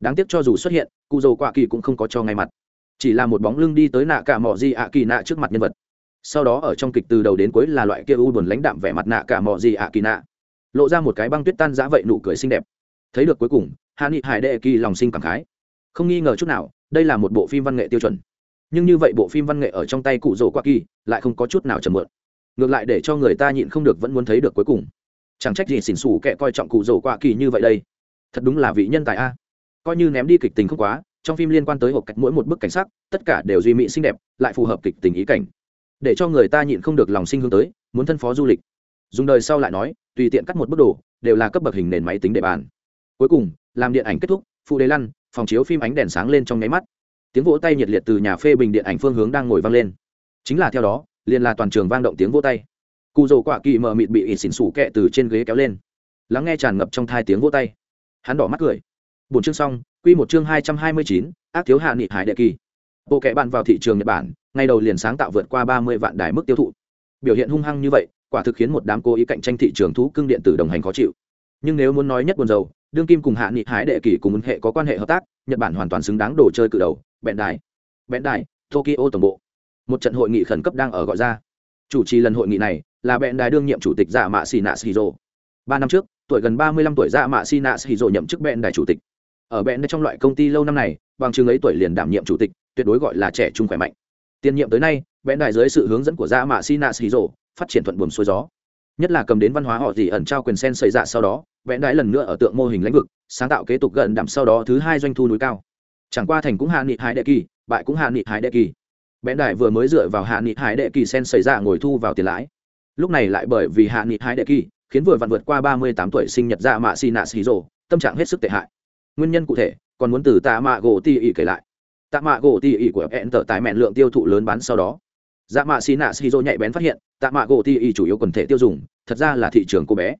Đáng tiếc cho dù xuất hiện, cụ dầu quạ kỳ cũng không có cho ngay mặt. Chỉ là một bóng lưng đi tới nạ cả mỏ gì ạ kỳ nạ trước mặt nhân vật. Sau đó ở trong kịch từ đầu đến cuối là loại kia u buồn lãnh đạm vẻ mặt nạ cả mỏ gì ạ kỳ nạ. Lộ ra một cái băng tuyết tan giã vậy nụ cười xinh đẹp. Thấy được cuối cùng hạ nghị hải đệ kỳ lòng sinh cảm khái. Không nghi ngờ chút nào, đây là một bộ phim văn nghệ tiêu chuẩn. Nhưng như vậy bộ phim văn nghệ ở trong tay cụ rổ qua kỳ lại không có chút nào chầm mượn ngược lại để cho người ta nhịn không được vẫn muốn thấy được cuối cùng. Chẳng trách gì xỉn xù kẻ coi trọng cụ rổ qua kỳ như vậy đây. Thật đúng là vị nhân tài a. Coi như ném đi kịch tình không quá, trong phim liên quan tới hộp cách mỗi một bức cảnh sắc, tất cả đều duy mỹ xinh đẹp, lại phù hợp kịch tình ý cảnh. Để cho người ta nhịn không được lòng sinh hướng tới, muốn thân phó du lịch. Dùng đời sau lại nói, tùy tiện cắt một bức đồ, đều là cấp bậc hình nền máy tính để bàn. Cuối cùng, làm điện ảnh kết thúc, phụ đề lăn, phòng chiếu phim ánh đèn sáng lên trong nháy mắt. Tiếng vỗ tay nhiệt liệt từ nhà phê bình điện ảnh phương hướng đang ngồi vang lên. Chính là theo đó liền là toàn trường vang động tiếng vỗ tay. Cụ rồ quả kỳ mờ mịt bị ít xỉn xủ kẹ từ trên ghế kéo lên. Lắng nghe tràn ngập trong thai tiếng vỗ tay. Hắn đỏ mắt cười. Bốn chương xong, quy một chương hai trăm hai mươi chín, ác thiếu hạ nghị hải đệ kỳ. Bộ kệ bạn vào thị trường nhật bản ngay đầu liền sáng tạo vượt qua ba mươi vạn đài mức tiêu thụ. Biểu hiện hung hăng như vậy, quả thực khiến một đám cố ý cạnh tranh thị trường thú cưng điện tử đồng hành khó chịu. Nhưng nếu muốn nói nhất buồn dầu đương kim cùng hạ nghị hái đệ kỳ cùng hệ có quan hệ hợp tác, nhật bản hoàn toàn xứng đáng đồ chơi cự đầu, bẹn đài. Bẹn đài, tokyo tổng bộ một trận hội nghị khẩn cấp đang ở gọi ra. Chủ trì lần hội nghị này là bẹn đài đương nhiệm chủ tịch dạ mạ xì nạ xì rô ba năm trước, tuổi gần ba mươi lăm tuổi dạ mạ xì nạ xì rô nhậm chức bẹn đài chủ tịch. Ở bẹn đài trong loại công ty lâu năm này, bằng chứng ấy tuổi liền đảm nhiệm chủ tịch, tuyệt đối gọi là trẻ trung khỏe mạnh. Tiền nhiệm tới nay, bẹn đài dưới sự hướng dẫn của dạ mạ xì nạ xì rô phát triển thuận buồm xuôi gió. Nhất là cầm đến văn hóa họ gì ẩn trao quyền sen xảy ra dạ sau đó vẽ đái lần nữa ở tượng mô hình lãnh vực, sáng tạo kế tục gần đảm sau đó thứ hai doanh thu núi cao. Chẳng qua thành cũng hạ nghị hải đệ kỳ, bại cũng hạ nghị hải đệ kỳ bén đại vừa mới dựa vào hạ nghị hải đệ kỳ sen xảy ra ngồi thu vào tiền lãi. Lúc này lại bởi vì hạ nghị hải đệ kỳ, khiến vừa vặn vượt qua ba mươi tám tuổi sinh nhật ra mạ xì nạ xì rồ, tâm trạng hết sức tệ hại. Nguyên nhân cụ thể, còn muốn từ tạ mạ gỗ ti ỉ kể lại. Tạ mạ gỗ ti ỉ của hẹn tở tài mẹn lượng tiêu thụ lớn bán sau đó. Dạ mạ xì nạ xì rồ nhạy bén phát hiện, tạ mạ gỗ ti ỉ chủ yếu quần thể tiêu dùng, thật ra là thị trường cô bé.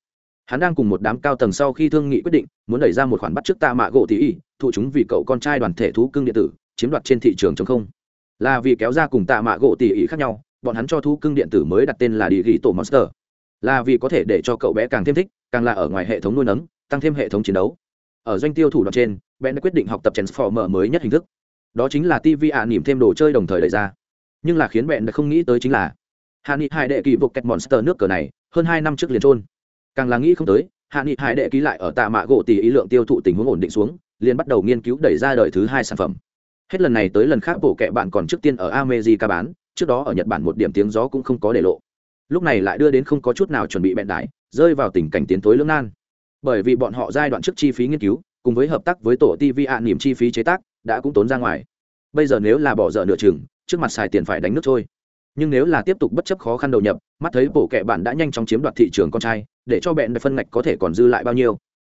Hắn đang cùng một đám cao tầng sau khi thương nghị quyết định, muốn đẩy ra một khoản bắt trước tạ mạ gỗ ti ỉ thụ chúng vì cậu con trai đoàn thể thú cưng điện tử, chiếm đoạt trên thị trường chống không là vì kéo ra cùng tạ mạ gỗ tỉ ỉ khác nhau, bọn hắn cho thú cưng điện tử mới đặt tên là đi ghi tổ monster. Là vì có thể để cho cậu bé càng thêm thích, càng là ở ngoài hệ thống nuôi nấng, tăng thêm hệ thống chiến đấu. Ở doanh tiêu thủ đoạn trên, ben đã quyết định học tập transformer mới nhất hình thức. Đó chính là tv ạ nỉm thêm đồ chơi đồng thời đẩy ra. Nhưng là khiến ben đã không nghĩ tới chính là, hạ nghị hải đệ kỳ buộc kẹt monster nước cờ này, hơn hai năm trước liền trôn càng là nghĩ không tới, hạ nghị hải đệ ký lại ở tạ mạ gỗ tỷ ý lượng tiêu thụ tình huống ổn định xuống, liền bắt đầu nghiên cứu đẩy ra đời thứ hai sản phẩm hết lần này tới lần khác, bộ kệ bạn còn trước tiên ở America bán, trước đó ở nhật bản một điểm tiếng gió cũng không có để lộ. Lúc này lại đưa đến không có chút nào chuẩn bị bẹn đại rơi vào tình cảnh tiến tối lưỡng nan. Bởi vì bọn họ giai đoạn trước chi phí nghiên cứu, cùng với hợp tác với tổ tv ạ à, niềm chi phí chế tác, đã cũng tốn ra ngoài. Bây giờ nếu là bỏ dở nửa chừng, trước mặt xài tiền phải đánh nước thôi nhưng nếu là tiếp tục bất chấp khó khăn đầu nhập, mắt thấy bộ kệ bạn đã nhanh chóng chiếm đoạt thị trường con trai, để cho bẹn phân ngạch có thể còn dư lại bao nhiêu?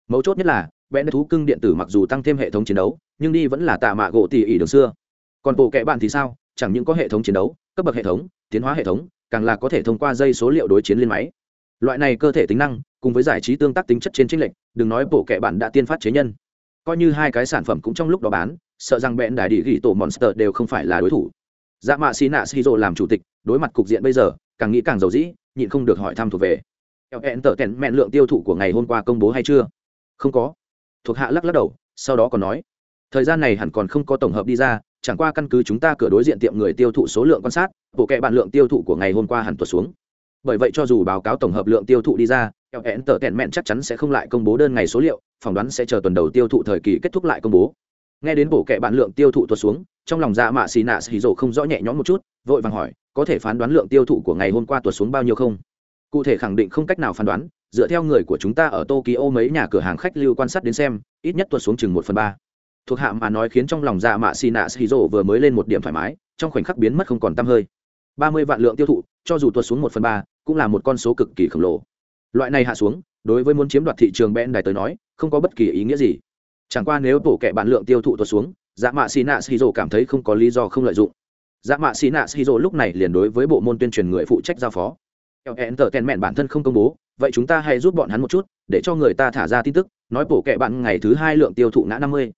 Mấu chốt nhất là vẽ thú cưng điện tử mặc dù tăng thêm hệ thống chiến đấu, nhưng đi vẫn là tạ mạ gỗ tỉ ỉ đường xưa. Còn bộ kệ bạn thì sao? Chẳng những có hệ thống chiến đấu, cấp bậc hệ thống, tiến hóa hệ thống, càng là có thể thông qua dây số liệu đối chiến liên máy. Loại này cơ thể tính năng, cùng với giải trí tương tác tính chất trên trinh lệnh đừng nói bộ kệ bạn đã tiên phát chế nhân. Coi như hai cái sản phẩm cũng trong lúc đó bán, sợ rằng bẹn đại địa ghi tổ monster đều không phải là đối thủ. Dạ mạ xì nạ xì rồ làm chủ tịch, đối mặt cục diện bây giờ, càng nghĩ càng giàu dĩ, nhịn không được hỏi thăm thuộc về. Eo hẹn tở tèn mẹn lượng tiêu thụ của ngày hôm qua công bố hay chưa? Không có thuộc hạ lắc lắc đầu, sau đó còn nói, thời gian này hẳn còn không có tổng hợp đi ra, chẳng qua căn cứ chúng ta cửa đối diện tiệm người tiêu thụ số lượng quan sát, bộ kệ bản lượng tiêu thụ của ngày hôm qua hẳn tuột xuống. Bởi vậy cho dù báo cáo tổng hợp lượng tiêu thụ đi ra eo hẹn tờ kẹn mẹn chắc chắn sẽ không lại công bố đơn ngày số liệu, phỏng đoán sẽ chờ tuần đầu tiêu thụ thời kỳ kết thúc lại công bố. Nghe đến bộ kệ bản lượng tiêu thụ tuột xuống, trong lòng dạ mạ xì nạ xì rổ không rõ nhẹ nhõm một chút, vội vàng hỏi, có thể phán đoán lượng tiêu thụ của ngày hôm qua tuột xuống bao nhiêu không? Cụ thể khẳng định không cách nào phán đoán, dựa theo người của chúng ta ở tokyo mấy nhà cửa hàng khách lưu quan sát đến xem, ít nhất tuột xuống chừng một phần ba. Thuộc hạ mà nói khiến trong lòng dạ mạ xì nạ xì rổ vừa mới lên một điểm thoải mái, trong khoảnh khắc biến mất không còn t hơi. Ba mươi vạn lượng tiêu thụ, cho dù tuột xuống một phần ba, cũng là một con số cực kỳ khổng lồ. Loại này hạ xuống, đối với muốn chiếm đoạt thị trường ben đài tới nói, không có bất kỳ ý nghĩa gì. Chẳng qua nếu tổ kẻ bản lượng tiêu thụ tuột xuống dạ mạ xì nạ xì rổ cảm thấy không có lý do không lợi dụng. Dạ mạ xì nạ xì rổ lúc này liền đối với bộ môn tuyên truyền người phụ trách giao phó hẹn tờ tèn mẹn bản thân không công bố, vậy chúng ta hãy giúp bọn hắn một chút, để cho người ta thả ra tin tức, nói bổ kệ bạn ngày thứ hai lượng tiêu thụ ngã năm mươi.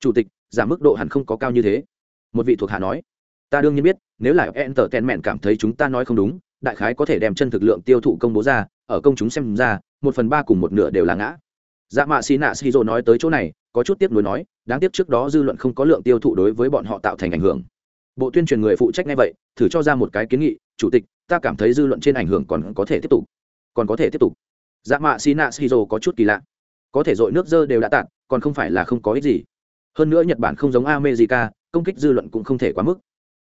Chủ tịch, giảm mức độ hẳn không có cao như thế. Một vị thuộc hạ nói, ta đương nhiên biết, nếu là hẹn tờ tèn mẹn cảm thấy chúng ta nói không đúng, đại khái có thể đem chân thực lượng tiêu thụ công bố ra, ở công chúng xem ra, một phần ba cùng một nửa đều là ngã. Dạ mạ xì nạ xì rồ nói tới chỗ này, có chút tiếp nối nói, đáng tiếc trước đó dư luận không có lượng tiêu thụ đối với bọn họ tạo thành ảnh hưởng. Bộ tuyên truyền người phụ trách ngay vậy, thử cho ra một cái kiến nghị chủ tịch, ta cảm thấy dư luận trên ảnh hưởng còn có thể tiếp tục. Còn có thể tiếp tục. Dạ mạ sina shizo có chút kỳ lạ. Có thể dội nước dơ đều đã tạt, còn không phải là không có ích gì. Hơn nữa nhật bản không giống america, công kích dư luận cũng không thể quá mức.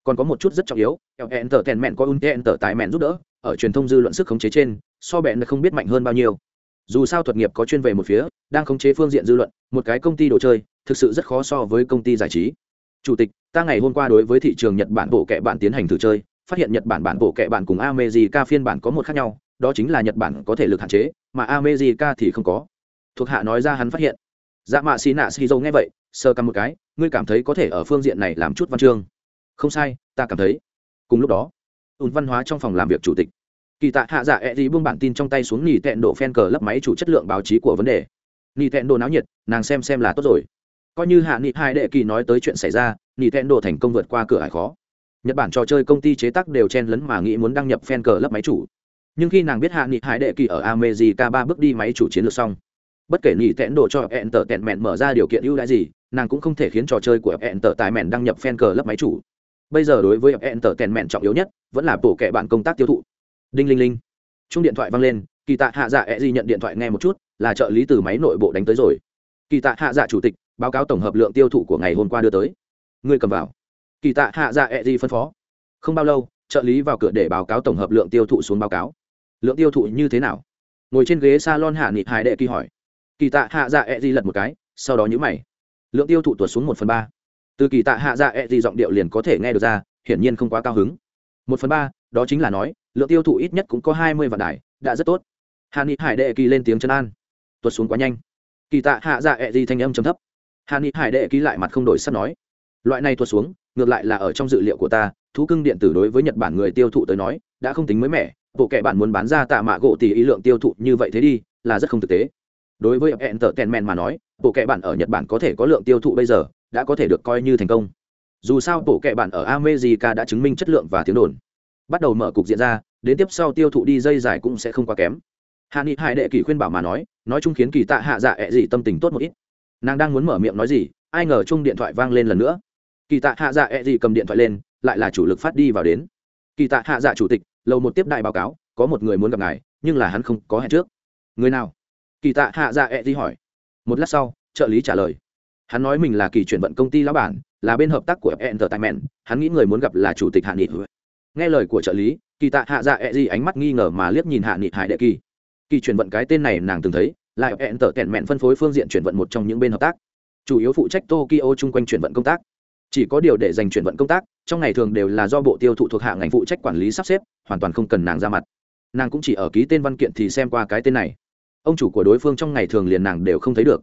Còn có một chút rất trọng yếu hẹn tờ tèn mẹn có un hẹn tờ tài mẹn giúp đỡ, ở truyền thông dư luận sức khống chế trên, so bẹn không biết mạnh hơn bao nhiêu. Dù sao thuật nghiệp có chuyên về một phía, đang khống chế phương diện dư luận, một cái công ty đồ chơi, thực sự rất khó so với công ty giải trí. Chủ tịch, ta ngày hôm qua đối với thị trường nhật bản bộ kệ bạn tiến hành thử chơi phát hiện nhật bản bản bộ kệ bản cùng america phiên bản có một khác nhau, đó chính là nhật bản có thể lực hạn chế, mà america thì không có. Thuộc hạ nói ra hắn phát hiện. Dạ mạ xì nạ xì dâu nghe vậy sơ căm một cái, ngươi cảm thấy có thể ở phương diện này làm chút văn chương. Không sai, ta cảm thấy. Cùng lúc đó, ùn văn hóa trong phòng làm việc chủ tịch. Kỳ tạ hạ dạ e gì buông bản tin trong tay xuống nghỉ tẹn đổ phen cờ lấp máy chủ chất lượng báo chí của vấn đề. Nghỉ tẹn đồ náo nhiệt, nàng xem xem là tốt rồi. Coi như hạ nghị hai đệ kỳ nói tới chuyện xảy ra nghỉ tẹn đồ thành công vượt qua cửa hải khó nhật bản trò chơi công ty chế tác đều chen lấn mà nghĩ muốn đăng nhập fan cờ lấp máy chủ. Nhưng khi nàng biết hạ nghị hải đệ kỳ ở america ba bước đi máy chủ chiến lược xong, bất kể nghị tẹn độ cho hẹn tờ tẹn mẹn mở ra điều kiện ưu đãi gì, nàng cũng không thể khiến trò chơi của hẹn tờ tài mẹn đăng nhập fan cờ lấp máy chủ. Bây giờ đối với hẹn tờ tẹn mẹn trọng yếu nhất vẫn là bổ kệ bạn công tác tiêu thụ. Đinh linh linh. Chung điện thoại vang lên, kỳ tạ hạ dạ e gì nhận điện thoại nghe một chút, là trợ lý từ máy nội bộ đánh tới rồi. Kỳ tạ hạ dạ chủ tịch, báo cáo tổng hợp lượng tiêu thụ của ngày hôm qua đưa tới. Ngươi cầm vào kỳ tạ hạ dạ ẹ、e、gì phân phó. Không bao lâu, trợ lý vào cửa để báo cáo tổng hợp lượng tiêu thụ xuống báo cáo. Lượng tiêu thụ như thế nào? Ngồi trên ghế salon hạ nghị hải đệ kỳ hỏi. Kỳ tạ hạ dạ ẹ、e、gì lật một cái, sau đó nhữ mày. Lượng tiêu thụ tuột xuống một phần ba. Từ kỳ tạ hạ dạ ẹ、e、gì giọng điệu liền có thể nghe được ra, hiển nhiên không quá cao hứng. Một phần ba, đó chính là nói, lượng tiêu thụ ít nhất cũng có hai mươi vạn đài, đã rất tốt. Hạ nghị hải đệ kỳ lên tiếng chân an. Tuột xuống quá nhanh. Kỳ tạ hạ dạ ẹ、e、gì thanh âm trầm thấp. Hạ nghị hải đệ kỳ lại mặt không đổi sắp nói. Loại này tuột xuống ngược lại là ở trong dự liệu của ta, thú cưng điện tử đối với nhật bản người tiêu thụ tới nói, đã không tính mới mẻ. Bộ kệ bạn muốn bán ra tạ mạ gỗ tỷ ý lượng tiêu thụ như vậy thế đi, là rất không thực tế. Đối với hẹn tờ tèn men mà nói, bộ kệ bạn ở nhật bản có thể có lượng tiêu thụ bây giờ, đã có thể được coi như thành công. Dù sao, bộ kệ bạn ở america đã chứng minh chất lượng và tiếng đồn. Bắt đầu mở cục diện ra, đến tiếp sau tiêu thụ đi dây dài cũng sẽ không quá kém. Hạ nghị hải đệ kỳ khuyên bảo mà nói nói chung khiến kỳ tạ hạ dạ ẹ gì tâm tình tốt một ít. Nàng đang muốn mở miệng nói gì, ai ngờ chung điện thoại vang lên lần nữa kỳ tạ hạ dạ e gì cầm điện thoại lên, lại là chủ lực phát đi vào đến. Kỳ tạ hạ dạ chủ tịch, lầu một tiếp đại báo cáo, có một người muốn gặp ngài, nhưng là hắn không có hẹn trước. Người nào? Kỳ tạ hạ dạ e gì hỏi. Một lát sau, trợ lý trả lời. Hắn nói mình là kỳ chuyển vận công ty lão bản, là bên hợp tác của entertainment, hắn nghĩ người muốn gặp là chủ tịch hạ nghị nghe lời của trợ lý, kỳ tạ hạ dạ e gì ánh mắt nghi ngờ mà liếc nhìn hạ nghị hải đệ kỳ. Kỳ chuyển vận cái tên này nàng từng thấy, là entertainment phân phối phương diện chuyển vận một trong những bên hợp tác. Chủ yếu phụ trách tokyo chung quanh chuyển vận công tác chỉ có điều để dành chuyển vận công tác, trong ngày thường đều là do bộ tiêu thụ thuộc hạ ngành phụ trách quản lý sắp xếp, hoàn toàn không cần nàng ra mặt. Nàng cũng chỉ ở ký tên văn kiện thì xem qua cái tên này. Ông chủ của đối phương trong ngày thường liền nàng đều không thấy được.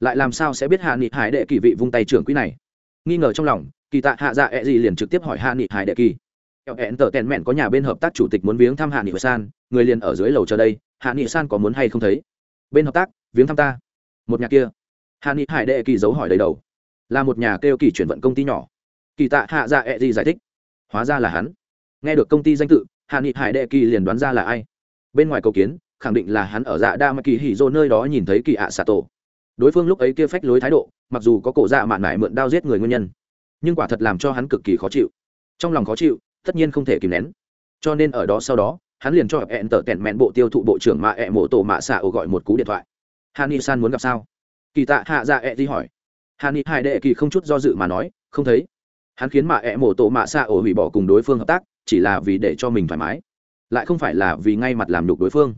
Lại làm sao sẽ biết hạ nghị hải đệ kỳ vị vung tay trưởng quỹ này? Nghi ngờ trong lòng, kỳ tạ hạ dạ ẹ、e、gì liền trực tiếp hỏi hạ nghị hải đệ kỳ. Hẹn tờ tèn mẹn có nhà bên hợp tác chủ tịch muốn viếng thăm hạ nghị san, người liền ở dưới lầu chờ đây, hạ nghị san có muốn hay không thấy? Bên hợp tác, viếng thăm ta. Một nhà kia. Hạ nghị hải đệ kỳ giấu hỏi đầy đầu là một nhà kêu kỳ chuyển vận công ty nhỏ. Kỳ tạ hạ dạ ẹ、e、gì giải thích? Hóa ra là hắn. Nghe được công ty danh tự, hạ nghị hải đệ kỳ liền đoán ra là ai. Bên ngoài cầu kiến, khẳng định là hắn ở dạ đa mà kỳ hỉ dô nơi đó nhìn thấy kỳ ạ xạ tổ. Đối phương lúc ấy kia phách lối thái độ, mặc dù có cổ dạ mạn mải mượn đao giết người nguyên nhân, nhưng quả thật làm cho hắn cực kỳ khó chịu. Trong lòng khó chịu, tất nhiên không thể kìm nén. Cho nên ở đó sau đó, hắn liền cho hẹn tở tẹn mẹn bộ tiêu thụ bộ trưởng mạ ẹ mộ tổ mạ xạ ổ gọi một cú điện thoại. Hà ni san muốn gặp sao? Kỳ tạ hạ dạ ẹ đi hỏi hà ni hai đệ kỳ không chút do dự mà nói, không thấy. Hắn khiến mạ ẹ mổ tổ mạ xạ ổ hủy bỏ cùng đối phương hợp tác, chỉ là vì để cho mình thoải mái, lại không phải là vì ngay mặt làm đục đối phương.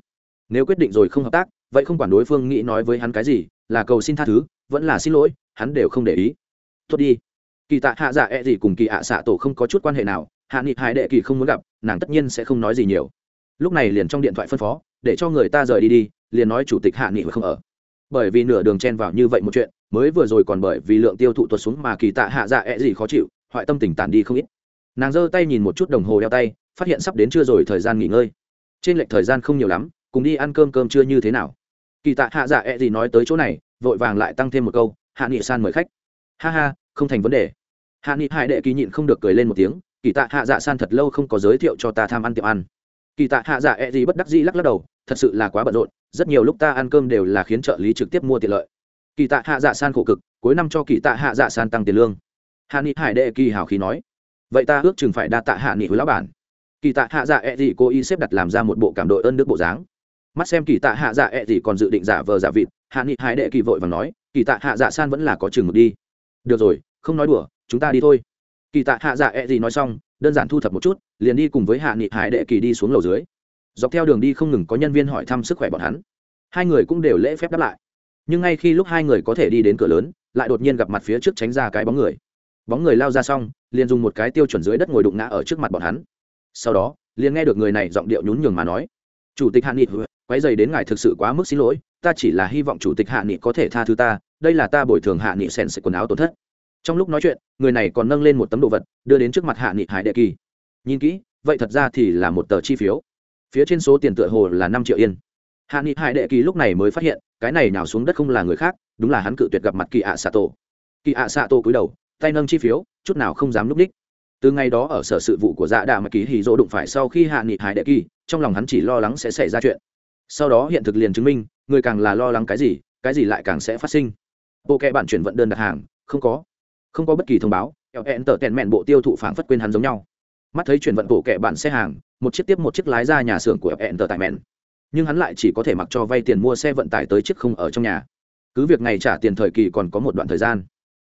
Nếu quyết định rồi không hợp tác, vậy không quản đối phương nghĩ nói với hắn cái gì, là cầu xin tha thứ, vẫn là xin lỗi, hắn đều không để ý. Tốt đi. Kỳ tạ hạ dạ ẹ、e、gì gì cùng kỳ ạ xạ tổ không có chút quan hệ nào, hạ nghị hải đệ kỳ không muốn gặp, nàng tất nhiên sẽ không nói gì nhiều. Lúc này liền trong điện thoại phân phó, để cho người ta rời đi đi, liền nói chủ tịch hạ nghị không ở. Bởi vì nửa đường chen vào như vậy một chuyện mới vừa rồi còn bởi vì lượng tiêu thụ tuột xuống mà kỳ tạ hạ dạ e gì khó chịu, hoại tâm tình tàn đi không ít. Nàng giơ tay nhìn một chút đồng hồ đeo tay, phát hiện sắp đến trưa rồi thời gian nghỉ ngơi. Trên lệch thời gian không nhiều lắm, cùng đi ăn cơm cơm chưa như thế nào? Kỳ tạ hạ dạ e gì nói tới chỗ này, vội vàng lại tăng thêm một câu, hạ nghị san mời khách. Ha ha, không thành vấn đề. Hạ nghị hải đệ kỳ nhịn không được cười lên một tiếng, kỳ tạ hạ dạ san thật lâu không có giới thiệu cho ta tham ăn tiệm ăn. Kỳ tạ hạ dạ e gì bất đắc dĩ lắc lắc đầu, thật sự là quá bận rộn, rất nhiều lúc ta ăn cơm đều là khiến trợ lý trực tiếp mua tiện lợi kỳ tạ hạ dạ san khổ cực, cuối năm cho kỳ tạ hạ dạ san tăng tiền lương. Hạ nghị hải đệ kỳ hào khí nói, vậy ta ước chừng phải đa tạ hạ nghị với lão bản. Kỳ tạ hạ dạ e gì cố ý xếp đặt làm ra một bộ cảm đội ơn nước bộ dáng. Mắt xem kỳ tạ hạ dạ e gì còn dự định giả vờ giả vịt, hạ nghị hải đệ kỳ vội và nói, kỳ tạ hạ dạ san vẫn là có chừng mực đi. Được rồi, không nói đùa, chúng ta đi thôi. Kỳ tạ hạ dạ e gì nói xong, đơn giản thu thập một chút, liền đi cùng với hạ nghị hải đệ kỳ đi xuống lầu dưới. Dọc theo đường đi không ngừng có nhân viên hỏi thăm sức khỏe bọn hắn. Hai người cũng đều lễ phép đáp lại nhưng ngay khi lúc hai người có thể đi đến cửa lớn, lại đột nhiên gặp mặt phía trước tránh ra cái bóng người. Bóng người lao ra xong, liền dùng một cái tiêu chuẩn dưới đất ngồi đụng ngã ở trước mặt bọn hắn. Sau đó, liền nghe được người này giọng điệu nhún nhường mà nói, chủ tịch hạ nghị, quấy dày đến ngài thực sự quá mức xin lỗi, ta chỉ là hy vọng chủ tịch hạ nghị có thể tha thứ ta, đây là ta bồi thường hạ nghị sèn sệt quần áo tổn thất. Trong lúc nói chuyện, người này còn nâng lên một tấm đồ vật, đưa đến trước mặt hạ nghị hải đệ kỳ. Nhìn kỹ, vậy thật ra thì là một tờ chi phiếu. Phía trên số tiền tựa hồ là năm triệu yên. Hạ nghị hải đệ kỳ lúc này mới phát hiện cái này nào xuống đất không là người khác, đúng là hắn cự tuyệt gặp mặt kỳ ạ xạ tổ. Kỳ ạ xạ tổ cúi đầu, tay nâng chi phiếu, chút nào không dám núp đích. Từ ngày đó ở sở sự vụ của dạ đà mà ký hì dỗ đụng phải sau khi hạ nghị hải đệ kỳ, trong lòng hắn chỉ lo lắng sẽ xảy ra chuyện. Sau đó hiện thực liền chứng minh, người càng là lo lắng cái gì cái gì lại càng sẽ phát sinh. Bộ kệ bản chuyển vận đơn đặt hàng, không có. Không có bất kỳ thông báo hẹn tờ tèn mẹn bộ tiêu thụ phản phất quên hắn giống nhau. Mắt thấy chuyển vận bộ kệ bản xe hàng, một chiếc tiếp một chiếc lái ra nhà xưởng của hẹn tờ tại mẹn nhưng hắn lại chỉ có thể mặc cho vay tiền mua xe vận tải tới chiếc không ở trong nhà. Cứ việc ngày trả tiền thời kỳ còn có một đoạn thời gian,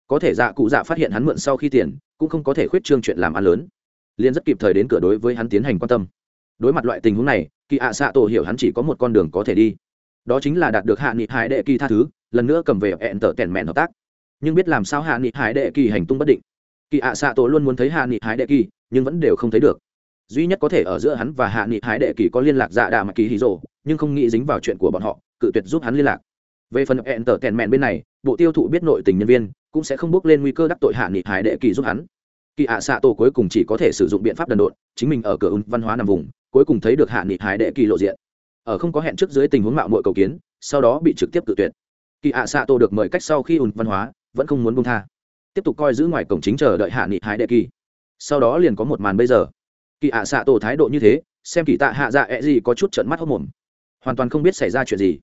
có thể dạ cụ dạ phát hiện hắn mượn sau khi tiền, cũng không có thể khuyết trương chuyện làm ăn lớn. Liên rất kịp thời đến cửa đối với hắn tiến hành quan tâm. Đối mặt loại tình huống này, kỳ ạ xạ tổ hiểu hắn chỉ có một con đường có thể đi. Đó chính là đạt được hạ nghị hải đệ kỳ tha thứ, lần nữa cầm về hẹn tở tẻn mẹn hợp tác. Nhưng biết làm sao hạ nghị hải đệ kỳ hành tung bất định. Kỳ ạ xạ tổ luôn muốn thấy hạ nghị hải đệ kỳ, nhưng vẫn đều không thấy được. Duy nhất có thể ở giữa hắn và hạ nghị hải đệ kỳ có liên lạc dạ đà mà kỳ hí rồ nhưng không nghĩ dính vào chuyện của bọn họ, cự tuyệt giúp hắn liên lạc. Về phần hẹn tở tèn mẹn bên này, bộ tiêu thụ biết nội tình nhân viên cũng sẽ không bước lên nguy cơ đắc tội hạ nghị hải đệ kỳ giúp hắn. Kỳ ạ xạ tổ cuối cùng chỉ có thể sử dụng biện pháp đần độn, chính mình ở cửa ung văn hóa nằm vùng, cuối cùng thấy được hạ nghị hải đệ kỳ lộ diện. Ở không có hẹn trước dưới tình huống mạo muội cầu kiến, sau đó bị trực tiếp tự tuyệt. Kỳ ạ xạ tổ được mời cách sau khi ung văn hóa, vẫn không muốn buông tha. Tiếp tục coi giữ ngoài cổng chính chờ đợi hạ nghị hải đệ kỳ. Sau đó liền có một màn bây giờ. Kỳ ạ xạ tổ thái độ như thế, xem kỳ tạ hạ dạ ẹ、e、gì gì có chút trận mắt hốc mồm hoàn toàn không biết xảy ra chuyện gì.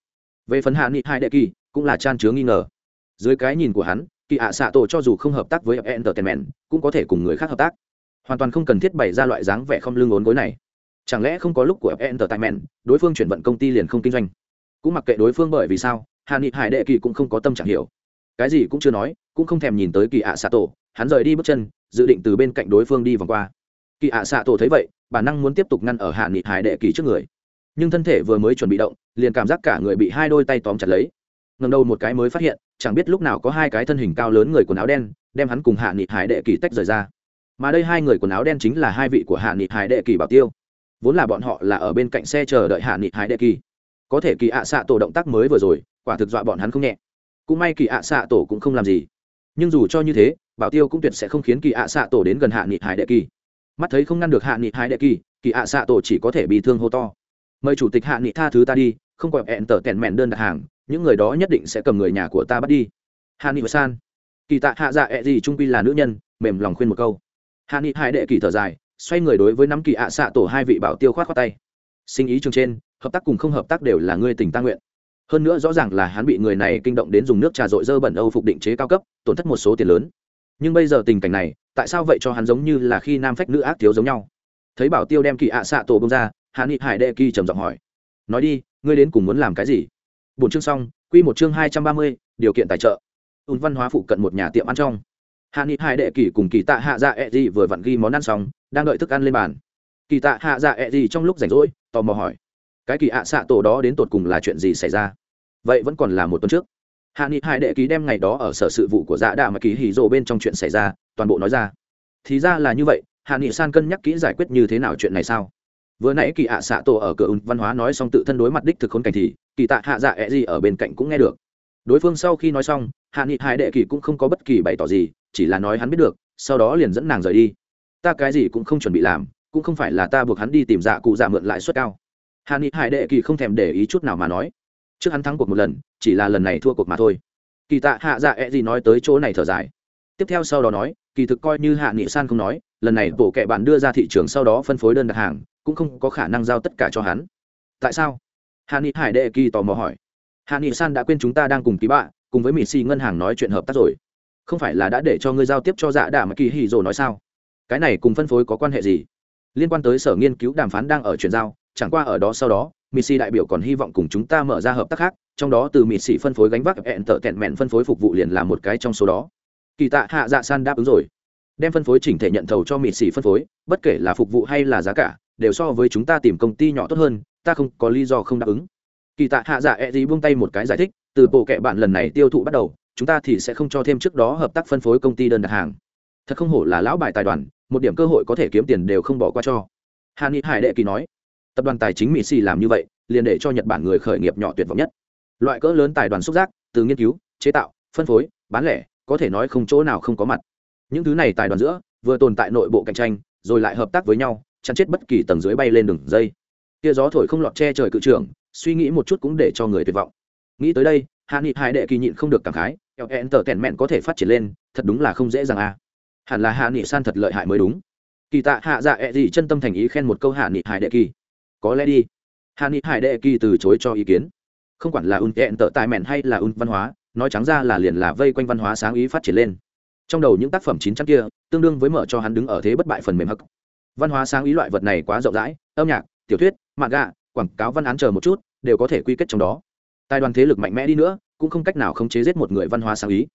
Về phần hạ nghị hải đệ kỳ, cũng là chan chứa nghi ngờ. Dưới cái nhìn của hắn, kỳ ạ xạ tổ cho dù không hợp tác với entertainment, cũng có thể cùng người khác hợp tác. Hoàn toàn không cần thiết bày ra loại dáng vẻ không lương ốn gối này. Chẳng lẽ không có lúc của entertainment, đối phương chuyển vận công ty liền không kinh doanh? Cũng mặc kệ đối phương bởi vì sao, hạ nghị hải đệ kỳ cũng không có tâm trạng hiểu. Cái gì cũng chưa nói, cũng không thèm nhìn tới kỳ ạ xạ tổ, hắn rời đi bước chân, dự định từ bên cạnh đối phương đi vòng qua. Kỳ ạ xạ tổ thấy vậy, bản năng muốn tiếp tục ngăn ở hạ nghị hải đệ kỳ trước người nhưng thân thể vừa mới chuẩn bị động, liền cảm giác cả người bị hai đôi tay tóm chặt lấy. Ngần đầu một cái mới phát hiện, chẳng biết lúc nào có hai cái thân hình cao lớn người quần áo đen, đem hắn cùng hạ nghị hải đệ kỳ tách rời ra. Mà đây hai người quần áo đen chính là hai vị của hạ nghị hải đệ kỳ bảo tiêu. Vốn là bọn họ là ở bên cạnh xe chờ đợi hạ nghị hải đệ kỳ. Có thể kỳ ạ xạ tổ động tác mới vừa rồi, quả thực dọa bọn hắn không nhẹ. Cũng may kỳ ạ xạ tổ cũng không làm gì. Nhưng dù cho như thế, bảo tiêu cũng tuyệt sẽ không khiến kỳ ạ xạ tổ đến gần hạ nghị hải đệ kỳ. Mắt thấy không ngăn được hạ nghị hải đệ kỳ kỳ ạ xạ tổ chỉ có thể bị thương hô to mời chủ tịch hạ nghị tha thứ ta đi, không có hẹn tở tèn mẹn đơn đặt hàng, những người đó nhất định sẽ cầm người nhà của ta bắt đi. Hạ nghị san. Kỳ tạ hạ dạ ẹ gì trung quy là nữ nhân, mềm lòng khuyên một câu. Hạ nghị hai đệ kỳ thở dài, xoay người đối với nắm kỳ ạ xạ tổ hai vị bảo tiêu khoát khoát tay. Sinh ý trường trên, hợp tác cùng không hợp tác đều là ngươi tình ta nguyện. Hơn nữa rõ ràng là hắn bị người này kinh động đến dùng nước trà dội dơ bẩn âu phục định chế cao cấp, tổn thất một số tiền lớn. Nhưng bây giờ tình cảnh này, tại sao vậy cho hắn giống như là khi nam phách nữ ác thiếu giống nhau? Thấy bảo tiêu đem kỳ ạ xạ tổ bông ra hạ nghị hải đệ kỳ trầm giọng hỏi. Nói đi, ngươi đến cùng muốn làm cái gì? Bốn chương xong, quy một chương hai trăm ba mươi, điều kiện tài trợ. Ùn văn hóa phụ cận một nhà tiệm ăn trong. Hạ nghị hải đệ kỳ cùng kỳ tạ hạ dạ e d vừa vặn ghi món ăn xong, đang đợi thức ăn lên bàn. Kỳ tạ hạ dạ e d trong lúc rảnh rỗi, tò mò hỏi. Cái kỳ ạ xạ tổ đó đến tột cùng là chuyện gì xảy ra? Vậy vẫn còn là một tuần trước. Hạ nghị hải đệ ký đem ngày đó ở sở sự vụ của dạ đạ mà ký hì rộ bên trong chuyện xảy ra, toàn bộ nói ra. Thì ra là như vậy hạ nghị san cân nhắc kỹ giải quyết như thế nào chuyện này sao? Vừa nãy kỳ ạ xạ tổ ở cửa ùn văn hóa nói xong tự thân đối mặt đích thực khốn cảnh thì kỳ tạ hạ dạ e ẹ gì ở bên cạnh cũng nghe được. Đối phương sau khi nói xong, hạ nghị hai đệ kỳ cũng không có bất kỳ bày tỏ gì, chỉ là nói hắn biết được, sau đó liền dẫn nàng rời đi. Ta cái gì cũng không chuẩn bị làm, cũng không phải là ta buộc hắn đi tìm dạ cụ dạ mượn lãi suất cao. Hạ nghị hải đệ kỳ không thèm để ý chút nào mà nói. Trước hắn thắng cuộc một lần, chỉ là lần này thua cuộc mà thôi. Kỳ tạ hạ dạ e ẹ gì nói tới chỗ này thở dài. Tiếp theo sau đó nói, kỳ thực coi như hạ nghị san không nói, lần này bộ kệ bạn đưa ra thị trường sau đó phân phối đơn đặt hàng cũng không có khả năng giao tất cả cho hắn. Tại sao? Hà ni hải đệ kỳ tò mò hỏi. Hà ni san đã quên chúng ta đang cùng ký bạ cùng với mỹ xì ngân hàng nói chuyện hợp tác rồi. Không phải là đã để cho ngươi giao tiếp cho dạ đà mà kỳ hì rồi nói sao? Cái này cùng phân phối có quan hệ gì? Liên quan tới sở nghiên cứu đàm phán đang ở chuyển giao chẳng qua ở đó sau đó mỹ xì đại biểu còn hy vọng cùng chúng ta mở ra hợp tác khác, trong đó từ mỹ xì phân phối gánh vác hẹn tợ tẹn mẹn phân phối phục vụ liền là một cái trong số đó. Kỳ tạ hạ dạ san đáp ứng rồi, đem phân phối chỉnh thể nhận thầu cho mỹ xì phân phối, bất kể là phục vụ hay là giá cả, đều so với chúng ta tìm công ty nhỏ tốt hơn, ta không có lý do không đáp ứng. Kỳ tạ hạ dạ e gì buông tay một cái giải thích, từ bộ kệ bạn lần này tiêu thụ bắt đầu, chúng ta thì sẽ không cho thêm trước đó hợp tác phân phối công ty đơn đặt hàng. Thật không hổ là lão bài tài đoàn, một điểm cơ hội có thể kiếm tiền đều không bỏ qua cho. Hàn ni Hải đệ kỳ nói, tập đoàn tài chính mỹ xì làm như vậy liền để cho nhật bản người khởi nghiệp nhỏ tuyệt vọng nhất loại cỡ lớn tài đoàn xúc giác từ nghiên cứu chế tạo phân phối bán lẻ có thể nói không chỗ nào không có mặt những thứ này tài đoàn giữa vừa tồn tại nội bộ cạnh tranh rồi lại hợp tác với nhau chắn chết bất kỳ tầng dưới bay lên đường dây. Kia gió thổi không lọt che trời cự trưởng, suy nghĩ một chút cũng để cho người tuyệt vọng. Nghĩ tới đây, hạ nghị hai đệ kỳ nhịn không được cảm khái eo hẹn tờ tèn mẹn có thể phát triển lên, thật đúng là không dễ dàng à. Hẳn là hạ nghị san thật lợi hại mới đúng. Kỳ tạ hạ dạ ẹ gì chân tâm thành ý khen một câu hạ nghị hai đệ kỳ. Có lẽ đi. Hạ nghị hải đệ kỳ từ chối cho ý kiến. Không quản là un kẹn tờ tài mẹn hay là un văn hóa, nói trắng ra là liền là vây quanh văn hóa sáng ý phát triển lên. Trong đầu những tác phẩm chín trăm kia, tương đương với mở cho hắn đứng ở thế bất bại phần mềm hắc văn hóa sáng ý loại vật này quá rộng rãi, âm nhạc, tiểu thuyết mạng gạ quảng cáo văn án chờ một chút, đều có thể quy kết trong đó. Tài đoàn thế lực mạnh mẽ đi nữa, cũng không cách nào khống chế giết một người văn hóa sáng ý.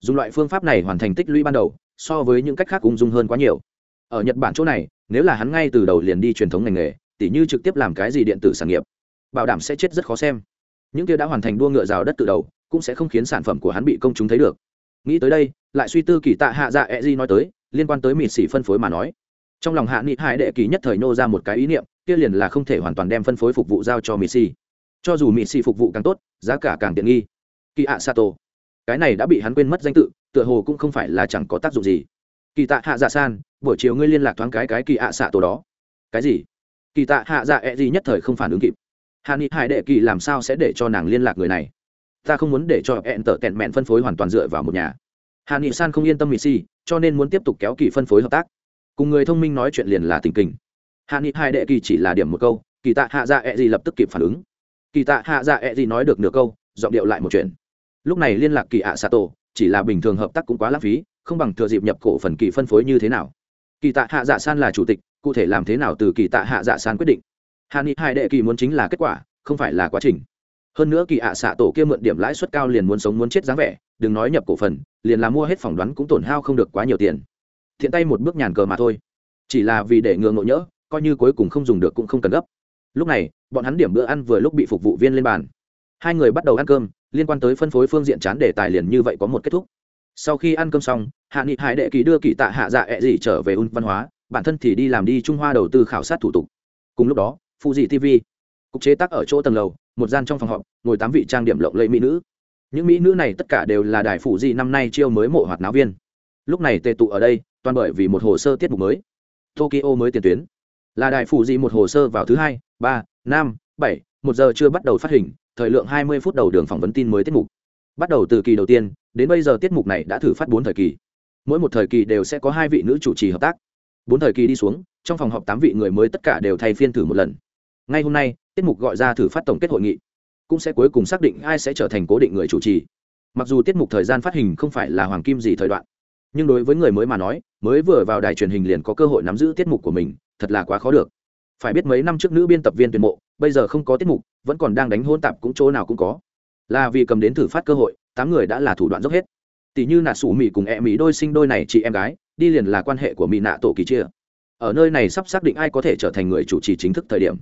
Dùng loại phương pháp này hoàn thành tích lũy ban đầu, so với những cách khác ung dung hơn quá nhiều. Ở nhật bản chỗ này, nếu là hắn ngay từ đầu liền đi truyền thống ngành nghề, tỉ như trực tiếp làm cái gì điện tử sản nghiệp, bảo đảm sẽ chết rất khó xem. Những kia đã hoàn thành đua ngựa rào đất từ đầu, cũng sẽ không khiến sản phẩm của hắn bị công chúng thấy được. Nghĩ tới đây, lại suy tư kỳ tạ hạ dạ e di nói tới, liên quan tới mịt xỉ phân phối mà nói trong lòng hạ nghị hải đệ kỳ nhất thời nô ra một cái ý niệm, kia liền là không thể hoàn toàn đem phân phối phục vụ giao cho mịt xì. Cho dù mịt xì phục vụ càng tốt, giá cả càng tiện nghi. Kỳ ạ sato cái này đã bị hắn quên mất danh tự, tựa hồ cũng không phải là chẳng có tác dụng gì. Kỳ tạ hạ dạ san, buổi chiều ngươi liên lạc thoáng cái cái kỳ ạ xạ tổ đó. Cái gì? Kỳ tạ hạ dạ ẹ、e、gì nhất thời không phản ứng kịp. Hạ nghị hải đệ kỳ làm sao sẽ để cho nàng liên lạc người này? Ta không muốn để cho hẹn tở tẹn mẹn phân phối hoàn toàn dựa vào một nhà. Hạ nghị san không yên tâm mỹ si cho nên muốn tiếp tục kéo kỳ phân phối hợp tác cùng người thông minh nói chuyện liền là tình kình. Hạ nghị hai đệ kỳ chỉ là điểm một câu, kỳ tạ hạ dạ ẹ、e、gì lập tức kịp phản ứng. Kỳ tạ hạ dạ ẹ、e、gì nói được nửa câu, giọng điệu lại một chuyện. Lúc này liên lạc kỳ ạ xạ tổ chỉ là bình thường hợp tác cũng quá lãng phí, không bằng thừa dịp nhập cổ phần kỳ phân phối như thế nào. Kỳ tạ hạ dạ san là chủ tịch, cụ thể làm thế nào từ kỳ tạ hạ dạ san quyết định. Hạ nghị hai đệ kỳ muốn chính là kết quả, không phải là quá trình. Hơn nữa kỳ ạ xạ tổ kia mượn điểm lãi suất cao liền muốn sống muốn chết dáng vẻ, đừng nói nhập cổ phần, liền là mua hết phỏng đoán cũng tổn hao không được quá nhiều tiền thiện tay một bước nhàn cờ mà thôi. Chỉ là vì để ngừa ngộ nhỡ, coi như cuối cùng không dùng được cũng không cần gấp. Lúc này, bọn hắn điểm bữa ăn vừa lúc bị phục vụ viên lên bàn. Hai người bắt đầu ăn cơm, liên quan tới phân phối phương diện chán đề tài liền như vậy có một kết thúc. Sau khi ăn cơm xong, hạ nghị hải đệ ký đưa kỳ tạ hạ dạ ẹ、e、gì trở về un văn hóa, bản thân thì đi làm đi trung hoa đầu tư khảo sát thủ tục. Cùng lúc đó phụ dị tv cục chế tác ở chỗ tầng lầu, một gian trong phòng họp, ngồi tám vị trang điểm lộng lẫy mỹ nữ. Những mỹ nữ này tất cả đều là đài phụ dị năm nay chiêu mới mộ hoạt náo viên. Lúc này tề tụ ở đây toàn bởi vì một hồ sơ tiết mục mới. Tokyo mới tiền tuyến. Là đài phụ di một hồ sơ vào thứ hai, ba, năm, bảy, một giờ chưa bắt đầu phát hình, thời lượng hai mươi phút đầu đường phỏng vấn tin mới tiết mục. Bắt đầu từ kỳ đầu tiên, đến bây giờ tiết mục này đã thử phát bốn thời kỳ. Mỗi một thời kỳ đều sẽ có hai vị nữ chủ trì hợp tác. Bốn thời kỳ đi xuống, trong phòng họp tám vị người mới tất cả đều thay phiên thử một lần. Ngay hôm nay, tiết mục gọi ra thử phát tổng kết hội nghị. Cũng sẽ cuối cùng xác định ai sẽ trở thành cố định người chủ trì. Mặc dù tiết mục thời gian phát hình không phải là hoàng kim gì thời đoạn, nhưng đối với người mới mà nói mới vừa vào đài truyền hình liền có cơ hội nắm giữ tiết mục của mình, thật là quá khó được. Phải biết mấy năm trước nữ biên tập viên tuyển mộ, bây giờ không có tiết mục, vẫn còn đang đánh hôn tạp cũng chỗ nào cũng có. Là vì cầm đến thử phát cơ hội, tám người đã là thủ đoạn dốc hết. Tỷ như nạ sủ mỹ cùng e mỹ đôi sinh đôi này chị em gái, đi liền là quan hệ của mỹ nạ tổ kỳ chia. Ở nơi này sắp xác định ai có thể trở thành người chủ trì chính thức thời điểm.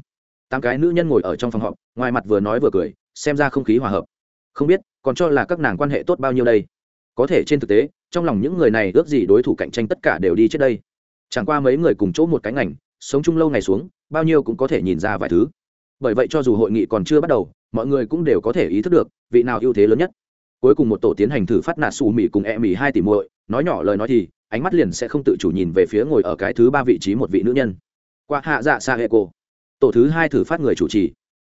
Tám cái nữ nhân ngồi ở trong phòng họp, ngoài mặt vừa nói vừa cười, xem ra không khí hòa hợp. Không biết, còn cho là các nàng quan hệ tốt bao nhiêu đây? Có thể trên thực tế trong lòng những người này ước gì đối thủ cạnh tranh tất cả đều đi trước đây. Chẳng qua mấy người cùng chỗ một cái ngành, sống chung lâu ngày xuống, bao nhiêu cũng có thể nhìn ra vài thứ. Bởi vậy cho dù hội nghị còn chưa bắt đầu, mọi người cũng đều có thể ý thức được, vị nào ưu thế lớn nhất. Cuối cùng một tổ tiến hành thử phát nạ xù mỹ cùng e mỹ hai tỷ muội, nói nhỏ lời nói thì, ánh mắt liền sẽ không tự chủ nhìn về phía ngồi ở cái thứ ba vị trí một vị nữ nhân. Qua hạ dạ xa hệ cổ. Tổ thứ hai thử phát người chủ trì.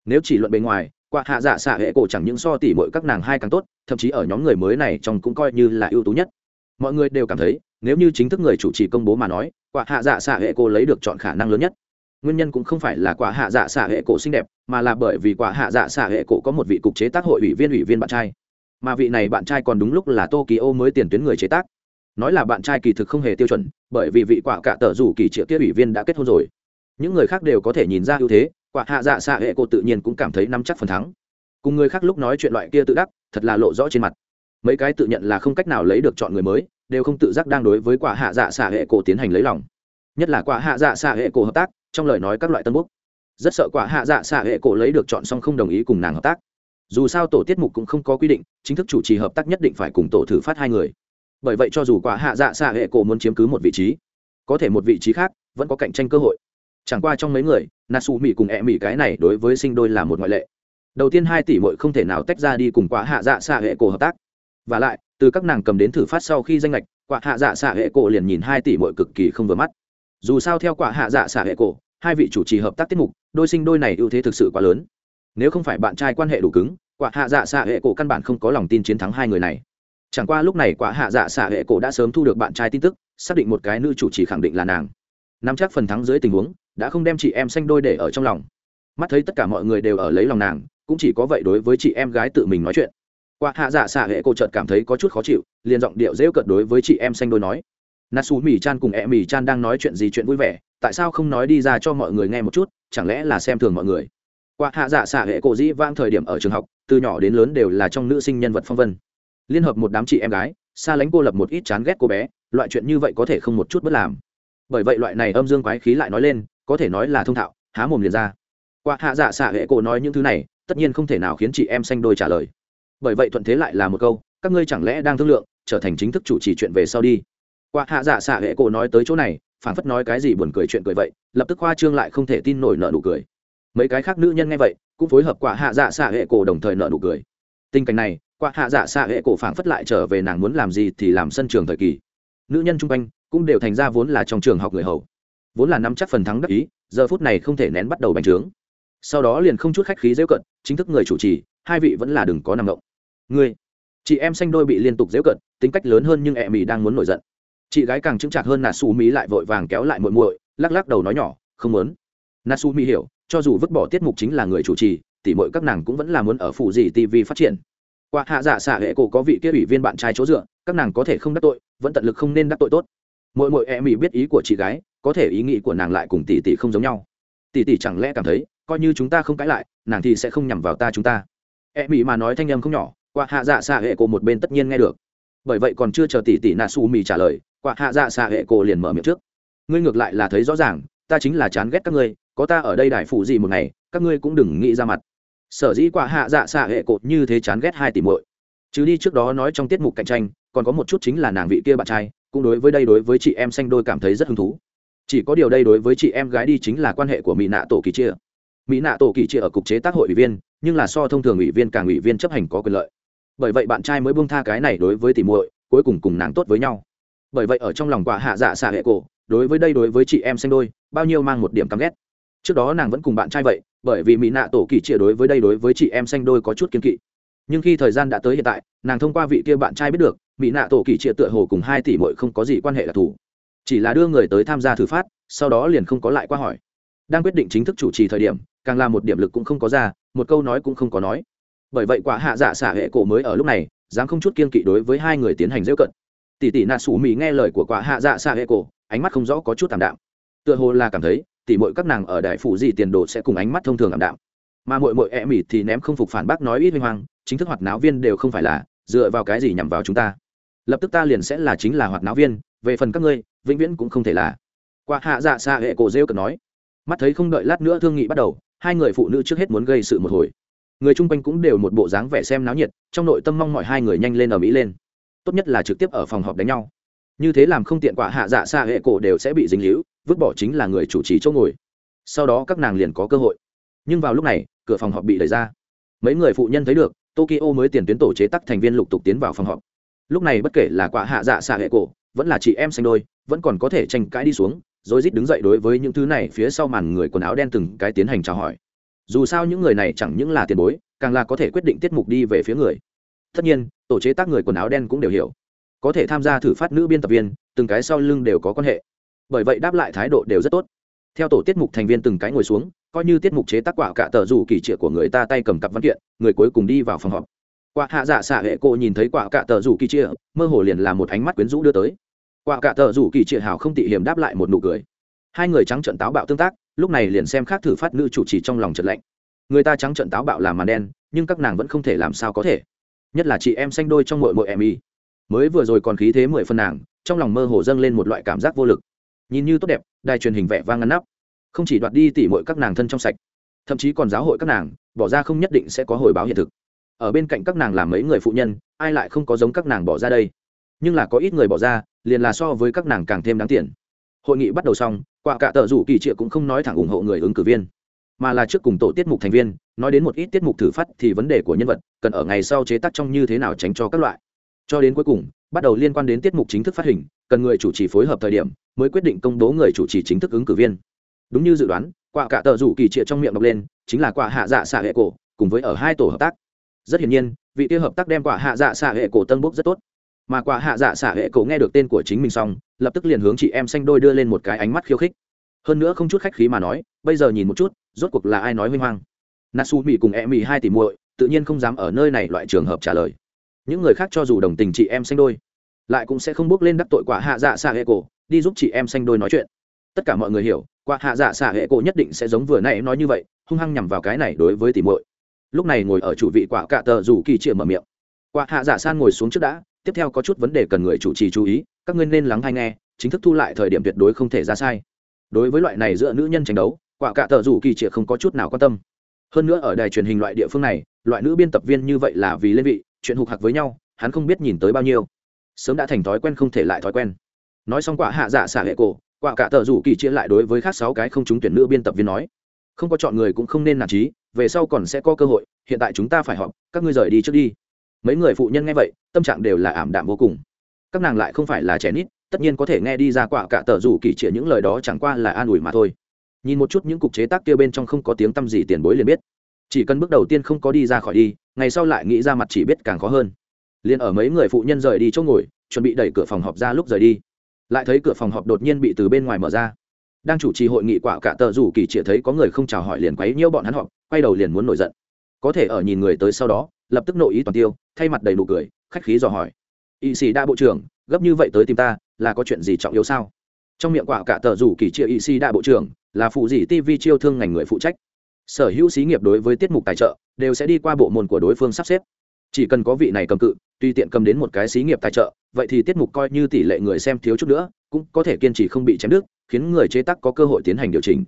Nếu chỉ luận bề ngoài qua hạ dạ xạ hệ cổ chẳng những so tỉ mỗi các nàng hai càng tốt, thậm chí ở nhóm người mới này trong cũng coi như là ưu tú nhất mọi người đều cảm thấy, nếu như chính thức người chủ trì công bố mà nói, quả hạ dạ xạ hệ cô lấy được chọn khả năng lớn nhất. Nguyên nhân cũng không phải là quả hạ dạ xạ hệ cổ xinh đẹp, mà là bởi vì quả hạ dạ xạ hệ cổ có một vị cục chế tác hội ủy viên ủy viên bạn trai. Mà vị này bạn trai còn đúng lúc là tokyo mới tiền tuyến người chế tác. Nói là bạn trai kỳ thực không hề tiêu chuẩn, bởi vì vị quả cả tờ rủ kỳ triệu kia ủy viên đã kết hôn rồi. Những người khác đều có thể nhìn ra ưu thế, quả hạ dạ xạ hệ cổ tự nhiên cũng cảm thấy nắm chắc phần thắng. Cùng người khác lúc nói chuyện loại kia tự đắc, thật là lộ rõ trên mặt mấy cái tự nhận là không cách nào lấy được chọn người mới, đều không tự giác đang đối với quả hạ dạ xạ hệ cổ tiến hành lấy lòng. Nhất là quả hạ dạ xạ hệ cổ hợp tác, trong lời nói các loại tân quốc rất sợ quả hạ dạ xạ hệ cổ lấy được chọn xong không đồng ý cùng nàng hợp tác. Dù sao tổ tiết mục cũng không có quy định, chính thức chủ trì hợp tác nhất định phải cùng tổ thử phát hai người. Bởi vậy cho dù quả hạ dạ xạ hệ cổ muốn chiếm cứ một vị trí, có thể một vị trí khác, vẫn có cạnh tranh cơ hội. Chẳng qua trong mấy người nasu mỹ cùng e mỹ cái này đối với sinh đôi là một ngoại lệ. Đầu tiên hai tỷ mội không thể nào tách ra đi cùng quả hạ dạ xạ hệ cổ hợp tác và lại, từ các nàng cầm đến thử phát sau khi danh lệch quả hạ dạ xạ hệ cổ liền nhìn hai tỷ mội cực kỳ không vừa mắt. Dù sao theo quả hạ dạ xạ hệ cổ, hai vị chủ trì hợp tác tiết mục, đôi sinh đôi này ưu thế thực sự quá lớn. Nếu không phải bạn trai quan hệ đủ cứng, quả hạ dạ xạ hệ cổ căn bản không có lòng tin chiến thắng hai người này. Chẳng qua lúc này quả hạ dạ xạ hệ cổ đã sớm thu được bạn trai tin tức, xác định một cái nữ chủ trì khẳng định là nàng. Nắm chắc phần thắng dưới tình huống, đã không đem chị em xanh đôi để ở trong lòng. Mắt thấy tất cả mọi người đều ở lấy lòng nàng, cũng chỉ có vậy đối với chị em gái tự mình nói chuyện qua hạ dạ xạ hệ cô chợt cảm thấy có chút khó chịu, liền giọng điệu rêu cợt đối với chị em xanh đôi nói. Nasu mì chan cùng e mì chan đang nói chuyện gì chuyện vui vẻ, tại sao không nói đi ra cho mọi người nghe một chút, chẳng lẽ là xem thường mọi người? Qua hạ dạ xạ hệ cổ dĩ vang thời điểm ở trường học, từ nhỏ đến lớn đều là trong nữ sinh nhân vật phong vân. Liên hợp một đám chị em gái, xa lánh cô lập một ít chán ghét cô bé, loại chuyện như vậy có thể không một chút bất làm. Bởi vậy loại này âm dương quái khí lại nói lên, có thể nói là thông thạo, há mồm liền ra. Qua hạ dạ xạ hệ cổ nói những thứ này, tất nhiên không thể nào khiến chị em xanh đôi trả lời bởi vậy thuận thế lại là một câu, các ngươi chẳng lẽ đang thương lượng, trở thành chính thức chủ trì chuyện về sau đi. Qua hạ dạ xạ hệ cổ nói tới chỗ này phản phất nói cái gì buồn cười chuyện cười vậy, lập tức khoa trương lại không thể tin nổi nợ nụ cười. Mấy cái khác nữ nhân nghe vậy, cũng phối hợp quả hạ dạ xạ hệ cổ đồng thời nợ nụ cười. Tình cảnh này quả hạ dạ xạ hệ cổ phản phất lại trở về nàng muốn làm gì thì làm sân trường thời kỳ. Nữ nhân chung quanh cũng đều thành ra vốn là trong trường học người hầu. Vốn là nắm chắc phần thắng đắc ý, giờ phút này không thể nén bắt đầu bành trướng. Sau đó liền không chút khách khí dễ cận, chính thức người chủ trì, hai vị vẫn là đừng có nằm động ngươi, chị em xanh đôi bị liên tục dễu cận, tính cách lớn hơn nhưng ẹ mì đang muốn nổi giận. Chị gái càng chững chạc hơn nà su mỹ lại vội vàng kéo lại muội muội, lắc lắc đầu nói nhỏ, không muốn. Nà su mỹ hiểu, cho dù vứt bỏ tiết mục chính là người chủ trì, tỉ mọi các nàng cũng vẫn là muốn ở phụ gì tv phát triển. Qua hạ dạ xạ hệ cổ có vị kia ủy viên bạn trai chỗ dựa, các nàng có thể không đắc tội, vẫn tận lực không nên đắc tội tốt. Mỗi mỗi em mỹ biết ý của chị gái, có thể ý nghĩ của nàng lại cùng tỷ tỷ không giống nhau. Tỷ tỷ chẳng lẽ cảm thấy, coi như chúng ta không cãi lại, nàng thì sẽ không nhằm vào ta chúng ta. Em mỹ mà nói thanh em không nhỏ quả hạ dạ xạ hệ cổ một bên tất nhiên nghe được. Bởi vậy còn chưa chờ tỷ tỷ nạ su mì trả lời quả hạ dạ xạ hệ cổ liền mở miệng trước. Ngươi ngược lại là thấy rõ ràng, ta chính là chán ghét các ngươi, có ta ở đây đại phụ gì một ngày, các ngươi cũng đừng nghĩ ra mặt. Sở dĩ quả hạ dạ xạ hệ cột như thế chán ghét hai tỷ muội. Chứ đi trước đó nói trong tiết mục cạnh tranh, còn có một chút chính là nàng vị kia bạn trai, cũng đối với đây đối với chị em xanh đôi cảm thấy rất hứng thú. Chỉ có điều đây đối với chị em gái đi chính là quan hệ của mỹ nạ tổ kỳ chia mỹ nạ tổ kỳ chia ở cục chế tác hội ủy viên, nhưng là so thông thường ủy viên càng ủy viên chấp hành có quyền lợi bởi vậy bạn trai mới buông tha cái này đối với tỷ muội, cuối cùng cùng nàng tốt với nhau. Bởi vậy ở trong lòng quả hạ dạ xạ hệ cổ, đối với đây đối với chị em xanh đôi, bao nhiêu mang một điểm căm ghét. Trước đó nàng vẫn cùng bạn trai vậy, bởi vì mỹ nạ tổ kỳ chia đối với đây đối với chị em xanh đôi có chút kiên kỵ. Nhưng khi thời gian đã tới hiện tại, nàng thông qua vị kia bạn trai biết được, mỹ nạ tổ kỳ chia tựa hồ cùng hai tỷ mội không có gì quan hệ đặc thù. Chỉ là đưa người tới tham gia thử phát, sau đó liền không có lại qua hỏi. Đang quyết định chính thức chủ trì thời điểm, càng là một điểm lực cũng không có ra, một câu nói cũng không có nói bởi vậy quả hạ dạ xả hệ cổ mới ở lúc này, dám không chút kiên kỵ đối với hai người tiến hành rêu cận. Tỷ tỷ nạ sủ mỹ nghe lời của quả hạ dạ xả hệ cổ, ánh mắt không rõ có chút tảm đạm. Tựa hồ là cảm thấy, tỷ muội các nàng ở đại phủ gì tiền đồ sẽ cùng ánh mắt thông thường ảm đạm. Mà muội muội e mỉ thì ném không phục phản bác nói ít huy hoang, chính thức hoạt náo viên đều không phải là dựa vào cái gì nhằm vào chúng ta. Lập tức ta liền sẽ là chính là hoạt náo viên, về phần các ngươi, vĩnh viễn cũng không thể là. Qua hạ dạ xa hệ cổ rêu cần nói. Mắt thấy không đợi lát nữa thương nghị bắt đầu, hai người phụ nữ trước hết muốn gây sự một hồi người chung quanh cũng đều một bộ dáng vẻ xem náo nhiệt, trong nội tâm mong mọi hai người nhanh lên ở mỹ lên. Tốt nhất là trực tiếp ở phòng họp đánh nhau. Như thế làm không tiện quả hạ dạ xa hệ cổ đều sẽ bị dính líu, vứt bỏ chính là người chủ trì chỗ ngồi. Sau đó các nàng liền có cơ hội. Nhưng vào lúc này, cửa phòng họp bị đẩy ra. Mấy người phụ nhân thấy được, tokyo mới tiền tuyến tổ chế tắc thành viên lục tục tiến vào phòng họp. Lúc này bất kể là quả hạ dạ xạ hệ cổ, vẫn là chị em xanh đôi, vẫn còn có thể tranh cãi đi xuống, rồi rít đứng dậy đối với những thứ này phía sau màn người quần áo đen từng cái tiến hành chào hỏi dù sao những người này chẳng những là tiền bối, càng là có thể quyết định tiết mục đi về phía người. Tất nhiên, tổ chế tác người quần áo đen cũng đều hiểu. Có thể tham gia thử phát nữ biên tập viên, từng cái sau lưng đều có quan hệ. Bởi vậy đáp lại thái độ đều rất tốt. Theo tổ tiết mục thành viên từng cái ngồi xuống, coi như tiết mục chế tác quả cả tờ rủ kỳ trịa của người ta tay cầm cặp văn kiện, người cuối cùng đi vào phòng họp. Quả hạ dạ xạ hệ cô nhìn thấy quả cả tờ rủ kỳ trịa, mơ hồ liền là một ánh mắt quyến rũ đưa tới. Quả cả tờ rủ kỳ trịa hào không tị hiểm đáp lại một nụ cười. Hai người trắng trận táo bạo tương tác lúc này liền xem khác thử phát nữ chủ trì trong lòng trận lạnh. Người ta trắng trận táo bạo làm màn đen, nhưng các nàng vẫn không thể làm sao có thể. Nhất là chị em xanh đôi trong mội mội em y. Mới vừa rồi còn khí thế mười phân nàng, trong lòng mơ hồ dâng lên một loại cảm giác vô lực. Nhìn như tốt đẹp, đài truyền hình vẻ vang ngăn nắp. Không chỉ đoạt đi tỉ mội các nàng thân trong sạch, thậm chí còn giáo hội các nàng, bỏ ra không nhất định sẽ có hồi báo hiện thực. Ở bên cạnh các nàng làm mấy người phụ nhân, ai lại không có giống các nàng bỏ ra đây? Nhưng là có ít người bỏ ra, liền là so với các nàng càng thêm đáng tiền. Hội nghị bắt đầu xong quả cả tờ rủ kỳ triệu cũng không nói thẳng ủng hộ người ứng cử viên, mà là trước cùng tổ tiết mục thành viên, nói đến một ít tiết mục thử phát thì vấn đề của nhân vật, cần ở ngày sau chế tác trong như thế nào tránh cho các loại. Cho đến cuối cùng, bắt đầu liên quan đến tiết mục chính thức phát hình, cần người chủ trì phối hợp thời điểm mới quyết định công bố người chủ trì chính thức ứng cử viên. Đúng như dự đoán, quả cả tờ rủ kỳ trịa trong miệng đọc lên, chính là quả hạ dạ xạ hệ cổ, cùng với ở hai tổ hợp tác. Rất hiển nhiên, vị kia hợp tác đem quả hạ dạ xạ hệ cổ tân bốc rất tốt mà quả hạ dạ xạ hệ cổ nghe được tên của chính mình xong, lập tức liền hướng chị em xanh đôi đưa lên một cái ánh mắt khiêu khích. Hơn nữa không chút khách khí mà nói, bây giờ nhìn một chút, rốt cuộc là ai nói huy hoang. Natsu mỹ cùng e mỹ hai tỷ muội, tự nhiên không dám ở nơi này loại trường hợp trả lời. Những người khác cho dù đồng tình chị em xanh đôi, lại cũng sẽ không bước lên đắc tội quả hạ dạ xạ hệ cổ, đi giúp chị em xanh đôi nói chuyện. Tất cả mọi người hiểu quả hạ dạ xạ hệ cổ nhất định sẽ giống vừa nãy nói như vậy, hung hăng nhằm vào cái này đối với tỷ muội. Lúc này ngồi ở chủ vị quả cạ tờ rủ kỳ chĩa mở miệng. Quả hạ dạ san ngồi xuống trước đã tiếp theo có chút vấn đề cần người chủ trì chú ý, các ngươi nên lắng hay nghe, chính thức thu lại thời điểm tuyệt đối không thể ra sai. Đối với loại này giữa nữ nhân tranh đấu, quả cạ tờ rủ kỳ triệt không có chút nào quan tâm. Hơn nữa ở đài truyền hình loại địa phương này, loại nữ biên tập viên như vậy là vì lên vị, chuyện hụt hạc với nhau, hắn không biết nhìn tới bao nhiêu. Sớm đã thành thói quen không thể lại thói quen. Nói xong quả hạ giả xả hệ cổ, quả cả tờ rủ kỳ chia lại đối với khác sáu cái không trúng tuyển nữ biên tập viên nói, không có chọn người cũng không nên nản trí, về sau còn sẽ có cơ hội, hiện tại chúng ta phải họp, các ngươi rời đi trước đi mấy người phụ nhân nghe vậy, tâm trạng đều là ảm đạm vô cùng. Các nàng lại không phải là trẻ nít, tất nhiên có thể nghe đi ra quả cả tờ rủ kỳ chia những lời đó chẳng qua là an ủi mà thôi. Nhìn một chút những cục chế tác kia bên trong không có tiếng tăm gì tiền bối liền biết. Chỉ cần bước đầu tiên không có đi ra khỏi đi, ngày sau lại nghĩ ra mặt chỉ biết càng khó hơn. Liền ở mấy người phụ nhân rời đi chỗ ngồi, chuẩn bị đẩy cửa phòng họp ra lúc rời đi. Lại thấy cửa phòng họp đột nhiên bị từ bên ngoài mở ra. Đang chủ trì hội nghị quả cả tờ rủ kỳ chỉ thấy có người không chào hỏi liền quấy nhiễu bọn hắn họp, quay đầu liền muốn nổi giận. Có thể ở nhìn người tới sau đó, lập tức nội ý toàn tiêu thay mặt đầy nụ cười, khách khí dò hỏi. Y sĩ đa bộ trưởng, gấp như vậy tới tìm ta, là có chuyện gì trọng yếu sao? Trong miệng quả cả tờ rủ kỳ chia y sĩ đa bộ trưởng, là phụ gì tv chiêu thương ngành người phụ trách. Sở hữu xí nghiệp đối với tiết mục tài trợ, đều sẽ đi qua bộ môn của đối phương sắp xếp. Chỉ cần có vị này cầm cự, tùy tiện cầm đến một cái xí nghiệp tài trợ, vậy thì tiết mục coi như tỷ lệ người xem thiếu chút nữa, cũng có thể kiên trì không bị chém đứt, khiến người chế tác có cơ hội tiến hành điều chỉnh.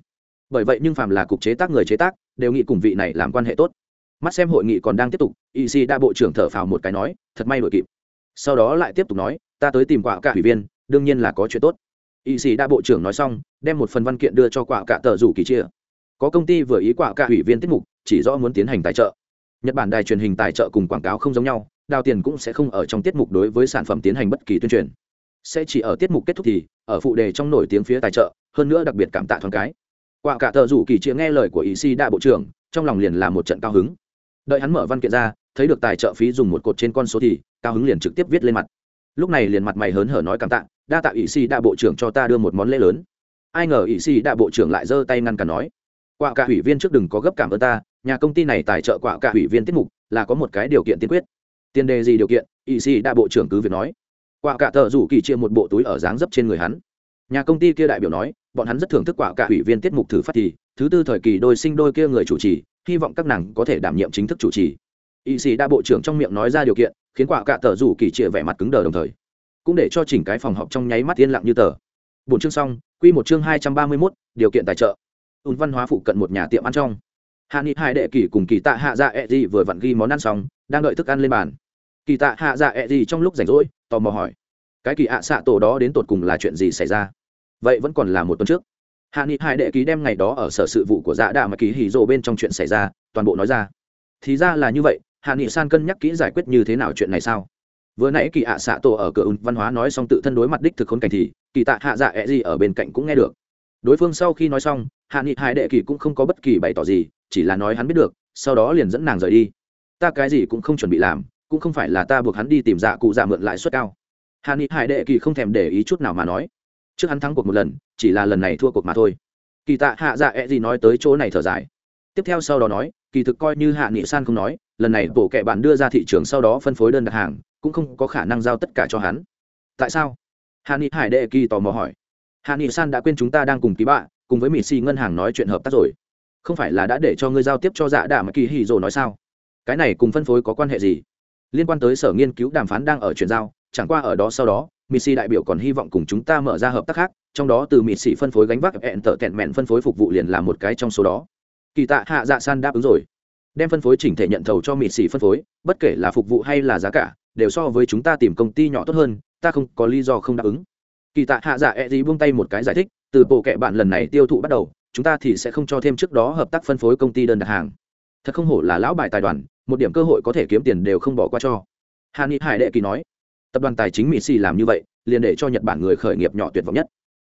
Bởi vậy nhưng phàm là cục chế tác người chế tác, đều nghĩ cùng vị này làm quan hệ tốt mắt xem hội nghị còn đang tiếp tục ec đa bộ trưởng thở phào một cái nói, thật may đội kịp. Sau đó lại tiếp tục nói, ta tới tìm quả cả ủy viên, đương nhiên là có chuyện tốt. Ec đa bộ trưởng nói xong, đem một phần văn kiện đưa cho quả cả tờ rủ kỳ chia. Có công ty vừa ý quả cả ủy viên tiết mục, chỉ rõ muốn tiến hành tài trợ. Nhật bản đài truyền hình tài trợ cùng quảng cáo không giống nhau, đào tiền cũng sẽ không ở trong tiết mục đối với sản phẩm tiến hành bất kỳ tuyên truyền. Sẽ chỉ ở tiết mục kết thúc thì, ở phụ đề trong nổi tiếng phía tài trợ, hơn nữa đặc biệt cảm tạ thoáng cái. Quả cả tờ rủ kỳ chia nghe lời của ý Sĩ đa bộ trưởng, trong lòng liền là một trận cao hứng đợi hắn mở văn kiện ra, thấy được tài trợ phí dùng một cột trên con số thì cao hứng liền trực tiếp viết lên mặt. Lúc này liền mặt mày hớn hở nói cảm tạ, đa tạ ý si đa bộ trưởng cho ta đưa một món lễ lớn. Ai ngờ ý si đa bộ trưởng lại giơ tay ngăn cả nói quả cả ủy viên trước đừng có gấp cảm ơn ta, nhà công ty này tài trợ quả cả ủy viên tiết mục là có một cái điều kiện tiên quyết. Tiền đề gì điều kiện? ý si đa bộ trưởng cứ việc nói. Quả cả tờ rủ kỳ chia một bộ túi ở dáng dấp trên người hắn. Nhà công ty kia đại biểu nói, bọn hắn rất thưởng thức quả cả ủy viên tiết mục thử phát thì, thứ tư thời kỳ đôi sinh đôi kia người chủ trì hy vọng các nàng có thể đảm nhiệm chính thức chủ trì. Y sĩ đa bộ trưởng trong miệng nói ra điều kiện khiến quả cả tờ rủ kỳ chia vẻ mặt cứng đờ đồng thời cũng để cho chỉnh cái phòng họp trong nháy mắt yên lặng như tờ. Bốn chương xong quy một chương hai trăm ba mươi 231, điều kiện tài trợ. Ùn văn hóa phụ cận một nhà tiệm ăn trong. Hạ nghị hai đệ kỳ cùng kỳ tạ hạ dạ e gì vừa vặn ghi món ăn xong đang đợi thức ăn lên bàn. Kỳ tạ hạ dạ e gì trong lúc rảnh rỗi tò mò hỏi cái kỳ ạ xạ tổ đó đến tột cùng là chuyện gì xảy ra? Vậy vẫn còn là một tuần trước hạ nghị hai đệ ký đem ngày đó ở sở sự vụ của dạ đạ mà ký hỉ rộ bên trong chuyện xảy ra, toàn bộ nói ra. Thì ra là như vậy, hạ nghị san cân nhắc kỹ giải quyết như thế nào chuyện này sao? Vừa nãy kỳ ạ xạ tổ ở cửa ùn văn hóa nói xong tự thân đối mặt đích thực khốn cảnh thì, kỳ tạ hạ dạ e ẹ gì ở bên cạnh cũng nghe được. Đối phương sau khi nói xong, hạ nghị hai đệ kỳ cũng không có bất kỳ bày tỏ gì, chỉ là nói hắn biết được, sau đó liền dẫn nàng rời đi. Ta cái gì cũng không chuẩn bị làm, cũng không phải là ta buộc hắn đi tìm dạ cụ dạ mượn lãi suất cao. Hạ nghị hải đệ kỳ không thèm để ý chút nào mà nói trước hắn thắng cuộc một lần, chỉ là lần này thua cuộc mà thôi. Kỳ tạ hạ dạ ẹ、e、gì gì nói tới chỗ này thở dài. Tiếp theo sau đó nói, kỳ thực coi như hạ nghị san không nói, lần này bộ kệ bạn đưa ra thị trường sau đó phân phối đơn đặt hàng, cũng không có khả năng giao tất cả cho hắn. Tại sao? Hạ nghị hải đệ kỳ tò mò hỏi. Hạ nghị san đã quên chúng ta đang cùng ký bạ, cùng với mỹ xì ngân hàng nói chuyện hợp tác rồi. Không phải là đã để cho ngươi giao tiếp cho dạ đà mà kỳ hì rồi nói sao? Cái này cùng phân phối có quan hệ gì? Liên quan tới sở nghiên cứu đàm phán đang ở chuyển giao, chẳng qua ở đó sau đó Missy đại biểu còn hy vọng cùng chúng ta mở ra hợp tác khác, trong đó từ Missy phân phối gánh vác hẹn tợ tẹn mẹn phân phối phục vụ liền là một cái trong số đó. Kỳ tạ hạ dạ san đáp ứng rồi. Đem phân phối chỉnh thể nhận thầu cho Missy phân phối, bất kể là phục vụ hay là giá cả, đều so với chúng ta tìm công ty nhỏ tốt hơn, ta không có lý do không đáp ứng. Kỳ tạ hạ dạ e gì buông tay một cái giải thích, từ bộ kệ bạn lần này tiêu thụ bắt đầu, chúng ta thì sẽ không cho thêm trước đó hợp tác phân phối công ty đơn đặt hàng. Thật không hổ là lão bài tài đoàn, một điểm cơ hội có thể kiếm tiền đều không bỏ qua cho. Hàn Nghị Hải đệ kỳ nói, tập đoàn tài chính mỹ xì làm như vậy, liền để cho nhật bản người khởi nghiệp nhỏ tuyệt vọng nhất.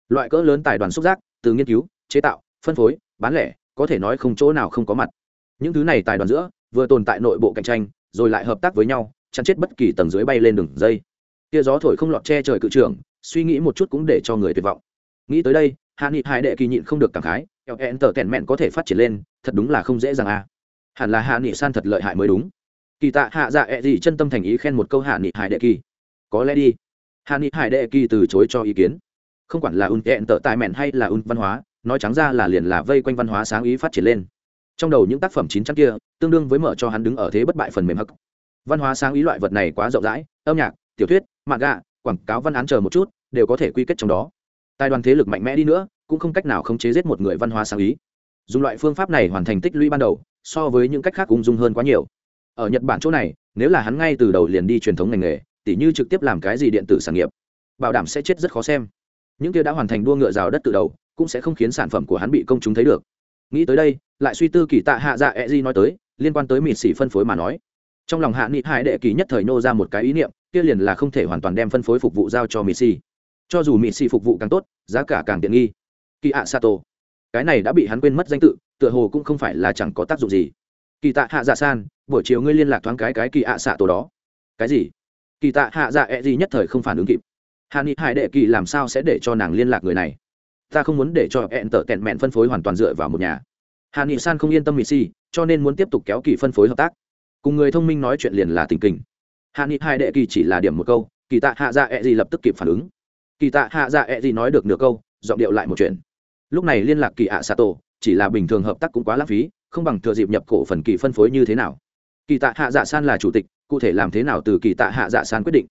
Loại cỡ lớn tài đoàn xúc giác, từ nghiên cứu, chế tạo, phân phối, bán lẻ, có thể nói không chỗ nào không có mặt. Những thứ này tài đoàn giữa, vừa tồn tại nội bộ cạnh tranh, rồi lại hợp tác với nhau chắn chết bất kỳ tầng dưới bay lên đường dây. Kia gió thổi không lọt che trời cự trưởng, suy nghĩ một chút cũng để cho người tuyệt vọng. Nghĩ tới đây, hạ nghị hai đệ kỳ nhịn không được cảm khái eo hẹn tờ kèn mẹn có thể phát triển lên, thật đúng là không dễ dàng à hẳn là hạ nghị san thật lợi hại mới đúng. Kỳ tạ hạ dạ ẹ、e、gì gì chân tâm thành ý khen một câu hạ nghị Hải đệ kỳ có lẽ đi. Hà ni hải đệ kỳ từ chối cho ý kiến. Không quản là un kẹn tợ tài mẹn hay là un văn hóa, nói trắng ra là liền là vây quanh văn hóa sáng ý phát triển lên. Trong đầu những tác phẩm chín trăm kia, tương đương với mở cho hắn đứng ở thế bất bại phần mềm hắc. Văn hóa sáng ý loại vật này quá rộng rãi, âm nhạc, tiểu thuyết mạng gạ quảng cáo văn án chờ một chút, đều có thể quy kết trong đó. Tài đoàn thế lực mạnh mẽ đi nữa, cũng không cách nào khống chế giết một người văn hóa sáng ý. Dùng loại phương pháp này hoàn thành tích lũy ban đầu, so với những cách khác ung dung hơn quá nhiều. Ở nhật bản chỗ này, nếu là hắn ngay từ đầu liền đi truyền thống ngành nghề tỉ như trực tiếp làm cái gì điện tử sản nghiệp, bảo đảm sẽ chết rất khó xem. Những kia đã hoàn thành đua ngựa rào đất từ đầu, cũng sẽ không khiến sản phẩm của hắn bị công chúng thấy được. Nghĩ tới đây, lại suy tư kỳ tạ hạ dạ e di nói tới, liên quan tới mịt xỉ phân phối mà nói. Trong lòng hạ nghị hải đệ kỳ nhất thời nô ra một cái ý niệm, kia liền là không thể hoàn toàn đem phân phối phục vụ giao cho mịt xỉ. Cho dù mịt xỉ phục vụ càng tốt, giá cả càng tiện nghi. Kỳ ạ sato. Cái này đã bị hắn quên mất danh tự, tựa hồ cũng không phải là chẳng có tác dụng gì. Kỳ tạ hạ dạ san, buổi chiều ngươi liên lạc thoáng cái cái kỳ ạ xạ tổ đó. Cái gì? Kỳ tạ hạ dạ ẹ、e、gì gì nhất thời không phản ứng kịp. Hạ nghị hải đệ kỳ làm sao sẽ để cho nàng liên lạc người này? Ta không muốn để cho hẹn tở tẹn mẹn phân phối hoàn toàn dựa vào một nhà. Hạ nghị san không yên tâm mì si, cho nên muốn tiếp tục kéo kỳ phân phối hợp tác. Cùng người thông minh nói chuyện liền là tình kình. Hạ nghị hai đệ kỳ chỉ là điểm một câu, kỳ tạ hạ dạ ẹ、e、gì lập tức kịp phản ứng. Kỳ tạ hạ dạ ẹ、e、gì nói được nửa câu, giọng điệu lại một chuyện. Lúc này liên lạc kỳ ạ xạ tổ chỉ là bình thường hợp tác cũng quá lãng phí, không bằng thừa dịp nhập cổ phần kỳ phân phối như thế nào kỳ tạ hạ dạ san là chủ tịch, cụ thể làm thế nào từ kỳ tạ hạ dạ san quyết định?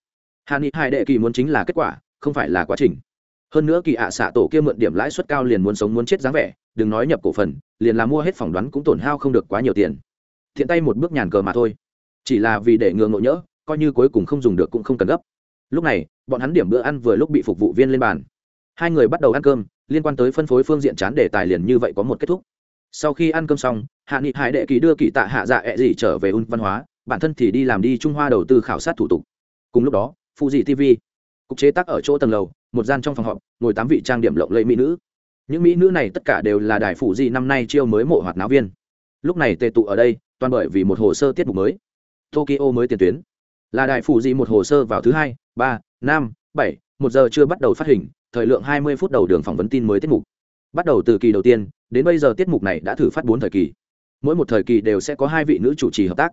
Hạ nghị hai đệ kỳ muốn chính là kết quả, không phải là quá trình. Hơn nữa kỳ ạ xạ tổ kia mượn điểm lãi suất cao liền muốn sống muốn chết dáng vẻ, đừng nói nhập cổ phần, liền là mua hết phỏng đoán cũng tổn hao không được quá nhiều tiền. Thiện tay một bước nhàn cờ mà thôi. Chỉ là vì để ngừa ngộ nhỡ, coi như cuối cùng không dùng được cũng không cần gấp. Lúc này, bọn hắn điểm bữa ăn vừa lúc bị phục vụ viên lên bàn. Hai người bắt đầu ăn cơm, liên quan tới phân phối phương diện chán đề tài liền như vậy có một kết thúc sau khi ăn cơm xong, hạ nghị hải đệ ký đưa kỳ tạ hạ dạ ẹ、e、gì trở về un văn hóa, bản thân thì đi làm đi trung hoa đầu tư khảo sát thủ tục. Cùng lúc đó phụ dị tv cục chế tác ở chỗ tầng lầu, một gian trong phòng họp, ngồi tám vị trang điểm lộng lẫy mỹ nữ. Những mỹ nữ này tất cả đều là đài phụ dị năm nay chiêu mới mộ hoạt náo viên. Lúc này tề tụ ở đây, toàn bởi vì một hồ sơ tiết mục mới. Tokyo mới tiền tuyến. Là đài phụ dị một hồ sơ vào thứ hai, ba, năm, bảy, một giờ chưa bắt đầu phát hình, thời lượng hai mươi phút đầu đường phỏng vấn tin mới tiết mục bắt đầu từ kỳ đầu tiên, đến bây giờ tiết mục này đã thử phát bốn thời kỳ. Mỗi một thời kỳ đều sẽ có hai vị nữ chủ trì hợp tác.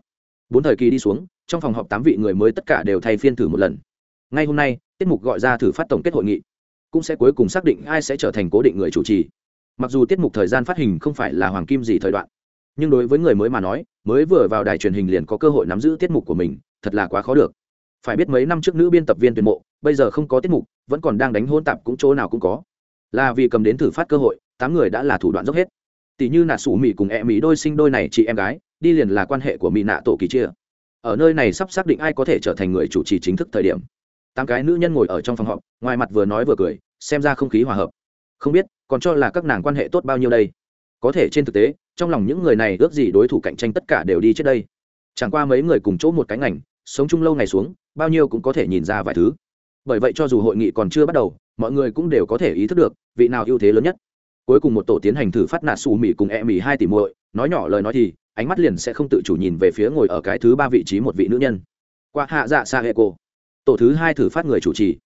Bốn thời kỳ đi xuống, trong phòng họp tám vị người mới tất cả đều thay phiên thử một lần. Ngay hôm nay, tiết mục gọi ra thử phát tổng kết hội nghị. Cũng sẽ cuối cùng xác định ai sẽ trở thành cố định người chủ trì. Mặc dù tiết mục thời gian phát hình không phải là hoàng kim gì thời đoạn, nhưng đối với người mới mà nói, mới vừa vào đài truyền hình liền có cơ hội nắm giữ tiết mục của mình, thật là quá khó được. Phải biết mấy năm trước nữ biên tập viên tuyển mộ, bây giờ không có tiết mục, vẫn còn đang đánh hôn tạp cũng chỗ nào cũng có là vì cầm đến thử phát cơ hội, tám người đã là thủ đoạn dốc hết. Tỷ như nà sủ mỹ cùng e mỹ đôi sinh đôi này chị em gái, đi liền là quan hệ của mỹ nạ tổ kỳ chia. Ở nơi này sắp xác định ai có thể trở thành người chủ trì chính thức thời điểm. Tám cái nữ nhân ngồi ở trong phòng họp, ngoài mặt vừa nói vừa cười, xem ra không khí hòa hợp. Không biết, còn cho là các nàng quan hệ tốt bao nhiêu đây? Có thể trên thực tế, trong lòng những người này ước gì đối thủ cạnh tranh tất cả đều đi trước đây. Chẳng qua mấy người cùng chỗ một cái ngành, sống chung lâu ngày xuống, bao nhiêu cũng có thể nhìn ra vài thứ. Bởi vậy cho dù hội nghị còn chưa bắt đầu mọi người cũng đều có thể ý thức được, vị nào ưu thế lớn nhất. Cuối cùng một tổ tiến hành thử phát nạ xù mỹ cùng e mỹ hai tỷ muội, nói nhỏ lời nói thì, ánh mắt liền sẽ không tự chủ nhìn về phía ngồi ở cái thứ ba vị trí một vị nữ nhân. Qua hạ dạ xạ hệ cổ. Tổ thứ hai thử phát người chủ trì.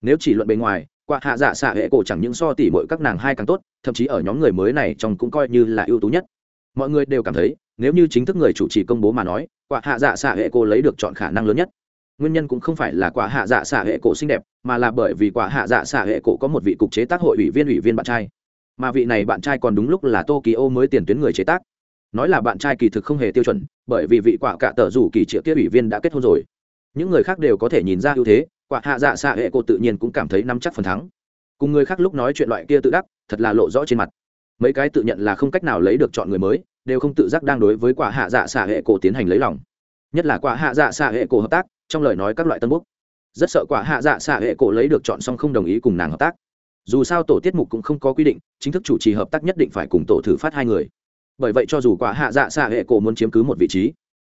Nếu chỉ luận bề ngoài qua hạ dạ xạ hệ cổ chẳng những so tỉ mọi các nàng hai càng tốt, thậm chí ở nhóm người mới này trong cũng coi như là ưu tú nhất. Mọi người đều cảm thấy, nếu như chính thức người chủ trì công bố mà nói quả hạ dạ xạ hệ cổ lấy được chọn khả năng lớn nhất nguyên nhân cũng không phải là quả hạ dạ xạ hệ cổ xinh đẹp, mà là bởi vì quả hạ dạ xạ hệ cổ có một vị cục chế tác hội ủy viên ủy viên bạn trai. Mà vị này bạn trai còn đúng lúc là tokyo mới tiền tuyến người chế tác. Nói là bạn trai kỳ thực không hề tiêu chuẩn, bởi vì vị quả cả tờ rủ kỳ triệu kia ủy viên đã kết hôn rồi. Những người khác đều có thể nhìn ra ưu thế, quả hạ dạ xạ hệ cổ tự nhiên cũng cảm thấy nắm chắc phần thắng. Cùng người khác lúc nói chuyện loại kia tự đắc, thật là lộ rõ trên mặt. Mấy cái tự nhận là không cách nào lấy được chọn người mới, đều không tự giác đang đối với quả hạ dạ xạ hệ cổ tiến hành lấy lòng. Nhất là quả hạ dạ xạ hệ cổ hợp tác trong lời nói các loại tân bút. Rất sợ quả hạ dạ xạ hệ cổ lấy được chọn xong không đồng ý cùng nàng hợp tác. Dù sao tổ tiết mục cũng không có quy định, chính thức chủ trì hợp tác nhất định phải cùng tổ thử phát hai người. Bởi vậy cho dù quả hạ dạ xạ hệ cổ muốn chiếm cứ một vị trí,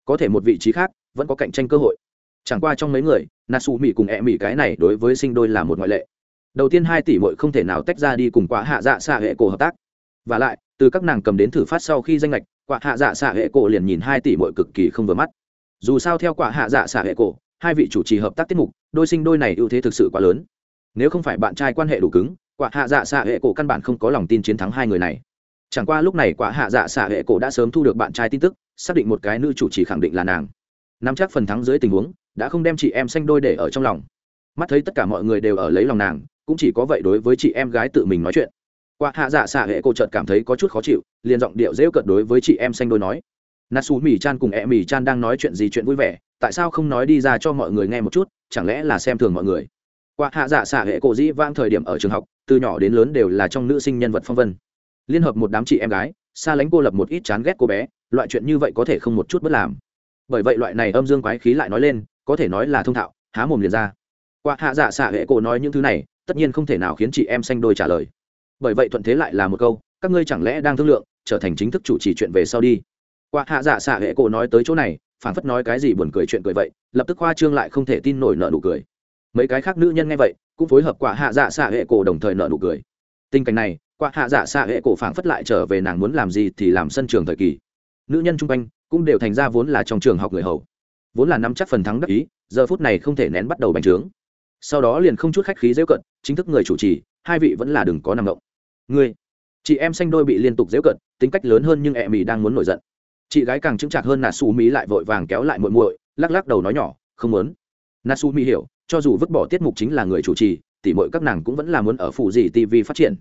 có thể một vị trí khác, vẫn có cạnh tranh cơ hội. Chẳng qua trong mấy người nà xù mỹ cùng e mỹ cái này đối với sinh đôi là một ngoại lệ. Đầu tiên hai tỷ mội không thể nào tách ra đi cùng quả hạ dạ xạ hệ cổ hợp tác. Và lại, từ các nàng cầm đến thử phát sau khi danh lệch quả hạ dạ xạ hệ cổ liền nhìn hai tỷ mội cực kỳ không vừa mắt dù sao theo quả hạ dạ xạ hệ cổ, hai vị chủ trì hợp tác tiết mục, đôi sinh đôi này ưu thế thực sự quá lớn. Nếu không phải bạn trai quan hệ đủ cứng, quả hạ dạ xạ hệ cổ căn bản không có lòng tin chiến thắng hai người này. Chẳng qua lúc này quả hạ dạ xạ hệ cổ đã sớm thu được bạn trai tin tức, xác định một cái nữ chủ trì khẳng định là nàng. Nắm chắc phần thắng dưới tình huống, đã không đem chị em sanh đôi để ở trong lòng. Mắt thấy tất cả mọi người đều ở lấy lòng nàng, cũng chỉ có vậy đối với chị em gái tự mình nói chuyện. Quả hạ dạ xạ hệ cổ chợt cảm thấy có chút khó chịu, liền giọng điệu rêu cợt đối với chị em sanh đôi nói. Natsu mì chan cùng e mì chan đang nói chuyện gì chuyện vui vẻ, tại sao không nói đi ra cho mọi người nghe một chút, chẳng lẽ là xem thường mọi người? Qua hạ dạ xạ hệ cổ dĩ vang thời điểm ở trường học, từ nhỏ đến lớn đều là trong nữ sinh nhân vật phong vân. Liên hợp một đám chị em gái, xa lánh cô lập một ít chán ghét cô bé, loại chuyện như vậy có thể không một chút bất làm. Bởi vậy loại này âm dương quái khí lại nói lên, có thể nói là thông thạo, há mồm liền ra. Qua hạ dạ xạ hệ cổ nói những thứ này, tất nhiên không thể nào khiến chị em xanh đôi trả lời. Bởi vậy thuận thế lại là một câu, các ngươi chẳng lẽ đang thương lượng, trở thành chính thức chủ trì chuyện về sau đi qua hạ dạ xạ hệ cổ nói tới chỗ này phản phất nói cái gì buồn cười chuyện cười vậy, lập tức khoa trương lại không thể tin nổi nợ nụ cười. Mấy cái khác nữ nhân nghe vậy, cũng phối hợp quả hạ dạ xạ hệ cổ đồng thời nợ nụ cười. Tình cảnh này quả hạ dạ xạ hệ cổ phản phất lại trở về nàng muốn làm gì thì làm sân trường thời kỳ. Nữ nhân chung quanh, cũng đều thành ra vốn là trong trường học người hầu. Vốn là nắm chắc phần thắng đắc ý, giờ phút này không thể nén bắt đầu bành trướng. Sau đó liền không chút khách khí dễu cận, chính thức người chủ trì, hai vị vẫn là đừng có nằm động. ngươi, chị em xanh đôi bị liên tục dễu cận, tính cách lớn hơn nhưng ẹ mì đang muốn nổi giận chị gái càng chững chạc hơn là su mỹ lại vội vàng kéo lại muội muội, lắc lắc đầu nói nhỏ, không muốn. Nasu mi hiểu, cho dù vứt bỏ tiết mục chính là người chủ trì, tỉ mọi các nàng cũng vẫn là muốn ở phụ gì tv phát triển.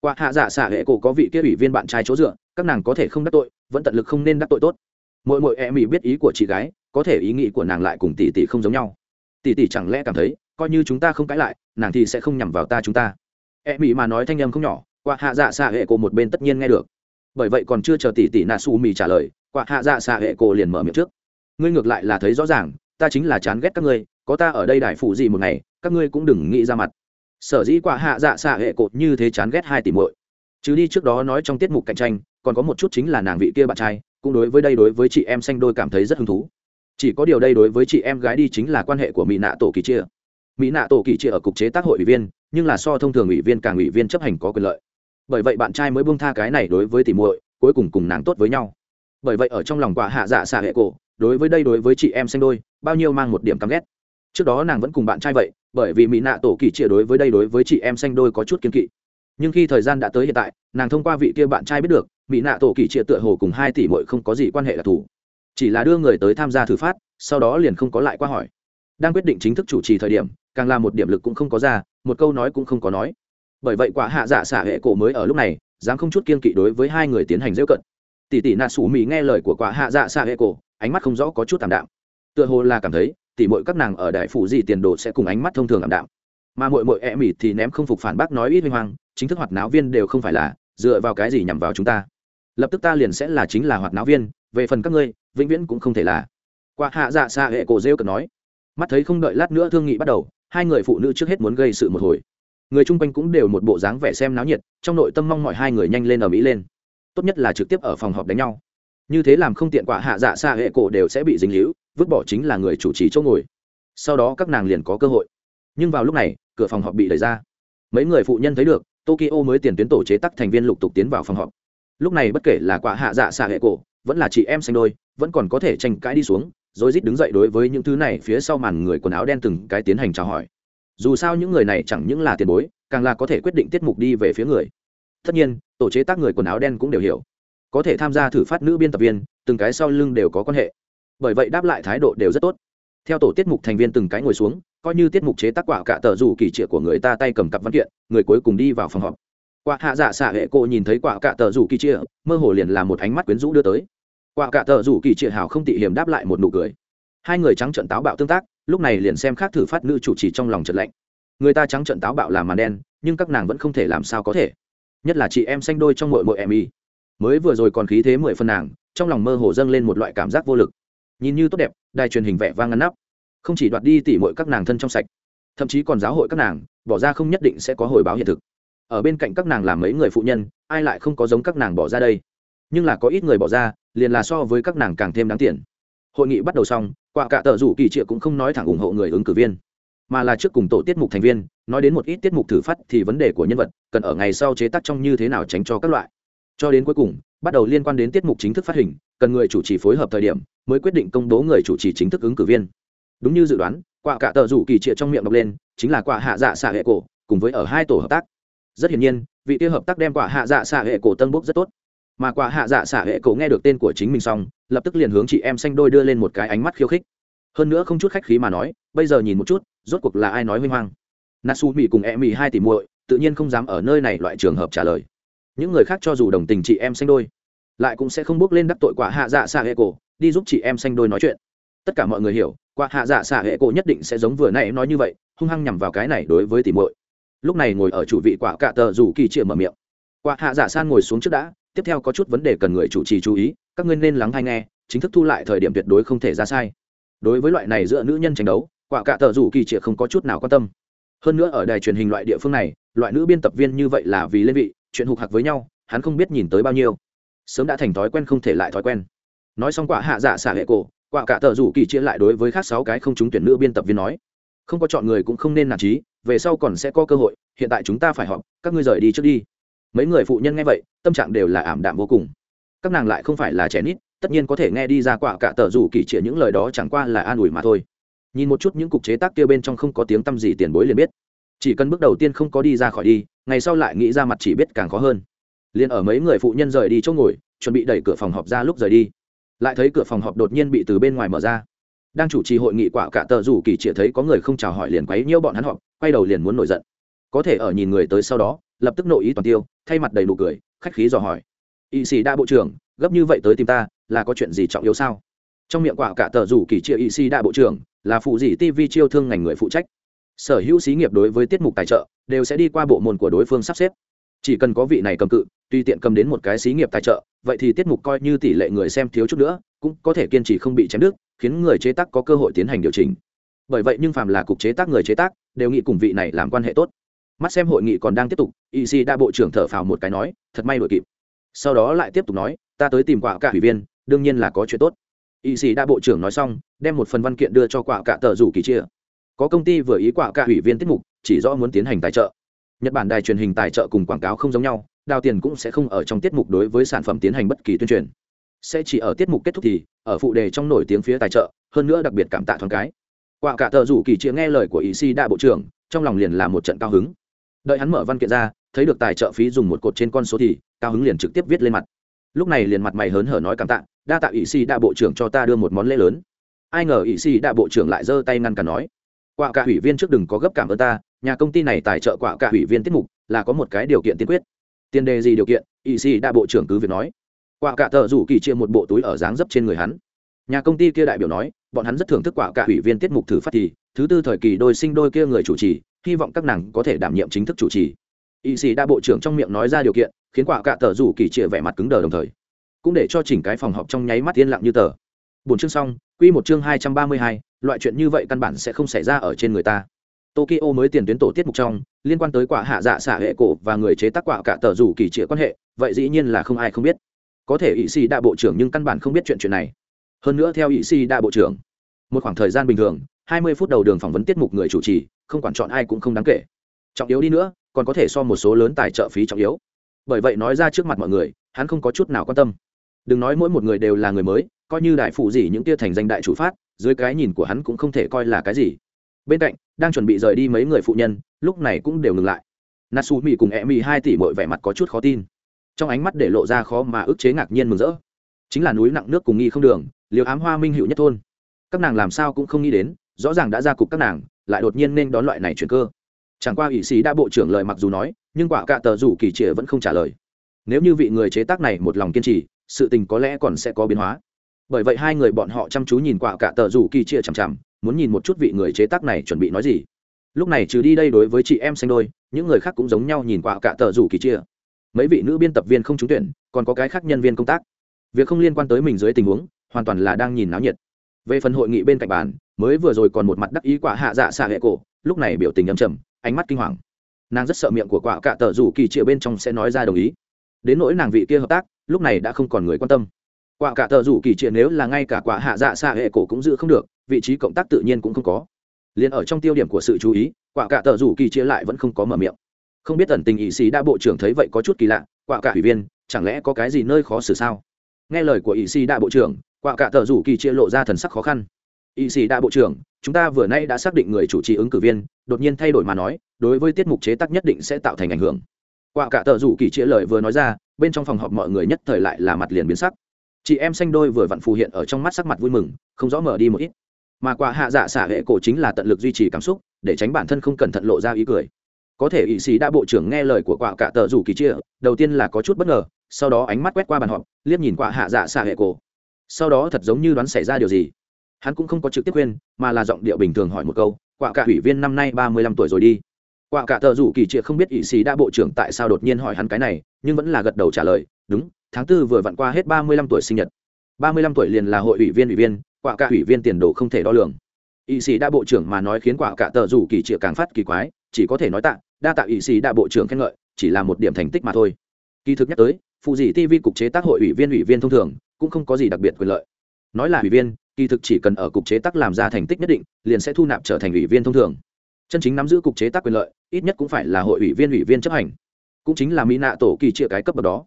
Qua hạ dạ xạ hệ cổ có vị kia ủy viên bạn trai chỗ dựa, các nàng có thể không đắc tội, vẫn tận lực không nên đắc tội tốt. Mỗi mỗi em ý biết ý của chị gái, có thể ý nghĩ của nàng lại cùng tỷ tỷ không giống nhau. Tỷ tỷ chẳng lẽ cảm thấy, coi như chúng ta không cãi lại, nàng thì sẽ không nhằm vào ta chúng ta. Em ý mà nói thanh âm không nhỏ, qua hạ dạ xạ hệ cổ một bên tất nhiên nghe được. Bởi vậy còn chưa chờ tỷ tỷ nà su mì trả lời quả hạ dạ xạ hệ cổ liền mở miệng trước. Ngươi ngược lại là thấy rõ ràng, ta chính là chán ghét các ngươi, có ta ở đây đại phụ gì một ngày, các ngươi cũng đừng nghĩ ra mặt. Sở dĩ quả hạ dạ xạ hệ cột như thế chán ghét hai tỷ muội. Chứ đi trước đó nói trong tiết mục cạnh tranh, còn có một chút chính là nàng vị kia bạn trai, cũng đối với đây đối với chị em xanh đôi cảm thấy rất hứng thú. Chỉ có điều đây đối với chị em gái đi chính là quan hệ của mỹ nạ tổ kỳ chia. Mỹ nạ tổ kỳ chia ở cục chế tác hội ủy viên, nhưng là so thông thường ủy viên càng ủy viên chấp hành có quyền lợi. Bởi vậy bạn trai mới buông tha cái này đối với tỷ muội, cuối cùng cùng nàng tốt với nhau bởi vậy ở trong lòng quả hạ dạ xạ hệ cổ, đối với đây đối với chị em xanh đôi, bao nhiêu mang một điểm căm ghét. Trước đó nàng vẫn cùng bạn trai vậy, bởi vì mỹ nạ tổ kỳ chia đối với đây đối với chị em xanh đôi có chút kiên kỵ. Nhưng khi thời gian đã tới hiện tại, nàng thông qua vị kia bạn trai biết được, mỹ nạ tổ kỳ chia tựa hồ cùng hai tỷ mội không có gì quan hệ đặc thù chỉ là đưa người tới tham gia thử phát, sau đó liền không có lại qua hỏi. Đang quyết định chính thức chủ trì thời điểm, càng là một điểm lực cũng không có ra, một câu nói cũng không có nói. Bởi vậy quả hạ dạ xả hệ cổ mới ở lúc này, dám không chút kiên kỵ đối với hai người tiến hành rêu cận tỷ tỷ nạ sủ mỹ nghe lời của quả hạ dạ xạ hệ cổ, ánh mắt không rõ có chút tạm đạm. Tựa hồ là cảm thấy, tỷ mội các nàng ở đại phủ gì tiền đồ sẽ cùng ánh mắt thông thường ảm đạm. Mà mội mội e mỉ thì ném không phục phản bác nói ít huy hoang, chính thức hoạt náo viên đều không phải là dựa vào cái gì nhằm vào chúng ta. Lập tức ta liền sẽ là chính là hoạt náo viên, về phần các ngươi, vĩnh viễn cũng không thể là. Qua hạ dạ xa hệ cổ rêu cần nói. Mắt thấy không đợi lát nữa thương nghị bắt đầu, hai người phụ nữ trước hết muốn gây sự một hồi. Người chung quanh cũng đều một bộ dáng vẻ xem náo nhiệt, trong nội tâm mong mọi hai người nhanh lên ở mỹ lên tốt nhất là trực tiếp ở phòng họp đánh nhau. Như thế làm không tiện quả hạ dạ xa hệ cổ đều sẽ bị dính hữu vứt bỏ chính là người chủ trì chỗ ngồi. Sau đó các nàng liền có cơ hội. Nhưng vào lúc này, cửa phòng họp bị đẩy ra. Mấy người phụ nhân thấy được, tokyo mới tiền tuyến tổ chế tắc thành viên lục tục tiến vào phòng họp. Lúc này bất kể là quả hạ dạ xạ hệ cổ, vẫn là chị em xanh đôi, vẫn còn có thể tranh cãi đi xuống, rồi rít đứng dậy đối với những thứ này phía sau màn người quần áo đen từng cái tiến hành chào hỏi. Dù sao những người này chẳng những là tiền bối, càng là có thể quyết định tiết mục đi về phía người tất nhiên, tổ chế tác người quần áo đen cũng đều hiểu. Có thể tham gia thử phát nữ biên tập viên, từng cái sau lưng đều có quan hệ. Bởi vậy đáp lại thái độ đều rất tốt. Theo tổ tiết mục thành viên từng cái ngồi xuống, coi như tiết mục chế tác quả cả tờ dù kỳ trịa của người ta tay cầm cặp văn kiện, người cuối cùng đi vào phòng họp. Quả hạ dạ xạ hệ cô nhìn thấy quả cả tờ dù kỳ trịa, mơ hồ liền làm một ánh mắt quyến rũ đưa tới. Quả cả tờ dù kỳ trịa hào không tị hiểm đáp lại một nụ cười. Hai người trắng trận táo bạo tương tác, lúc này liền xem khác thử phát nữ chủ trì trong lòng trận lạnh. Người ta trắng trận táo bạo làm màn đen, nhưng các nàng vẫn không thể làm sao có thể nhất là chị em xanh đôi trong mội mội em y. Mới vừa rồi còn khí thế mười phân nàng, trong lòng mơ hồ dâng lên một loại cảm giác vô lực. Nhìn như tốt đẹp, đài truyền hình vẻ vang ngăn nắp. Không chỉ đoạt đi tỉ mọi các nàng thân trong sạch, thậm chí còn giáo hội các nàng, bỏ ra không nhất định sẽ có hồi báo hiện thực. Ở bên cạnh các nàng làm mấy người phụ nhân, ai lại không có giống các nàng bỏ ra đây? Nhưng là có ít người bỏ ra, liền là so với các nàng càng thêm đáng tiền. Hội nghị bắt đầu xong quả cả tờ rủ kỳ triệu cũng không nói thẳng ủng hộ người ứng cử viên mà là trước cùng tổ tiết mục thành viên, nói đến một ít tiết mục thử phát thì vấn đề của nhân vật cần ở ngày sau chế tác trong như thế nào tránh cho các loại. Cho đến cuối cùng, bắt đầu liên quan đến tiết mục chính thức phát hình, cần người chủ trì phối hợp thời điểm mới quyết định công bố người chủ trì chính thức ứng cử viên. Đúng như dự đoán, quả cả tờ rủ kỳ trịa trong miệng đọc lên, chính là quả hạ dạ xạ hệ cổ, cùng với ở hai tổ hợp tác. Rất hiển nhiên, vị tiêu hợp tác đem quả hạ dạ xạ hệ cổ tân bốc rất tốt. Mà quả hạ dạ xạ hệ cổ nghe được tên của chính mình xong, lập tức liền hướng chị em xanh đôi đưa lên một cái ánh mắt khiêu khích. Hơn nữa không chút khách khí mà nói, bây giờ nhìn một chút rốt cuộc là ai nói huy hoang? Natsu mỹ cùng e mỹ hai tỷ muội tự nhiên không dám ở nơi này loại trường hợp trả lời. Những người khác cho dù đồng tình chị em xanh đôi, lại cũng sẽ không bước lên đắc tội quả hạ dạ xạ hệ cổ, đi giúp chị em xanh đôi nói chuyện. Tất cả mọi người hiểu, quả hạ dạ xạ hệ cổ nhất định sẽ giống vừa nãy nói như vậy, hung hăng nhằm vào cái này đối với tỷ muội. Lúc này ngồi ở chủ vị quả cạ tờ dù kỳ chịa mở miệng. Quả hạ dạ san ngồi xuống trước đã, tiếp theo có chút vấn đề cần người chủ trì chú ý, các ngươi nên lắng hay nghe, chính thức thu lại thời điểm tuyệt đối không thể ra sai. Đối với loại này giữa nữ nhân tranh đấu quả cạ tờ rủ kỳ chịa không có chút nào quan tâm. Hơn nữa ở đài truyền hình loại địa phương này, loại nữ biên tập viên như vậy là vì lên vị, chuyện hụt hạc với nhau, hắn không biết nhìn tới bao nhiêu. Sớm đã thành thói quen không thể lại thói quen. Nói xong quả hạ dạ xả hệ cổ, quả cả tờ rủ kỳ chia lại đối với khác sáu cái không trúng tuyển nữ biên tập viên nói, không có chọn người cũng không nên nản trí về sau còn sẽ có cơ hội, hiện tại chúng ta phải họp, các ngươi rời đi trước đi. Mấy người phụ nhân nghe vậy, tâm trạng đều là ảm đạm vô cùng. Các nàng lại không phải là trẻ nít, tất nhiên có thể nghe đi ra quả cả tờ rủ kỳ chia những lời đó chẳng qua là an ủi mà thôi nhìn một chút những cục chế tác kia bên trong không có tiếng tăm gì tiền bối liền biết. Chỉ cần bước đầu tiên không có đi ra khỏi đi, ngày sau lại nghĩ ra mặt chỉ biết càng khó hơn. Liền ở mấy người phụ nhân rời đi chỗ ngồi, chuẩn bị đẩy cửa phòng họp ra lúc rời đi. Lại thấy cửa phòng họp đột nhiên bị từ bên ngoài mở ra. Đang chủ trì hội nghị quả cả tờ rủ kỳ chĩa thấy có người không chào hỏi liền quấy nhiễu bọn hắn họp, quay đầu liền muốn nổi giận. Có thể ở nhìn người tới sau đó, lập tức nội ý toàn tiêu, thay mặt đầy nụ cười, khách khí dò hỏi. Y sĩ đa bộ trưởng, gấp như vậy tới tìm ta, là có chuyện gì trọng yếu sao? Trong miệng quả cả tờ rủ kỳ chia y sĩ đại bộ trưởng, là phụ dị tv chiêu thương ngành người phụ trách. Sở hữu xí nghiệp đối với tiết mục tài trợ, đều sẽ đi qua bộ môn của đối phương sắp xếp. Chỉ cần có vị này cầm cự tuy tiện cầm đến một cái xí nghiệp tài trợ, vậy thì tiết mục coi như tỷ lệ người xem thiếu chút nữa, cũng có thể kiên trì không bị chém đứt, khiến người chế tác có cơ hội tiến hành điều chỉnh. Bởi vậy nhưng phàm là cục chế tác người chế tác, đều nghĩ cùng vị này làm quan hệ tốt. Mắt xem hội nghị còn đang tiếp tục, y sĩ đa bộ trưởng thở phào một cái nói, thật may đội kịp. Sau đó lại tiếp tục nói, ta tới tìm quả cả ủy viên, đương nhiên là có chuyện tốt y sĩ đã bộ trưởng nói xong, đem một phần văn kiện đưa cho quả cả tờ rủ kỳ chia. Có công ty vừa ý quả cả ủy viên tiết mục, chỉ rõ muốn tiến hành tài trợ. Nhật bản đài truyền hình tài trợ cùng quảng cáo không giống nhau, đào tiền cũng sẽ không ở trong tiết mục đối với sản phẩm tiến hành bất kỳ tuyên truyền. Sẽ chỉ ở tiết mục kết thúc thì, ở phụ đề trong nổi tiếng phía tài trợ, hơn nữa đặc biệt cảm tạ thoáng cái. Quả cả tờ rủ kỳ chia nghe lời của ý Sĩ đa bộ trưởng, trong lòng liền là một trận cao hứng. Đợi hắn mở văn kiện ra, thấy được tài trợ phí dùng một cột trên con số thì, cao hứng liền trực tiếp viết lên mặt. Lúc này liền mặt mày hớn hở nói cảm tạ đa tạ ý Sĩ đa bộ trưởng cho ta đưa một món lễ lớn. Ai ngờ ý Sĩ đa bộ trưởng lại giơ tay ngăn cả nói quả cả ủy viên trước đừng có gấp cảm ơn ta, nhà công ty này tài trợ quả cả ủy viên tiết mục là có một cái điều kiện tiên quyết. Tiền đề gì điều kiện? ý Sĩ đa bộ trưởng cứ việc nói. Quả cả tờ rủ kỳ chia một bộ túi ở dáng dấp trên người hắn. Nhà công ty kia đại biểu nói, bọn hắn rất thưởng thức quả cả ủy viên tiết mục thử phát thì, thứ tư thời kỳ đôi sinh đôi kia người chủ trì, hy vọng các nàng có thể đảm nhiệm chính thức chủ trì. y sĩ đa bộ trưởng trong miệng nói ra điều kiện, khiến quả cả tờ rủ kỳ chia vẻ mặt cứng đờ đồng thời cũng để cho chỉnh cái phòng họp trong nháy mắt yên lặng như tờ. Bốn chương xong, quy một chương hai trăm ba mươi hai, loại chuyện như vậy căn bản sẽ không xảy ra ở trên người ta. Tokyo mới tiền tuyến tổ tiết mục trong, liên quan tới quả hạ dạ xả hệ cổ và người chế tác quả cả tờ rủ kỳ trịa quan hệ, vậy dĩ nhiên là không ai không biết. Có thể ỵ sĩ đại bộ trưởng nhưng căn bản không biết chuyện chuyện này. Hơn nữa theo ỵ sĩ đại bộ trưởng, một khoảng thời gian bình thường, hai mươi phút đầu đường phỏng vấn tiết mục người chủ trì, không quản chọn ai cũng không đáng kể. Trọng yếu đi nữa, còn có thể so một số lớn tài trợ phí trọng yếu. Bởi vậy nói ra trước mặt mọi người, hắn không có chút nào quan tâm đừng nói mỗi một người đều là người mới, coi như đại phụ gì những tia thành danh đại chủ phát, dưới cái nhìn của hắn cũng không thể coi là cái gì. Bên cạnh, đang chuẩn bị rời đi mấy người phụ nhân, lúc này cũng đều ngừng lại. Natsu mỹ cùng e mỹ hai tỷ mọi vẻ mặt có chút khó tin. Trong ánh mắt để lộ ra khó mà ức chế ngạc nhiên mừng rỡ. Chính là núi nặng nước cùng nghi không đường, liều ám hoa minh hữu nhất thôn. Các nàng làm sao cũng không nghĩ đến, rõ ràng đã ra cục các nàng, lại đột nhiên nên đón loại này chuyển cơ. Chẳng qua ỷ sĩ đã bộ trưởng lời mặc dù nói, nhưng quả cạ tờ rủ kỳ trịa vẫn không trả lời. Nếu như vị người chế tác này một lòng kiên trì sự tình có lẽ còn sẽ có biến hóa. Bởi vậy hai người bọn họ chăm chú nhìn quả cạ tờ rủ kỳ chia chằm chằm, muốn nhìn một chút vị người chế tác này chuẩn bị nói gì. Lúc này trừ đi đây đối với chị em xanh đôi, những người khác cũng giống nhau nhìn quả cạ tờ rủ kỳ chia mấy vị nữ biên tập viên không trúng tuyển, còn có cái khác nhân viên công tác. Việc không liên quan tới mình dưới tình huống, hoàn toàn là đang nhìn náo nhiệt. Về phần hội nghị bên cạnh bàn, mới vừa rồi còn một mặt đắc ý quả hạ dạ xạ hệ cổ, lúc này biểu tình âm trầm, ánh mắt kinh hoàng. Nàng rất sợ miệng của quả cạ tờ rủ kỳ triệu bên trong sẽ nói ra đồng ý đến nỗi nàng vị kia hợp tác, lúc này đã không còn người quan tâm. Quả cả tờ rủ kỳ triệt nếu là ngay cả quả hạ dạ xạ hệ cổ cũng giữ không được, vị trí cộng tác tự nhiên cũng không có. Liền ở trong tiêu điểm của sự chú ý, quả cả tờ rủ kỳ chia lại vẫn không có mở miệng. Không biết ẩn tình ỵ sĩ đã bộ trưởng thấy vậy có chút kỳ lạ, quả cả ủy viên, chẳng lẽ có cái gì nơi khó xử sao? Nghe lời của ỵ sĩ đại bộ trưởng, quả cả tờ rủ kỳ chia lộ ra thần sắc khó khăn. Ỵ sĩ đại bộ trưởng, chúng ta vừa nay đã xác định người chủ trì ứng cử viên, đột nhiên thay đổi mà nói, đối với tiết mục chế tác nhất định sẽ tạo thành ảnh hưởng. Quạ cả tờ rủ kỳ chia lời vừa nói ra, bên trong phòng họp mọi người nhất thời lại là mặt liền biến sắc. Chị em xanh đôi vừa vặn phù hiện ở trong mắt sắc mặt vui mừng, không rõ mở đi một ít. Mà quả hạ dạ xả hệ cổ chính là tận lực duy trì cảm xúc, để tránh bản thân không cẩn thận lộ ra ý cười. Có thể ỵ sĩ đã bộ trưởng nghe lời của quả cả tờ rủ kỳ chia đầu tiên là có chút bất ngờ, sau đó ánh mắt quét qua bàn họp, liếc nhìn quạ hạ dạ xả hệ cổ. Sau đó thật giống như đoán xảy ra điều gì. Hắn cũng không có trực tiếp khuyên, mà là giọng điệu bình thường hỏi một câu, quả cả ủy viên năm nay ba mươi lăm tuổi rồi đi quả cả tờ rủ kỳ chia không biết ỵ sĩ đã bộ trưởng tại sao đột nhiên hỏi hắn cái này, nhưng vẫn là gật đầu trả lời, đúng, tháng tư vừa vặn qua hết ba mươi lăm tuổi sinh nhật. Ba mươi lăm tuổi liền là hội ủy viên ủy viên quả cả ủy viên tiền đồ không thể đo lường. Ỵ sĩ đã bộ trưởng mà nói khiến quả cả tờ rủ kỳ chia càng phát kỳ quái, chỉ có thể nói tạ, đa tạ ỵ sĩ đã bộ trưởng khen ngợi, chỉ là một điểm thành tích mà thôi. Kỳ thực nhắc tới, phụ dị tv cục chế tác hội ủy viên ủy viên thông thường, cũng không có gì đặc biệt quyền lợi. Nói là ủy viên, kỳ thực chỉ cần ở cục chế tác làm ra thành tích nhất định, liền sẽ thu nạp trở thành ủy viên thông thường chân chính nắm giữ cục chế tác quyền lợi, ít nhất cũng phải là hội ủy viên ủy viên chấp hành. Cũng chính là mỹ nạ tổ kỳ chia cái cấp bậc đó.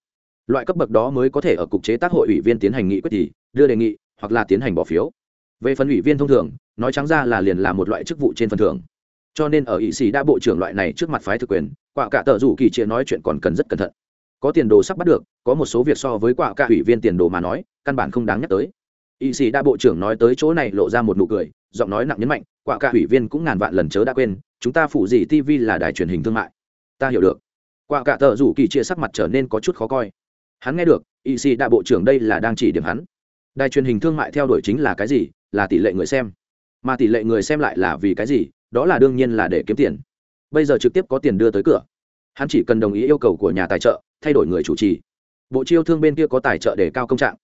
Loại cấp bậc đó mới có thể ở cục chế tác hội ủy viên tiến hành nghị quyết thì đưa đề nghị, hoặc là tiến hành bỏ phiếu. Về phần ủy viên thông thường, nói trắng ra là liền là một loại chức vụ trên phần thưởng. Cho nên ở ỵ sĩ đã bộ trưởng loại này trước mặt phái thực quyền, quả cả tờ rủ kỳ chia nói chuyện còn cần rất cẩn thận. Có tiền đồ sắp bắt được, có một số việc so với quả cả ủy viên tiền đồ mà nói, căn bản không đáng nhắc tới y sĩ đa bộ trưởng nói tới chỗ này lộ ra một nụ cười, giọng nói nặng nhấn mạnh, quả cả ủy viên cũng ngàn vạn lần chớ đã quên, chúng ta phụ gì tv là đài truyền hình thương mại. Ta hiểu được. Quả cả tờ rủ kỳ chia sắc mặt trở nên có chút khó coi. Hắn nghe được, y sĩ đa bộ trưởng đây là đang chỉ điểm hắn. Đài truyền hình thương mại theo đuổi chính là cái gì? Là tỷ lệ người xem. Mà tỷ lệ người xem lại là vì cái gì? Đó là đương nhiên là để kiếm tiền. Bây giờ trực tiếp có tiền đưa tới cửa. Hắn chỉ cần đồng ý yêu cầu của nhà tài trợ, thay đổi người chủ trì. Bộ chiêu thương bên kia có tài trợ để cao công trạng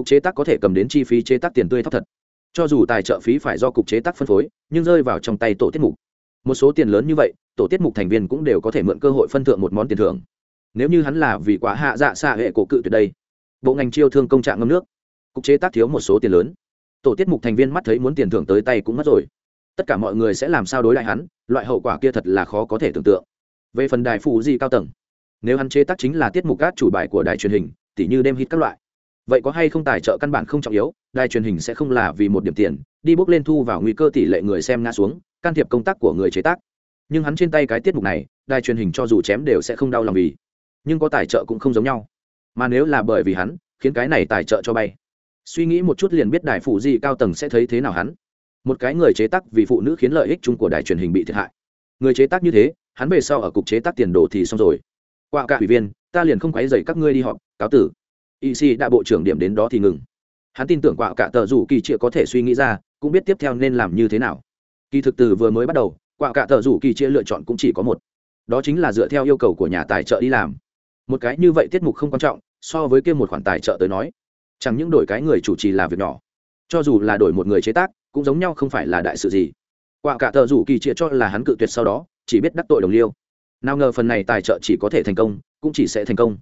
cục chế tác có thể cầm đến chi phí chế tác tiền tươi thóc thật. Cho dù tài trợ phí phải do cục chế tác phân phối, nhưng rơi vào trong tay tổ tiết mục. Một số tiền lớn như vậy, tổ tiết mục thành viên cũng đều có thể mượn cơ hội phân thượng một món tiền thưởng. Nếu như hắn là vì quá hạ dạ xạ hệ cổ cự tuyệt đây, bộ ngành chiêu thương công trạng ngâm nước, cục chế tác thiếu một số tiền lớn. Tổ tiết mục thành viên mắt thấy muốn tiền thưởng tới tay cũng mất rồi. Tất cả mọi người sẽ làm sao đối lại hắn, loại hậu quả kia thật là khó có thể tưởng tượng. Về phần đài phụ di cao tầng, nếu hắn chế tác chính là tiết mục các chủ bài của đài truyền hình, tỉ như đêm hit các loại vậy có hay không tài trợ căn bản không trọng yếu, đài truyền hình sẽ không là vì một điểm tiền, đi bước lên thu vào nguy cơ tỷ lệ người xem ngã xuống, can thiệp công tác của người chế tác. Nhưng hắn trên tay cái tiết mục này, đài truyền hình cho dù chém đều sẽ không đau lòng vì. Nhưng có tài trợ cũng không giống nhau. Mà nếu là bởi vì hắn, khiến cái này tài trợ cho bay. Suy nghĩ một chút liền biết đài phụ di cao tầng sẽ thấy thế nào hắn. Một cái người chế tác vì phụ nữ khiến lợi ích chung của đài truyền hình bị thiệt hại. Người chế tác như thế, hắn về sau ở cục chế tác tiền đồ thì xong rồi. Qua cả ủy viên, ta liền không quấy dày các ngươi đi họp, cáo tử y đã bộ trưởng điểm đến đó thì ngừng. Hắn tin tưởng quạ cả tờ rủ kỳ chia có thể suy nghĩ ra, cũng biết tiếp theo nên làm như thế nào. Kỳ thực từ vừa mới bắt đầu quạ cả tờ rủ kỳ chia lựa chọn cũng chỉ có một. Đó chính là dựa theo yêu cầu của nhà tài trợ đi làm. Một cái như vậy tiết mục không quan trọng, so với kia một khoản tài trợ tới nói, chẳng những đổi cái người chủ trì là việc nhỏ. Cho dù là đổi một người chế tác, cũng giống nhau không phải là đại sự gì. Quạ cả tờ rủ kỳ chia cho là hắn cự tuyệt sau đó, chỉ biết đắc tội đồng liêu. Nào ngờ phần này tài trợ chỉ có thể thành công, cũng chỉ sẽ thành công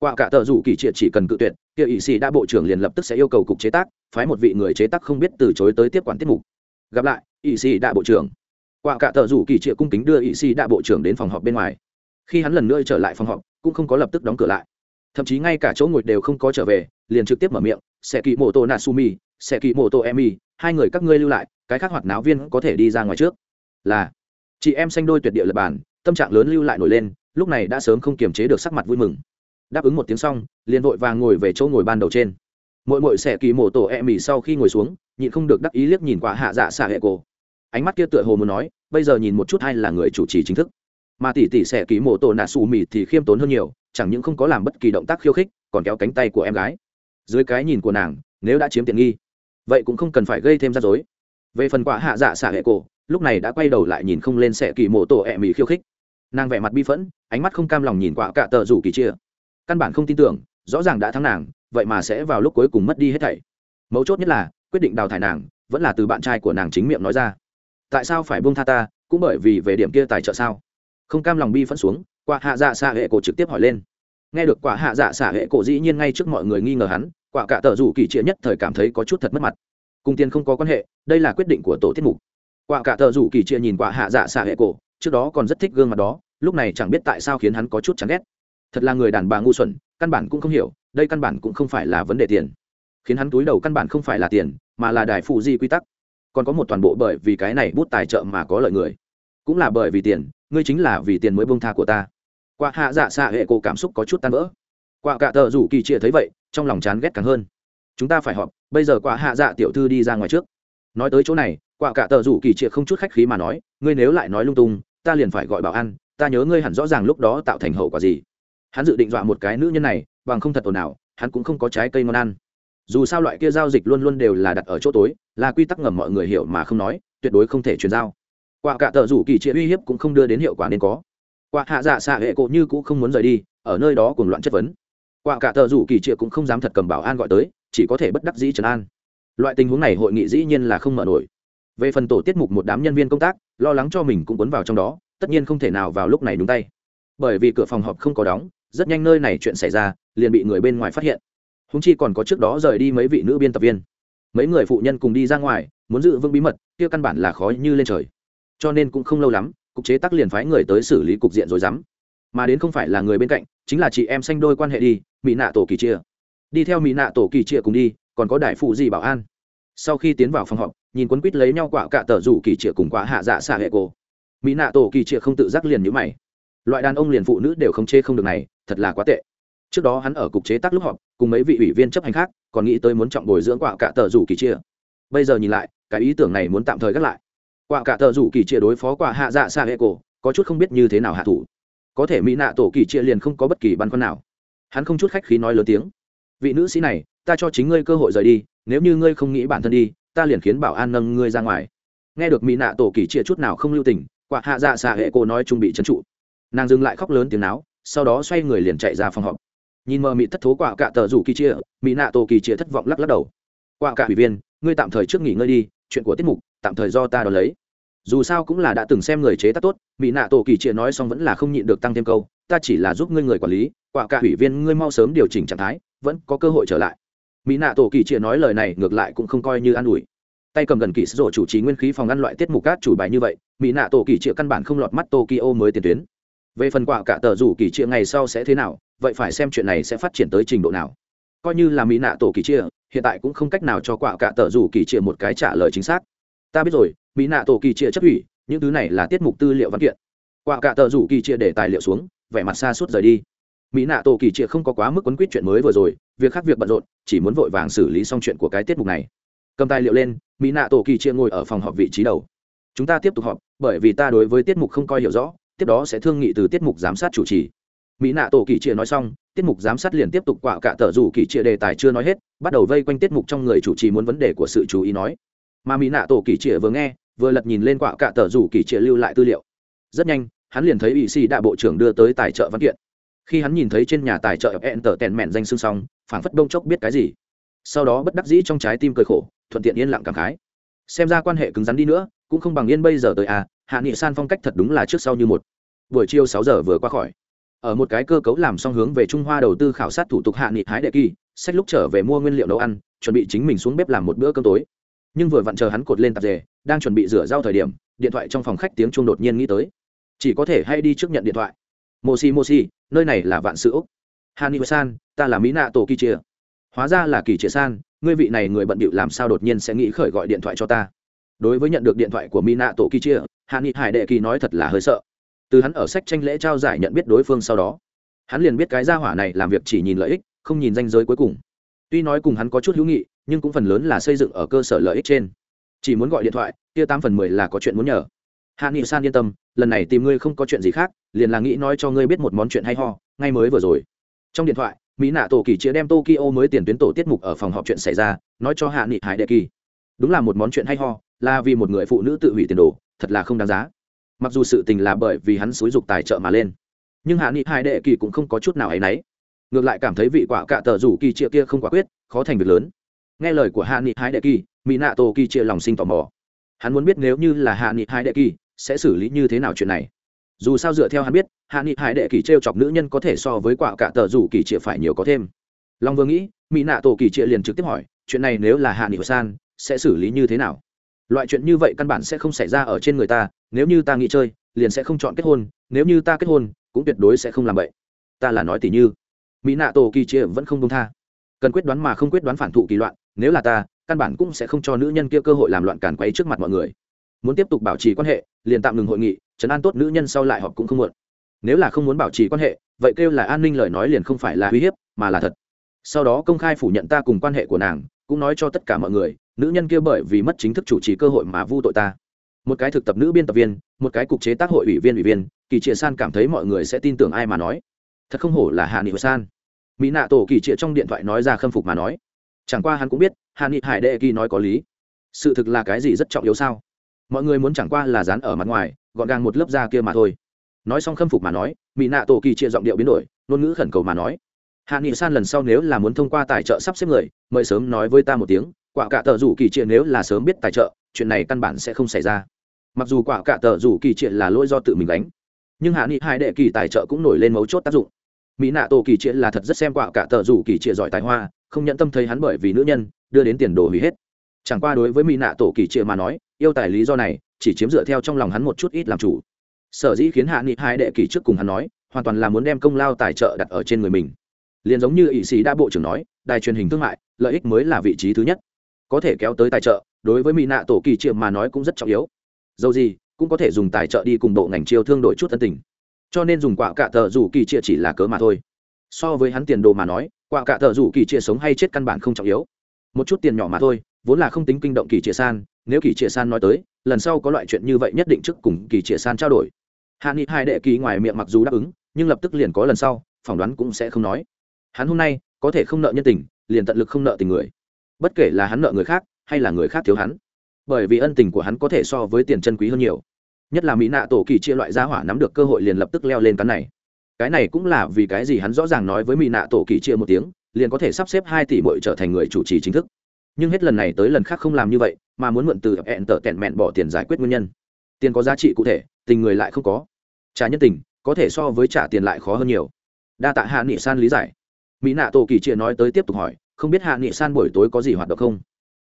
qua cả tờ rủ kỳ triệt chỉ cần cự tuyệt, kia ỵ sĩ đã bộ trưởng liền lập tức sẽ yêu cầu cục chế tác, phái một vị người chế tác không biết từ chối tới tiếp quản tiết mục. Gặp lại ỵ sĩ đã bộ trưởng. Qua cả tờ rủ kỳ triệt cung kính đưa ỵ sĩ đã bộ trưởng đến phòng họp bên ngoài. Khi hắn lần nữa trở lại phòng họp, cũng không có lập tức đóng cửa lại. Thậm chí ngay cả chỗ ngồi đều không có trở về, liền trực tiếp mở miệng sẽ kỳ mô tô natsumi sẽ kỳ mô tô emi, hai người các ngươi lưu lại, cái khác hoạt náo viên có thể đi ra ngoài trước. Là, chị em xanh đôi tuyệt địa lập bản, tâm trạng lớn lưu lại nổi lên, lúc này đã sớm không kiềm chế được sắc mặt vui mừng đáp ứng một tiếng xong, liền vội vàng ngồi về chỗ ngồi ban đầu trên. Mỗi mỗi xẻ kỳ mổ tổ e mì sau khi ngồi xuống, nhịn không được đắc ý liếc nhìn quả hạ dạ xạ hệ cổ. Ánh mắt kia tựa hồ muốn nói, bây giờ nhìn một chút hay là người chủ trì chính thức. Mà tỷ tỷ xẻ kỳ mổ tổ nạ xù mì thì khiêm tốn hơn nhiều, chẳng những không có làm bất kỳ động tác khiêu khích, còn kéo cánh tay của em gái. Dưới cái nhìn của nàng, nếu đã chiếm tiện nghi, vậy cũng không cần phải gây thêm rắc rối. Về phần quả hạ dạ xạ hệ cổ, lúc này đã quay đầu lại nhìn không lên xẻ kỳ mổ tổ e mì khiêu khích. Nàng vẻ mặt bi phẫn, ánh mắt không cam lòng nhìn quả cả tờ rủ kỳ chia căn bản không tin tưởng, rõ ràng đã thắng nàng, vậy mà sẽ vào lúc cuối cùng mất đi hết thảy. Mấu chốt nhất là, quyết định đào thải nàng, vẫn là từ bạn trai của nàng chính miệng nói ra. Tại sao phải buông tha ta, cũng bởi vì về điểm kia tài trợ sao? Không cam lòng bi phẫn xuống, quả hạ dạ xạ hệ cổ trực tiếp hỏi lên. Nghe được quả hạ dạ xạ hệ cổ dĩ nhiên ngay trước mọi người nghi ngờ hắn, quả cả tờ rủ kỳ trịa nhất thời cảm thấy có chút thật mất mặt. Cung tiền không có quan hệ, đây là quyết định của tổ tiết mục. Quả cả tờ rủ kỳ trịa nhìn quả hạ dạ xạ hệ cổ, trước đó còn rất thích gương mặt đó, lúc này chẳng biết tại sao khiến hắn có chút chán ghét thật là người đàn bà ngu xuẩn, căn bản cũng không hiểu, đây căn bản cũng không phải là vấn đề tiền. Khiến hắn túi đầu căn bản không phải là tiền, mà là đài phụ di quy tắc. Còn có một toàn bộ bởi vì cái này bút tài trợ mà có lợi người. Cũng là bởi vì tiền, ngươi chính là vì tiền mới bông tha của ta. Qua hạ dạ xạ hệ cổ cảm xúc có chút tan vỡ. Qua cả tờ rủ kỳ chia thấy vậy, trong lòng chán ghét càng hơn. Chúng ta phải họp, bây giờ qua hạ dạ tiểu thư đi ra ngoài trước. Nói tới chỗ này quả cả tờ rủ kỳ triệt không chút khách khí mà nói, ngươi nếu lại nói lung tung, ta liền phải gọi bảo an, ta nhớ ngươi hẳn rõ ràng lúc đó tạo thành hậu quả gì hắn dự định dọa một cái nữ nhân này, bằng không thật ồn nào hắn cũng không có trái cây ngon ăn. Dù sao loại kia giao dịch luôn luôn đều là đặt ở chỗ tối, là quy tắc ngầm mọi người hiểu mà không nói, tuyệt đối không thể chuyển giao. Quả cả tờ rủ kỳ triệt uy hiếp cũng không đưa đến hiệu quả nên có. Quả hạ dạ xạ hệ cộ như cũng không muốn rời đi, ở nơi đó cùng loạn chất vấn. Quả cả tờ rủ kỳ triệt cũng không dám thật cầm bảo an gọi tới, chỉ có thể bất đắc dĩ trấn an. Loại tình huống này hội nghị dĩ nhiên là không mở nổi. Về phần tổ tiết mục một đám nhân viên công tác, lo lắng cho mình cũng cuốn vào trong đó, tất nhiên không thể nào vào lúc này đúng tay. Bởi vì cửa phòng họp không có đóng rất nhanh nơi này chuyện xảy ra, liền bị người bên ngoài phát hiện. Húng chi còn có trước đó rời đi mấy vị nữ biên tập viên. Mấy người phụ nhân cùng đi ra ngoài, muốn giữ vững bí mật, kia căn bản là khó như lên trời. Cho nên cũng không lâu lắm, cục chế tắc liền phái người tới xử lý cục diện rồi dám. Mà đến không phải là người bên cạnh, chính là chị em sanh đôi quan hệ đi, mỹ nạ tổ kỳ chia. Đi theo mỹ nạ tổ kỳ chia cùng đi, còn có đại phụ gì bảo an. Sau khi tiến vào phòng họp, nhìn quấn quýt lấy nhau quả cạ tờ rủ kỳ chia cùng quả hạ dạ xạ hệ cô. Mỹ nạ tổ kỳ chia không tự giác liền nhữ mày. Loại đàn ông liền phụ nữ đều không chê không được này thật là quá tệ. Trước đó hắn ở cục chế tác lúc họp, cùng mấy vị ủy viên chấp hành khác, còn nghĩ tới muốn trọng bồi dưỡng quả cả tờ rủ kỳ chia. Bây giờ nhìn lại, cái ý tưởng này muốn tạm thời gác lại. Quả cả tờ rủ kỳ chia đối phó quả hạ dạ xa hệ cổ, có chút không biết như thế nào hạ thủ. Có thể mỹ nạ tổ kỳ chia liền không có bất kỳ băn khoăn nào. Hắn không chút khách khí nói lớn tiếng. Vị nữ sĩ này, ta cho chính ngươi cơ hội rời đi, nếu như ngươi không nghĩ bản thân đi, ta liền khiến bảo an nâng ngươi ra ngoài. Nghe được mỹ nạ tổ kỳ chia chút nào không lưu tình quả hạ dạ xa hệ cô nói trung bị trấn trụ. Nàng dừng lại khóc lớn tiếng náo sau đó xoay người liền chạy ra phòng họp. Nhìn mờ mị thất thố quả cạ tờ rủ kỳ chia mỹ nạ tổ kỳ chia thất vọng lắc lắc đầu. Quả cạ ủy viên, ngươi tạm thời trước nghỉ ngơi đi, chuyện của tiết mục, tạm thời do ta đón lấy. Dù sao cũng là đã từng xem người chế tác tốt mỹ nạ tổ kỳ chia nói xong vẫn là không nhịn được tăng thêm câu, ta chỉ là giúp ngươi người quản lý quả cạ ủy viên, ngươi mau sớm điều chỉnh trạng thái, vẫn có cơ hội trở lại. Mỹ nạ tổ kỳ chia nói lời này ngược lại cũng không coi như an ủi. Tay cầm gần kỳ sổ chủ trì nguyên khí phòng ngăn loại tiết mục cát chủ bài như vậy mỹ nạ tổ kỳ chia căn bản không lọt mắt tokyo mới tiền tuyến về phần quả cả tờ rủ kỳ chia ngày sau sẽ thế nào, vậy phải xem chuyện này sẽ phát triển tới trình độ nào. Coi như là mỹ nạ tổ kỳ chia, hiện tại cũng không cách nào cho quả cả tờ rủ kỳ chia một cái trả lời chính xác. Ta biết rồi, mỹ nạ tổ kỳ chia chấp ủy, những thứ này là tiết mục tư liệu văn kiện. Quả cả tờ rủ kỳ chia để tài liệu xuống, vẻ mặt xa suốt rời đi. Mỹ nạ tổ kỳ chia không có quá mức quấn quýt chuyện mới vừa rồi, việc khác việc bận rộn, chỉ muốn vội vàng xử lý xong chuyện của cái tiết mục này. Cầm tài liệu lên, mỹ nạ tổ kỳ chia ngồi ở phòng họp vị trí đầu. Chúng ta tiếp tục họp, bởi vì ta đối với tiết mục không coi hiểu rõ tiếp đó sẽ thương nghị từ tiết mục giám sát chủ trì. Mỹ nạ tổ kỳ chia nói xong, tiết mục giám sát liền tiếp tục quạ cả tờ rủ kỳ chia đề tài chưa nói hết, bắt đầu vây quanh tiết mục trong người chủ trì muốn vấn đề của sự chú ý nói. Mà mỹ nạ tổ kỳ chia vừa nghe, vừa lật nhìn lên quạ cả tờ rủ kỳ chia lưu lại tư liệu. Rất nhanh, hắn liền thấy ủy sĩ đại bộ trưởng đưa tới tài trợ văn kiện. Khi hắn nhìn thấy trên nhà tài trợ hẹn tờ tèn mẹn danh xương xong, phảng phất đông chốc biết cái gì. Sau đó bất đắc dĩ trong trái tim cười khổ, thuận tiện yên lặng cảm khái. Xem ra quan hệ cứng rắn đi nữa, cũng không bằng yên bây giờ tới à hạ nghị san phong cách thật đúng là trước sau như một buổi chiều sáu giờ vừa qua khỏi. Ở một cái cơ cấu làm xong hướng về trung hoa đầu tư khảo sát thủ tục hạ nghị hái đệ kỳ sách lúc trở về mua nguyên liệu nấu ăn, chuẩn bị chính mình xuống bếp làm một bữa cơm tối. Nhưng vừa vặn chờ hắn cột lên tạp dề, đang chuẩn bị rửa rau thời điểm, điện thoại trong phòng khách tiếng chuông đột nhiên nghĩ tới. Chỉ có thể hay đi trước nhận điện thoại. Moshi moshi nơi này là vạn sự úc. Hani san, ta là mỹ nạ tổ kỳ chia hóa ra là kỳ chia san, ngươi vị này người bận bịu làm sao đột nhiên sẽ nghĩ khởi gọi điện thoại cho ta? Đối với nhận được điện thoại của mỹ nạ tổ kỳ chia hạ nghị hải đệ kỳ nói thật là hơi sợ từ hắn ở sách tranh lễ trao giải nhận biết đối phương sau đó, hắn liền biết cái gia hỏa này làm việc chỉ nhìn lợi ích, không nhìn danh giới cuối cùng. Tuy nói cùng hắn có chút hữu nghị, nhưng cũng phần lớn là xây dựng ở cơ sở lợi ích trên. Chỉ muốn gọi điện thoại, kia tám phần mười là có chuyện muốn nhờ. Hạ nghị san yên tâm, lần này tìm ngươi không có chuyện gì khác, liền là nghĩ nói cho ngươi biết một món chuyện hay ho, ngay mới vừa rồi. Trong điện thoại, mỹ nạ tổ kỳ chia đem tokyo mới tiền tuyến tổ tiết mục ở phòng họp chuyện xảy ra, nói cho hạ nghị hải đệ kỳ. Đúng là một món chuyện hay ho, là vì một người phụ nữ tự hủy tiền đồ, thật là không đáng giá mặc dù sự tình là bởi vì hắn xúi dục tài trợ mà lên, nhưng hạ nghị hải đệ kỳ cũng không có chút nào ấ y n ấ y ngược lại cảm thấy vị quả cạ tờ rủ kỳ chia kia không quả quyết, khó thành việc lớn. Nghe lời của hạ nghị hải đệ kỳ mỹ nạ tổ kỳ chia lòng sinh tò mò. Hắn muốn biết nếu như là hạ nghị hải đệ kỳ, sẽ xử lý như thế nào chuyện này? Dù sao dựa theo hắn biết, hạ nghị hải đệ kỳ t r e o chọc nữ nhân có thể so với quả cạ tờ rủ kỳ chia phải nhiều có thêm. Long vừa nghĩ mỹ nạ tổ kỳ chia liền trực tiếp hỏi, chuyện này nếu là hạ nghị san, sẽ xử lý như thế nào? Loại chuyện như vậy căn bản sẽ không xảy ra ở trên người ta, nếu như ta nghĩ chơi, liền sẽ không chọn kết hôn, nếu như ta kết hôn, cũng tuyệt đối sẽ không làm vậy. Ta là nói tỉ như, mỹ nạ tổ kỳ chia vẫn không công tha. Cần quyết đoán mà không quyết đoán phản thụ kỳ loạn, nếu là ta, căn bản cũng sẽ không cho nữ nhân kia cơ hội làm loạn càn quấy trước mặt mọi người. Muốn tiếp tục bảo trì quan hệ, liền tạm ngừng hội nghị chấn an tốt nữ nhân sau lại họp cũng không muộn. Nếu là không muốn bảo trì quan hệ, vậy kêu là an ninh lời nói liền không phải là uy hiếp, mà là thật. Sau đó công khai phủ nhận ta cùng quan hệ của nàng cũng nói cho tất cả mọi người, nữ nhân kia bởi vì mất chính thức chủ trì cơ hội mà vu tội ta. Một cái thực tập nữ biên tập viên, một cái cục chế tác hội ủy viên ủy viên, kỳ trịa san cảm thấy mọi người sẽ tin tưởng ai mà nói. Thật không hổ là hạ nghị san. Mỹ nạ tổ kỳ trịa trong điện thoại nói ra khâm phục mà nói. Chẳng qua hắn cũng biết, hạ nghị hải đệ kỳ nói có lý. Sự thực là cái gì rất trọng yếu sao? Mọi người muốn chẳng qua là dán ở mặt ngoài, gọn gàng một lớp da kia mà thôi. Nói xong khâm phục mà nói, mỹ nạ tổ kỳ trịa giọng điệu biến đổi, ngôn ngữ khẩn cầu mà nói hạ nghị san lần sau nếu là muốn thông qua tài trợ sắp xếp người, mời sớm nói với ta một tiếng, quả cả tờ rủ kỳ triệt nếu là sớm biết tài trợ, chuyện này căn bản sẽ không xảy ra. Mặc dù quả cả tờ rủ kỳ triệt là lỗi do tự mình đánh nhưng hạ nghị hai đệ kỳ tài trợ cũng nổi lên mấu chốt tác dụng. Mỹ nạ tổ kỳ triệt là thật rất xem quả cả tờ rủ kỳ triệt giỏi tài hoa, không nhận tâm thấy hắn bởi vì nữ nhân, đưa đến tiền đồ hủy hết. Chẳng qua đối với mỹ nạ tổ kỳ triệt mà nói, yêu tài lý do này, chỉ chiếm dựa theo trong lòng hắn một chút ít làm chủ. Sở dĩ khiến hạ nghị hai đệ kỳ trước cùng hắn nói, hoàn toàn là muốn đem công lao tài trợ đặt ở trên người mình liền giống như ỵ sĩ đã bộ trưởng nói, đài truyền hình thương mại, lợi ích mới là vị trí thứ nhất. Có thể kéo tới tài trợ, đối với mỹ nạ tổ kỳ triệu mà nói cũng rất trọng yếu. Dầu gì, cũng có thể dùng tài trợ đi cùng bộ ngành chiêu thương đổi chút thân tình. Cho nên dùng quả cạ tờ dù kỳ triệu chỉ là cớ mà thôi. So với hắn tiền đồ mà nói, quả cả thợ rủ kỳ chia sống hay chết căn bản không trọng yếu. Một chút tiền nhỏ mà thôi, vốn là không tính kinh động kỳ chia san, nếu kỳ chia san nói tới, lần sau có loại chuyện như vậy nhất định trước cùng kỳ chia san trao đổi. Hạ nghị hai đệ kỳ ngoài miệng mặc dù đáp ứng, nhưng lập tức liền có lần sau, phỏng đoán cũng sẽ không nói hắn hôm nay có thể không nợ nhân tình, liền tận lực không nợ tình người. Bất kể là hắn nợ người khác, hay là người khác thiếu hắn. Bởi vì ân tình của hắn có thể so với tiền chân quý hơn nhiều. Nhất là mỹ nạ tổ kỳ chia loại gia hỏa nắm được cơ hội liền lập tức leo lên cắn này. Cái này cũng là vì cái gì hắn rõ ràng nói với mỹ nạ tổ kỳ chia một tiếng, liền có thể sắp xếp hai tỷ bội trở thành người chủ trì chính thức. Nhưng hết lần này tới lần khác không làm như vậy, mà muốn mượn từ hẹn tở tẹn mẹn bỏ tiền giải quyết nguyên nhân. Tiền có giá trị cụ thể, tình người lại không có. Trả nhân tình, có thể so với trả tiền lại khó hơn nhiều. Đa tạ hạ nghị san lý giải mỹ nạ tổ kỳ chia nói tới tiếp tục hỏi, không biết hạ nghị san buổi tối có gì hoạt động không?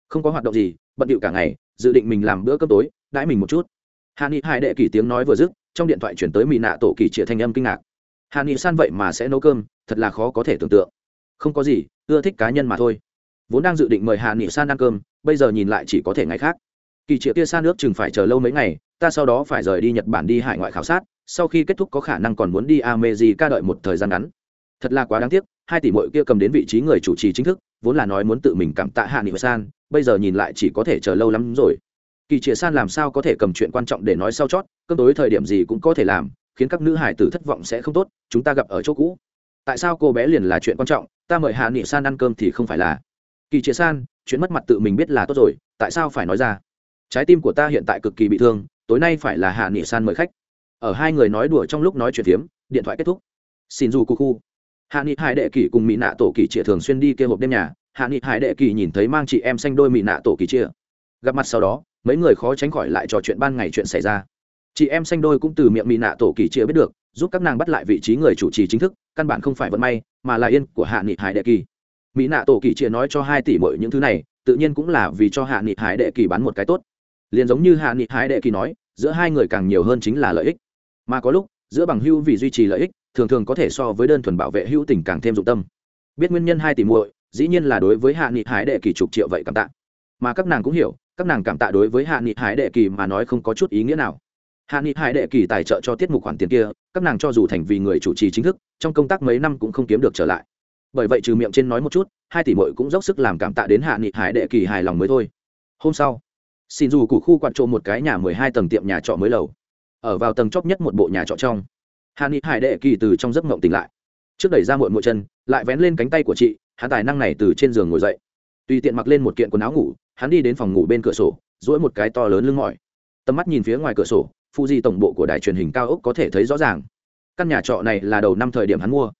Không có hoạt động gì, bận điệu cả ngày, dự định mình làm bữa cơm tối, đãi mình một chút. Hạ nghị hai đệ kỳ tiếng nói vừa dứt, trong điện thoại chuyển tới mỹ nạ tổ kỳ chia thanh âm kinh ngạc. Hạ nghị san vậy mà sẽ nấu cơm, thật là khó có thể tưởng tượng. Không có gì, ưa thích cá nhân mà thôi. Vốn đang dự định mời hạ nghị san ăn cơm, bây giờ nhìn lại chỉ có thể ngày khác. Kỳ triệu kia san nước chừng phải chờ lâu mấy ngày, ta sau đó phải rời đi nhật bản đi hải ngoại khảo sát, sau khi kết thúc có khả năng còn muốn đi ca đợi một thời gian ngắn. Thật là quá đáng tiếc hai tỷ mội kia cầm đến vị trí người chủ trì chính thức, vốn là nói muốn tự mình cảm tạ hạ nghị san, bây giờ nhìn lại chỉ có thể chờ lâu lắm rồi. Kỳ triệt san làm sao có thể cầm chuyện quan trọng để nói sau chót cơn tối thời điểm gì cũng có thể làm, khiến các nữ hải tử thất vọng sẽ không tốt, chúng ta gặp ở chỗ cũ. Tại sao cô bé liền là chuyện quan trọng, ta mời hạ nghị san ăn cơm thì không phải là? Kỳ triệt san, chuyện mất mặt tự mình biết là tốt rồi, tại sao phải nói ra? Trái tim của ta hiện tại cực kỳ bị thương, tối nay phải là hạ nghị san mời khách. Ở hai người nói đùa trong lúc nói chuyện phiếm, điện thoại kết thúc. Xin dù cu khu hạ nghị hải đệ kỳ cùng mỹ nạ tổ kỳ chia thường xuyên đi kêu hộp đêm nhà. Hạ nghị hải đệ kỳ nhìn thấy mang chị em xanh đôi mỹ nạ tổ kỳ chia gặp mặt sau đó, mấy người khó tránh khỏi lại trò chuyện ban ngày chuyện xảy ra. Chị em xanh đôi cũng từ miệng mỹ nạ tổ kỳ chia biết được, giúp các nàng bắt lại vị trí người chủ trì chính thức, căn bản không phải vận may, mà là yên của hạ nghị hải đệ kỳ mỹ nạ tổ kỳ chia nói cho hai tỷ mọi những thứ này, tự nhiên cũng là vì cho hạ nghị hải đệ kỳ bán một cái tốt. Liền giống như hạ nghị hải đệ kỳ nói, giữa hai người càng nhiều hơn chính là lợi ích. Mà có lúc, giữa bằng hưu vì duy trì lợi ích thường thường có thể so với đơn thuần bảo vệ hữu tình càng thêm dụng tâm. Biết nguyên nhân hai tỷ muội, dĩ nhiên là đối với hạ nghị hải đệ kỳ chục triệu vậy cảm tạ. Mà các nàng cũng hiểu, các nàng cảm tạ đối với hạ nghị hải đệ kỳ mà nói không có chút ý nghĩa nào. Hạ nghị hải đệ kỳ tài trợ cho tiết mục khoản tiền kia, các nàng cho dù thành vì người chủ trì chính thức, trong công tác mấy năm cũng không kiếm được trở lại. Bởi vậy trừ miệng trên nói một chút, hai tỷ muội cũng dốc sức làm cảm tạ đến hạ nghị hải đệ kỳ hài lòng mới thôi. Hôm sau, xin dù cụ khu quạt trộm một cái nhà mười hai tầng tiệm nhà trọ mới lầu. Ở vào tầng chóp nhất một bộ nhà trọ trong hàn ni hải đệ kỳ từ trong giấc mộng tỉnh lại. Trước đẩy ra muộn muội chân, lại vén lên cánh tay của chị, hắn tài năng này từ trên giường ngồi dậy. Tùy tiện mặc lên một kiện quần áo ngủ, hắn đi đến phòng ngủ bên cửa sổ, duỗi một cái to lớn lưng mỏi. Tầm mắt nhìn phía ngoài cửa sổ, phụ di tổng bộ của đài truyền hình cao ốc có thể thấy rõ ràng. Căn nhà trọ này là đầu năm thời điểm hắn mua.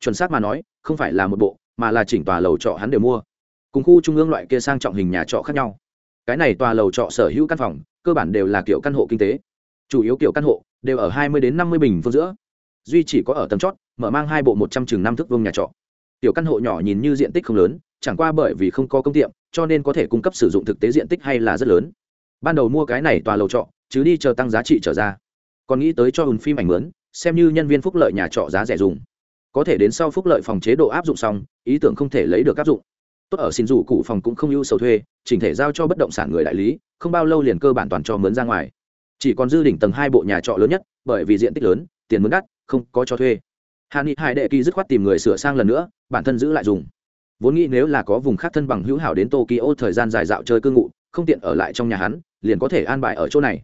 Chuẩn xác mà nói, không phải là một bộ, mà là chỉnh tòa lầu trọ hắn đều mua. Cùng khu trung ương loại kia sang trọng hình nhà trọ khác nhau. Cái này tòa lầu trọ sở hữu căn phòng, cơ bản đều là kiểu căn hộ kinh tế. Chủ yếu kiểu căn hộ đều ở hai mươi đến năm mươi bình phương giữa duy chỉ có ở tầng chót, mở mang hai bộ một trăm chừng năm thước vông nhà trọ. Tiểu căn hộ nhỏ nhìn như diện tích không lớn, chẳng qua bởi vì không có công tiệm, cho nên có thể cung cấp sử dụng thực tế diện tích hay là rất lớn. Ban đầu mua cái này tòa lầu trọ, chứ đi chờ tăng giá trị trở ra. Còn nghĩ tới cho ùn phim ảnh mướn, xem như nhân viên phúc lợi nhà trọ giá rẻ dùng. Có thể đến sau phúc lợi phòng chế độ áp dụng xong, ý tưởng không thể lấy được áp dụng. Tốt ở xin dù cụ phòng cũng không ưu sầu thuê, chỉnh thể giao cho bất động sản người đại lý, không bao lâu liền cơ bản toàn cho mướn ra ngoài. Chỉ còn dư đỉnh tầng hai bộ nhà trọ lớn nhất, bởi vì diện tích lớn tiền mướn đắt, không có cho thuê. Hà ni Hải đệ kỳ dứt khoát tìm người sửa sang lần nữa, bản thân giữ lại dùng. Vốn nghĩ nếu là có vùng khác thân bằng hữu hảo đến tokyo thời gian dài dạo chơi cư ngụ, không tiện ở lại trong nhà hắn, liền có thể an bài ở chỗ này.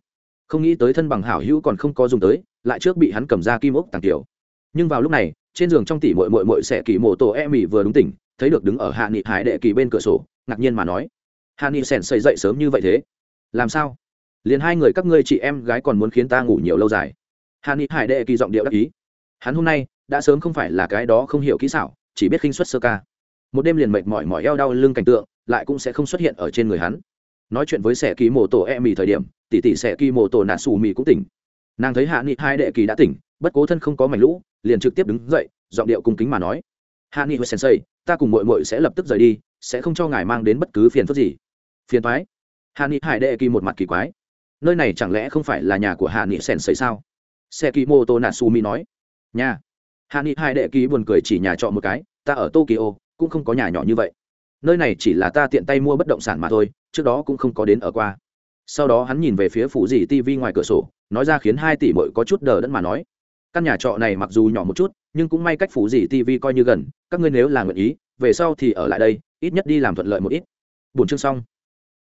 Không nghĩ tới thân bằng hảo hữu còn không có dùng tới, lại trước bị hắn cầm ra kim ốc tàng tiểu. Nhưng vào lúc này, trên giường trong tỷ mội mội mội sẽ kỳ mộ tổ e mỉ vừa đúng tỉnh, thấy được đứng ở hạ nghị hải đệ kỳ bên cửa sổ, ngạc nhiên mà nói, hạ nghị sèn xây dậy sớm như vậy thế? Làm sao? Liền hai người các ngươi chị em gái còn muốn khiến ta ngủ nhiều lâu dài? Hạ ni hải đệ kỳ giọng điệu đắc ý. Hắn hôm nay, đã sớm không phải là cái đó không hiểu kỹ xảo, chỉ biết khinh xuất sơ ca. Một đêm liền mệt mỏi mỏi eo đau lưng cảnh tượng, lại cũng sẽ không xuất hiện ở trên người hắn. Nói chuyện với sẻ kỳ mô tổ e mì thời điểm, tỷ tỷ sẻ kỳ mô tổ nạt xù mì cũng tỉnh. Nàng thấy hạ nghị hai đệ kỳ đã tỉnh, bất cố thân không có mảnh lũ, liền trực tiếp đứng dậy, giọng điệu cung kính mà nói. Hạ nghị hồi sensei, ta cùng mội mội sẽ lập tức rời đi, sẽ không cho ngài mang đến bất cứ phiền phức gì. Phiền thoái hạ nghị hải đệ kỳ một mặt kỳ quái. Nơi này chẳng lẽ không phải là nhà của hạ nghị sensei sao? Xe kỳ mô tô natsumi nói, nhà, hạ nghị hai đệ ký buồn cười chỉ nhà trọ một cái, ta ở tokyo, cũng không có nhà nhỏ như vậy. Nơi này chỉ là ta tiện tay mua bất động sản mà thôi, trước đó cũng không có đến ở qua. Sau đó hắn nhìn về phía phủ dì tv ngoài cửa sổ, nói ra khiến hai tỷ mội có chút đờ đẫn mà nói, căn nhà trọ này mặc dù nhỏ một chút, nhưng cũng may cách phủ dì tv coi như gần, các ngươi nếu là nguyện ý, về sau thì ở lại đây, ít nhất đi làm thuận lợi một ít. Bốn chương xong.